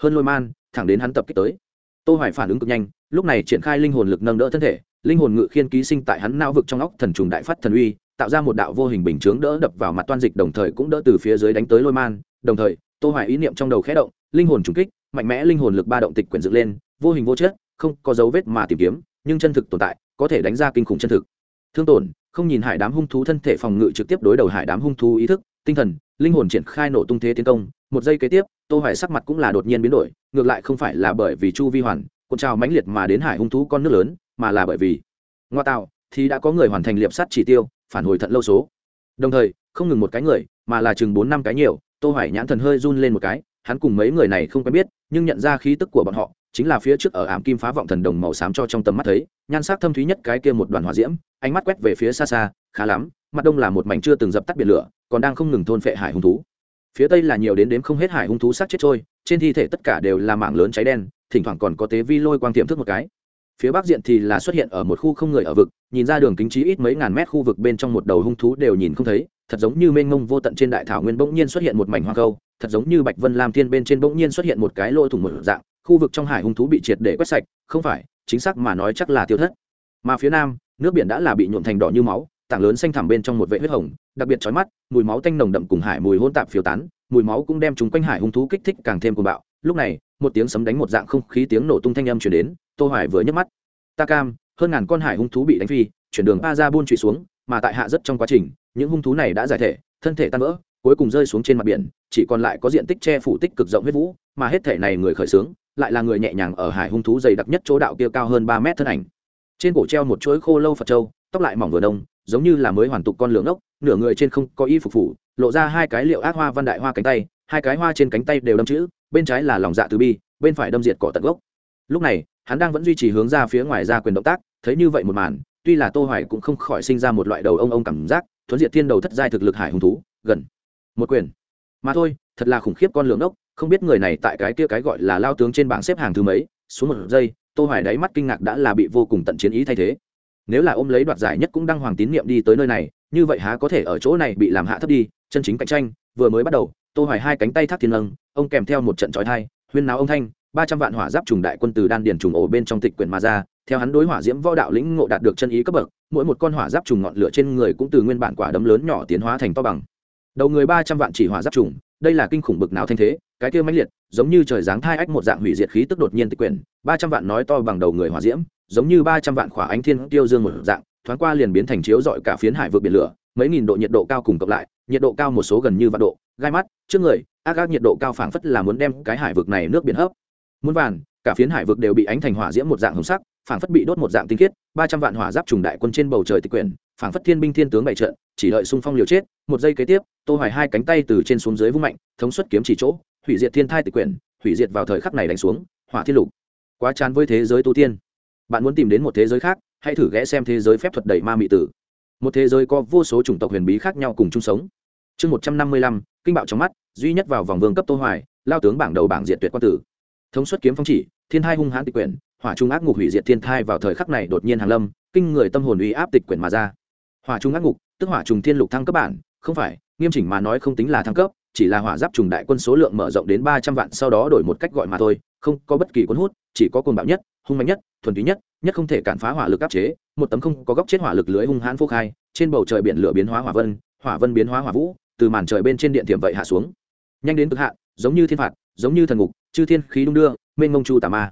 Hơn lôi man, thẳng đến hắn tập kích tới. Tô hoài phản ứng cực nhanh, lúc này triển khai linh hồn lực nâng đỡ thân thể, linh hồn ngự khiên ký sinh tại hắn não vực trong óc thần trùng đại phát thần uy, tạo ra một đạo vô hình bình chướng đỡ đập vào mặt toan dịch đồng thời cũng đỡ từ phía dưới đánh tới lôi man, đồng thời, tô hoài ý niệm trong đầu khẽ động, linh hồn trùng kích, mạnh mẽ linh hồn lực ba động tịch quyển dựng lên, vô hình vô chất, không có dấu vết mà tìm kiếm, nhưng chân thực tồn tại có thể đánh ra kinh khủng chân thực. Thương tổn, không nhìn hải đám hung thú thân thể phòng ngự trực tiếp đối đầu hải đám hung thú ý thức, tinh thần, linh hồn triển khai nổ tung thế tiến công, một giây kế tiếp, tô hoài sắc mặt cũng là đột nhiên biến đổi, ngược lại không phải là bởi vì chu vi hoàn, cuộn trào mãnh liệt mà đến hải hung thú con nước lớn, mà là bởi vì ngoa tạo, thì đã có người hoàn thành liệp sắt chỉ tiêu, phản hồi thận lâu số. Đồng thời, không ngừng một cái người, mà là chừng bốn năm cái nhiều, tô hoài nhãn thần hơi run lên một cái, hắn cùng mấy người này không quen biết, nhưng nhận ra khí tức của bọn họ chính là phía trước ở ảm kim phá vọng thần đồng màu xám cho trong tầm mắt thấy, nhan sắc thâm thúy nhất cái kia một đoàn hỏa diễm, ánh mắt quét về phía xa xa, khá lắm, mặt đông là một mảnh chưa từng dập tắt biển lửa, còn đang không ngừng thôn phệ hải hung thú. Phía tây là nhiều đến đếm không hết hải hung thú sát chết trôi, trên thi thể tất cả đều là mảng lớn cháy đen, thỉnh thoảng còn có tế vi lôi quang tiềm thức một cái. Phía bắc diện thì là xuất hiện ở một khu không người ở vực, nhìn ra đường kính trí ít mấy ngàn mét khu vực bên trong một đầu hung thú đều nhìn không thấy, thật giống như mênh mông vô tận trên đại thảo nguyên bỗng nhiên xuất hiện một mảnh hoa câu, thật giống như bạch vân lam thiên bên trên bỗng nhiên xuất hiện một cái lỗ thủng một dạng khu vực trong hải hung thú bị triệt để quét sạch, không phải, chính xác mà nói chắc là tiêu thất. Mà phía nam, nước biển đã là bị nhuộm thành đỏ như máu, tảng lớn xanh thẳm bên trong một vệ huyết hồng, đặc biệt chói mắt, mùi máu tanh nồng đậm cùng hải mùi hôn tạp phiêu tán, mùi máu cũng đem chúng quanh hải hung thú kích thích càng thêm cuồng bạo. Lúc này, một tiếng sấm đánh một dạng không khí tiếng nổ tung thanh âm chuyển đến, tô hoài vừa nhấc mắt. Ta cam, hơn ngàn con hải hung thú bị đánh phi, chuyển đường ba ra buôn trụy xuống, mà tại hạ rất trong quá trình, những hung thú này đã giải thể, thân thể tan vỡ, cuối cùng rơi xuống trên mặt biển, chỉ còn lại có diện tích che phủ tích cực rộng huyết vũ mà hết thể này người khởi sướng lại là người nhẹ nhàng ở hải hung thú dày đặc nhất chỗ đạo kia cao hơn ba mét thân ảnh. Trên cổ treo một chuỗi khô lâu phật châu, tóc lại mỏng vừa đông, giống như là mới hoàn tục con lưỡng ốc, nửa người trên không có y phục phủ, lộ ra hai cái liệu ác hoa văn đại hoa cánh tay, hai cái hoa trên cánh tay đều đâm chữ, bên trái là lòng dạ từ bi, bên phải đâm diệt cỏ tận gốc. Lúc này, hắn đang vẫn duy trì hướng ra phía ngoài ra quyền động tác, thấy như vậy một màn, tuy là tô hoài cũng không khỏi sinh ra một loại đầu ông ông cảm giác, thuấn diệt thiên đầu thất giai thực lực hải hung thú, gần một quyền. Mà thôi, thật là khủng khiếp con lưỡng ốc không biết người này tại cái kia cái gọi là lao tướng trên bảng xếp hàng thứ mấy, xuống một giây, tô hoài đáy mắt kinh ngạc đã là bị vô cùng tận chiến ý thay thế. Nếu là ôm lấy đoạt giải nhất cũng đang hoàng tín niệm đi tới nơi này, như vậy há có thể ở chỗ này bị làm hạ thấp đi, chân chính cạnh tranh, vừa mới bắt đầu, tô hoài hai cánh tay thác thiên lâng ông kèm theo một trận chói tai, huyên náo ông thanh, ba trăm vạn hỏa giáp trùng đại quân từ đan điền trùng ổ bên trong tịch quyển mà ra, theo hắn đối hỏa diễm võ đạo lĩnh ngộ đạt được chân ý cấp bậc, mỗi một con hỏa giáp trùng ngọn lửa trên người cũng từ nguyên bản quả đấm lớn nhỏ tiến hóa thành to bằng. Đầu người ba trăm vạn chỉ hỏa giáp trùng, đây là kinh khủng bực nào thanh thế cái kia mãnh liệt, giống như trời giáng thai ách một dạng hủy diệt khí tức đột nhiên tịch quyển, ba trăm vạn nói to bằng đầu người hỏa diễm, giống như ba trăm vạn khỏa ánh thiên tiêu dương một dạng, thoáng qua liền biến thành chiếu rọi cả phiến hải vượt biển lửa, mấy nghìn độ nhiệt độ cao cùng cộng lại, nhiệt độ cao một số gần như vạn độ, gai mắt, trước người, ác ác nhiệt độ cao phảng phất là muốn đem cái hải vực này nước biển hấp. Muốn vàn, cả phiến hải vực đều bị ánh thành hỏa diễm một dạng hồng sắc, phảng phất bị đốt một dạng tinh khiết, ba trăm vạn hỏa giáp trùng đại quân trên bầu trời tịch quyển, phảng phất thiên binh thiên tướng bày trận, chỉ đợi xung phong liều chết, một giây kế tiếp, tô hoài hai cánh tay từ trên xuống dưới vung mạnh, thống suất kiếm chỉ chỗ hủy diệt thiên thai tịch quyển, hủy diệt vào thời khắc này đánh xuống, hỏa thiên lục. Quá chán với thế giới tu tiên. Bạn muốn tìm đến một thế giới khác, hãy thử ghé xem thế giới phép thuật đẩy ma mị tử. Một thế giới có vô số chủng tộc huyền bí khác nhau cùng chung sống. Chương một trăm năm mươi lăm, kinh bạo trong mắt, duy nhất vào vòng vương cấp tô hoài, lao tướng bảng đầu bảng diệt tuyệt quan tử. Thống suất kiếm phong chỉ, thiên thai hung hãn tịch quyển, hỏa trung ác ngục hủy diệt thiên thai vào thời khắc này đột nhiên hàng lâm, kinh người tâm hồn uy áp tịch quyển mà ra. Hỏa trung ác ngục, tức hỏa trùng thiên lục thăng cấp bản, không phải, nghiêm chỉnh mà nói không tính là thăng cấp chỉ là hỏa giáp trùng đại quân số lượng mở rộng đến ba trăm vạn, sau đó đổi một cách gọi mà thôi, không có bất kỳ cuốn hút, chỉ có cồn bạo nhất, hung mạnh nhất, thuần túy nhất nhất không thể cản phá hỏa lực áp chế, một tấm không có góc chết hỏa lực lưới hung hãn phô khai, trên bầu trời biển lửa biến hóa hỏa vân hỏa vân biến hóa hỏa vũ, từ màn trời bên trên điện tiệm vậy hạ xuống. Nhanh đến cực hạn, giống như thiên phạt, giống như thần ngục, chư thiên khí đung đưa, mênh mông chu tà ma.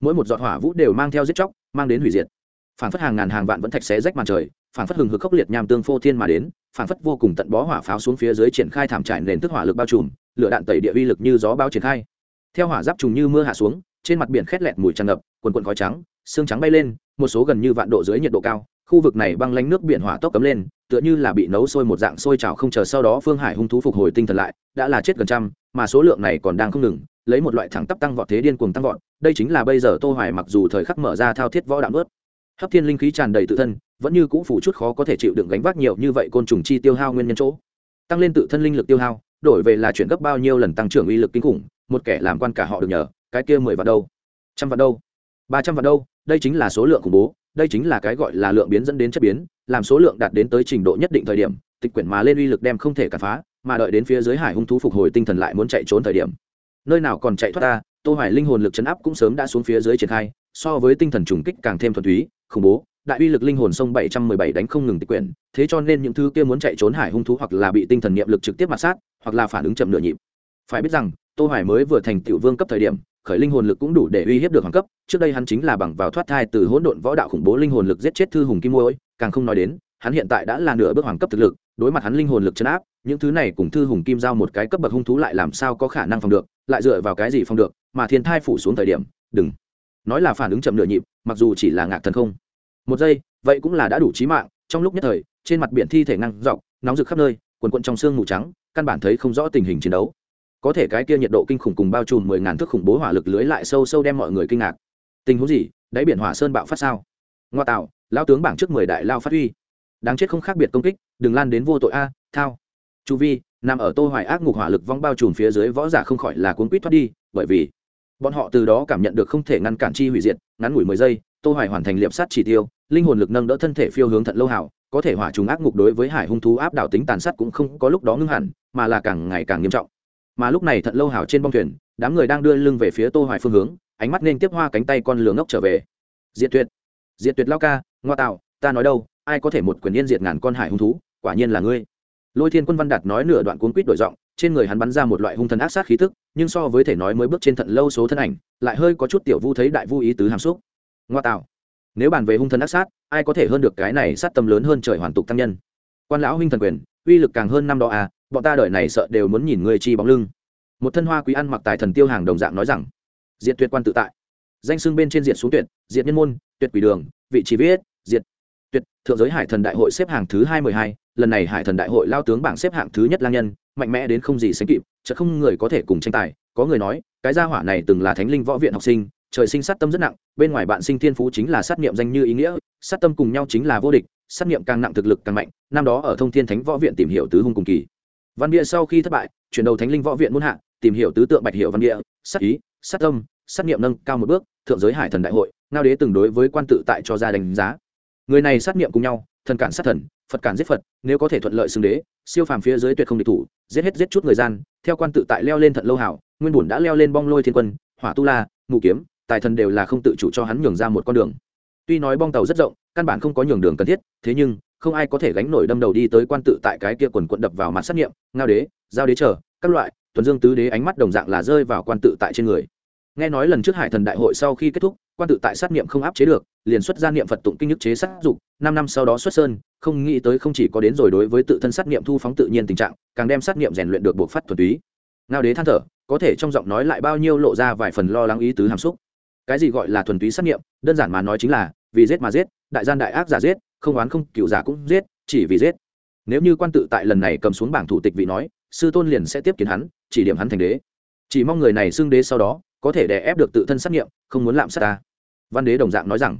Mỗi một giọt hỏa vũ đều mang theo giết chóc, mang đến hủy diệt. Phản phất hàng ngàn hàng vạn vẫn thạch xé rách màn trời phản phất hừng hực khốc liệt nham tương phô thiên mà đến phản phất vô cùng tận bó hỏa pháo xuống phía dưới triển khai thảm trải nền tức hỏa lực bao trùm, lửa đạn tẩy địa uy lực như gió bao triển khai. Theo hỏa giáp trùng như mưa hạ xuống, trên mặt biển khét lẹt mùi tràn ngập, quần quần khói trắng, xương trắng bay lên, một số gần như vạn độ dưới nhiệt độ cao, khu vực này băng lánh nước biển hỏa tốc cấm lên, tựa như là bị nấu sôi một dạng sôi trào không chờ sau đó phương hải hung thú phục hồi tinh thần lại, đã là chết gần trăm, mà số lượng này còn đang không ngừng, lấy một loại thẳng tắp tăng vọt thế điên cuồng tăng vọt, đây chính là bây giờ tô hoài mặc dù thời khắc mở ra thao thiết võ đạo nuốt hấp thiên linh khí tràn đầy tự thân, vẫn như cũ phủ chút khó có thể chịu đựng gánh vác nhiều như vậy côn trùng chi tiêu hao nguyên nhân chỗ. Tăng lên tự thân linh lực tiêu hao, đổi về là chuyển gấp bao nhiêu lần tăng trưởng uy lực kinh khủng, một kẻ làm quan cả họ được nhờ, cái kia mười vạn đâu? Trăm vạn đâu? Ba trăm vạn đâu? Đây chính là số lượng khủng bố, đây chính là cái gọi là lượng biến dẫn đến chất biến, làm số lượng đạt đến tới trình độ nhất định thời điểm, tịch quyển mà lên uy lực đem không thể cản phá, mà đợi đến phía dưới hải hung thú phục hồi tinh thần lại muốn chạy trốn thời điểm. Nơi nào còn chạy thoát ta, tô hoài linh hồn lực chấn áp cũng sớm đã xuống phía dưới triển khai, so với tinh thần trùng kích càng thêm thuần túy khủng bố, đại uy lực linh hồn sông 717 đánh không ngừng tịch quyển, thế cho nên những thứ kia muốn chạy trốn hải hung thú hoặc là bị tinh thần niệm lực trực tiếp mà sát, hoặc là phản ứng chậm nửa nhịp. Phải biết rằng, tô hoài mới vừa thành tiểu vương cấp thời điểm, khởi linh hồn lực cũng đủ để uy hiếp được hoàng cấp, trước đây hắn chính là bằng vào thoát thai từ hỗn độn võ đạo khủng bố linh hồn lực giết chết thư hùng kim môi càng không nói đến, hắn hiện tại đã là nửa bước hoàng cấp thực lực, đối mặt hắn linh hồn lực chấn áp, những thứ này cùng thư hùng kim giao một cái cấp bậc hung thú lại làm sao có khả năng phòng được, lại dựa vào cái gì phòng được, mà thiên thai phủ xuống thời điểm, đừng nói là phản ứng chậm nửa nhịp, mặc dù chỉ là ngạc thần không. Một giây, vậy cũng là đã đủ trí mạng, trong lúc nhất thời, trên mặt biển thi thể năng dọc, nóng rực khắp nơi, quần quận trong xương mù trắng, căn bản thấy không rõ tình hình chiến đấu. Có thể cái kia nhiệt độ kinh khủng cùng bao trùm mười ngàn thước khủng bố hỏa lực lưới lại sâu sâu đem mọi người kinh ngạc. Tình huống gì? Đáy biển hỏa sơn bạo phát sao? Ngoa tạo lao tướng bảng trước mười đại lao phát huy. Đáng chết không khác biệt công kích, đừng lan đến vô tội a, thao. Chu vi, nằm ở tô hoài ác ngục hỏa lực vong bao trùm phía dưới võ giả không khỏi là cuốn quýt thoát đi, bởi vì bọn họ từ đó cảm nhận được không thể ngăn cản chi hủy diệt, ngắn ngủi mười giây, tô hoài hoàn thành liệp sát chỉ tiêu, linh hồn lực nâng đỡ thân thể phiêu hướng thận lâu hảo, có thể hỏa trùng ác ngục đối với hải hung thú áp đảo tính tàn sát cũng không có lúc đó ngưng hẳn, mà là càng ngày càng nghiêm trọng. Mà lúc này thận lâu hảo trên bong thuyền, đám người đang đưa lưng về phía tô hoài phương hướng, ánh mắt nên tiếp hoa cánh tay con lửa ngốc trở về. Diệt tuyệt diệt tuyệt lao ca, ngoa tạo, ta nói đâu, ai có thể một quyền yên diệt ngàn con hải hung thú, quả nhiên là ngươi. Lôi thiên quân văn đạt nói nửa đoạn cuốn quýt đổi giọng trên người hắn bắn ra một loại hung thần ác sát khí tức, nhưng so với thể nói mới bước trên thận lâu số thân ảnh, lại hơi có chút tiểu vu thấy đại vu ý tứ hàm xúc. Ngoa tạo. Nếu bàn về hung thần ác sát, ai có thể hơn được cái này sát tâm lớn hơn trời hoàn tục tăng nhân? Quan lão huynh thần quyền, uy lực càng hơn năm đó à bọn ta đợi này sợ đều muốn nhìn người chi bóng lưng. Một thân hoa quý ăn mặc tài thần tiêu hàng đồng dạng nói rằng, diệt tuyệt quan tự tại. Danh xưng bên trên diệt xuống tuyệt, diệt nhân môn, tuyệt quỷ đường, vị trí viết, diệt tuyệt, thượng giới hải thần đại hội xếp hàng thứ hai mươi hai, lần này hải thần đại hội lao tướng bảng xếp hạng thứ nhất lang nhân mạnh mẽ đến không gì sánh kịp chợ không người có thể cùng tranh tài. Có người nói cái gia hỏa này từng là thánh linh võ viện học sinh trời sinh sát tâm rất nặng bên ngoài bạn sinh thiên phú chính là sát niệm danh như ý nghĩa sát tâm cùng nhau chính là vô địch sát niệm càng nặng thực lực càng mạnh năm đó ở thông thiên thánh võ viện tìm hiểu tứ hung cùng kỳ. Văn bia sau khi thất bại chuyển đầu thánh linh võ viện muôn hạ tìm hiểu tứ tượng bạch hiệu văn địa, sát ý sát tâm sát niệm nâng cao một bước thượng giới hải thần đại hội ngao đế từng đối với quan tự tại cho ra đánh giá. Người này sát niệm cùng nhau thần cản sát thần phật cản giết phật nếu có thể thuận lợi xưng đế siêu phàm phía dưới tuyệt không địch thủ, giết hết giết chút người gian, theo quan tự tại leo lên thận lâu hảo, nguyên bùn đã leo lên bong lôi thiên quân, hỏa tu la mù kiếm, tài thần đều là không tự chủ cho hắn nhường ra một con đường. Tuy nói bong tàu rất rộng, căn bản không có nhường đường cần thiết, thế nhưng, không ai có thể gánh nổi đâm đầu đi tới quan tự tại cái kia quần quận đập vào mặt sát nghiệm, ngao đế, giao đế chờ, các loại, tuần dương tứ đế ánh mắt đồng dạng là rơi vào quan tự tại trên người. Nghe nói lần trước hải thần đại hội sau khi kết thúc, quan tự tại sát niệm không áp chế được, liền xuất ra niệm phật tụng kinh nhức chế sát dục, năm năm sau đó xuất sơn không nghĩ tới không chỉ có đến rồi đối với tự thân sát nghiệm thu phóng tự nhiên tình trạng càng đem sát nghiệm rèn luyện được buộc phát thuần túy. Ngao đế than thở có thể trong giọng nói lại bao nhiêu lộ ra vài phần lo lắng ý tứ hàm xúc. Cái gì gọi là thuần túy sát nghiệm, đơn giản mà nói chính là vì giết mà giết đại gian đại ác giả giết không oán không cựu giả cũng giết chỉ vì giết. Nếu như quan tự tại lần này cầm xuống bảng thủ tịch vị nói sư tôn liền sẽ tiếp kiến hắn chỉ điểm hắn thành đế. Chỉ mong người này xưng đế sau đó có thể đè ép được tự thân sát nghiệm không muốn lạm sát ta. Văn đế đồng dạng nói rằng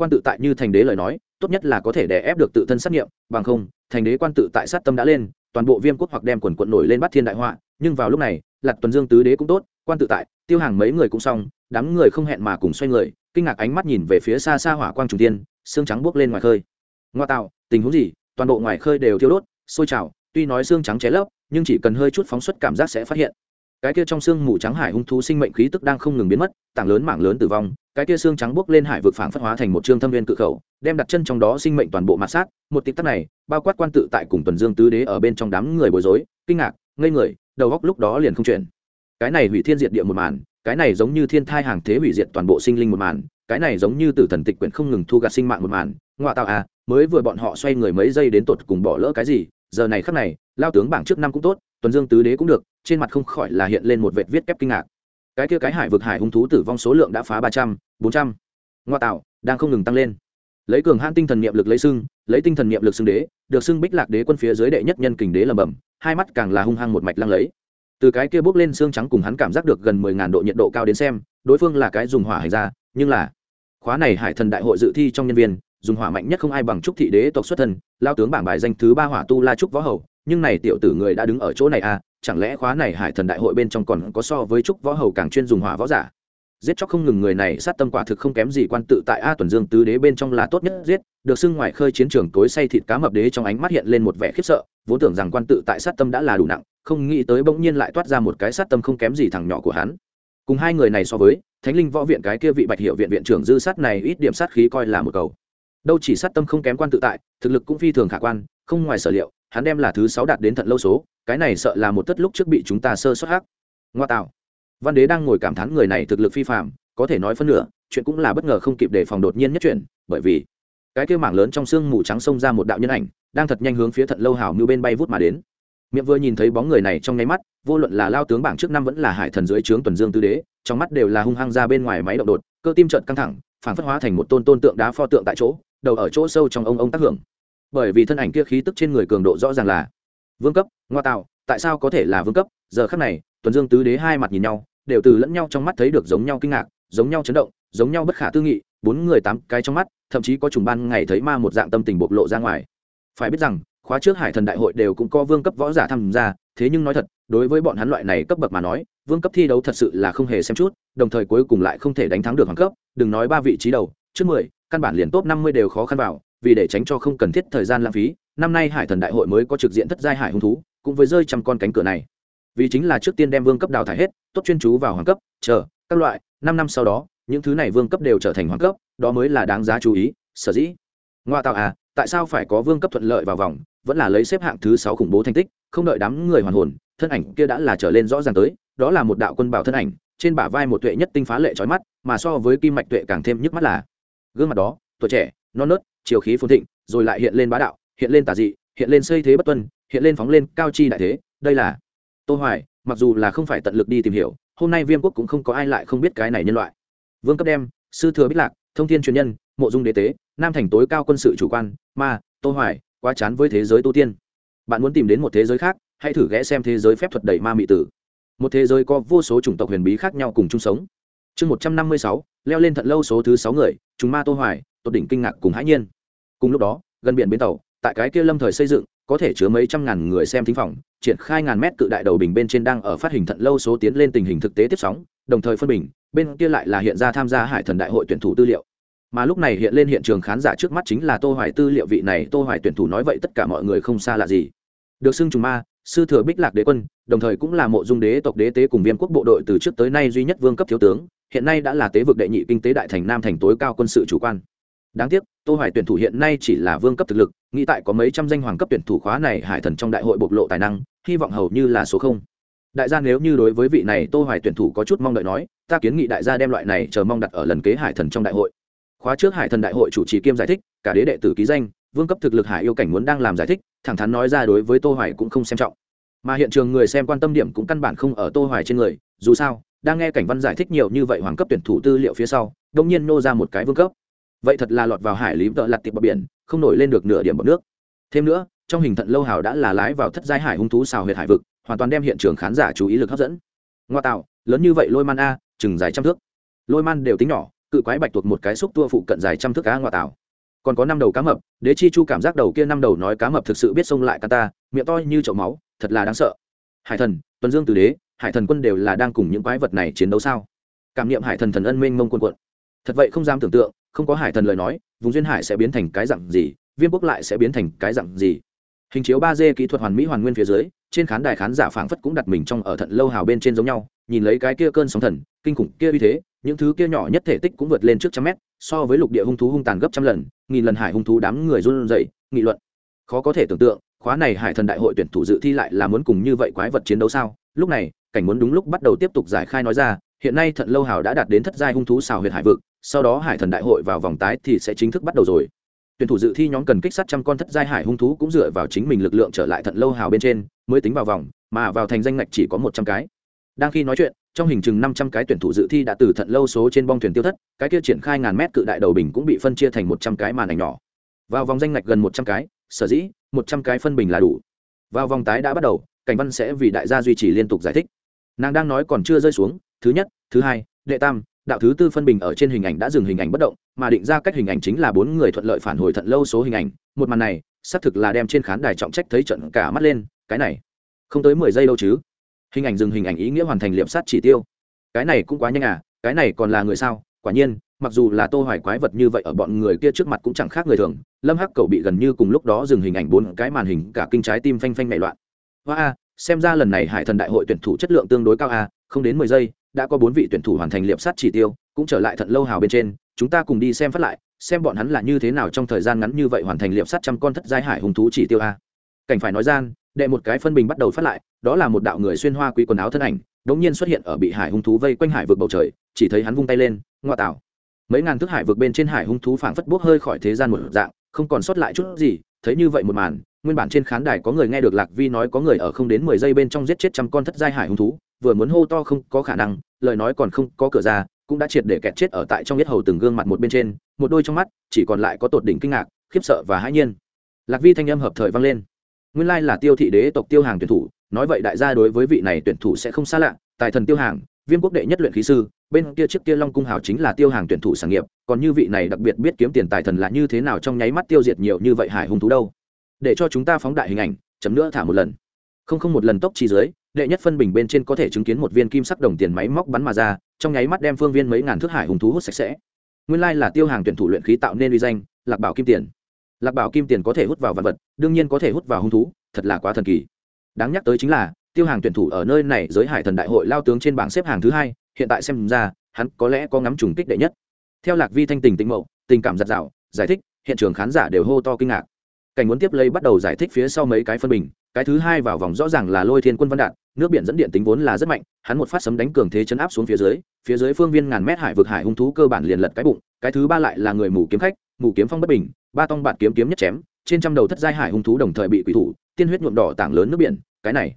quan tự tại như thành đế lời nói, tốt nhất là có thể đè ép được tự thân sát nghiệm, bằng không, thành đế quan tự tại sát tâm đã lên, toàn bộ viêm quốc hoặc đem quần quận nổi lên bắt thiên đại họa, nhưng vào lúc này lặt tuần dương tứ đế cũng tốt, quan tự tại, tiêu hàng mấy người cũng xong, đám người không hẹn mà cùng xoay người, kinh ngạc ánh mắt nhìn về phía xa xa hỏa quang trung tiên xương trắng buốc lên ngoài khơi. Ngoa tạo, tình huống gì? Toàn bộ ngoài khơi đều thiêu đốt, sôi trào, tuy nói xương trắng cháy lấp, nhưng chỉ cần hơi chút phóng xuất cảm giác sẽ phát hiện cái kia trong xương mù trắng hải hung thú sinh mệnh khí tức đang không ngừng biến mất, tảng lớn mảng lớn tử vong, cái kia xương trắng bốc lên hải vực phảng phất hóa thành một trương thâm viên cự khẩu, đem đặt chân trong đó sinh mệnh toàn bộ mạt sát. Một tích tắc này, bao quát quan tự tại cùng tuần dương tứ đế ở bên trong đám người bối rối, kinh ngạc, ngây người, đầu góc lúc đó liền không chuyển. Cái này hủy thiên diệt địa một màn, cái này giống như thiên thai hàng thế hủy diệt toàn bộ sinh linh một màn, cái này giống như tử thần tịch quyển không ngừng thu gạt sinh mạng một màn ngoại tạo à mới vừa bọn họ xoay người mấy giây đến tột cùng bỏ lỡ cái gì, giờ này khắc này, lao tướng bảng trước năm cũng tốt, tuần dương tứ đế cũng được trên mặt không khỏi là hiện lên một vệt viết kép kinh ngạc. Cái kia cái hải vực hải hung thú tử vong số lượng đã phá ba trăm, bốn trăm. Ngoa tạo, đang không ngừng tăng lên. Lấy cường hãn tinh thần niệm lực lấy xưng, lấy tinh thần niệm lực xưng đế, được xưng bích lạc đế quân phía dưới đệ nhất nhân kình đế lầm bầm, hai mắt càng là hung hăng một mạch lăng lấy từ cái kia bước lên xương trắng cùng hắn cảm giác được gần mười ngàn độ nhiệt độ cao đến xem, đối phương là cái dùng hỏa hành ra nhưng là khóa này hải thần đại hội dự thi trong nhân viên, dùng hỏa mạnh nhất không ai bằng trúc thị đế tộc xuất thân, lao tướng bảng bài danh thứ ba hỏa tu la trúc võ hầu, nhưng này tiểu tử người đã đứng ở chỗ này à chẳng lẽ khóa này hải thần đại hội bên trong còn có so với trúc võ hầu càng chuyên dùng hỏa võ giả? Giết chóc không ngừng người này, sát tâm quả thực không kém gì quan tự tại a tuần dương tứ đế bên trong là tốt nhất giết, được xưng ngoài khơi chiến trường tối say thịt cá mập đế trong ánh mắt hiện lên một vẻ khiếp sợ, vốn tưởng rằng quan tự tại sát tâm đã là đủ nặng, không nghĩ tới bỗng nhiên lại toát ra một cái sát tâm không kém gì thằng nhỏ của hắn. Cùng hai người này so với, thánh linh võ viện cái kia vị bạch hiệu viện viện trưởng dư sát này ít điểm sát khí coi là một cầu. Đâu chỉ sát tâm không kém quan tự tại, thực lực cũng phi thường khả quan, không ngoài sở liệu hắn đem là thứ sáu đạt đến thận lâu số, cái này sợ là một tất lúc trước bị chúng ta sơ xuất hắc. Ngoa tạo. Văn đế đang ngồi cảm thán người này thực lực phi phạm có thể nói phân nửa, chuyện cũng là bất ngờ không kịp để phòng đột nhiên nhất chuyện, bởi vì cái kia mảng lớn trong sương mù trắng xông ra một đạo nhân ảnh, đang thật nhanh hướng phía thận lâu hào mưu bên bay vút mà đến. Miệng vừa nhìn thấy bóng người này trong nháy mắt, vô luận là lao tướng bảng trước năm vẫn là hải thần dưới trướng tuần dương tư đế, trong mắt đều là hung hăng ra bên ngoài máy động đột, cơ tim trận căng thẳng, phản phất hóa thành một tôn tôn tượng đá pho tượng tại chỗ, đầu ở chỗ sâu trong ông ông tác hưởng bởi vì thân ảnh kia khí tức trên người cường độ rõ ràng là vương cấp, ngoa tạo, tại sao có thể là vương cấp? Giờ khắc này, tuần dương tứ đế hai mặt nhìn nhau, đều từ lẫn nhau trong mắt thấy được giống nhau kinh ngạc, giống nhau chấn động, giống nhau bất khả tư nghị, bốn người tám cái trong mắt, thậm chí có trùng ban ngày thấy ma một dạng tâm tình bộc lộ ra ngoài. Phải biết rằng, khóa trước hải thần đại hội đều cũng có vương cấp võ giả tham gia, thế nhưng nói thật, đối với bọn hắn loại này cấp bậc mà nói, vương cấp thi đấu thật sự là không hề xem chút, đồng thời cuối cùng lại không thể đánh thắng được hoàng cấp, đừng nói ba vị trí đầu, trước mười, căn bản liền top năm mươi đều khó khăn vào vì để tránh cho không cần thiết thời gian lãng phí, năm nay hải thần đại hội mới có trực diện thất giai hải hung thú, cũng với rơi trăm con cánh cửa này. Vì chính là trước tiên đem vương cấp đào thải hết, tốt chuyên chú vào hoàng cấp, chờ, các loại, năm năm sau đó, những thứ này vương cấp đều trở thành hoàng cấp, đó mới là đáng giá chú ý, sở dĩ. Ngoa tạo à tại sao phải có vương cấp thuận lợi vào vòng, vẫn là lấy xếp hạng thứ sáu khủng bố thành tích, không đợi đám người hoàn hồn, thân ảnh kia đã là trở lên rõ ràng tới, đó là một đạo quân bảo thân ảnh, trên bả vai một tuệ nhất tinh phá lệ trói mắt, mà so với kim mạch tuệ càng thêm nhức mắt là, gương mặt đó, tuổi trẻ, non nớt chiều khí phồn thịnh, rồi lại hiện lên bá đạo, hiện lên tà dị, hiện lên xây thế bất tuân, hiện lên phóng lên cao chi đại thế. Đây là tô hoài, mặc dù là không phải tận lực đi tìm hiểu, hôm nay viêm quốc cũng không có ai lại không biết cái này nhân loại. Vương cấp đem, sư thừa bích lạc, thông thiên truyền nhân, mộ dung đế tế, nam thành tối cao quân sự chủ quan mà tô hoài, quá chán với thế giới tu tiên. Bạn muốn tìm đến một thế giới khác, hãy thử ghé xem thế giới phép thuật đầy ma mị tử. Một thế giới có vô số chủng tộc huyền bí khác nhau cùng chung sống. Chương một trăm năm mươi sáu, leo lên thận lâu số thứ sáu người, chúng ma tô hoài tột đỉnh kinh ngạc cùng hãi nhiên. Cùng lúc đó, gần biển bến tàu, tại cái kia lâm thời xây dựng, có thể chứa mấy trăm ngàn người xem thính phòng, triển khai ngàn mét cự đại đầu bình bên trên đang ở phát hình thận lâu số tiến lên tình hình thực tế tiếp sóng, đồng thời phân bình, bên kia lại là hiện ra tham gia hải thần đại hội tuyển thủ tư liệu. Mà lúc này hiện lên hiện trường khán giả trước mắt chính là tô hoài tư liệu vị này, tô hoài tuyển thủ nói vậy tất cả mọi người không xa lạ gì. Được xưng trùng ma, sư thừa bích lạc đế quân, đồng thời cũng là mộ dung đế tộc đế tế cùng viêm quốc bộ đội từ trước tới nay duy nhất vương cấp thiếu tướng, hiện nay đã là tế vực đệ nhị kinh tế đại thành nam thành tối cao quân sự chủ quan đáng tiếc, tô hoài tuyển thủ hiện nay chỉ là vương cấp thực lực, nghĩ tại có mấy trăm danh hoàng cấp tuyển thủ khóa này hải thần trong đại hội bộc lộ tài năng, hy vọng hầu như là số không. Đại gia nếu như đối với vị này tô hoài tuyển thủ có chút mong đợi nói, ta kiến nghị đại gia đem loại này chờ mong đặt ở lần kế hải thần trong đại hội. Khóa trước hải thần đại hội chủ trì kiêm giải thích, cả đế đệ tử ký danh, vương cấp thực lực hải yêu cảnh muốn đang làm giải thích, thẳng thắn nói ra đối với tô hoài cũng không xem trọng. Mà hiện trường người xem quan tâm điểm cũng căn bản không ở tô hoài trên người, dù sao, đang nghe cảnh văn giải thích nhiều như vậy hoàng cấp tuyển thủ tư liệu phía sau đông nhiên nô ra một cái vương cấp vậy thật là lọt vào hải lý vợ lặt tiệp bờ biển, không nổi lên được nửa điểm bọc nước. Thêm nữa, trong hình thận lâu hào đã là lái vào thất giai hải hung thú xào huyệt hải vực, hoàn toàn đem hiện trường khán giả chú ý lực hấp dẫn. Ngoa tạo, lớn như vậy lôi man a, chừng dài trăm thước. Lôi man đều tính nhỏ, cự quái bạch tuộc một cái xúc tua phụ cận dài trăm thước cá ngoa tạo. Còn có năm đầu cá mập, đế chi chu cảm giác đầu kia năm đầu nói cá mập thực sự biết xông lại ca ta, miệng to như chậu máu, thật là đáng sợ. Hải thần, tuần dương từ đế, hải thần quân đều là đang cùng những quái vật này chiến đấu sao? Cảm niệm hải thần thần ân minh mông quân quận thật vậy không dám tưởng tượng không có hải thần lời nói, vùng duyên hải sẽ biến thành cái dặn gì, viêm quốc lại sẽ biến thành cái dặn gì. Hình chiếu ba d kỹ thuật hoàn mỹ hoàn nguyên phía dưới, trên khán đài khán giả phảng phất cũng đặt mình trong ở thận lâu hào bên trên giống nhau, nhìn lấy cái kia cơn sóng thần, kinh khủng kia uy thế, những thứ kia nhỏ nhất thể tích cũng vượt lên trước trăm mét, so với lục địa hung thú hung tàn gấp trăm lần, nghìn lần hải hung thú đám người run rẩy, nghị luận. Khó có thể tưởng tượng, khóa này hải thần đại hội tuyển thủ dự thi lại là muốn cùng như vậy quái vật chiến đấu sao? Lúc này, cảnh muốn đúng lúc bắt đầu tiếp tục giải khai nói ra, hiện nay thận lâu hào đã đạt đến thất giai hung thú xào huyệt hải vực sau đó hải thần đại hội vào vòng tái thì sẽ chính thức bắt đầu rồi. Tuyển thủ dự thi nhóm cần kích sát trăm con thất giai hải hung thú cũng dựa vào chính mình lực lượng trở lại thận lâu hào bên trên, mới tính vào vòng, mà vào thành danh ngạch chỉ có một trăm cái. Đang khi nói chuyện, trong hình chừng năm trăm cái tuyển thủ dự thi đã từ thận lâu số trên bong thuyền tiêu thất, cái kia triển khai ngàn mét cự đại đầu bình cũng bị phân chia thành một trăm cái màn ảnh nhỏ. Vào vòng danh ngạch gần một trăm cái, sở dĩ, một trăm cái phân bình là đủ. Vào vòng tái đã bắt đầu, cảnh văn sẽ vì đại gia duy trì liên tục giải thích. Nàng đang nói còn chưa rơi xuống, thứ nhất, thứ hai, đệ tam đạo thứ tư phân bình ở trên hình ảnh đã dừng hình ảnh bất động mà định ra cách hình ảnh chính là bốn người thuận lợi phản hồi thận lâu số hình ảnh. Một màn này xác thực là đem trên khán đài trọng trách thấy trận cả mắt lên cái này không tới mười giây đâu chứ. Hình ảnh dừng hình ảnh ý nghĩa hoàn thành liệm sát chỉ tiêu. Cái này cũng quá nhanh à cái này còn là người sao? Quả nhiên mặc dù là tô hoài quái vật như vậy ở bọn người kia trước mặt cũng chẳng khác người thường lâm hắc cầu bị gần như cùng lúc đó dừng hình ảnh bốn cái màn hình cả kinh trái tim phanh phanh nảy loạn. Hoa a xem ra lần này hải thần đại hội tuyển thủ chất lượng tương đối cao à, không đến mười giây đã có bốn vị tuyển thủ hoàn thành liệp sát chỉ tiêu, cũng trở lại thận lâu hào bên trên, chúng ta cùng đi xem phát lại, xem bọn hắn là như thế nào trong thời gian ngắn như vậy hoàn thành liệp sát trăm con thất giai hải hùng thú chỉ tiêu a. Cảnh phải nói gian, đệ một cái phân bình bắt đầu phát lại, đó là một đạo người xuyên hoa quý quần áo thân ảnh đống nhiên xuất hiện ở bị hải hung thú vây quanh hải vực bầu trời, chỉ thấy hắn vung tay lên, ngoa tạo. Mấy ngàn thước hải vực bên trên hải hung thú phảng phất bốc hơi khỏi thế gian một dạng, không còn sót lại chút gì, thấy như vậy một màn, nguyên bản trên khán đài có người nghe được lạc vi nói có người ở không đến mười giây bên trong giết chết trăm con thất giai hải hung thú vừa muốn hô to không có khả năng, lời nói còn không có cửa ra, cũng đã triệt để kẹt chết ở tại trong biết hầu từng gương mặt một bên trên, một đôi trong mắt chỉ còn lại có tột đỉnh kinh ngạc, khiếp sợ và hãi nhiên. Lạc vi thanh âm hợp thời vang lên. Nguyên lai là tiêu thị đế tộc tiêu hàng tuyển thủ, nói vậy đại gia đối với vị này tuyển thủ sẽ không xa lạ, tài thần tiêu hàng, viêm quốc đệ nhất luyện khí sư, bên kia trước kia long cung hào chính là tiêu hàng tuyển thủ sản nghiệp, còn như vị này đặc biệt biết kiếm tiền tài thần là như thế nào trong nháy mắt tiêu diệt nhiều như vậy hải hung thú đâu. Để cho chúng ta phóng đại hình ảnh, chấm nữa thả một lần. Không không một lần tốc chi dưới đệ nhất phân bình bên trên có thể chứng kiến một viên kim sắc đồng tiền máy móc bắn mà ra, trong nháy mắt đem phương viên mấy ngàn thước hải hùng thú hút sạch sẽ. Nguyên lai là tiêu hàng tuyển thủ luyện khí tạo nên uy danh, lạc bảo kim tiền. Lạc bảo kim tiền có thể hút vào vật vật, đương nhiên có thể hút vào hung thú, thật là quá thần kỳ. Đáng nhắc tới chính là, tiêu hàng tuyển thủ ở nơi này giới hải thần đại hội lao tướng trên bảng xếp hàng thứ hai, hiện tại xem ra, hắn có lẽ có ngắm trùng kích đệ nhất. Theo lạc vi thanh tình tĩnh mậu tình cảm giặt rào giải thích, hiện trường khán giả đều hô to kinh ngạc. Cảnh muốn tiếp lấy bắt đầu giải thích phía sau mấy cái phân bình, cái thứ hai vào vòng rõ ràng là lôi thiên quân văn đạn nước biển dẫn điện tính vốn là rất mạnh, hắn một phát sấm đánh cường thế chấn áp xuống phía dưới phía dưới phương viên ngàn mét hải vực hải hung thú cơ bản liền lật cái bụng, cái thứ ba lại là người mù kiếm khách, mù kiếm phong bất bình, ba tông bạt kiếm kiếm nhất chém, trên trăm đầu thất giai hải hung thú đồng thời bị quỷ thủ, tiên huyết nhuộm đỏ tảng lớn nước biển, cái này,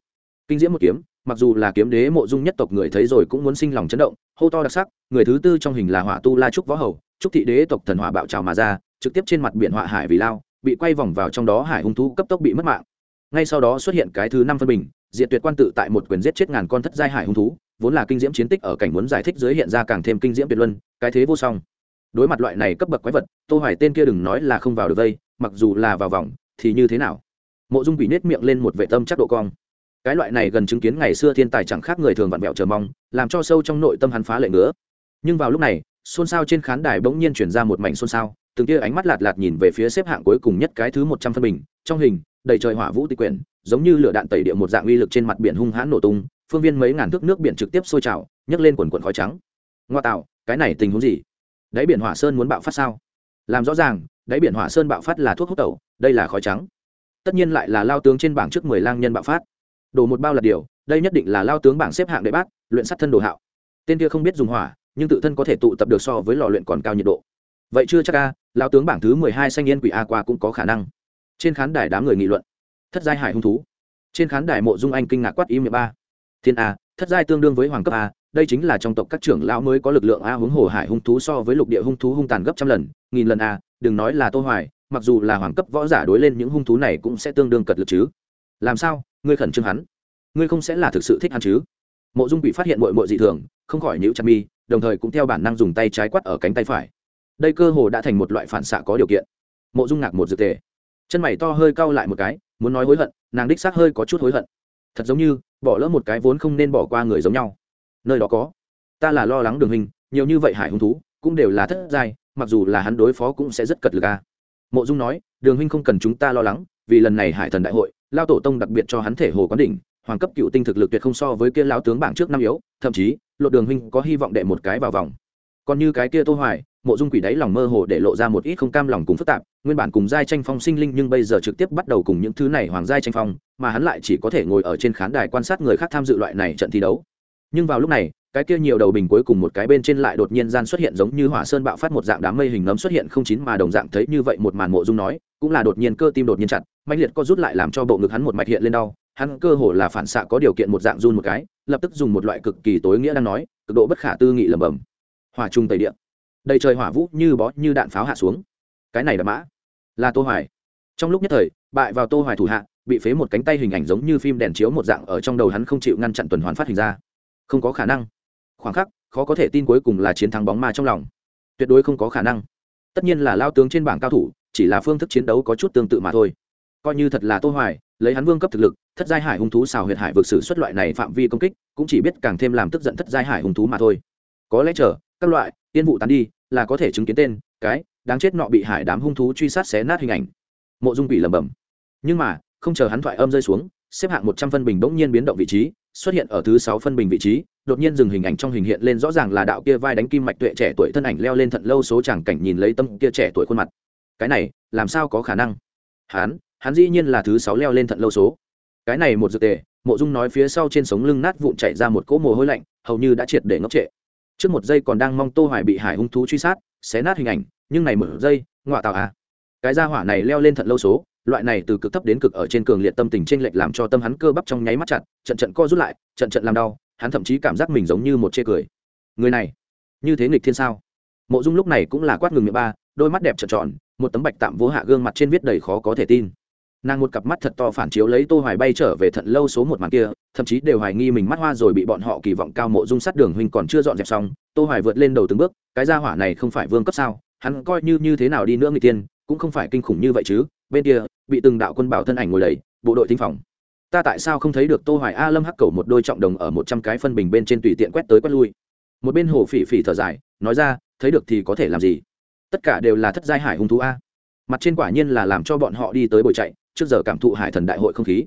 kinh diễm một kiếm, mặc dù là kiếm đế mộ dung nhất tộc người thấy rồi cũng muốn sinh lòng chấn động, hô to đặc sắc, người thứ tư trong hình là hỏa tu la trúc võ hầu, trúc thị đế tộc thần hỏa bạo trào mà ra, trực tiếp trên mặt biển hỏa hải vì lao, bị quay vòng vào trong đó hải hung thú cấp tốc bị mất mạng ngay sau đó xuất hiện cái thứ năm phân bình diện tuyệt quan tự tại một quyền giết chết ngàn con thất giai hải hung thú, vốn là kinh diễm chiến tích ở cảnh muốn giải thích dưới hiện ra càng thêm kinh diễm tuyệt luân, cái thế vô song. Đối mặt loại này cấp bậc quái vật, tô hoài tên kia đừng nói là không vào được đây, mặc dù là vào vòng, thì như thế nào? Mộ dung quỷ nết miệng lên một vệ tâm chắc độ cong. Cái loại này gần chứng kiến ngày xưa thiên tài chẳng khác người thường vặn vẹo chờ mong, làm cho sâu trong nội tâm hắn phá lệ nữa. nhưng vào lúc này, xôn xao trên khán đài bỗng nhiên chuyển ra một mảnh xôn xao, từng kia ánh mắt lạt lạt nhìn về phía xếp hạng cuối cùng nhất cái thứ một trăm phân bình, trong hình đầy trời hỏa vũ tịch quyển, giống như lửa đạn tẩy địa một dạng uy lực trên mặt biển hung hãn nổ tung, phương viên mấy ngàn thước nước biển trực tiếp sôi trào, nhấc lên quần quần khói trắng. Ngoa tạo, cái này tình huống gì? Đáy biển hỏa sơn muốn bạo phát sao? Làm rõ ràng, đáy biển hỏa sơn bạo phát là thuốc hút tẩu, đây là khói trắng. Tất nhiên lại là lao tướng trên bảng trước mười lang nhân bạo phát. Đổ một bao là điều, đây nhất định là lao tướng bảng xếp hạng đệ bát, luyện sát thân đồ hạo. Tên kia không biết dùng hỏa, nhưng tự thân có thể tụ tập được so với lò luyện còn cao nhiệt độ. Vậy chưa chắc a, lao tướng bảng thứ mười hai xanh yên quỷ a qua cũng có khả năng trên khán đài đám người nghị luận. Thất giai hải hung thú. Trên khán đài mộ dung anh kinh ngạc quát im ba. Thiên a, thất giai tương đương với hoàng cấp a, đây chính là trong tộc các trưởng lão mới có lực lượng a huống hồ hải hung thú so với lục địa hung thú hung tàn gấp trăm lần, nghìn lần a, đừng nói là tô hoài, mặc dù là hoàng cấp võ giả đối lên những hung thú này cũng sẽ tương đương cật lực chứ. Làm sao? Ngươi khẩn trương hắn. Ngươi không sẽ là thực sự thích hắn chứ? Mộ dung quỷ phát hiện mội mội dị thường, không khỏi nhíu chặt mi, đồng thời cũng theo bản năng dùng tay trái quát ở cánh tay phải. Đây cơ hồ đã thành một loại phản xạ có điều kiện. Mộ dung ngạc một dược tề chân mày to hơi cau lại một cái, muốn nói hối hận, nàng đích xác hơi có chút hối hận. Thật giống như, bỏ lỡ một cái vốn không nên bỏ qua người giống nhau. Nơi đó có. Ta là lo lắng đường hình, nhiều như vậy hải hung thú, cũng đều là thất giai, mặc dù là hắn đối phó cũng sẽ rất cật lực a. Mộ dung nói, đường huynh không cần chúng ta lo lắng, vì lần này hải thần đại hội, lao tổ tông đặc biệt cho hắn thể hồ quán đỉnh, hoàng cấp cựu tinh thực lực tuyệt không so với kia lão tướng bảng trước năm yếu, thậm chí lộ đường huynh có hy vọng đệ một cái vào vòng. Còn như cái kia tô hoài, mộ dung quỷ đáy lòng mơ hồ để lộ ra một ít không cam lòng cùng phức tạp nguyên bản cùng giai tranh phong sinh linh nhưng bây giờ trực tiếp bắt đầu cùng những thứ này hoàng giai tranh phong, mà hắn lại chỉ có thể ngồi ở trên khán đài quan sát người khác tham dự loại này trận thi đấu. Nhưng vào lúc này, cái kia nhiều đầu bình cuối cùng một cái bên trên lại đột nhiên gian xuất hiện giống như hỏa sơn bạo phát một dạng đám mây hình nấm xuất hiện không chín mà đồng dạng thấy như vậy một màn mộ dung nói, cũng là đột nhiên cơ tim đột nhiên chặt mạnh liệt co rút lại làm cho bộ ngực hắn một mạch hiện lên đau, hắn cơ hồ là phản xạ có điều kiện một dạng run một cái, lập tức dùng một loại cực kỳ tối nghĩa đang nói, cực độ bất khả tư nghị lẩm bẩm. Hỏa trung tây địa. Đầy trời hỏa vũ như bó, như đạn pháo hạ xuống. Cái này là mã là tô hoài. Trong lúc nhất thời, bại vào tô hoài thủ hạ, bị phế một cánh tay hình ảnh giống như phim đèn chiếu một dạng ở trong đầu hắn không chịu ngăn chặn tuần hoàn phát hình ra. Không có khả năng. Khoảng khắc, khó có thể tin cuối cùng là chiến thắng bóng ma trong lòng. Tuyệt đối không có khả năng. Tất nhiên là lao tướng trên bảng cao thủ, chỉ là phương thức chiến đấu có chút tương tự mà thôi. Coi như thật là tô hoài, lấy hắn vương cấp thực lực, thất giai hải hung thú xào huyệt hải vực sử xuất loại này phạm vi công kích, cũng chỉ biết càng thêm làm tức giận thất giai hải hung thú mà thôi. Có lẽ chờ, các loại, tiên vụ tán đi, là có thể chứng kiến tên cái, đáng chết nọ bị hải đám hung thú truy sát xé nát hình ảnh. Mộ dung bị lẩm bẩm. Nhưng mà, không chờ hắn thoại âm rơi xuống, xếp hạng một trăm phân bình bỗng nhiên biến động vị trí, xuất hiện ở thứ sáu phân bình vị trí, đột nhiên dừng hình ảnh trong hình hiện lên rõ ràng là đạo kia vai đánh kim mạch tuệ trẻ tuổi thân ảnh leo lên thận lâu số chàng cảnh nhìn lấy tâm kia trẻ tuổi khuôn mặt. Cái này, làm sao có khả năng? Hắn hắn dĩ nhiên là thứ sáu leo lên thận lâu số. Cái này một dự tề, mộ dung nói phía sau trên sống lưng nát vụn chạy ra một cỗ mồ hôi lạnh, hầu như đã triệt để ngốc trệ. Trước một giây còn đang mong tô hoài bị hải hung thú truy sát xé nát hình ảnh nhưng này mở dây, ngọa tạo à. Cái gia hỏa này leo lên thận lâu số loại này từ cực thấp đến cực ở trên cường liệt tâm tình trên lệch làm cho tâm hắn cơ bắp trong nháy mắt chặt trận trận co rút lại trận trận làm đau hắn thậm chí cảm giác mình giống như một chê cười. Người này như thế nghịch thiên sao? Mộ dung lúc này cũng là quát ngừng miệng ba đôi mắt đẹp trợn tròn một tấm bạch tạm vô hạ gương mặt trên viết đầy khó có thể tin. Nàng một cặp mắt thật to phản chiếu lấy tô hoài bay trở về thận lâu số một màn kia thậm chí đều hoài nghi mình mắt hoa rồi bị bọn họ kỳ vọng cao mộ dung sát đường huynh còn chưa dọn dẹp xong, tô hoài vượt lên đầu từng bước, cái gia hỏa này không phải vương cấp sao, hắn coi như như thế nào đi nữa người tiên, cũng không phải kinh khủng như vậy chứ. Bên kia, bị từng đạo quân bảo thân ảnh ngồi đầy, bộ đội thính phòng. Ta tại sao không thấy được tô hoài a lâm hắc cầu một đôi trọng đồng ở một trăm cái phân bình bên trên tùy tiện quét tới quét lui? Một bên hồ phỉ phỉ thở dài, nói ra, thấy được thì có thể làm gì? Tất cả đều là thất giai hải hung thú a. Mặt trên quả nhiên là làm cho bọn họ đi tới bồi chạy, trước giờ cảm thụ hải thần đại hội không khí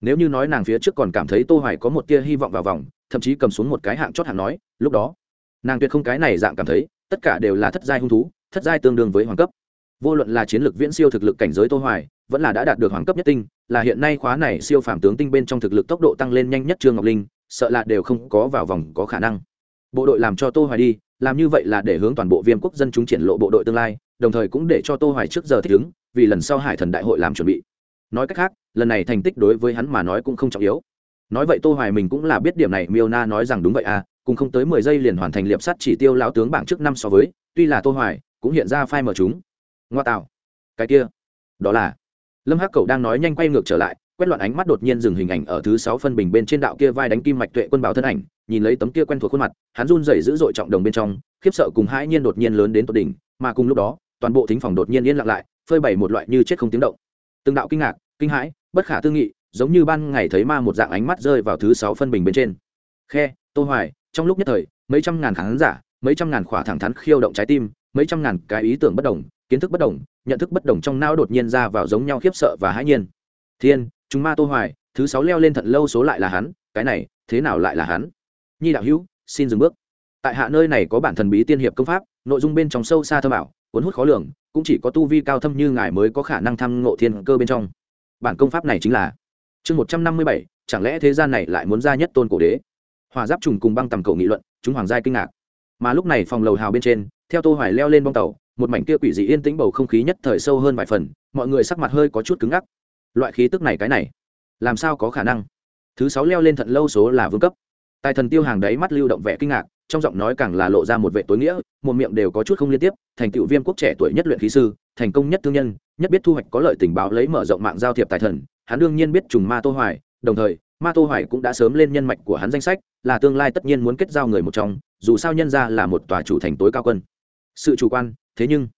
nếu như nói nàng phía trước còn cảm thấy tô hoài có một tia hy vọng vào vòng, thậm chí cầm xuống một cái hạng chót hạng nói, lúc đó, nàng tuyệt không cái này dạng cảm thấy, tất cả đều là thất giai hung thú, thất giai tương đương với hoàng cấp. Vô luận là chiến lược viễn siêu thực lực cảnh giới tô hoài, vẫn là đã đạt được hoàng cấp nhất tinh, là hiện nay khóa này siêu phàm tướng tinh bên trong thực lực tốc độ tăng lên nhanh nhất trương ngọc linh, sợ là đều không có vào vòng có khả năng. Bộ đội làm cho tô hoài đi, làm như vậy là để hướng toàn bộ viêm quốc dân chúng triển lộ bộ đội tương lai, đồng thời cũng để cho tô hoài trước giờ thích ứng, vì lần sau hải thần đại hội làm chuẩn bị nói cách khác, lần này thành tích đối với hắn mà nói cũng không trọng yếu. Nói vậy tô hoài mình cũng là biết điểm này, miêu na nói rằng đúng vậy à cùng không tới 10 giây liền hoàn thành liệp sắt chỉ tiêu lão tướng bảng trước năm so với, tuy là tô hoài cũng hiện ra phai mở chúng. Ngoa tạo. Cái kia. Đó là. Lâm hắc cầu đang nói nhanh quay ngược trở lại, quét loạn ánh mắt đột nhiên dừng hình ảnh ở thứ sáu phân bình bên trên đạo kia vai đánh kim mạch tuệ quân bảo thân ảnh, nhìn lấy tấm kia quen thuộc khuôn mặt, hắn run rẩy dữ dội trọng đồng bên trong, khiếp sợ cùng hãi nhiên đột nhiên lớn đến tột đỉnh, mà cùng lúc đó, toàn bộ thính phòng đột nhiên yên lặng lại, phơi bày một loại như chết không tiếng động từng đạo kinh ngạc kinh hãi bất khả tư nghị giống như ban ngày thấy ma một dạng ánh mắt rơi vào thứ sáu phân bình bên trên. Khe tô hoài trong lúc nhất thời mấy trăm ngàn khán giả mấy trăm ngàn khỏa thẳng thắn khiêu động trái tim mấy trăm ngàn cái ý tưởng bất đồng kiến thức bất đồng nhận thức bất đồng trong não đột nhiên ra vào giống nhau khiếp sợ và hãi nhiên. Thiên chúng ma tô hoài thứ sáu leo lên thận lâu số lại là hắn cái này thế nào lại là hắn? Nhi đạo hữu xin dừng bước. Tại hạ nơi này có bản thần bí tiên hiệp công pháp nội dung bên trong sâu xa thâm bảo, cuốn hút khó lường cũng chỉ có tu vi cao thâm như ngài mới có khả năng thăm ngộ thiên cơ bên trong. Bản công pháp này chính là chương một trăm năm mươi bảy, chẳng lẽ thế gian này lại muốn ra nhất tôn cổ đế? Hòa giáp trùng cùng băng tầm cầu nghị luận, chúng hoàng giai kinh ngạc. Mà lúc này phòng lầu hào bên trên, theo tô hoài leo lên bong tàu, một mảnh kia quỷ dị yên tĩnh bầu không khí nhất thời sâu hơn vài phần, mọi người sắc mặt hơi có chút cứng ngắc. Loại khí tức này cái này, làm sao có khả năng? Thứ sáu leo lên thận lâu số là vương cấp. Tài thần tiêu hàng đấy mắt lưu động vẻ kinh ngạc trong giọng nói càng là lộ ra một vệ tối nghĩa, một miệng đều có chút không liên tiếp, thành tựu viêm quốc trẻ tuổi nhất luyện khí sư, thành công nhất thương nhân, nhất biết thu hoạch có lợi tình báo lấy mở rộng mạng giao thiệp tài thần, hắn đương nhiên biết trùng ma tô hoài, đồng thời, ma tô hoài cũng đã sớm lên nhân mạch của hắn danh sách, là tương lai tất nhiên muốn kết giao người một trong, dù sao nhân ra là một tòa chủ thành tối cao quân. Sự chủ quan, thế nhưng,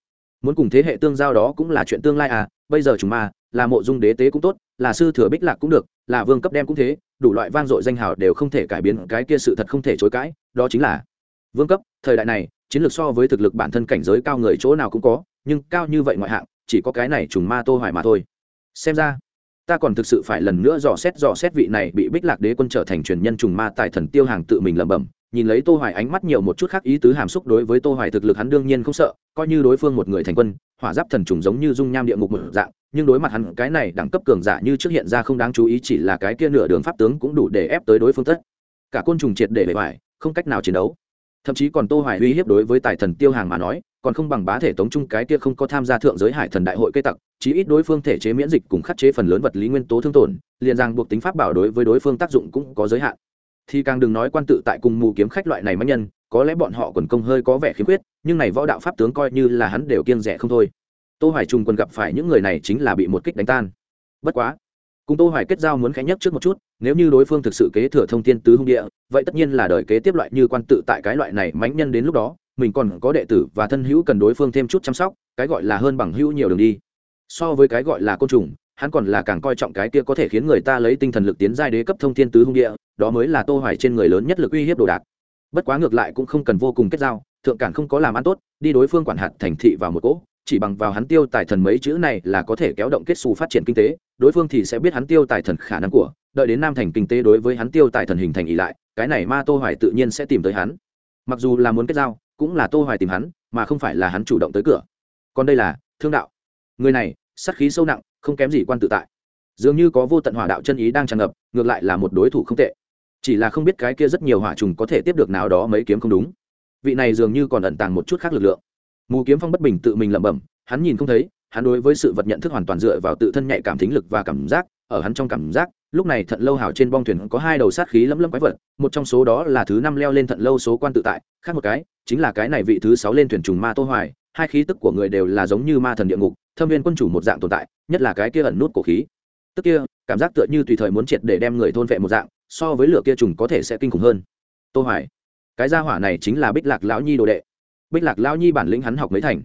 muốn cùng thế hệ tương giao đó cũng là chuyện tương lai à bây giờ chúng ma là mộ dung đế tế cũng tốt, là sư thừa bích lạc cũng được, là vương cấp đem cũng thế, đủ loại vang dội danh hào đều không thể cải biến, cái kia sự thật không thể chối cãi, đó chính là vương cấp, thời đại này, chiến lược so với thực lực bản thân cảnh giới cao người chỗ nào cũng có, nhưng cao như vậy ngoại hạng, chỉ có cái này trùng ma tô hoài mà thôi. Xem ra, ta còn thực sự phải lần nữa dò xét dò xét vị này bị bích lạc đế quân trở thành truyền nhân trùng ma tại thần tiêu hàng tự mình lẩm bẩm nhìn lấy tô hoài ánh mắt nhiều một chút khác ý tứ hàm xúc đối với tô hoài thực lực hắn đương nhiên không sợ, coi như đối phương một người thành quân, hỏa giáp thần trùng giống như dung nham địa ngục một dạng, nhưng đối mặt hắn, cái này đẳng cấp cường giả như trước hiện ra không đáng chú ý chỉ là cái kia nửa đường pháp tướng cũng đủ để ép tới đối phương tất. Cả côn trùng triệt để bề ngoài, không cách nào chiến đấu. Thậm chí còn tô hoài uy hiếp đối với tài thần tiêu hàng mà nói, còn không bằng bá thể tống trung cái kia không có tham gia thượng giới hải thần đại hội cây tặc, chí ít đối phương thể chế miễn dịch cùng khắc chế phần lớn vật lý nguyên tố thương tổn, liền rằng buộc tính pháp bảo đối với đối phương tác dụng cũng có giới hạn thì càng đừng nói quan tự tại cùng mù kiếm khách loại này mãnh nhân, có lẽ bọn họ quần công hơi có vẻ khiếm khuyết, nhưng này võ đạo pháp tướng coi như là hắn đều kiêng rẻ không thôi. Tô hoài trùng quân gặp phải những người này chính là bị một kích đánh tan. Bất quá, cùng tô hoài kết giao muốn khẽ nhất trước một chút, nếu như đối phương thực sự kế thừa thông thiên tứ hung địa, vậy tất nhiên là đời kế tiếp loại như quan tự tại cái loại này mãnh nhân đến lúc đó, mình còn có đệ tử và thân hữu cần đối phương thêm chút chăm sóc, cái gọi là hơn bằng hữu nhiều đường đi. So với cái gọi là côn trùng hắn còn là càng coi trọng cái kia có thể khiến người ta lấy tinh thần lực tiến giai đế cấp thông thiên tứ hung địa, đó mới là tô hoài trên người lớn nhất lực uy hiếp đồ đạc. Bất quá ngược lại cũng không cần vô cùng kết giao, thượng cản không có làm ăn tốt, đi đối phương quản hạt thành thị vào một cỗ, chỉ bằng vào hắn tiêu tài thần mấy chữ này là có thể kéo động kết xu phát triển kinh tế, đối phương thì sẽ biết hắn tiêu tài thần khả năng của, đợi đến nam thành kinh tế đối với hắn tiêu tài thần hình thành ý lại, cái này ma tô hoài tự nhiên sẽ tìm tới hắn. Mặc dù là muốn kết giao, cũng là tô hoài tìm hắn, mà không phải là hắn chủ động tới cửa. Còn đây là thương đạo. Người này, sát khí sâu nặng không kém gì quan tự tại. Dường như có vô tận hỏa đạo chân ý đang tràn ngập, ngược lại là một đối thủ không tệ. Chỉ là không biết cái kia rất nhiều hỏa trùng có thể tiếp được nào đó mấy kiếm không đúng. Vị này dường như còn ẩn tàng một chút khác lực lượng. Mù kiếm phong bất bình tự mình lẩm bẩm, hắn nhìn không thấy, hắn đối với sự vật nhận thức hoàn toàn dựa vào tự thân nhạy cảm thính lực và cảm giác, ở hắn trong cảm giác, lúc này thận lâu hào trên bong thuyền có hai đầu sát khí lấm lấm quái vật, một trong số đó là thứ năm leo lên thận lâu số quan tự tại, khác một cái, chính là cái này vị thứ sáu lên thuyền trùng ma tô hoài, hai khí tức của người đều là giống như ma thần địa ngục thâm viên quân chủ một dạng tồn tại, nhất là cái kia ẩn nút cổ khí. Tức kia, cảm giác tựa như tùy thời muốn triệt để đem người thôn vệ một dạng, so với lửa kia trùng có thể sẽ kinh khủng hơn. Tô hoài, cái gia hỏa này chính là bích lạc lão nhi đồ đệ. Bích lạc lão nhi bản lĩnh hắn học mấy thành.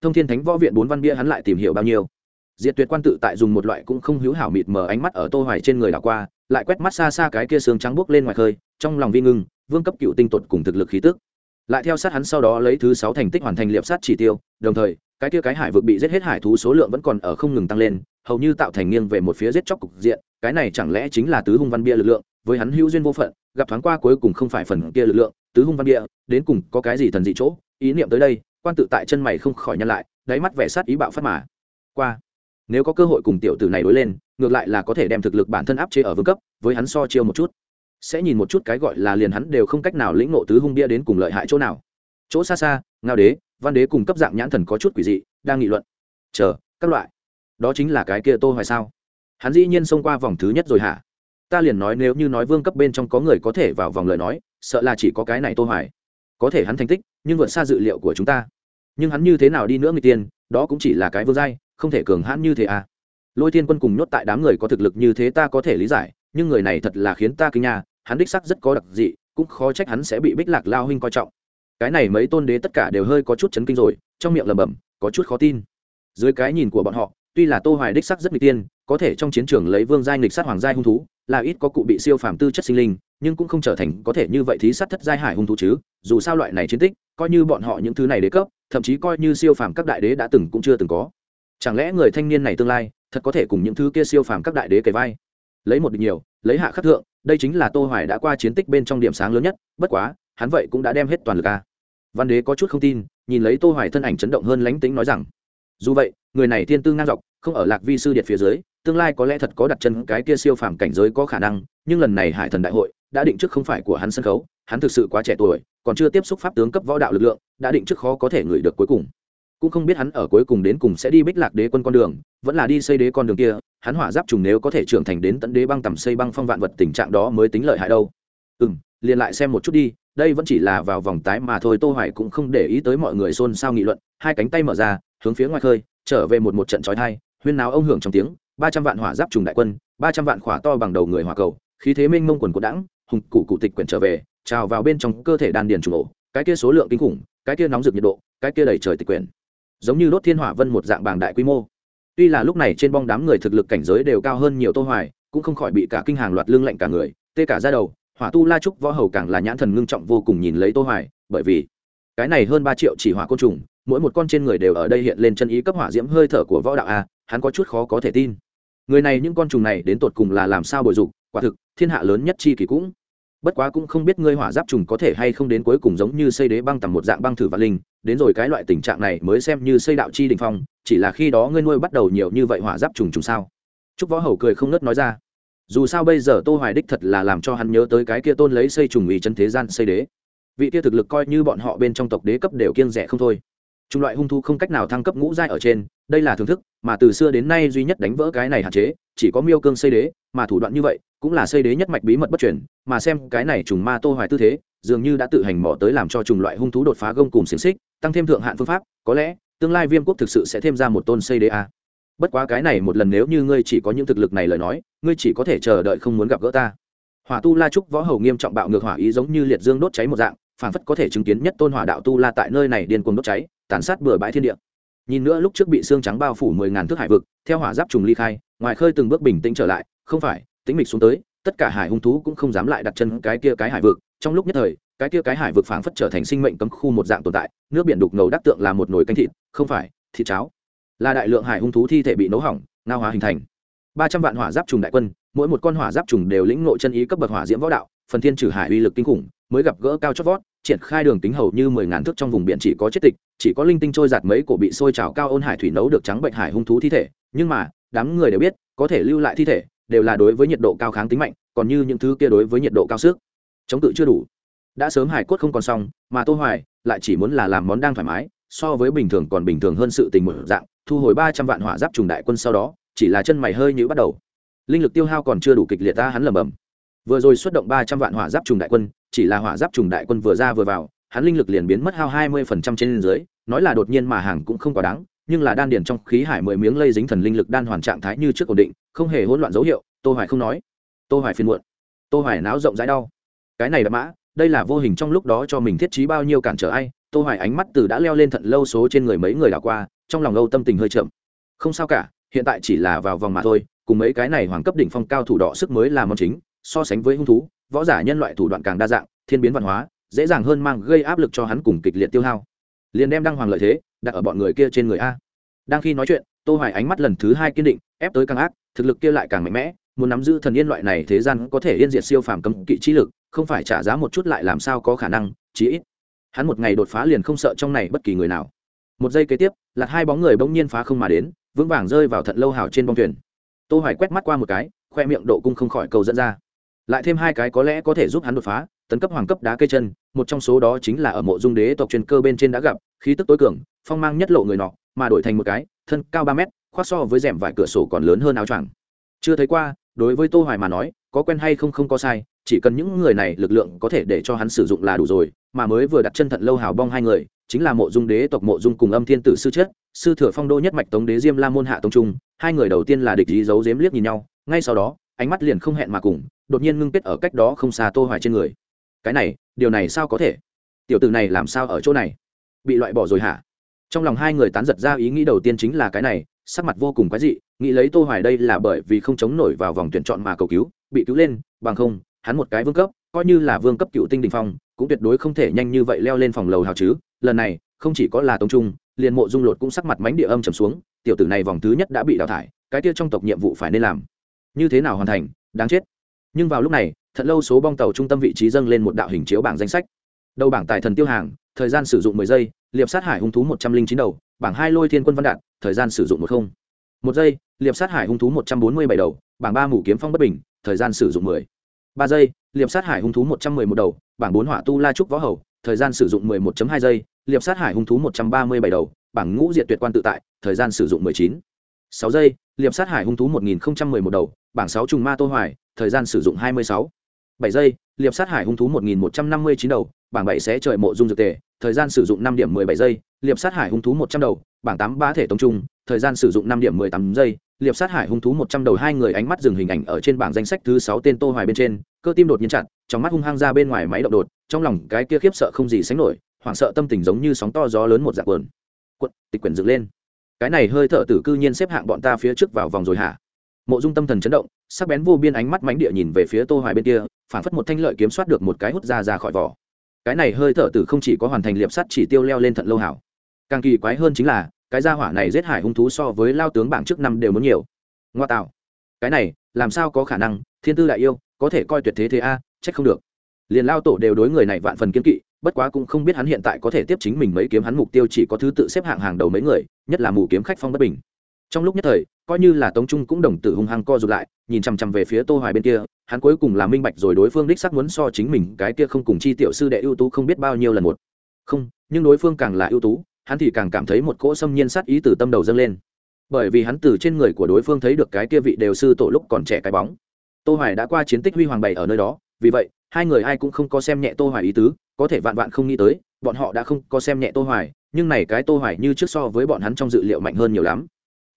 Thông thiên thánh võ viện bốn văn bia hắn lại tìm hiểu bao nhiêu. Diệt tuyệt quan tự tại dùng một loại cũng không hữu hảo mịt mờ ánh mắt ở tô hoài trên người đảo qua, lại quét mắt xa xa cái kia xương trắng bước lên ngoài khơi, trong lòng vi ngưng, vương cấp cựu tinh tuột cùng thực lực khí tức. Lại theo sát hắn sau đó lấy thứ sáu thành tích hoàn thành liệp sát chỉ tiêu, đồng thời cái kia cái hải vực bị giết hết hải thú số lượng vẫn còn ở không ngừng tăng lên, hầu như tạo thành nghiêng về một phía giết chóc cục diện, cái này chẳng lẽ chính là tứ hung văn bia lực lượng, với hắn hữu duyên vô phận, gặp thoáng qua cuối cùng không phải phần kia lực lượng, tứ hung văn bia, đến cùng có cái gì thần dị chỗ? Ý niệm tới đây, quan tự tại chân mày không khỏi nhăn lại, đáy mắt vẻ sát ý bạo phát mà. Qua, nếu có cơ hội cùng tiểu tử này đối lên, ngược lại là có thể đem thực lực bản thân áp chế ở vương cấp, với hắn so chiêu một chút. Sẽ nhìn một chút cái gọi là liền hắn đều không cách nào lĩnh ngộ tứ hung bia đến cùng lợi hại chỗ nào. Chỗ xa xa, ngao đế văn đế cùng cấp dạng nhãn thần có chút quỷ dị, đang nghị luận. Chờ, các loại. Đó chính là cái kia tô hoài sao? Hắn dĩ nhiên xông qua vòng thứ nhất rồi hả? Ta liền nói nếu như nói vương cấp bên trong có người có thể vào vòng lời nói, sợ là chỉ có cái này tô hoài. Có thể hắn thành tích, nhưng vượt xa dự liệu của chúng ta. Nhưng hắn như thế nào đi nữa người tiên, đó cũng chỉ là cái vương giai, không thể cường hãn như thế à? Lôi thiên quân cùng nhốt tại đám người có thực lực như thế ta có thể lý giải, nhưng người này thật là khiến ta kinh nha hắn đích sắc rất có đặc dị, cũng khó trách hắn sẽ bị bích lạc lao huynh coi trọng cái này mấy tôn đế tất cả đều hơi có chút chấn kinh rồi, trong miệng lẩm bẩm, có chút khó tin. Dưới cái nhìn của bọn họ, tuy là tô hoài đích sắc rất n tiên, có thể trong chiến trường lấy vương giai nghịch sát hoàng giai hung thú, là ít có cụ bị siêu phàm tư chất sinh linh, nhưng cũng không trở thành có thể như vậy thí sát thất giai hải hung thú chứ, dù sao loại này chiến tích, coi như bọn họ những thứ này đế cấp, thậm chí coi như siêu phàm các đại đế đã từng cũng chưa từng có. Chẳng lẽ người thanh niên này tương lai, thật có thể cùng những thứ kia siêu phàm các đại đế kề vai? Lấy một địch nhiều, lấy hạ khắc thượng, đây chính là tô hoài đã qua chiến tích bên trong điểm sáng lớn nhất, bất quá hắn vậy cũng đã đem hết toàn lực a. Văn đế có chút không tin, nhìn lấy tô hoài thân ảnh chấn động hơn lánh tính nói rằng, dù vậy, người này thiên tư ngang dọc, không ở lạc vi sư điện phía dưới, tương lai có lẽ thật có đặt chân cái kia siêu phàm cảnh giới có khả năng, nhưng lần này hải thần đại hội đã định trước không phải của hắn sân khấu, hắn thực sự quá trẻ tuổi, còn chưa tiếp xúc pháp tướng cấp võ đạo lực lượng, đã định trước khó có thể ngửi được cuối cùng. Cũng không biết hắn ở cuối cùng đến cùng sẽ đi bích lạc đế quân con đường, vẫn là đi xây đế con đường kia, hắn hỏa giáp trùng nếu có thể trưởng thành đến tận đế băng tầm xây băng phong vạn vật tình trạng đó mới tính lợi hại đâu. Ừ liền lại xem một chút đi đây vẫn chỉ là vào vòng tái mà thôi, tô hoài cũng không để ý tới mọi người xôn xao nghị luận. Hai cánh tay mở ra, hướng phía ngoài khơi, trở về một một trận trói thai, huyên náo ông hưởng trong tiếng. Ba trăm vạn hỏa giáp trùng đại quân, ba trăm vạn khỏa to bằng đầu người hỏa cầu, khí thế minh mông quần của đãng hùng cụ cụ tịch quyển trở về, trào vào bên trong cơ thể đan điền trùng ổ. Cái kia số lượng kinh khủng, cái kia nóng rực nhiệt độ, cái kia đầy trời tịch quyển. Giống như đốt thiên hỏa vân một dạng bảng đại quy mô. Tuy là lúc này trên bong đám người thực lực cảnh giới đều cao hơn nhiều tô hoài, cũng không khỏi bị cả kinh hàng loạt lưng lạnh cả người, tê cả ra đầu hỏa tu la trúc võ hầu càng là nhãn thần ngưng trọng vô cùng nhìn lấy tô hoài, bởi vì cái này hơn 3 triệu chỉ hỏa côn trùng, mỗi một con trên người đều ở đây hiện lên chân ý cấp hỏa diễm hơi thở của võ đạo a, hắn có chút khó có thể tin. Người này những con trùng này đến tột cùng là làm sao bồi dục, quả thực, thiên hạ lớn nhất chi kỳ cũng. Bất quá cũng không biết ngươi hỏa giáp trùng có thể hay không đến cuối cùng giống như xây đế băng tầm một dạng băng thử và linh, đến rồi cái loại tình trạng này mới xem như xây đạo chi đình phong, chỉ là khi đó ngươi nuôi bắt đầu nhiều như vậy hỏa giáp trùng trùng sao? Chúc võ hầu cười không nớt nói ra dù sao bây giờ tô hoài đích thật là làm cho hắn nhớ tới cái kia tôn lấy xây trùng ý chân thế gian xây đế. Vị kia thực lực coi như bọn họ bên trong tộc đế cấp đều kiêng rẻ không thôi. Chủng loại hung thú không cách nào thăng cấp ngũ giai ở trên, đây là thưởng thức, mà từ xưa đến nay duy nhất đánh vỡ cái này hạn chế, chỉ có miêu cương xây đế, mà thủ đoạn như vậy, cũng là xây đế nhất mạch bí mật bất truyền, mà xem cái này trùng ma tô hoài tư thế, dường như đã tự hành mỏ tới làm cho trùng loại hung thú đột phá gông cùng xiềng xích, tăng thêm thượng hạn phương pháp, có lẽ tương lai viêm quốc thực sự sẽ thêm ra một tôn xây đế a bất quá cái này một lần nếu như ngươi chỉ có những thực lực này lời nói, ngươi chỉ có thể chờ đợi không muốn gặp gỡ ta. Hỏa tu la trúc võ hầu nghiêm trọng bạo ngược hỏa ý giống như liệt dương đốt cháy một dạng phản phất có thể chứng kiến nhất tôn hỏa đạo tu la tại nơi này điên cuồng đốt cháy, tàn sát bừa bãi thiên địa. Nhìn nữa lúc trước bị xương trắng bao phủ mười ngàn thước hải vực, theo hỏa giáp trùng ly khai, ngoài khơi từng bước bình tĩnh trở lại, không phải tính mịch xuống tới, tất cả hải hung thú cũng không dám lại đặt chân cái kia cái hải vực. Trong lúc nhất thời, cái kia cái hải vực phảng phất trở thành sinh mệnh cấm khu một dạng tồn tại, nước biển đục ngầu đắc tượng là một nồi canh thịt, không phải, thịt cháo là đại lượng hải hung thú thi thể bị nấu hỏng, ngao hóa hình thành. Ba trăm vạn hỏa giáp trùng đại quân, mỗi một con hỏa giáp trùng đều lĩnh nội chân ý cấp bậc hỏa diễm võ đạo, phần thiên trừ hải uy lực kinh khủng, mới gặp gỡ cao chót vót, triển khai đường tính hầu như mười ngàn thước trong vùng biển chỉ có chết tịch, chỉ có linh tinh trôi giạt mấy cổ bị sôi trào cao ôn hải thủy nấu được trắng bệnh hải hung thú thi thể, nhưng mà, đám người đều biết, có thể lưu lại thi thể, đều là đối với nhiệt độ cao kháng tính mạnh, còn như những thứ kia đối với nhiệt độ cao sức. Chống cự chưa đủ. Đã sớm hải cốt không còn xong, mà tô hoài lại chỉ muốn là làm món đang thoải mái, so với bình thường còn bình thường hơn sự tình một dạng thu hồi 300 vạn hỏa giáp trùng đại quân sau đó, chỉ là chân mày hơi nhíu bắt đầu. Linh lực tiêu hao còn chưa đủ kịch liệt ta hắn lẩm bẩm. Vừa rồi xuất động 300 vạn hỏa giáp trùng đại quân, chỉ là hỏa giáp trùng đại quân vừa ra vừa vào, hắn linh lực liền biến mất hao 20% trên dưới, nói là đột nhiên mà hàng cũng không quá đáng, nhưng là đan điền trong khí hải mười miếng lây dính thần linh lực đan hoàn trạng thái như trước ổn định, không hề hỗn loạn dấu hiệu, tô hoài không nói. Tô hoài phiền muộn. Tô hoài náo rộng rãi đau. Cái này là mã, đây là vô hình trong lúc đó cho mình thiết trí bao nhiêu cản trở ai? Tô hoài ánh mắt từ đã leo lên thận lâu số trên người mấy người đảo qua trong lòng âu tâm tình hơi chậm. Không sao cả, hiện tại chỉ là vào vòng mà thôi, cùng mấy cái này hoàng cấp đỉnh phong cao thủ đỏ sức mới là món chính, so sánh với hung thú, võ giả nhân loại thủ đoạn càng đa dạng, thiên biến văn hóa, dễ dàng hơn mang gây áp lực cho hắn cùng kịch liệt tiêu hao. Liền đem đăng hoàng lợi thế, đặt ở bọn người kia trên người a. Đang khi nói chuyện, tô hoài ánh mắt lần thứ hai kiên định, ép tới càng ác, thực lực kia lại càng mạnh mẽ, muốn nắm giữ thần yên loại này thế gian có thể yên diệt siêu phàm cấm kỵ trí lực, không phải trả giá một chút lại làm sao có khả năng, chí ít. Hắn một ngày đột phá liền không sợ trong này bất kỳ người nào một giây kế tiếp lạc hai bóng người bỗng nhiên phá không mà đến, vững vàng rơi vào thận lâu hào trên bong thuyền. Tô hoài quét mắt qua một cái, khoe miệng độ cung không khỏi cầu dẫn ra. Lại thêm hai cái có lẽ có thể giúp hắn đột phá, tấn cấp hoàng cấp đá cây chân, một trong số đó chính là ở mộ dung đế tộc truyền cơ bên trên đã gặp, khí tức tối cường, phong mang nhất lộ người nọ, mà đổi thành một cái, thân cao ba mét, khoác so với rèm vải cửa sổ còn lớn hơn áo choàng. Chưa thấy qua, đối với tô hoài mà nói, có quen hay không không có sai, chỉ cần những người này lực lượng có thể để cho hắn sử dụng là đủ rồi, mà mới vừa đặt chân thận lâu hào bong hai người chính là mộ dung đế tộc mộ dung cùng âm thiên tử sư chết, sư thừa phong đô nhất mạch tống đế diêm la môn hạ tông trung, hai người đầu tiên là địch ý giấu giếm liếc nhìn nhau, ngay sau đó, ánh mắt liền không hẹn mà cùng, đột nhiên ngưng kết ở cách đó không xa tô hoài trên người. Cái này, điều này sao có thể? Tiểu tử này làm sao ở chỗ này? Bị loại bỏ rồi hả? Trong lòng hai người tán giật ra ý nghĩ đầu tiên chính là cái này, sắc mặt vô cùng quái dị, nghĩ lấy tô hoài đây là bởi vì không chống nổi vào vòng tuyển chọn mà cầu cứu, bị cứu lên, bằng không, hắn một cái vương cấp, coi như là vương cấp cựu tinh đình phong, cũng tuyệt đối không thể nhanh như vậy leo lên phòng lầu hào chứ lần này, không chỉ có là Tống trung, liền mộ dung lột cũng sắc mặt mánh địa âm trầm xuống, tiểu tử này vòng thứ nhất đã bị đào thải, cái kia trong tộc nhiệm vụ phải nên làm. Như thế nào hoàn thành, đáng chết. Nhưng vào lúc này, thật lâu số bong tàu trung tâm vị trí dâng lên một đạo hình chiếu bảng danh sách. Đầu bảng tài thần tiêu hàng, thời gian sử dụng 10 giây, liệp sát hải hung thú 109 đầu, bảng hai lôi thiên quân văn đạn, thời gian sử dụng một không. Một giây, liệp sát hải hung thú 147 đầu, bảng ba mũ kiếm phong bất bình, thời gian sử dụng 10. ba giây, liệp sát hải hung thú 111 đầu, bảng bốn hỏa tu la trúc võ hầu thời gian sử dụng 11.2 giây, liệp sát hải hung thú 137 đầu, bảng ngũ diệt tuyệt quan tự tại, thời gian sử dụng 19. 6 giây, liệp sát hải hung thú 1011 đầu, bảng sáu trùng ma tô hoài, thời gian sử dụng 26. 7 giây, liệp sát hải hung thú 1159 đầu, bảng bảy sẽ trời mộ dung dược tề, thời gian sử dụng năm điểm 17 giây, liệp sát hải hung thú 100 đầu, bảng tám ba thể tông trung thời gian sử dụng năm điểm 18 giây liệp sát hải hung thú 100 đầu hai người ánh mắt dừng hình ảnh ở trên bảng danh sách thứ sáu tên tô hoài bên trên cơ tim đột nhiên chặn trong mắt hung hăng ra bên ngoài máy động đột trong lòng cái kia khiếp sợ không gì sánh nổi hoảng sợ tâm tình giống như sóng to gió lớn một dạng quần. Quật, tịch quyển dựng lên. Cái này hơi thở tử cư nhiên xếp hạng bọn ta phía trước vào vòng rồi hả? Mộ dung tâm thần chấn động sắc bén vô biên ánh mắt mánh địa nhìn về phía tô hoài bên kia phản phất một thanh lợi kiếm soát được một cái hút ra ra khỏi vỏ. Cái này hơi thở tử không chỉ có hoàn thành liệp sắt chỉ tiêu leo lên thận lâu hảo. Càng kỳ quái hơn chính là cái gia hỏa này giết hải hung thú so với lao tướng bảng trước năm đều muốn nhiều. Ngoa tạo. Cái này làm sao có khả năng? Thiên tư đại yêu có thể coi tuyệt thế thế a à, trách không được. Liền lao tổ đều đối người này vạn phần kiên kỵ bất quá cũng không biết hắn hiện tại có thể tiếp chính mình mấy kiếm hắn mục tiêu chỉ có thứ tự xếp hạng hàng đầu mấy người nhất là mù kiếm khách phong bất bình. Trong lúc nhất thời coi như là tống trung cũng đồng tử hung hăng co rụt lại nhìn chằm chằm về phía tô hoài bên kia hắn cuối cùng là minh bạch rồi đối phương đích xác muốn so chính mình cái kia không cùng chi tiểu sư đệ ưu tú không biết bao nhiêu lần một. Không nhưng đối phương càng là ưu tú hắn thì càng cảm thấy một cỗ xâm nhiên sát ý từ tâm đầu dâng lên. Bởi vì hắn từ trên người của đối phương thấy được cái kia vị đều sư tổ lúc còn trẻ cái bóng. Tô hoài đã qua chiến tích huy hoàng bày ở nơi đó, vì vậy, hai người ai cũng không có xem nhẹ tô hoài ý tứ, có thể vạn vạn không nghĩ tới, bọn họ đã không có xem nhẹ tô hoài, nhưng này cái tô hoài như trước so với bọn hắn trong dự liệu mạnh hơn nhiều lắm.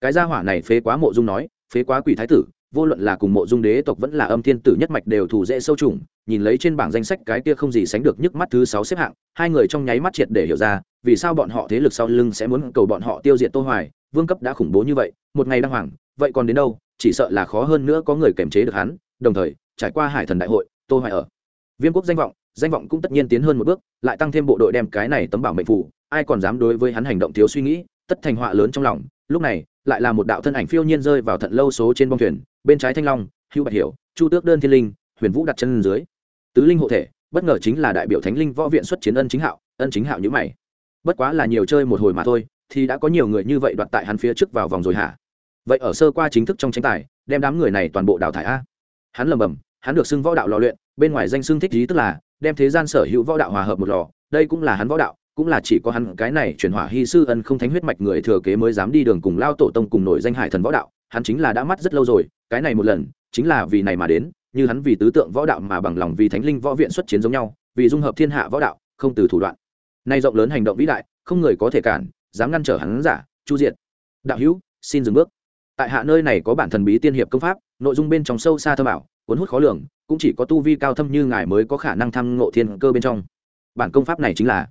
Cái gia hỏa này phế quá mộ dung nói, phế quá quỷ thái tử, vô luận là cùng mộ dung đế tộc vẫn là âm thiên tử nhất mạch đều thủ dễ sâu trùng, nhìn lấy trên bảng danh sách cái kia không gì sánh được nhức mắt thứ sáu xếp hạng, hai người trong nháy mắt triệt để hiểu ra vì sao bọn họ thế lực sau lưng sẽ muốn cầu bọn họ tiêu diệt tô hoài? Vương cấp đã khủng bố như vậy, một ngày đăng hoàng, vậy còn đến đâu? Chỉ sợ là khó hơn nữa có người kiểm chế được hắn. Đồng thời, trải qua hải thần đại hội, tô hoài ở. Viêm quốc danh vọng danh vọng cũng tất nhiên tiến hơn một bước, lại tăng thêm bộ đội đem cái này tấm bảo mệnh phủ, ai còn dám đối với hắn hành động thiếu suy nghĩ, tất thành họa lớn trong lòng. Lúc này, lại là một đạo thân ảnh phiêu nhiên rơi vào thận lâu số trên bông thuyền, bên trái thanh long hưu bạch hiểu, chu tước đơn thiên linh, huyền vũ đặt chân dưới. Tứ linh hộ thể, bất ngờ chính là đại biểu thánh linh võ viện xuất chiến ân chính hạo, ân chính hạo như mày bất quá là nhiều chơi một hồi mà thôi, thì đã có nhiều người như vậy đoạt tại hắn phía trước vào vòng rồi hả? Vậy ở sơ qua chính thức trong tranh tài, đem đám người này toàn bộ đào thải a. Hắn lầm bầm hắn được xưng võ đạo lò luyện, bên ngoài danh xưng thích lý tức là, đem thế gian sở hữu võ đạo hòa hợp một lò, đây cũng là hắn võ đạo, cũng là chỉ có hắn cái này chuyển hỏa hy sư ân không thánh huyết mạch người thừa kế mới dám đi đường cùng lao tổ tông cùng nổi danh hải thần võ đạo, hắn chính là đã mắt rất lâu rồi, cái này một lần, chính là vì này mà đến, như hắn vì tứ tượng võ đạo mà bằng lòng vì thánh linh võ viện xuất chiến giống nhau, vì dung hợp thiên hạ võ đạo, không từ thủ đoạn nay rộng lớn hành động vĩ đại, không người có thể cản, dám ngăn trở hắn giả, chu diệt. Đạo hữu, xin dừng bước. Tại hạ nơi này có bản thần bí tiên hiệp công pháp, nội dung bên trong sâu xa thơ bảo cuốn hút khó lường, cũng chỉ có tu vi cao thâm như ngài mới có khả năng tham ngộ thiên cơ bên trong. Bản công pháp này chính là